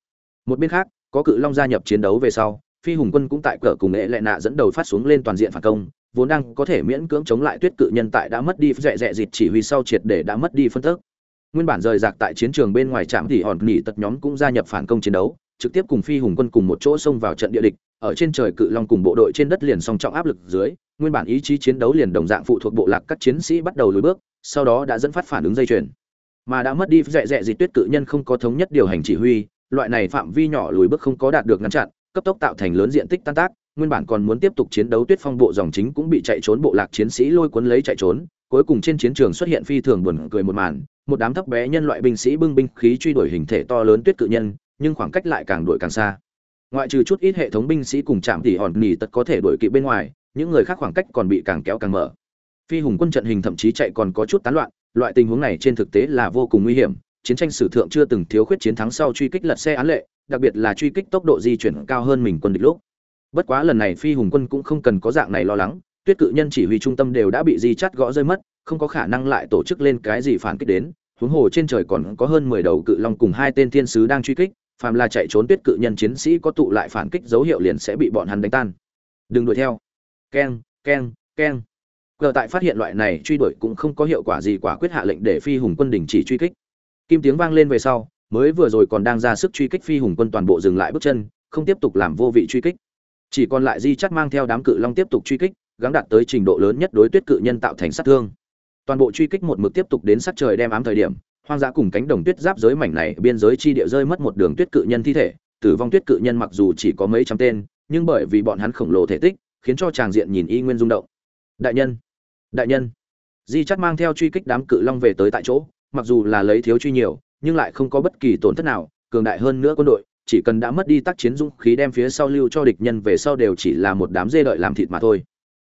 A: Một bên khác, có cự long gia nhập chiến đấu về sau, phi hùng quân cũng tại cờ cùng nghệ lệ nạ dẫn đầu phát xuống lên toàn diện phản công, vốn đang có thể miễn cưỡng chống lại tuyết cự nhân tại đã mất đi dẹ dẹ dịt chỉ huy sau triệt để đã mất đi phân tức. Nguyên bản rời rạc tại chiến trường bên ngoài trạm thì hòn nỉ tật nhóm cũng gia nhập phản công chiến đấu trực tiếp cùng phi hùng quân cùng một chỗ xông vào trận địa địch, ở trên trời cự long cùng bộ đội trên đất liền song trọng áp lực dưới, nguyên bản ý chí chiến đấu liền đồng dạng phụ thuộc bộ lạc các chiến sĩ bắt đầu lùi bước, sau đó đã dẫn phát phản ứng dây chuyền. Mà đã mất đi dẹ dẹ dịt tuyết cự nhân không có thống nhất điều hành chỉ huy, loại này phạm vi nhỏ lùi bước không có đạt được ngăn chặn, cấp tốc tạo thành lớn diện tích tan tác, nguyên bản còn muốn tiếp tục chiến đấu tuyết phong bộ dòng chính cũng bị chạy trốn bộ lạc chiến sĩ lôi cuốn lấy chạy trốn, cuối cùng trên chiến trường xuất hiện phi thường buồn cười một màn, một đám thấp bé nhân loại binh sĩ bưng binh khí truy đuổi hình thể to lớn tuyết cự nhân nhưng khoảng cách lại càng đuổi càng xa. Ngoại trừ chút ít hệ thống binh sĩ cùng chạm tỉ hòn nỉ tật có thể đuổi kịp bên ngoài, những người khác khoảng cách còn bị càng kéo càng mở. Phi hùng quân trận hình thậm chí chạy còn có chút tán loạn, loại tình huống này trên thực tế là vô cùng nguy hiểm, chiến tranh sử thượng chưa từng thiếu khuyết chiến thắng sau truy kích lật xe án lệ, đặc biệt là truy kích tốc độ di chuyển cao hơn mình quân địch lúc. Bất quá lần này phi hùng quân cũng không cần có dạng này lo lắng, tuyết cự nhân chỉ huy trung tâm đều đã bị di chắt gõ rơi mất, không có khả năng lại tổ chức lên cái gì phản kích đến, huống hồ trên trời còn có hơn mười đầu cự long cùng hai tên thiên sứ đang truy kích phàm là chạy trốn tuyết cự nhân chiến sĩ có tụ lại phản kích dấu hiệu liền sẽ bị bọn hắn đánh tan. Đừng đuổi theo. Keng keng keng. Cờ tại phát hiện loại này truy đuổi cũng không có hiệu quả gì quả quyết hạ lệnh để phi hùng quân đình chỉ truy kích. Kim tiếng vang lên về sau, mới vừa rồi còn đang ra sức truy kích phi hùng quân toàn bộ dừng lại bước chân, không tiếp tục làm vô vị truy kích. Chỉ còn lại di chắc mang theo đám cự long tiếp tục truy kích, gắng đạt tới trình độ lớn nhất đối tuyết cự nhân tạo thành sát thương. Toàn bộ truy kích một mực tiếp tục đến sát trời đem ám thời điểm hoang dã cùng cánh đồng tuyết giáp giới mảnh này, biên giới chi địa rơi mất một đường tuyết cự nhân thi thể. Tử vong tuyết cự nhân mặc dù chỉ có mấy trăm tên, nhưng bởi vì bọn hắn khổng lồ thể tích, khiến cho tràng diện nhìn y nguyên rung động. Đại nhân! Đại nhân! Di chắt mang theo truy kích đám cự long về tới tại chỗ, mặc dù là lấy thiếu truy nhiều, nhưng lại không có bất kỳ tổn thất nào, cường đại hơn nữa quân đội, chỉ cần đã mất đi tác chiến dũng khí đem phía sau lưu cho địch nhân về sau đều chỉ là một đám dê đợi làm thịt mà thôi.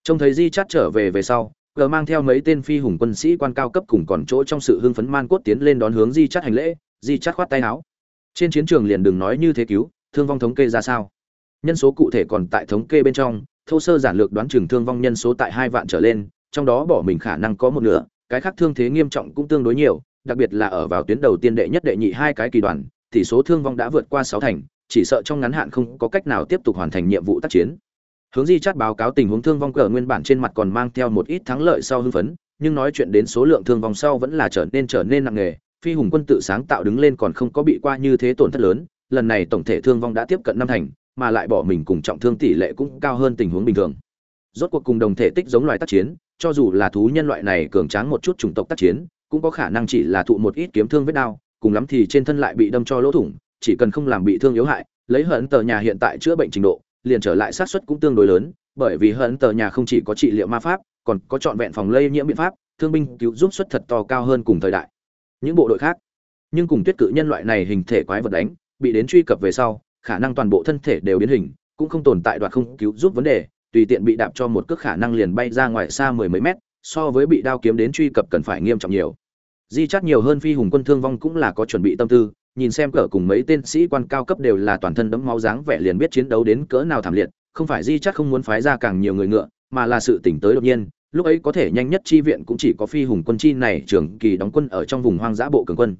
A: Trông thấy di chắt trở về về sau gờ mang theo mấy tên phi hùng quân sĩ quan cao cấp cùng còn chỗ trong sự hưng phấn man cốt tiến lên đón hướng di chắt hành lễ. Di chắt khoát tay áo. Trên chiến trường liền đừng nói như thế cứu, thương vong thống kê ra sao? Nhân số cụ thể còn tại thống kê bên trong, thô sơ giản lược đoán chừng thương vong nhân số tại hai vạn trở lên, trong đó bỏ mình khả năng có một nửa, cái khác thương thế nghiêm trọng cũng tương đối nhiều, đặc biệt là ở vào tuyến đầu tiên đệ nhất đệ nhị hai cái kỳ đoàn tỷ số thương vong đã vượt qua sáu thành, chỉ sợ trong ngắn hạn không có cách nào tiếp tục hoàn thành nhiệm vụ tác chiến hướng di chát báo cáo tình huống thương vong cờ nguyên bản trên mặt còn mang theo một ít thắng lợi sau hưng phấn, nhưng nói chuyện đến số lượng thương vong sau vẫn là trở nên trở nên nặng nề, phi hùng quân tự sáng tạo đứng lên còn không có bị qua như thế tổn thất lớn, lần này tổng thể thương vong đã tiếp cận năm thành, mà lại bỏ mình cùng trọng thương tỷ lệ cũng cao hơn tình huống bình thường. Rốt cuộc cùng đồng thể tích giống loài tác chiến, cho dù là thú nhân loại này cường tráng một chút chủng tộc tác chiến, cũng có khả năng chỉ là thụ một ít kiếm thương vết đau, cùng lắm thì trên thân lại bị đâm cho lỗ thủng, chỉ cần không làm bị thương yếu hại, lấy hận tờ nhà hiện tại chữa bệnh trình độ liền trở lại sát suất cũng tương đối lớn, bởi vì hận tờ nhà không chỉ có trị liệu ma pháp, còn có trọn vẹn phòng lây nhiễm biện pháp, thương binh cứu giúp suất thật to cao hơn cùng thời đại. Những bộ đội khác, nhưng cùng tuyết cự nhân loại này hình thể quái vật đánh, bị đến truy cập về sau, khả năng toàn bộ thân thể đều biến hình, cũng không tồn tại đoạt không cứu giúp vấn đề, tùy tiện bị đạp cho một cước khả năng liền bay ra ngoài xa mười mấy mét, so với bị đao kiếm đến truy cập cần phải nghiêm trọng nhiều. Di chắt nhiều hơn phi hùng quân thương vong cũng là có chuẩn bị tâm tư nhìn xem cỡ cùng mấy tên sĩ quan cao cấp đều là toàn thân đẫm máu dáng vẻ liền biết chiến đấu đến cỡ nào thảm liệt, không phải di chắt không muốn phái ra càng nhiều người ngựa, mà là sự tỉnh tới đột nhiên, lúc ấy có thể nhanh nhất chi viện cũng chỉ có phi hùng quân chi này trưởng kỳ đóng quân ở trong vùng hoang dã bộ cường quân.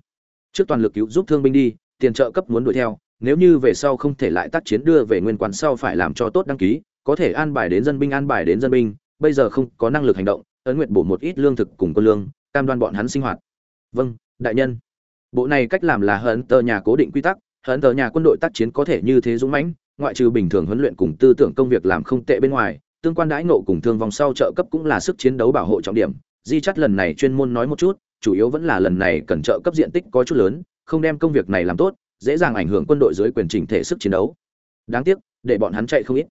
A: Trước toàn lực cứu giúp thương binh đi, tiền trợ cấp muốn đuổi theo, nếu như về sau không thể lại tác chiến đưa về nguyên quán sau phải làm cho tốt đăng ký, có thể an bài đến dân binh an bài đến dân binh, bây giờ không có năng lực hành động, ấn nguyện bổ một ít lương thực cùng quân lương, cam đoan bọn hắn sinh hoạt. Vâng đại nhân bộ này cách làm là hận tờ nhà cố định quy tắc, hận tờ nhà quân đội tác chiến có thể như thế dũng mãnh, ngoại trừ bình thường huấn luyện cùng tư tưởng công việc làm không tệ bên ngoài, tương quan đãi nộ cùng thương vòng sau trợ cấp cũng là sức chiến đấu bảo hộ trọng điểm. Di chắt lần này chuyên môn nói một chút, chủ yếu vẫn là lần này cần trợ cấp diện tích có chút lớn, không đem công việc này làm tốt, dễ dàng ảnh hưởng quân đội dưới quyền chỉnh thể sức chiến đấu. Đáng tiếc, để bọn hắn chạy không ít.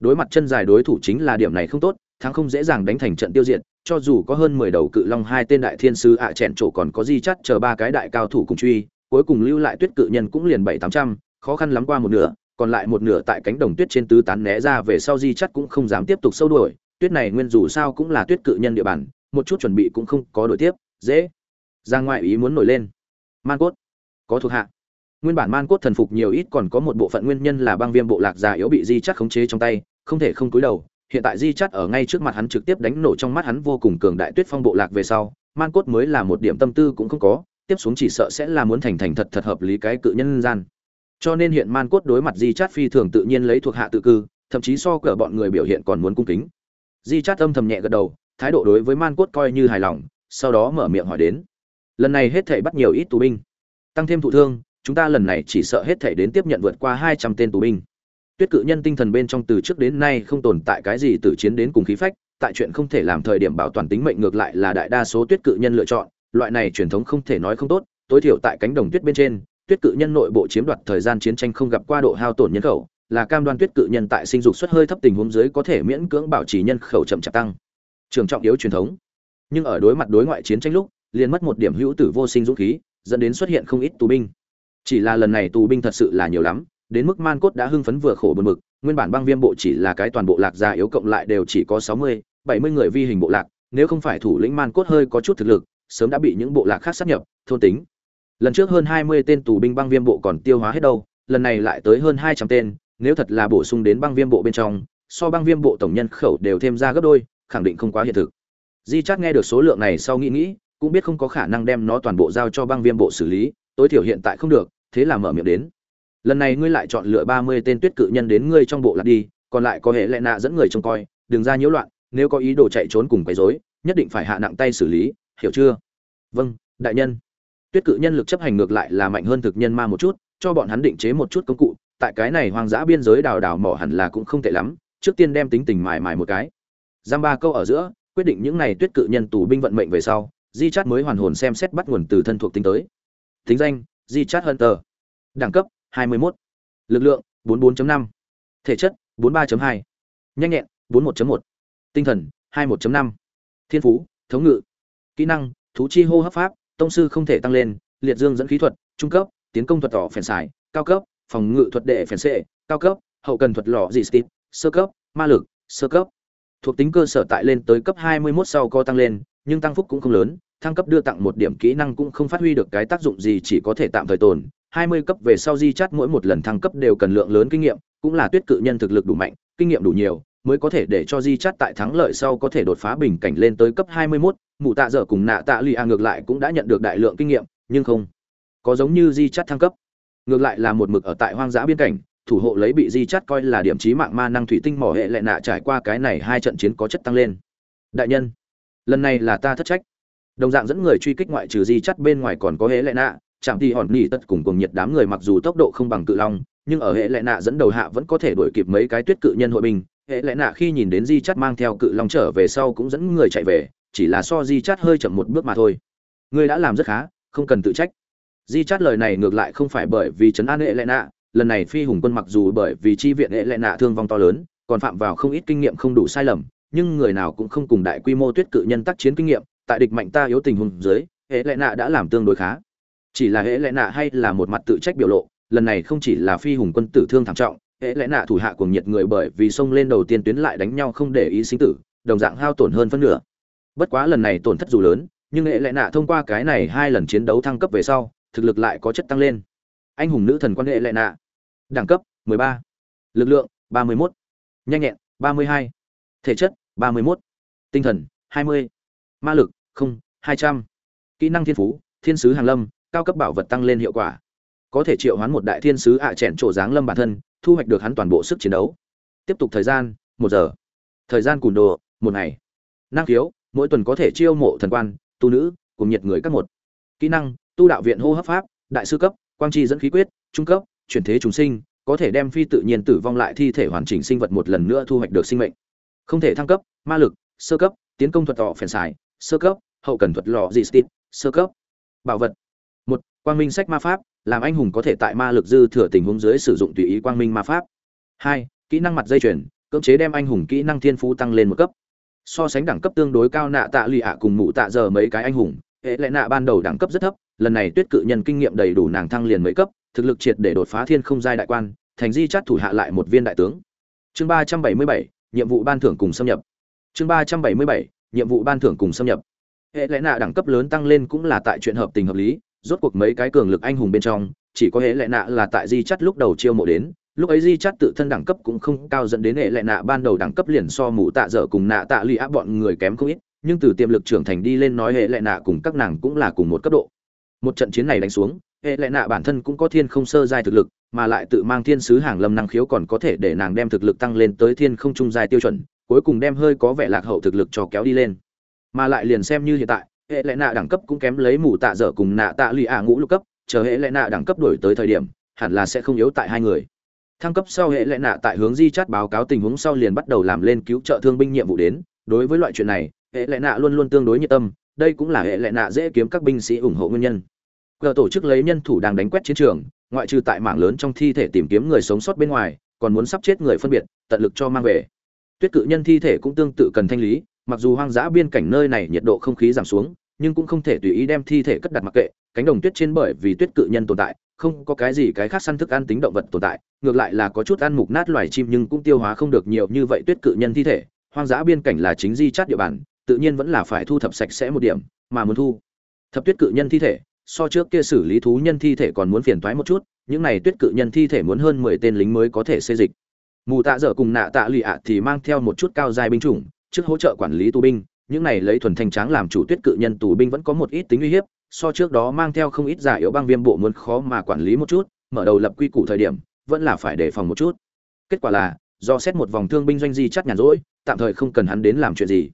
A: Đối mặt chân dài đối thủ chính là điểm này không tốt, thắng không dễ dàng đánh thành trận tiêu diệt cho dù có hơn mười đầu cự long hai tên đại thiên sứ ạ à chẹn chỗ còn có di chắt chờ ba cái đại cao thủ cùng truy, cuối cùng lưu lại tuyết cự nhân cũng liền bảy tám trăm, khó khăn lắm qua một nửa, còn lại một nửa tại cánh đồng tuyết trên tứ tán né ra về sau di chắt cũng không dám tiếp tục sâu đuổi, tuyết này nguyên dù sao cũng là tuyết cự nhân địa bàn, một chút chuẩn bị cũng không có đổi tiếp, dễ. Ra ngoại ý muốn nổi lên. Man cốt. Có thuộc hạ. Nguyên bản man cốt thần phục nhiều ít còn có một bộ phận nguyên nhân là băng viêm bộ lạc già yếu bị di chắt khống chế trong tay, không thể không cúi đầu hiện tại di chắt ở ngay trước mặt hắn trực tiếp đánh nổ trong mắt hắn vô cùng cường đại tuyết phong bộ lạc về sau, man cốt mới là một điểm tâm tư cũng không có, tiếp xuống chỉ sợ sẽ là muốn thành thành thật thật hợp lý cái cự nhân gian. Cho nên hiện man cốt đối mặt di chát phi thường tự nhiên lấy thuộc hạ tự cư, thậm chí so cỡ bọn người biểu hiện còn muốn cung kính. Di chát âm thầm nhẹ gật đầu, thái độ đối với man cốt coi như hài lòng, sau đó mở miệng hỏi đến. Lần này hết thể bắt nhiều ít tù binh, tăng thêm thụ thương, chúng ta lần này chỉ sợ hết thể đến tiếp nhận vượt qua hai trăm tên tù binh tuyết cự nhân tinh thần bên trong từ trước đến nay không tồn tại cái gì từ chiến đến cùng khí phách, tại chuyện không thể làm thời điểm bảo toàn tính mệnh ngược lại là đại đa số tuyết cự nhân lựa chọn, loại này truyền thống không thể nói không tốt, tối thiểu tại cánh đồng tuyết bên trên, tuyết cự nhân nội bộ chiếm đoạt thời gian chiến tranh không gặp qua độ hao tổn nhân khẩu, là cam đoan tuyết cự nhân tại sinh dục suất hơi thấp tình huống dưới có thể miễn cưỡng bảo trì nhân khẩu chậm chạp tăng. Trường trọng yếu truyền thống. Nhưng ở đối mặt đối ngoại chiến tranh lúc, liền mất một điểm hữu tử vô sinh dũng khí, dẫn đến xuất hiện không ít tù binh. Chỉ là lần này tù binh thật sự là nhiều lắm đến mức man cốt đã hưng phấn vừa khổ buồn bực, nguyên bản băng viêm bộ chỉ là cái toàn bộ lạc già yếu cộng lại đều chỉ có sáu mươi, bảy mươi người vi hình bộ lạc, nếu không phải thủ lĩnh man cốt hơi có chút thực lực, sớm đã bị những bộ lạc khác sát nhập, thôn tính. Lần trước hơn hai mươi tên tù binh băng viêm bộ còn tiêu hóa hết đâu, lần này lại tới hơn hai trăm tên, nếu thật là bổ sung đến băng viêm bộ bên trong, so băng viêm bộ tổng nhân khẩu đều thêm ra gấp đôi, khẳng định không quá hiện thực. Di chát nghe được số lượng này sau nghĩ nghĩ, cũng biết không có khả năng đem nó toàn bộ giao cho băng viêm bộ xử lý, tối thiểu hiện tại không được, thế là mở miệng đến lần này ngươi lại chọn lựa ba mươi tên tuyết cự nhân đến ngươi trong bộ lạc đi, còn lại có hệ lệ nạ dẫn người trông coi, đừng ra nhiễu loạn, nếu có ý đồ chạy trốn cùng quấy rối, nhất định phải hạ nặng tay xử lý, hiểu chưa? Vâng đại nhân. Tuyết cự nhân lực chấp hành ngược lại là mạnh hơn thực nhân ma một chút, cho bọn hắn định chế một chút công cụ, tại cái này hoang dã biên giới đào đào mỏ hẳn là cũng không tệ lắm, trước tiên đem tính tình mài mài một cái. Giam ba câu ở giữa, quyết định những này tuyết cự nhân tù binh vận mệnh về sau, di chát mới hoàn hồn xem xét bắt nguồn từ thân thuộc tính tới. Tính danh, di chát hunter. Đẳng cấp 21. lực lượng 44.5. thể chất 43.2. nhanh nhẹn 41.1. tinh thần 21.5. thiên phú thống ngự kỹ năng thú chi hô hấp pháp tông sư không thể tăng lên liệt dương dẫn khí thuật trung cấp tiến công thuật tỏ phèn xài cao cấp phòng ngự thuật đệ phèn xệ cao cấp hậu cần thuật lọ dị stip, sơ cấp ma lực sơ cấp thuộc tính cơ sở tại lên tới cấp 21 sau có tăng lên nhưng tăng phúc cũng không lớn thăng cấp đưa tặng một điểm kỹ năng cũng không phát huy được cái tác dụng gì chỉ có thể tạm thời tồn 20 cấp về sau di chát mỗi một lần thăng cấp đều cần lượng lớn kinh nghiệm cũng là tuyết cự nhân thực lực đủ mạnh kinh nghiệm đủ nhiều mới có thể để cho di chát tại thắng lợi sau có thể đột phá bình cảnh lên tới cấp 21, mụ tạ dở cùng nạ tạ lì a ngược lại cũng đã nhận được đại lượng kinh nghiệm nhưng không có giống như di chắt thăng cấp. Ngược lại là một mực ở tại hoang dã biên cảnh thủ hộ lấy bị di chắt coi là điểm chí mạng ma năng thủy tinh mỏ hệ lệ nạ trải qua cái này hai trận chiến có chất tăng lên. Đại nhân lần này là ta thất trách. Đồng dạng dẫn người truy kích ngoại trừ di chắt bên ngoài còn có hệ lệ nạ chạm thì hòn nỉ tất cùng cùng nhiệt đám người mặc dù tốc độ không bằng cự long, nhưng ở hệ lệ nạ dẫn đầu hạ vẫn có thể đuổi kịp mấy cái tuyết cự nhân hội binh. Hệ lệ nạ khi nhìn đến di chắt mang theo cự long trở về sau cũng dẫn người chạy về, chỉ là so di chắt hơi chậm một bước mà thôi. Ngươi đã làm rất khá, không cần tự trách. Di chắt lời này ngược lại không phải bởi vì trấn an hệ lệ nạ, lần này phi hùng quân mặc dù bởi vì chi viện hệ lệ nạ thương vong to lớn, còn phạm vào không ít kinh nghiệm không đủ sai lầm, nhưng người nào cũng không cùng đại quy mô tuyết cự nhân tác chiến kinh nghiệm, tại địch mạnh ta yếu tình huống dưới, hệ lệ nạ đã làm tương đối khá chỉ là hệ lẽ nạ hay là một mặt tự trách biểu lộ, lần này không chỉ là phi hùng quân tử thương thảm trọng, hệ lẽ nạ thủ hạ cuồng nhiệt người bởi vì xông lên đầu tiên tuyến lại đánh nhau không để ý sinh tử, đồng dạng hao tổn hơn phân nửa bất quá lần này tổn thất dù lớn, nhưng hễ lẽ nạ thông qua cái này hai lần chiến đấu thăng cấp về sau, thực lực lại có chất tăng lên anh hùng nữ thần quan hệ lệ nạ đẳng cấp 13. lực lượng 31. nhanh nhẹn 32. thể chất 31. tinh thần 20. ma lực, không 200. kỹ năng thiên phú, thiên sứ hàng lâm cao cấp bảo vật tăng lên hiệu quả. Có thể triệu hoán một đại thiên sứ ạ à chèn trổ dáng lâm bản thân, thu hoạch được hắn toàn bộ sức chiến đấu. Tiếp tục thời gian, một giờ. Thời gian cùn đồ, một ngày. Năng khiếu, mỗi tuần có thể chiêu mộ thần quan, tu nữ, cùng nhiệt người các một. Kỹ năng, tu đạo viện hô hấp pháp, đại sư cấp, quang tri dẫn khí quyết, trung cấp, chuyển thế chúng sinh, có thể đem phi tự nhiên tử vong lại thi thể hoàn chỉnh sinh vật một lần nữa thu hoạch được sinh mệnh. Không thể thăng cấp, ma lực, sơ cấp, tiến công thuật tọ phèn xài, sơ cấp, hậu cần thuật lò dị stit sơ cấp. Bảo vật một, quang minh sách ma pháp, làm anh hùng có thể tại ma lực dư thừa tình huống dưới sử dụng tùy ý quang minh ma pháp. Hai, kỹ năng mặt dây chuyền, cưỡng chế đem anh hùng kỹ năng thiên phú tăng lên một cấp. So sánh đẳng cấp tương đối cao nạ tạ lì ạ cùng mụ tạ giờ mấy cái anh hùng, hệ lệ nạ ban đầu đẳng cấp rất thấp, lần này tuyết cự nhân kinh nghiệm đầy đủ nàng thăng liền mấy cấp, thực lực triệt để đột phá thiên không giai đại quan, thành di chắt thủ hạ lại một viên đại tướng. Chương ba trăm bảy mươi bảy, nhiệm vụ ban thưởng cùng xâm nhập. Chương ba trăm bảy mươi bảy, nhiệm vụ ban thưởng cùng xâm nhập. Hệ lẽ nạ đẳng cấp lớn tăng lên cũng là tại chuyện hợp tình hợp lý rốt cuộc mấy cái cường lực anh hùng bên trong, chỉ có hệ lệ nạ là tại di chắt lúc đầu chiêu mộ đến, lúc ấy di chắt tự thân đẳng cấp cũng không cao dẫn đến hệ lệ nạ ban đầu đẳng cấp liền so mù tạ dở cùng nạ tạ lụy áp bọn người kém không ít, nhưng từ tiềm lực trưởng thành đi lên nói hệ lệ nạ cùng các nàng cũng là cùng một cấp độ. Một trận chiến này đánh xuống, hệ lệ nạ bản thân cũng có thiên không sơ giai thực lực, mà lại tự mang thiên sứ hàng lâm năng khiếu còn có thể để nàng đem thực lực tăng lên tới thiên không trung giai tiêu chuẩn, cuối cùng đem hơi có vẻ lạc hậu thực lực cho kéo đi lên. Mà lại liền xem như hiện tại hệ lệ nạ đẳng cấp cũng kém lấy mù tạ dở cùng nạ tạ lụy ả ngũ lục cấp, chờ hệ lệ nạ đẳng cấp đổi tới thời điểm, hẳn là sẽ không yếu tại hai người. Thăng cấp sau hệ lệ nạ tại hướng di chát báo cáo tình huống sau liền bắt đầu làm lên cứu trợ thương binh nhiệm vụ đến. Đối với loại chuyện này, hệ lệ nạ luôn luôn tương đối nhiệt tâm, đây cũng là hệ lệ nạ dễ kiếm các binh sĩ ủng hộ nguyên nhân. Cờ tổ chức lấy nhân thủ đang đánh quét chiến trường, ngoại trừ tại mảng lớn trong thi thể tìm kiếm người sống sót bên ngoài, còn muốn sắp chết người phân biệt, tận lực cho mang về. Tuyết cự nhân thi thể cũng tương tự cần thanh lý mặc dù hoang dã biên cảnh nơi này nhiệt độ không khí giảm xuống, nhưng cũng không thể tùy ý đem thi thể cất đặt mặc kệ, cánh đồng tuyết trên bởi vì tuyết cự nhân tồn tại, không có cái gì cái khác săn thức ăn tính động vật tồn tại, ngược lại là có chút ăn mục nát loài chim nhưng cũng tiêu hóa không được nhiều như vậy tuyết cự nhân thi thể. Hoang dã biên cảnh là chính di chát địa bàn, tự nhiên vẫn là phải thu thập sạch sẽ một điểm mà muốn thu. Thập tuyết cự nhân thi thể, so trước kia xử lý thú nhân thi thể còn muốn phiền toái một chút, những này tuyết cự nhân thi thể muốn hơn mười tên lính mới có thể xây dịch. Mù tạ dở cùng nạ tạ lụy ạ thì mang theo một chút cao dài binh chủng trước hỗ trợ quản lý tù binh, những này lấy thuần thanh tráng làm chủ tuyết cự nhân tù binh vẫn có một ít tính uy hiếp, so trước đó mang theo không ít giả yếu băng viêm bộ muốn khó mà quản lý một chút, mở đầu lập quy củ thời điểm, vẫn là phải đề phòng một chút. Kết quả là, do xét một vòng thương binh doanh di chắt nhàn rỗi, tạm thời không cần hắn đến làm chuyện gì.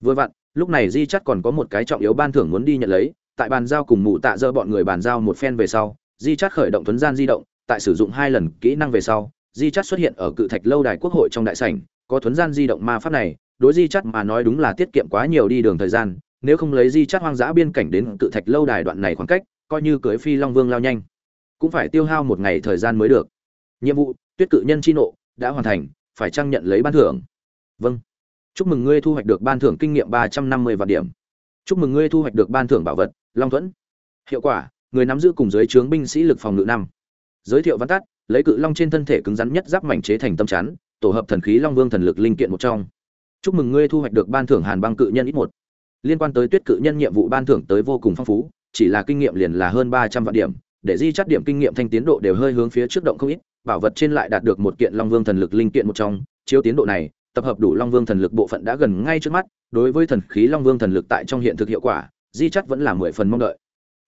A: Vừa vặn, lúc này di chắt còn có một cái trọng yếu ban thưởng muốn đi nhận lấy, tại bàn giao cùng mụ tạ dơ bọn người bàn giao một phen về sau, di chắt khởi động thuấn gian di động, tại sử dụng hai lần kỹ năng về sau, di chắt xuất hiện ở cự thạch lâu đài quốc hội trong đại sảnh, có thuấn gian di động ma pháp này đối di chắt mà nói đúng là tiết kiệm quá nhiều đi đường thời gian, nếu không lấy di chắt hoang dã biên cảnh đến cự thạch lâu đài đoạn này khoảng cách, coi như cưới phi long vương lao nhanh. Cũng phải tiêu hao một ngày thời gian mới được. Nhiệm vụ, tuyết cự nhân chi nộ, đã hoàn thành, phải trang nhận lấy ban thưởng? Vâng. Chúc mừng ngươi thu hoạch được ban thưởng kinh nghiệm ba trăm năm mươi vạn điểm. Chúc mừng ngươi thu hoạch được ban thưởng bảo vật, long thuẫn. Hiệu quả, người nắm giữ cùng giới trướng binh sĩ lực phòng ngự năm. Giới thiệu văn tắt, lấy cự long trên thân thể cứng rắn nhất giáp mảnh chế thành tâm chắn, tổ hợp thần khí long vương thần lực linh kiện một trong chúc mừng ngươi thu hoạch được ban thưởng hàn băng cự nhân ít một. Liên quan tới tuyết cự nhân nhiệm vụ ban thưởng tới vô cùng phong phú, chỉ là kinh nghiệm liền là hơn ba trăm vạn điểm, để di chắt điểm kinh nghiệm thanh tiến độ đều hơi hướng phía trước động không ít, bảo vật trên lại đạt được một kiện long vương thần lực linh kiện một trong, chiếu tiến độ này, tập hợp đủ long vương thần lực bộ phận đã gần ngay trước mắt, đối với thần khí long vương thần lực tại trong hiện thực hiệu quả, di chắt vẫn là mười phần mong đợi.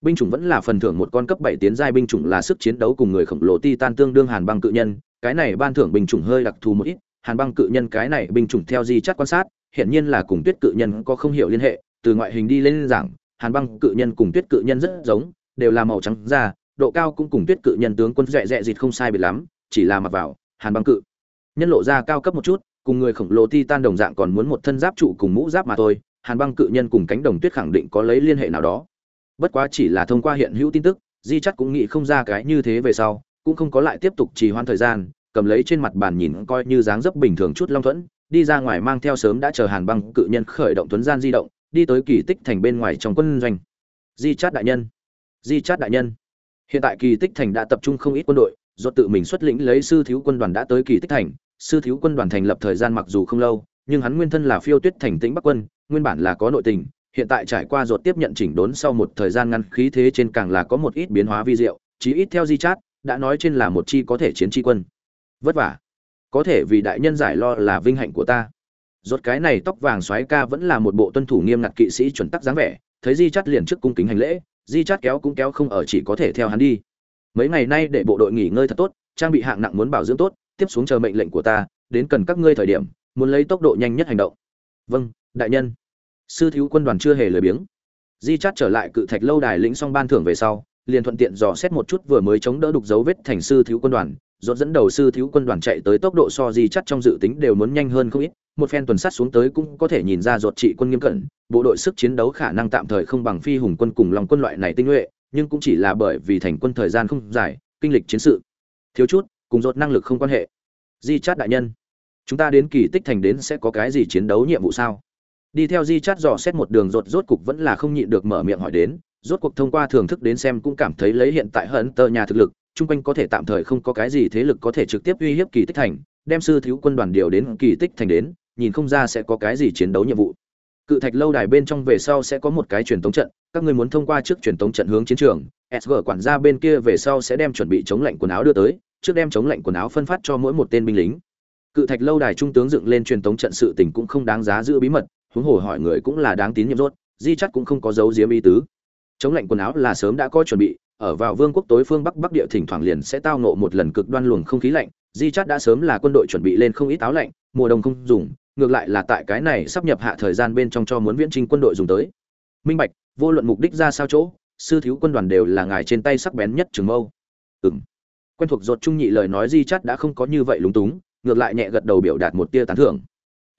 A: Binh chủng vẫn là phần thưởng một con cấp bảy tiến giai binh chủng là sức chiến đấu cùng người khổng lồ titan tương đương hàn băng cự nhân, cái này ban thưởng binh chủng hơi đặc thù một ít hàn băng cự nhân cái này binh chủng theo di chắt quan sát hiện nhiên là cùng tuyết cự nhân có không hiểu liên hệ, từ ngoại hình đi lên giảng, hàn băng cự nhân cùng tuyết cự nhân rất giống, đều là màu trắng da, độ cao cũng cùng tuyết cự nhân tướng quân dẹ dẹ dịt không sai biệt lắm, chỉ là mặc vào, hàn băng cự nhân lộ ra cao cấp một chút, cùng người khổng lồ titan đồng dạng còn muốn một thân giáp trụ cùng mũ giáp mà thôi, hàn băng cự nhân cùng cánh đồng tuyết khẳng định có lấy liên hệ nào đó. Bất quá chỉ là thông qua hiện hữu tin tức, di chắc cũng nghĩ không ra cái như thế về sau, cũng không có lại tiếp tục trì hoãn thời gian cầm lấy trên mặt bàn nhìn coi như dáng dấp bình thường chút long thuẫn, đi ra ngoài mang theo sớm đã chờ hàn băng cự nhân khởi động tuấn gian di động, đi tới kỳ tích thành bên ngoài trong quân doanh. Di chát đại nhân, di chát đại nhân. Hiện tại kỳ tích thành đã tập trung không ít quân đội, do tự mình xuất lĩnh lấy sư thiếu quân đoàn đã tới kỳ tích thành, sư thiếu quân đoàn thành lập thời gian mặc dù không lâu, nhưng hắn nguyên thân là phiêu tuyết thành tĩnh bắc quân, nguyên bản là có nội tình, hiện tại trải qua ruột tiếp nhận chỉnh đốn sau một thời gian ngăn khí thế trên càng là có một ít biến hóa vi diệu, chí ít theo di chát, đã nói trên là một chi có thể chiến tri quân vất vả. Có thể vì đại nhân giải lo là vinh hạnh của ta. Rốt cái này tóc vàng xoáy ca vẫn là một bộ tuân thủ nghiêm ngặt kỵ sĩ chuẩn tắc dáng vẻ, thấy di chát liền trước cung kính hành lễ, di chát kéo cũng kéo không ở chỉ có thể theo hắn đi. Mấy ngày nay để bộ đội nghỉ ngơi thật tốt, trang bị hạng nặng muốn bảo dưỡng tốt, tiếp xuống chờ mệnh lệnh của ta, đến cần các ngươi thời điểm, muốn lấy tốc độ nhanh nhất hành động. Vâng đại nhân. Sư thiếu quân đoàn chưa hề lười biếng. Di chát trở lại cự thạch lâu đài lĩnh xong ban thưởng về sau, liền thuận tiện dò xét một chút vừa mới chống đỡ đục dấu vết thành sư thiếu quân đoàn dốt dẫn đầu sư thiếu quân đoàn chạy tới tốc độ so di chắt trong dự tính đều muốn nhanh hơn không ít, một phen tuần sát xuống tới cũng có thể nhìn ra dột trị quân nghiêm cẩn, bộ đội sức chiến đấu khả năng tạm thời không bằng phi hùng quân cùng lòng quân loại này tinh nhuệ, nhưng cũng chỉ là bởi vì thành quân thời gian không dài, kinh lịch chiến sự. Thiếu chút, cùng dột năng lực không quan hệ. Di chát đại nhân, chúng ta đến kỳ tích thành đến sẽ có cái gì chiến đấu nhiệm vụ sao? Đi theo di chát dò xét một đường rột rốt cục vẫn là không nhịn được mở miệng hỏi đến, rốt cuộc thông qua thưởng thức đến xem cũng cảm thấy lấy hiện tại hận tờ nhà thực lực chung quanh có thể tạm thời không có cái gì thế lực có thể trực tiếp uy hiếp kỳ tích thành, đem sư thiếu quân đoàn điều đến kỳ tích thành đến, nhìn không ra sẽ có cái gì chiến đấu nhiệm vụ. Cự thạch lâu đài bên trong về sau sẽ có một cái truyền tống trận, các ngươi muốn thông qua trước truyền tống trận hướng chiến trường sg quản gia bên kia về sau sẽ đem chuẩn bị chống lạnh quần áo đưa tới, trước đem chống lạnh quần áo phân phát cho mỗi một tên binh lính. Cự thạch lâu đài trung tướng dựng lên truyền tống trận sự tình cũng không đáng giá giữ bí mật, huống hồ hỏi người cũng là đáng tín nhiệm rốt, di chắc cũng không có dấu diếm ý tứ. Chống lạnh quần áo là sớm đã có chuẩn bị ở vào vương quốc tối phương bắc bắc địa thỉnh thoảng liền sẽ tao nộ một lần cực đoan luồng không khí lạnh, di chắt đã sớm là quân đội chuẩn bị lên không ít áo lạnh, mùa đông không dùng, ngược lại là tại cái này sắp nhập hạ thời gian bên trong cho muốn viễn trinh quân đội dùng tới. Minh bạch, vô luận mục đích ra sao chỗ, sư thiếu quân đoàn đều là ngài trên tay sắc bén nhất trường mâu. Ừng quen thuộc ruột trung nhị lời nói di chắt đã không có như vậy lúng túng, ngược lại nhẹ gật đầu biểu đạt một tia tán thưởng.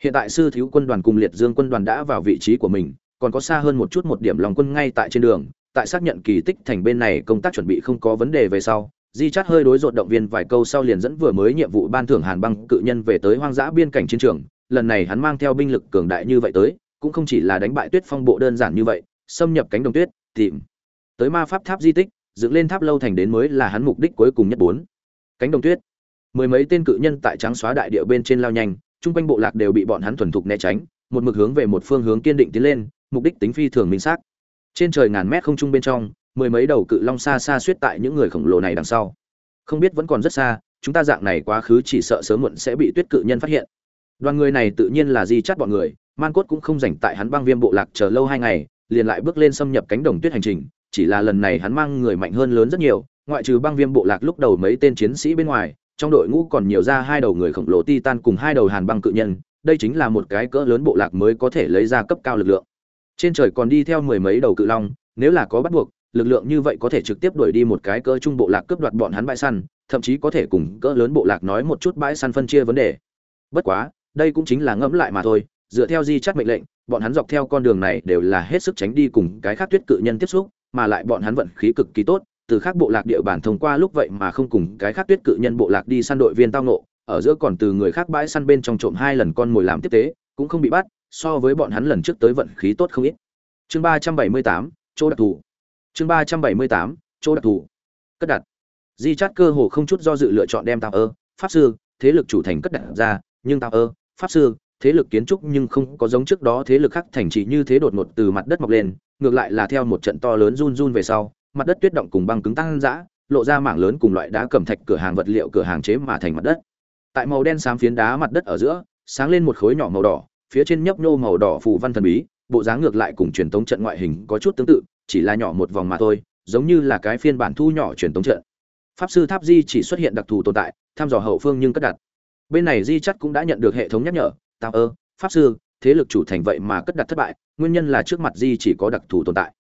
A: Hiện tại sư thiếu quân đoàn cùng liệt dương quân đoàn đã vào vị trí của mình, còn có xa hơn một chút một điểm lòng quân ngay tại trên đường tại xác nhận kỳ tích thành bên này công tác chuẩn bị không có vấn đề về sau, di chát hơi đối rộn động viên vài câu sau liền dẫn vừa mới nhiệm vụ ban thưởng hàn băng cự nhân về tới hoang dã biên cảnh chiến trường. Lần này hắn mang theo binh lực cường đại như vậy tới, cũng không chỉ là đánh bại tuyết phong bộ đơn giản như vậy, xâm nhập cánh đồng tuyết, tìm tới ma pháp tháp di tích, dựng lên tháp lâu thành đến mới là hắn mục đích cuối cùng nhất bốn. Cánh đồng tuyết. Mười mấy tên cự nhân tại trắng xóa đại địa bên trên lao nhanh, chung quanh bộ lạc đều bị bọn hắn thuần thục né tránh, một mực hướng về một phương hướng kiên định tiến lên, mục đích tính phi thường minh xác trên trời ngàn mét không trung bên trong, mười mấy đầu cự long xa xa suýt tại những người khổng lồ này đằng sau. Không biết vẫn còn rất xa, chúng ta dạng này quá khứ chỉ sợ sớm muộn sẽ bị tuyết cự nhân phát hiện. Đoàn người này tự nhiên là di chắt bọn người, man cốt cũng không dành tại hắn băng viêm bộ lạc chờ lâu hai ngày, liền lại bước lên xâm nhập cánh đồng tuyết hành trình, chỉ là lần này hắn mang người mạnh hơn lớn rất nhiều, ngoại trừ băng viêm bộ lạc lúc đầu mấy tên chiến sĩ bên ngoài, trong đội ngũ còn nhiều ra hai đầu người khổng lồ titan cùng hai đầu hàn băng cự nhân, đây chính là một cái cỡ lớn bộ lạc mới có thể lấy ra cấp cao lực lượng trên trời còn đi theo mười mấy đầu cự long, nếu là có bắt buộc, lực lượng như vậy có thể trực tiếp đuổi đi một cái cỡ trung bộ lạc cướp đoạt bọn hắn bãi săn, thậm chí có thể cùng cỡ lớn bộ lạc nói một chút bãi săn phân chia vấn đề. Bất quá, đây cũng chính là ngẫm lại mà thôi, dựa theo di chắt mệnh lệnh, bọn hắn dọc theo con đường này đều là hết sức tránh đi cùng cái khác tuyết cự nhân tiếp xúc, mà lại bọn hắn vận khí cực kỳ tốt, từ khác bộ lạc địa bàn thông qua lúc vậy mà không cùng cái khác tuyết cự nhân bộ lạc đi săn đội viên tao nộ ở giữa còn từ người khác bãi săn bên trong trộm hai lần con mồi làm tiếp tế, cũng không bị bắt so với bọn hắn lần trước tới vận khí tốt không ít. Chương ba trăm bảy mươi tám, chỗ đặc thù. Chương ba trăm bảy mươi tám, chỗ đặc thù. Cất đặt. Di chát cơ hồ không chút do dự lựa chọn đem tạo ơ, pháp sư, thế lực chủ thành cất đặt ra, nhưng tạo ơ, pháp sư, thế lực kiến trúc nhưng không có giống trước đó thế lực khác thành trì như thế đột ngột từ mặt đất mọc lên, ngược lại là theo một trận to lớn run run về sau, mặt đất tuyết động cùng băng cứng tăng dã, lộ ra mảng lớn cùng loại đá cẩm thạch cửa hàng vật liệu cửa hàng chế mà thành mặt đất. Tại màu đen xám phiến đá mặt đất ở giữa, sáng lên một khối nhỏ màu đỏ phía trên nhấp nhô màu đỏ phù văn thần bí, bộ dáng ngược lại cùng truyền tống trận ngoại hình có chút tương tự, chỉ là nhỏ một vòng mà thôi, giống như là cái phiên bản thu nhỏ truyền tống trận. Pháp sư tháp di chỉ xuất hiện đặc thù tồn tại, thăm dò hậu phương nhưng cất đặt. Bên này di chắc cũng đã nhận được hệ thống nhắc nhở, Tao ơ, pháp sư, thế lực chủ thành vậy mà cất đặt thất bại, nguyên nhân là trước mặt di chỉ có đặc thù tồn tại.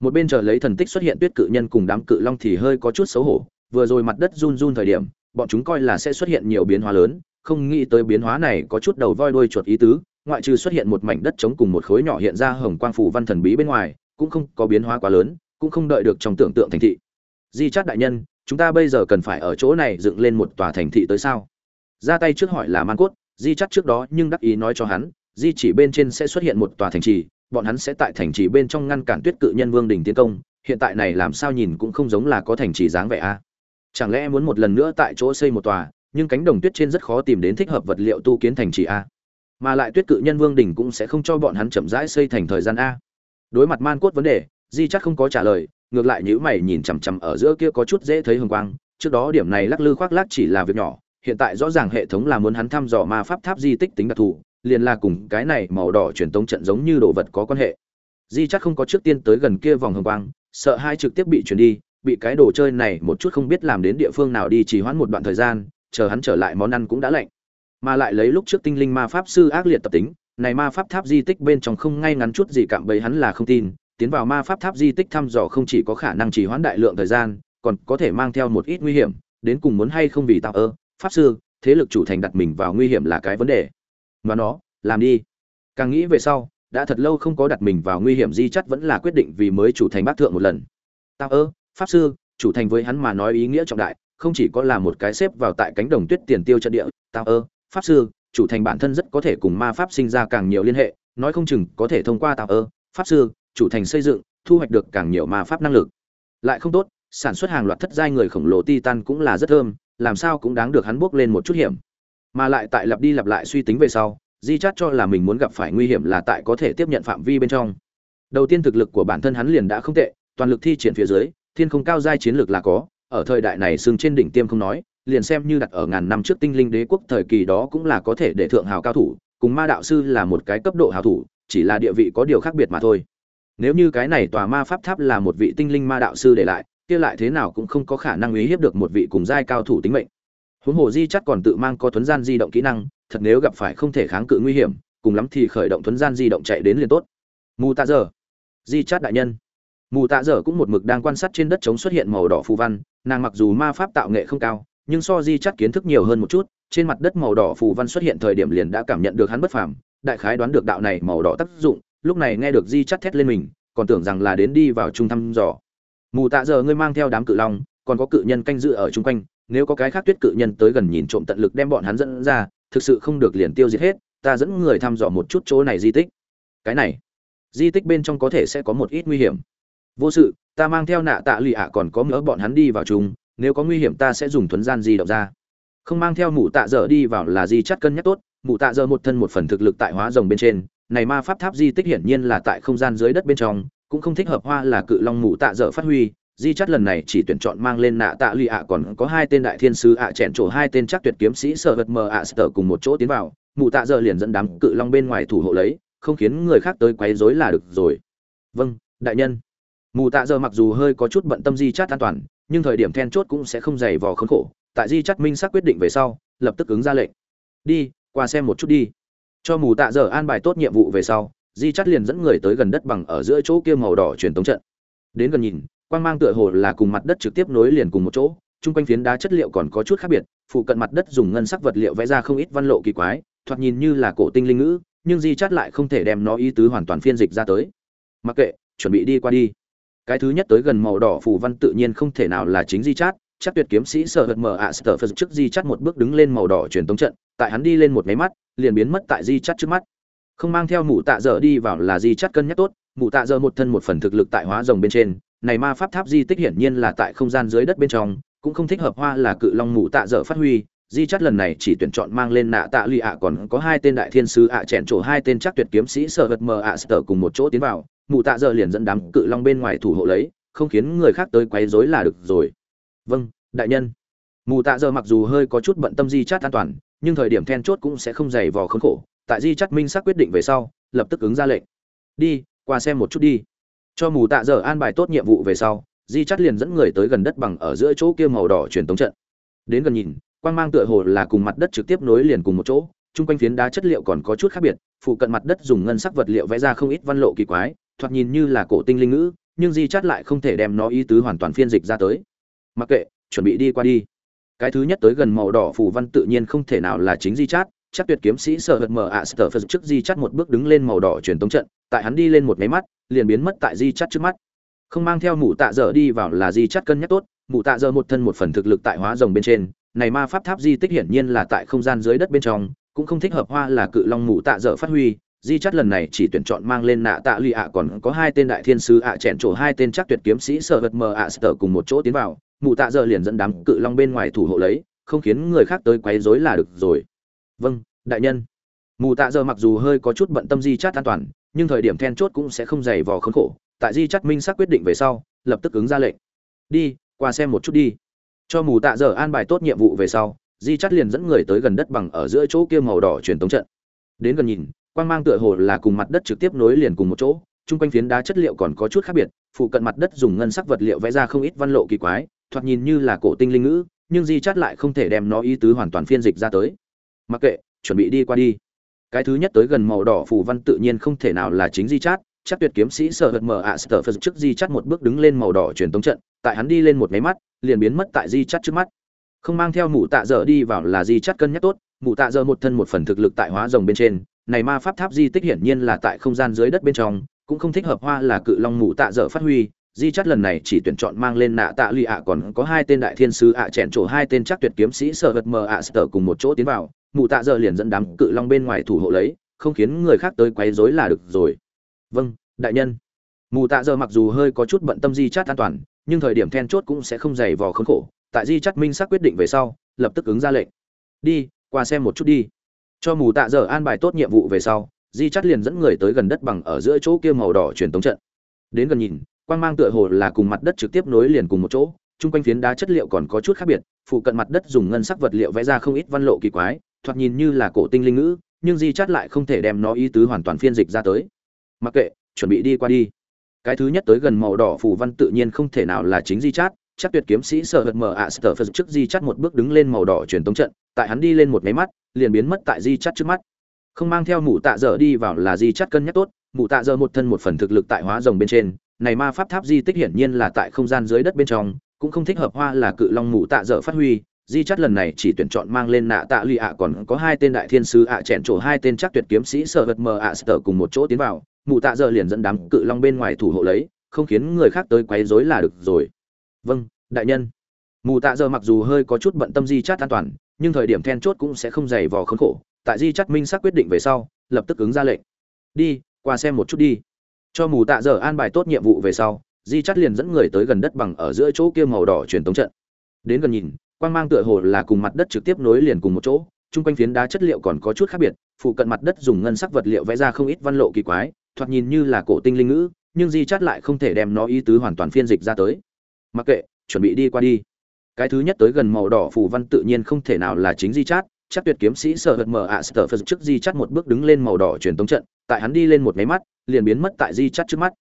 A: Một bên chờ lấy thần tích xuất hiện tuyết cự nhân cùng đám cự long thì hơi có chút xấu hổ, vừa rồi mặt đất run run thời điểm, bọn chúng coi là sẽ xuất hiện nhiều biến hóa lớn, không nghĩ tới biến hóa này có chút đầu voi đuôi chuột ý tứ ngoại trừ xuất hiện một mảnh đất trống cùng một khối nhỏ hiện ra hồng quang phủ văn thần bí bên ngoài, cũng không có biến hóa quá lớn, cũng không đợi được trong tưởng tượng thành thị. Di chát đại nhân, chúng ta bây giờ cần phải ở chỗ này dựng lên một tòa thành thị tới sao? Ra tay trước hỏi là man cốt, di Chát trước đó nhưng đắc ý nói cho hắn, di chỉ bên trên sẽ xuất hiện một tòa thành trì, bọn hắn sẽ tại thành trì bên trong ngăn cản tuyết cự nhân vương đỉnh tiến công, hiện tại này làm sao nhìn cũng không giống là có thành trì dáng vẻ a. Chẳng lẽ muốn một lần nữa tại chỗ xây một tòa, nhưng cánh đồng tuyết trên rất khó tìm đến thích hợp vật liệu tu kiến thành trì a? Mà lại tuyết cự nhân vương đình cũng sẽ không cho bọn hắn chậm rãi xây thành thời gian a. Đối mặt man cốt vấn đề, di chắc không có trả lời, ngược lại nhữ mày nhìn chằm chằm ở giữa kia có chút dễ thấy hồng quang. Trước đó điểm này lắc lư khoác lác chỉ là việc nhỏ, hiện tại rõ ràng hệ thống là muốn hắn thăm dò ma pháp tháp di tích tính đặc thù, liền là cùng cái này màu đỏ truyền tống trận giống như đồ vật có quan hệ. Di chắc không có trước tiên tới gần kia vòng hồng quang, sợ hai trực tiếp bị chuyển đi, bị cái đồ chơi này một chút không biết làm đến địa phương nào đi chỉ hoãn một đoạn thời gian, chờ hắn trở lại món ăn cũng đã lạnh mà lại lấy lúc trước tinh linh ma pháp sư ác liệt tập tính, này ma pháp tháp di tích bên trong không ngay ngắn chút gì cạm bẫy hắn là không tin, tiến vào ma pháp tháp di tích thăm dò không chỉ có khả năng chỉ hoãn đại lượng thời gian, còn có thể mang theo một ít nguy hiểm, đến cùng muốn hay không vì tạo ơ, pháp sư, thế lực chủ thành đặt mình vào nguy hiểm là cái vấn đề. Mà nó, làm đi. Càng nghĩ về sau, đã thật lâu không có đặt mình vào nguy hiểm di chất vẫn là quyết định vì mới chủ thành bác thượng một lần. Tạo ơ, pháp sư, chủ thành với hắn mà nói ý nghĩa trọng đại, không chỉ có là một cái xếp vào tại cánh đồng tuyết tiền tiêu trận địa, tạo ơ pháp sư, chủ thành bản thân rất có thể cùng ma pháp sinh ra càng nhiều liên hệ, nói không chừng có thể thông qua tạo ơ, pháp sư, chủ thành xây dựng, thu hoạch được càng nhiều ma pháp năng lực. Lại không tốt, sản xuất hàng loạt thất giai người khổng lồ titan cũng là rất thơm, làm sao cũng đáng được hắn bước lên một chút hiểm. Mà lại tại lặp đi lặp lại suy tính về sau, di chát cho là mình muốn gặp phải nguy hiểm là tại có thể tiếp nhận phạm vi bên trong. Đầu tiên thực lực của bản thân hắn liền đã không tệ, toàn lực thi triển phía dưới, thiên không cao giai chiến lược là có, ở thời đại này xưng trên đỉnh tiêm không nói liền xem như đặt ở ngàn năm trước tinh linh đế quốc thời kỳ đó cũng là có thể để thượng hào cao thủ, cùng ma đạo sư là một cái cấp độ hào thủ, chỉ là địa vị có điều khác biệt mà thôi. Nếu như cái này tòa ma pháp tháp là một vị tinh linh ma đạo sư để lại, kia lại thế nào cũng không có khả năng uy hiếp được một vị cùng giai cao thủ tính mệnh. Huống hồ di chắc còn tự mang có thuấn gian di động kỹ năng, thật nếu gặp phải không thể kháng cự nguy hiểm, cùng lắm thì khởi động thuấn gian di động chạy đến liền tốt. Mù tạ dở. Di chát đại nhân. Mù tạ dở cũng một mực đang quan sát trên đất trống xuất hiện màu đỏ phù văn, nàng mặc dù ma pháp tạo nghệ không cao nhưng so di chắc kiến thức nhiều hơn một chút, trên mặt đất màu đỏ phù văn xuất hiện thời điểm liền đã cảm nhận được hắn bất phàm, đại khái đoán được đạo này màu đỏ tác dụng, lúc này nghe được di chắc thét lên mình, còn tưởng rằng là đến đi vào trung thăm dò. Mù tạ giờ ngươi mang theo đám cự long, còn có cự nhân canh dự ở chung quanh, nếu có cái khác tuyết cự nhân tới gần nhìn trộm tận lực đem bọn hắn dẫn ra, thực sự không được liền tiêu diệt hết, ta dẫn người thăm dò một chút chỗ này di tích. Cái này, di tích bên trong có thể sẽ có một ít nguy hiểm. Vô sự, ta mang theo nạ tạ lụy ạ còn có mỡ bọn hắn đi vào chung nếu có nguy hiểm ta sẽ dùng thuấn gian di động ra. Không mang theo mụ tạ dở đi vào là di chắt cân nhắc tốt, mụ tạ dở một thân một phần thực lực tại hóa rồng bên trên, này ma pháp tháp di tích hiển nhiên là tại không gian dưới đất bên trong, cũng không thích hợp hoa là cự long mụ tạ dở phát huy, di chắt lần này chỉ tuyển chọn mang lên nạ tạ lụy ạ, còn có hai tên đại thiên sứ ạ, chèn trổ hai tên chắc tuyệt kiếm sĩ sợ vật mờ ạ sở cùng một chỗ tiến vào, mụ tạ dở liền dẫn đám cự long bên ngoài thủ hộ lấy, không khiến người khác tới quấy rối là được rồi. Vâng đại nhân. Mù tạ dở mặc dù hơi có chút bận tâm di chắt an toàn nhưng thời điểm then chốt cũng sẽ không dày vò khốn khổ, tại di chắt minh xác quyết định về sau, lập tức ứng ra lệnh. Đi, qua xem một chút đi. Cho mù tạ dở an bài tốt nhiệm vụ về sau, di chắt liền dẫn người tới gần đất bằng ở giữa chỗ kia màu đỏ truyền tống trận. Đến gần nhìn, quang mang tựa hồ là cùng mặt đất trực tiếp nối liền cùng một chỗ, chung quanh phiến đá chất liệu còn có chút khác biệt, phụ cận mặt đất dùng ngân sắc vật liệu vẽ ra không ít văn lộ kỳ quái, thoạt nhìn như là cổ tinh linh ngữ, nhưng di chắt lại không thể đem nó ý tứ hoàn toàn phiên dịch ra tới. Mặc kệ, chuẩn bị đi qua đi cái thứ nhất tới gần màu đỏ phù văn tự nhiên không thể nào là chính di chát. Chắc tuyệt kiếm sĩ sợ hật mở ạ sờ phật trước di chát một bước đứng lên màu đỏ truyền tống trận, tại hắn đi lên một máy mắt, liền biến mất tại di chát trước mắt. Không mang theo mụ tạ dở đi vào là di chát cân nhắc tốt, mụ tạ dở một thân một phần thực lực tại hóa rồng bên trên, này ma pháp tháp di tích hiển nhiên là tại không gian dưới đất bên trong, cũng không thích hợp hoa là cự long mụ tạ dở phát huy. Di chắt lần này chỉ tuyển chọn mang lên nạ tạ lụy ạ, còn có hai tên đại thiên sứ ạ, chèn trổ hai tên chắc tuyệt kiếm sĩ sợ hật mờ ạ, sở cùng một chỗ tiến vào mụ tạ giờ liền dẫn đám cự long bên ngoài thủ hộ lấy, không khiến người khác tới quấy rối là được rồi. Vâng đại nhân. Mù tạ giờ mặc dù hơi có chút bận tâm di chát an toàn, nhưng thời điểm then chốt cũng sẽ không dày vò khốn khổ. Tại di chát minh xác quyết định về sau, lập tức ứng ra lệnh. Đi, qua xem một chút đi. Cho mù tạ giờ an bài tốt nhiệm vụ về sau, di chắt liền dẫn người tới gần đất bằng ở giữa chỗ kia màu đỏ truyền tống trận. Đến gần nhìn, quang mang tựa hồ là cùng mặt đất trực tiếp nối liền cùng một chỗ, chung quanh phiến đá chất liệu còn có chút khác biệt, phụ cận mặt đất dùng ngân sắc vật liệu vẽ ra không ít văn lộ kỳ quái thoạt nhìn như là cổ tinh linh ngữ, nhưng di chát lại không thể đem nó ý tứ hoàn toàn phiên dịch ra tới. Mặc kệ, chuẩn bị đi qua đi. Cái thứ nhất tới gần màu đỏ phù văn tự nhiên không thể nào là chính di chát, chắc tuyệt kiếm sĩ sợ hật mờ ạ sở phật trước di chắt một bước đứng lên màu đỏ truyền tống trận, tại hắn đi lên một máy mắt, liền biến mất tại di chắt trước mắt. Không mang theo mụ tạ dở đi vào là di chắt cân nhắc tốt, mụ tạ dở một thân một phần thực lực tại hóa rồng bên trên, này ma pháp tháp di tích hiển nhiên là tại không gian dưới đất bên trong, cũng không thích hợp hoa là cự long mụ tạ dở phát huy di chắt lần này chỉ tuyển chọn mang lên nạ tạ lụy ạ, còn có hai tên đại thiên sứ ạ, chèn trổ hai tên chắc tuyệt kiếm sĩ sợ vật mờ ạ sờ cùng một chỗ tiến vào. Mụ tạ giờ liền dẫn đám cự long bên ngoài thủ hộ lấy, không khiến người khác tới quấy rối là được rồi. Vâng đại nhân. Mù tạ giờ mặc dù hơi có chút bận tâm di chắt an toàn, nhưng thời điểm then chốt cũng sẽ không dày vò khốn khổ. Tại di chắt minh xác quyết định về sau, lập tức ứng ra lệnh. Đi, qua xem một chút đi. Cho mù tạ giờ an bài tốt nhiệm vụ về sau, di chắt liền dẫn người tới gần đất bằng ở giữa chỗ kia màu đỏ truyền tống trận. Đến gần nhìn quang mang tựa hồ là cùng mặt đất trực tiếp nối liền cùng một chỗ, chung quanh phiến đá chất liệu còn có chút khác biệt, phụ cận mặt đất dùng ngân sắc vật liệu vẽ ra không ít văn lộ kỳ quái, thoạt nhìn như là cổ tinh linh ngữ, nhưng di Chát lại không thể đem nó ý tứ hoàn toàn phiên dịch ra tới. Mặc kệ, chuẩn bị đi qua đi. Cái thứ nhất tới gần màu đỏ phù văn tự nhiên không thể nào là chính di chát, chắc tuyệt kiếm sĩ sợ hật mờ ạ sở phật trước di Chát một bước đứng lên màu đỏ truyền tống trận, tại hắn đi lên một máy mắt, liền biến mất tại di Chát trước mắt. Không mang theo mụ tạ dở đi vào là di Chát cân nhắc tốt, mụ tạ dở một thân một phần thực lực tại hóa rồng bên trên này ma pháp tháp di tích hiển nhiên là tại không gian dưới đất bên trong, cũng không thích hợp hoa là cự long mụ tạ dở phát huy. Di chắt lần này chỉ tuyển chọn mang lên nạ tạ lụy ạ, còn có hai tên đại thiên sứ ạ, chèn trổ hai tên chắc tuyệt kiếm sĩ sợ vật mờ ạ, sở cùng một chỗ tiến vào. Mụ tạ dở liền dẫn đám cự long bên ngoài thủ hộ lấy, không khiến người khác tới quấy rối là được rồi. Vâng đại nhân. Mù tạ dở mặc dù hơi có chút bận tâm di chắt an toàn, nhưng thời điểm then chốt cũng sẽ không dày vò khốn khổ. Tại di chắt minh xác quyết định về sau, lập tức ứng ra lệnh. Đi, qua xem một chút đi cho mù tạ giờ an bài tốt nhiệm vụ về sau, di chắt liền dẫn người tới gần đất bằng ở giữa chỗ kia màu đỏ truyền tống trận. Đến gần nhìn, quang mang tựa hồ là cùng mặt đất trực tiếp nối liền cùng một chỗ, chung quanh phiến đá chất liệu còn có chút khác biệt, phụ cận mặt đất dùng ngân sắc vật liệu vẽ ra không ít văn lộ kỳ quái, thoạt nhìn như là cổ tinh linh ngữ, nhưng di chắt lại không thể đem nó ý tứ hoàn toàn phiên dịch ra tới. Mặc kệ, chuẩn bị đi qua đi. Cái thứ nhất tới gần màu đỏ phù văn tự nhiên không thể nào là chính di chát, chắc tuyệt kiếm sĩ sợ hật mờ ạ sợ phật trước di chắt một bước đứng lên màu đỏ truyền tống trận, tại hắn đi lên một máy mắt liền biến mất tại di chắt trước mắt. Không mang theo mụ tạ dở đi vào là di chắt cân nhắc tốt, mụ tạ dở một thân một phần thực lực tại hóa rồng bên trên, này ma pháp tháp di tích hiển nhiên là tại không gian dưới đất bên trong, cũng không thích hợp hoa là cự long mụ tạ dở phát huy. Di chắt lần này chỉ tuyển chọn mang lên nạ tạ lụy ạ, còn có hai tên đại thiên sứ ạ, chèn trổ hai tên chắc tuyệt kiếm sĩ sợ vật mờ ạ sở cùng một chỗ tiến vào. Mụ tạ dở liền dẫn đám cự long bên ngoài thủ hộ lấy, không khiến người khác tới quấy rối là được rồi. Vâng đại nhân. Mù tạ dở mặc dù hơi có chút bận tâm di chắt an toàn nhưng thời điểm then chốt cũng sẽ không dày vò khốn khổ, tại di chắt minh xác quyết định về sau, lập tức ứng ra lệnh. Đi, qua xem một chút đi. Cho mù tạ dở an bài tốt nhiệm vụ về sau, di chắt liền dẫn người tới gần đất bằng ở giữa chỗ kia màu đỏ truyền tống trận. Đến gần nhìn, quang mang tựa hồ là cùng mặt đất trực tiếp nối liền cùng một chỗ, chung quanh phiến đá chất liệu còn có chút khác biệt, phụ cận mặt đất dùng ngân sắc vật liệu vẽ ra không ít văn lộ kỳ quái, thoạt nhìn như là cổ tinh linh ngữ, nhưng di chắt lại không thể đem nó ý tứ hoàn toàn phiên dịch ra tới. Mặc kệ, chuẩn bị đi qua đi cái thứ nhất tới gần màu đỏ phù văn tự nhiên không thể nào là chính di chát. Chắc tuyệt kiếm sĩ sợ hật mở ạ sợ phật trước di chát một bước đứng lên màu đỏ truyền tống trận, tại hắn đi lên một máy mắt, liền biến mất tại di chát trước mắt.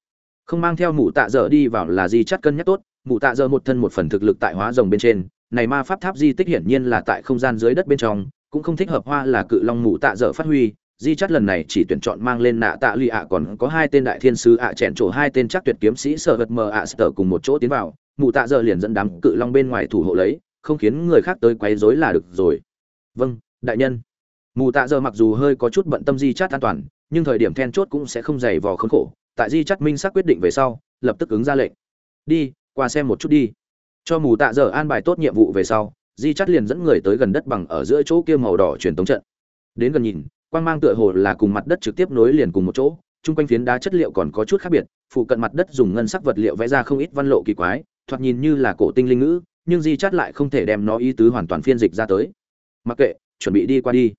A: Không mang theo mụ tạ dở đi vào là di chát cân nhắc tốt, mụ tạ dở một thân một phần thực lực tại hóa rồng bên trên, này ma pháp tháp di tích hiển nhiên là tại không gian dưới đất bên trong, cũng không thích hợp hoa là cự long mụ tạ dở phát huy. Di chắt lần này chỉ tuyển chọn mang lên nạ tạ lụy ạ, còn có hai tên đại thiên sứ ạ, chèn trổ hai tên chắc tuyệt kiếm sĩ sợ hật mờ ạ, sở cùng một chỗ tiến vào mụ tạ giờ liền dẫn đám cự long bên ngoài thủ hộ lấy, không khiến người khác tới quấy rối là được rồi. Vâng đại nhân. Mù tạ giờ mặc dù hơi có chút bận tâm di chát an toàn, nhưng thời điểm then chốt cũng sẽ không dày vò khốn khổ. Tại di chát minh xác quyết định về sau, lập tức ứng ra lệnh. Đi, qua xem một chút đi. Cho mù tạ giờ an bài tốt nhiệm vụ về sau, di chắt liền dẫn người tới gần đất bằng ở giữa chỗ kia màu đỏ truyền tống trận. Đến gần nhìn, quang mang tựa hồ là cùng mặt đất trực tiếp nối liền cùng một chỗ, chung quanh phiến đá chất liệu còn có chút khác biệt, phụ cận mặt đất dùng ngân sắc vật liệu vẽ ra không ít văn lộ kỳ quái thoạt nhìn như là cổ tinh linh ngữ, nhưng di chát lại không thể đem nó ý tứ hoàn toàn phiên dịch ra tới. Mặc kệ, chuẩn bị đi qua đi.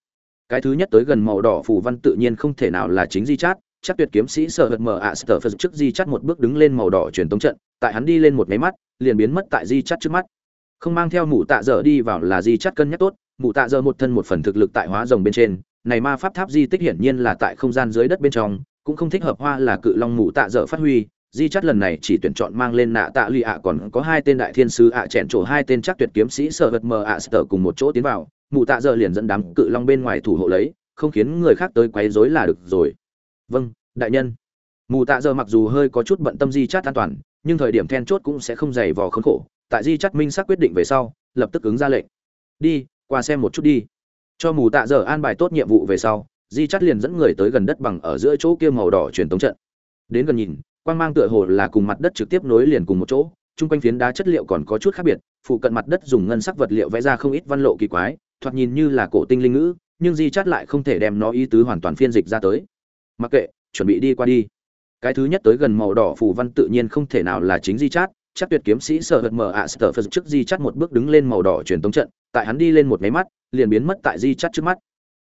A: Cái thứ nhất tới gần màu đỏ phù văn tự nhiên không thể nào là chính di chát, chắc tuyệt kiếm sĩ sợ hật mờ ạ, sợ phật trước di chắt một bước đứng lên màu đỏ truyền tống trận, tại hắn đi lên một máy mắt, liền biến mất tại di chắt trước mắt. Không mang theo mụ tạ dở đi vào là di chắt cân nhắc tốt, mụ tạ dở một thân một phần thực lực tại hóa rồng bên trên, này ma pháp tháp di tích hiển nhiên là tại không gian dưới đất bên trong, cũng không thích hợp hoa là cự long mụ tạ dở phát huy di chắt lần này chỉ tuyển chọn mang lên nạ tạ lụy ạ, còn có hai tên đại thiên sứ ạ, chèn trổ hai tên chắc tuyệt kiếm sĩ sợ vật mờ ạ sờ cùng một chỗ tiến vào. Mụ tạ giờ liền dẫn đám cự long bên ngoài thủ hộ lấy, không khiến người khác tới quấy rối là được rồi. Vâng đại nhân. Mù tạ giờ mặc dù hơi có chút bận tâm di chắt an toàn, nhưng thời điểm then chốt cũng sẽ không dày vò khốn khổ. Tại di chắt minh xác quyết định về sau, lập tức ứng ra lệnh. Đi, qua xem một chút đi. Cho mù tạ giờ an bài tốt nhiệm vụ về sau, di chắt liền dẫn người tới gần đất bằng ở giữa chỗ kia màu đỏ truyền tống trận. Đến gần nhìn quang mang tựa hồ là cùng mặt đất trực tiếp nối liền cùng một chỗ, chung quanh phiến đá chất liệu còn có chút khác biệt, phụ cận mặt đất dùng ngân sắc vật liệu vẽ ra không ít văn lộ kỳ quái, thoạt nhìn như là cổ tinh linh ngữ, nhưng di chát lại không thể đem nó ý tứ hoàn toàn phiên dịch ra tới. Mặc kệ, chuẩn bị đi qua đi. Cái thứ nhất tới gần màu đỏ phù văn tự nhiên không thể nào là chính di chát, chắc tuyệt kiếm sĩ sợ hật mờ ạ sợ phật trước di chát một bước đứng lên màu đỏ truyền tống trận, tại hắn đi lên một máy mắt, liền biến mất tại di chát trước mắt.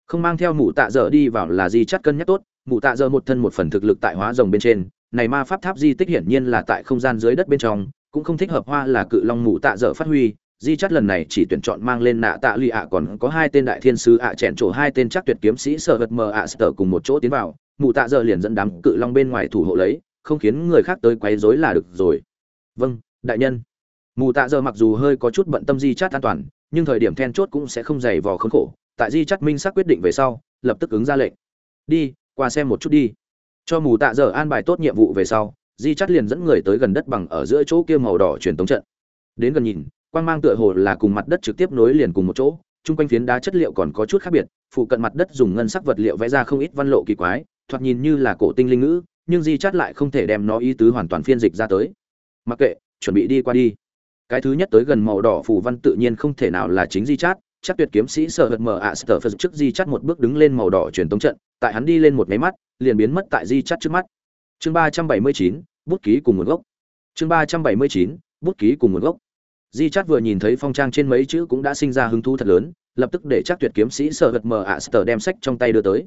A: Không mang theo mụ tạ dở đi vào là di chát cân nhắc tốt, mụ tạ dở một thân một phần thực lực tại hóa rồng bên trên này ma pháp tháp di tích hiển nhiên là tại không gian dưới đất bên trong, cũng không thích hợp hoa là cự long mụ tạ dở phát huy. Di chắt lần này chỉ tuyển chọn mang lên nạ tạ lụy ạ, còn có hai tên đại thiên sứ ạ, chèn trổ hai tên chắc tuyệt kiếm sĩ sợ vật mờ ạ, sở cùng một chỗ tiến vào. Mụ tạ dở liền dẫn đám cự long bên ngoài thủ hộ lấy, không khiến người khác tới quấy rối là được rồi. Vâng đại nhân. Mù tạ dở mặc dù hơi có chút bận tâm di chắt an toàn, nhưng thời điểm then chốt cũng sẽ không dày vò khốn khổ. Tại di chắt minh xác quyết định về sau, lập tức ứng ra lệnh. Đi, qua xem một chút đi cho mù tạ dở an bài tốt nhiệm vụ về sau, di chắt liền dẫn người tới gần đất bằng ở giữa chỗ kia màu đỏ truyền tống trận. Đến gần nhìn, quang mang tựa hồ là cùng mặt đất trực tiếp nối liền cùng một chỗ, chung quanh phiến đá chất liệu còn có chút khác biệt, phụ cận mặt đất dùng ngân sắc vật liệu vẽ ra không ít văn lộ kỳ quái, thoạt nhìn như là cổ tinh linh ngữ, nhưng di chắt lại không thể đem nó ý tứ hoàn toàn phiên dịch ra tới. Mặc kệ, chuẩn bị đi qua đi. Cái thứ nhất tới gần màu đỏ phù văn tự nhiên không thể nào là chính di chát chắc tuyệt kiếm sĩ sợ hật mờ ạ sờ phật trước di chắt một bước đứng lên màu đỏ truyền tống trận, tại hắn đi lên một máy mắt, liền biến mất tại di chắt trước mắt. Chương ba trăm bảy mươi chín, bút ký cùng nguồn gốc. Chương ba trăm bảy mươi chín, bút ký cùng nguồn gốc. Di chắt vừa nhìn thấy phong trang trên mấy chữ cũng đã sinh ra hứng thú thật lớn, lập tức để chắc tuyệt kiếm sĩ sợ gật mờ ạ sờ đem sách trong tay đưa tới.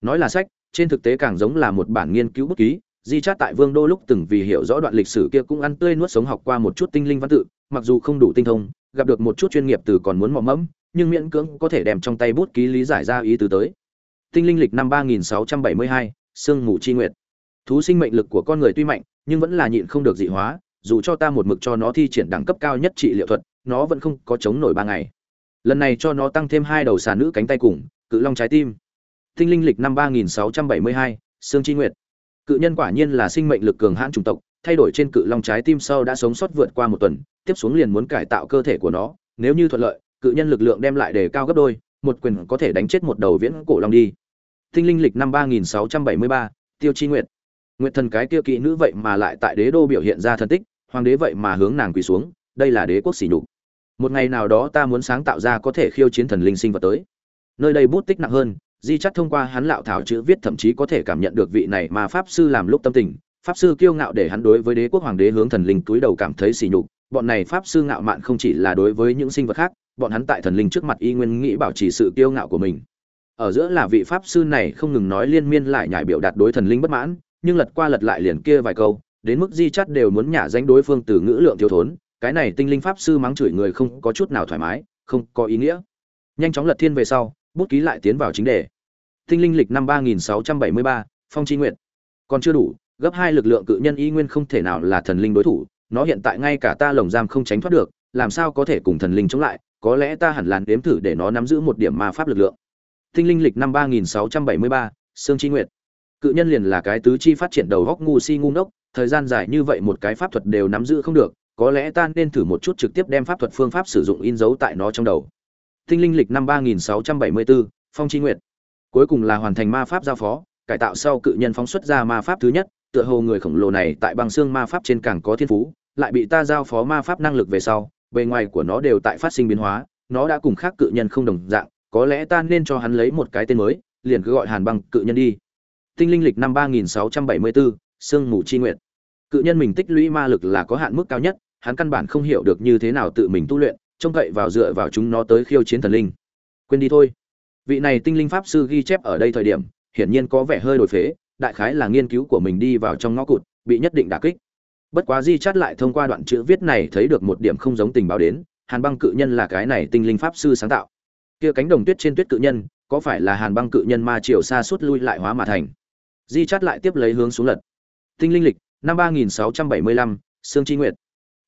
A: Nói là sách, trên thực tế càng giống là một bản nghiên cứu bút ký, di chát tại vương đô lúc từng vì hiểu rõ đoạn lịch sử kia cũng ăn tươi nuốt sống học qua một chút tinh linh văn tự, mặc dù không đủ tinh thông, gặp được một chút chuyên nghiệp từ còn muốn mò mẫm nhưng miễn cưỡng có thể đem trong tay bút ký lý giải ra ý tứ tới. Tinh linh lịch năm 3672, sương mù chi nguyệt. Thú sinh mệnh lực của con người tuy mạnh nhưng vẫn là nhịn không được dị hóa dù cho ta một mực cho nó thi triển đẳng cấp cao nhất trị liệu thuật nó vẫn không có chống nổi ba ngày. Lần này cho nó tăng thêm hai đầu xà nữ cánh tay cùng cự long trái tim. Tinh linh lịch năm 3672, sương chi nguyệt. Cự nhân quả nhiên là sinh mệnh lực cường hãn chủng tộc thay đổi trên cự long trái tim sau đã sống sót vượt qua một tuần tiếp xuống liền muốn cải tạo cơ thể của nó nếu như thuận lợi cự nhân lực lượng đem lại đề cao gấp đôi một quyền có thể đánh chết một đầu viễn cổ long đi. Tinh linh lịch năm 3673, tiêu chi nguyệt. Nguyệt thần cái kia kỵ nữ vậy mà lại tại đế đô biểu hiện ra thần tích hoàng đế vậy mà hướng nàng quỳ xuống đây là đế quốc sỉ nhục. Một ngày nào đó ta muốn sáng tạo ra có thể khiêu chiến thần linh sinh vật tới. Nơi đây bút tích nặng hơn di chắc thông qua hắn lão thảo chữ viết thậm chí có thể cảm nhận được vị này mà pháp sư làm lúc tâm tình. Pháp sư kiêu ngạo để hắn đối với đế quốc hoàng đế hướng thần linh túi đầu cảm thấy sỉ nhục. Bọn này pháp sư ngạo mạn không chỉ là đối với những sinh vật khác bọn hắn tại thần linh trước mặt y nguyên nghĩ bảo trì sự kiêu ngạo của mình. Ở giữa là vị pháp sư này không ngừng nói liên miên lại nhải biểu đạt đối thần linh bất mãn, nhưng lật qua lật lại liền kia vài câu, đến mức di chắt đều muốn nhả danh đối phương từ ngữ lượng thiếu thốn, cái này tinh linh pháp sư mắng chửi người không có chút nào thoải mái, không có ý nghĩa. Nhanh chóng lật thiên về sau, bút ký lại tiến vào chính đề. Tinh linh lịch năm ba nghìn sáu trăm bảy mươi ba, phong tri nguyện còn chưa đủ, gấp hai lực lượng cự nhân y nguyên không thể nào là thần linh đối thủ, nó hiện tại ngay cả ta lồng giam không tránh thoát được, làm sao có thể cùng thần linh chống lại có lẽ ta hẳn làn đếm thử để nó nắm giữ một điểm ma pháp lực lượng tinh linh lịch năm ba nghìn sáu trăm bảy mươi ba, sương tri Nguyệt. cự nhân liền là cái tứ chi phát triển đầu góc ngu si ngu ngốc, thời gian dài như vậy một cái pháp thuật đều nắm giữ không được, có lẽ ta nên thử một chút trực tiếp đem pháp thuật phương pháp sử dụng in dấu tại nó trong đầu tinh linh lịch năm ba nghìn sáu trăm bảy mươi bốn phong tri Nguyệt. cuối cùng là hoàn thành ma pháp giao phó, cải tạo sau cự nhân phóng xuất ra ma pháp thứ nhất, tựa hồ người khổng lồ này tại băng xương ma pháp trên càng có thiên phú, lại bị ta giao phó ma pháp năng lực về sau bề ngoài của nó đều tại phát sinh biến hóa, nó đã cùng khác cự nhân không đồng dạng, có lẽ ta nên cho hắn lấy một cái tên mới, liền cứ gọi hàn băng cự nhân đi. Tinh linh lịch năm ba nghìn sáu trăm bảy mươi bốn sương mù chi nguyện cự nhân mình tích lũy ma lực là có hạn mức cao nhất, hắn căn bản không hiểu được như thế nào tự mình tu luyện, trông cậy vào dựa vào chúng nó tới khiêu chiến thần linh. Quên đi thôi. Vị này tinh linh pháp sư ghi chép ở đây thời điểm, hiển nhiên có vẻ hơi đổi phế, đại khái là nghiên cứu của mình đi vào trong ngõ cụt, bị nhất định đả kích bất quá di chát lại thông qua đoạn chữ viết này thấy được một điểm không giống tình báo đến, hàn băng cự nhân là cái này tinh linh pháp sư sáng tạo. Kia cánh đồng tuyết trên tuyết cự nhân, có phải là hàn băng cự nhân ma triều xa suốt lui lại hóa mà thành? Di chát lại tiếp lấy hướng xuống lật. Tinh linh lịch, năm ba nghìn sáu trăm bảy mươi lăm, sương tri nguyệt.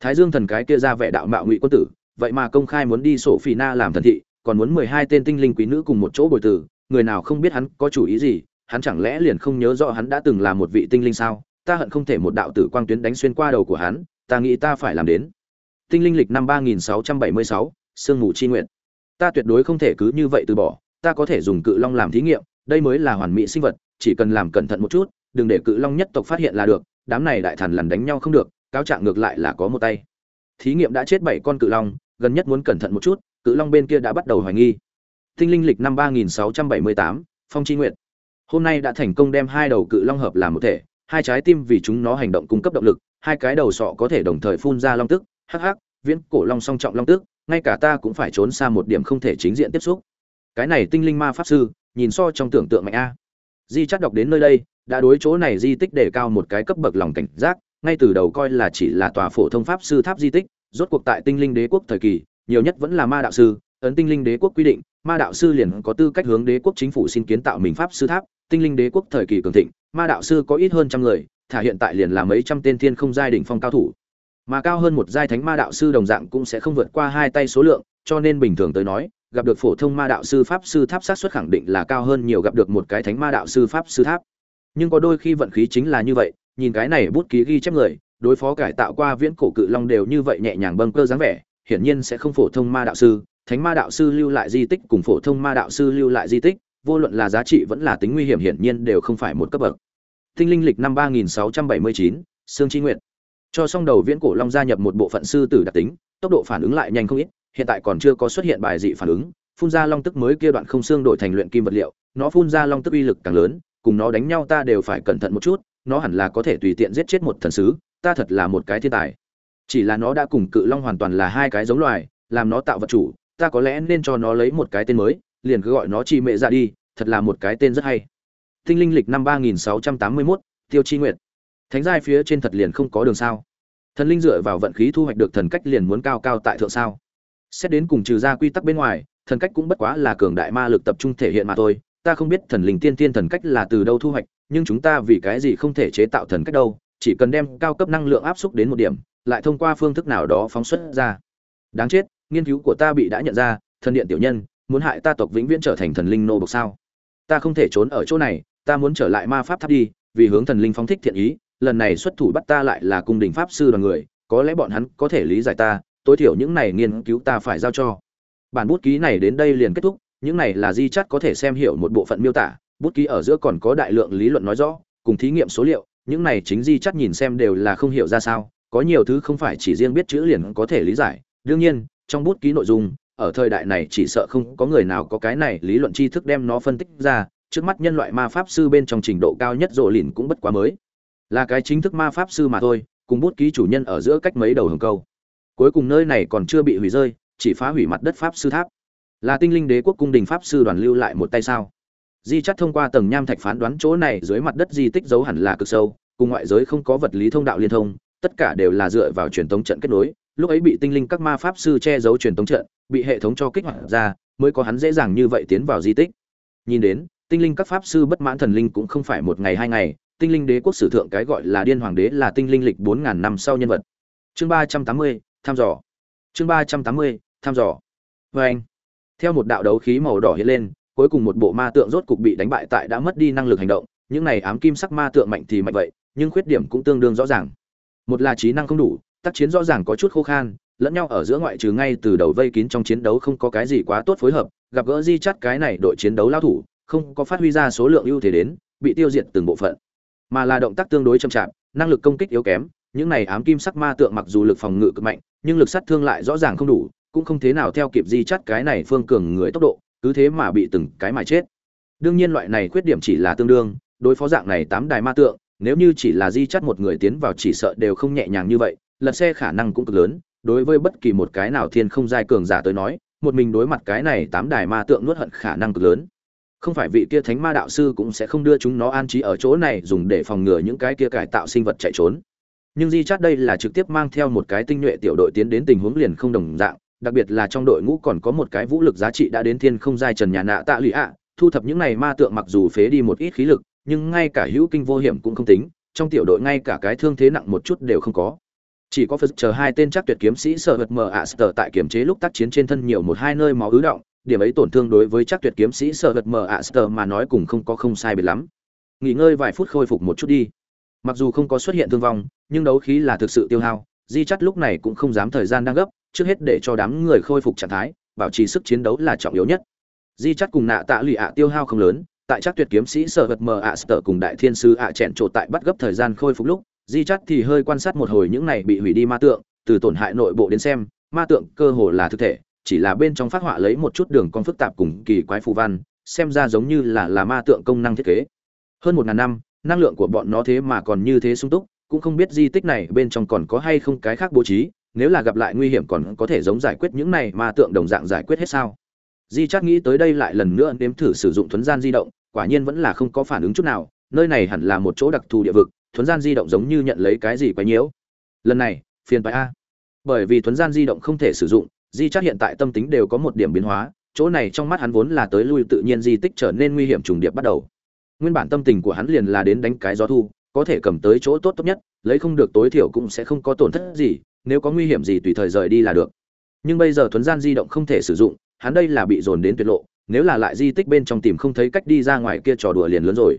A: Thái dương thần cái kia ra vẻ đạo mạo ngụy quân tử, vậy mà công khai muốn đi sổ phỉ na làm thần thị, còn muốn mười hai tên tinh linh quý nữ cùng một chỗ bồi tử, người nào không biết hắn có chủ ý gì, hắn chẳng lẽ liền không nhớ rõ hắn đã từng là một vị tinh linh sao? Ta hận không thể một đạo tử quang tuyến đánh xuyên qua đầu của hắn, ta nghĩ ta phải làm đến. Tinh linh lịch năm ba nghìn sáu trăm bảy mươi sáu, sương mù chi nguyện ta tuyệt đối không thể cứ như vậy từ bỏ, ta có thể dùng cự long làm thí nghiệm, đây mới là hoàn mỹ sinh vật, chỉ cần làm cẩn thận một chút, đừng để cự long nhất tộc phát hiện là được, đám này đại thần lần đánh nhau không được, cáo trạng ngược lại là có một tay. Thí nghiệm đã chết bảy con cự long, gần nhất muốn cẩn thận một chút, cự long bên kia đã bắt đầu hoài nghi. Tinh linh lịch năm ba nghìn sáu trăm bảy mươi tám, phong chi nguyện hôm nay đã thành công đem hai đầu cự long hợp làm một thể hai trái tim vì chúng nó hành động cung cấp động lực, hai cái đầu sọ có thể đồng thời phun ra long tức, hắc hắc, viễn cổ long song trọng long tức, ngay cả ta cũng phải trốn xa một điểm không thể chính diện tiếp xúc. Cái này tinh linh ma pháp sư, nhìn so trong tưởng tượng mạnh a. Di chắc đọc đến nơi đây, đã đối chỗ này di tích để cao một cái cấp bậc lòng cảnh giác, ngay từ đầu coi là chỉ là tòa phổ thông pháp sư tháp di tích, rốt cuộc tại tinh linh đế quốc thời kỳ, nhiều nhất vẫn là ma đạo sư, ấn tinh linh đế quốc quy định, ma đạo sư liền có tư cách hướng đế quốc chính phủ xin kiến tạo mình pháp sư tháp tinh linh đế quốc thời kỳ cường thịnh, ma đạo sư có ít hơn trăm người, thả hiện tại liền là mấy trăm tên thiên không giai đỉnh phong cao thủ. Mà cao hơn một giai thánh ma đạo sư đồng dạng cũng sẽ không vượt qua hai tay số lượng, cho nên bình thường tới nói, gặp được phổ thông ma đạo sư pháp sư tháp sát xuất khẳng định là cao hơn nhiều gặp được một cái thánh ma đạo sư pháp sư tháp. Nhưng có đôi khi vận khí chính là như vậy, nhìn cái này bút ký ghi chép người, đối phó cải tạo qua viễn cổ cự long đều như vậy nhẹ nhàng bâng cơ dáng vẻ, hiển nhiên sẽ không phổ thông ma đạo sư, thánh ma đạo sư lưu lại di tích cùng phổ thông ma đạo sư lưu lại di tích vô luận là giá trị vẫn là tính nguy hiểm hiển nhiên đều không phải một cấp bậc. Tinh linh lịch năm ba nghìn sáu trăm bảy mươi chín, sương Chi nguyện cho xong đầu viễn cổ long gia nhập một bộ phận sư tử đặc tính, tốc độ phản ứng lại nhanh không ít, hiện tại còn chưa có xuất hiện bài dị phản ứng, phun ra long tức mới kia đoạn không xương đổi thành luyện kim vật liệu, nó phun ra long tức uy lực càng lớn, cùng nó đánh nhau ta đều phải cẩn thận một chút, nó hẳn là có thể tùy tiện giết chết một thần sứ, ta thật là một cái thiên tài. Chỉ là nó đã cùng cự long hoàn toàn là hai cái giống loài, làm nó tạo vật chủ, ta có lẽ nên cho nó lấy một cái tên mới liền cứ gọi nó chi mẹ ra dạ đi, thật là một cái tên rất hay. Tinh linh lịch năm ba nghìn sáu trăm tám mươi mốt, tiêu chi Nguyệt. thánh giai phía trên thật liền không có đường sao. Thần linh dựa vào vận khí thu hoạch được thần cách liền muốn cao cao tại thượng sao. Xét đến cùng trừ ra quy tắc bên ngoài, thần cách cũng bất quá là cường đại ma lực tập trung thể hiện mà thôi. Ta không biết thần linh tiên tiên thần cách là từ đâu thu hoạch, nhưng chúng ta vì cái gì không thể chế tạo thần cách đâu, chỉ cần đem cao cấp năng lượng áp xúc đến một điểm, lại thông qua phương thức nào đó phóng xuất ra. Đáng chết, nghiên cứu của ta bị đã nhận ra, thần điện tiểu nhân muốn hại ta tộc vĩnh viễn trở thành thần linh nô bộc sao? Ta không thể trốn ở chỗ này, ta muốn trở lại ma pháp tháp đi, vì hướng thần linh phóng thích thiện ý, lần này xuất thủ bắt ta lại là cung đình pháp sư đoàn người, có lẽ bọn hắn có thể lý giải ta, tối thiểu những này nghiên cứu ta phải giao cho. Bản bút ký này đến đây liền kết thúc, những này là di chắt có thể xem hiểu một bộ phận miêu tả, bút ký ở giữa còn có đại lượng lý luận nói rõ, cùng thí nghiệm số liệu, những này chính di chắt nhìn xem đều là không hiểu ra sao, có nhiều thứ không phải chỉ riêng biết chữ liền có thể lý giải, đương nhiên, trong bút ký nội dung ở thời đại này chỉ sợ không có người nào có cái này lý luận tri thức đem nó phân tích ra, trước mắt nhân loại ma pháp sư bên trong trình độ cao nhất rộ lìn cũng bất quá mới. Là cái chính thức ma pháp sư mà thôi, cùng bút ký chủ nhân ở giữa cách mấy đầu hồng câu. Cuối cùng nơi này còn chưa bị hủy rơi, chỉ phá hủy mặt đất pháp sư tháp. Là tinh linh đế quốc cung đình pháp sư đoàn lưu lại một tay sao? Di chắt thông qua tầng nham thạch phán đoán chỗ này dưới mặt đất di tích giấu hẳn là cực sâu, cùng ngoại giới không có vật lý thông đạo liên thông, tất cả đều là dựa vào truyền thống trận kết nối lúc ấy bị tinh linh các ma pháp sư che giấu truyền thống trận, bị hệ thống cho kích hoạt ra, mới có hắn dễ dàng như vậy tiến vào di tích. Nhìn đến, tinh linh các pháp sư bất mãn thần linh cũng không phải một ngày hai ngày, tinh linh đế quốc sử thượng cái gọi là điên hoàng đế là tinh linh lịch bốn ngàn năm sau nhân vật. Chương ba trăm tám mươi thăm dò. Chương ba trăm tám mươi thăm dò. Vê anh, theo một đạo đấu khí màu đỏ hiện lên, cuối cùng một bộ ma tượng rốt cục bị đánh bại tại đã mất đi năng lực hành động, những này ám kim sắc ma tượng mạnh thì mạnh vậy, nhưng khuyết điểm cũng tương đương rõ ràng. Một là trí năng không đủ tác chiến rõ ràng có chút khô khan, lẫn nhau ở giữa ngoại trừ ngay từ đầu vây kín trong chiến đấu không có cái gì quá tốt phối hợp, gặp gỡ di chắt cái này đội chiến đấu lao thủ, không có phát huy ra số lượng ưu thế đến, bị tiêu diệt từng bộ phận. Mà là động tác tương đối chậm chạp, năng lực công kích yếu kém, những này ám kim sắc ma tượng mặc dù lực phòng ngự cực mạnh, nhưng lực sát thương lại rõ ràng không đủ, cũng không thế nào theo kịp di chắt cái này phương cường người tốc độ, cứ thế mà bị từng cái mà chết. Đương nhiên loại này khuyết điểm chỉ là tương đương, đối phó dạng này tám đài ma tượng, nếu như chỉ là di chắt một người tiến vào chỉ sợ đều không nhẹ nhàng như vậy lật xe khả năng cũng cực lớn, đối với bất kỳ một cái nào thiên không giai cường giả tới nói, một mình đối mặt cái này tám đài ma tượng nuốt hận khả năng cực lớn. Không phải vị kia thánh ma đạo sư cũng sẽ không đưa chúng nó an trí ở chỗ này dùng để phòng ngừa những cái kia cải tạo sinh vật chạy trốn. Nhưng di chát đây là trực tiếp mang theo một cái tinh nhuệ tiểu đội tiến đến tình huống liền không đồng dạng, đặc biệt là trong đội ngũ còn có một cái vũ lực giá trị đã đến thiên không giai trần nhà nạ tạ lụy ạ, thu thập những này ma tượng mặc dù phế đi một ít khí lực, nhưng ngay cả hữu kinh vô hiểm cũng không tính, trong tiểu đội ngay cả cái thương thế nặng một chút đều không có chỉ có phật chờ hai tên chắc tuyệt kiếm sĩ sợ vật mờ ạ sờ tại kiểm chế lúc tác chiến trên thân nhiều một hai nơi máu ứ động, điểm ấy tổn thương đối với chắc tuyệt kiếm sĩ sợ vật mờ ạ sờ mà nói cùng không có không sai biệt lắm. Nghỉ ngơi vài phút khôi phục một chút đi. Mặc dù không có xuất hiện thương vong, nhưng đấu khí là thực sự tiêu hao, di chắt lúc này cũng không dám thời gian đang gấp, trước hết để cho đám người khôi phục trạng thái, bảo trì sức chiến đấu là trọng yếu nhất. Di chắt cùng nạ tạ lụy ạ tiêu hao không lớn, tại chắc tuyệt kiếm sĩ sở vật mờ ạ sở cùng đại thiên sư ạ à chẹn trộ tại bắt gấp thời gian khôi phục lúc di chắt thì hơi quan sát một hồi những này bị hủy đi ma tượng, từ tổn hại nội bộ đến xem, ma tượng cơ hồ là thực thể, chỉ là bên trong phát họa lấy một chút đường con phức tạp cùng kỳ quái phù văn, xem ra giống như là là ma tượng công năng thiết kế. Hơn một ngàn năm, năng lượng của bọn nó thế mà còn như thế sung túc, cũng không biết di tích này bên trong còn có hay không cái khác bố trí, nếu là gặp lại nguy hiểm còn có thể giống giải quyết những này ma tượng đồng dạng giải quyết hết sao. Di chắc nghĩ tới đây lại lần nữa nếm thử sử dụng thuấn gian di động, quả nhiên vẫn là không có phản ứng chút nào, nơi này hẳn là một chỗ đặc thù địa vực thuấn gian di động giống như nhận lấy cái gì quấy nhiễu. Lần này, phiền bài a. Bởi vì thuấn gian di động không thể sử dụng, di chắc hiện tại tâm tính đều có một điểm biến hóa, chỗ này trong mắt hắn vốn là tới lui tự nhiên di tích trở nên nguy hiểm trùng điệp bắt đầu. Nguyên bản tâm tình của hắn liền là đến đánh cái gió thu, có thể cầm tới chỗ tốt tốt nhất, lấy không được tối thiểu cũng sẽ không có tổn thất gì, nếu có nguy hiểm gì tùy thời rời đi là được. Nhưng bây giờ thuấn gian di động không thể sử dụng, hắn đây là bị dồn đến tuyệt lộ, nếu là lại di tích bên trong tìm không thấy cách đi ra ngoài kia trò đùa liền lớn rồi.